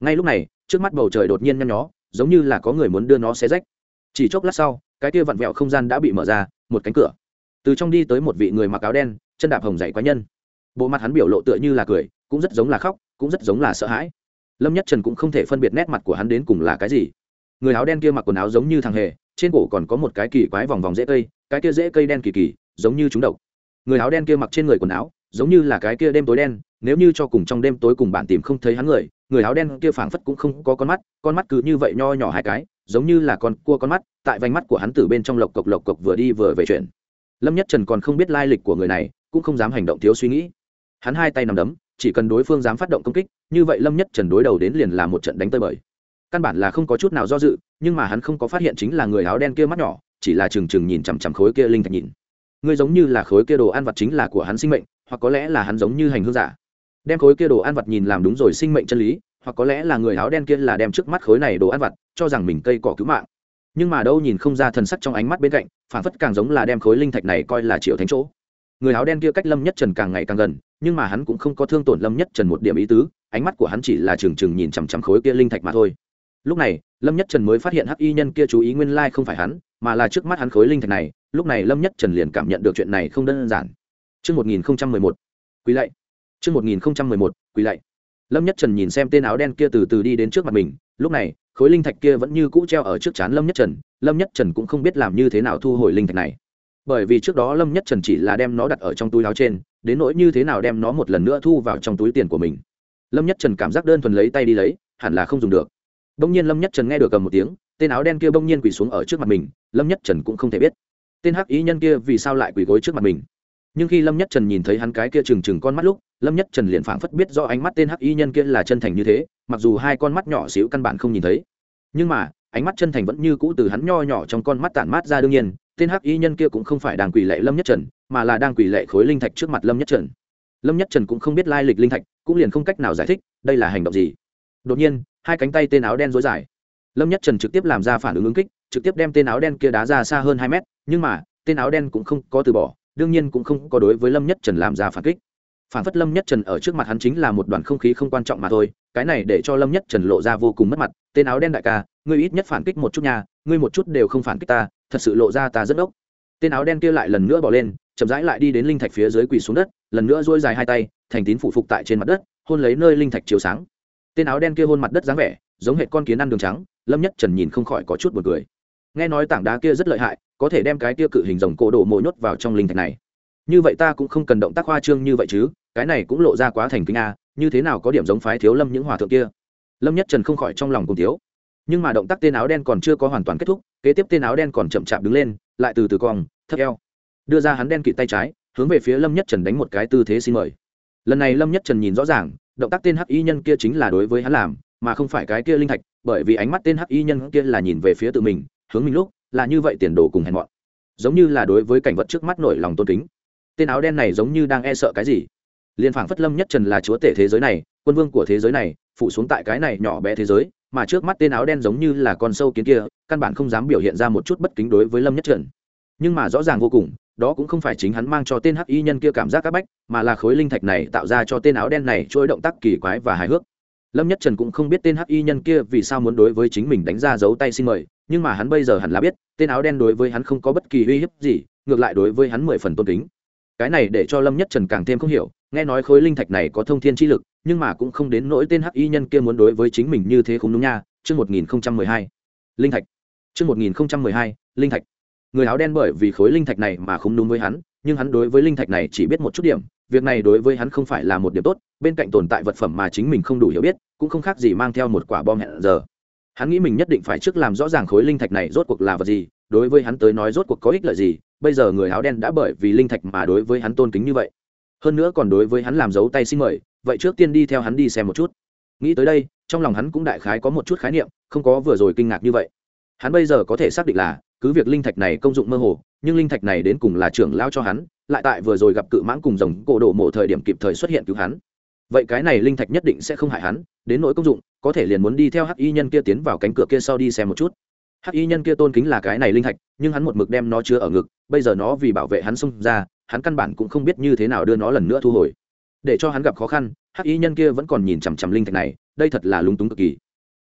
Ngay lúc này, trước mắt bầu trời đột nhiên nhăn nhó, giống như là có người muốn đưa nó xé rách. Chỉ chốc lát sau, cái kia vặn vẹo không gian đã bị mở ra, một cánh cửa. Từ trong đi tới một vị người mặc áo đen, chân đạp hồng dày quái nhân. Bộ mặt hắn biểu lộ tựa như là cười, cũng rất giống là khóc, cũng rất giống là sợ hãi. Lâm nhất trần cũng không thể phân biệt nét mặt của hắn đến cùng là cái gì người áo đen kia mặc quần áo giống như thằng hề, trên cổ còn có một cái kỳ quái vòng vòng dễ cây, cái kia dễ cây đen kỳ kỳ, giống như chúng độc. Người áo đen kia mặc trên người quần áo, giống như là cái kia đêm tối đen, nếu như cho cùng trong đêm tối cùng bạn tìm không thấy hắn người người áo đen kia phảng phất cũng không có con mắt con mắt cứ như vậy nho nhỏ hai cái, giống như là con cua con mắt, tại vành mắt của hắn từ bên trong lộc cộc lộc cộc vừa đi vừa về chuyện. lâm nhất trần còn không biết lai lịch của người này, cũng không dám hành động thiếu suy nghĩ. Hắn hai tay nằm đấm, chỉ cần đối phương dám phát động công kích, như vậy lâm nhất trần đối đầu đến liền là một trận đánh tơi bời căn bản là không có chút nào do dự nhưng mà hắn không có phát hiện chính là người áo đen kia mắt nhỏ chỉ là trừng trừng nhìn chằm chằm khối kia linh thạch nhìn. Người giống như là khối kia đồ ăn vật chính là của hắn sinh mệnh hoặc có lẽ là hắn giống như hành hương giả. Đem khối kia đồ ăn vật nhìn làm đúng rồi sinh mệnh chân lý hoặc có lẽ là người áo đen kia là đem trước mắt khối này đồ ăn vật, cho rằng mình cây cỏ cứu mạng. Nhưng mà đâu nhìn không ra thần sắc trong ánh mắt bên cạnh phản phất càng giống là đem khối linh thạch này coi là triệu thánh chỗ. Người áo đen kia cách lâm nhất trần càng ngày càng gần nhưng mà hắn cũng không có thương tổn lâm nhất trần một điểm ý tứ ánh mắt của hắn chỉ là trừng trừng nhìn chằm chằm khối kia linh thạch mà thôi lúc này lâm nhất trần mới phát hiện hắc y nhân kia chú ý nguyên lai không phải hắn mà là trước mắt hắn khối linh thạch này. Lúc này lâm nhất trần liền cảm nhận được chuyện này không đơn giản. Trước 1011, quý lại Trước 1011, quý lại lâm nhất trần nhìn xem tên áo đen kia từ từ đi đến trước mặt mình. Lúc này khối linh thạch kia vẫn như cũ treo ở trước chán lâm nhất trần. Lâm nhất trần cũng không biết làm như thế nào thu hồi linh thạch này. Bởi vì trước đó lâm nhất trần chỉ là đem nó đặt ở trong túi áo trên đến nỗi như thế nào đem nó một lần nữa thu vào trong túi tiền của mình. Lâm nhất trần cảm giác đơn thuần lấy tay đi lấy hẳn là không dùng được. Đông nhiên Lâm Nhất Trần nghe được cầm một tiếng, tên áo đen kia bỗng nhiên quỳ xuống ở trước mặt mình, Lâm Nhất Trần cũng không thể biết, tên hắc ý nhân kia vì sao lại quỳ gối trước mặt mình. Nhưng khi Lâm Nhất Trần nhìn thấy hắn cái kia trừng trừng con mắt lúc, Lâm Nhất Trần liền phảng phất biết rõ ánh mắt tên hắc ý nhân kia là chân thành như thế, mặc dù hai con mắt nhỏ xíu căn bản không nhìn thấy. Nhưng mà, ánh mắt chân thành vẫn như cũ từ hắn nho nhỏ trong con mắt tản mát ra đương nhiên, tên hắc ý nhân kia cũng không phải đang quỳ lạy Lâm Nhất Trần, mà là đang quỳ lạy khối linh thạch trước mặt Lâm Nhất Trần. Lâm Nhất Trần cũng không biết lai lịch linh thạch, cũng liền không cách nào giải thích, đây là hành động gì. Đột nhiên, hai cánh tay tên áo đen rối dài. Lâm nhất trần trực tiếp làm ra phản ứng ứng kích, trực tiếp đem tên áo đen kia đá ra xa hơn hai mét, nhưng mà, tên áo đen cũng không có từ bỏ, đương nhiên cũng không có đối với lâm nhất trần làm ra phản kích. Phản phất lâm nhất trần ở trước mặt hắn chính là một đoàn không khí không quan trọng mà thôi, cái này để cho lâm nhất trần lộ ra vô cùng mất mặt, tên áo đen đại ca, ngươi ít nhất phản kích một chút nhà ngươi một chút đều không phản kích ta, thật sự lộ ra ta rất ốc tên áo đen kia lại lần nữa bỏ lên, chậm rãi lại đi đến linh thạch phía dưới quỳ xuống đất, lần nữa dôi dài hai tay, thành tín phủ phục tại trên mặt đất, hôn lấy nơi linh thạch chiếu sáng tên áo đen kia hôn mặt đất dáng vẻ, giống hệt con kiến ăn đường trắng, lâm nhất trần nhìn không khỏi có chút b u ồ n cười. Nghe nói tảng đá kia rất lợi hại, có thể đem cái kia cự hình rồng cổ đổ mộ nhốt vào trong linh thạch này. Như vậy ta cũng không cần động tác hoa trương như vậy chứ, cái này cũng lộ ra quá thành kính a, như thế nào có điểm giống phái thiếu lâm những hòa thượng kia? Lâm nhất trần không khỏi trong lòng cùng thiếu. Nhưng mà động tác tên áo đen còn chưa có hoàn toàn kết thúc, kế tiếp tên áo đen còn chậm chạp đứng lên, lại từ từ cong, thấp eo. Đưa ra hắn đen kịt tay trái, hướng về phía lâm nhất trần đánh một cái tư thế xin mời. Lần này lâm nhất trần nhìn rõ ràng động tác tên hắc y nhân kia chính là đối với hắn làm, mà không phải cái kia linh thạch, bởi vì ánh mắt tên hắc y nhân kia là nhìn về phía tự mình, hướng mình lúc, là như vậy tiền đồ cùng hèn mọn. Giống như là đối với cảnh vật trước mắt nổi lòng tôn kính. Tên áo đen này giống như đang e sợ cái gì? Liên phảng phất lâm nhất trần là chúa tể thế giới này, quân vương của thế giới này phụ xuống tại cái này nhỏ bé thế giới, mà trước mắt tên áo đen giống như là con sâu kiến kia, căn bản không dám biểu hiện ra một chút bất kính đối với lâm nhất trần nhưng mà rõ ràng vô cùng, đó cũng không phải chính hắn mang cho tên hắc y nhân kia cảm giác c áp bách, mà là khối linh thạch này tạo ra cho tên áo đen này trôi động tác kỳ quái và hài hước. Lâm nhất trần cũng không biết tên hắc y nhân kia vì sao muốn đối với chính mình đánh ra dấu tay xin mời, nhưng mà hắn bây giờ hẳn là biết, tên áo đen đối với hắn không có bất kỳ uy hiếp gì, ngược lại đối với hắn mười phần tôn kính. Cái này để cho lâm nhất trần càng thêm không hiểu, nghe nói khối linh thạch này có thông thiên chi lực, nhưng mà cũng không đến nỗi tên hắc y nhân kia muốn đối với chính mình như thế không đúng nha, chương một nghìn không trăm mười hai. Linh thạch. Chương một nghìn không trăm mười hai, linh thạch người áo đen bởi vì khối linh thạch này mà không đúng với hắn, nhưng hắn đối với linh thạch này chỉ biết một chút điểm, việc này đối với hắn không phải là một điểm tốt, bên cạnh tồn tại vật phẩm mà chính mình không đủ hiểu biết, cũng không khác gì mang theo một quả bom hẹn giờ. Hắn nghĩ mình nhất định phải trước làm rõ ràng khối linh thạch này rốt cuộc là vật gì, đối với hắn tới nói rốt cuộc có ích lợi gì, bây giờ người áo đen đã bởi vì linh thạch mà đối với hắn tôn kính như vậy. Hơn nữa còn đối với hắn làm dấu tay xin mời, vậy trước tiên đi theo hắn đi xem một chút. Nghĩ tới đây, trong lòng hắn cũng đại khái có một chút khái niệm, không có vừa rồi kinh ngạc như vậy. Hắn bây giờ có thể xác định là cứ việc linh thạch này công dụng mơ hồ, nhưng linh thạch này đến cùng là trưởng lao cho hắn, lại tại vừa rồi gặp cự mãng cùng rồng cổ đổ mộ thời điểm kịp thời xuất hiện cứu hắn. Vậy cái này linh thạch nhất định sẽ không hại hắn, đến nỗi công dụng, có thể liền muốn đi theo hắc y nhân kia tiến vào cánh cửa kia sau đi xem một chút. Hắc y nhân kia tôn kính là cái này linh thạch, nhưng hắn một mực đem nó chứa ở ngực, bây giờ nó vì bảo vệ hắn xông ra, hắn căn bản cũng không biết như thế nào đưa nó lần nữa thu hồi. Để cho hắn gặp khó khăn, hắc y nhân kia vẫn còn nhìn chằm chằm linh thạch này, đây thật là lúng túng cực kỳ.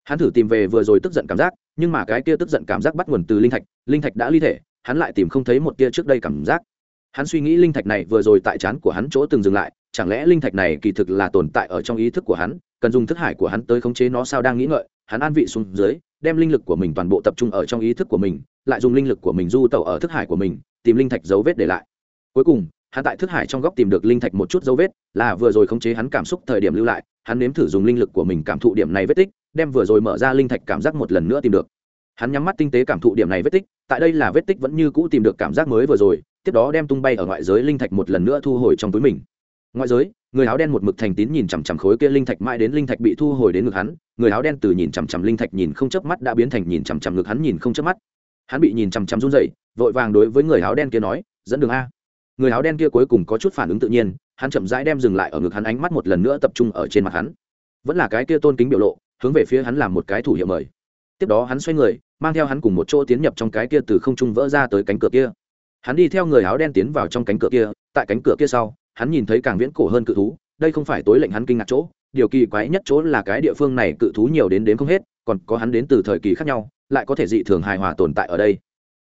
Hắn thử tìm về vừa rồi tức giận cảm giác nhưng mà cái kia tức giận cảm giác bắt nguồn từ linh thạch linh thạch đã ly thể, hắn lại tìm không thấy một kia trước đây cảm giác. Hắn suy nghĩ linh thạch này vừa rồi tại chán của hắn chỗ từng dừng lại, chẳng lẽ linh thạch này kỳ thực là tồn tại ở trong ý thức của hắn, cần dùng thức hải của hắn tới khống chế nó sao đang nghĩ ngợi, hắn an vị xuống dưới, đem linh lực của mình toàn bộ tập trung ở trong ý thức của mình, lại dùng linh lực của mình du tẩu ở thức hải của mình, tìm linh thạch dấu vết để lại. Cuối cùng, hắn tại thức hải trong góc tìm được linh thạch một chút dấu vết, là vừa rồi khống chế hắn cảm xúc thời điểm lưu lại, hắn nếm thử dùng linh lực của mình cảm thụ điểm này vết tích đem vừa rồi mở ra linh thạch cảm giác một lần nữa tìm được. Hắn nhắm mắt tinh tế cảm thụ điểm này vết tích, tại đây là vết tích vẫn như cũ tìm được cảm giác mới vừa rồi, tiếp đó đem tung bay ở ngoại giới linh thạch một lần nữa thu hồi trong túi mình. Ngoại giới, người áo đen một mực thành tín nhìn chằm chằm khối kia linh thạch mãi đến linh thạch bị thu hồi đến ngực hắn, người áo đen từ nhìn chằm chằm linh thạch nhìn không chớp mắt đã biến thành nhìn chằm chằm ngực hắn nhìn không chớp mắt. Hắn bị nhìn chằm chằm run rẩy, vội vàng đối với người áo đen kia nói, dẫn đường a. Người áo đen kia cuối cùng có chút phản ứng tự nhiên, hắn chậm rãi đem dừng lại ở ngực hắn ánh mắt một lần nữa tập trung ở trên mặt hắn. Vẫn là cái kia tôn kính biểu lộ hướng về phía hắn làm một cái thủ hiệu mời. Tiếp đó hắn xoay người, mang theo hắn cùng một chỗ tiến nhập trong cái kia từ không trung vỡ ra tới cánh cửa kia. Hắn đi theo người áo đen tiến vào trong cánh cửa kia, tại cánh cửa kia sau, hắn nhìn thấy càng viễn cổ hơn cự thú, đây không phải tối lệnh hắn kinh ngạc chỗ, điều kỳ quái nhất chỗ là cái địa phương này cự thú nhiều đến đến không hết, còn có hắn đến từ thời kỳ khác nhau, lại có thể dị thường hài hòa tồn tại ở đây.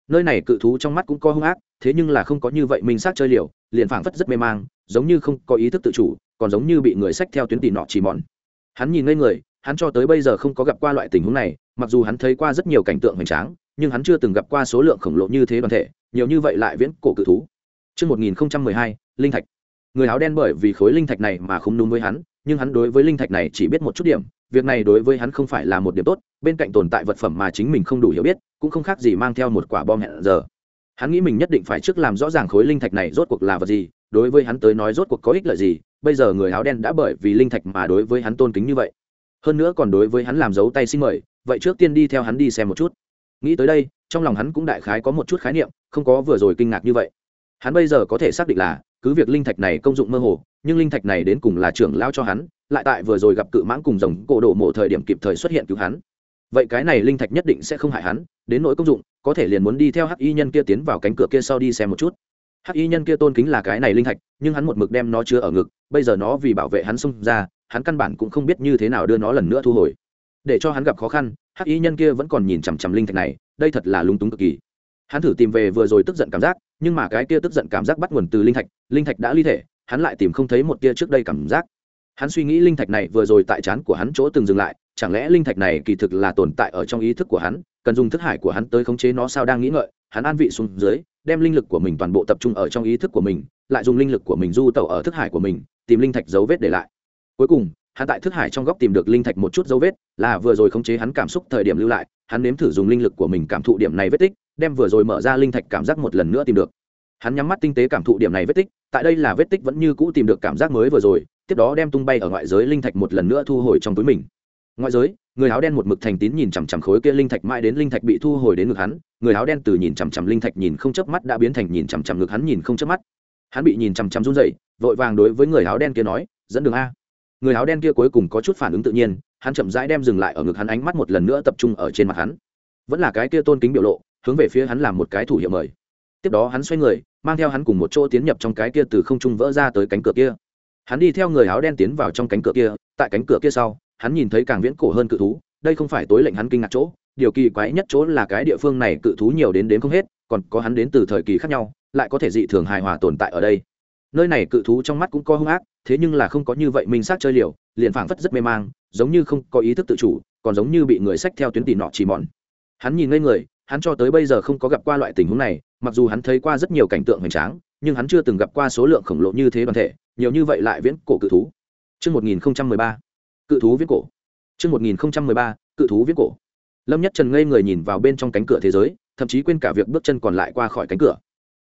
Nơi này cự thú trong mắt cũng có hung ác, thế nhưng là không có như vậy mình xác chơi liều, liền phảng phất rất mê mang, giống như không có ý thức tự chủ, còn giống như bị người sách theo tuyến tỉ nọ chỉ mòn. Hắn nhìn ngây người hắn cho tới bây giờ không có gặp qua loại tình huống này mặc dù hắn thấy qua rất nhiều cảnh tượng hoành tráng nhưng hắn chưa từng gặp qua số lượng khổng lồ như thế đoàn thể nhiều như vậy lại viễn cổ cự thú Trước 1012, Linh Thạch. Người áo đen bởi vì khối linh thạch này mà không đúng với hắn, nhưng hắn đối với linh thạch này chỉ biết một chút điểm, việc này đối với hắn không phải là một điểm tốt, bên cạnh tồn tại vật phẩm mà chính mình không đủ hiểu biết, cũng không khác gì mang theo một quả bom hẹn giờ. Hắn nghĩ mình nhất định phải trước làm rõ ràng khối linh thạch này rốt cuộc là vật gì, đối với hắn tới nói rốt cuộc có ích lợi gì, bây giờ người áo đen đã bởi vì linh thạch mà đối với hắn tôn kính như vậy hơn nữa còn đối với hắn làm dấu tay xin mời, vậy trước tiên đi theo hắn đi xem một chút. Nghĩ tới đây, trong lòng hắn cũng đại khái có một chút khái niệm, không có vừa rồi kinh ngạc như vậy. Hắn bây giờ có thể xác định là, cứ việc linh thạch này công dụng mơ hồ, nhưng linh thạch này đến cùng là trưởng lao cho hắn, lại tại vừa rồi gặp cự mãng cùng rồng cổ đổ mộ thời điểm kịp thời xuất hiện cứu hắn. Vậy cái này linh thạch nhất định sẽ không hại hắn, đến nỗi công dụng, có thể liền muốn đi theo hắc y nhân kia tiến vào cánh cửa kia sau đi xem một chút. Hắc y nhân kia tôn kính là cái này linh thạch, nhưng hắn một mực đem nó chứa ở ngực, bây giờ nó vì bảo vệ hắn xông ra hắn căn bản cũng không biết như thế nào đưa nó lần nữa thu hồi. Để cho hắn gặp khó khăn, hắc y nhân kia vẫn còn nhìn chằm chằm linh thạch này, đây thật là lúng túng cực kỳ. Hắn thử tìm về vừa rồi tức giận cảm giác, nhưng mà cái kia tức giận cảm giác bắt nguồn từ linh thạch linh thạch đã ly thể, hắn lại tìm không thấy một kia trước đây cảm giác. Hắn suy nghĩ linh thạch này vừa rồi tại chán của hắn chỗ từng dừng lại, chẳng lẽ linh thạch này kỳ thực là tồn tại ở trong ý thức của hắn, cần dùng thức hải của hắn tới khống chế nó sao đang nghĩ ngợi, hắn an vị xuống dưới, đem linh lực của mình toàn bộ tập trung ở trong ý thức của mình, lại dùng linh lực của mình du tẩu ở thức hải của mình, tìm linh thạch dấu vết để lại cuối cùng hắn tại thức hải trong góc tìm được linh thạch một chút dấu vết là vừa rồi khống chế hắn cảm xúc thời điểm lưu lại hắn nếm thử dùng linh lực của mình cảm thụ điểm này vết tích đem vừa rồi mở ra linh thạch cảm giác một lần nữa tìm được. Hắn nhắm mắt tinh tế cảm thụ điểm này vết tích tại đây là vết tích vẫn như cũ tìm được cảm giác mới vừa rồi tiếp đó đem tung bay ở ngoại giới linh thạch một lần nữa thu hồi trong túi mình. Ngoại giới người áo đen một mực thành tín nhìn chằm chằm khối kia linh thạch mãi đến linh thạch bị thu hồi đến ngực hắn người áo đen từ nhìn chằm chằm linh thạch nhìn không chớp mắt đã biến thành nhìn chằm chằm ngực hắn nhìn không chớp mắt. Hắn bị nhìn chằm chằm run rẩy, vội vàng đối với người áo đen kia nói dẫn đường a người áo đen kia cuối cùng có chút phản ứng tự nhiên, hắn chậm rãi đem dừng lại ở ngực hắn ánh mắt một lần nữa tập trung ở trên mặt hắn. Vẫn là cái kia tôn kính biểu lộ, hướng về phía hắn làm một cái thủ hiệu mời. Tiếp đó hắn xoay người, mang theo hắn cùng một chỗ tiến nhập trong cái kia từ không trung vỡ ra tới cánh cửa kia. Hắn đi theo người áo đen tiến vào trong cánh cửa kia, tại cánh cửa kia sau, hắn nhìn thấy càng viễn cổ hơn cự thú, đây không phải tối lệnh hắn kinh ngạc chỗ, điều kỳ quái nhất chỗ là cái địa phương này cự thú nhiều đến đến không hết, còn có hắn đến từ thời kỳ khác nhau, lại có thể dị thường hài hòa tồn tại ở đây nơi này cự thú trong mắt cũng có hung ác thế nhưng là không có như vậy mình sát chơi liều liền phảng phất rất mê mang giống như không có ý thức tự chủ còn giống như bị người sách theo tuyến tỉ nọ chỉ mòn hắn nhìn ngây người hắn cho tới bây giờ không có gặp qua loại tình huống này mặc dù hắn thấy qua rất nhiều cảnh tượng hoành tráng nhưng hắn chưa từng gặp qua số lượng khổng lồ như thế đoàn thể nhiều như vậy lại viễn cổ cự thú Trước 1013, cự thú viễn cổ. Trước 1013, cự thú viễn cổ. Lâm Nhất Trần ngây người nhìn vào bên trong cánh cửa thế giới, thậm chí quên cả việc bước chân còn lại qua khỏi cánh cửa.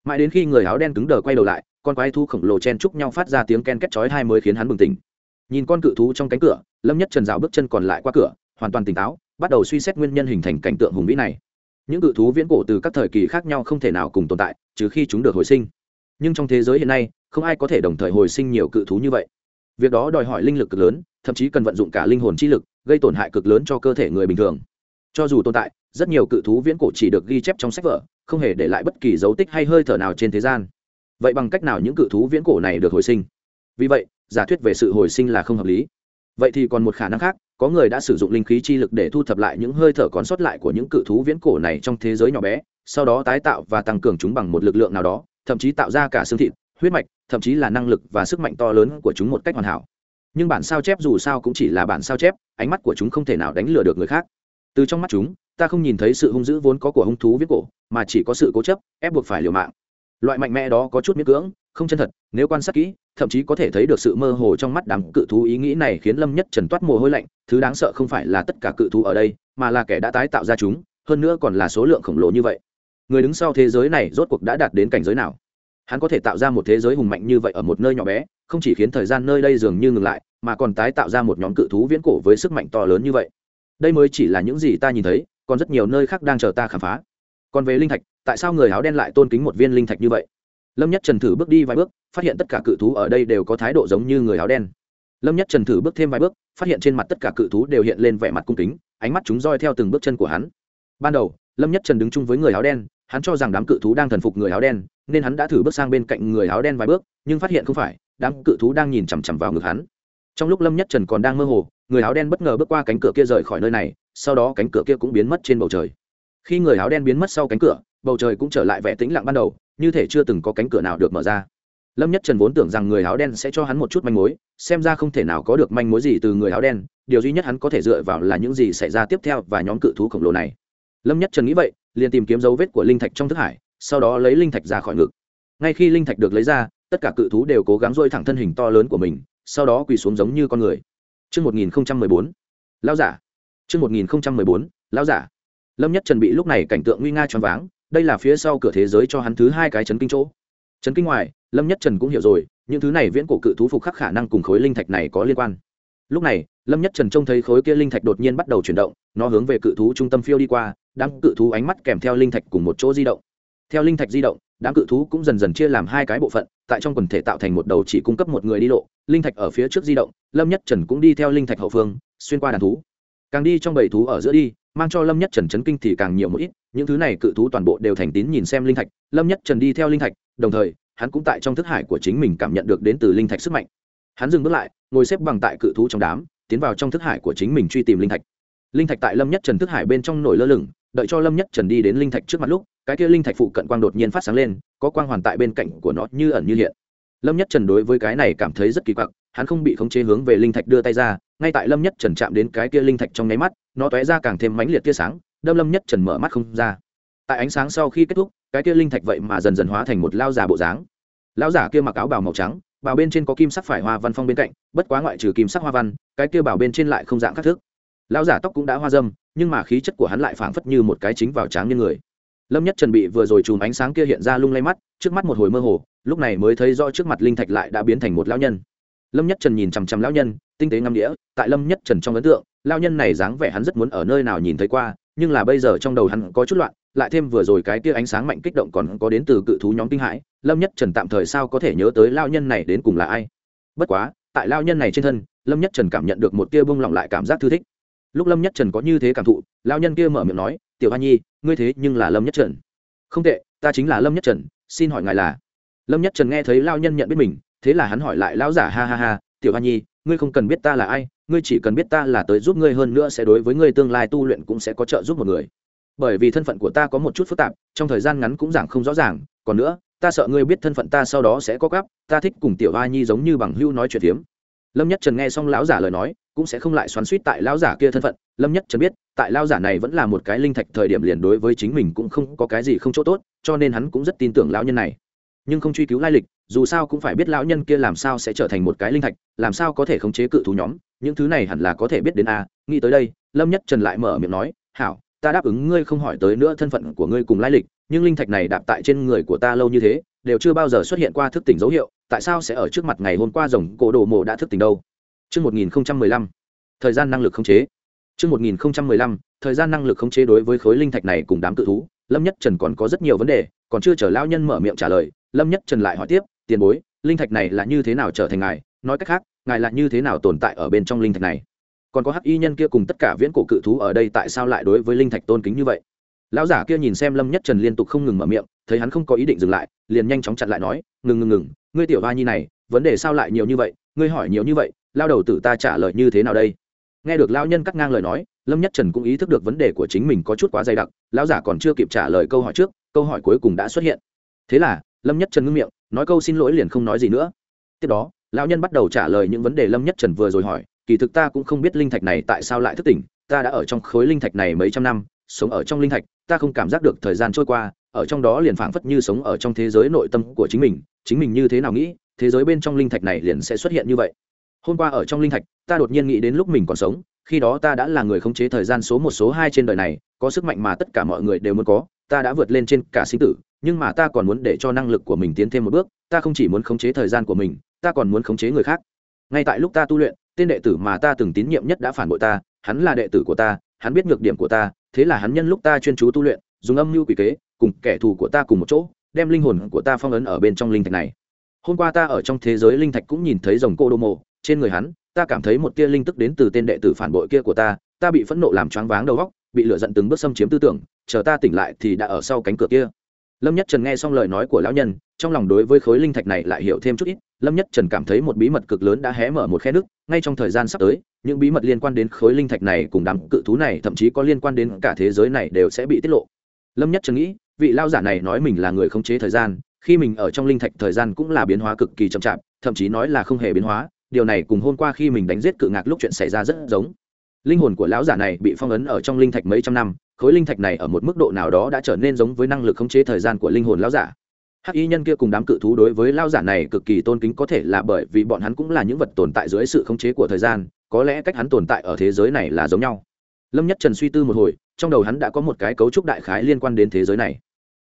Mãi đến khi người áo đen cứng đờ quay đầu lại, con quái thú khổng lồ chen chúc nhau phát ra tiếng ken két chói hai mới khiến hắn bừng tỉnh. Nhìn con cự thú trong cánh cửa, lâm nhất trần rào bước chân còn lại qua cửa, hoàn toàn tỉnh táo, bắt đầu suy xét nguyên nhân hình thành cảnh tượng hùng vĩ này. Những cự thú viễn cổ từ các thời kỳ khác nhau không thể nào cùng tồn tại, trừ khi chúng được hồi sinh. Nhưng trong thế giới hiện nay, không ai có thể đồng thời hồi sinh nhiều cự thú như vậy. Việc đó đòi hỏi linh lực cực lớn, thậm chí cần vận dụng cả linh hồn chi lực, gây tổn hại cực lớn cho cơ thể người bình thường. Cho dù tồn tại, rất nhiều cự thú viễn cổ chỉ được ghi chép trong sách vở, không hề để lại bất kỳ dấu tích hay hơi thở nào trên thế gian vậy bằng cách nào những cự thú viễn cổ này được hồi sinh? Vì vậy, giả thuyết về sự hồi sinh là không hợp lý. Vậy thì còn một khả năng khác, có người đã sử dụng linh khí chi lực để thu thập lại những hơi thở còn sót lại của những cự thú viễn cổ này trong thế giới nhỏ bé, sau đó tái tạo và tăng cường chúng bằng một lực lượng nào đó, thậm chí tạo ra cả xương thịt, huyết mạch, thậm chí là năng lực và sức mạnh to lớn của chúng một cách hoàn hảo. Nhưng bản sao chép dù sao cũng chỉ là bản sao chép, ánh mắt của chúng không thể nào đánh lừa được người khác. Từ trong mắt chúng, ta không nhìn thấy sự hung dữ vốn có của hung thú viết cổ, mà chỉ có sự cố chấp, ép buộc phải liều mạng loại mạnh mẽ đó có chút miễn cưỡng, không chân thật, nếu quan sát kỹ, thậm chí có thể thấy được sự mơ hồ trong mắt đám cự thú ý nghĩ này khiến lâm nhất trần toát mồ hôi lạnh, thứ đáng sợ không phải là tất cả cự thú ở đây, mà là kẻ đã tái tạo ra chúng, hơn nữa còn là số lượng khổng lồ như vậy. Người đứng sau thế giới này rốt cuộc đã đạt đến cảnh giới nào? Hắn có thể tạo ra một thế giới hùng mạnh như vậy ở một nơi nhỏ bé, không chỉ khiến thời gian nơi đây dường như ngừng lại, mà còn tái tạo ra một nhóm cự thú viễn cổ với sức mạnh to lớn như vậy. Đây mới chỉ là những gì ta nhìn thấy, còn rất nhiều nơi khác đang chờ ta khám phá còn về linh thạch, tại sao người áo đen lại tôn kính một viên linh thạch như vậy? Lâm nhất trần thử bước đi vài bước, phát hiện tất cả cự thú ở đây đều có thái độ giống như người áo đen. Lâm nhất trần thử bước thêm vài bước, phát hiện trên mặt tất cả cự thú đều hiện lên vẻ mặt cung kính, ánh mắt chúng roi theo từng bước chân của hắn. Ban đầu, lâm nhất trần đứng chung với người áo đen, hắn cho rằng đám cự thú đang thần phục người áo đen, nên hắn đã thử bước sang bên cạnh người áo đen vài bước, nhưng phát hiện không phải, đám cự thú đang nhìn chằm chằm vào ngực hắn. Trong lúc lâm nhất trần còn đang mơ hồ, người áo đen bất ngờ bước qua cánh cửa kia rời khỏi nơi này, sau đó cánh cửa kia cũng biến mất trên bầu trời khi người áo đen biến mất sau cánh cửa bầu trời cũng trở lại vẻ tĩnh lặng ban đầu như thể chưa từng có cánh cửa nào được mở ra. Lâm nhất trần vốn tưởng rằng người áo đen sẽ cho hắn một chút manh mối xem ra không thể nào có được manh mối gì từ người áo đen điều duy nhất hắn có thể dựa vào là những gì xảy ra tiếp theo và nhóm cự thú khổng lồ này. Lâm nhất trần nghĩ vậy liền tìm kiếm dấu vết của linh thạch trong thức hải sau đó lấy linh thạch ra khỏi ngực. Ngay khi linh thạch được lấy ra tất cả cự thú đều cố gắng dôi thẳng thân hình to lớn của mình sau đó quỳ xuống giống như con người. Trước 1014, lao giả. Trước 1014, lao giả lâm nhất trần bị lúc này cảnh tượng nguy nga choáng váng, đây là phía sau cửa thế giới cho hắn thứ hai cái chấn kinh chỗ. Chấn kinh ngoài, lâm nhất trần cũng hiểu rồi, những thứ này viễn cổ cự thú phục khắc khả năng cùng khối linh thạch này có liên quan. Lúc này, lâm nhất trần trông thấy khối kia linh thạch đột nhiên bắt đầu chuyển động, nó hướng về cự thú trung tâm phiêu đi qua, đám cự thú ánh mắt kèm theo linh thạch cùng một chỗ di động. Theo linh thạch di động, đám cự thú cũng dần dần chia làm hai cái bộ phận, tại trong quần thể tạo thành một đầu chỉ cung cấp một người đi lộ, linh thạch ở phía trước di động, lâm nhất trần cũng đi theo linh thạch hậu phương, xuyên qua đàn thú càng đi trong bầy thú ở giữa đi, mang cho lâm nhất trần chấn kinh thì càng nhiều một ít, những thứ này cự thú toàn bộ đều thành tín nhìn xem linh thạch, lâm nhất trần đi theo linh thạch, đồng thời, hắn cũng tại trong thức hải của chính mình cảm nhận được đến từ linh thạch sức mạnh. Hắn dừng bước lại, ngồi xếp bằng tại cự thú trong đám, tiến vào trong thức hải của chính mình truy tìm linh thạch. Linh thạch tại lâm nhất trần thức hải bên trong nổi lơ lửng, đợi cho lâm nhất trần đi đến linh thạch trước mặt lúc, cái kia linh thạch phụ cận quang đột nhiên phát sáng lên, có quang hoàn tại bên cạnh của nó như ẩn như hiện. Lâm nhất trần đối với cái này cảm thấy rất kỳ quặc hắn không bị khống chế hướng về linh thạch đưa tay ra, ngay tại lâm nhất trần chạm đến cái kia linh thạch trong nháy mắt, nó tóe ra càng thêm mãnh liệt tia sáng, đâm lâm nhất trần mở mắt không ra. Tại ánh sáng sau khi kết thúc, cái kia linh thạch vậy mà dần dần hóa thành một lao giả bộ dáng. Lao giả kia mặc áo bào màu trắng, bào bên trên có kim sắc phải hoa văn phong bên cạnh, bất quá ngoại trừ kim sắc hoa văn, cái kia bào bên trên lại không dạng các thước lao giả tóc cũng đã hoa dâm, nhưng mà khí chất của hắn lại phảng phất như một cái chính vào tráng như người. Lâm nhất trần bị vừa rồi chùm ánh sáng kia hiện ra lung lay mắt, trước mắt một hồi mơ hồ, lúc này mới thấy rõ trước mặt linh thạch lại đã biến thành một lão nhân lâm nhất trần nhìn chằm chằm lão nhân, tinh tế ngâm đĩa, tại lâm nhất trần trong ấn tượng, lão nhân này dáng vẻ hắn rất muốn ở nơi nào nhìn thấy qua, nhưng là bây giờ trong đầu hắn có chút loạn, lại thêm vừa rồi cái kia ánh sáng mạnh kích động còn có đến từ cự thú nhóm kinh hãi, lâm nhất trần tạm thời sao có thể nhớ tới lão nhân này đến cùng là ai. Bất quá, tại lão nhân này trên thân, lâm nhất trần cảm nhận được một tia bung lỏng lại cảm giác thư thích. Lúc lâm nhất trần có như thế cảm thụ, lão nhân kia mở miệng nói, tiểu hoa nhi, ngươi thế nhưng là lâm nhất trần. Không tệ, ta chính là lâm nhất trần, xin hỏi ngài là? Lâm nhất trần nghe thấy lao nhân nhận biết mình thế là hắn hỏi lại lão giả, ha ha ha, tiểu hoa nhi, ngươi không cần biết ta là ai, ngươi chỉ cần biết ta là tới giúp ngươi hơn nữa sẽ đối với ngươi tương lai tu luyện cũng sẽ có trợ giúp một người. Bởi vì thân phận của ta có một chút phức tạp, trong thời gian ngắn cũng giảng không rõ ràng, còn nữa, ta sợ ngươi biết thân phận ta sau đó sẽ có gấp, ta thích cùng tiểu hoa nhi giống như bằng hưu nói chuyện hiếm lâm nhất trần nghe xong lão giả lời nói, cũng sẽ không lại xoắn suýt tại lão giả kia thân phận. Lâm nhất trần biết, tại lão giả này vẫn là một cái linh thạch thời điểm liền đối với chính mình cũng không có cái gì không chỗ tốt, cho nên hắn cũng rất tin tưởng lão nhân này nhưng không truy cứu lai lịch dù sao cũng phải biết lão nhân kia làm sao sẽ trở thành một cái linh thạch làm sao có thể khống chế cự thú nhóm những thứ này hẳn là có thể biết đến a nghĩ tới đây lâm nhất trần lại mở miệng nói hảo ta đáp ứng ngươi không hỏi tới nữa thân phận của ngươi cùng lai lịch nhưng linh thạch này đạp tại trên người của ta lâu như thế đều chưa bao giờ xuất hiện qua thức tỉnh dấu hiệu tại sao sẽ ở trước mặt ngày hôm qua rồng cổ đồ mộ đã thức tỉnh đâu Trước 1015, thời gian năng lực không chế. Trước 1015, thời gian năng lực không chế đối với khối linh thạch này cùng đám cự thú, lâm nhất trần còn có rất nhiều vấn đề, còn chưa chờ lão nhân mở miệng trả lời, lâm nhất trần lại hỏi tiếp, tiền bối, linh thạch này là như thế nào trở thành ngài? Nói cách khác, ngài là như thế nào tồn tại ở bên trong linh thạch này? Còn có hắc y nhân kia cùng tất cả viễn cổ cự thú ở đây tại sao lại đối với linh thạch tôn kính như vậy? Lão giả kia nhìn xem lâm nhất trần liên tục không ngừng mở miệng, thấy hắn không có ý định dừng lại, liền nhanh chóng chặn lại nói, ngừng ngừng ngừng, ngươi tiểu hoa nhi này, vấn đề sao lại nhiều như vậy? Ngươi hỏi nhiều như vậy, lao đầu tử ta trả lời như thế nào đây? nghe được lao nhân cắt ngang lời nói, lâm nhất trần cũng ý thức được vấn đề của chính mình có chút quá dày đặc, lão giả còn chưa kịp trả lời câu hỏi trước, câu hỏi cuối cùng đã xuất hiện. Thế là, lâm nhất trần ngưng miệng, nói câu xin lỗi liền không nói gì nữa. Tiếp đó, lão nhân bắt đầu trả lời những vấn đề lâm nhất trần vừa rồi hỏi, kỳ thực ta cũng không biết linh thạch này tại sao lại thức tỉnh, ta đã ở trong khối linh thạch này mấy trăm năm, sống ở trong linh thạch, ta không cảm giác được thời gian trôi qua, ở trong đó liền phảng phất như sống ở trong thế giới nội tâm của chính mình chính mình như thế nào nghĩ, thế giới bên trong linh thạch này liền sẽ xuất hiện như vậy hôm qua ở trong linh thạch, ta đột nhiên nghĩ đến lúc mình còn sống, khi đó ta đã là người khống chế thời gian số một, số hai trên đời này, có sức mạnh mà tất cả mọi người đều muốn có, ta đã vượt lên trên cả sinh tử, nhưng mà ta còn muốn để cho năng lực của mình tiến thêm một bước, ta không chỉ muốn khống chế thời gian của mình, ta còn muốn khống chế người khác. Ngay tại lúc ta tu luyện, tên đệ tử mà ta từng tín nhiệm nhất đã phản bội ta, hắn là đệ tử của ta, hắn biết nhược điểm của ta, thế là hắn nhân lúc ta chuyên chú tu luyện, dùng âm mưu quỷ kế, cùng kẻ thù của ta cùng một chỗ, đem linh hồn của ta phong ấn ở bên trong linh thạch này. Hôm qua ta ở trong thế giới linh thạch cũng nhìn thấy dòng cô đô mộ trên người hắn, ta cảm thấy một tia linh tức đến từ tên đệ tử phản bội kia của ta ta bị phẫn nộ làm choáng váng đầu góc bị lửa giận từng bước xâm chiếm tư tưởng, chờ ta tỉnh lại thì đã ở sau cánh cửa kia. Lâm nhất trần nghe xong lời nói của lão nhân, trong lòng đối với khối linh thạch này lại hiểu thêm chút ít, lâm nhất trần cảm thấy một bí mật cực lớn đã hé mở một khe nước ngay trong thời gian sắp tới, những bí mật liên quan đến khối linh thạch này cùng đám cự thú này thậm chí có liên quan đến cả thế giới này đều sẽ bị tiết lộ. Lâm nhất trần nghĩ, vị lao giả này nói mình là người khống chế thời gian, khi mình ở trong linh thạch thời gian cũng là biến hóa cực kỳ chậm chạp, thậm chí nói là không hề biến hóa điều này cùng hôm qua khi mình đánh giết cự ngạc lúc chuyện xảy ra rất giống. Linh hồn của lão giả này bị phong ấn ở trong linh thạch mấy trăm năm, khối linh thạch này ở một mức độ nào đó đã trở nên giống với năng lực khống chế thời gian của linh hồn lão giả. Hắc y nhân kia cùng đám cự thú đối với lão giả này cực kỳ tôn kính có thể là bởi vì bọn hắn cũng là những vật tồn tại dưới sự khống chế của thời gian, có lẽ cách hắn tồn tại ở thế giới này là giống nhau. Lâm nhất trần suy tư một hồi, trong đầu hắn đã có một cái cấu trúc đại khái liên quan đến thế giới này.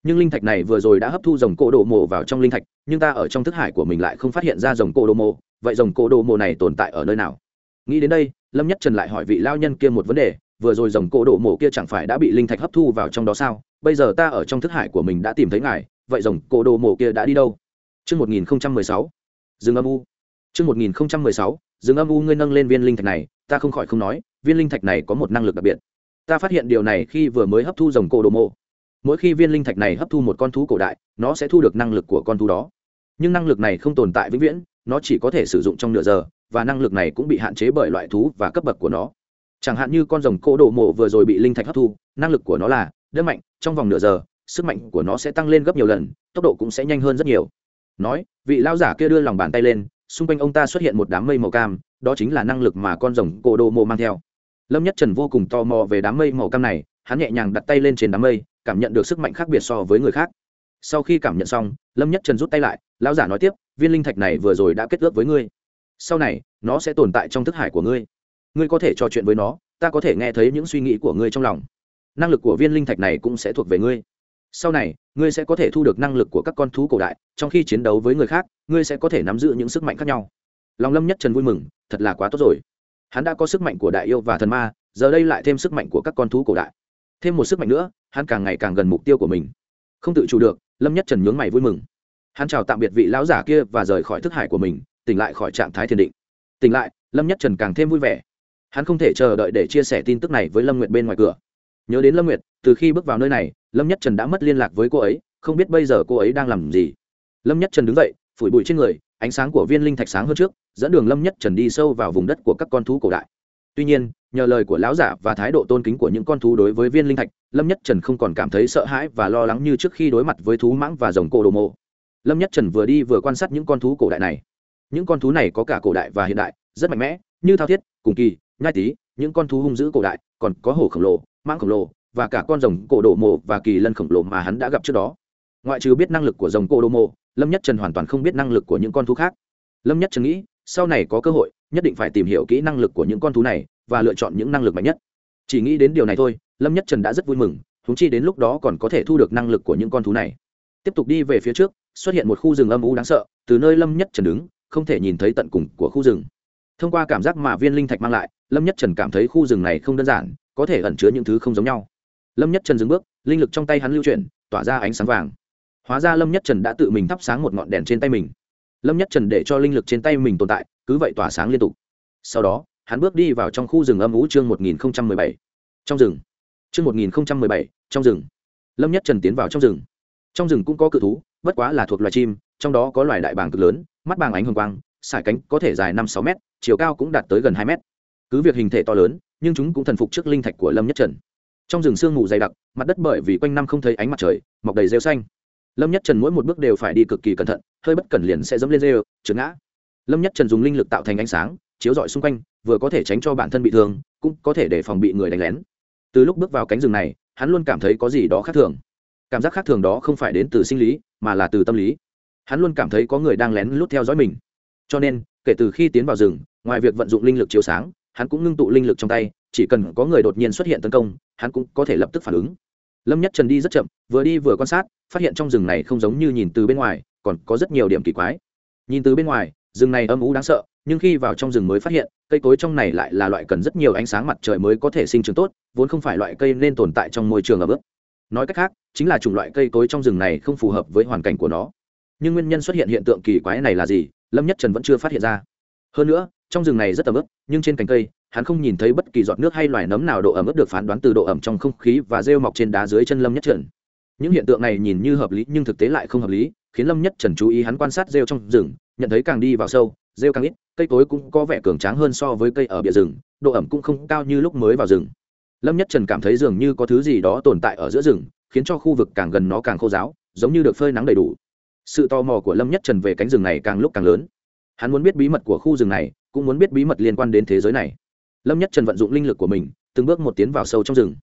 Nhưng linh thạch này vừa rồi đã hấp thu rồng cổ đồ mộ vào trong linh thạch, nhưng ta ở trong thức hải của mình lại không phát hiện ra rồng cổ đồ mộ vậy dòng cổ đồ mộ này tồn tại ở nơi nào nghĩ đến đây lâm nhất trần lại hỏi vị lao nhân kia một vấn đề vừa rồi dòng cổ đồ mộ kia chẳng phải đã bị linh thạch hấp thu vào trong đó sao bây giờ ta ở trong thức hải của mình đã tìm thấy ngài vậy dòng cổ đồ mộ kia đã đi đâu Trước 1016, dừng âm u. Trước 1016, dừng âm u ngươi nâng lên viên linh thạch này, ta không khỏi không nói, viên linh thạch này có một năng lực đặc biệt. Ta phát hiện điều này khi vừa mới hấp thu dòng cổ đồ mộ. Mỗi khi viên linh thạch này hấp thu một con thú cổ đại, nó sẽ thu được năng lực của con thú đó. Nhưng năng lực này không tồn tại vĩnh viễn, nó chỉ có thể sử dụng trong nửa giờ, và năng lực này cũng bị hạn chế bởi loại thú và cấp bậc của nó. Chẳng hạn như con rồng cỗ đồ mộ vừa rồi bị linh thạch hấp thu, năng lực của nó là đâm mạnh, trong vòng nửa giờ, sức mạnh của nó sẽ tăng lên gấp nhiều lần, tốc độ cũng sẽ nhanh hơn rất nhiều. Nói, vị lao giả kia đưa lòng bàn tay lên, xung quanh ông ta xuất hiện một đám mây màu cam, đó chính là năng lực mà con rồng cỗ đồ mộ mang theo. Lâm nhất trần vô cùng tò mò về đám mây màu cam này, hắn nhẹ nhàng đặt tay lên trên đám mây, cảm nhận được sức mạnh khác biệt so với người khác sau khi cảm nhận xong, lâm nhất trần rút tay lại, lão giả nói tiếp, viên linh thạch này vừa rồi đã kết ước với ngươi. Sau này, nó sẽ tồn tại trong thức hải của ngươi. Ngươi có thể trò chuyện với nó, ta có thể nghe thấy những suy nghĩ của ngươi trong lòng. Năng lực của viên linh thạch này cũng sẽ thuộc về ngươi. Sau này, ngươi sẽ có thể thu được năng lực của các con thú cổ đại, trong khi chiến đấu với người khác, ngươi sẽ có thể nắm giữ những sức mạnh khác nhau. Lòng lâm nhất trần vui mừng, thật là quá tốt rồi. Hắn đã có sức mạnh của đại yêu và thần ma, giờ đây lại thêm sức mạnh của các con thú cổ đại. Thêm một sức mạnh nữa, hắn càng ngày càng gần mục tiêu của mình. Không tự chủ được lâm nhất trần nhướng mày vui mừng hắn chào tạm biệt vị lão giả kia và rời khỏi thức hải của mình tỉnh lại khỏi trạng thái thiền định tỉnh lại lâm nhất trần càng thêm vui vẻ hắn không thể chờ đợi để chia sẻ tin tức này với lâm nguyệt bên ngoài cửa nhớ đến lâm nguyệt từ khi bước vào nơi này lâm nhất trần đã mất liên lạc với cô ấy không biết bây giờ cô ấy đang làm gì lâm nhất trần đứng dậy phủi bụi trên người ánh sáng của viên linh thạch sáng hơn trước dẫn đường lâm nhất trần đi sâu vào vùng đất của các con thú cổ đại tuy nhiên, nhờ lời của lão giả và thái độ tôn kính của những con thú đối với viên linh thạch, lâm nhất trần không còn cảm thấy sợ hãi và lo lắng như trước khi đối mặt với thú mãng và rồng cổ đồ mộ. Lâm nhất trần vừa đi vừa quan sát những con thú cổ đại này. Những con thú này có cả cổ đại và hiện đại, rất mạnh mẽ, như thao thiết, cùng kỳ, nhai tý, những con thú hung dữ cổ đại, còn có hổ khổng lồ, mãng khổng lồ, và cả con rồng cổ đồ mộ và kỳ lân khổng lồ mà hắn đã gặp trước đó. Ngoại trừ biết năng lực của rồng cổ đồ mộ, lâm nhất trần hoàn toàn không biết năng lực của những con thú khác. Lâm nhất trần nghĩ sau này có cơ hội, nhất định phải tìm hiểu kỹ năng lực của những con thú này và lựa chọn những năng lực mạnh nhất. Chỉ nghĩ đến điều này thôi, lâm nhất trần đã rất vui mừng thúng chi đến lúc đó còn có thể thu được năng lực của những con thú này. Tiếp tục đi về phía trước, xuất hiện một khu rừng âm u đáng sợ, từ nơi lâm nhất trần đứng, không thể nhìn thấy tận cùng của khu rừng. Thông qua cảm giác mà viên linh thạch mang lại, lâm nhất trần cảm thấy khu rừng này không đơn giản, có thể ẩn chứa những thứ không giống nhau. Lâm nhất trần dừng bước, linh lực trong tay hắn lưu chuyển, tỏa ra ánh sáng vàng. Hóa ra lâm nhất trần đã tự mình thắp sáng một ngọn đèn trên tay mình lâm nhất trần để cho linh lực trên tay mình tồn tại, cứ vậy tỏa sáng liên tục. Sau đó, hắn bước đi vào trong khu rừng âm ngũ chương một nghìn bảy. Trong rừng. Chương một nghìn bảy, trong rừng. Lâm nhất trần tiến vào trong rừng. Trong rừng cũng có cự thú, bất quá là thuộc loài chim, trong đó có loài đại bàng cực lớn, mắt bàng ánh hồng quang, sải cánh có thể dài năm sáu m chiều cao cũng đạt tới gần hai m cứ việc hình thể to lớn, nhưng chúng cũng thần phục trước linh thạch của lâm nhất trần. Trong rừng sương mù dày đặc, mặt đất bởi vì quanh năm không thấy ánh mặt trời, mọc đầy rêu xanh. Lâm nhất trần mỗi một bước đều phải đi cực kỳ cẩn thận hơi bất cẩn liền sẽ dẫm lên dê trượt ngã. Lâm nhất trần dùng linh lực tạo thành ánh sáng, chiếu rọi xung quanh, vừa có thể tránh cho bản thân bị thương, cũng có thể để phòng bị người đánh lén. Từ lúc bước vào cánh rừng này, hắn luôn cảm thấy có gì đó khác thường. Cảm giác khác thường đó không phải đến từ sinh lý, mà là từ tâm lý. Hắn luôn cảm thấy có người đang lén lút theo dõi mình. Cho nên, kể từ khi tiến vào rừng, ngoài việc vận dụng linh lực chiếu sáng, hắn cũng ngưng tụ linh lực trong tay, chỉ cần có người đột nhiên xuất hiện tấn công, hắn cũng có thể lập tức phản ứng. Lâm nhất trần đi rất chậm, vừa đi vừa quan sát, phát hiện trong rừng này không giống như nhìn từ bên ngoài còn có rất nhiều điểm kỳ quái. Nhìn từ bên ngoài, rừng này âm ú đáng sợ, nhưng khi vào trong rừng mới phát hiện, cây cối trong này lại là loại cần rất nhiều ánh sáng mặt trời mới có thể sinh trưởng tốt, vốn không phải loại cây nên tồn tại trong môi trường ở bước nói cách khác, chính là chủng loại cây cối trong rừng này không phù hợp với hoàn cảnh của nó. Nhưng nguyên nhân xuất hiện hiện tượng kỳ quái này là gì, lâm nhất trần vẫn chưa phát hiện ra. Hơn nữa, trong rừng này rất ẩm ướt, nhưng trên cành cây, hắn không nhìn thấy bất kỳ giọt nước hay loài nấm nào độ ẩm ướt được phán đoán từ độ ẩm trong không khí và rêu mọc trên đá dưới chân lâm nhất trần. Những hiện tượng này nhìn như hợp lý, nhưng thực tế lại không hợp lý khiến lâm nhất trần chú ý hắn quan sát rêu trong rừng, nhận thấy càng đi vào sâu, rêu càng ít, cây cối cũng có vẻ cường tráng hơn so với cây ở bìa rừng, độ ẩm cũng không cao như lúc mới vào rừng. Lâm nhất trần cảm thấy dường như có thứ gì đó tồn tại ở giữa rừng, khiến cho khu vực càng gần nó càng khô giáo, giống như được phơi nắng đầy đủ. Sự tò mò của lâm nhất trần về cánh rừng này càng lúc càng lớn. Hắn muốn biết bí mật của khu rừng này, cũng muốn biết bí mật liên quan đến thế giới này. Lâm nhất trần vận dụng linh lực của mình, từng bước một tiến vào sâu trong rừng.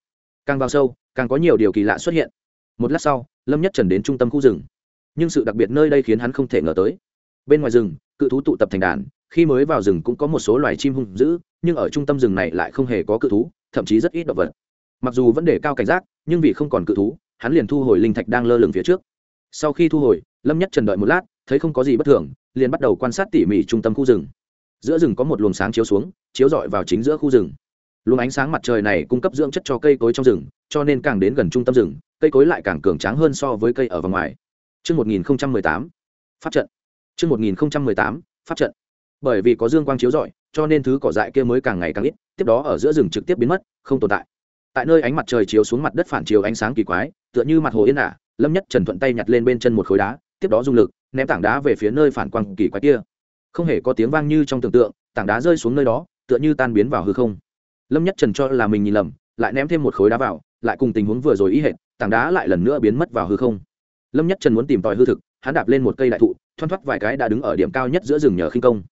Càng vào sâu, càng có nhiều điều kỳ lạ xuất hiện. Một lát sau, lâm nhất trần đến trung tâm khu rừng nhưng sự đặc biệt nơi đây khiến hắn không thể ngờ tới. Bên ngoài rừng, cự thú tụ tập thành đàn, khi mới vào rừng cũng có một số loài chim hung dữ, nhưng ở trung tâm rừng này lại không hề có cự thú, thậm chí rất ít động vật. Mặc dù vẫn để cao cảnh giác, nhưng vì không còn cự thú, hắn liền thu hồi linh thạch đang lơ lửng phía trước. Sau khi thu hồi, lâm nhất trần đợi một lát, thấy không có gì bất thường, liền bắt đầu quan sát tỉ mỉ trung tâm khu rừng. Giữa rừng có một luồng sáng chiếu xuống, chiếu rọi vào chính giữa khu rừng. Luồng ánh sáng mặt trời này cung cấp dưỡng chất cho cây cối trong rừng, cho nên càng đến gần trung tâm rừng, cây cối lại càng cường tráng hơn so với cây ở vòng ngoài. Trước 1018, pháp trận. Trước 1018, pháp trận. Bởi vì có dương quang chiếu rọi, cho nên thứ cỏ dại kia mới càng ngày càng ít, tiếp đó ở giữa rừng trực tiếp biến mất, không tồn tại. Tại nơi ánh mặt trời chiếu xuống mặt đất phản chiếu ánh sáng kỳ quái, tựa như mặt hồ yên ả, Lâm Nhất Trần thuận tay nhặt lên bên chân một khối đá, tiếp đó dùng lực, ném tảng đá về phía nơi phản quang kỳ quái kia. Không hề có tiếng vang như trong tưởng tượng, tảng đá rơi xuống nơi đó, tựa như tan biến vào hư không. Lâm Nhất Trần cho là mình nhìn lầm, lại ném thêm một khối đá vào, lại cùng tình huống vừa rồi ý hệt, tảng đá lại lần nữa biến mất vào hư không lâm nhất trần muốn tìm tòi hư thực, hắn đạp lên một cây đại thụ thoăn thoắt vài cái đã đứng ở điểm cao nhất giữa rừng nhờ khinh công.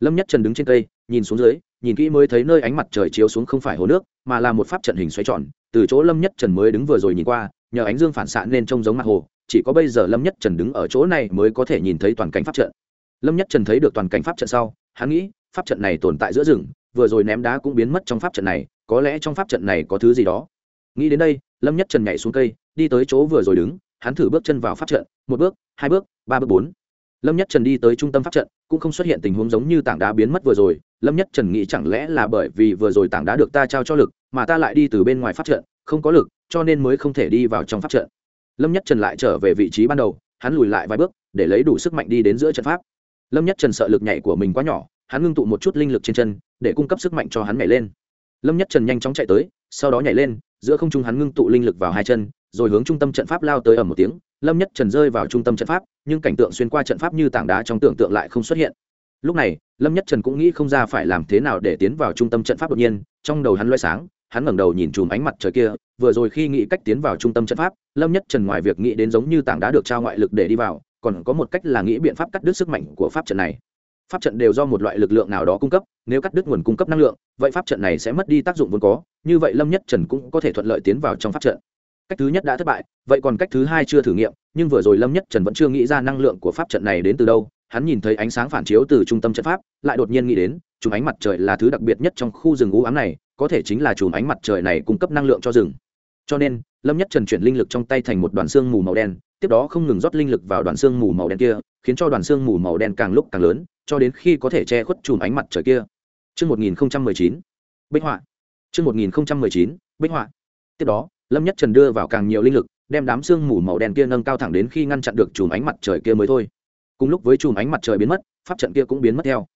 Lâm nhất trần đứng trên cây, nhìn xuống dưới, nhìn kỹ mới thấy nơi ánh mặt trời chiếu xuống không phải hồ nước, mà là một pháp trận hình xoáy tròn. Từ chỗ lâm nhất trần mới đứng vừa rồi nhìn qua, nhờ ánh dương phản xạ nên trông giống mặt hồ, chỉ có bây giờ lâm nhất trần đứng ở chỗ này mới có thể nhìn thấy toàn cảnh pháp trận. Lâm nhất trần thấy được toàn cảnh pháp trận sau, hắn nghĩ, pháp trận này tồn tại giữa rừng, vừa rồi ném đá cũng biến mất trong pháp trận này, có lẽ trong pháp trận này có thứ gì đó. Nghĩ đến đây, lâm nhất trần nhảy xuống cây, đi tới chỗ vừa rồi đứng hắn thử bước chân vào pháp trận, một bước, hai bước, ba bước, bốn. Lâm nhất trần đi tới trung tâm pháp trận, cũng không xuất hiện tình huống giống như tảng đá biến mất vừa rồi. Lâm nhất trần nghĩ chẳng lẽ là bởi vì vừa rồi tảng đá được ta trao cho lực, mà ta lại đi từ bên ngoài pháp trận, không có lực, cho nên mới không thể đi vào trong pháp trận. Lâm nhất trần lại trở về vị trí ban đầu, hắn lùi lại vài bước, để lấy đủ sức mạnh đi đến giữa trận pháp. Lâm nhất trần sợ lực nhảy của mình quá nhỏ, hắn ngưng tụ một chút linh lực trên chân, để cung cấp sức mạnh cho hắn nhảy lên. Lâm nhất trần nhanh chóng chạy tới, sau đó nhảy lên, giữa không trung hắn ngưng tụ linh lực vào hai chân rồi hướng trung tâm trận pháp lao tới ầm một tiếng, lâm nhất trần rơi vào trung tâm trận pháp, nhưng cảnh tượng xuyên qua trận pháp như tảng đá trong tưởng tượng lại không xuất hiện. Lúc này, lâm nhất trần cũng nghĩ không ra phải làm thế nào để tiến vào trung tâm trận pháp đột nhiên, trong đầu hắn lóe sáng, hắn ngẩng đầu nhìn chùm ánh mặt trời kia, vừa rồi khi nghĩ cách tiến vào trung tâm trận pháp, lâm nhất trần ngoài việc nghĩ đến giống như tảng đá được trao ngoại lực để đi vào, còn có một cách là nghĩ biện pháp cắt đứt sức mạnh của pháp trận này. Pháp trận đều do một loại lực lượng nào đó cung cấp, nếu cắt đứt nguồn cung cấp năng lượng, vậy pháp trận này sẽ mất đi tác dụng vốn có, như vậy lâm nhất trần cũng có thể thuận lợi tiến vào trong pháp trận cách thứ nhất đã thất bại vậy còn cách thứ hai chưa thử nghiệm nhưng vừa rồi lâm nhất trần vẫn chưa nghĩ ra năng lượng của pháp trận này đến từ đâu hắn nhìn thấy ánh sáng phản chiếu từ trung tâm trận pháp lại đột nhiên nghĩ đến chùm ánh mặt trời là thứ đặc biệt nhất trong khu rừng u ám này có thể chính là chùm ánh mặt trời này cung cấp năng lượng cho rừng cho nên lâm nhất trần chuyển linh lực trong tay thành một đoạn xương mù màu đen tiếp đó không ngừng rót linh lực vào đoạn xương mù màu đen kia khiến cho đoạn xương mù màu đen càng lúc càng lớn cho đến khi có thể che khuất chùm ánh mặt trời kia Trước 1019, Bích họa. Trước 1019, Bích họa. Tiếp đó, lâm nhất trần đưa vào càng nhiều linh lực, đem đám sương mù màu đen kia nâng cao thẳng đến khi ngăn chặn được chùm ánh mặt trời kia mới thôi. Cùng lúc với chùm ánh mặt trời biến mất, pháp trận kia cũng biến mất theo.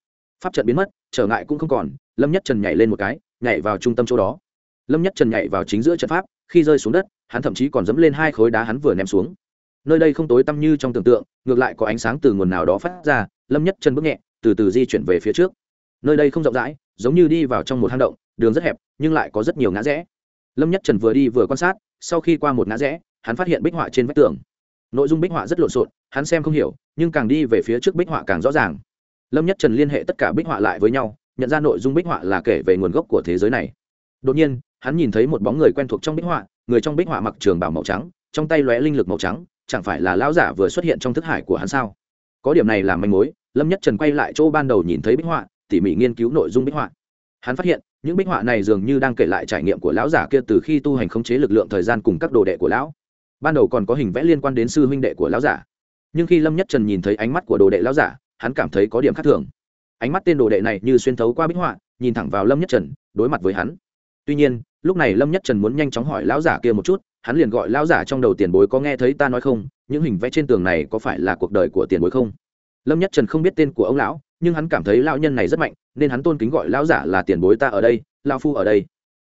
Pháp trận biến mất, trở ngại cũng không còn, lâm nhất trần nhảy lên một cái, nhảy vào trung tâm chỗ đó. Lâm nhất trần nhảy vào chính giữa trận pháp, khi rơi xuống đất, hắn thậm chí còn dẫm lên hai khối đá hắn vừa ném xuống. Nơi đây không tối tăm như trong tưởng tượng, ngược lại có ánh sáng từ nguồn nào đó phát ra, lâm nhất Trần bước nhẹ, từ từ di chuyển về phía trước. Nơi đây không rộng rãi, giống như đi vào trong một hang động, đường rất hẹp, nhưng lại có rất nhiều ngã rẽ lâm nhất trần vừa đi vừa quan sát, sau khi qua một ngã rẽ, hắn phát hiện bích họa trên vách tường. Nội dung bích họa rất lộn xộn, hắn xem không hiểu, nhưng càng đi về phía trước bích họa càng rõ ràng. Lâm nhất trần liên hệ tất cả bích họa lại với nhau, nhận ra nội dung bích họa là kể về nguồn gốc của thế giới này. Đột nhiên, hắn nhìn thấy một bóng người quen thuộc trong bích họa, người trong bích họa mặc trường bào màu trắng, trong tay lóe linh lực màu trắng, chẳng phải là lão giả vừa xuất hiện trong thức hải của hắn sao? Có điểm này là manh mối, lâm nhất trần quay lại chỗ ban đầu nhìn thấy bích họa, tỉ mỉ nghiên cứu nội dung bích họa. Hắn phát hiện những bích họa này dường như đang kể lại trải nghiệm của lão giả kia từ khi tu hành khống chế lực lượng thời gian cùng các đồ đệ của lão. Ban đầu còn có hình vẽ liên quan đến sư huynh đệ của lão giả. Nhưng khi lâm nhất trần nhìn thấy ánh mắt của đồ đệ lão giả, hắn cảm thấy có điểm khác thường. Ánh mắt tên đồ đệ này như xuyên thấu qua bích họa, nhìn thẳng vào lâm nhất trần, đối mặt với hắn. Tuy nhiên, lúc này lâm nhất trần muốn nhanh chóng hỏi lão giả kia một chút, hắn liền gọi lão giả trong đầu tiền bối có nghe thấy ta nói không, những hình vẽ trên tường này có phải là cuộc đời của tiền bối không? Lâm nhất trần không biết tên của ông lão, nhưng hắn cảm thấy lão nhân này rất mạnh nên hắn tôn kính gọi lão giả là tiền bối ta ở đây lao phu ở đây.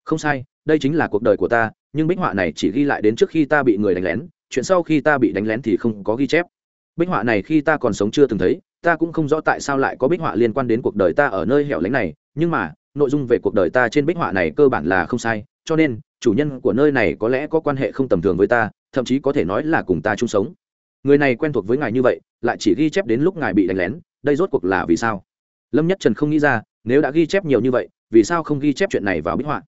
Không sai, đây chính là cuộc đời của ta, nhưng bích họa này chỉ ghi lại đến trước khi ta bị người đánh lén, chuyện sau khi ta bị đánh lén thì không có ghi chép. Bích họa này khi ta còn sống chưa từng thấy, ta cũng không rõ tại sao lại có bích họa liên quan đến cuộc đời ta ở nơi hẻo lánh này, nhưng mà, nội dung về cuộc đời ta trên bích họa này cơ bản là không sai, cho nên, chủ nhân của nơi này có lẽ có quan hệ không tầm thường với ta, thậm chí có thể nói là cùng ta chung sống. Người này quen thuộc với ngài như vậy, lại chỉ ghi chép đến lúc ngài bị đánh lén, đây rốt cuộc là vì sao? lâm nhất trần không nghĩ ra nếu đã ghi chép nhiều như vậy vì sao không ghi chép chuyện này vào bích họa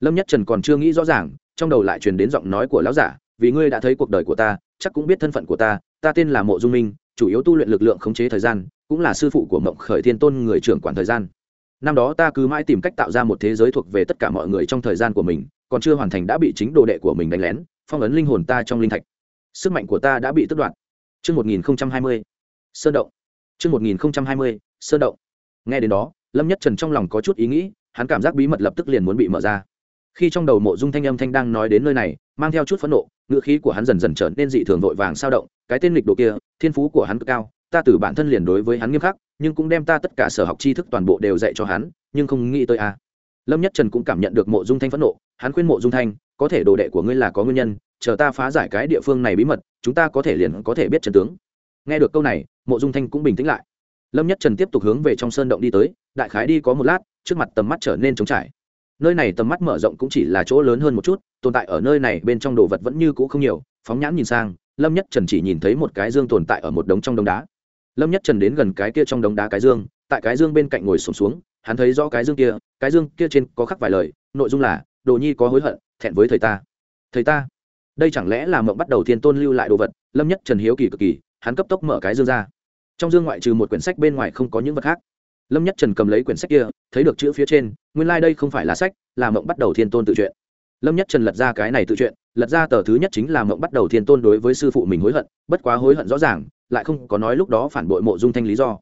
lâm nhất trần còn chưa nghĩ rõ ràng trong đầu lại truyền đến giọng nói của lão giả vì ngươi đã thấy cuộc đời của ta chắc cũng biết thân phận của ta ta tên là mộ dung minh chủ yếu tu luyện lực lượng khống chế thời gian cũng là sư phụ của mộng khởi thiên tôn người trưởng quản thời gian năm đó ta cứ mãi tìm cách tạo ra một thế giới thuộc về tất cả mọi người trong thời gian của mình còn chưa hoàn thành đã bị chính đồ đệ của mình đánh lén phong ấn linh hồn ta trong linh thạch sức mạnh của ta đã bị tước đoạt Trước 1020, Sơn động. Trước 1020, Sơn động nghe đến đó, lâm nhất trần trong lòng có chút ý nghĩ, hắn cảm giác bí mật lập tức liền muốn bị mở ra. Khi trong đầu mộ dung thanh âm thanh đang nói đến nơi này, mang theo chút phẫn nộ ngựa khí của hắn dần dần trở nên dị thường vội vàng sao động, cái tên lịch đồ kia, thiên phú của hắn cực cao, ta từ bản thân liền đối với hắn nghiêm khắc, nhưng cũng đem ta tất cả sở học tri thức toàn bộ đều dạy cho hắn, nhưng không nghĩ tới a. Lâm nhất trần cũng cảm nhận được mộ dung thanh phẫn nộ, hắn khuyên mộ dung thanh, có thể đồ đệ của ngươi là có nguyên nhân, chờ ta phá giải cái địa phương này bí mật, chúng ta có thể liền có thể biết trần tướng. Nghe được câu này, mộ dung thanh cũng bình tĩnh lại lâm nhất trần tiếp tục hướng về trong sơn động đi tới đại khái đi có một lát trước mặt tầm mắt trở nên trống trải. Nơi này tầm mắt mở rộng cũng chỉ là chỗ lớn hơn một chút tồn tại ở nơi này bên trong đồ vật vẫn như cũ không nhiều phóng nhãn nhìn sang lâm nhất trần chỉ nhìn thấy một cái dương tồn tại ở một đống trong đống đá. Lâm nhất trần đến gần cái kia trong đống đá cái dương tại cái dương bên cạnh ngồi sụp xuống, xuống hắn thấy rõ cái dương kia cái dương kia trên có khắc vài lời nội dung là đồ nhi có hối hận thẹn với thầy ta. Thầy ta? Đây chẳng lẽ là mộng bắt đầu thiên tôn lưu lại đồ vật? Lâm nhất trần hiếu kỳ cực kỳ hắn cấp tốc mở cái dương ra trong dương ngoại trừ một quyển sách bên ngoài không có những vật khác. Lâm nhất trần cầm lấy quyển sách kia, thấy được chữ phía trên, nguyên lai、like、đây không phải là sách, là mộng bắt đầu thiên tôn tự chuyện lâm nhất trần lật ra cái này tự chuyện lật ra tờ thứ nhất chính là mộng bắt đầu thiên tôn đối với sư phụ mình hối hận, bất quá hối hận rõ ràng, lại không có nói lúc đó phản bội mộ dung thanh lý do.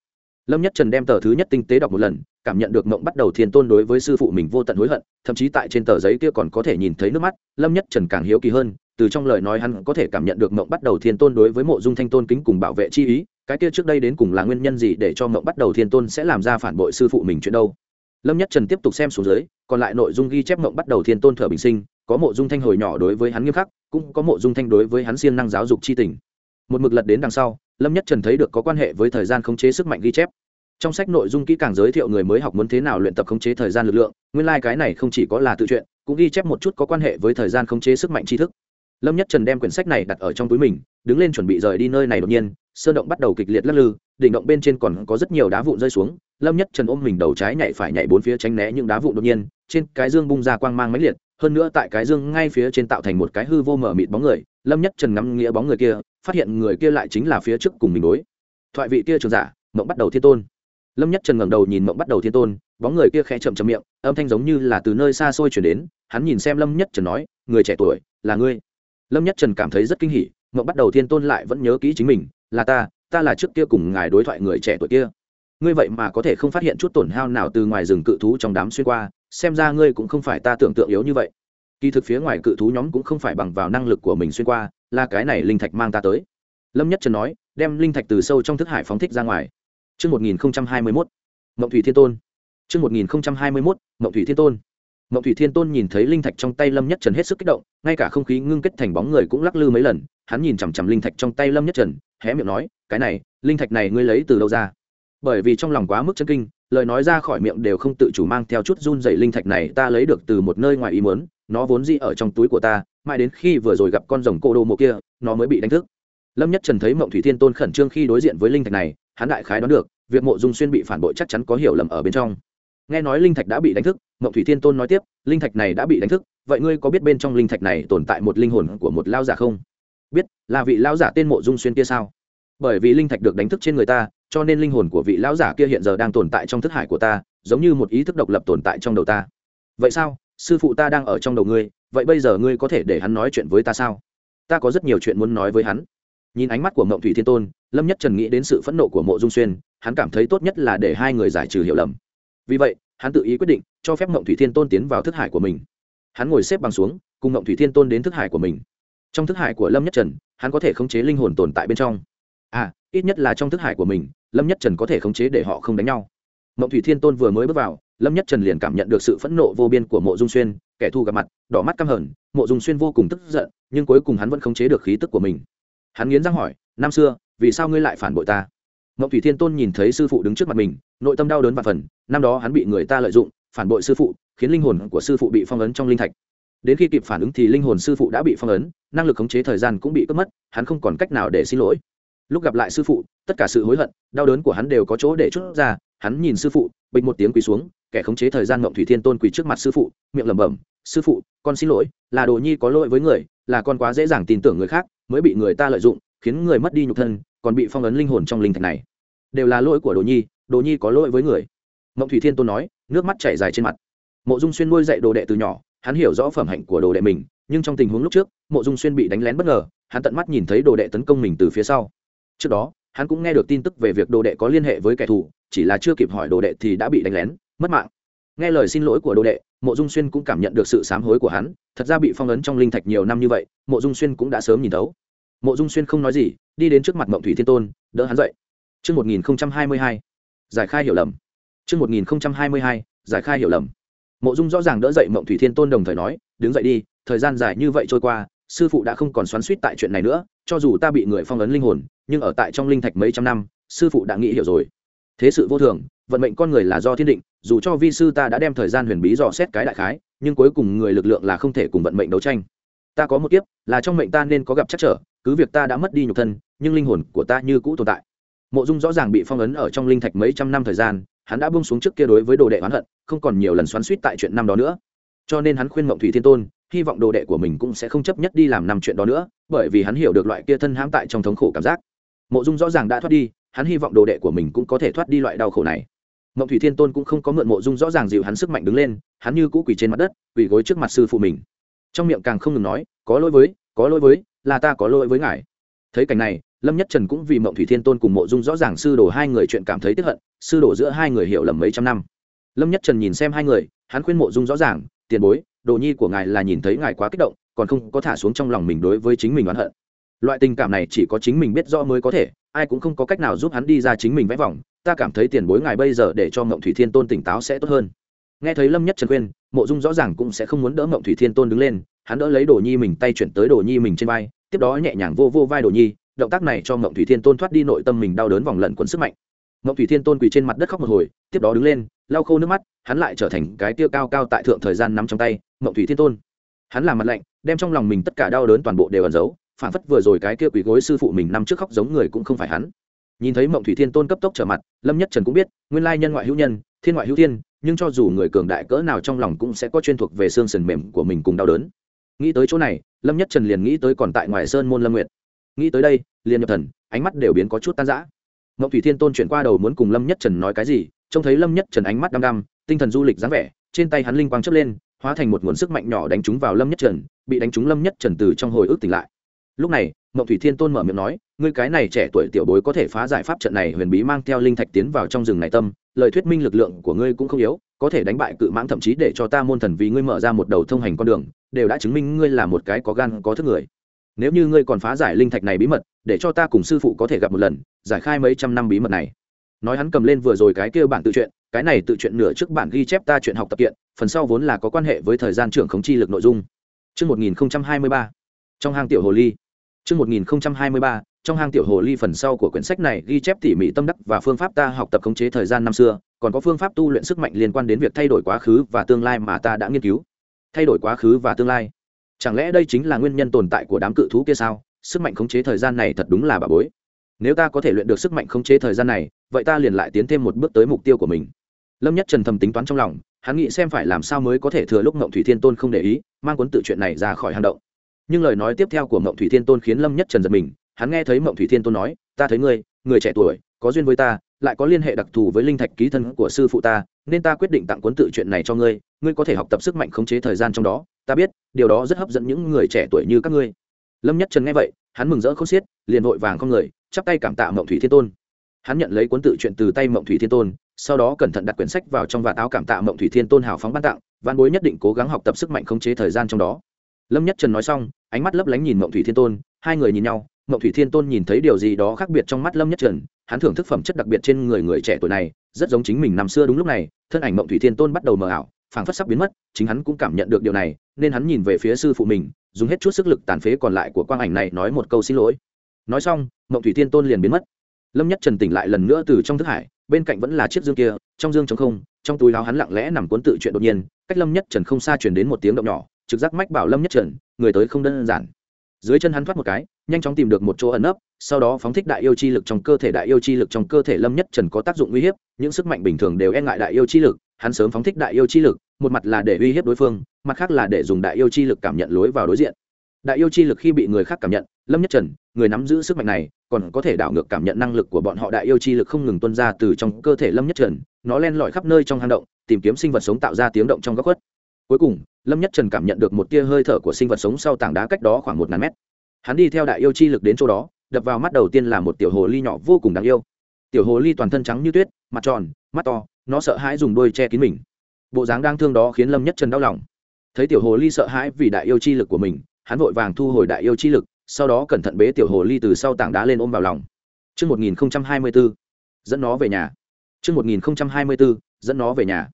Lâm nhất trần đem tờ thứ nhất tinh tế đọc một lần, cảm nhận được mộng bắt đầu thiên tôn đối với sư phụ mình vô tận hối hận, thậm chí tại trên tờ giấy kia còn có thể nhìn thấy nước mắt, lâm nhất trần càng hiếu kỳ hơn, từ trong lời nói hắn có thể cảm nhận được mộng bắt đầu thiên tôn đối với mộ dung thanh tôn kính cùng bảo vệ chi ý cái kia trước đây đến cùng là nguyên nhân gì để cho mộng bắt đầu thiên tôn sẽ làm ra phản bội sư phụ mình chuyện đâu? Lâm nhất trần tiếp tục xem xuống dưới, còn lại nội dung ghi chép mộng bắt đầu thiên tôn thở bình sinh, có mộ dung thanh hồi nhỏ đối với hắn nghiêm khắc, cũng có mộ dung thanh đối với hắn siêng năng giáo dục c h i tình. Một mực lật đến đằng sau, lâm nhất trần thấy được có quan hệ với thời gian khống chế sức mạnh ghi chép. Trong sách nội dung kỹ càng giới thiệu người mới học muốn thế nào luyện tập khống chế thời gian lực lượng, nguyên lai、like、cái này không chỉ có là tự chuyện cũng ghi chép một chút có quan hệ với thời gian khống chế sức mạnh tri thức lâm nhất trần đem quyển sách này đặt ở trong túi mình, đứng lên chuẩn bị rời đi nơi này đột nhiên, sơn động bắt đầu kịch liệt lắc lư, đỉnh động bên trên còn có rất nhiều đá vụn rơi xuống. Lâm nhất trần ôm mình đầu trái nhảy phải nhảy bốn phía tránh né những đá vụn đột nhiên, trên cái dương bung ra quang mang mãnh liệt, hơn nữa tại cái dương ngay phía trên tạo thành một cái hư vô mở mịt bóng người. Lâm nhất trần ngắm nghĩa bóng người kia, phát hiện người kia lại chính là phía trước cùng mình đối. Thoại vị kia trường giả, mộng bắt đầu thiên tôn. Lâm nhất trần ngẩng đầu nhìn mộng bắt đầu thiên tôn, bóng người kia khẽ chậm chậm miệng, âm thanh giống như là từ nơi xa xôi chuyển đến. Hắn nhìn xem lâm nhất trần nói, người trẻ tuổi, là ngươi lâm nhất trần cảm thấy rất kinh hỉ mộng bắt đầu thiên tôn lại vẫn nhớ kỹ chính mình là ta ta là trước kia cùng ngài đối thoại người trẻ tuổi kia ngươi vậy mà có thể không phát hiện chút tổn hao nào từ ngoài rừng cự thú trong đám xuyên qua xem ra ngươi cũng không phải ta tưởng tượng yếu như vậy kỳ thực phía ngoài cự thú nhóm cũng không phải bằng vào năng lực của mình xuyên qua là cái này linh thạch mang ta tới lâm nhất trần nói đem linh thạch từ sâu trong thức hải phóng thích ra ngoài Trước 1021, Mộng Thủy Thiên Tôn. Trước 1021, Mộng Thủy Thiên Tôn mộng thủy thiên tôn nhìn thấy linh thạch trong tay lâm nhất trần hết sức kích động, ngay cả không khí ngưng kết thành bóng người cũng lắc lư mấy lần, hắn nhìn chằm chằm linh thạch trong tay lâm nhất trần, hé miệng nói, cái này, linh thạch này ngươi lấy từ đâu ra bởi vì trong lòng quá mức chấn kinh, lời nói ra khỏi miệng đều không tự chủ mang theo chút run rẩy. linh thạch này ta lấy được từ một nơi ngoài ý muốn, nó vốn dĩ ở trong túi của ta, mãi đến khi vừa rồi gặp con rồng cô đô mộ kia, nó mới bị đánh thức lâm nhất trần thấy mộng thủy thiên tôn khẩn trương khi đối diện với linh thạch này, hắn đại khái đoán được, việc mộ dung xuyên bị phản bội chắc chắn có hiểu lầm ở bên trong nghe nói linh thạch đã bị đánh thức, mộng thủy thiên tôn nói tiếp, linh thạch này đã bị đánh thức, vậy ngươi có biết bên trong linh thạch này tồn tại một linh hồn của một lao giả không? Biết, là vị lao giả tên mộ dung xuyên kia sao? Bởi vì linh thạch được đánh thức trên người ta, cho nên linh hồn của vị lão giả kia hiện giờ đang tồn tại trong thức hải của ta, giống như một ý thức độc lập tồn tại trong đầu ta. Vậy sao? Sư phụ ta đang ở trong đầu ngươi, vậy bây giờ ngươi có thể để hắn nói chuyện với ta sao? Ta có rất nhiều chuyện muốn nói với hắn. Nhìn ánh mắt của mộng thủy thiên tôn, lâm nhất trần nghĩ đến sự phẫn nộ của mộ dung xuyên, hắn cảm thấy tốt nhất là để hai người giải trừ hiểu lầm vì vậy, hắn tự ý quyết định cho phép mộng thủy thiên tôn tiến vào thức hải của mình. Hắn ngồi xếp bằng xuống, cùng mộng thủy thiên tôn đến thức hải của mình. Trong thức hải của lâm nhất trần, hắn có thể khống chế linh hồn tồn tại bên trong. À ít nhất là trong thức hải của mình, lâm nhất trần có thể khống chế để họ không đánh nhau. Mộng thủy thiên tôn vừa mới bước vào, lâm nhất trần liền cảm nhận được sự phẫn nộ vô biên của mộ dung xuyên, kẻ thù gặp mặt, đỏ mắt căm hờn, mộ dung xuyên vô cùng tức giận, nhưng cuối cùng hắn vẫn khống chế được khí tức của mình. Hắn nghiến răng hỏi, năm xưa, vì sao ngươi lại phản bội ta? ngọc thủy thiên tôn nhìn thấy sư phụ đứng trước mặt mình, nội tâm đau đớn và phần, năm đó hắn bị người ta lợi dụng, phản bội sư phụ, khiến linh hồn của sư phụ bị phong ấn trong linh thạch. Đến khi kịp phản ứng thì linh hồn sư phụ đã bị phong ấn, năng lực khống chế thời gian cũng bị cướp mất, hắn không còn cách nào để xin lỗi. Lúc gặp lại sư phụ, tất cả sự hối hận, đau đớn của hắn đều có chỗ để chút ra, hắn nhìn sư phụ, bình một tiếng quỳ xuống, kẻ khống chế thời gian ngộng thủy thiên tôn quỳ trước mặt sư phụ, miệng lẩm bẩm, sư phụ, con xin lỗi, là đồ nhi có lỗi với người, là con quá dễ dàng tin tưởng người khác, mới bị người ta lợi dụng, khiến người mất đi nhục thân còn bị phong ấn linh hồn trong linh thạch này. Đều là lỗi của đồ nhi đồ nhi có lỗi với người. Mộng thủy thiên tôn nói, nước mắt chảy dài trên mặt. Mộ dung xuyên nuôi dạy đồ đệ từ nhỏ, hắn hiểu rõ phẩm hạnh của đồ đệ mình, nhưng trong tình huống lúc trước, mộ dung xuyên bị đánh lén bất ngờ, hắn tận mắt nhìn thấy đồ đệ tấn công mình từ phía sau. Trước đó, hắn cũng nghe được tin tức về việc đồ đệ có liên hệ với kẻ thù, chỉ là chưa kịp hỏi đồ đệ thì đã bị đánh lén, mất mạng. Nghe lời xin lỗi của đồ đệ, mộ dung xuyên cũng cảm nhận được sự sám hối của hắn, thật ra bị phong ấn trong linh thạch nhiều năm như vậy, mộ dung xuyên cũng đã sớm nhìn thấu. Mộ dung xuyên không nói gì đi đến trước mặt mộng thủy thiên tôn đỡ hắn dậy Trước 1022, giải khai hiểu lầm. Trước 1022, giải khai hiểu lầm. Mộ Dung rõ ràng đỡ dậy Mộng Thủy Thiên Tôn đồng thời nói, "Đứng dậy đi, thời gian dài như vậy trôi qua, sư phụ đã không còn xoắn xuýt tại chuyện này nữa, cho dù ta bị người phong ấn linh hồn, nhưng ở tại trong linh thạch mấy trăm năm, sư phụ đã nghĩ hiểu rồi. Thế sự vô thường, vận mệnh con người là do thiên định, dù cho vi sư ta đã đem thời gian huyền bí dò xét cái đại khái, nhưng cuối cùng người lực lượng là không thể cùng vận mệnh đấu tranh. Ta có một kiếp, là trong mệnh ta nên có gặp chắc trở, cứ việc ta đã mất đi nhục thân, nhưng linh hồn của ta như cũ tồn tại. Mộ dung rõ ràng bị phong ấn ở trong linh thạch mấy trăm năm thời gian, hắn đã bung xuống trước kia đối với đồ đệ oán hận, không còn nhiều lần xoắn suýt tại chuyện năm đó nữa. Cho nên hắn khuyên mộng thủy thiên tôn, hy vọng đồ đệ của mình cũng sẽ không chấp nhất đi làm năm chuyện đó nữa, bởi vì hắn hiểu được loại kia thân hãm tại trong thống khổ cảm giác. Mộ dung rõ ràng đã thoát đi, hắn hy vọng đồ đệ của mình cũng có thể thoát đi loại đau khổ này. Mộng thủy thiên tôn cũng không có mượn mộ dung rõ ràng dịu hắn sức mạnh đứng lên, hắn như cũ quỳ trên mặt đất, quỳ gối trước mặt sư phụ mình. Trong miệng càng không ngừng nói, có lỗi với, có lỗi với là ta có lỗi với ngài. Thấy cảnh này, lâm nhất trần cũng vì mộng thủy thiên tôn cùng mộ dung rõ ràng sư đồ hai người chuyện cảm thấy tiếc hận, sư đồ giữa hai người hiểu lầm mấy trăm năm. Lâm nhất trần nhìn xem hai người, hắn khuyên mộ dung rõ ràng, tiền bối, đồ nhi của ngài là nhìn thấy ngài quá kích động, còn không có thả xuống trong lòng mình đối với chính mình oán hận. Loại tình cảm này chỉ có chính mình biết rõ mới có thể, ai cũng không có cách nào giúp hắn đi ra chính mình vẽ vòng ta cảm thấy tiền bối ngài bây giờ để cho mộng thủy thiên tôn tỉnh táo sẽ tốt hơn. Nghe thấy lâm nhất trần khuyên, mộ dung rõ ràng cũng sẽ không muốn đỡ mộng thủy thiên tôn đứng lên hắn đỡ lấy đồ nhi mình tay chuyển tới đồ nhi mình trên vai, tiếp đó nhẹ nhàng vô vô vai đồ nhi, động tác này cho mộng thủy thiên tôn thoát đi nội tâm mình đau đớn vòng lẩn quẩn sức mạnh. Mộng thủy thiên tôn quỳ trên mặt đất khóc một hồi, tiếp đó đứng lên, lau khô nước mắt, hắn lại trở thành cái tiêu cao cao tại thượng thời gian nắm trong tay mộng thủy thiên tôn. Hắn làm mặt lạnh, đem trong lòng mình tất cả đau đớn toàn bộ đều ẩn giấu, phản phất vừa rồi cái kia quỳ gối sư phụ mình năm trước khóc giống người cũng không phải hắn. Nhìn thấy mộng thủy thiên tôn cấp tốc trở mặt, lâm nhất trần cũng biết, nguyên lai nhân ngoại hữu nhân, thiên ngoại hữu thiên, nhưng cho dù người cường đại cỡ nào trong lòng cũng sẽ có chuyên thuộc về xương sườn mềm của mình cùng đau đớn nghĩ tới chỗ này, lâm nhất trần liền nghĩ tới còn tại ngoài sơn môn lâm nguyệt. Nghĩ tới đây, liền nhập thần, ánh mắt đều biến có chút tan rã. Ngọc thủy thiên tôn chuyển qua đầu muốn cùng lâm nhất trần nói cái gì, trông thấy lâm nhất trần ánh mắt đăm đăm, tinh thần du lịch dáng vẻ, trên tay hắn linh quang chớp lên, hóa thành một nguồn sức mạnh nhỏ đánh trúng vào lâm nhất trần, bị đánh trúng lâm nhất trần từ trong hồi ức tỉnh lại. Lúc này, ngọc thủy thiên tôn mở miệng nói, ngươi cái này trẻ tuổi tiểu bối có thể phá giải pháp trận này huyền bí mang theo linh thạch tiến vào trong rừng này tâm, lời thuyết minh lực lượng của ngươi cũng không yếu, có thể đánh bại cự mãng thậm chí để cho ta môn thần vì ngươi mở ra một đầu thông hành con đường đều đã chứng minh ngươi là một cái có gan có thức người nếu như ngươi còn phá giải linh thạch này bí mật để cho ta cùng sư phụ có thể gặp một lần giải khai mấy trăm năm bí mật này nói hắn cầm lên vừa rồi cái kia bản tự truyện cái này tự truyện nửa trước bản ghi chép ta chuyện học tập kiện phần sau vốn là có quan hệ với thời gian trưởng khống chi lực nội dung Trước 1023, trong hang tiểu hồ ly. Trước 1023, trong hang tiểu hồ ly phần sau của quyển sách này ghi chép tỉ mỉ tâm đắc và phương pháp ta học tập khống chế thời gian năm xưa, còn có phương pháp tu luyện sức mạnh liên quan đến việc thay đổi quá khứ và tương lai mà ta đã nghiên cứu thay đổi quá khứ và tương lai. Chẳng lẽ đây chính là nguyên nhân tồn tại của đám cự thú kia sao? Sức mạnh khống chế thời gian này thật đúng là bà bối. Nếu ta có thể luyện được sức mạnh khống chế thời gian này, vậy ta liền lại tiến thêm một bước tới mục tiêu của mình. Lâm nhất trần thầm tính toán trong lòng, hắn nghĩ xem phải làm sao mới có thể thừa lúc ngộng thủy thiên tôn không để ý, mang cuốn tự chuyện này ra khỏi hang động. Nhưng lời nói tiếp theo của ngộng thủy thiên tôn khiến lâm nhất trần giật mình, hắn nghe thấy ngộng thủy thiên tôn nói, ta thấy ngươi, người trẻ tuổi, có duyên với ta lại có liên hệ đặc thù với linh thạch ký thân của sư phụ ta, nên ta quyết định tặng cuốn tự truyện này cho ngươi ngươi có thể học tập sức mạnh khống chế thời gian trong đó. Ta biết, điều đó rất hấp dẫn những người trẻ tuổi như các ngươi. Lâm nhất trần nghe vậy, hắn mừng rỡ không xiết, liền vội vàng không người, chắp tay cảm tạ mộng thủy thiên tôn. Hắn nhận lấy cuốn tự truyện từ tay mộng thủy thiên tôn, sau đó cẩn thận đặt quyển sách vào trong vạt áo cảm tạ mộng thủy thiên tôn hào phóng ban tặng văn bối nhất định cố gắng học tập sức mạnh khống chế thời gian trong đó. Lâm nhất trần nói xong, ánh mắt lấp lánh nhìn mộng thủy thiên tôn, hai người nhìn nhau, mộng thủy thiên tôn nhìn thấy điều gì đó khác biệt trong mắt lâm nhất trần hắn thưởng thức phẩm chất đặc biệt trên người người trẻ tuổi này, rất giống chính mình năm xưa đúng lúc này, thân ảnh mộng thủy thiên tôn bắt đầu mờ ảo, phảng phất sắp biến mất, chính hắn cũng cảm nhận được điều này, nên hắn nhìn về phía sư phụ mình, dùng hết chút sức lực tàn phế còn lại của quang ảnh này nói một câu xin lỗi. Nói xong, mộng thủy thiên tôn liền biến mất. Lâm nhất trần tỉnh lại lần nữa từ trong thức hải, bên cạnh vẫn là chiếc dương kia, trong dương trống không, trong túi áo hắn lặng lẽ nằm cuốn tự truyện đột nhiên, cách lâm nhất trần không xa truyền đến một tiếng động nhỏ, trực giác mách bảo lâm nhất trần, người tới không đơn giản dưới chân hắn thoát một cái, nhanh chóng tìm được một chỗ ẩn nấp, sau đó phóng thích đại yêu chi lực trong cơ thể, đại yêu chi lực trong cơ thể lâm nhất trần có tác dụng uy hiếp, những sức mạnh bình thường đều e ngại đại yêu chi lực, hắn sớm phóng thích đại yêu chi lực, một mặt là để uy hiếp đối phương, mặt khác là để dùng đại yêu chi lực cảm nhận lối vào đối diện. Đại yêu chi lực khi bị người khác cảm nhận, lâm nhất trần, người nắm giữ sức mạnh này, còn có thể đảo ngược cảm nhận năng lực của bọn họ, đại yêu chi lực không ngừng tuân ra từ trong cơ thể lâm nhất trần, nó len lỏi khắp nơi trong hang động, tìm kiếm sinh vật sống tạo ra tiếng động trong góc khuất cuối cùng lâm nhất trần cảm nhận được một tia hơi thở của sinh vật sống sau tảng đá cách đó khoảng một ngàn mét. Hắn đi theo đại yêu chi lực đến chỗ đó đập vào mắt đầu tiên là một tiểu hồ ly nhỏ vô cùng đáng yêu. Tiểu hồ ly toàn thân trắng như tuyết mặt tròn mắt to nó sợ hãi dùng đôi che kín mình. Bộ dáng đang thương đó khiến lâm nhất trần đau lòng. Thấy tiểu hồ ly sợ hãi vì đại yêu chi lực của mình hắn vội vàng thu hồi đại yêu chi lực sau đó cẩn thận bế tiểu hồ ly từ sau tảng đá lên ôm vào lòng. Trước 1024, dẫn nó về nhà. Trước 1024, dẫn nó về nhà.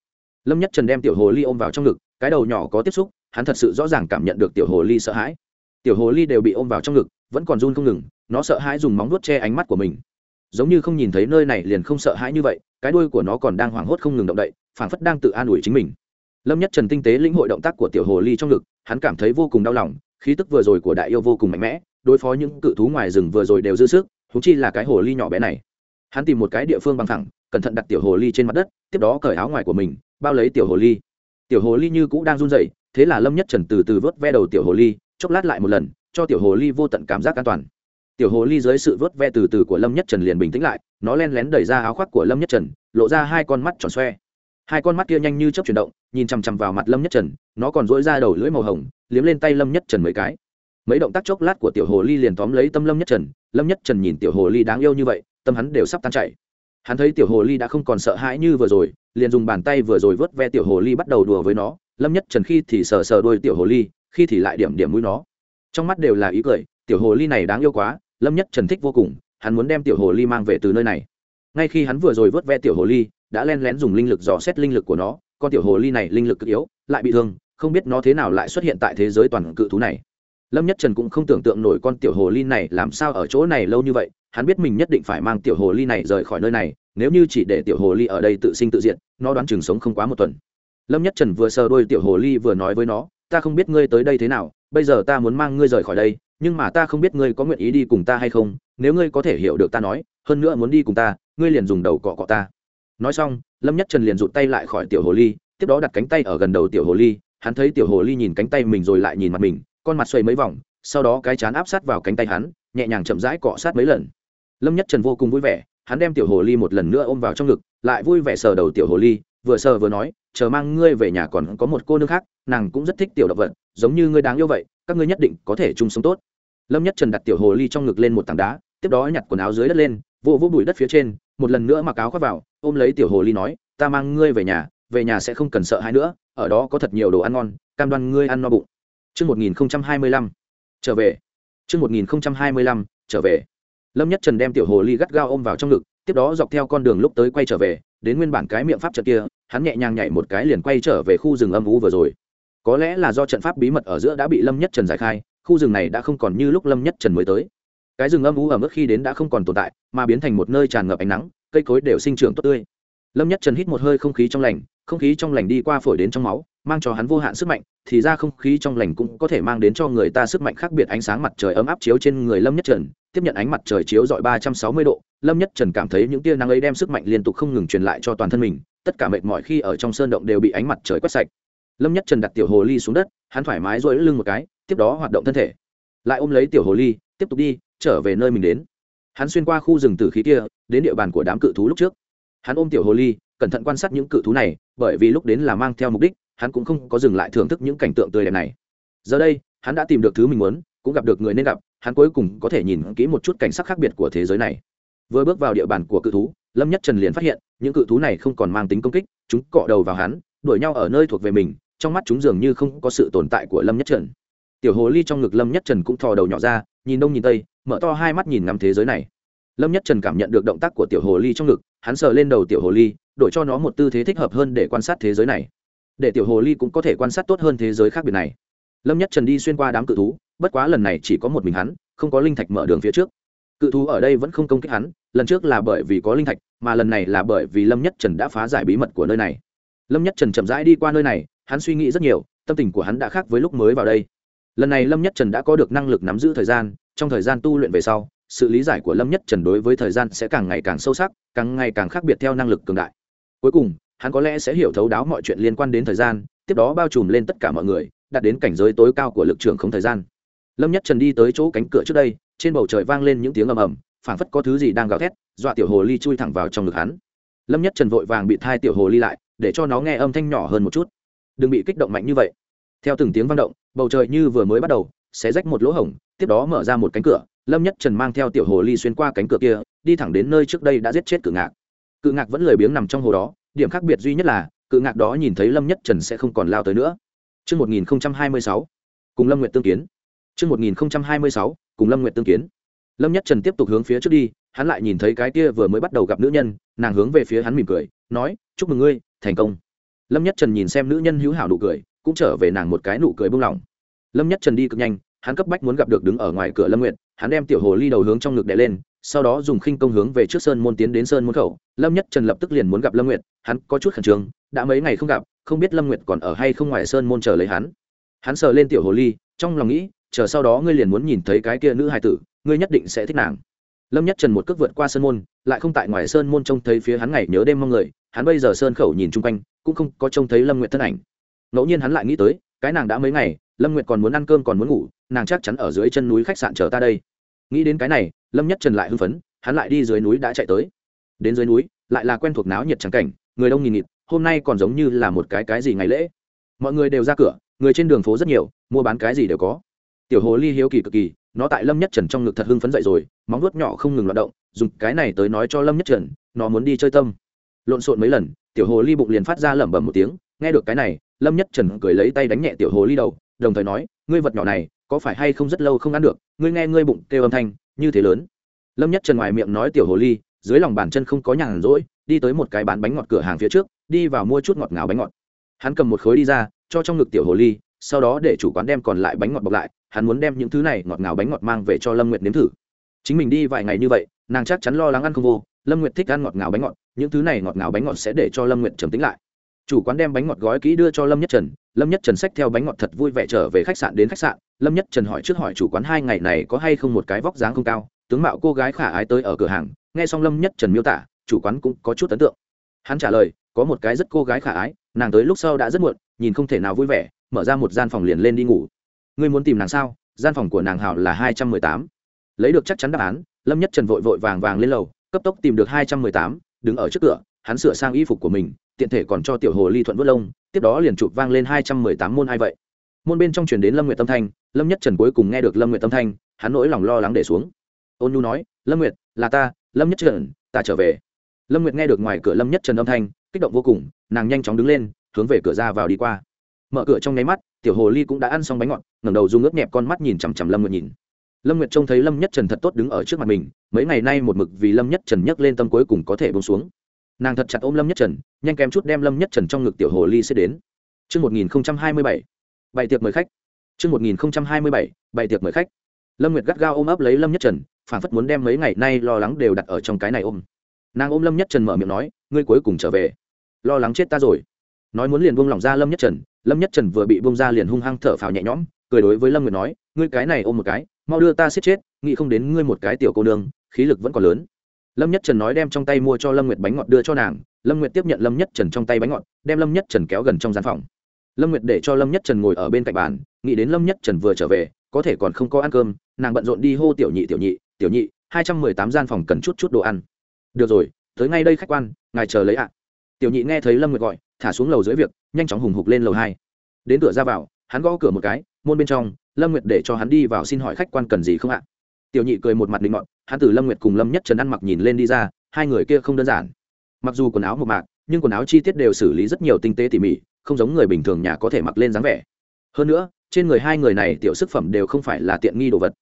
Lâm Nhất Trần đem tiểu hồ ly ôm vào trong ngực, cái đầu nhỏ có tiếp xúc, hắn thật sự rõ ràng cảm nhận được tiểu hồ ly sợ hãi. Tiểu hồ ly đều bị ôm vào trong ngực, vẫn còn run không ngừng, nó sợ hãi dùng móng vuốt che ánh mắt của mình. Giống như không nhìn thấy nơi này liền không sợ hãi như vậy, cái đuôi của nó còn đang hoảng hốt không ngừng động đậy, phảng phất đang tự an ủi chính mình. Lâm nhất trần tinh tế lĩnh hội động tác của tiểu hồ ly trong ngực, hắn cảm thấy vô cùng đau lòng, khí tức vừa rồi của đại yêu vô cùng mạnh mẽ, đối phó những cự thú ngoài rừng vừa rồi đều dư sức thú chi là cái hồ ly nhỏ bé này. Hắn tìm một cái địa phương bằng thẳng, cẩn thận đặt tiểu hồ ly trên mặt đất, tiếp đó cởi áo ngoài của mình, bao lấy tiểu hồ ly tiểu hồ ly như cũ đang run rẩy, thế là lâm nhất trần từ từ vớt ve đầu tiểu hồ ly, chốc lát lại một lần, cho tiểu hồ ly vô tận cảm giác an toàn. Tiểu hồ ly dưới sự vớt ve từ từ của lâm nhất trần liền bình tĩnh lại, nó len lén đẩy ra áo khoác của lâm nhất trần, lộ ra hai con mắt tròn xoe. Hai con mắt kia nhanh như chớp chuyển động, nhìn chằm chằm vào mặt lâm nhất trần, nó còn dỗi ra đầu lưỡi màu hồng, liếm lên tay lâm nhất trần mấy cái. Mấy động tác chốc lát của tiểu hồ ly liền tóm lấy tâm lâm nhất trần, lâm nhất trần nhìn tiểu hồ ly đáng yêu như vậy, tâm hắn đều sắp tan chảy hắn thấy tiểu hồ ly đã không còn sợ hãi như vừa rồi, liền dùng bàn tay vừa rồi vớt ve tiểu hồ ly bắt đầu đùa với nó, lâm nhất trần khi thì sờ sờ đôi tiểu hồ ly, khi thì lại điểm điểm mũi nó. Trong mắt đều là ý cười, tiểu hồ ly này đáng yêu quá, lâm nhất trần thích vô cùng, hắn muốn đem tiểu hồ ly mang về từ nơi này. Ngay khi hắn vừa rồi vớt ve tiểu hồ ly, đã len lén dùng linh lực dò xét linh lực của nó, con tiểu hồ ly này linh lực cực yếu, lại bị thương, không biết nó thế nào lại xuất hiện tại thế giới toàn cự thú này lâm nhất trần cũng không tưởng tượng nổi con tiểu hồ ly này làm sao ở chỗ này lâu như vậy, hắn biết mình nhất định phải mang tiểu hồ ly này rời khỏi nơi này, nếu như chỉ để tiểu hồ ly ở đây tự sinh tự diện nó đoán chừng sống không quá một tuần. Lâm nhất trần vừa sờ đôi tiểu hồ ly vừa nói với nó, ta không biết ngươi tới đây thế nào, bây giờ ta muốn mang ngươi rời khỏi đây, nhưng mà ta không biết ngươi có nguyện ý đi cùng ta hay không, nếu ngươi có thể hiểu được ta nói, hơn nữa muốn đi cùng ta, ngươi liền dùng đầu cọ cọ ta. Nói xong, lâm nhất trần liền rụt tay lại khỏi tiểu hồ ly, tiếp đó đặt cánh tay ở gần đầu tiểu hồ ly, hắn thấy tiểu hồ ly nhìn cánh tay mình rồi lại nhìn mặt mình con mặt xoay mấy vòng, sau đó cái chán áp sát vào cánh tay hắn, nhẹ nhàng chậm rãi cọ sát mấy lần. Lâm nhất trần vô cùng vui vẻ, hắn đem tiểu hồ ly một lần nữa ôm vào trong ngực, lại vui vẻ sờ đầu tiểu hồ ly, vừa sờ vừa nói, chờ mang ngươi về nhà còn có một cô nương khác, nàng cũng rất thích tiểu động vật, giống như ngươi đáng yêu vậy, các ngươi nhất định có thể chung sống tốt. Lâm nhất trần đặt tiểu hồ ly trong ngực lên một tảng đá, tiếp đó nhặt quần áo dưới đất lên vô vô bụi đất phía trên, một lần nữa mặc áo khoác vào, ôm lấy tiểu hồ ly nói, ta mang ngươi về nhà về nhà sẽ không cần sợ hãi nữa, ở đó có thật nhiều đồ ăn ngon, cam đoan ngươi ăn no bụng. Chương 1025. Trở về. Chương 1025. Trở về. Lâm Nhất Trần đem tiểu hồ ly gắt gao ôm vào trong ngực, tiếp đó dọc theo con đường lúc tới quay trở về, đến nguyên bản cái miệng pháp trận kia, hắn nhẹ nhàng nhảy một cái liền quay trở về khu rừng âm u vừa rồi. Có lẽ là do trận pháp bí mật ở giữa đã bị Lâm Nhất Trần giải khai, khu rừng này đã không còn như lúc Lâm Nhất Trần mới tới. Cái rừng âm u ở mức khi đến đã không còn tồn tại, mà biến thành một nơi tràn ngập ánh nắng, cây cối đều sinh trưởng tốt tươi. Lâm Nhất Trần hít một hơi không khí trong lành, không khí trong lành đi qua phổi đến trong máu, mang cho hắn vô hạn sức mạnh, thì ra không khí trong lành cũng có thể mang đến cho người ta sức mạnh khác biệt. Ánh sáng mặt trời ấm áp chiếu trên người lâm nhất trần, tiếp nhận ánh mặt trời chiếu dọi ba trăm sáu mươi độ, lâm nhất trần cảm thấy những tia nắng ấy đem sức mạnh liên tục không ngừng truyền lại cho toàn thân mình, tất cả mệt mỏi khi ở trong sơn động đều bị ánh mặt trời quét sạch. Lâm nhất trần đặt tiểu hồ ly xuống đất, hắn thoải mái dội lưng một cái, tiếp đó hoạt động thân thể. Lại ôm lấy tiểu hồ ly, tiếp tục đi, trở về nơi mình đến. Hắn xuyên qua khu rừng tử khí kia, đến địa bàn của đám cự thú lúc trước. Hắn ôm tiểu hồ ly, cẩn thận quan sát những cự thú này, bởi vì lúc đến là mang theo mục đích hắn cũng không có dừng lại thưởng thức những cảnh tượng tươi đẹp này. Giờ đây, hắn đã tìm được thứ mình muốn, cũng gặp được người nên gặp, hắn cuối cùng có thể nhìn kỹ một chút cảnh sắc khác biệt của thế giới này. Vừa bước vào địa bàn của cự thú, lâm nhất trần liền phát hiện, những cự thú này không còn mang tính công kích, chúng cọ đầu vào hắn, đuổi nhau ở nơi thuộc về mình, trong mắt chúng dường như không có sự tồn tại của lâm nhất trần. Tiểu hồ ly trong ngực lâm nhất trần cũng thò đầu nhỏ ra, nhìn đông nhìn tây, mở to hai mắt nhìn ngắm thế giới này. Lâm nhất trần cảm nhận được động tác của tiểu hồ ly trong ngực, hắn sờ lên đầu tiểu hồ ly, đổi cho nó một tư thế thích hợp hơn để quan sát thế giới này để tiểu hồ ly cũng có thể quan sát tốt hơn thế giới khác biệt này. Lâm nhất trần đi xuyên qua đám cự thú, bất quá lần này chỉ có một mình hắn, không có linh thạch mở đường phía trước. Cự thú ở đây vẫn không công kích hắn, lần trước là bởi vì có linh thạch, mà lần này là bởi vì lâm nhất trần đã phá giải bí mật của nơi này. Lâm nhất trần chậm rãi đi qua nơi này, hắn suy nghĩ rất nhiều, tâm tình của hắn đã khác với lúc mới vào đây. Lần này lâm nhất trần đã có được năng lực nắm giữ thời gian, trong thời gian tu luyện về sau, sự lý giải của lâm nhất trần đối với thời gian sẽ càng ngày càng sâu sắc, càng ngày càng khác biệt theo năng lực cường đại. Cuối cùng hắn có lẽ sẽ hiểu thấu đáo mọi chuyện liên quan đến thời gian, tiếp đó bao trùm lên tất cả mọi người, đạt đến cảnh giới tối cao của lực trường không thời gian. Lâm nhất trần đi tới chỗ cánh cửa trước đây, trên bầu trời vang lên những tiếng ầm ầm, phảng phất có thứ gì đang gào thét, dọa tiểu hồ ly chui thẳng vào trong ngực hắn. Lâm nhất trần vội vàng bị thai tiểu hồ ly lại, để cho nó nghe âm thanh nhỏ hơn một chút. Đừng bị kích động mạnh như vậy. Theo từng tiếng vang động, bầu trời như vừa mới bắt đầu, sẽ rách một lỗ hổng, tiếp đó mở ra một cánh cửa, lâm nhất trần mang theo tiểu hồ ly xuyên qua cánh cửa kia, đi thẳng đến nơi trước đây đã giết chết cự ngạc. Cự ngạc vẫn lười biếng nằm trong hồ đó điểm khác biệt duy nhất là cự ngạc đó nhìn thấy lâm nhất trần sẽ không còn lao tới nữa Trước 1026, cùng lâm nguyệt tương kiến. Trước 1026, cùng lâm nguyệt tương kiến. lâm nhất trần tiếp tục hướng phía trước đi hắn lại nhìn thấy cái kia vừa mới bắt đầu gặp nữ nhân nàng hướng về phía hắn mỉm cười nói chúc mừng ngươi thành công lâm nhất trần nhìn xem nữ nhân hữu hảo nụ cười cũng trở về nàng một cái nụ cười buông lỏng lâm nhất trần đi cực nhanh hắn cấp bách muốn gặp được đứng ở ngoài cửa lâm nguyệt hắn đem tiểu hồ ly đầu hướng trong ngực đè lên sau đó dùng khinh công hướng về trước sơn môn tiến đến sơn môn khẩu, lâm nhất trần lập tức liền muốn gặp lâm nguyệt, hắn có chút khẩn trương, đã mấy ngày không gặp, không biết lâm nguyệt còn ở hay không ngoài sơn môn chờ lấy hắn. Hắn sờ lên tiểu hồ ly, trong lòng nghĩ, chờ sau đó ngươi liền muốn nhìn thấy cái kia nữ hài tử, ngươi nhất định sẽ thích nàng. Lâm nhất trần một cước vượt qua sơn môn, lại không tại ngoài sơn môn trông thấy phía hắn ngày nhớ đêm mong người, hắn bây giờ sơn khẩu nhìn chung quanh, cũng không có trông thấy lâm nguyệt thân ảnh. Ngẫu nhiên hắn lại nghĩ tới, cái nàng đã mấy ngày, lâm nguyệt còn muốn ăn cơm còn muốn ngủ, nàng chắc chắn ở dưới chân núi khách sạn chờ ta đây. Nghĩ đến cái này lâm nhất trần lại hưng phấn, hắn lại đi dưới núi đã chạy tới. đến dưới núi, lại là quen thuộc náo nhiệt trắng cảnh, người đông nghìn nghịt, hôm nay còn giống như là một cái cái gì ngày lễ. mọi người đều ra cửa, người trên đường phố rất nhiều, mua bán cái gì đều có. tiểu hồ ly hiếu kỳ cực kỳ, nó tại lâm nhất trần trong ngực thật hưng phấn dậy rồi, móng vuốt nhỏ không ngừng loạt động, dùng cái này tới nói cho lâm nhất trần, nó muốn đi chơi tâm. lộn xộn mấy lần, tiểu hồ ly bụng liền phát ra lẩm bẩm một tiếng, nghe được cái này, lâm nhất trần cười lấy tay đánh nhẹ tiểu hồ ly đầu, đồng thời nói, ngươi vật nhỏ này, có phải hay không rất lâu không ăn được, ngươi nghe ngươi bụng kêu âm thanh như thế lớn. Lâm nhất trần ngoài miệng nói tiểu hồ ly, dưới lòng bàn chân không có nhàn rỗi, đi tới một cái bán bánh ngọt cửa hàng phía trước, đi vào mua chút ngọt ngào bánh ngọt. Hắn cầm một khối đi ra, cho trong ngực tiểu hồ ly, sau đó để chủ quán đem còn lại bánh ngọt bọc lại, hắn muốn đem những thứ này ngọt ngào bánh ngọt mang về cho lâm nguyệt nếm thử. Chính mình đi vài ngày như vậy, nàng chắc chắn lo lắng ăn không vô, lâm nguyệt thích ăn ngọt ngào bánh ngọt, những thứ này ngọt ngào bánh ngọt sẽ để cho lâm nguyệt trầm tính lại chủ quán đem bánh ngọt gói kỹ đưa cho lâm nhất trần. Lâm nhất trần xách theo bánh ngọt thật vui vẻ trở về khách sạn đến khách sạn. Lâm nhất trần hỏi trước hỏi chủ quán hai ngày này có hay không một cái vóc dáng không cao. Tướng mạo cô gái khả ái tới ở cửa hàng. Nghe xong lâm nhất trần miêu tả, chủ quán cũng có chút ấn tượng. Hắn trả lời, có một cái rất cô gái khả ái. Nàng tới lúc sau đã rất muộn, nhìn không thể nào vui vẻ. Mở ra một gian phòng liền lên đi ngủ. Ngươi muốn tìm nàng sao? Gian phòng của nàng hảo là hai trăm mười tám. Lấy được chắc chắn đáp án, lâm nhất trần vội vội vàng vàng lên lầu, cấp tốc tìm được hai trăm mười tám, đứng ở trước cửa, hắn sửa sang y phục của mình tiện thể còn cho tiểu hồ ly thuận vớt lông, tiếp đó liền chụp vang lên hai trăm mười tám môn ai vậy. Môn bên trong truyền đến lâm nguyệt tâm thanh, lâm nhất trần cuối cùng nghe được lâm nguyệt tâm thanh, hắn nỗi lòng lo lắng để xuống. Ôn nhu nói, lâm nguyệt, là ta, lâm nhất trần, ta trở về. Lâm nguyệt nghe được ngoài cửa lâm nhất trần âm thanh, kích động vô cùng, nàng nhanh chóng đứng lên, hướng về cửa ra vào đi qua. Mở cửa trong nháy mắt, tiểu hồ ly cũng đã ăn xong bánh ngọt, ngẩng đầu dùng ướt nhẹp con mắt nhìn chằm chằm lâm nguyệt nhìn. Lâm nguyệt trông thấy lâm nhất trần thật tốt đứng ở trước mặt mình, mấy ngày nay một mực vì lâm nhất trần nhấc lên tâm cuối cùng có thể bông xuống nàng thật chặt ôm lâm nhất trần nhanh kém chút đem lâm nhất trần trong ngực tiểu hồ ly sẽ đến Trước 1027, bày tiệc mời khách. Trước 1027, bày tiệc mời khách. Lâm Nguyệt gắt gao ôm ấp lấy Lâm Nhất Trần, phản phất muốn đem mấy ngày nay lo lắng đều đặt ở trong cái này ôm. Nàng ôm Lâm Nhất Trần mở miệng nói, ngươi cuối cùng trở về. Lo lắng chết ta rồi. Nói muốn liền buông lỏng ra Lâm Nhất Trần, Lâm Nhất Trần vừa bị buông ra liền hung hăng thở phào nhẹ nhõm, cười đối với Lâm Nguyệt nói, ngươi cái này ôm một cái, mau đưa ta xiết chết, nghĩ không đến ngươi một cái tiểu cô nương, khí lực vẫn còn lớn lâm nhất trần nói đem trong tay mua cho lâm nguyệt bánh ngọt đưa cho nàng, lâm nguyệt tiếp nhận lâm nhất trần trong tay bánh ngọt, đem lâm nhất trần kéo gần trong gian phòng. Lâm nguyệt để cho lâm nhất trần ngồi ở bên cạnh bàn, nghĩ đến lâm nhất trần vừa trở về, có thể còn không có ăn cơm, nàng bận rộn đi hô tiểu nhị tiểu nhị tiểu nhị, hai trăm mười tám gian phòng cần chút chút đồ ăn. Được rồi, tới ngay đây khách quan, ngài chờ lấy ạ. Tiểu nhị nghe thấy lâm nguyệt gọi, thả xuống lầu dưới việc, nhanh chóng hùng hục lên lầu hai. Đến cửa ra vào, hắn gõ cửa một cái, môn bên trong, lâm nguyệt để cho hắn đi vào xin hỏi khách quan cần gì không ạ? tiểu nhị cười một mặt định ngọn hắn từ lâm nguyệt cùng lâm nhất trần ăn mặc nhìn lên đi ra, hai người kia không đơn giản. Mặc dù quần áo một mạc, nhưng quần áo chi tiết đều xử lý rất nhiều tinh tế tỉ mỉ, không giống người bình thường nhà có thể mặc lên dáng vẻ. Hơn nữa, trên người hai người này tiểu sức phẩm đều không phải là tiện nghi đồ vật.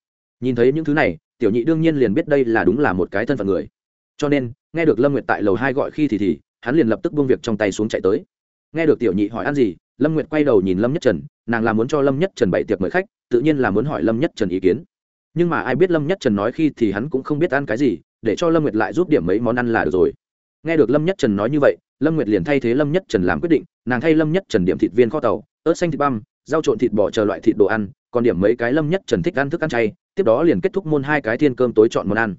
Nhìn thấy những thứ này, tiểu nhị đương nhiên liền biết đây là đúng là một cái thân phận người. Cho nên, nghe được lâm nguyệt tại lầu hai gọi khi thì thì, hắn liền lập tức buông việc trong tay xuống chạy tới. Nghe được tiểu nhị hỏi ăn gì, lâm nguyệt quay đầu nhìn lâm nhất trần, nàng là muốn cho lâm nhất trần bày tiệc mời khách, tự nhiên là muốn hỏi lâm nhất trần ý kiến nhưng mà ai biết lâm nhất trần nói khi thì hắn cũng không biết ăn cái gì, để cho lâm nguyệt lại giúp điểm mấy món ăn là được rồi. Nghe được lâm nhất trần nói như vậy, lâm nguyệt liền thay thế lâm nhất trần làm quyết định, nàng thay lâm nhất trần điểm thịt viên kho tàu, ớt xanh thịt băm, rau trộn thịt bò chờ loại thịt đồ ăn, còn điểm mấy cái lâm nhất trần thích ăn thức ăn chay, tiếp đó liền kết thúc môn hai cái thiên cơm tối chọn món ăn.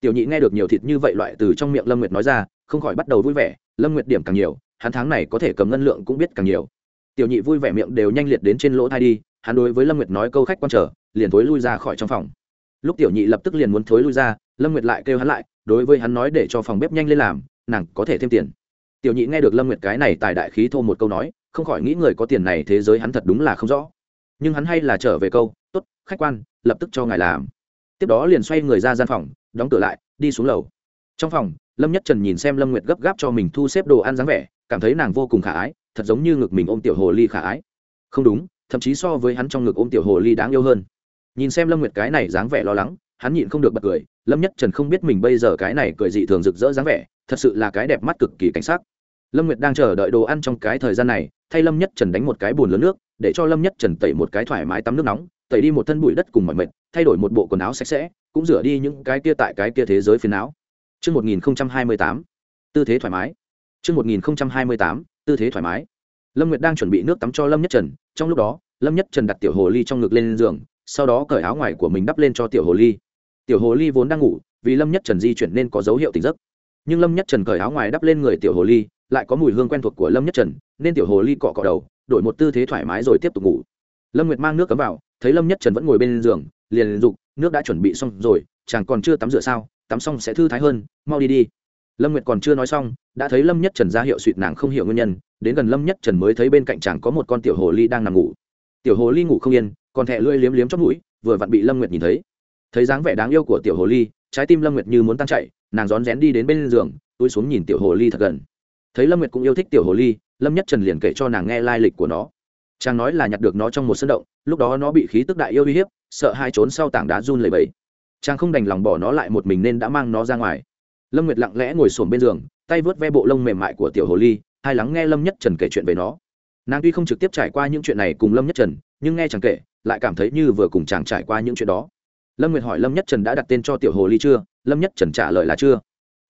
Tiểu nhị nghe được nhiều thịt như vậy loại từ trong miệng lâm nguyệt nói ra, không khỏi bắt đầu vui vẻ, lâm nguyệt điểm càng nhiều, hắn tháng này có thể cầm ngân lượng cũng biết càng nhiều. Tiểu nhị vui vẻ miệng đều nhanh liệt đến trên lỗ thai đi, hắn đối với lâm nguyệt nói câu khách quan trở, liền thối lui ra khỏi trong phòng lúc tiểu nhị lập tức liền muốn thối lui ra, lâm nguyệt lại kêu hắn lại, đối với hắn nói để cho phòng bếp nhanh lên làm, nàng có thể thêm tiền. Tiểu nhị nghe được lâm nguyệt cái này tài đại khí thô một câu nói, không khỏi nghĩ người có tiền này thế giới hắn thật đúng là không rõ. Nhưng hắn hay là trở về câu t ố t khách quan, lập tức cho ngài làm. Tiếp đó liền xoay người ra gian phòng, đóng cửa lại, đi xuống lầu. Trong phòng, lâm nhất trần nhìn xem lâm nguyệt gấp gáp cho mình thu xếp đồ ăn dáng vẻ, cảm thấy nàng vô cùng khả ái, thật giống như ngực mình ôm tiểu hồ ly khả ái. Không đúng, thậm chí so với hắn trong ngực ôm tiểu hồ ly đáng yêu hơn nhìn xem lâm nguyệt cái này dáng vẻ lo lắng hắn nhịn không được bật cười lâm nhất trần không biết mình bây giờ cái này cười dị thường rực rỡ dáng vẻ thật sự là cái đẹp mắt cực kỳ cảnh sát lâm nguyệt đang chờ đợi đồ ăn trong cái thời gian này thay lâm nhất trần đánh một cái bùn lớn nước để cho lâm nhất trần tẩy một cái thoải mái tắm nước nóng tẩy đi một thân bụi đất cùng mọi mệt thay đổi một bộ quần áo sạch sẽ cũng rửa đi những cái kia tại cái kia thế giới phiền não Trước 1028, tư thế thoải mái. Trước 1028, tư thế thoải mái. Lâm Nguyệt đang chuẩn bị nước tắm cho Lâm Nhất Trần, trong lúc đó, Lâm Nhất Trần đặt tiểu hồ ly trong ngực lên giường, sau đó cởi áo ngoài của mình đắp lên cho tiểu hồ ly. Tiểu hồ ly vốn đang ngủ, vì lâm nhất trần di chuyển nên có dấu hiệu tỉnh giấc. Nhưng lâm nhất trần cởi áo ngoài đắp lên người tiểu hồ ly, lại có mùi hương quen thuộc của lâm nhất trần, nên tiểu hồ ly cọ cọ đầu, đổi một tư thế thoải mái rồi tiếp tục ngủ. Lâm nguyệt mang nước cấm vào, thấy lâm nhất trần vẫn ngồi bên giường, liền liền dục, nước đã chuẩn bị xong rồi, chàng còn chưa tắm rửa sao? Tắm xong sẽ thư thái hơn, mau đi đi. Lâm nguyệt còn chưa nói xong, đã thấy lâm nhất trần ra hiệu suỵt nàng không hiểu nguyên nhân, đến gần lâm nhất trần mới thấy bên cạnh chàng có một con tiểu hồ ly đang nằm ngủ. Tiểu hồ ly ngủ không yên còn thẹ lưỡi liếm liếm chót mũi, vừa vặn bị lâm nguyệt nhìn thấy. Thấy dáng vẻ đáng yêu của tiểu hồ ly, trái tim lâm nguyệt như muốn tan chạy nàng rón rén đi đến bên giường, túi xuống nhìn tiểu hồ ly thật gần. Thấy lâm nguyệt cũng yêu thích tiểu hồ ly, lâm nhất trần liền kể cho nàng nghe lai lịch của nó. Chàng nói là nhặt được nó trong một sân động, lúc đó nó bị khí tức đại yêu uy hiếp, sợ hai trốn sau tảng đá run lầy bẫy chàng không đành lòng bỏ nó lại một mình nên đã mang nó ra ngoài. Lâm nguyệt lặng lẽ ngồi xổm bên giường, tay vớt ve bộ lông mềm mại của tiểu hồ ly, hai lắng nghe lâm nhất trần kể chuyện về nó. Nàng tuy không trực tiếp trải qua những chuyện này cùng lâm nhất trần, nhưng nghe chàng kể lại cảm thấy như vừa cùng chàng trải qua những chuyện đó. Lâm nguyệt hỏi lâm nhất trần đã đặt tên cho tiểu hồ ly chưa? Lâm nhất trần trả lời là chưa.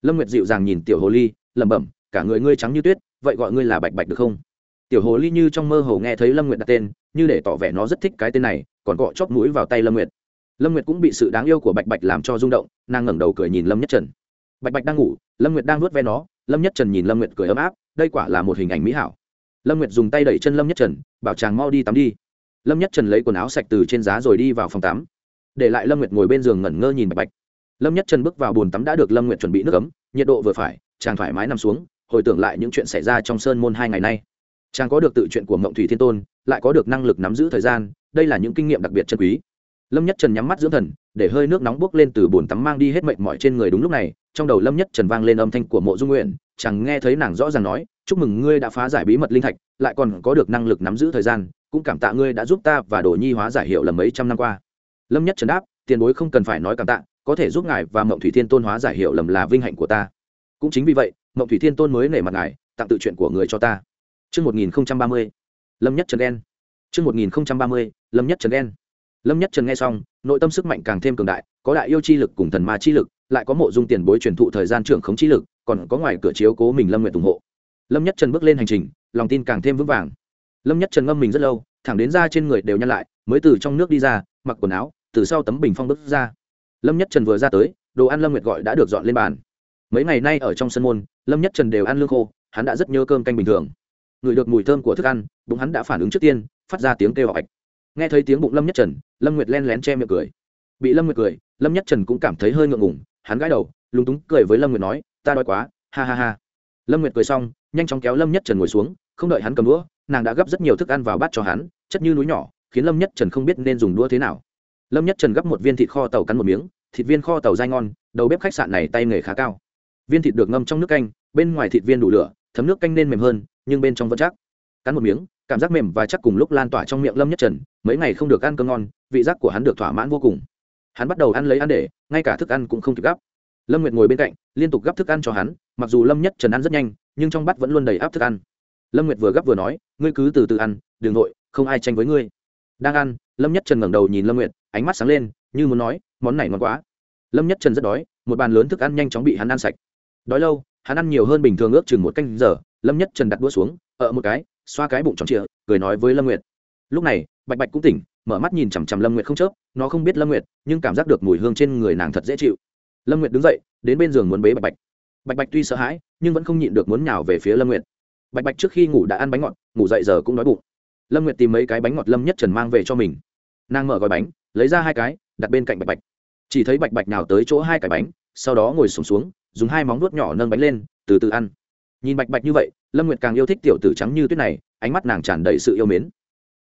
Lâm nguyệt dịu dàng nhìn tiểu hồ ly, lẩm bẩm, cả người ngươi trắng như tuyết, vậy gọi ngươi là bạch bạch được không? Tiểu hồ ly như trong mơ hồ nghe thấy lâm nguyệt đặt tên, như để tỏ vẻ nó rất thích cái tên này, còn cọ chóp mũi vào tay lâm nguyệt. Lâm nguyệt cũng bị sự đáng yêu của bạch bạch làm cho rung động, nàng ngẩng đầu cười nhìn lâm nhất trần. Bạch bạch đang ngủ, lâm nguyệt đang nuốt ve nó, lâm nhất trần nhìn lâm nguyệt cười ấm áp, đây quả là một hình ảnh mỹ hảo. Lâm nguyệt dùng tay đẩy chân lâm nhất trần, bảo chàng mau đi tắm đi lâm nhất trần lấy quần áo sạch từ trên giá rồi đi vào phòng tắm. Để lại lâm nguyệt ngồi bên giường ngẩn ngơ nhìn bạch bạch. Lâm nhất trần bước vào bồn tắm đã được lâm nguyệt chuẩn bị nước ấm, nhiệt độ vừa phải, chàng thoải mái nằm xuống, hồi tưởng lại những chuyện xảy ra trong sơn môn hai ngày nay. Chàng có được tự chuyện của mộng thủy thiên tôn, lại có được năng lực nắm giữ thời gian, đây là những kinh nghiệm đặc biệt chân quý. Lâm nhất trần nhắm mắt dưỡng thần, để hơi nước nóng bốc lên từ bồn tắm mang đi hết mệt mỏi trên người đúng lúc này, trong đầu lâm nhất trần vang lên âm thanh của mộ dung nguyện, chàng nghe thấy nàng rõ ràng nói, chúc mừng ngươi đã phá giải bí mật linh thạch, lại còn có được năng lực nắm giữ thời gian cũng cảm tạ ngươi đã giúp ta và đồ nhi hóa giải hiệu lầm mấy trăm năm qua lâm nhất trần đáp tiền bối không cần phải nói cảm tạ có thể giúp ngài và mộng thủy thiên tôn hóa giải hiệu lầm là vinh hạnh của ta cũng chính vì vậy mộng thủy thiên tôn mới nể mặt ngài tặng tự chuyện của người cho ta Trước 1030, Lâm Nhất Trần Đen. Trước 1030, Lâm Nhất Trần Đen. Lâm Nhất Trần nghe xong, nội tâm sức mạnh càng thêm cường đại, có đại yêu chi lực cùng thần ma chi lực, lại có mộ dung tiền bối truyền thụ thời gian trưởng khống chi lực, còn có ngoài cửa chiếu cố mình Lâm nguyện ủng hộ. Lâm Nhất Trần bước lên hành trình, lòng tin càng thêm vững vàng lâm nhất trần ngâm mình rất lâu, thẳng đến ra trên người đều nhăn lại, mới từ trong nước đi ra, mặc quần áo, từ sau tấm bình phong bước ra. Lâm nhất trần vừa ra tới, đồ ăn lâm nguyệt gọi đã được dọn lên bàn. Mấy ngày nay ở trong sân môn, lâm nhất trần đều ăn lương khô, hắn đã rất nhớ cơm canh bình thường. Ngửi được mùi thơm của thức ăn, bụng hắn đã phản ứng trước tiên, phát ra tiếng kêu học ạch. Nghe thấy tiếng bụng lâm nhất trần, lâm nguyệt len lén che miệng cười. Bị lâm nguyệt cười, lâm nhất trần cũng cảm thấy hơi ngượng ngùng, hắn gãi đầu, lúng túng cười với lâm nguyệt nói, ta đói quá, ha ha ha. Lâm nguyệt cười xong, nhanh chóng kéo lâm nhất trần ngồi xuống, không đợi hắn cầm đũa nàng đã gấp rất nhiều thức ăn vào bát cho hắn, chất như núi nhỏ, khiến lâm nhất trần không biết nên dùng đũa thế nào. Lâm nhất trần gấp một viên thịt kho tàu cắn một miếng, thịt viên kho tàu dai ngon, đầu bếp khách sạn này tay nghề khá cao. Viên thịt được ngâm trong nước canh, bên ngoài thịt viên đủ lửa, thấm nước canh nên mềm hơn, nhưng bên trong vẫn chắc. Cắn một miếng, cảm giác mềm và chắc cùng lúc lan tỏa trong miệng lâm nhất trần, mấy ngày không được ăn cơm ngon, vị giác của hắn được thỏa mãn vô cùng. Hắn bắt đầu ăn lấy ăn để, ngay cả thức ăn cũng không kịp gắp lâm nguyệt ngồi bên cạnh, liên tục gắp thức ăn cho hắn, mặc dù lâm nhất trần ăn rất nhanh, nhưng trong bát vẫn luôn đầy áp thức ăn lâm nguyệt vừa gấp vừa nói, ngươi cứ từ từ ăn đ ừ n g nội, không ai tranh với ngươi. Đang ăn, lâm nhất trần ngẩng đầu nhìn lâm nguyệt, ánh mắt sáng lên, như muốn nói, món này ngon quá. Lâm nhất trần rất đói, một bàn lớn thức ăn nhanh chóng bị hắn ăn sạch. Đói lâu, hắn ăn nhiều hơn bình thường ước chừng một canh giờ, lâm nhất trần đặt đũa xuống ở một cái, xoa cái bụng tròn trịa, cười nói với lâm nguyệt. Lúc này, bạch bạch cũng tỉnh, mở mắt nhìn chằm chằm lâm nguyệt không chớp, nó không biết lâm nguyệt, nhưng cảm giác được mùi hương trên người nàng thật dễ chịu. Lâm nguyệt đứng dậy, đến bên giường muốn bế bạch bạch. Bạch bạch tuy sợ hãi, nhưng vẫn không nhịn được muốn nhào về phía lâm nguyệt bạch bạch trước khi ngủ đã ăn bánh ngọt ngủ dậy giờ cũng đói bụng. Lâm nguyệt tìm mấy cái bánh ngọt lâm nhất trần mang về cho mình. Nàng mở gói bánh lấy ra hai cái đặt bên cạnh bạch bạch. Chỉ thấy bạch bạch nào tới chỗ hai cái bánh sau đó ngồi sùng xuống, xuống dùng hai móng nuốt nhỏ nâng bánh lên từ từ ăn. Nhìn bạch bạch như vậy lâm nguyệt càng yêu thích tiểu tử trắng như tuyết này ánh mắt nàng tràn đầy sự yêu mến.